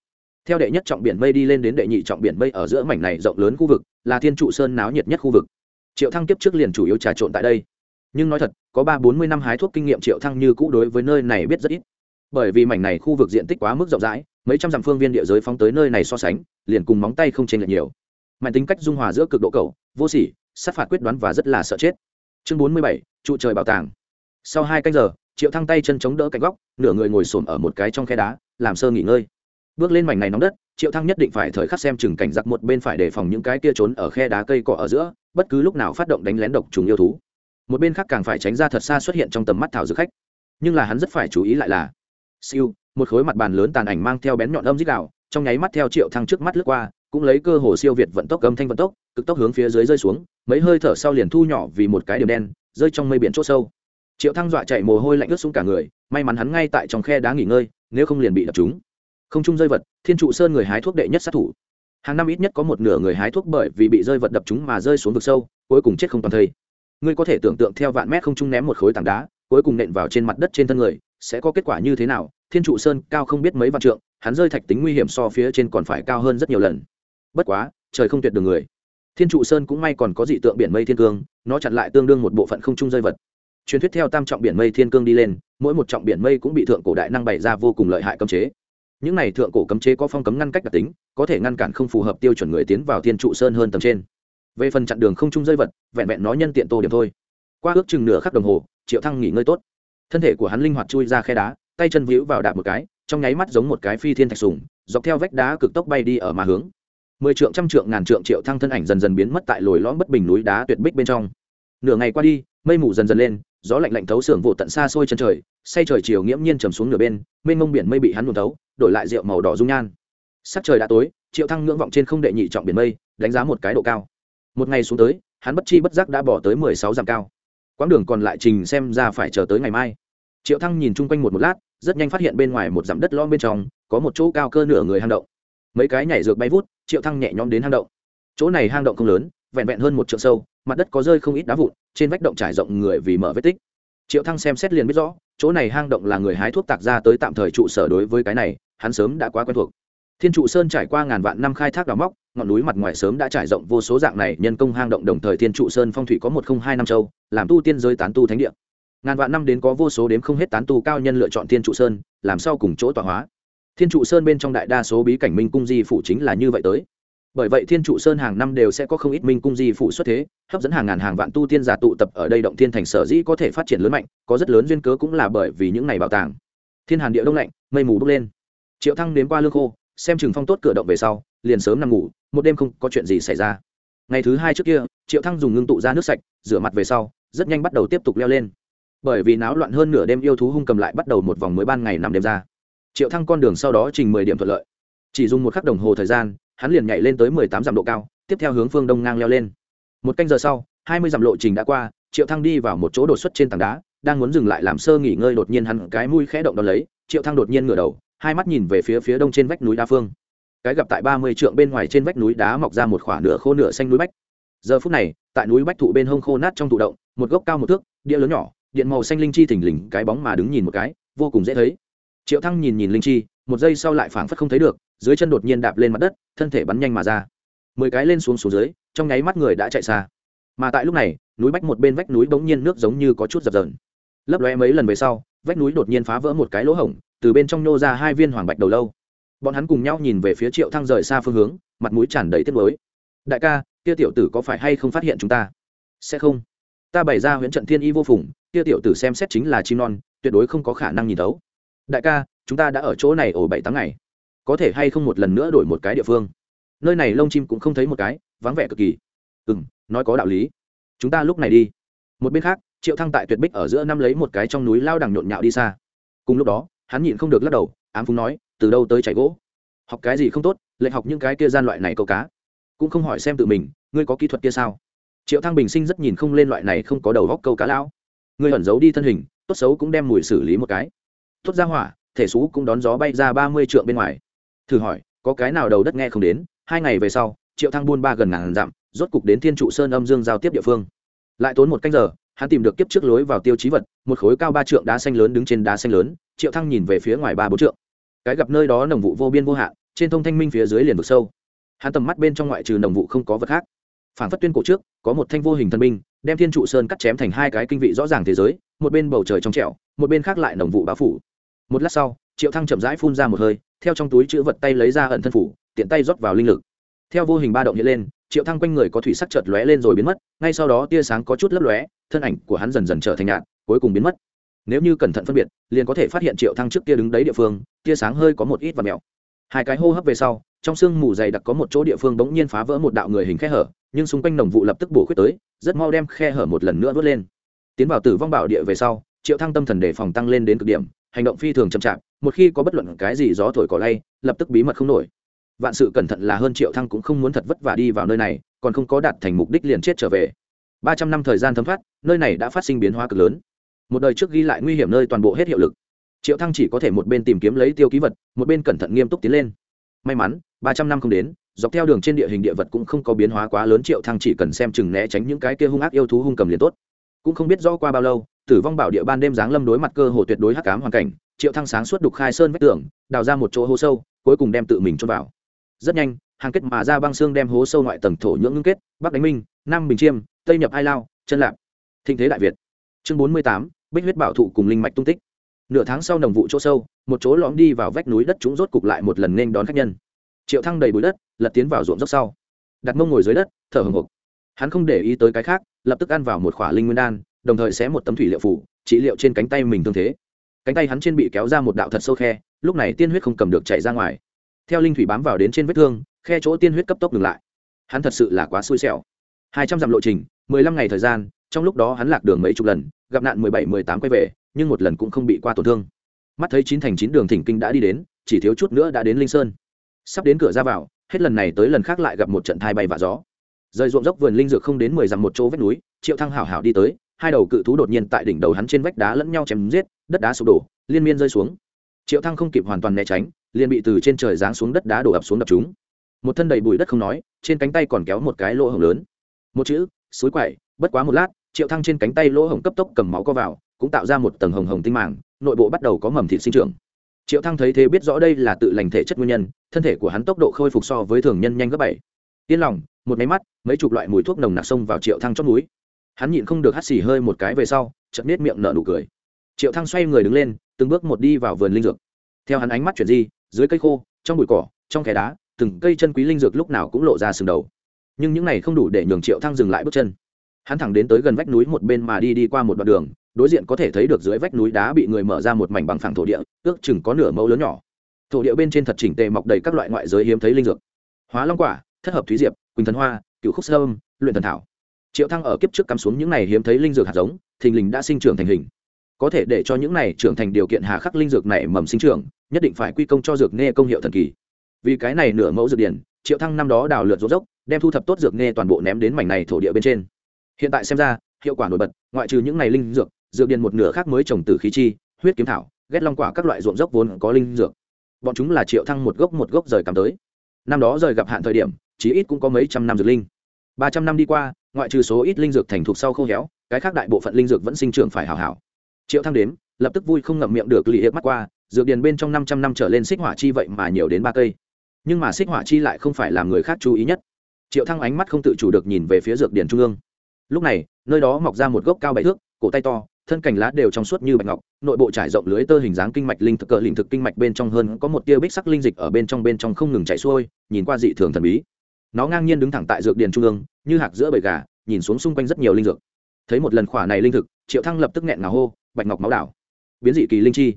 theo đệ nhất trọng biển mây đi lên đến đệ nhị trọng biển mây ở giữa mảnh này rộng lớn khu vực, là thiên trụ sơn náo nhiệt nhất khu vực. Triệu thăng kiếp trước liền chủ yếu trà trộn tại đây. Nhưng nói thật, có ba bốn mươi năm hái thuốc kinh nghiệm triệu thăng như cũ đối với nơi này biết rất ít. Bởi vì mảnh này khu vực diện tích quá mức rộng rãi, mấy trăm dặm phương viên địa giới phóng tới nơi này so sánh, liền cùng móng tay không chênh lệch nhiều. Mạnh tính cách dung hòa giữa cực độ cầu, vô sỉ, sát phạt quyết đoán và rất là sợ chết. Chương bốn mươi bảy, trụ trời bảo tàng. Sau hai canh giờ, triệu thăng tay chân chống đỡ cạnh góc, nửa người ngồi xổm ở một cái trong khe đá, làm sơ nghỉ ngơi bước lên mảnh này nóng đất, triệu thăng nhất định phải thời khắc xem chừng cảnh giặc một bên phải đề phòng những cái kia trốn ở khe đá cây cỏ ở giữa, bất cứ lúc nào phát động đánh lén độc trùng yêu thú. Một bên khác càng phải tránh ra thật xa xuất hiện trong tầm mắt thảo dược khách. Nhưng là hắn rất phải chú ý lại là, siêu, một khối mặt bàn lớn tàn ảnh mang theo bén nhọn âm dích đạo, trong nháy mắt theo triệu thăng trước mắt lướt qua, cũng lấy cơ hồ siêu việt vận tốc âm thanh vận tốc, cực tốc hướng phía dưới rơi xuống, mấy hơi thở sau liền thu nhỏ vì một cái điểm đen, rơi trong mây biển chỗ sâu. Triệu thăng dọa chạy mồ hôi lạnh ướt xuống cả người, may mắn hắn ngay tại trong khe đá nghỉ ngơi, nếu không liền bị đập chúng không trung rơi vật, thiên trụ sơn người hái thuốc đệ nhất sát thủ. Hàng năm ít nhất có một nửa người hái thuốc bởi vì bị rơi vật đập chúng mà rơi xuống vực sâu, cuối cùng chết không toàn thây. Ngươi có thể tưởng tượng theo vạn mét không trung ném một khối tảng đá, cuối cùng nện vào trên mặt đất trên thân người, sẽ có kết quả như thế nào? Thiên trụ sơn cao không biết mấy vạn trượng, hắn rơi thạch tính nguy hiểm so phía trên còn phải cao hơn rất nhiều lần. Bất quá, trời không tuyệt đường người. Thiên trụ sơn cũng may còn có dị tượng biển mây thiên cương, nó chặn lại tương đương một bộ phận không trung rơi vật. Truyền thuyết theo tam trọng biển mây thiên cương đi lên, mỗi một trọng biển mây cũng bị thượng cổ đại năng bày ra vô cùng lợi hại cấm chế những này thượng cổ cấm chế có phong cấm ngăn cách đặc tính, có thể ngăn cản không phù hợp tiêu chuẩn người tiến vào thiên trụ sơn hơn tầng trên. Về phần chặn đường không trung rơi vật, vẹn vẹn nó nhân tiện tô điểm thôi. Qua ước chừng nửa khắc đồng hồ, triệu thăng nghỉ ngơi tốt. Thân thể của hắn linh hoạt chui ra khe đá, tay chân víu vào đạp một cái, trong nháy mắt giống một cái phi thiên thạch sùng, dọc theo vách đá cực tốc bay đi ở mà hướng. Mười trượng, trăm trượng, ngàn trượng triệu thăng thân ảnh dần dần biến mất tại lồi lõm bất bình núi đá tuyệt bích bên trong. Nửa ngày qua đi mây mù dần dần lên, gió lạnh lạnh thấu sưởng vụ tận xa xôi chân trời, say trời chiều nghiễm nhiên trầm xuống nửa bên, mênh mông biển mây bị hắn nhuộm thấu, đổi lại rượu màu đỏ dung nhan. Sắc trời đã tối, triệu thăng ngưỡng vọng trên không đệ nhị trọng biển mây, đánh giá một cái độ cao. Một ngày xuống tới, hắn bất chi bất giác đã bỏ tới mười sáu dặm cao. Quãng đường còn lại trình xem ra phải chờ tới ngày mai. Triệu thăng nhìn chung quanh một một lát, rất nhanh phát hiện bên ngoài một dặm đất lõm bên trong, có một chỗ cao cơ nửa người hang động. Mấy cái nhảy dược bay vút, triệu thăng nhẹ nhõm đến hang động. Chỗ này hang động không lớn, vẹn vẹn hơn một trượng sâu mặt đất có rơi không ít đá vụn, trên vách động trải rộng người vì mở vết tích. Triệu thăng xem xét liền biết rõ, chỗ này hang động là người hái thuốc tạc ra tới tạm thời trụ sở đối với cái này, hắn sớm đã quá quen thuộc. Thiên trụ sơn trải qua ngàn vạn năm khai thác đào móc, ngọn núi mặt ngoài sớm đã trải rộng vô số dạng này nhân công hang động đồng thời thiên trụ sơn phong thủy có một không hai năm châu, làm tu tiên giới tán tu thánh địa. Ngàn vạn năm đến có vô số đếm không hết tán tu cao nhân lựa chọn thiên trụ sơn, làm sao cùng chỗ tọa hóa. Thiên trụ sơn bên trong đại đa số bí cảnh minh cung di phủ chính là như vậy tới bởi vậy thiên trụ sơn hàng năm đều sẽ có không ít minh cung di phủ xuất thế, hấp dẫn hàng ngàn hàng vạn tu tiên giả tụ tập ở đây động thiên thành sở dĩ có thể phát triển lớn mạnh, có rất lớn duyên cớ cũng là bởi vì những ngày bảo tàng. Thiên hàn địa đông lạnh, mây mù bốc lên. Triệu thăng đến qua lương khô, xem chừng phong tốt cửa động về sau, liền sớm nằm ngủ, một đêm không có chuyện gì xảy ra. Ngày thứ hai trước kia, triệu thăng dùng ngưng tụ ra nước sạch, rửa mặt về sau, rất nhanh bắt đầu tiếp tục leo lên. Bởi vì náo loạn hơn nửa đêm yêu thú hung cầm lại bắt đầu một vòng mới ban ngày nằm đêm ra. Triệu thăng con đường sau đó trình mười điểm thuận lợi. Chỉ dùng một khắc đồng hồ thời gian hắn liền nhảy lên tới mười tám dặm độ cao, tiếp theo hướng phương đông ngang leo lên. Một canh giờ sau, hai mươi dặm lộ trình đã qua, triệu thăng đi vào một chỗ đột xuất trên tảng đá, đang muốn dừng lại làm sơ nghỉ ngơi đột nhiên hắn cái mũi khẽ động đón lấy, triệu thăng đột nhiên ngửa đầu, hai mắt nhìn về phía phía đông trên vách núi đa phương. Cái gặp tại ba mươi trượng bên ngoài trên vách núi đá mọc ra một khoảng nửa khô nửa xanh núi bách. Giờ phút này, tại núi bách thụ bên hông khô nát trong thụ động, một gốc cao một thước địa lớn nhỏ, điện màu xanh linh chi thỉnh lình cái bóng mà đứng nhìn một cái, vô cùng dễ thấy. Triệu thăng nhìn nhìn linh chi, một giây sau lại phảng phất không thấy được dưới chân đột nhiên đạp lên mặt đất, thân thể bắn nhanh mà ra. Mười cái lên xuống xuống dưới, trong nháy mắt người đã chạy xa. Mà tại lúc này, núi bách một bên vách núi bỗng nhiên nước giống như có chút dập dờn. Lấp lóe mấy lần về sau, vách núi đột nhiên phá vỡ một cái lỗ hổng, từ bên trong nhô ra hai viên hoàng bạch đầu lâu. Bọn hắn cùng nhau nhìn về phía triệu thăng rời xa phương hướng, mặt mũi tràn đầy tiếc nuối. đại ca, kia tiểu tử có phải hay không phát hiện chúng ta? Sẽ không. Ta bày ra huyễn trận thiên y vô phùng, kia tiểu tử xem xét chính là chim non, tuyệt đối không có khả năng nhìn thấu. Đại ca, chúng ta đã ở chỗ này ổ bảy tháng ngày có thể hay không một lần nữa đổi một cái địa phương. Nơi này lông chim cũng không thấy một cái, vắng vẻ cực kỳ. Ừ m nói có đạo lý. Chúng ta lúc này đi. Một bên khác, triệu thăng tại tuyệt bích ở giữa năm lấy một cái trong núi lao đằng nhộn nhạo đi xa. Cùng lúc đó, hắn nhịn không được lắc đầu, ám phúng nói, từ đâu tới chảy gỗ? Học cái gì không tốt lệnh học những cái kia gian loại này câu cá. Cũng không hỏi xem tự mình, ngươi có kỹ thuật kia sao? Triệu thăng bình sinh rất nhìn không lên loại này không có đầu góc câu cá lão. Ngươi ẩn giấu đi thân hình, tốt xấu cũng đem mùi xử lý một cái. Tốt ra hỏa, thể xú cũng đón gió bay ra ba mươi trượng bên ngoài thử hỏi, có cái nào đầu đất nghe không đến, hai ngày về sau, triệu thăng buôn ba gần ngàn dặm, rốt cục đến thiên trụ sơn âm dương giao tiếp địa phương. Lại tốn một canh giờ, hắn tìm được kiếp trước lối vào tiêu chí vật, một khối cao ba trượng đá xanh lớn đứng trên đá xanh lớn, triệu thăng nhìn về phía ngoài ba bốn trượng. Cái gặp nơi đó nồng vụ vô biên vô hạn, trên thông thanh minh phía dưới liền vực sâu. Hắn tầm mắt bên trong ngoại trừ nồng vụ không có vật khác. Phản phất tuyên cổ trước, có một thanh vô hình thần binh, đem thiên trụ sơn cắt chém thành hai cái kinh vị rõ ràng thế giới, một bên bầu trời trong trẻo, một bên khác lại nồng vụ bão phủ. Một lát sau, triệu thăng chậm rãi phun ra một hơi theo trong túi chữ vật tay lấy ra ẩn thân phủ, tiện tay rót vào linh lực. Theo vô hình ba động hiện lên, triệu thăng quanh người có thủy sắc chợt lóe lên rồi biến mất, ngay sau đó tia sáng có chút lấp lóe, thân ảnh của hắn dần dần trở thành nhạt, cuối cùng biến mất. Nếu như cẩn thận phân biệt, liền có thể phát hiện triệu thăng trước kia đứng đấy địa phương, tia sáng hơi có một ít và mèo. Hai cái hô hấp về sau, trong sương mù dày đặc có một chỗ địa phương bỗng nhiên phá vỡ một đạo người hình khe hở, nhưng xung quanh nồng vụ lập tức bổ khuyết tới, rất mau đem khe hở một lần nữa vớt lên. Tiến vào tử vong bảo địa về sau, triệu thăng tâm thần đề phòng tăng lên đến cực điểm, hành động phi thường chậm chạp một khi có bất luận cái gì gió thổi cỏ lay, lập tức bí mật không nổi. Vạn sự cẩn thận là hơn triệu thăng cũng không muốn thật vất vả đi vào nơi này, còn không có đạt thành mục đích liền chết trở về. Ba trăm năm thời gian thấm thoát, nơi này đã phát sinh biến hóa cực lớn. Một đời trước ghi lại nguy hiểm nơi toàn bộ hết hiệu lực. Triệu thăng chỉ có thể một bên tìm kiếm lấy tiêu ký vật, một bên cẩn thận nghiêm túc tiến lên. May mắn, ba trăm năm không đến, dọc theo đường trên địa hình địa vật cũng không có biến hóa quá lớn, triệu thăng chỉ cần xem chừng né tránh những cái kia hung ác yêu thú hung cầm liền tốt. Cũng không biết rõ qua bao lâu, tử vong bảo địa ban đêm giáng lâm đối mặt cơ hồ tuyệt đối hắc ám hoàn cảnh triệu thăng sáng suốt đục khai sơn vách tường, đào ra một chỗ hố sâu, cuối cùng đem tự mình trôn vào. Rất nhanh, hàng kết mà ra băng xương đem hố sâu ngoại tầng thổ nhưỡng ngưng kết, bắc đánh minh, nam bình chiêm, tây nhập ai lao, chân lạp. Thịnh thế đại việt. Chương bốn mươi tám, bích huyết bảo thụ cùng linh mạch tung tích. Nửa tháng sau nồng vụ chỗ sâu, một chỗ lõm đi vào vách núi đất chúng rốt cục lại một lần nên đón khách nhân. Triệu thăng đầy bụi đất, lật tiến vào ruộng dốc sau. Đặt mông ngồi dưới đất, thở hừng hực hắn không để ý tới cái khác, lập tức ăn vào một khỏa linh nguyên đan, đồng thời xé một tấm thủy liệu phủ, trị liệu trên cánh tay mình thương thế cánh tay hắn trên bị kéo ra một đạo thật sâu khe, lúc này tiên huyết không cầm được chạy ra ngoài. Theo linh thủy bám vào đến trên vết thương, khe chỗ tiên huyết cấp tốc ngừng lại. Hắn thật sự là quá xui xẻo. Hai trăm dặm lộ trình, mười lăm ngày thời gian, trong lúc đó hắn lạc đường mấy chục lần, gặp nạn mười bảy, mười tám quay về, nhưng một lần cũng không bị qua tổn thương. Mắt thấy chín thành chín đường thỉnh kinh đã đi đến, chỉ thiếu chút nữa đã đến linh sơn. Sắp đến cửa ra vào, hết lần này tới lần khác lại gặp một trận thai bay và gió. Rời ruộng dốc vườn linh dược không đến mười dặm một chỗ vách núi, triệu thăng hảo hảo đi tới, hai đầu cự thú đột nhiên tại đỉnh đầu hắn trên vách đá lẫn nhau chém giết đất đá sụp đổ, liên miên rơi xuống. Triệu thăng không kịp hoàn toàn né tránh, liền bị từ trên trời giáng xuống đất đá đổ ập xuống đập chúng. Một thân đầy bụi đất không nói, trên cánh tay còn kéo một cái lỗ hổng lớn. Một chữ, suối quậy, bất quá một lát, triệu thăng trên cánh tay lỗ hổng cấp tốc cầm máu co vào, cũng tạo ra một tầng hồng hồng tinh màng, nội bộ bắt đầu có mầm thịt sinh trưởng. Triệu thăng thấy thế biết rõ đây là tự lành thể chất nguyên nhân, thân thể của hắn tốc độ khôi phục so với thường nhân nhanh gấp bảy. Yên lòng, một máy mắt, mấy chục loại mùi thuốc nồng nặc xông vào triệu thăng chót núi hắn nhịn không được hắt xì hơi một cái về sau, chợt nết miệng nở nụ cười triệu thăng xoay người đứng lên, từng bước một đi vào vườn linh dược. Theo hắn ánh mắt chuyển di, dưới cây khô, trong bụi cỏ, trong khe đá, từng cây chân quý linh dược lúc nào cũng lộ ra sừng đầu. Nhưng những này không đủ để nhường triệu thăng dừng lại bước chân. Hắn thẳng đến tới gần vách núi một bên mà đi đi qua một đoạn đường, đối diện có thể thấy được dưới vách núi đá bị người mở ra một mảnh bằng phẳng thổ địa, ước chừng có nửa mẫu lớn nhỏ. Thổ địa bên trên thật chỉnh tề mọc đầy các loại ngoại giới hiếm thấy linh dược. Hóa long quả, thất hợp thúy diệp, quỳnh thần hoa, cựu khúc sơ âm luyện thần thảo. Triệu thăng ở kiếp trước cắm xuống những này hiếm thấy linh dược hạt giống, thình lình đã sinh trưởng thành hình có thể để cho những này trưởng thành điều kiện hà khắc linh dược này mầm sinh trưởng, nhất định phải quy công cho dược nghe công hiệu thần kỳ. Vì cái này nửa mẫu dược điển, triệu thăng năm đó đào lượt rốt dốc, đem thu thập tốt dược nghe toàn bộ ném đến mảnh này thổ địa bên trên. Hiện tại xem ra, hiệu quả nổi bật, ngoại trừ những này linh dược dược điền một nửa khác mới trồng từ khí chi, huyết kiếm thảo, ghét long quả các loại ruộng dốc vốn có linh dược. Bọn chúng là triệu thăng một gốc một gốc rời cắm tới. Năm đó rời gặp hạn thời điểm, chí ít cũng có mấy trăm năm dược linh. Ba trăm năm đi qua, ngoại trừ số ít linh dược thành thục sau khô héo, cái khác đại bộ phận linh dược vẫn sinh trưởng phải hảo hảo triệu thăng đếm, lập tức vui không ngậm miệng được lì hiệp mắt qua, dược điền bên trong năm trăm năm trở lên xích hỏa chi vậy mà nhiều đến ba cây. Nhưng mà xích hỏa chi lại không phải làm người khác chú ý nhất. Triệu thăng ánh mắt không tự chủ được nhìn về phía dược điền trung ương. Lúc này, nơi đó mọc ra một gốc cao bảy thước, cổ tay to, thân cành lá đều trong suốt như bạch ngọc, nội bộ trải rộng lưới tơ hình dáng kinh mạch linh thực cờ linh thực kinh mạch bên trong hơn có một tia bích sắc linh dịch ở bên trong bên trong không ngừng chảy xuôi, nhìn qua dị thường thần bí. Nó ngang nhiên đứng thẳng tại dược điền trung ương, như hạc giữa bầy gà, nhìn xuống xung quanh rất nhiều linh dược. Thấy một lần khỏa này linh thực, triệu thăng lập tức nghẹn ngào hô bạch ngọc máu đảo, biến dị kỳ linh chi.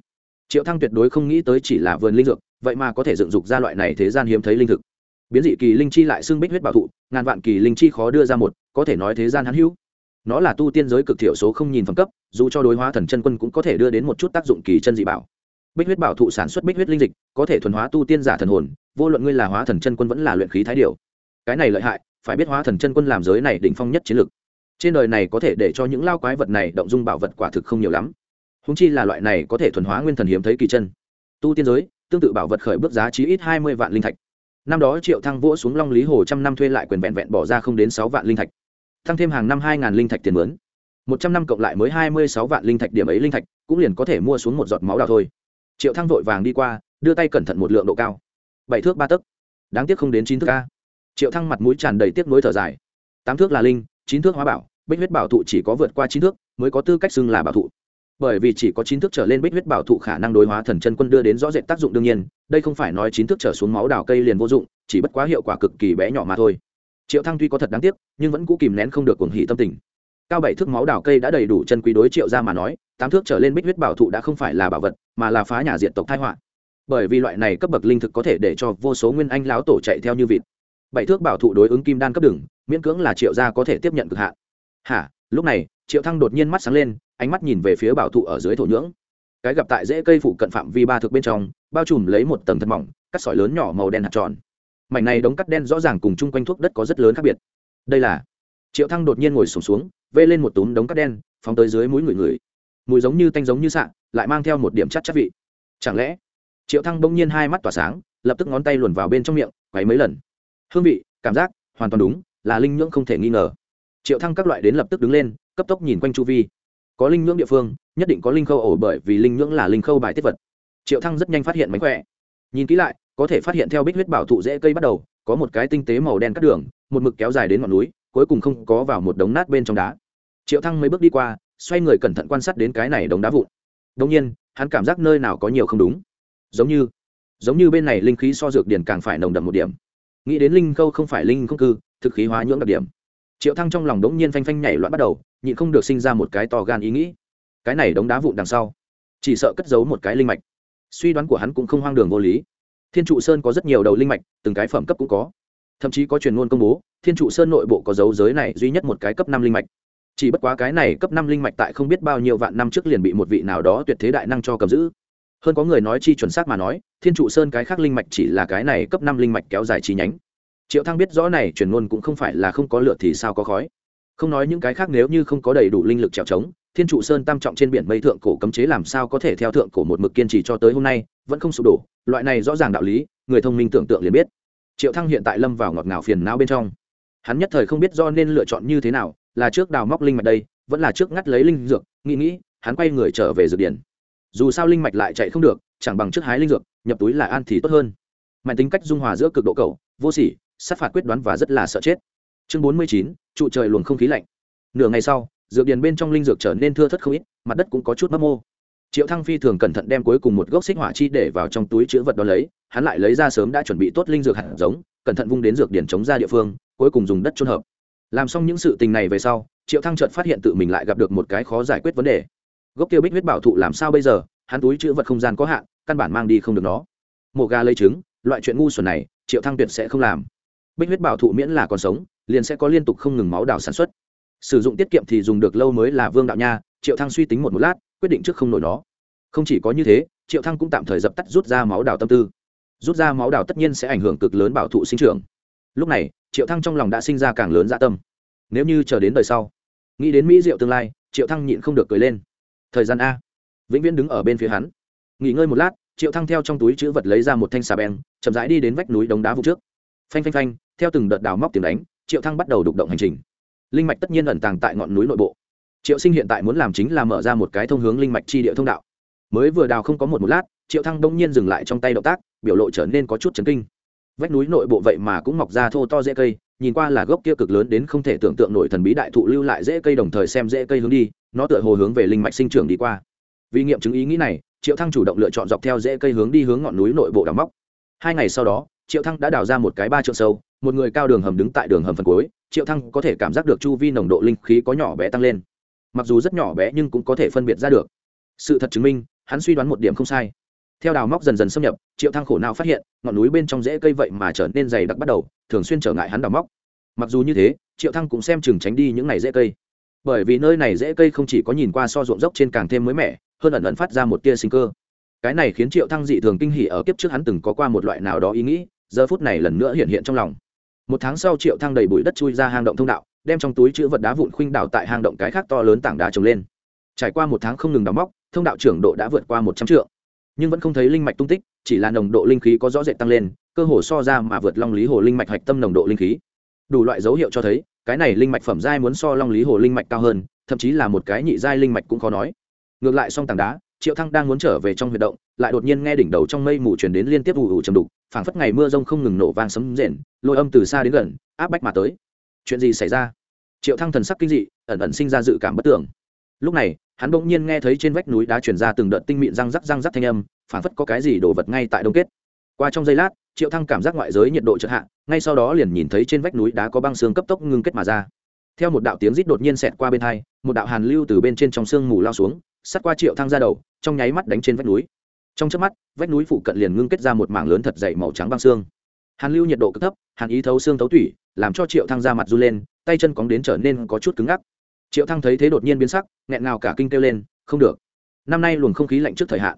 Triệu thăng tuyệt đối không nghĩ tới chỉ là vườn linh dược, vậy mà có thể dựng dục ra loại này thế gian hiếm thấy linh thực. Biến dị kỳ linh chi lại xưng bích huyết bảo thụ, ngàn vạn kỳ linh chi khó đưa ra một, có thể nói thế gian hắn hữu. Nó là tu tiên giới cực thiểu số không nhìn phẩm cấp, dù cho đối hóa thần chân quân cũng có thể đưa đến một chút tác dụng kỳ chân dị bảo. Bích huyết bảo thụ sản xuất bích huyết linh dịch, có thể thuần hóa tu tiên giả thần hồn, vô luận ngươi là hóa thần chân quân vẫn là luyện khí thái điều cái này lợi hại, phải biết hóa thần chân quân làm giới này đỉnh phong nhất chiến lực trên đời này có thể để cho những lao quái vật này động dung bảo vật quả thực không nhiều lắm. Húng chi là loại này có thể thuần hóa nguyên thần hiếm thấy kỳ chân. Tu tiên giới, tương tự bảo vật khởi bước giá chí ít hai mươi vạn linh thạch. Năm đó triệu thăng vỗ xuống long lý hồ trăm năm thuê lại quyền vẹn vẹn bỏ ra không đến sáu vạn linh thạch. Tăng thêm hàng năm hai ngàn linh thạch tiền mướn. Một trăm năm cộng lại mới hai mươi sáu vạn linh thạch điểm ấy linh thạch, cũng liền có thể mua xuống một giọt máu đào thôi. Triệu thăng vội vàng đi qua, đưa tay cẩn thận một lượng độ cao. Bảy thước ba tấc. Đáng tiếc không đến chín thước a. Triệu thăng mặt mũi tràn đầy tiếc nuối thở dài. Tám thước là linh, chín thước hóa bảo bích huyết bảo thụ chỉ có vượt qua chín thước mới có tư cách xưng là bảo thụ. Bởi vì chỉ có chín thước trở lên bích huyết bảo thụ khả năng đối hóa thần chân quân đưa đến rõ rệt tác dụng đương nhiên đây không phải nói chín thước trở xuống máu đào cây liền vô dụng chỉ bất quá hiệu quả cực kỳ bé nhỏ mà thôi. Triệu thăng tuy có thật đáng tiếc nhưng vẫn cũ kìm nén không được cuồng hỉ tâm tình. Cao bảy thước máu đào cây đã đầy đủ chân quý đối triệu ra mà nói tám thước trở lên bích huyết bảo thụ đã không phải là bảo vật mà là phá nhà diện tộc thái họa. Bởi vì loại này cấp bậc linh thực có thể để cho vô số nguyên anh láo tổ chạy theo như vịt. Bảy thước bảo thụ đối ứng kim đan cấp đường, miễn cưỡng là triệu gia có thể tiếp nhận cực hạn hả? Lúc này triệu thăng đột nhiên mắt sáng lên ánh mắt nhìn về phía bảo thụ ở dưới thổ nhưỡng. Cái gặp tại rễ cây phụ cận phạm vi ba thực bên trong bao trùm lấy một tầng thật mỏng cắt sỏi lớn nhỏ màu đen hạt tròn. Mảnh này đống cắt đen rõ ràng cùng chung quanh thuốc đất có rất lớn khác biệt. Đây là triệu thăng đột nhiên ngồi sùng xuống, xuống vê lên một túm đống cắt đen phóng tới dưới mũi người người. Mùi giống như tanh giống như sạn lại mang theo một điểm chắc chắc vị. Chẳng lẽ triệu thăng bỗng nhiên hai mắt tỏa sáng lập tức ngón tay luồn vào bên trong miệng quấy mấy lần. Hương vị cảm giác hoàn toàn đúng là linh nhưỡng không thể nghi ngờ triệu thăng các loại đến lập tức đứng lên, cấp tốc nhìn quanh chu vi. Có linh nhưỡng địa phương, nhất định có linh khâu ổ bởi vì linh nhưỡng là linh khâu bài tiết vật. Triệu thăng rất nhanh phát hiện mánh khỏe. Nhìn kỹ lại, có thể phát hiện theo bích huyết bảo thụ dễ cây bắt đầu, có một cái tinh tế màu đen cắt đường, một mực kéo dài đến ngọn núi, cuối cùng không có vào một đống nát bên trong đá. Triệu thăng mấy bước đi qua, xoay người cẩn thận quan sát đến cái này đống đá vụn. Đống nhiên, hắn cảm giác nơi nào có nhiều không đúng. Giống như giống như bên này linh khí so dược điển càng phải nồng đậm một điểm. Nghĩ đến linh khâu không phải linh không cư, thực khí hóa nhưỡng đặc điểm triệu thăng trong lòng đống nhiên phanh phanh nhảy loạn bắt đầu, nhịn không được sinh ra một cái to gan ý nghĩ. Cái này đống đá vụn đằng sau, chỉ sợ cất giấu một cái linh mạch. Suy đoán của hắn cũng không hoang đường vô lý. Thiên trụ sơn có rất nhiều đầu linh mạch, từng cái phẩm cấp cũng có. Thậm chí có truyền ngôn công bố, thiên trụ sơn nội bộ có dấu giới này duy nhất một cái cấp năm linh mạch. Chỉ bất quá cái này cấp năm linh mạch tại không biết bao nhiêu vạn năm trước liền bị một vị nào đó tuyệt thế đại năng cho cầm giữ. Hơn có người nói chi chuẩn xác mà nói, thiên trụ sơn cái khác linh mạch chỉ là cái này cấp năm linh mạch kéo dài chi nhánh triệu thăng biết rõ này truyền ngôn cũng không phải là không có lửa thì sao có khói. Không nói những cái khác nếu như không có đầy đủ linh lực trèo trống, thiên trụ sơn tam trọng trên biển mây thượng cổ cấm chế làm sao có thể theo thượng cổ một mực kiên trì cho tới hôm nay, vẫn không sụp đổ. Loại này rõ ràng đạo lý, người thông minh tưởng tượng liền biết. Triệu thăng hiện tại lâm vào ngọt ngào phiền não bên trong. Hắn nhất thời không biết do nên lựa chọn như thế nào, là trước đào móc linh mạch đây, vẫn là trước ngắt lấy linh dược, nghĩ nghĩ, hắn quay người trở về dược điển dù sao linh mạch lại chạy không được, chẳng bằng trước hái linh dược, nhập túi lại an thì tốt hơn. Mạnh tính cách dung hòa giữa cực độ cầu vô sỉ sát phạt quyết đoán và rất là sợ chết. Chương bốn mươi chín, trụ trời luồng không khí lạnh. Nửa ngày sau, dược điền bên trong linh dược trở nên thưa thất không ít, mặt đất cũng có chút mấp mô. Triệu thăng phi thường cẩn thận đem cuối cùng một gốc xích hỏa chi để vào trong túi chữ vật đó lấy, hắn lại lấy ra sớm đã chuẩn bị tốt linh dược hạt giống, cẩn thận vung đến dược điển chống ra địa phương, cuối cùng dùng đất trôn hợp. Làm xong những sự tình này về sau, triệu thăng chợt phát hiện tự mình lại gặp được một cái khó giải quyết vấn đề. Gốc tiêu bích huyết bảo thụ làm sao bây giờ? Hắn túi chữ vật không gian có hạn, căn bản mang đi không được nó. Mổ gà lấy trứng, loại chuyện ngu xuẩn này, triệu thăng tuyệt sẽ không làm bích huyết bảo thụ miễn là còn sống, liền sẽ có liên tục không ngừng máu đào sản xuất. Sử dụng tiết kiệm thì dùng được lâu mới là vương đạo nha, triệu thăng suy tính một một lát, quyết định trước không nổi nó. Không chỉ có như thế, triệu thăng cũng tạm thời dập tắt rút ra máu đào tâm tư. Rút ra máu đào tất nhiên sẽ ảnh hưởng cực lớn bảo thụ sinh trưởng. Lúc này, triệu thăng trong lòng đã sinh ra càng lớn dạ tâm. Nếu như chờ đến đời sau, nghĩ đến mỹ diệu tương lai, triệu thăng nhịn không được cười lên. Thời gian a. Vĩnh viễn đứng ở bên phía hắn. Nghỉ ngơi một lát, triệu thăng theo trong túi chữ vật lấy ra một thanh xà beng, chậm rãi đi đến vách núi đống đá vụ trước phanh phanh phanh, theo từng đợt đào móc tiếng đánh, triệu thăng bắt đầu đục động hành trình. Linh mạch tất nhiên ẩn tàng tại ngọn núi nội bộ. Triệu sinh hiện tại muốn làm chính là mở ra một cái thông hướng linh mạch chi địa thông đạo. Mới vừa đào không có một một lát, triệu thăng đông nhiên dừng lại trong tay động tác, biểu lộ trở nên có chút chấn kinh. Vách núi nội bộ vậy mà cũng mọc ra thô to dễ cây, nhìn qua là gốc kia cực lớn đến không thể tưởng tượng nổi thần bí đại thụ lưu lại dễ cây đồng thời xem dễ cây hướng đi, nó tựa hồ hướng về linh mạch sinh trưởng đi qua. Vì nghiệm chứng ý nghĩ này, triệu thăng chủ động lựa chọn dọc theo dễ cây hướng đi hướng ngọn núi nội bộ đào móc. Hai ngày sau đó triệu thăng đã đào ra một cái ba trượng sâu, một người cao đường hầm đứng tại đường hầm phần cuối, triệu thăng có thể cảm giác được chu vi nồng độ linh khí có nhỏ bé tăng lên. Mặc dù rất nhỏ bé nhưng cũng có thể phân biệt ra được. Sự thật chứng minh, hắn suy đoán một điểm không sai. Theo đào móc dần dần xâm nhập, triệu thăng khổ não phát hiện, ngọn núi bên trong rễ cây vậy mà trở nên dày đặc bắt đầu, thường xuyên trở ngại hắn đào móc. Mặc dù như thế, triệu thăng cũng xem chừng tránh đi những này rễ cây. Bởi vì nơi này rễ cây không chỉ có nhìn qua so ruộng dốc trên càng thêm mới mẻ, hơn ẩn ẩn phát ra một tia sinh cơ. Cái này khiến triệu thăng dị thường kinh hỉ ở kiếp trước hắn từng có qua một loại nào đó ý nghĩ giờ phút này lần nữa hiện hiện trong lòng. Một tháng sau triệu thăng đầy bụi đất chui ra hang động thông đạo, đem trong túi chữ vật đá vụn khuynh đảo tại hang động cái khác to lớn tảng đá trồng lên. Trải qua một tháng không ngừng đóng móc, thông đạo trưởng độ đã vượt qua một trăm triệu nhưng vẫn không thấy linh mạch tung tích, chỉ là nồng độ linh khí có rõ rệt tăng lên, cơ hồ so ra mà vượt long lý hồ linh mạch hạch tâm nồng độ linh khí. Đủ loại dấu hiệu cho thấy, cái này linh mạch phẩm giai muốn so long lý hồ linh mạch cao hơn, thậm chí là một cái nhị giai linh mạch cũng khó nói. Ngược lại song tảng đá triệu thăng đang muốn trở về trong huy động, lại đột nhiên nghe đỉnh đầu trong mây mù truyền đến liên tiếp ù ù trầm đục, phảng phất ngày mưa rông không ngừng nổ vang sấm rền, lôi âm từ xa đến gần, áp bách mà tới. Chuyện gì xảy ra? Triệu thăng thần sắc kinh dị, ẩn ẩn sinh ra dự cảm bất tưởng. Lúc này, hắn bỗng nhiên nghe thấy trên vách núi đá truyền ra từng đợt tinh mịn răng rắc răng rắc thanh âm, phảng phất có cái gì đổ vật ngay tại đông kết. Qua trong giây lát, triệu thăng cảm giác ngoại giới nhiệt độ chợt hạ, ngay sau đó liền nhìn thấy trên vách núi đá có băng xương cấp tốc ngưng kết mà ra theo một đạo tiếng rít đột nhiên xẹt qua bên hai, một đạo hàn lưu từ bên trên trong sương mù lao xuống, sắt qua triệu thăng ra đầu, trong nháy mắt đánh trên vách núi. Trong trước mắt, vách núi phụ cận liền ngưng kết ra một mảng lớn thật dày màu trắng băng xương. Hàn lưu nhiệt độ cực thấp, hàn ý thấu xương thấu thủy làm cho triệu thăng ra mặt r u lên, tay chân cóng đến trở nên có chút cứng ngắc. Triệu thăng thấy thế đột nhiên biến sắc, nghẹn ngào cả kinh kêu lên, không được. Năm nay luồng không khí lạnh trước thời hạn.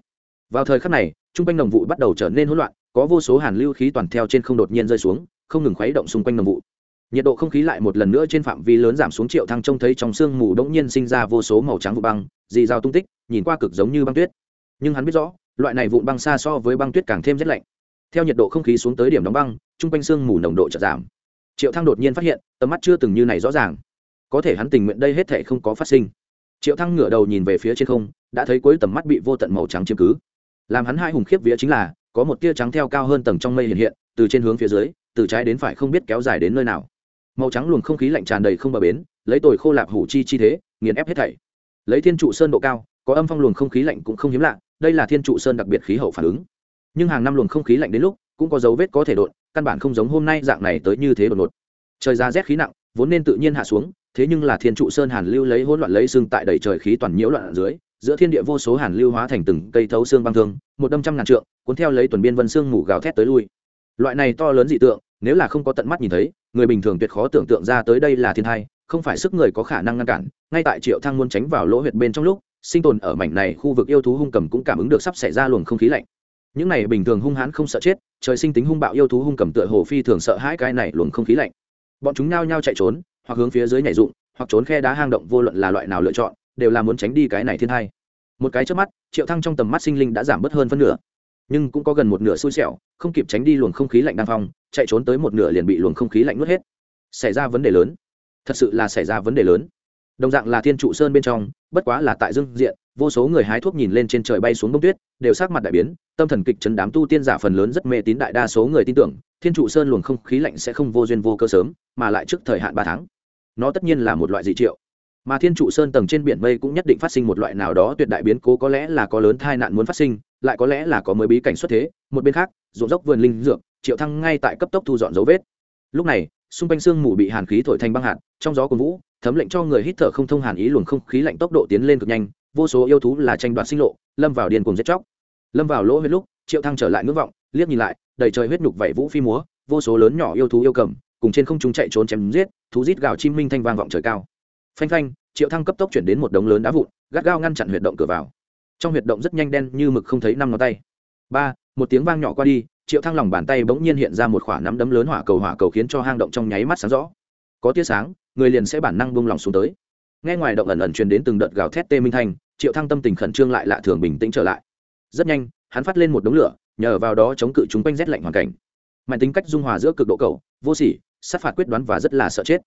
Vào thời khắc này t r u n g quanh đồng vụ bắt đầu trở nên hỗn loạn, có vô số hàn lưu khí toàn theo trên không đột nhiên rơi xuống, không ngừng khuấy động xung quanh đồng vụ nhiệt độ không khí lại một lần nữa trên phạm vi lớn giảm xuống triệu thăng trông thấy trong sương mù đống nhiên sinh ra vô số màu trắng vụ băng, dì rào tung tích, nhìn qua cực giống như băng tuyết. Nhưng hắn biết rõ, loại này vụn băng xa so với băng tuyết càng thêm rét lạnh. Theo nhiệt độ không khí xuống tới điểm đóng băng, chung quanh sương mù nồng độ chợt giảm. Triệu thăng đột nhiên phát hiện, tầm mắt chưa từng như này rõ ràng. Có thể hắn tình nguyện đây hết thể không có phát sinh. Triệu thăng ngửa đầu nhìn về phía trên không, đã thấy cuối tầm mắt bị vô tận màu trắng chiếm cứ. Làm hắn hai hùng khiếp vía chính là, có một tia trắng theo cao hơn tầng trong mây hiện hiện, từ trên hướng phía dưới, từ trái đến phải không biết kéo dài đến nơi nào màu trắng luồng không khí lạnh tràn đầy không bờ bến, lấy tồi khô lạp hủ chi chi thế, nghiền ép hết thảy. Lấy thiên trụ sơn độ cao, có âm phong luồng không khí lạnh cũng không hiếm lạ, đây là thiên trụ sơn đặc biệt khí hậu phản ứng. Nhưng hàng năm luồng không khí lạnh đến lúc, cũng có dấu vết có thể đột, căn bản không giống hôm nay dạng này tới như thế đột ngột. Trời ra rét khí nặng, vốn nên tự nhiên hạ xuống, thế nhưng là thiên trụ sơn hàn lưu lấy hỗn loạn lấy xương tại đầy trời khí toàn nhiễu loạn ở dưới, giữa thiên địa vô số hàn lưu hóa thành từng cây thấu xương băng thương, một đâm trăm ngàn trượng, cuốn theo lấy tuần biên vân xương mù gào thét tới lui. Loại này to lớn dị tượng nếu là không có tận mắt nhìn thấy, người bình thường tuyệt khó tưởng tượng ra tới đây là thiên hai không phải sức người có khả năng ngăn cản. Ngay tại triệu thăng muốn tránh vào lỗ huyệt bên trong lúc, sinh tồn ở mảnh này khu vực yêu thú hung cầm cũng cảm ứng được sắp xảy ra luồng không khí lạnh. Những này bình thường hung hãn không sợ chết, trời sinh tính hung bạo yêu thú hung cầm tựa hồ phi thường sợ hãi cái này luồng không khí lạnh. Bọn chúng nao nhao chạy trốn, hoặc hướng phía dưới nhảy dụng, hoặc trốn khe đá hang động, vô luận là loại nào lựa chọn, đều là muốn tránh đi cái này thiên hai một cái trước mắt, triệu thăng trong tầm mắt sinh linh đã giảm bớt hơn phân nửa nhưng cũng có gần một nửa xui xẻo, không kịp tránh đi luồng không khí lạnh đang phong, chạy trốn tới một nửa liền bị luồng không khí lạnh nuốt hết. Xảy ra vấn đề lớn. Thật sự là xảy ra vấn đề lớn. Đồng dạng là thiên trụ sơn bên trong, bất quá là tại dương diện, vô số người hái thuốc nhìn lên trên trời bay xuống bông tuyết, đều sắc mặt đại biến, tâm thần kịch chấn đám tu tiên giả phần lớn rất mê tín đại đa số người tin tưởng, thiên trụ sơn luồng không khí lạnh sẽ không vô duyên vô cơ sớm, mà lại trước thời hạn ba tháng. Nó tất nhiên là một loại dị triệu mà thiên trụ sơn tầng trên biển mây cũng nhất định phát sinh một loại nào đó tuyệt đại biến cố, có lẽ là có lớn tai nạn muốn phát sinh, lại có lẽ là có mới bí cảnh xuất thế. Một bên khác, ruộng dốc vườn linh dược, triệu thăng ngay tại cấp tốc thu dọn dấu vết. Lúc này, xung quanh sương mù bị hàn khí thổi thành băng hạt, trong gió cuồng vũ, thấm lệnh cho người hít thở không thông hàn ý luồng không khí lạnh tốc độ tiến lên cực nhanh, vô số yêu thú là tranh đoạt sinh lộ, lâm vào điên cuồng giết chóc. Lâm vào lỗ huyết lúc, triệu thăng trở lại ngưỡng vọng, liếc nhìn lại, đầy trời huyết nhục vẩy vũ phi múa, vô số lớn nhỏ yêu thú yêu cầm, cùng trên không trung chạy trốn chém giết, thú rít gào chim minh thanh vang vọng trời cao phanh phanh, triệu thăng cấp tốc chuyển đến một đống lớn đá vụn, gắt gao ngăn chặn huyệt động cửa vào. Trong huyệt động rất nhanh đen như mực không thấy năm ngón tay. Ba, một tiếng vang nhỏ qua đi, triệu thăng lòng bàn tay bỗng nhiên hiện ra một khỏa nắm đấm lớn hỏa cầu hỏa cầu khiến cho hang động trong nháy mắt sáng rõ. Có tia sáng, người liền sẽ bản năng buông lòng xuống tới. Nghe ngoài động ẩn ẩn truyền đến từng đợt gào thét tê minh thanh, triệu thăng tâm tình khẩn trương lại lạ thường bình tĩnh trở lại. Rất nhanh, hắn phát lên một đống lửa, nhờ vào đó chống cự chúng quanh rét lạnh hoàn cảnh. Mạnh tính cách dung hòa giữa cực độ cầu vô sỉ, sát phạt quyết đoán và rất là sợ chết.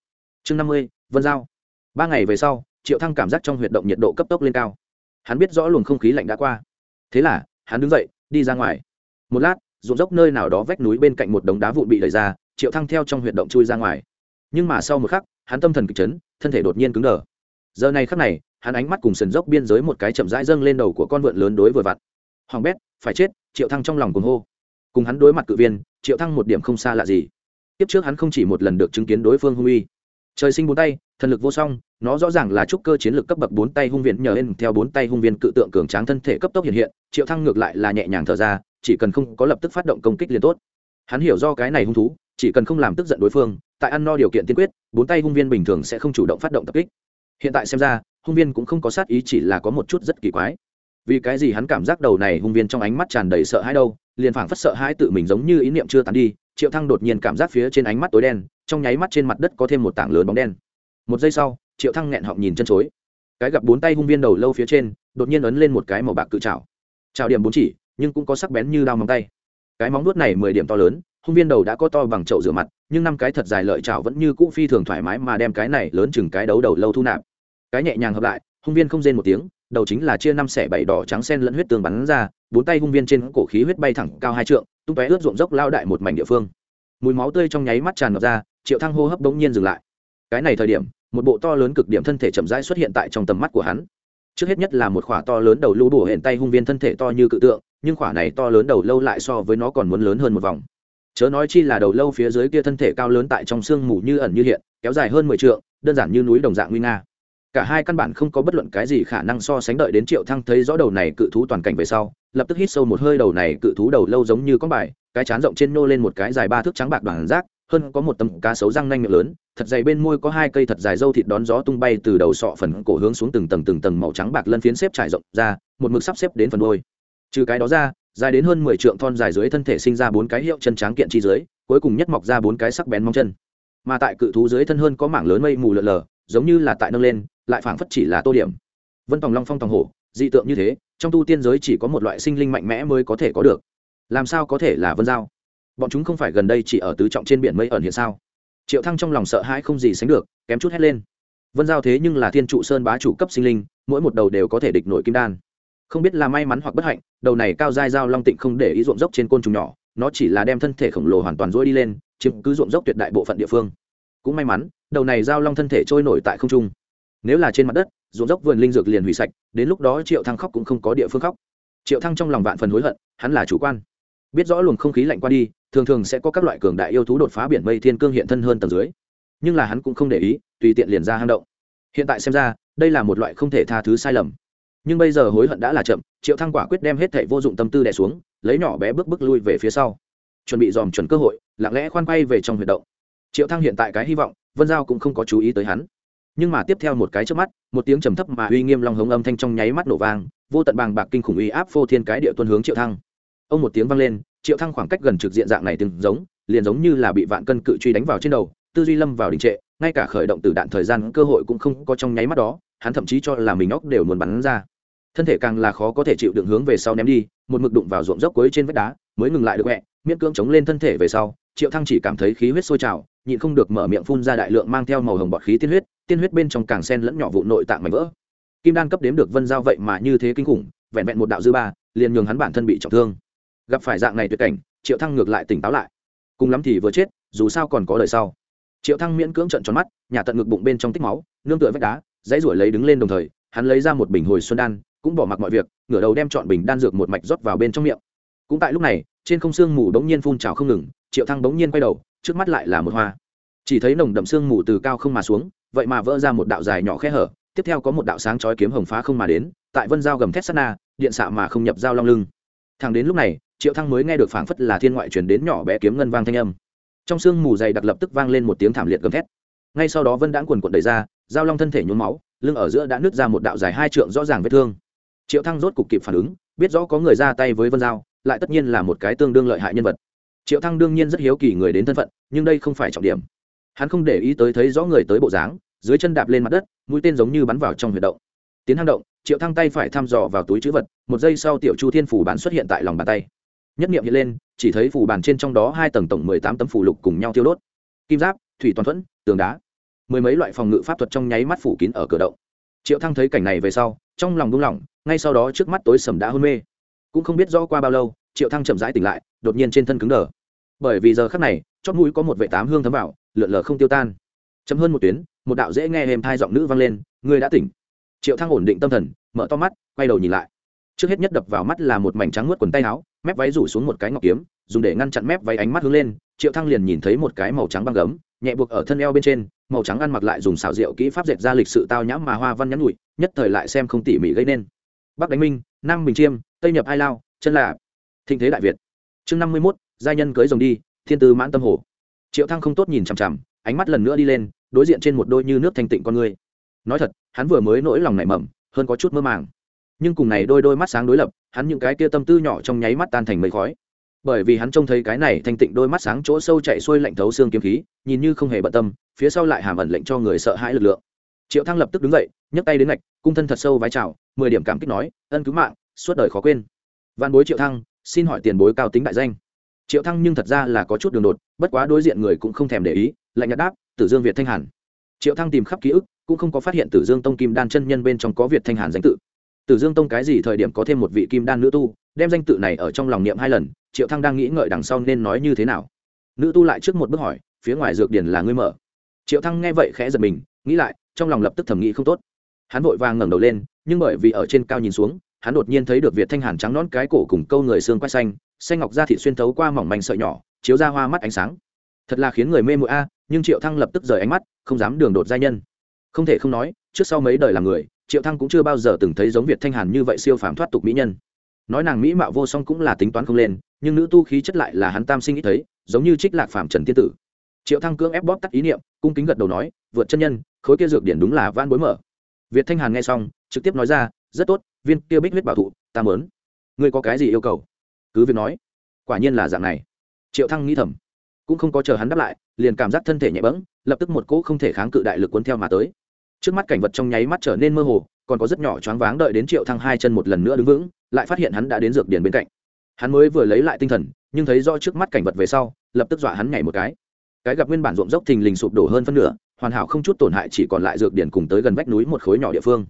Chương năm mươi, vân giao ba ngày về sau, triệu thăng cảm giác trong huyệt động nhiệt độ cấp tốc lên cao. Hắn biết rõ luồng không khí lạnh đã qua. Thế là, hắn đứng dậy, đi ra ngoài. Một lát, ruộng dốc nơi nào đó vách núi bên cạnh một đống đá vụn bị đẩy ra, triệu thăng theo trong huyệt động chui ra ngoài. Nhưng mà sau một khắc, hắn tâm thần kịch chấn, thân thể đột nhiên cứng đờ. Giờ này khắc này, hắn ánh mắt cùng sườn dốc biên giới một cái chậm rãi dâng lên đầu của con vượn lớn đối vừa vặn. Hoàng bét, phải chết, triệu thăng trong lòng cuồng hô. Cùng hắn đối mặt cự viên, triệu thăng một điểm không xa lạ gì. Tiếp trước hắn không chỉ một lần được chứng kiến đối phương hung uy. Trời sinh bốn tay thần lực vô song, nó rõ ràng là trúc cơ chiến lược cấp bậc bốn tay hung viện nhờ lên theo bốn tay hung viên cự tượng cường tráng thân thể cấp tốc hiện hiện, triệu thăng ngược lại là nhẹ nhàng thở ra, chỉ cần không có lập tức phát động công kích liền tốt. Hắn hiểu do cái này hung thú, chỉ cần không làm tức giận đối phương, tại ăn no điều kiện tiên quyết, bốn tay hung viên bình thường sẽ không chủ động phát động tập kích. Hiện tại xem ra, hung viên cũng không có sát ý chỉ là có một chút rất kỳ quái. Vì cái gì hắn cảm giác đầu này hung viên trong ánh mắt tràn đầy sợ hãi đâu, liền phảng phất sợ hãi tự mình giống như ý niệm chưa tán đi, triệu thăng đột nhiên cảm giác phía trên ánh mắt tối đen, trong nháy mắt trên mặt đất có thêm một tảng lớn bóng đen một giây sau, triệu thăng nghẹn họng nhìn chân chối. Cái gặp bốn tay hung viên đầu lâu phía trên, đột nhiên ấn lên một cái màu bạc cự trào trào điểm bốn chỉ, nhưng cũng có sắc bén như đao móng tay. Cái móng nuốt này mười điểm to lớn, hung viên đầu đã có to bằng chậu rửa mặt, nhưng năm cái thật dài lợi chảo vẫn như cũ phi thường thoải mái mà đem cái này lớn chừng cái đấu đầu lâu thu nạp. Cái nhẹ nhàng hợp lại, hung viên không rên một tiếng, đầu chính là chia năm xẻ bảy đỏ trắng sen lẫn huyết tường bắn ra, bốn tay hung viên trên cổ khí huyết bay thẳng cao hai trượng, tung tóe ướt ruộng dốc lao đại một mảnh địa phương. Mùi máu tươi trong nháy mắt tràn ngập ra, triệu thăng hô hấp đống nhiên dừng lại. Cái này thời điểm một bộ to lớn cực điểm thân thể chậm rãi xuất hiện tại trong tầm mắt của hắn. Trước hết nhất là một khỏa to lớn đầu lũ bổ hển tay hung viên thân thể to như cự tượng, nhưng khỏa này to lớn đầu lâu lại so với nó còn muốn lớn hơn một vòng. Chớ nói chi là đầu lâu phía dưới kia thân thể cao lớn tại trong sương mù như ẩn như hiện, kéo dài hơn mười trượng, đơn giản như núi đồng dạng nguy nga. Cả hai căn bản không có bất luận cái gì khả năng so sánh đợi đến triệu thăng thấy rõ đầu này cự thú toàn cảnh về sau, lập tức hít sâu một hơi, đầu này cự thú đầu lâu giống như con bài, cái chán rộng trên nô lên một cái dài ba thước trắng bạc đoàn rác hơn có một tấm cá sấu răng nanh miệng lớn, thật dày bên môi có hai cây thật dài dâu thịt đón gió tung bay từ đầu sọ phần cổ hướng xuống từng tầng từng tầng màu trắng bạc lân phiến xếp trải rộng ra, một mực sắp xếp đến phần đôi trừ cái đó ra, dài đến hơn mười trượng thon dài dưới thân thể sinh ra bốn cái hiệu chân tráng kiện chi dưới, cuối cùng nhất mọc ra bốn cái sắc bén mong chân. Mà tại cự thú dưới thân hơn có mảng lớn mây mù lợn lờ giống như là tại nâng lên, lại phảng phất chỉ là tô điểm. Vân tòng long phong tòng hổ, dị tượng như thế, trong tu tiên giới chỉ có một loại sinh linh mạnh mẽ mới có thể có được. Làm sao có thể là vân giao? Bọn chúng không phải gần đây chỉ ở tứ trọng trên biển mây ẩn hiện sao? Triệu thăng trong lòng sợ hãi không gì sánh được, kém chút hét lên. Vân giao thế nhưng là thiên trụ sơn bá chủ cấp sinh linh, mỗi một đầu đều có thể địch nổi kim đan. Không biết là may mắn hoặc bất hạnh, đầu này cao dai dao long tịnh không để ý ruộng dốc trên côn trùng nhỏ, nó chỉ là đem thân thể khổng lồ hoàn toàn duỗi đi lên, chiếm cứ ruộng dốc tuyệt đại bộ phận địa phương. Cũng may mắn, đầu này dao long thân thể trôi nổi tại không trung. Nếu là trên mặt đất, ruộng dốc vườn linh dược liền hủy sạch, đến lúc đó triệu thăng khóc cũng không có địa phương khóc. Triệu thăng trong lòng vạn phần hối hận, hắn là chủ quan biết rõ luồng không khí lạnh qua đi, thường thường sẽ có các loại cường đại yêu thú đột phá biển mây thiên cương hiện thân hơn tầng dưới. Nhưng là hắn cũng không để ý, tùy tiện liền ra hang động. Hiện tại xem ra, đây là một loại không thể tha thứ sai lầm. Nhưng bây giờ hối hận đã là chậm, triệu thăng quả quyết đem hết thảy vô dụng tâm tư đè xuống, lấy nhỏ bé bước bước lui về phía sau. Chuẩn bị dòm chuẩn cơ hội, lặng lẽ khoan quay về trong huyệt động. Triệu thăng hiện tại cái hy vọng, vân giao cũng không có chú ý tới hắn. Nhưng mà tiếp theo một cái trước mắt, một tiếng trầm thấp mà uy nghiêm long hống âm thanh trong nháy mắt nổ vang, vô tận bàng bạc kinh khủng uy áp phô thiên cái địa tuân hướng triệu thăng ông một tiếng vang lên, triệu thăng khoảng cách gần trực diện dạng này từng giống, liền giống như là bị vạn cân cự truy đánh vào trên đầu, tư duy lâm vào đình trệ, ngay cả khởi động từ đạn thời gian cơ hội cũng không có trong nháy mắt đó, hắn thậm chí cho là mình óc đều muốn bắn ra. Thân thể càng là khó có thể chịu đựng hướng về sau ném đi, một mực đụng vào ruộng dốc cuối trên vách đá, mới ngừng lại được mẹ, miễn cưỡng chống lên thân thể về sau, triệu thăng chỉ cảm thấy khí huyết sôi trào, nhịn không được mở miệng phun ra đại lượng mang theo màu hồng bọt khí tiên huyết tiên huyết bên trong càng sen lẫn nhỏ vụ nội tạng mảnh vỡ. Kim đan cấp đếm được vân giao vậy mà như thế kinh khủng, vẹn vẹn một đạo dư ba, liền nhường hắn bản thân bị trọng thương gặp phải dạng này tuyệt cảnh, triệu thăng ngược lại tỉnh táo lại. Cùng lắm thì vừa chết, dù sao còn có đời sau. Triệu thăng miễn cưỡng trợn tròn mắt, nhà tận ngực bụng bên trong tích máu, nương tựa vách đá, dãy ruổi lấy đứng lên đồng thời, hắn lấy ra một bình hồi xuân đan, cũng bỏ mặc mọi việc, ngửa đầu đem chọn bình đan dược một mạch rót vào bên trong miệng. Cũng tại lúc này, trên không xương mù bỗng nhiên phun trào không ngừng, triệu thăng bỗng nhiên quay đầu, trước mắt lại là một hoa. Chỉ thấy nồng đậm xương mù từ cao không mà xuống, vậy mà vỡ ra một đạo dài nhỏ khe hở, tiếp theo có một đạo sáng chói kiếm hồng phá không mà đến, tại vân giao gầm thét sát na, điện xạ mà không nhập dao long lưng. Thẳng đến lúc này triệu thăng mới nghe được phảng phất là thiên ngoại truyền đến nhỏ bé kiếm ngân vang thanh âm. Trong sương mù dày đặc lập tức vang lên một tiếng thảm liệt gầm thét. Ngay sau đó vân đãng quần cuộn đẩy ra dao long thân thể nhuốm máu, lưng ở giữa đã nứt ra một đạo dài hai trượng rõ ràng vết thương. Triệu thăng rốt cục kịp phản ứng, biết rõ có người ra tay với vân giao, lại tất nhiên là một cái tương đương lợi hại nhân vật. Triệu thăng đương nhiên rất hiếu kỳ người đến thân phận, nhưng đây không phải trọng điểm. Hắn không để ý tới thấy rõ người tới bộ dáng, dưới chân đạp lên mặt đất, mũi tên giống như bắn vào trong huyệt động. Tiến hang động, triệu thăng tay phải thăm dò vào túi chữ vật, một giây sau tiểu chu thiên phủ bán xuất hiện tại lòng bàn tay nhất nghiệm hiện lên, chỉ thấy phủ bàn trên trong đó hai tầng tổng mười tám tấm phủ lục cùng nhau tiêu đốt. Kim giáp, thủy toàn thuẫn, tường đá. Mười mấy loại phòng ngự pháp thuật trong nháy mắt phủ kín ở cửa động. Triệu thăng thấy cảnh này về sau, trong lòng buông lỏng, ngay sau đó trước mắt tối sầm đã hôn mê. Cũng không biết rõ qua bao lâu, triệu thăng chậm rãi tỉnh lại, đột nhiên trên thân cứng đờ. Bởi vì giờ khắc này chót mũi có một vệ tám hương thấm vào, lượn lờ không tiêu tan. Chấm hơn một tuyến, một đạo dễ nghe êm thai giọng nữ vang lên, ngươi đã tỉnh. Triệu thăng ổn định tâm thần, mở to mắt, quay đầu nhìn lại. Trước hết nhất đập vào mắt là một mảnh trắng nuốt quần tay áo mép váy rủ xuống một cái ngọc kiếm, dùng để ngăn chặn mép váy ánh mắt hướng lên, triệu thăng liền nhìn thấy một cái màu trắng băng gấm, nhẹ buộc ở thân eo bên trên, màu trắng ăn mặc lại dùng xảo diệu kỹ pháp dệt ra lịch sự tao nhãm mà hoa văn nhắn nhụi, nhất thời lại xem không tỉ mỉ gây nên. Bắc đánh minh, nam bình chiêm, tây nhập ai lao, chân là thịnh thế đại việt. Chương năm mươi mốt, giai nhân cưới rồng đi, thiên tư mãn tâm hồ. Triệu thăng không tốt nhìn chằm chằm, ánh mắt lần nữa đi lên, đối diện trên một đôi như nước thanh tịnh con người. Nói thật, hắn vừa mới nỗi lòng nảy mầm, hơn có chút mơ màng nhưng cùng này đôi đôi mắt sáng đối lập, hắn những cái kia tâm tư nhỏ trong nháy mắt tan thành mây khói. Bởi vì hắn trông thấy cái này thanh tịnh đôi mắt sáng chỗ sâu chạy xuôi lạnh thấu xương kiếm khí, nhìn như không hề bận tâm, phía sau lại hàm ẩn lệnh cho người sợ hãi lực lượng. Triệu thăng lập tức đứng dậy, nhấc tay đến ngạch, cung thân thật sâu vái chào, mười điểm cảm kích nói, ân cứu mạng, suốt đời khó quên. Văn bối triệu thăng, xin hỏi tiền bối cao tính đại danh. Triệu thăng nhưng thật ra là có chút đường đột, bất quá đối diện người cũng không thèm để ý, lạnh nhạt đáp, tử dương việt thanh hàn. Triệu thăng tìm khắp ký ức, cũng không có phát hiện tử dương tông kim đan chân nhân bên trong có việt thanh hàn danh tự tử dương tông cái gì thời điểm có thêm một vị kim đan nữ tu, đem danh tự này ở trong lòng niệm hai lần, triệu thăng đang nghĩ ngợi đằng sau nên nói như thế nào. Nữ tu lại trước một bước hỏi, phía ngoài dược điển là ngươi mở. Triệu thăng nghe vậy khẽ giật mình, nghĩ lại, trong lòng lập tức thầm nghĩ không tốt. Hắn vội vàng ngẩng đầu lên, nhưng bởi vì ở trên cao nhìn xuống, hắn đột nhiên thấy được việt thanh hàn trắng nõn cái cổ cùng câu người xương quai xanh xanh ngọc da thịt xuyên thấu qua mỏng manh sợi nhỏ, chiếu ra hoa mắt ánh sáng. Thật là khiến người mê muội a, nhưng triệu thăng lập tức rời ánh mắt, không dám đường đột giai nhân. Không thể không nói, trước sau mấy đời làm người triệu thăng cũng chưa bao giờ từng thấy giống việt thanh hàn như vậy siêu phàm thoát tục mỹ nhân nói nàng mỹ mạo vô song cũng là tính toán không lên nhưng nữ tu khí chất lại là hắn tam sinh ít thấy giống như trích lạc phàm trần tiên tử triệu thăng cưỡng ép bóp tắt ý niệm cung kính gật đầu nói vượt chân nhân khối kia dược điển đúng là van bối mở việt thanh hàn nghe xong trực tiếp nói ra rất tốt viên kia bích huyết bảo thụ ta mớn ngươi có cái gì yêu cầu cứ việc nói quả nhiên là dạng này triệu thăng nghĩ thầm cũng không có chờ hắn đáp lại liền cảm giác thân thể nhẹ bẫng lập tức một cỗ không thể kháng cự đại lực cuốn theo mà tới trước mắt cảnh vật trong nháy mắt trở nên mơ hồ, còn có rất nhỏ choáng váng đợi đến triệu thăng hai chân một lần nữa đứng vững, lại phát hiện hắn đã đến dược điển bên cạnh. Hắn mới vừa lấy lại tinh thần, nhưng thấy rõ trước mắt cảnh vật về sau, lập tức dọa hắn nhảy một cái. Cái gặp nguyên bản ruộng dốc thình lình sụp đổ hơn phân nửa, hoàn hảo không chút tổn hại chỉ còn lại dược điển cùng tới gần vách núi một khối nhỏ địa phương.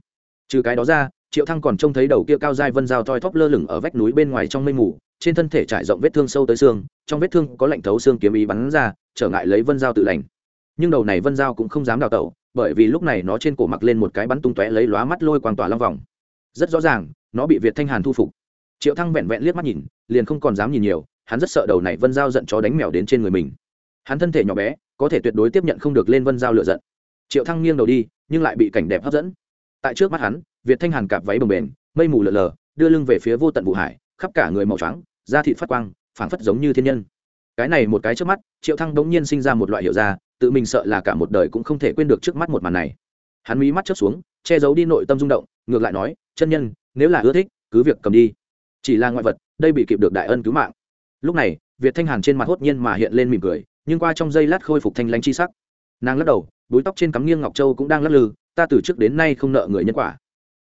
Trừ cái đó ra, triệu thăng còn trông thấy đầu kia cao dai vân dao toi thóp lơ lửng ở vách núi bên ngoài trong mây mù, trên thân thể trải rộng vết thương sâu tới xương, trong vết thương có lạnh thấu xương kiếm ý bắn ra, trở ngại lấy vân dao tự lành. Nhưng đầu này vân dao cũng không dám đào tẩu bởi vì lúc này nó trên cổ mặc lên một cái bắn tung tóe lấy lóa mắt lôi quang tỏa long vòng. Rất rõ ràng, nó bị việt thanh hàn thu phục. Triệu thăng vẹn vẹn liếc mắt nhìn, liền không còn dám nhìn nhiều, hắn rất sợ đầu này vân giao giận chó đánh mèo đến trên người mình. Hắn thân thể nhỏ bé, có thể tuyệt đối tiếp nhận không được lên vân giao lựa giận. Triệu thăng nghiêng đầu đi, nhưng lại bị cảnh đẹp hấp dẫn. Tại trước mắt hắn, việt thanh hàn cạp váy bồng bềnh, mây mù lờ lờ, đưa lưng về phía vô tận vụ hải, khắp cả người màu trắng, da thịt phát quang, phảng phất giống như thiên nhân. Cái này một cái trước mắt, triệu thăng đống nhiên sinh ra một loại hiệu ra tự mình sợ là cả một đời cũng không thể quên được trước mắt một màn này. Hắn mí mắt chớp xuống, che giấu đi nội tâm rung động, ngược lại nói, chân nhân, nếu là ưa thích, cứ việc cầm đi. Chỉ là ngoại vật, đây bị kịp được đại ân cứu mạng. Lúc này, việt thanh hàn trên mặt hốt nhiên mà hiện lên mỉm cười, nhưng qua trong giây lát khôi phục thanh lãnh chi sắc. Nàng lắc đầu, búi tóc trên cắm nghiêng ngọc châu cũng đang lắc lư, ta từ trước đến nay không nợ người nhân quả.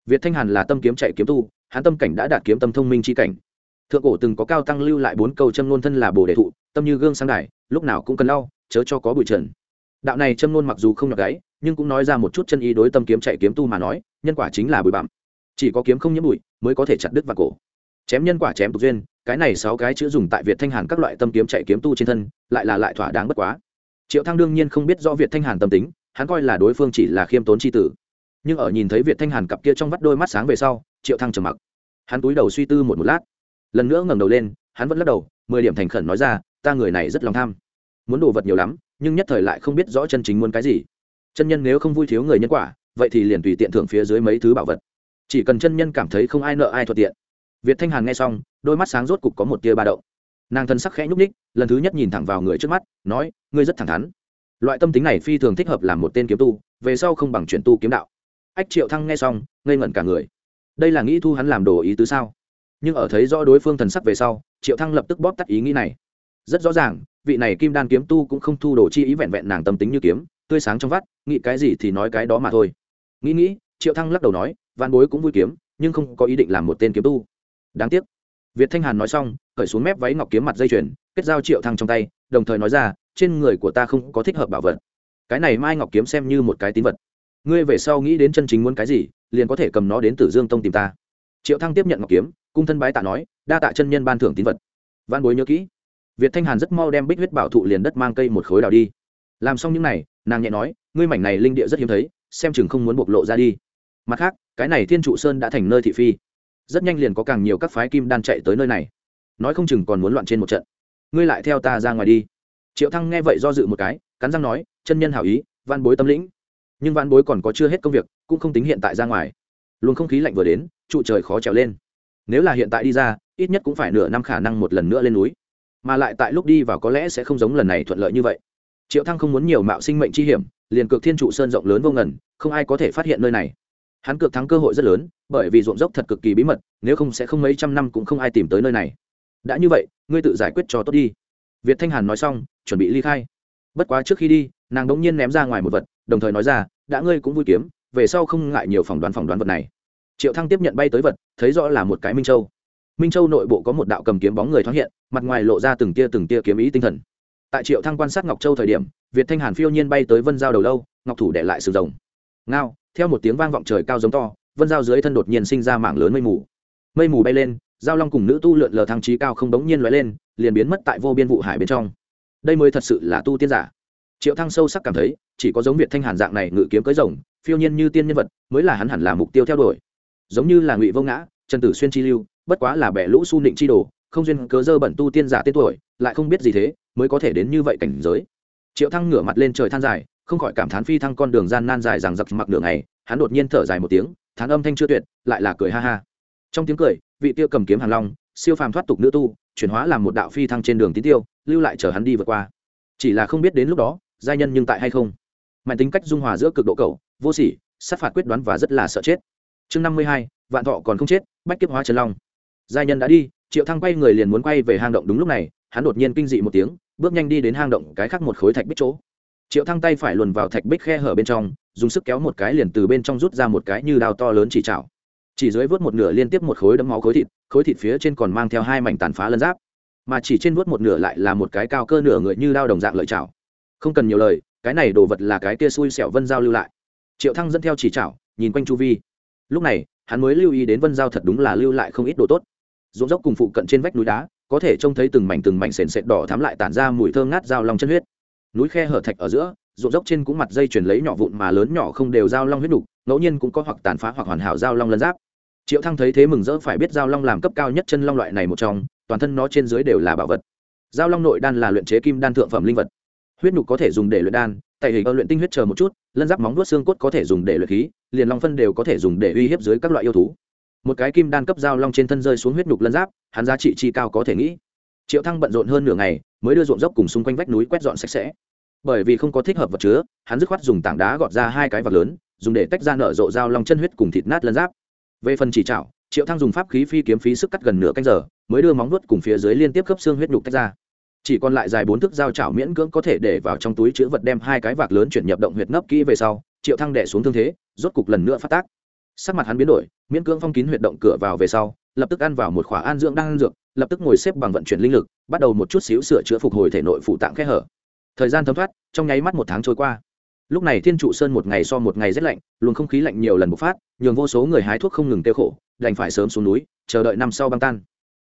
Việt thanh hàn là tâm kiếm chạy kiếm tu, hắn tâm cảnh đã đạt kiếm tâm thông minh chi cảnh. Thượng cổ từng có cao tăng lưu lại bốn câu châm ngôn thân là bồ đề thụ, tâm như gương sáng đài, lúc nào cũng cần lau, chớ cho có bụi trần đạo này châm nôn mặc dù không nhọc gáy, nhưng cũng nói ra một chút chân ý đối tâm kiếm chạy kiếm tu mà nói, nhân quả chính là bụi bặm. Chỉ có kiếm không nhiễm bụi, mới có thể chặt đứt vào cổ. Chém nhân quả chém tục duyên, cái này sáu cái chữ dùng tại việt thanh hàn các loại tâm kiếm chạy kiếm tu trên thân, lại là lại thỏa đáng bất quá. Triệu thăng đương nhiên không biết rõ việt thanh hàn tâm tính, hắn coi là đối phương chỉ là khiêm tốn c h i tử. Nhưng ở nhìn thấy việt thanh hàn cặp kia trong vắt đôi mắt sáng về sau, triệu thăng trầm mặc. Hắn túi đầu suy tư một một lát. Lần nữa ngẩng đầu lên, hắn vẫn lắc đầu, mười điểm thành khẩn nói ra, ta người này rất lòng tham. Muốn đồ vật nhiều lắm nhưng nhất thời lại không biết rõ chân chính muốn cái gì. Chân nhân nếu không vui thiếu người nhân quả, vậy thì liền tùy tiện thưởng phía dưới mấy thứ bảo vật. Chỉ cần chân nhân cảm thấy không ai nợ ai thuận tiện. Việt thanh hàn nghe xong, đôi mắt sáng rốt cục có một tia ba đậu nàng thân sắc khẽ nhúc ních lần thứ nhất nhìn thẳng vào người trước mắt, nói, ngươi rất thẳng thắn. Loại tâm tính này phi thường thích hợp làm một tên kiếm tu, về sau không bằng chuyển tu kiếm đạo. Ách triệu thăng nghe xong, ngây ngẩn cả người. Đây là nghĩ thu hắn làm đồ ý tứ sao? Nhưng ở thấy rõ đối phương thần sắc về sau, triệu thăng lập tức bóp tắt ý nghĩ này. Rất rõ ràng vị này kim đan kiếm tu cũng không thu đồ chi ý vẹn vẹn nàng tâm tính như kiếm, tươi sáng trong vắt, nghĩ cái gì thì nói cái đó mà thôi. Nghĩ nghĩ, triệu thăng lắc đầu nói văn bối cũng vui kiếm, nhưng không có ý định làm một tên kiếm tu. Đáng tiếc. Việt thanh hàn nói xong, cởi xuống mép váy ngọc kiếm mặt dây chuyền, kết giao triệu thăng trong tay, đồng thời nói ra, trên người của ta không có thích hợp bảo vật. Cái này mai ngọc kiếm xem như một cái tín vật. Ngươi về sau nghĩ đến chân chính muốn cái gì, liền có thể cầm nó đến tử dương tông tìm ta. Triệu thăng tiếp nhận ngọc kiếm, cung thân bái tạ nói, đa tạ chân nhân ban thưởng tín vật. Văn bối nhớ kỹ việt thanh hàn rất mau đem bích huyết bảo thụ liền đất mang cây một khối đào đi. Làm xong những này, nàng nhẹ nói ngươi mảnh này linh địa rất hiếm thấy xem chừng không muốn bộc lộ ra đi. Mặt khác cái này thiên trụ sơn đã thành nơi thị phi. Rất nhanh liền có càng nhiều các phái kim đan chạy tới nơi này. Nói không chừng còn muốn loạn trên một trận. Ngươi lại theo ta ra ngoài đi. Triệu thăng nghe vậy do dự một cái cắn răng nói chân nhân hảo ý văn bối tâm lĩnh. Nhưng văn bối còn có chưa hết công việc cũng không tính hiện tại ra ngoài. Luôn không khí lạnh vừa đến trụ trời khó trèo lên. Nếu là hiện tại đi ra ít nhất cũng phải nửa năm khả năng một lần nữa lên núi mà lại tại lúc đi vào có lẽ sẽ không giống lần này thuận lợi như vậy. Triệu thăng không muốn nhiều mạo sinh mệnh chi hiểm, liền cược thiên trụ sơn rộng lớn vô ngần, không ai có thể phát hiện nơi này. Hắn cược thắng cơ hội rất lớn, bởi vì ruộng dốc thật cực kỳ bí mật, nếu không sẽ không mấy trăm năm cũng không ai tìm tới nơi này. Đã như vậy, ngươi tự giải quyết cho tốt đi. Việt thanh hàn nói xong, chuẩn bị ly khai. Bất quá trước khi đi, nàng đống nhiên ném ra ngoài một vật, đồng thời nói ra, đã ngươi cũng vui kiếm, về sau không ngại nhiều phỏng đoán phỏng đoán vật này. Triệu thăng tiếp nhận bay tới vật, thấy rõ là một cái minh châu minh châu nội bộ có một đạo cầm kiếm bóng người thoáng hiện, mặt ngoài lộ ra từng tia từng tia kiếm ý tinh thần. Tại triệu thăng quan sát ngọc châu thời điểm, việt thanh hàn phiêu nhiên bay tới vân giao đầu lâu, ngọc thủ để lại sừng rồng. Ngao, theo một tiếng vang vọng trời cao giống to, vân giao dưới thân đột nhiên sinh ra mảng lớn mây mù. Mây mù bay lên, giao long cùng nữ tu lượn lờ thăng trí cao không đống nhiên lóe lên, liền biến mất tại vô biên vụ hải bên trong. Đây mới thật sự là tu tiên giả. Triệu thăng sâu sắc cảm thấy, chỉ có giống việt thanh hàn dạng này ngự kiếm cưới rồng, phiêu nhiên như tiên nhân vật, mới là hắn hẳn là mục tiêu theo đuổi. Giống như là ngụy vô ngã, trần tử xuyên chi lưu bất quá là bẻ lũ su nịnh chi đồ, không duyên cớ dơ bẩn tu tiên giả tên tuổi, lại không biết gì thế, mới có thể đến như vậy cảnh giới. Triệu thăng ngửa mặt lên trời than dài, không khỏi cảm thán phi thăng con đường gian nan dài rằng giặc mặc đường này hắn đột nhiên thở dài một tiếng, thán âm thanh chưa tuyệt, lại là cười ha ha. Trong tiếng cười, vị tiêu cầm kiếm hàng long, siêu phàm thoát tục nữ tu, chuyển hóa làm một đạo phi thăng trên đường tín tiêu, lưu lại chờ hắn đi vượt qua. Chỉ là không biết đến lúc đó, giai nhân nhưng tại hay không? Mạnh tính cách dung hòa giữa cực độ cầu vô sỉ, sát phạt quyết đoán và rất là sợ chết. Chương năm mươi hai, vạn thọ còn không chết, bách kiếp hóa trần long giai nhân đã đi, triệu thăng quay người liền muốn quay về hang động đúng lúc này, hắn đột nhiên kinh dị một tiếng, bước nhanh đi đến hang động cái khác một khối thạch bích chỗ. Triệu thăng tay phải luồn vào thạch bích khe hở bên trong, dùng sức kéo một cái liền từ bên trong rút ra một cái như đao to lớn chỉ chảo. Chỉ dưới vớt một nửa liên tiếp một khối đấm máu khối thịt khối thịt phía trên còn mang theo hai mảnh tàn phá lân giáp. Mà chỉ trên vớt một nửa lại là một cái cao cơ nửa người như đao đồng dạng lợi chảo. Không cần nhiều lời, cái này đồ vật là cái kia xui xẻo vân giao lưu lại. Triệu thăng dẫn theo chỉ chảo, nhìn quanh chu vi. Lúc này, hắn mới lưu ý đến vân giao thật đúng là lưu lại không ít đồ tốt ruộng dốc cùng phụ cận trên vách núi đá, có thể trông thấy từng mảnh từng mảnh sền sệt đỏ thắm lại tản ra mùi thơm ngát dao lòng chân huyết. Núi khe hở thạch ở giữa, ruộng dốc trên cũng mặt dây chuyển lấy nhỏ vụn mà lớn nhỏ không đều giao long huyết đục ngẫu nhiên cũng có hoặc tàn phá hoặc hoàn hảo giao long lân giáp. Triệu thăng thấy thế mừng rỡ phải biết giao long làm cấp cao nhất chân long loại này một trong, toàn thân nó trên dưới đều là bảo vật. Giao long nội đan là luyện chế kim đan thượng phẩm linh vật. Huyết nhục có thể dùng để luyện đan tại hình luyện tinh huyết chờ một chút, lân giáp móng vuốt xương cốt có thể dùng để luyện khí, liền long phân đều có thể dùng để uy hiếp dưới các loại yêu thú một cái kim đan cấp dao long trên thân rơi xuống huyết nhục lân giáp hắn giá trị chi cao có thể nghĩ. Triệu thăng bận rộn hơn nửa ngày mới đưa ruộng dốc cùng xung quanh vách núi quét dọn sạch sẽ. Bởi vì không có thích hợp vật chứa hắn dứt khoát dùng tảng đá gọt ra hai cái vật lớn dùng để tách ra nở rộ dao long chân huyết cùng thịt nát lân giáp. Về phần chỉ chảo, triệu thăng dùng pháp khí phi kiếm phí sức cắt gần nửa canh giờ mới đưa móng vuốt cùng phía dưới liên tiếp cấp xương huyết nhục tách ra. Chỉ còn lại dài bốn thước dao chảo miễn cưỡng có thể để vào trong túi chứa vật đem hai cái vạc lớn chuyển nhập động huyệt nấp kỹ về sau triệu thăng đẻ xuống thương thế rốt cục lần nữa phát tác sắc mặt hắn biến đổi, miễn cưỡng phong kín huyệt động cửa vào về sau, lập tức ăn vào một khỏa an dưỡng đang ăn dược, lập tức ngồi xếp bằng vận chuyển linh lực, bắt đầu một chút xíu sửa chữa phục hồi thể nội phụ tạng khe hở. Thời gian thấm thoát, trong nháy mắt một tháng trôi qua. Lúc này thiên trụ sơn một ngày so một ngày rét lạnh, luồng không khí lạnh nhiều lần bộc phát, nhường vô số người hái thuốc không ngừng tiêu khổ, đành phải sớm xuống núi, chờ đợi năm sau băng tan.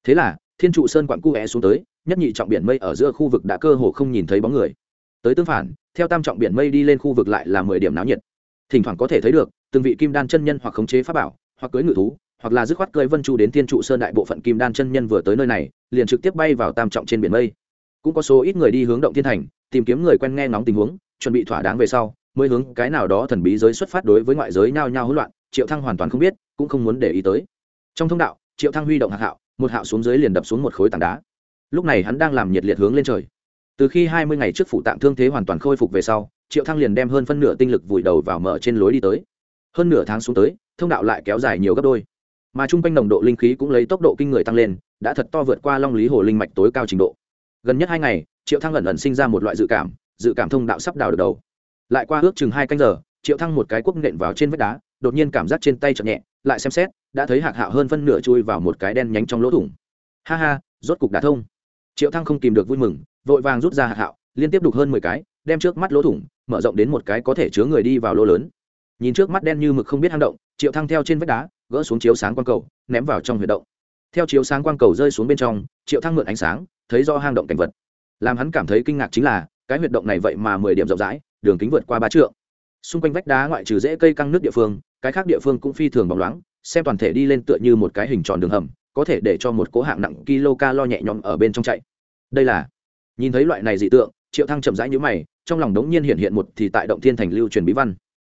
Thế là, thiên trụ sơn quặn cu vẽ xuống tới, nhất nhị trọng biển mây ở giữa khu vực đã cơ hồ không nhìn thấy bóng người. Tới tương phản, theo tam trọng biển mây đi lên khu vực lại là mười điểm náo nhiệt. Thỉnh thoảng có thể thấy được từng vị kim đan chân nhân hoặc khống chế pháp bảo, hoặc cưới ngự thú, hoặc là dứt khoát cưới vân chu đến thiên trụ sơn đại bộ phận kim đan chân nhân vừa tới nơi này, liền trực tiếp bay vào tam trọng trên biển mây. Cũng có số ít người đi hướng động thiên thành, tìm kiếm người quen nghe ngóng tình huống, chuẩn bị thỏa đáng về sau, mới hướng cái nào đó thần bí giới xuất phát đối với ngoại giới nhao nhao hỗn loạn, triệu thăng hoàn toàn không biết, cũng không muốn để ý tới. Trong thông đạo, triệu thăng huy động hạc hạo, một hạo xuống dưới liền đập xuống một khối tảng đá. Lúc này hắn đang làm nhiệt liệt hướng lên trời. Từ khi hai mươi ngày trước phủ tạng thương thế hoàn toàn khôi phục về sau, triệu thăng liền đem hơn phân nửa tinh lực vùi đầu vào mở trên lối đi tới hơn nửa tháng xuống tới, thông đạo lại kéo dài nhiều gấp đôi. Mà chung quanh nồng độ linh khí cũng lấy tốc độ kinh người tăng lên, đã thật to vượt qua long lý hồ linh mạch tối cao trình độ. Gần nhất hai ngày, triệu thăng ẩn ẩn sinh ra một loại dự cảm dự cảm thông đạo sắp đào được đầu. Lại qua ước chừng hai canh giờ, triệu thăng một cái cuốc nện vào trên vách đá, đột nhiên cảm giác trên tay chậm nhẹ, lại xem xét, đã thấy hạc hạo hơn phân nửa chui vào một cái đen nhánh trong lỗ thủng. Ha ha, rốt cục đả thông. Triệu thăng không kìm được vui mừng, vội vàng rút ra hạc hạo, liên tiếp đục hơn mười cái, đem trước mắt lỗ thủng, mở rộng đến một cái có thể chứa người đi vào lỗ lớn nhìn trước mắt đen như mực không biết hang động, triệu thăng theo trên vách đá, gỡ xuống chiếu sáng quang cầu, ném vào trong huyệt động. Theo chiếu sáng quang cầu rơi xuống bên trong, triệu thăng mượn ánh sáng, thấy do hang động cảnh vật. Làm hắn cảm thấy kinh ngạc chính là, cái huyệt động này vậy mà mười điểm rộng rãi, đường kính vượt qua ba trượng. Xung quanh vách đá ngoại trừ rễ cây căng nước địa phương, cái khác địa phương cũng phi thường bóng loáng, xem toàn thể đi lên tựa như một cái hình tròn đường hầm, có thể để cho một cố hạng nặng kilo lo nhẹ nhõm ở bên trong chạy. Đây là, nhìn thấy loại này dị tượng, triệu thăng chậm rãi nhíu mày, trong lòng đống nhiên hiện hiện một thì tại động thiên thành lưu truyền bí văn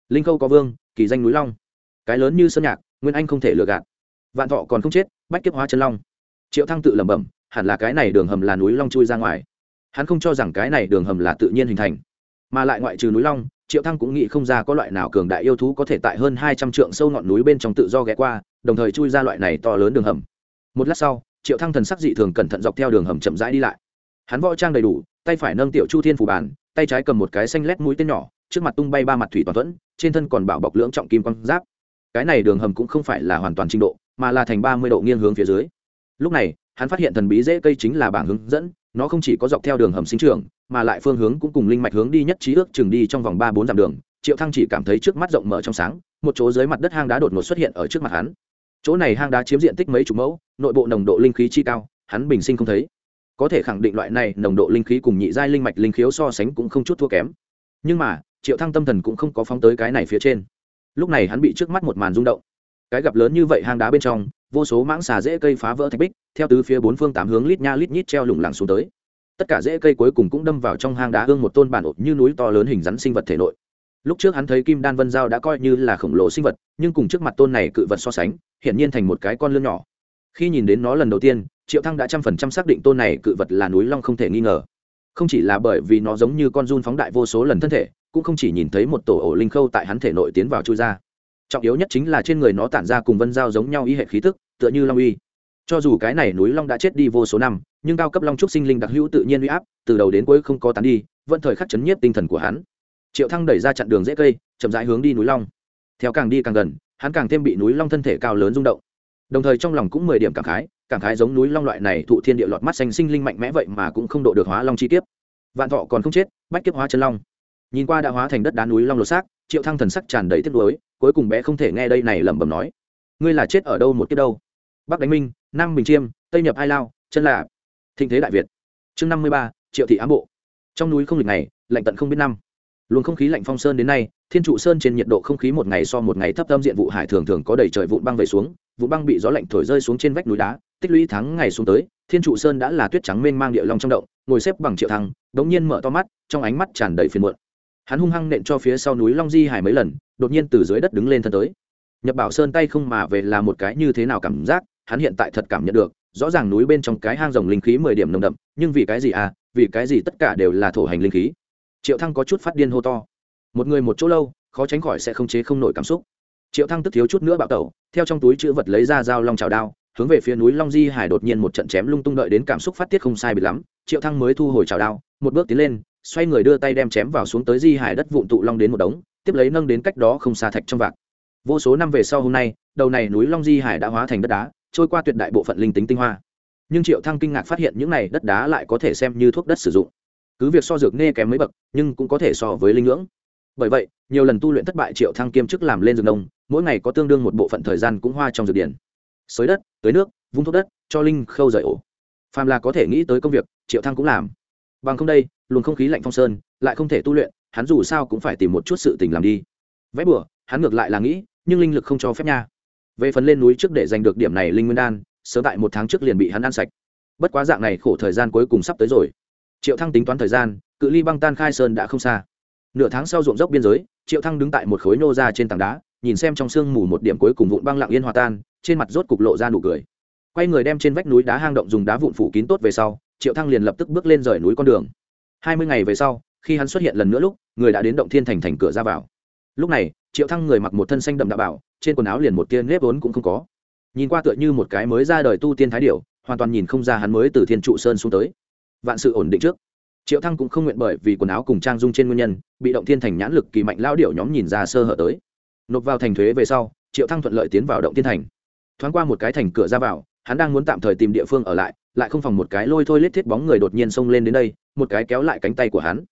linh khâu có vương, kỳ danh núi long. Cái lớn như sơn nhạc, nguyên anh không thể lừa gạt. Vạn thọ còn không chết, bách kiếp hóa chân long. Triệu thăng tự lẩm bẩm, hẳn là cái này đường hầm là núi long chui ra ngoài. Hắn không cho rằng cái này đường hầm là tự nhiên hình thành. Mà lại ngoại trừ núi long, triệu thăng cũng nghĩ không ra có loại nào cường đại yêu thú có thể tại hơn hai trăm trượng sâu ngọn núi bên trong tự do ghé qua, đồng thời chui ra loại này to lớn đường hầm. Một lát sau, triệu thăng thần sắc dị thường cẩn thận dọc theo đường hầm chậm rãi đi lại. Hắn võ trang đầy đủ, tay phải nâng tiểu chu thiên phủ bàn, tay trái cầm một cái xanh lét mũi tên nhỏ trước mặt tung bay ba mặt thủy toàn thuẫn, trên thân còn bảo bọc lưỡng trọng kim quan giáp. Cái này đường hầm cũng không phải là hoàn toàn trình độ, mà là thành ba mươi độ nghiêng hướng phía dưới. Lúc này, hắn phát hiện thần bí dễ cây chính là bảng hướng dẫn, nó không chỉ có dọc theo đường hầm sinh trưởng, mà lại phương hướng cũng cùng linh mạch hướng đi nhất trí ước chừng đi trong vòng ba bốn dặm đường. Triệu thăng chỉ cảm thấy trước mắt rộng mở trong sáng, một chỗ dưới mặt đất hang đá đột ngột xuất hiện ở trước mặt hắn. Chỗ này hang đá chiếm diện tích mấy chục mẫu, nội bộ nồng độ linh khí chi cao, hắn bình sinh không thấy. Có thể khẳng định loại này nồng độ linh khí cùng nhị giai linh mạch linh khiếu so sánh cũng không chút thua kém. Nhưng mà triệu thăng tâm thần cũng không có phóng tới cái này phía trên. Lúc này hắn bị trước mắt một màn rung động. Cái gặp lớn như vậy hang đá bên trong, vô số mãng xà dễ cây phá vỡ thạch bích, theo tứ phía bốn phương tám hướng lít nha lít nhít treo lủng lẳng xuống tới. Tất cả rễ cây cuối cùng cũng đâm vào trong hang đá hương một tôn bản ột như núi to lớn hình rắn sinh vật thể nội. Lúc trước hắn thấy kim đan vân giao đã coi như là khổng lồ sinh vật, nhưng cùng trước mặt tôn này cự vật so sánh, hiển nhiên thành một cái con lươn nhỏ. Khi nhìn đến nó lần đầu tiên, triệu thăng đã trăm phần trăm xác định tôn này cự vật là núi long không thể nghi ngờ. Không chỉ là bởi vì nó giống như con run phóng đại vô số lần thân thể cũng không chỉ nhìn thấy một tổ ổ linh khâu tại hắn thể nội tiến vào chui ra. Trọng yếu nhất chính là trên người nó tản ra cùng vân giao giống nhau y hệ khí tức, tựa như long uy. Cho dù cái này núi long đã chết đi vô số năm, nhưng cao cấp long trúc sinh linh đặc hữu tự nhiên uy áp, từ đầu đến cuối không có tán đi, vẫn thời khắc chấn nhiếp tinh thần của hắn. Triệu thăng đẩy ra chặn đường dễ cây, chậm rãi hướng đi núi long. Theo càng đi càng gần, hắn càng thêm bị núi long thân thể cao lớn rung động. Đồng thời trong lòng cũng mười điểm cảm khái cảm khái giống núi long loại này thụ thiên địa lọt mắt xanh sinh linh mạnh mẽ vậy mà cũng không độ được hóa long chi kiếp. Vạn thọ còn không chết, bách kiếp hóa chân long nhìn qua đã hóa thành đất đá núi long lột xác, triệu thăng thần sắc tràn đầy tiếc nuối, cuối cùng bé không thể nghe đây này lẩm bẩm nói. Ngươi là chết ở đâu một kiếp đâu? Bắc đánh minh, nam bình chiêm, tây nhập ai lao, chân là thịnh thế đại việt. Chương năm mươi ba, triệu thị ám bộ. Trong núi không lịch này lạnh tận không biết năm. Luồng không khí lạnh phong sơn đến nay, thiên trụ sơn trên nhiệt độ không khí một ngày so một ngày thấp tâm diện vụ hải thường thường có đầy trời vụn băng về xuống, vụn băng bị gió lạnh thổi rơi xuống trên vách núi đá, tích lũy tháng ngày xuống tới, thiên trụ sơn đã là tuyết trắng mênh mang địa long trong động, ngồi xếp bằng triệu thăng, đống nhiên mở to mắt, trong ánh mắt tràn đầy phiền muộn hắn hung hăng nện cho phía sau núi long di hải mấy lần, đột nhiên từ dưới đất đứng lên thân tới. Nhập bảo sơn tay không mà về là một cái như thế nào cảm giác, hắn hiện tại thật cảm nhận được, rõ ràng núi bên trong cái hang rồng linh khí mười điểm nồng đậm, nhưng vì cái gì à vì cái gì tất cả đều là thổ hành linh khí? Triệu thăng có chút phát điên hô to. Một người một chỗ lâu, khó tránh khỏi sẽ không chế không nổi cảm xúc. Triệu thăng tức thiếu chút nữa bạo tẩu, theo trong túi chữ vật lấy ra dao long chảo đao, hướng về phía núi long di hải đột nhiên một trận chém lung tung đợi đến cảm xúc phát tiết không sai bị lắm. Triệu thăng mới thu hồi chảo đao, một bước tiến lên xoay người đưa tay đem chém vào xuống tới di hải đất vụn tụ long đến một đống, tiếp lấy nâng đến cách đó không xa thạch trong vạc. Vô số năm về sau hôm nay, đầu này núi long di hải đã hóa thành đất đá, trôi qua tuyệt đại bộ phận linh tính tinh hoa. Nhưng triệu thăng kinh ngạc phát hiện những này đất đá lại có thể xem như thuốc đất sử dụng. Cứ việc so dược nê kém mấy bậc, nhưng cũng có thể so với linh ngưỡng. Bởi vậy, nhiều lần tu luyện thất bại triệu thăng kiêm chức làm lên rừng nông, mỗi ngày có tương đương một bộ phận thời gian cũng hoa trong dược điển. Xới đất, tưới nước, vung thuốc đất, cho linh khâu rời ổ. Phàm là có thể nghĩ tới công việc, triệu thăng cũng làm bằng không đây, luồng không khí lạnh phong sơn, lại không thể tu luyện, hắn dù sao cũng phải tìm một chút sự tình làm đi. Vẽ bừa, hắn ngược lại là nghĩ, nhưng linh lực không cho phép nha. Về phần lên núi trước để giành được điểm này linh nguyên đan, sớm tại một tháng trước liền bị hắn ăn sạch. Bất quá dạng này khổ thời gian cuối cùng sắp tới rồi. Triệu thăng tính toán thời gian, cự ly băng tan khai sơn đã không xa. Nửa tháng sau ruộng dốc biên giới, triệu thăng đứng tại một khối nô ra trên tảng đá, nhìn xem trong sương mù một điểm cuối cùng vụn băng lặng yên hòa tan, trên mặt rốt cục lộ ra nụ cười. Quay người đem trên vách núi đá hang động dùng đá vụn phủ kín tốt về sau triệu thăng liền lập tức bước lên rời núi con đường. Hai mươi ngày về sau khi hắn xuất hiện lần nữa lúc người đã đến động thiên thành thành cửa ra vào. Lúc này triệu thăng người mặc một thân xanh đậm đạo bảo trên quần áo liền một tia nếp vốn cũng không có. Nhìn qua tựa như một cái mới ra đời tu tiên thái điểu, hoàn toàn nhìn không ra hắn mới từ thiên trụ sơn xuống tới. Vạn sự ổn định trước. Triệu thăng cũng không nguyện bởi vì quần áo cùng trang dung trên nguyên nhân bị động thiên thành nhãn lực kỳ mạnh lao điểu nhóm nhìn ra sơ hở tới. Nộp vào thành thuế về sau triệu thăng thuận lợi tiến vào động thiên thành. Thoáng qua một cái thành cửa ra vào hắn đang muốn tạm thời tìm địa phương ở lại lại không phòng một cái lôi thôi lết thiết bóng người đột nhiên xông lên đến đây một cái kéo lại cánh tay của hắn.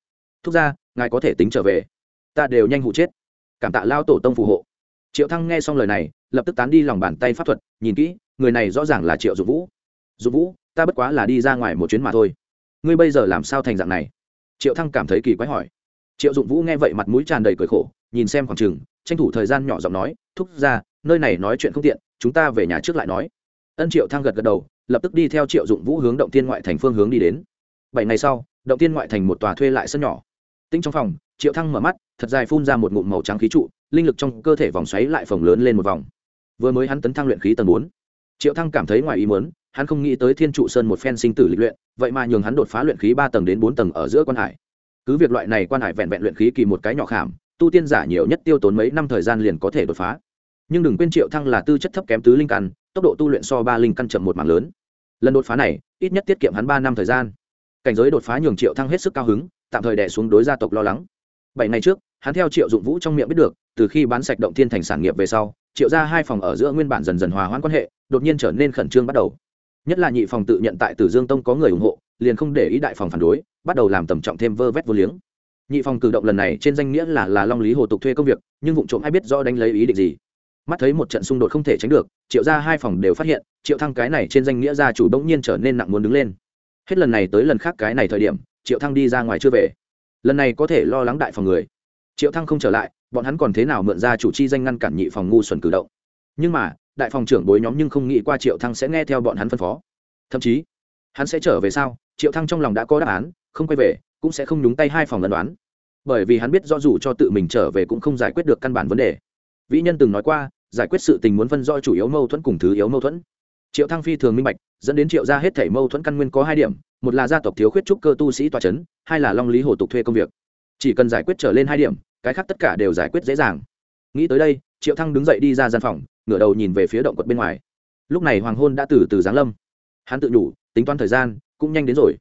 Thúc ra ngài có thể tính trở về. Ta đều nhanh hụ chết. Cảm tạ lao tổ tông phù hộ. Triệu thăng nghe xong lời này lập tức tán đi lòng bàn tay pháp thuật nhìn kỹ người này rõ ràng là triệu dục vũ. Dục vũ ta bất quá là đi ra ngoài một chuyến mà thôi. Ngươi bây giờ làm sao thành dạng này? Triệu thăng cảm thấy kỳ quái hỏi. Triệu dụng vũ nghe vậy mặt mũi tràn đầy cười khổ nhìn xem khoảng trường, tranh thủ thời gian nhỏ giọng nói thúc ra nơi này nói chuyện không tiện chúng ta về nhà trước lại nói ân triệu thăng gật gật đầu, lập tức đi theo triệu dụng vũ hướng động tiên ngoại thành phương hướng đi đến. Bảy ngày sau, động tiên ngoại thành một tòa thuê lại sân nhỏ. Tinh trong phòng, triệu thăng mở mắt, thật dài phun ra một ngụm màu trắng khí trụ, linh lực trong cơ thể vòng xoáy lại phồng lớn lên một vòng. Vừa mới hắn tấn thăng luyện khí tầng bốn, triệu thăng cảm thấy ngoài ý muốn, hắn không nghĩ tới thiên trụ sơn một phen sinh tử lịch luyện, vậy mà nhường hắn đột phá luyện khí ba tầng đến bốn tầng ở giữa quan hải. Cứ việc loại này quan hải vẹn vẹn luyện khí kỳ một cái nhỏ khảm, tu tiên giả nhiều nhất tiêu tốn mấy năm thời gian liền có thể đột phá nhưng đừng quên triệu thăng là tư chất thấp kém tứ linh căn, tốc độ tu luyện so ba linh căn chậm một mảng lớn. Lần đột phá này, ít nhất tiết kiệm hắn ba năm thời gian. Cảnh giới đột phá nhường triệu thăng hết sức cao hứng, tạm thời đè xuống đối gia tộc lo lắng. Bảy ngày trước, hắn theo triệu dụng vũ trong miệng biết được, từ khi bán sạch động thiên thành sản nghiệp về sau, triệu ra hai phòng ở giữa nguyên bản dần dần hòa hoãn quan hệ, đột nhiên trở nên khẩn trương bắt đầu. Nhất là nhị phòng tự nhận tại tử dương tông có người ủng hộ, liền không để ý đại phòng phản đối, bắt đầu làm tầm trọng thêm vơ vét vô liếng. Nhị phòng cử động lần này trên danh nghĩa là là long lý hồ tục thuê công việc, nhưng vụ trộm ai biết do đánh lấy ý định gì mắt thấy một trận xung đột không thể tránh được, triệu ra hai phòng đều phát hiện, triệu thăng cái này trên danh nghĩa gia chủ bỗng nhiên trở nên nặng muốn đứng lên. Hết lần này tới lần khác cái này thời điểm, triệu thăng đi ra ngoài chưa về. Lần này có thể lo lắng đại phòng người. Triệu thăng không trở lại, bọn hắn còn thế nào mượn ra chủ chi danh ngăn cản nhị phòng ngu xuẩn cử động. Nhưng mà, đại phòng trưởng bối nhóm nhưng không nghĩ qua triệu thăng sẽ nghe theo bọn hắn phân phó. Thậm chí, hắn sẽ trở về sau triệu thăng trong lòng đã có đáp án, không quay về, cũng sẽ không nhúng tay hai phòng lần đoán bởi vì hắn biết do dù cho tự mình trở về cũng không giải quyết được căn bản vấn đề. Vĩ nhân từng nói qua giải quyết sự tình muốn phân do chủ yếu mâu thuẫn cùng thứ yếu mâu thuẫn. Triệu thăng phi thường minh bạch, dẫn đến triệu ra hết thể mâu thuẫn căn nguyên có hai điểm, một là gia tộc thiếu khuyết trúc cơ tu sĩ tòa c h ấ n hai là long lý hồ tục thuê công việc. Chỉ cần giải quyết trở lên hai điểm, cái khác tất cả đều giải quyết dễ dàng. Nghĩ tới đây, triệu thăng đứng dậy đi ra gian phòng, ngửa đầu nhìn về phía động quật bên ngoài. Lúc này hoàng hôn đã từ từ giáng lâm. Hắn tự nhủ tính toán thời gian, cũng nhanh đến rồi.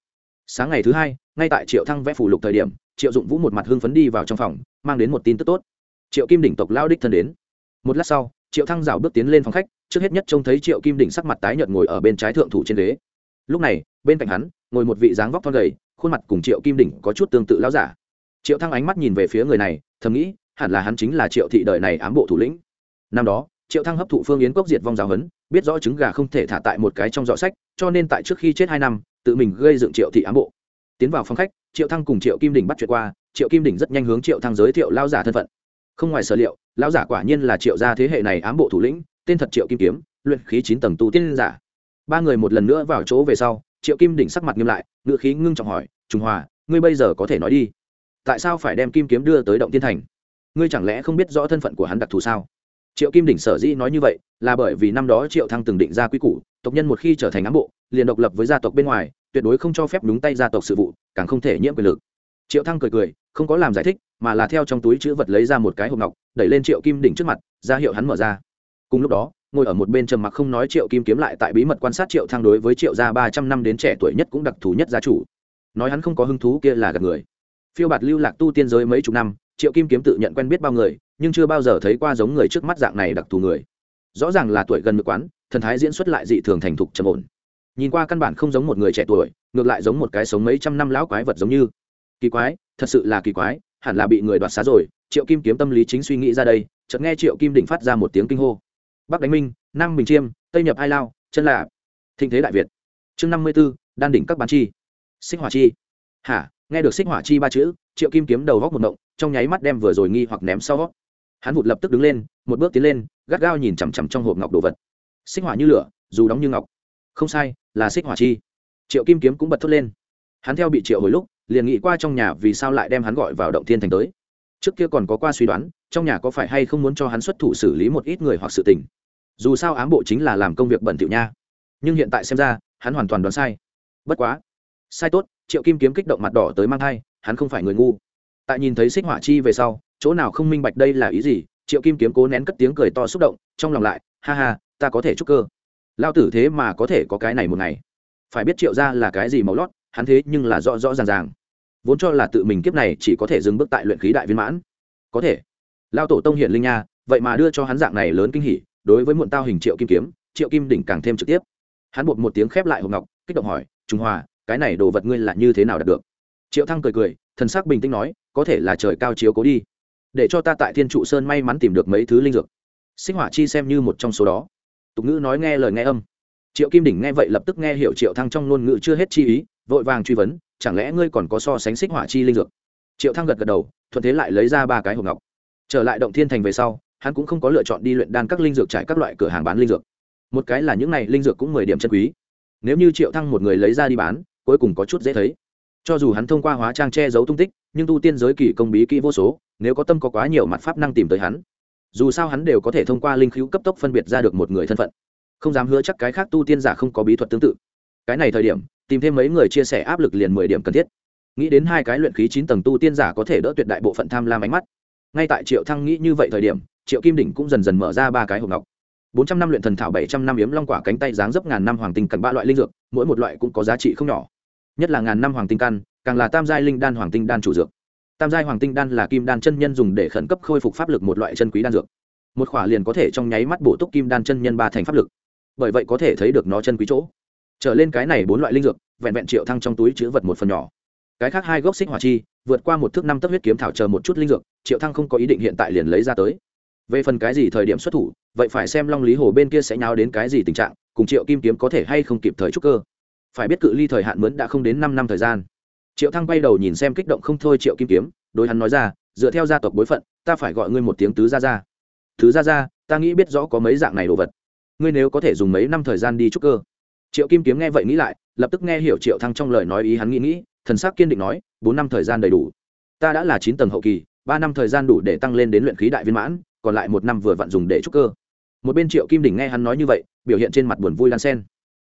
Sáng ngày thứ hai, ngay tại triệu thăng vẽ phủ lục thời điểm, triệu dụng vũ một mặt hưng phấn đi vào trong phòng, mang đến một tin tức tốt. Triệu kim đỉnh tộc lao đích thân đến. Một lát sau triệu thăng rào bước tiến lên phòng khách, trước hết nhất trông thấy triệu kim đỉnh sắc mặt tái nhợt ngồi ở bên trái thượng thủ trên ghế. Lúc này, bên cạnh hắn, ngồi một vị dáng vóc thon gầy, khuôn mặt cùng triệu kim đỉnh có chút tương tự lão giả. Triệu thăng ánh mắt nhìn về phía người này, thầm nghĩ, hẳn là hắn chính là triệu thị đời này ám bộ thủ lĩnh. Năm đó, triệu thăng hấp thụ phương yến cốc diệt vong giáo hấn biết rõ trứng gà không thể thả tại một cái trong giỏ sách, cho nên tại trước khi chết hai năm, tự mình gây dựng triệu thị ám bộ. Tiến vào phòng khách, triệu thăng cùng triệu kim đỉnh bắt chuyện qua, triệu kim đỉnh rất nhanh hướng triệu thăng giới thiệu lao giả thân phận không ngoài sở liệu, lão giả quả nhiên là triệu gia thế hệ này ám bộ thủ lĩnh, tên thật triệu kim kiếm, luyện khí chín tầng tu tiên giả. Ba người một lần nữa vào chỗ về sau, triệu kim đỉnh sắc mặt nghiêm lại ngự khí ngưng trọng hỏi trung hòa, ngươi bây giờ có thể nói đi. Tại sao phải đem kim kiếm đưa tới động tiên thành? Ngươi chẳng lẽ không biết rõ thân phận của hắn đặc thù sao? Triệu kim đỉnh sở dĩ nói như vậy, là bởi vì năm đó triệu thăng từng định ra quy củ, tộc nhân một khi trở thành ám bộ, liền độc lập với gia tộc bên ngoài, tuyệt đối không cho phép đúng tay gia tộc sự vụ, càng không thể nhiễm quyền lực triệu thăng cười cười, không có làm giải thích, mà là theo trong túi chữ vật lấy ra một cái hộp ngọc, đẩy lên triệu kim đỉnh trước mặt, ra hiệu hắn mở ra. Cùng lúc đó, ngồi ở một bên trầm mặc không nói triệu kim kiếm lại tại bí mật quan sát triệu thăng đối với triệu gia ba trăm năm đến trẻ tuổi nhất cũng đặc thù nhất gia chủ. Nói hắn không có hứng thú kia là gặp người. Phiêu bạt lưu lạc tu tiên giới mấy chục năm, triệu kim kiếm tự nhận quen biết bao người, nhưng chưa bao giờ thấy qua giống người trước mắt dạng này đặc thù người. Rõ ràng là tuổi gần ngược quán, thần thái diễn xuất lại dị thường thành thục trầm ổn. Nhìn qua căn bản không giống một người trẻ tuổi, ngược lại giống một cái sống mấy trăm năm lão quái vật giống như kỳ quái, thật sự là kỳ quái, hẳn là bị người đoạt xá rồi. Triệu kim kiếm tâm lý chính suy nghĩ ra đây, chợt nghe triệu kim đỉnh phát ra một tiếng kinh hô. Bắc đánh minh, nam bình chiêm, tây nhập ai lao, chân là thịnh thế đại việt. Chương năm mươi b ố đan đỉnh các bán chi. Xích hỏa chi. Hả? Nghe được xích hỏa chi ba chữ, triệu kim kiếm đầu góc một động, trong nháy mắt đem vừa rồi nghi hoặc ném sau hắn vụt lập tức đứng lên, một bước tiến lên, gắt gao nhìn chằm chằm trong hộp ngọc đồ vật. Xích hỏa như lửa, dù đóng như ngọc. Không sai, là xích hỏa chi. Triệu kim kiếm cũng bật thốt lên. Hắn theo bị triệu hồi lúc liền nghĩ qua trong nhà vì sao lại đem hắn gọi vào động thiên thành tới. Trước kia còn có qua suy đoán, trong nhà có phải hay không muốn cho hắn xuất thủ xử lý một ít người hoặc sự tình. Dù sao ám bộ chính là làm công việc bẩn thỉu nha. Nhưng hiện tại xem ra, hắn hoàn toàn đoán sai. Bất quá, sai tốt, triệu kim kiếm kích động mặt đỏ tới mang thai, hắn không phải người ngu. Tại nhìn thấy xích hỏa chi về sau, chỗ nào không minh bạch đây là ý gì, triệu kim kiếm cố nén cất tiếng cười to xúc động, trong lòng lại, ha ha, ta có thể chúc cơ. Lao tử thế mà có thể có cái này một ngày. Phải biết triệu ra là cái gì màu lót hắn thế nhưng là rõ rõ ràng ràng. Vốn cho là tự mình kiếp này chỉ có thể dừng bước tại luyện khí đại viên mãn. Có thể. Lao tổ tông hiển linh nha, vậy mà đưa cho hắn dạng này lớn kinh hỉ, đối với muộn tao hình triệu kim kiếm, triệu kim đỉnh càng thêm trực tiếp. Hắn buộc một tiếng khép lại hộp ngọc, kích động hỏi, trung hòa, cái này đồ vật ngươi là như thế nào đạt được? Triệu thăng cười cười, thần sắc bình tĩnh nói, có thể là trời cao chiếu cố đi. Để cho ta tại thiên trụ sơn may mắn tìm được mấy thứ linh dược. Sinh hỏa chi xem như một trong số đó. Tục ngữ nói nghe lời nghe âm. Triệu kim đỉnh nghe vậy lập tức nghe hiểu triệu thăng trong ngôn ngữ chưa hết chi ý vội vàng truy vấn, chẳng lẽ ngươi còn có so sánh xích hỏa chi linh dược? Triệu thăng gật gật đầu, thuận thế lại lấy ra ba cái hộp ngọc. Trở lại động thiên thành về sau, hắn cũng không có lựa chọn đi luyện đan các linh dược trải các loại cửa hàng bán linh dược. Một cái là những này linh dược cũng mười điểm chân quý. Nếu như triệu thăng một người lấy ra đi bán, cuối cùng có chút dễ thấy. Cho dù hắn thông qua hóa trang che giấu tung tích, nhưng tu tiên giới kỳ công bí kỹ vô số, nếu có tâm có quá nhiều mặt pháp năng tìm tới hắn, dù sao hắn đều có thể thông qua linh cứu cấp tốc phân biệt ra được một người thân phận. Không dám hứa chắc cái khác tu tiên giả không có bí thuật tương tự. Cái này thời điểm tìm thêm mấy người chia sẻ áp lực liền mười điểm cần thiết. Nghĩ đến hai cái luyện khí chín tầng tu tiên giả có thể đỡ tuyệt đại bộ phận tham lam ánh mắt. Ngay tại triệu thăng nghĩ như vậy thời điểm, triệu kim đỉnh cũng dần dần mở ra ba cái hộp ngọc. Bốn trăm năm luyện thần thảo, bảy trăm năm yếm long quả cánh tay dáng dấp ngàn năm hoàng tinh cần ba loại linh dược, mỗi một loại cũng có giá trị không nhỏ. Nhất là ngàn năm hoàng tinh căn, càng là tam giai linh đan hoàng tinh đan chủ dược. Tam giai hoàng tinh đan là kim đan chân nhân dùng để khẩn cấp khôi phục pháp lực một loại chân quý đan dược. Một khỏa liền có thể trong nháy mắt bổ túc kim đan chân nhân ba thành pháp lực. Bởi vậy có thể thấy được nó chân quý chỗ trở lên cái này bốn loại linh dược, vẹn vẹn triệu thăng trong túi chứa vật một phần nhỏ. Cái khác hai gốc xích hỏa chi, vượt qua một thước năm tấc huyết kiếm thảo chờ một chút linh dược, triệu thăng không có ý định hiện tại liền lấy ra tới. Về phần cái gì thời điểm xuất thủ, vậy phải xem long lý hồ bên kia sẽ nháo đến cái gì tình trạng, cùng triệu kim kiếm có thể hay không kịp thời trúc cơ. Phải biết cự ly thời hạn mướn đã không đến năm năm thời gian. Triệu thăng bay đầu nhìn xem kích động không thôi triệu kim kiếm, đối hắn nói ra, dựa theo gia tộc bối phận, ta phải gọi ngươi một tiếng tứ gia gia. Thứ gia gia, ta nghĩ biết rõ có mấy dạng này đồ vật. Ngươi nếu có thể dùng mấy năm thời gian đi trúc cơ triệu kim kiếm nghe vậy nghĩ lại, lập tức nghe hiểu triệu thăng trong lời nói ý hắn nghĩ nghĩ, thần sắc kiên định nói, bốn năm thời gian đầy đủ. Ta đã là chín tầng hậu kỳ, ba năm thời gian đủ để tăng lên đến luyện khí đại viên mãn, còn lại một năm vừa vặn dùng để trúc cơ. Một bên triệu kim đỉnh nghe hắn nói như vậy, biểu hiện trên mặt buồn vui lan sen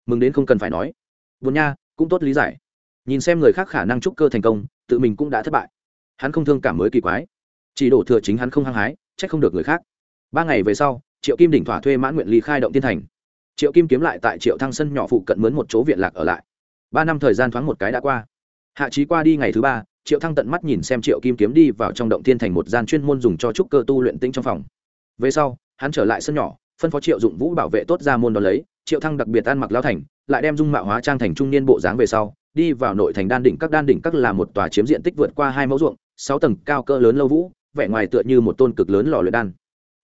mừng đến không cần phải nói. Buồn nha, cũng tốt lý giải. Nhìn xem người khác khả năng trúc cơ thành công, tự mình cũng đã thất bại. Hắn không thương cảm mới kỳ quái. Chỉ đổ thừa chính hắn không hăng hái trách không được người khác. Ba ngày về sau, triệu kim đỉnh thỏa thuê mãn nguyện ly khai động tiên thành triệu kim kiếm lại tại triệu thăng sân nhỏ phụ cận mướn một chỗ viện lạc ở lại. Ba năm thời gian thoáng một cái đã qua. Hạ trí qua đi ngày thứ ba, triệu thăng tận mắt nhìn xem triệu kim kiếm đi vào trong động Thiên thành một gian chuyên môn dùng cho trúc cơ tu luyện tĩnh trong phòng. Về sau, hắn trở lại sân nhỏ, phân phó triệu dụng vũ bảo vệ tốt ra môn đón lấy, triệu thăng đặc biệt ăn mặc lao thành, lại đem dung mạo hóa trang thành trung niên bộ dáng về sau, đi vào nội thành đan đỉnh các đan đỉnh các là một tòa chiếm diện tích vượt qua hai mẫu ruộng, sáu tầng cao cỡ lớn lâu vũ, vẻ ngoài tựa như một tôn cực lớn lò luyện đan.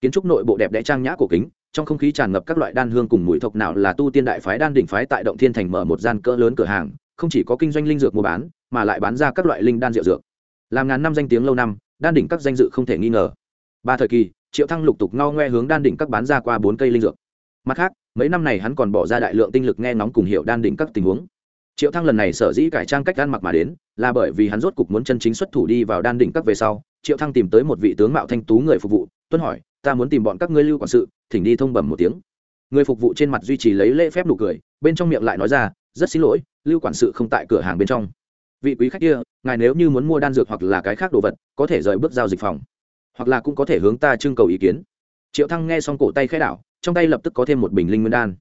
Kiến trúc nội bộ đẹp đẽ trang nhã cổ kính trong không khí tràn ngập các loại đan hương cùng mùi thộc nào là tu tiên đại phái đan đỉnh phái tại động thiên thành mở một gian cỡ lớn cửa hàng, không chỉ có kinh doanh linh dược mua bán, mà lại bán ra các loại linh đan rượu dược. Làm ngàn năm danh tiếng lâu năm, đan đỉnh các danh dự không thể nghi ngờ. Ba thời kỳ, triệu thăng lục tục ngao ngoe hướng đan đỉnh các bán ra qua bốn cây linh dược. Mặt khác, mấy năm này hắn còn bỏ ra đại lượng tinh lực nghe ngóng cùng hiểu đan đỉnh các tình huống. Triệu thăng lần này sở dĩ cải trang cách ăn mặc mà đến, là bởi vì hắn rốt cục muốn chân chính xuất thủ đi vào đan đỉnh các về sau. Triệu thăng tìm tới một vị tướng mạo thanh tú người phục vụ, tuân hỏi, ta muốn tìm bọn các ngươi lưu quản sự thỉnh đi thông bẩm một tiếng. Người phục vụ trên mặt duy trì lấy lễ phép nụ cười, bên trong miệng lại nói ra, rất xin lỗi, lưu quản sự không tại cửa hàng bên trong. Vị quý khách kia, ngài nếu như muốn mua đan dược hoặc là cái khác đồ vật, có thể rời bước giao dịch phòng, hoặc là cũng có thể hướng ta trưng cầu ý kiến. Triệu thăng nghe xong cổ tay khẽ đảo, trong tay lập tức có thêm một bình linh nguyên đan.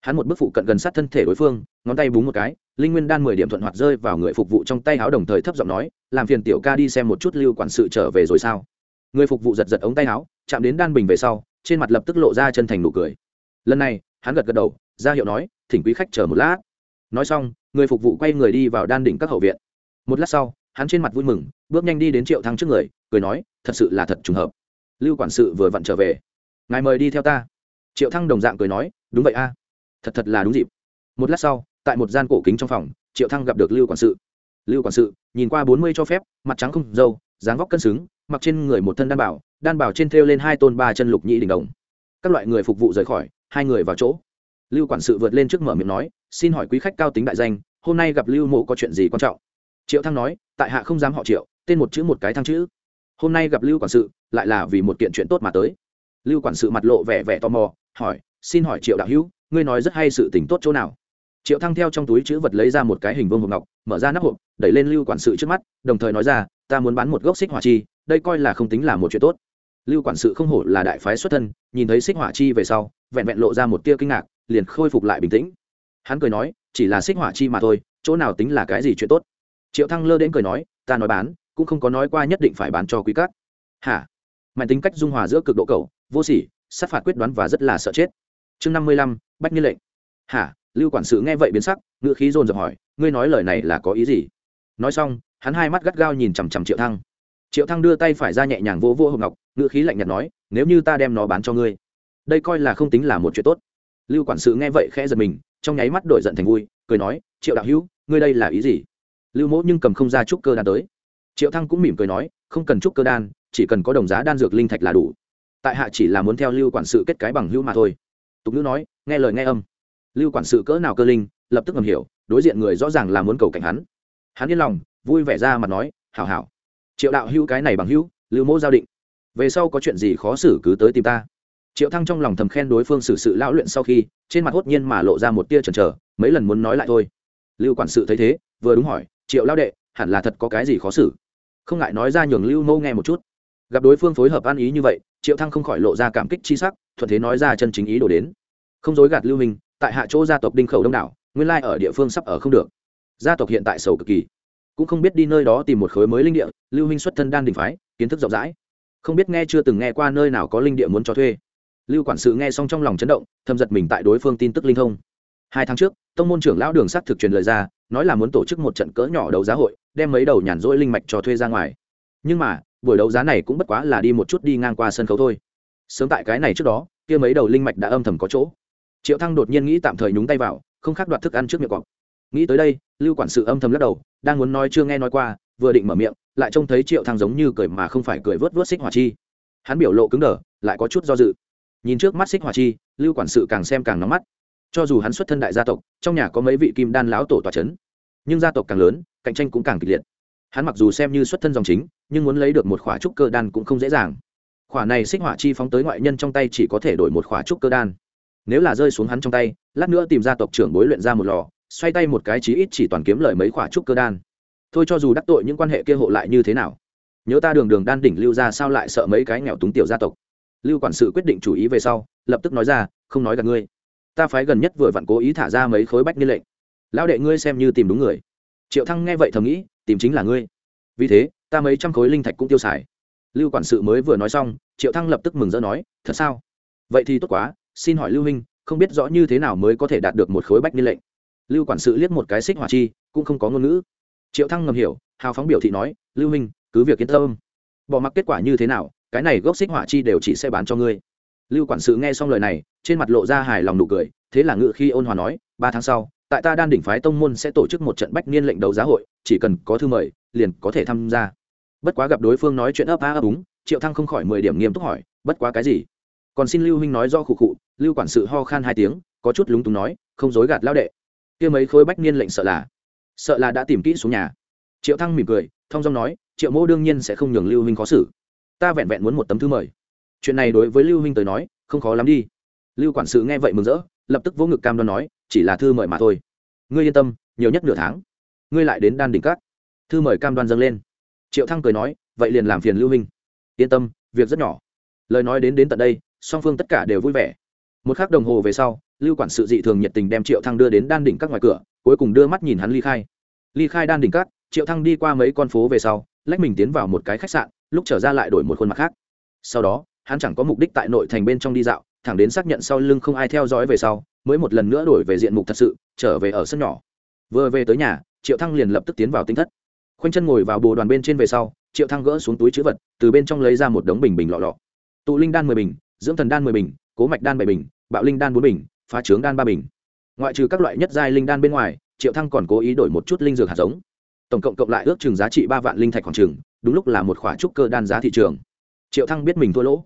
Hắn một bước phụ cận gần sát thân thể đối phương, ngón tay búng một cái, linh nguyên đan mười điểm thuận hoạt rơi vào người phục vụ trong tay áo đồng thời thấp giọng nói, làm phiền tiểu ca đi xem một chút lưu quản sự trở về rồi sao? Người phục vụ giật giật ống tay áo chạm đến đan bình về sau trên mặt lập tức lộ ra chân thành nụ cười. Lần này, hắn gật gật đầu, ra hiệu nói, thỉnh quý khách chờ một lát. Nói xong, người phục vụ quay người đi vào đan đỉnh các hậu viện. Một lát sau, hắn trên mặt vui mừng, bước nhanh đi đến triệu thăng trước người, cười nói, thật sự là thật trùng hợp. Lưu quản sự vừa vặn trở về. Ngài mời đi theo ta. Triệu thăng đồng dạng cười nói, đúng vậy a. Thật thật là đúng dịp. Một lát sau, tại một gian cổ kính trong phòng, triệu thăng gặp được lưu quản sự. Lưu quản sự, nhìn qua bốn mươi cho phép, mặt trắng không dâu, dáng vóc cân xứng mặc trên người một thân đan bảo đan bảo trên thêu lên hai tôn ba chân lục nhị đỉnh đồng. Các loại người phục vụ rời khỏi, hai người vào chỗ. Lưu quản sự vượt lên trước mở miệng nói, xin hỏi quý khách cao tính đại danh, hôm nay gặp lưu mộ có chuyện gì quan trọng? Triệu thăng nói, tại hạ không dám họ triệu, tên một chữ một cái thăng chữ. Hôm nay gặp lưu quản sự, lại là vì một kiện chuyện tốt mà tới. Lưu quản sự mặt lộ vẻ vẻ tò mò, hỏi, xin hỏi triệu đạo hữu, ngươi nói rất hay sự tình tốt chỗ nào? Triệu thăng theo trong túi chữ vật lấy ra một cái hình vương hộp ngọc, mở ra nắp hộp, đẩy lên lưu quản sự trước mắt, đồng thời nói ra, ta muốn bán một gốc xích hỏa chi đây coi là không tính là một chuyện tốt. Lưu quản sự không hổ là đại phái xuất thân, nhìn thấy xích hỏa chi về sau, vẹn vẹn lộ ra một tia kinh ngạc, liền khôi phục lại bình tĩnh. Hắn cười nói, chỉ là xích hỏa chi mà thôi, chỗ nào tính là cái gì chuyện tốt? Triệu thăng lơ đến cười nói, ta nói bán, cũng không có nói qua nhất định phải bán cho quý các. Hả? Mạnh tính cách dung hòa giữa cực độ cầu vô sỉ, sát phạt quyết đoán và rất là sợ chết. Chương năm mươi lăm, bách nghi lệnh. Hả? Lưu quản sự nghe vậy biến sắc ngựa khí dồn dập hỏi, ngươi nói lời này là có ý gì? Nói xong, hắn hai mắt gắt gao nhìn chằm chằm triệu thăng triệu thăng đưa tay phải ra nhẹ nhàng vỗ vỗ hộp ngọc, ngữ khí lạnh nhạt nói, nếu như ta đem nó bán cho ngươi, đây coi là không tính là một chuyện tốt. Lưu quản sự nghe vậy khẽ giật mình, trong nháy mắt đổi giận thành vui, cười nói, triệu đạo hữu, ngươi đây là ý gì? Lưu mỗ nhưng cầm không ra trúc cơ đan tới. Triệu thăng cũng mỉm cười nói, không cần trúc cơ đan, chỉ cần có đồng giá đan dược linh thạch là đủ. Tại hạ chỉ là muốn theo lưu quản sự kết cái bằng hữu mà thôi. Tục ngữ nói, nghe lời nghe âm. Lưu quản sự cỡ nào cơ linh, lập tức ngầm hiểu, đối diện người rõ ràng là muốn cầu cảnh hắn. Hắn yên lòng, vui vẻ ra mặt nói, hảo hảo triệu đạo hữu cái này bằng hữu, lưu mỗ giao định. Về sau có chuyện gì khó xử cứ tới tìm ta. Triệu thăng trong lòng thầm khen đối phương xử sự lão luyện sau khi, trên mặt hốt nhiên mà lộ ra một tia chần chờ, mấy lần muốn nói lại thôi. Lưu quản sự thấy thế, vừa đúng hỏi, triệu lao đệ, hẳn là thật có cái gì khó xử? Không ngại nói ra nhường lưu mô nghe một chút. Gặp đối phương phối hợp ăn ý như vậy, triệu thăng không khỏi lộ ra cảm kích chi sắc, thuận thế nói ra chân chính ý đồ đến. Không dối gạt lưu minh, tại hạ chỗ gia tộc đinh khẩu đông đảo, nguyên lai ở địa phương sắp ở không được. Gia tộc hiện tại sầu cực kỳ cũng không biết đi nơi đó tìm một khối mới linh địa, lưu minh xuất thân đan đình phái, kiến thức rộng rãi. Không biết nghe chưa từng nghe qua nơi nào có linh địa muốn cho thuê. Lưu quản sự nghe xong trong lòng chấn động thâm giật mình tại đối phương tin tức linh thông. Hai tháng trước, tông môn trưởng lão đường sắc thực truyền lời ra, nói là muốn tổ chức một trận cỡ nhỏ đấu giá hội, đem mấy đầu nhàn rỗi linh mạch cho thuê ra ngoài. Nhưng mà, buổi đấu giá này cũng bất quá là đi một chút đi ngang qua sân khấu thôi. Sớm tại cái này trước đó, kia mấy đầu linh mạch đã âm thầm có chỗ. Triệu thăng đột nhiên nghĩ tạm thời nhúng tay vào, không khác đoạt thức ăn trước miệng cọp nghĩ tới đây, lưu quản sự âm thầm lắc đầu, đang muốn nói chưa nghe nói qua, vừa định mở miệng, lại trông thấy triệu thăng giống như cười mà không phải cười vớt vớt xích hỏa chi. Hắn biểu lộ cứng đờ, lại có chút do dự. Nhìn trước mắt xích hỏa chi, lưu quản sự càng xem càng nóng mắt. Cho dù hắn xuất thân đại gia tộc, trong nhà có mấy vị kim đan lão tổ tòa c h ấ n nhưng gia tộc càng lớn, cạnh tranh cũng càng kịch liệt. Hắn mặc dù xem như xuất thân dòng chính, nhưng muốn lấy được một khỏa trúc cơ đan cũng không dễ dàng. Khỏa này xích hỏa chi phóng tới ngoại nhân trong tay chỉ có thể đổi một khỏa trúc cơ đan. Nếu là rơi xuống hắn trong tay, lát nữa tìm gia tộc trưởng bối luyện ra một lò xoay tay một cái chí ít chỉ toàn kiếm lời mấy quả trúc cơ đan. Thôi cho dù đắc tội những quan hệ kia hộ lại như thế nào, nhớ ta đường đường đan đỉnh lưu ra sao lại sợ mấy cái nghèo túng tiểu gia tộc. Lưu quản sự quyết định chủ ý về sau, lập tức nói ra, không nói gặp ngươi. Ta phái gần nhất vừa vặn cố ý thả ra mấy khối bách niên lệnh. Lão đệ ngươi xem như tìm đúng người. Triệu thăng nghe vậy thầm nghĩ, tìm chính là ngươi. Vì thế, ta mấy trăm khối linh thạch cũng tiêu xài. Lưu quản sự mới vừa nói xong, triệu thăng lập tức mừng rỡ nói, thật sao? Vậy thì tốt quá, xin hỏi lưu huynh, không biết rõ như thế nào mới có thể đạt được một khối bách niên lệnh? Lưu quản sự liếc một cái xích hỏa chi cũng không có ngôn ngữ. Triệu thăng ngầm hiểu hào phóng biểu thị nói lưu Minh, cứ việc yên tâm. Bỏ mặc kết quả như thế nào cái này gốc xích hỏa chi đều chỉ sẽ bán cho ngươi. Lưu quản sự nghe xong lời này trên mặt lộ ra hài lòng nụ cười thế là ngự khi ôn hòa nói ba tháng sau tại ta đan đỉnh phái tông môn sẽ tổ chức một trận bách niên lệnh đấu giá hội chỉ cần có thư mời liền có thể tham gia. Bất quá gặp đối phương nói chuyện ấp á ấp úng triệu thăng không khỏi mười điểm nghiêm túc hỏi bất quá cái gì? Còn xin lưu huynh nói do khụ khụ lưu quản sự ho khan hai tiếng có chút lúng túng nói không dối gạt lao đệ kia mấy khối bách niên lệnh sợ là sợ là đã tìm kỹ xuống nhà. Triệu thăng mỉm cười thong dong nói, triệu mô đương nhiên sẽ không nhường lưu huynh khó xử. Ta vẹn vẹn muốn một tấm thư mời. Chuyện này đối với lưu huynh tới nói, không khó lắm đi. Lưu quản sự nghe vậy mừng rỡ, lập tức vỗ ngực cam đoan nói, chỉ là thư mời mà thôi. Ngươi yên tâm, nhiều nhất nửa tháng, ngươi lại đến đan đỉnh cát thư mời cam đoan dâng lên. Triệu thăng cười nói, vậy liền làm phiền lưu huynh. Yên tâm, việc rất nhỏ. Lời nói đến đến tận đây, song phương tất cả đều vui vẻ một k h ắ c đồng hồ về sau, lưu quản sự dị thường nhiệt tình đem triệu thăng đưa đến đan đỉnh các ngoài cửa, cuối cùng đưa mắt nhìn hắn ly khai. Ly khai đan đỉnh các, triệu thăng đi qua mấy con phố về sau, lách mình tiến vào một cái khách sạn, lúc trở ra lại đổi một khuôn mặt khác. Sau đó, hắn chẳng có mục đích tại nội thành bên trong đi dạo, thẳng đến xác nhận sau lưng không ai theo dõi về sau, mới một lần nữa đổi về diện mục thật sự, trở về ở sân nhỏ. Vừa về tới nhà, triệu thăng liền lập tức tiến vào tinh thất. Khoanh chân ngồi vào bồ đoàn bên trên về sau, triệu thăng gỡ xuống túi chữ vật, từ bên trong lấy ra một đống bình bình lọ lọ. Tụ linh đan mười bình, dưỡng thần đan mười bình, cố mạch đan bảy bình bạo linh đan bốn bình, phá trướng đan ba bình. Ngoại trừ các loại nhất giai linh đan bên ngoài, triệu thăng còn cố ý đổi một chút linh dược hạt giống. Tổng cộng cộng lại ước chừng giá trị ba vạn linh thạch khoảng chừng, đúng lúc là một khỏa trúc cơ đan giá thị trường. Triệu thăng biết mình thua lỗ.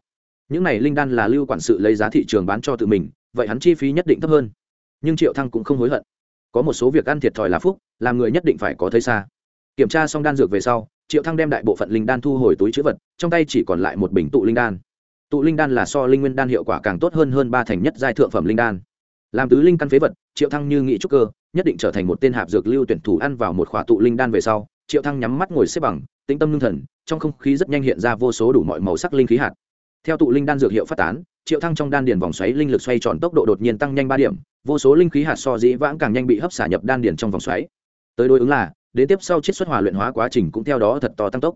Những này linh đan là lưu quản sự lấy giá thị trường bán cho tự mình, vậy hắn chi phí nhất định thấp hơn. Nhưng triệu thăng cũng không hối hận. Có một số việc ăn thiệt thòi là phúc, làm người nhất định phải có thấy xa. Kiểm tra xong đan dược về sau, triệu thăng đem đại bộ phận linh đan thu hồi túi chữ vật, trong tay chỉ còn lại một bình tụ linh đan tụ linh đan là so linh nguyên đan hiệu quả càng tốt hơn hơn ba thành nhất giai thượng phẩm linh đan. Làm tứ linh căn phế vật, triệu thăng như nghĩ trúc cơ, nhất định trở thành một tên hạp dược lưu tuyển thủ ăn vào một khỏa tụ linh đan về sau, triệu thăng nhắm mắt ngồi xếp bằng, tĩnh tâm ngưng thần, trong không khí rất nhanh hiện ra vô số đủ mọi màu sắc linh khí hạt. Theo tụ linh đan dược hiệu phát tán, triệu thăng trong đan điền vòng xoáy linh lực xoay tròn tốc độ đột nhiên tăng nhanh ba điểm, vô số linh khí hạt so dĩ vãng càng nhanh bị hấp xả nhập đan điền trong vòng xoáy. Tới đối ứng là, đến tiếp sau chiết xuất hòa luyện hóa quá trình cũng theo đó thật to tăng tốc.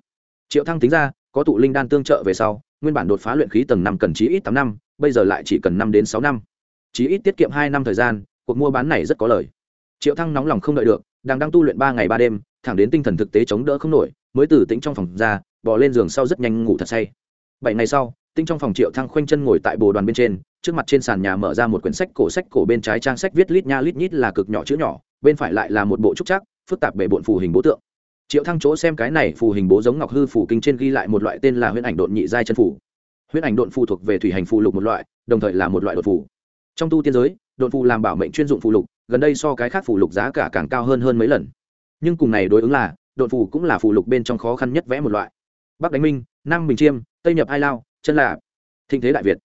Triệu thăng tính ra, có tụ linh đan tương trợ về sau nguyên bản đột phá luyện khí tầng năm cần chí ít tám năm, bây giờ lại chỉ cần năm đến sáu năm. Chí ít tiết kiệm hai năm thời gian, cuộc mua bán này rất có lời. Triệu thăng nóng lòng không đợi được, đang đang tu luyện ba ngày ba đêm, thẳng đến tinh thần thực tế chống đỡ không nổi, mới từ tĩnh trong phòng ra bỏ lên giường sau rất nhanh ngủ thật say. Bảy ngày sau tinh trong phòng triệu thăng khoanh chân ngồi tại bồ đoàn bên trên, trước mặt trên sàn nhà mở ra một quyển sách cổ sách, cổ bên trái trang sách viết lít nha lít nhít là cực nhỏ chữ nhỏ, bên phải lại là một bộ trúc chắc phức tạp bể bộn phù hình bố tượng triệu thăng chỗ xem cái này phù hình bố giống ngọc hư phù kinh trên ghi lại một loại tên là huyễn ảnh độn nhị giai chân phù. Huyễn ảnh độn phù thuộc về thủy hành phù lục một loại, đồng thời là một loại đột phù. Trong tu tiên giới, độn phù làm bảo mệnh chuyên dụng phù lục, gần đây so cái khác phù lục giá cả càng cao hơn hơn mấy lần. Nhưng cùng này đối ứng là, độn phù cũng là phù lục bên trong khó khăn nhất vẽ một loại. Bắc đánh minh, nam bình chiêm, tây nhập hai lao, chân là thịnh thế đại việt.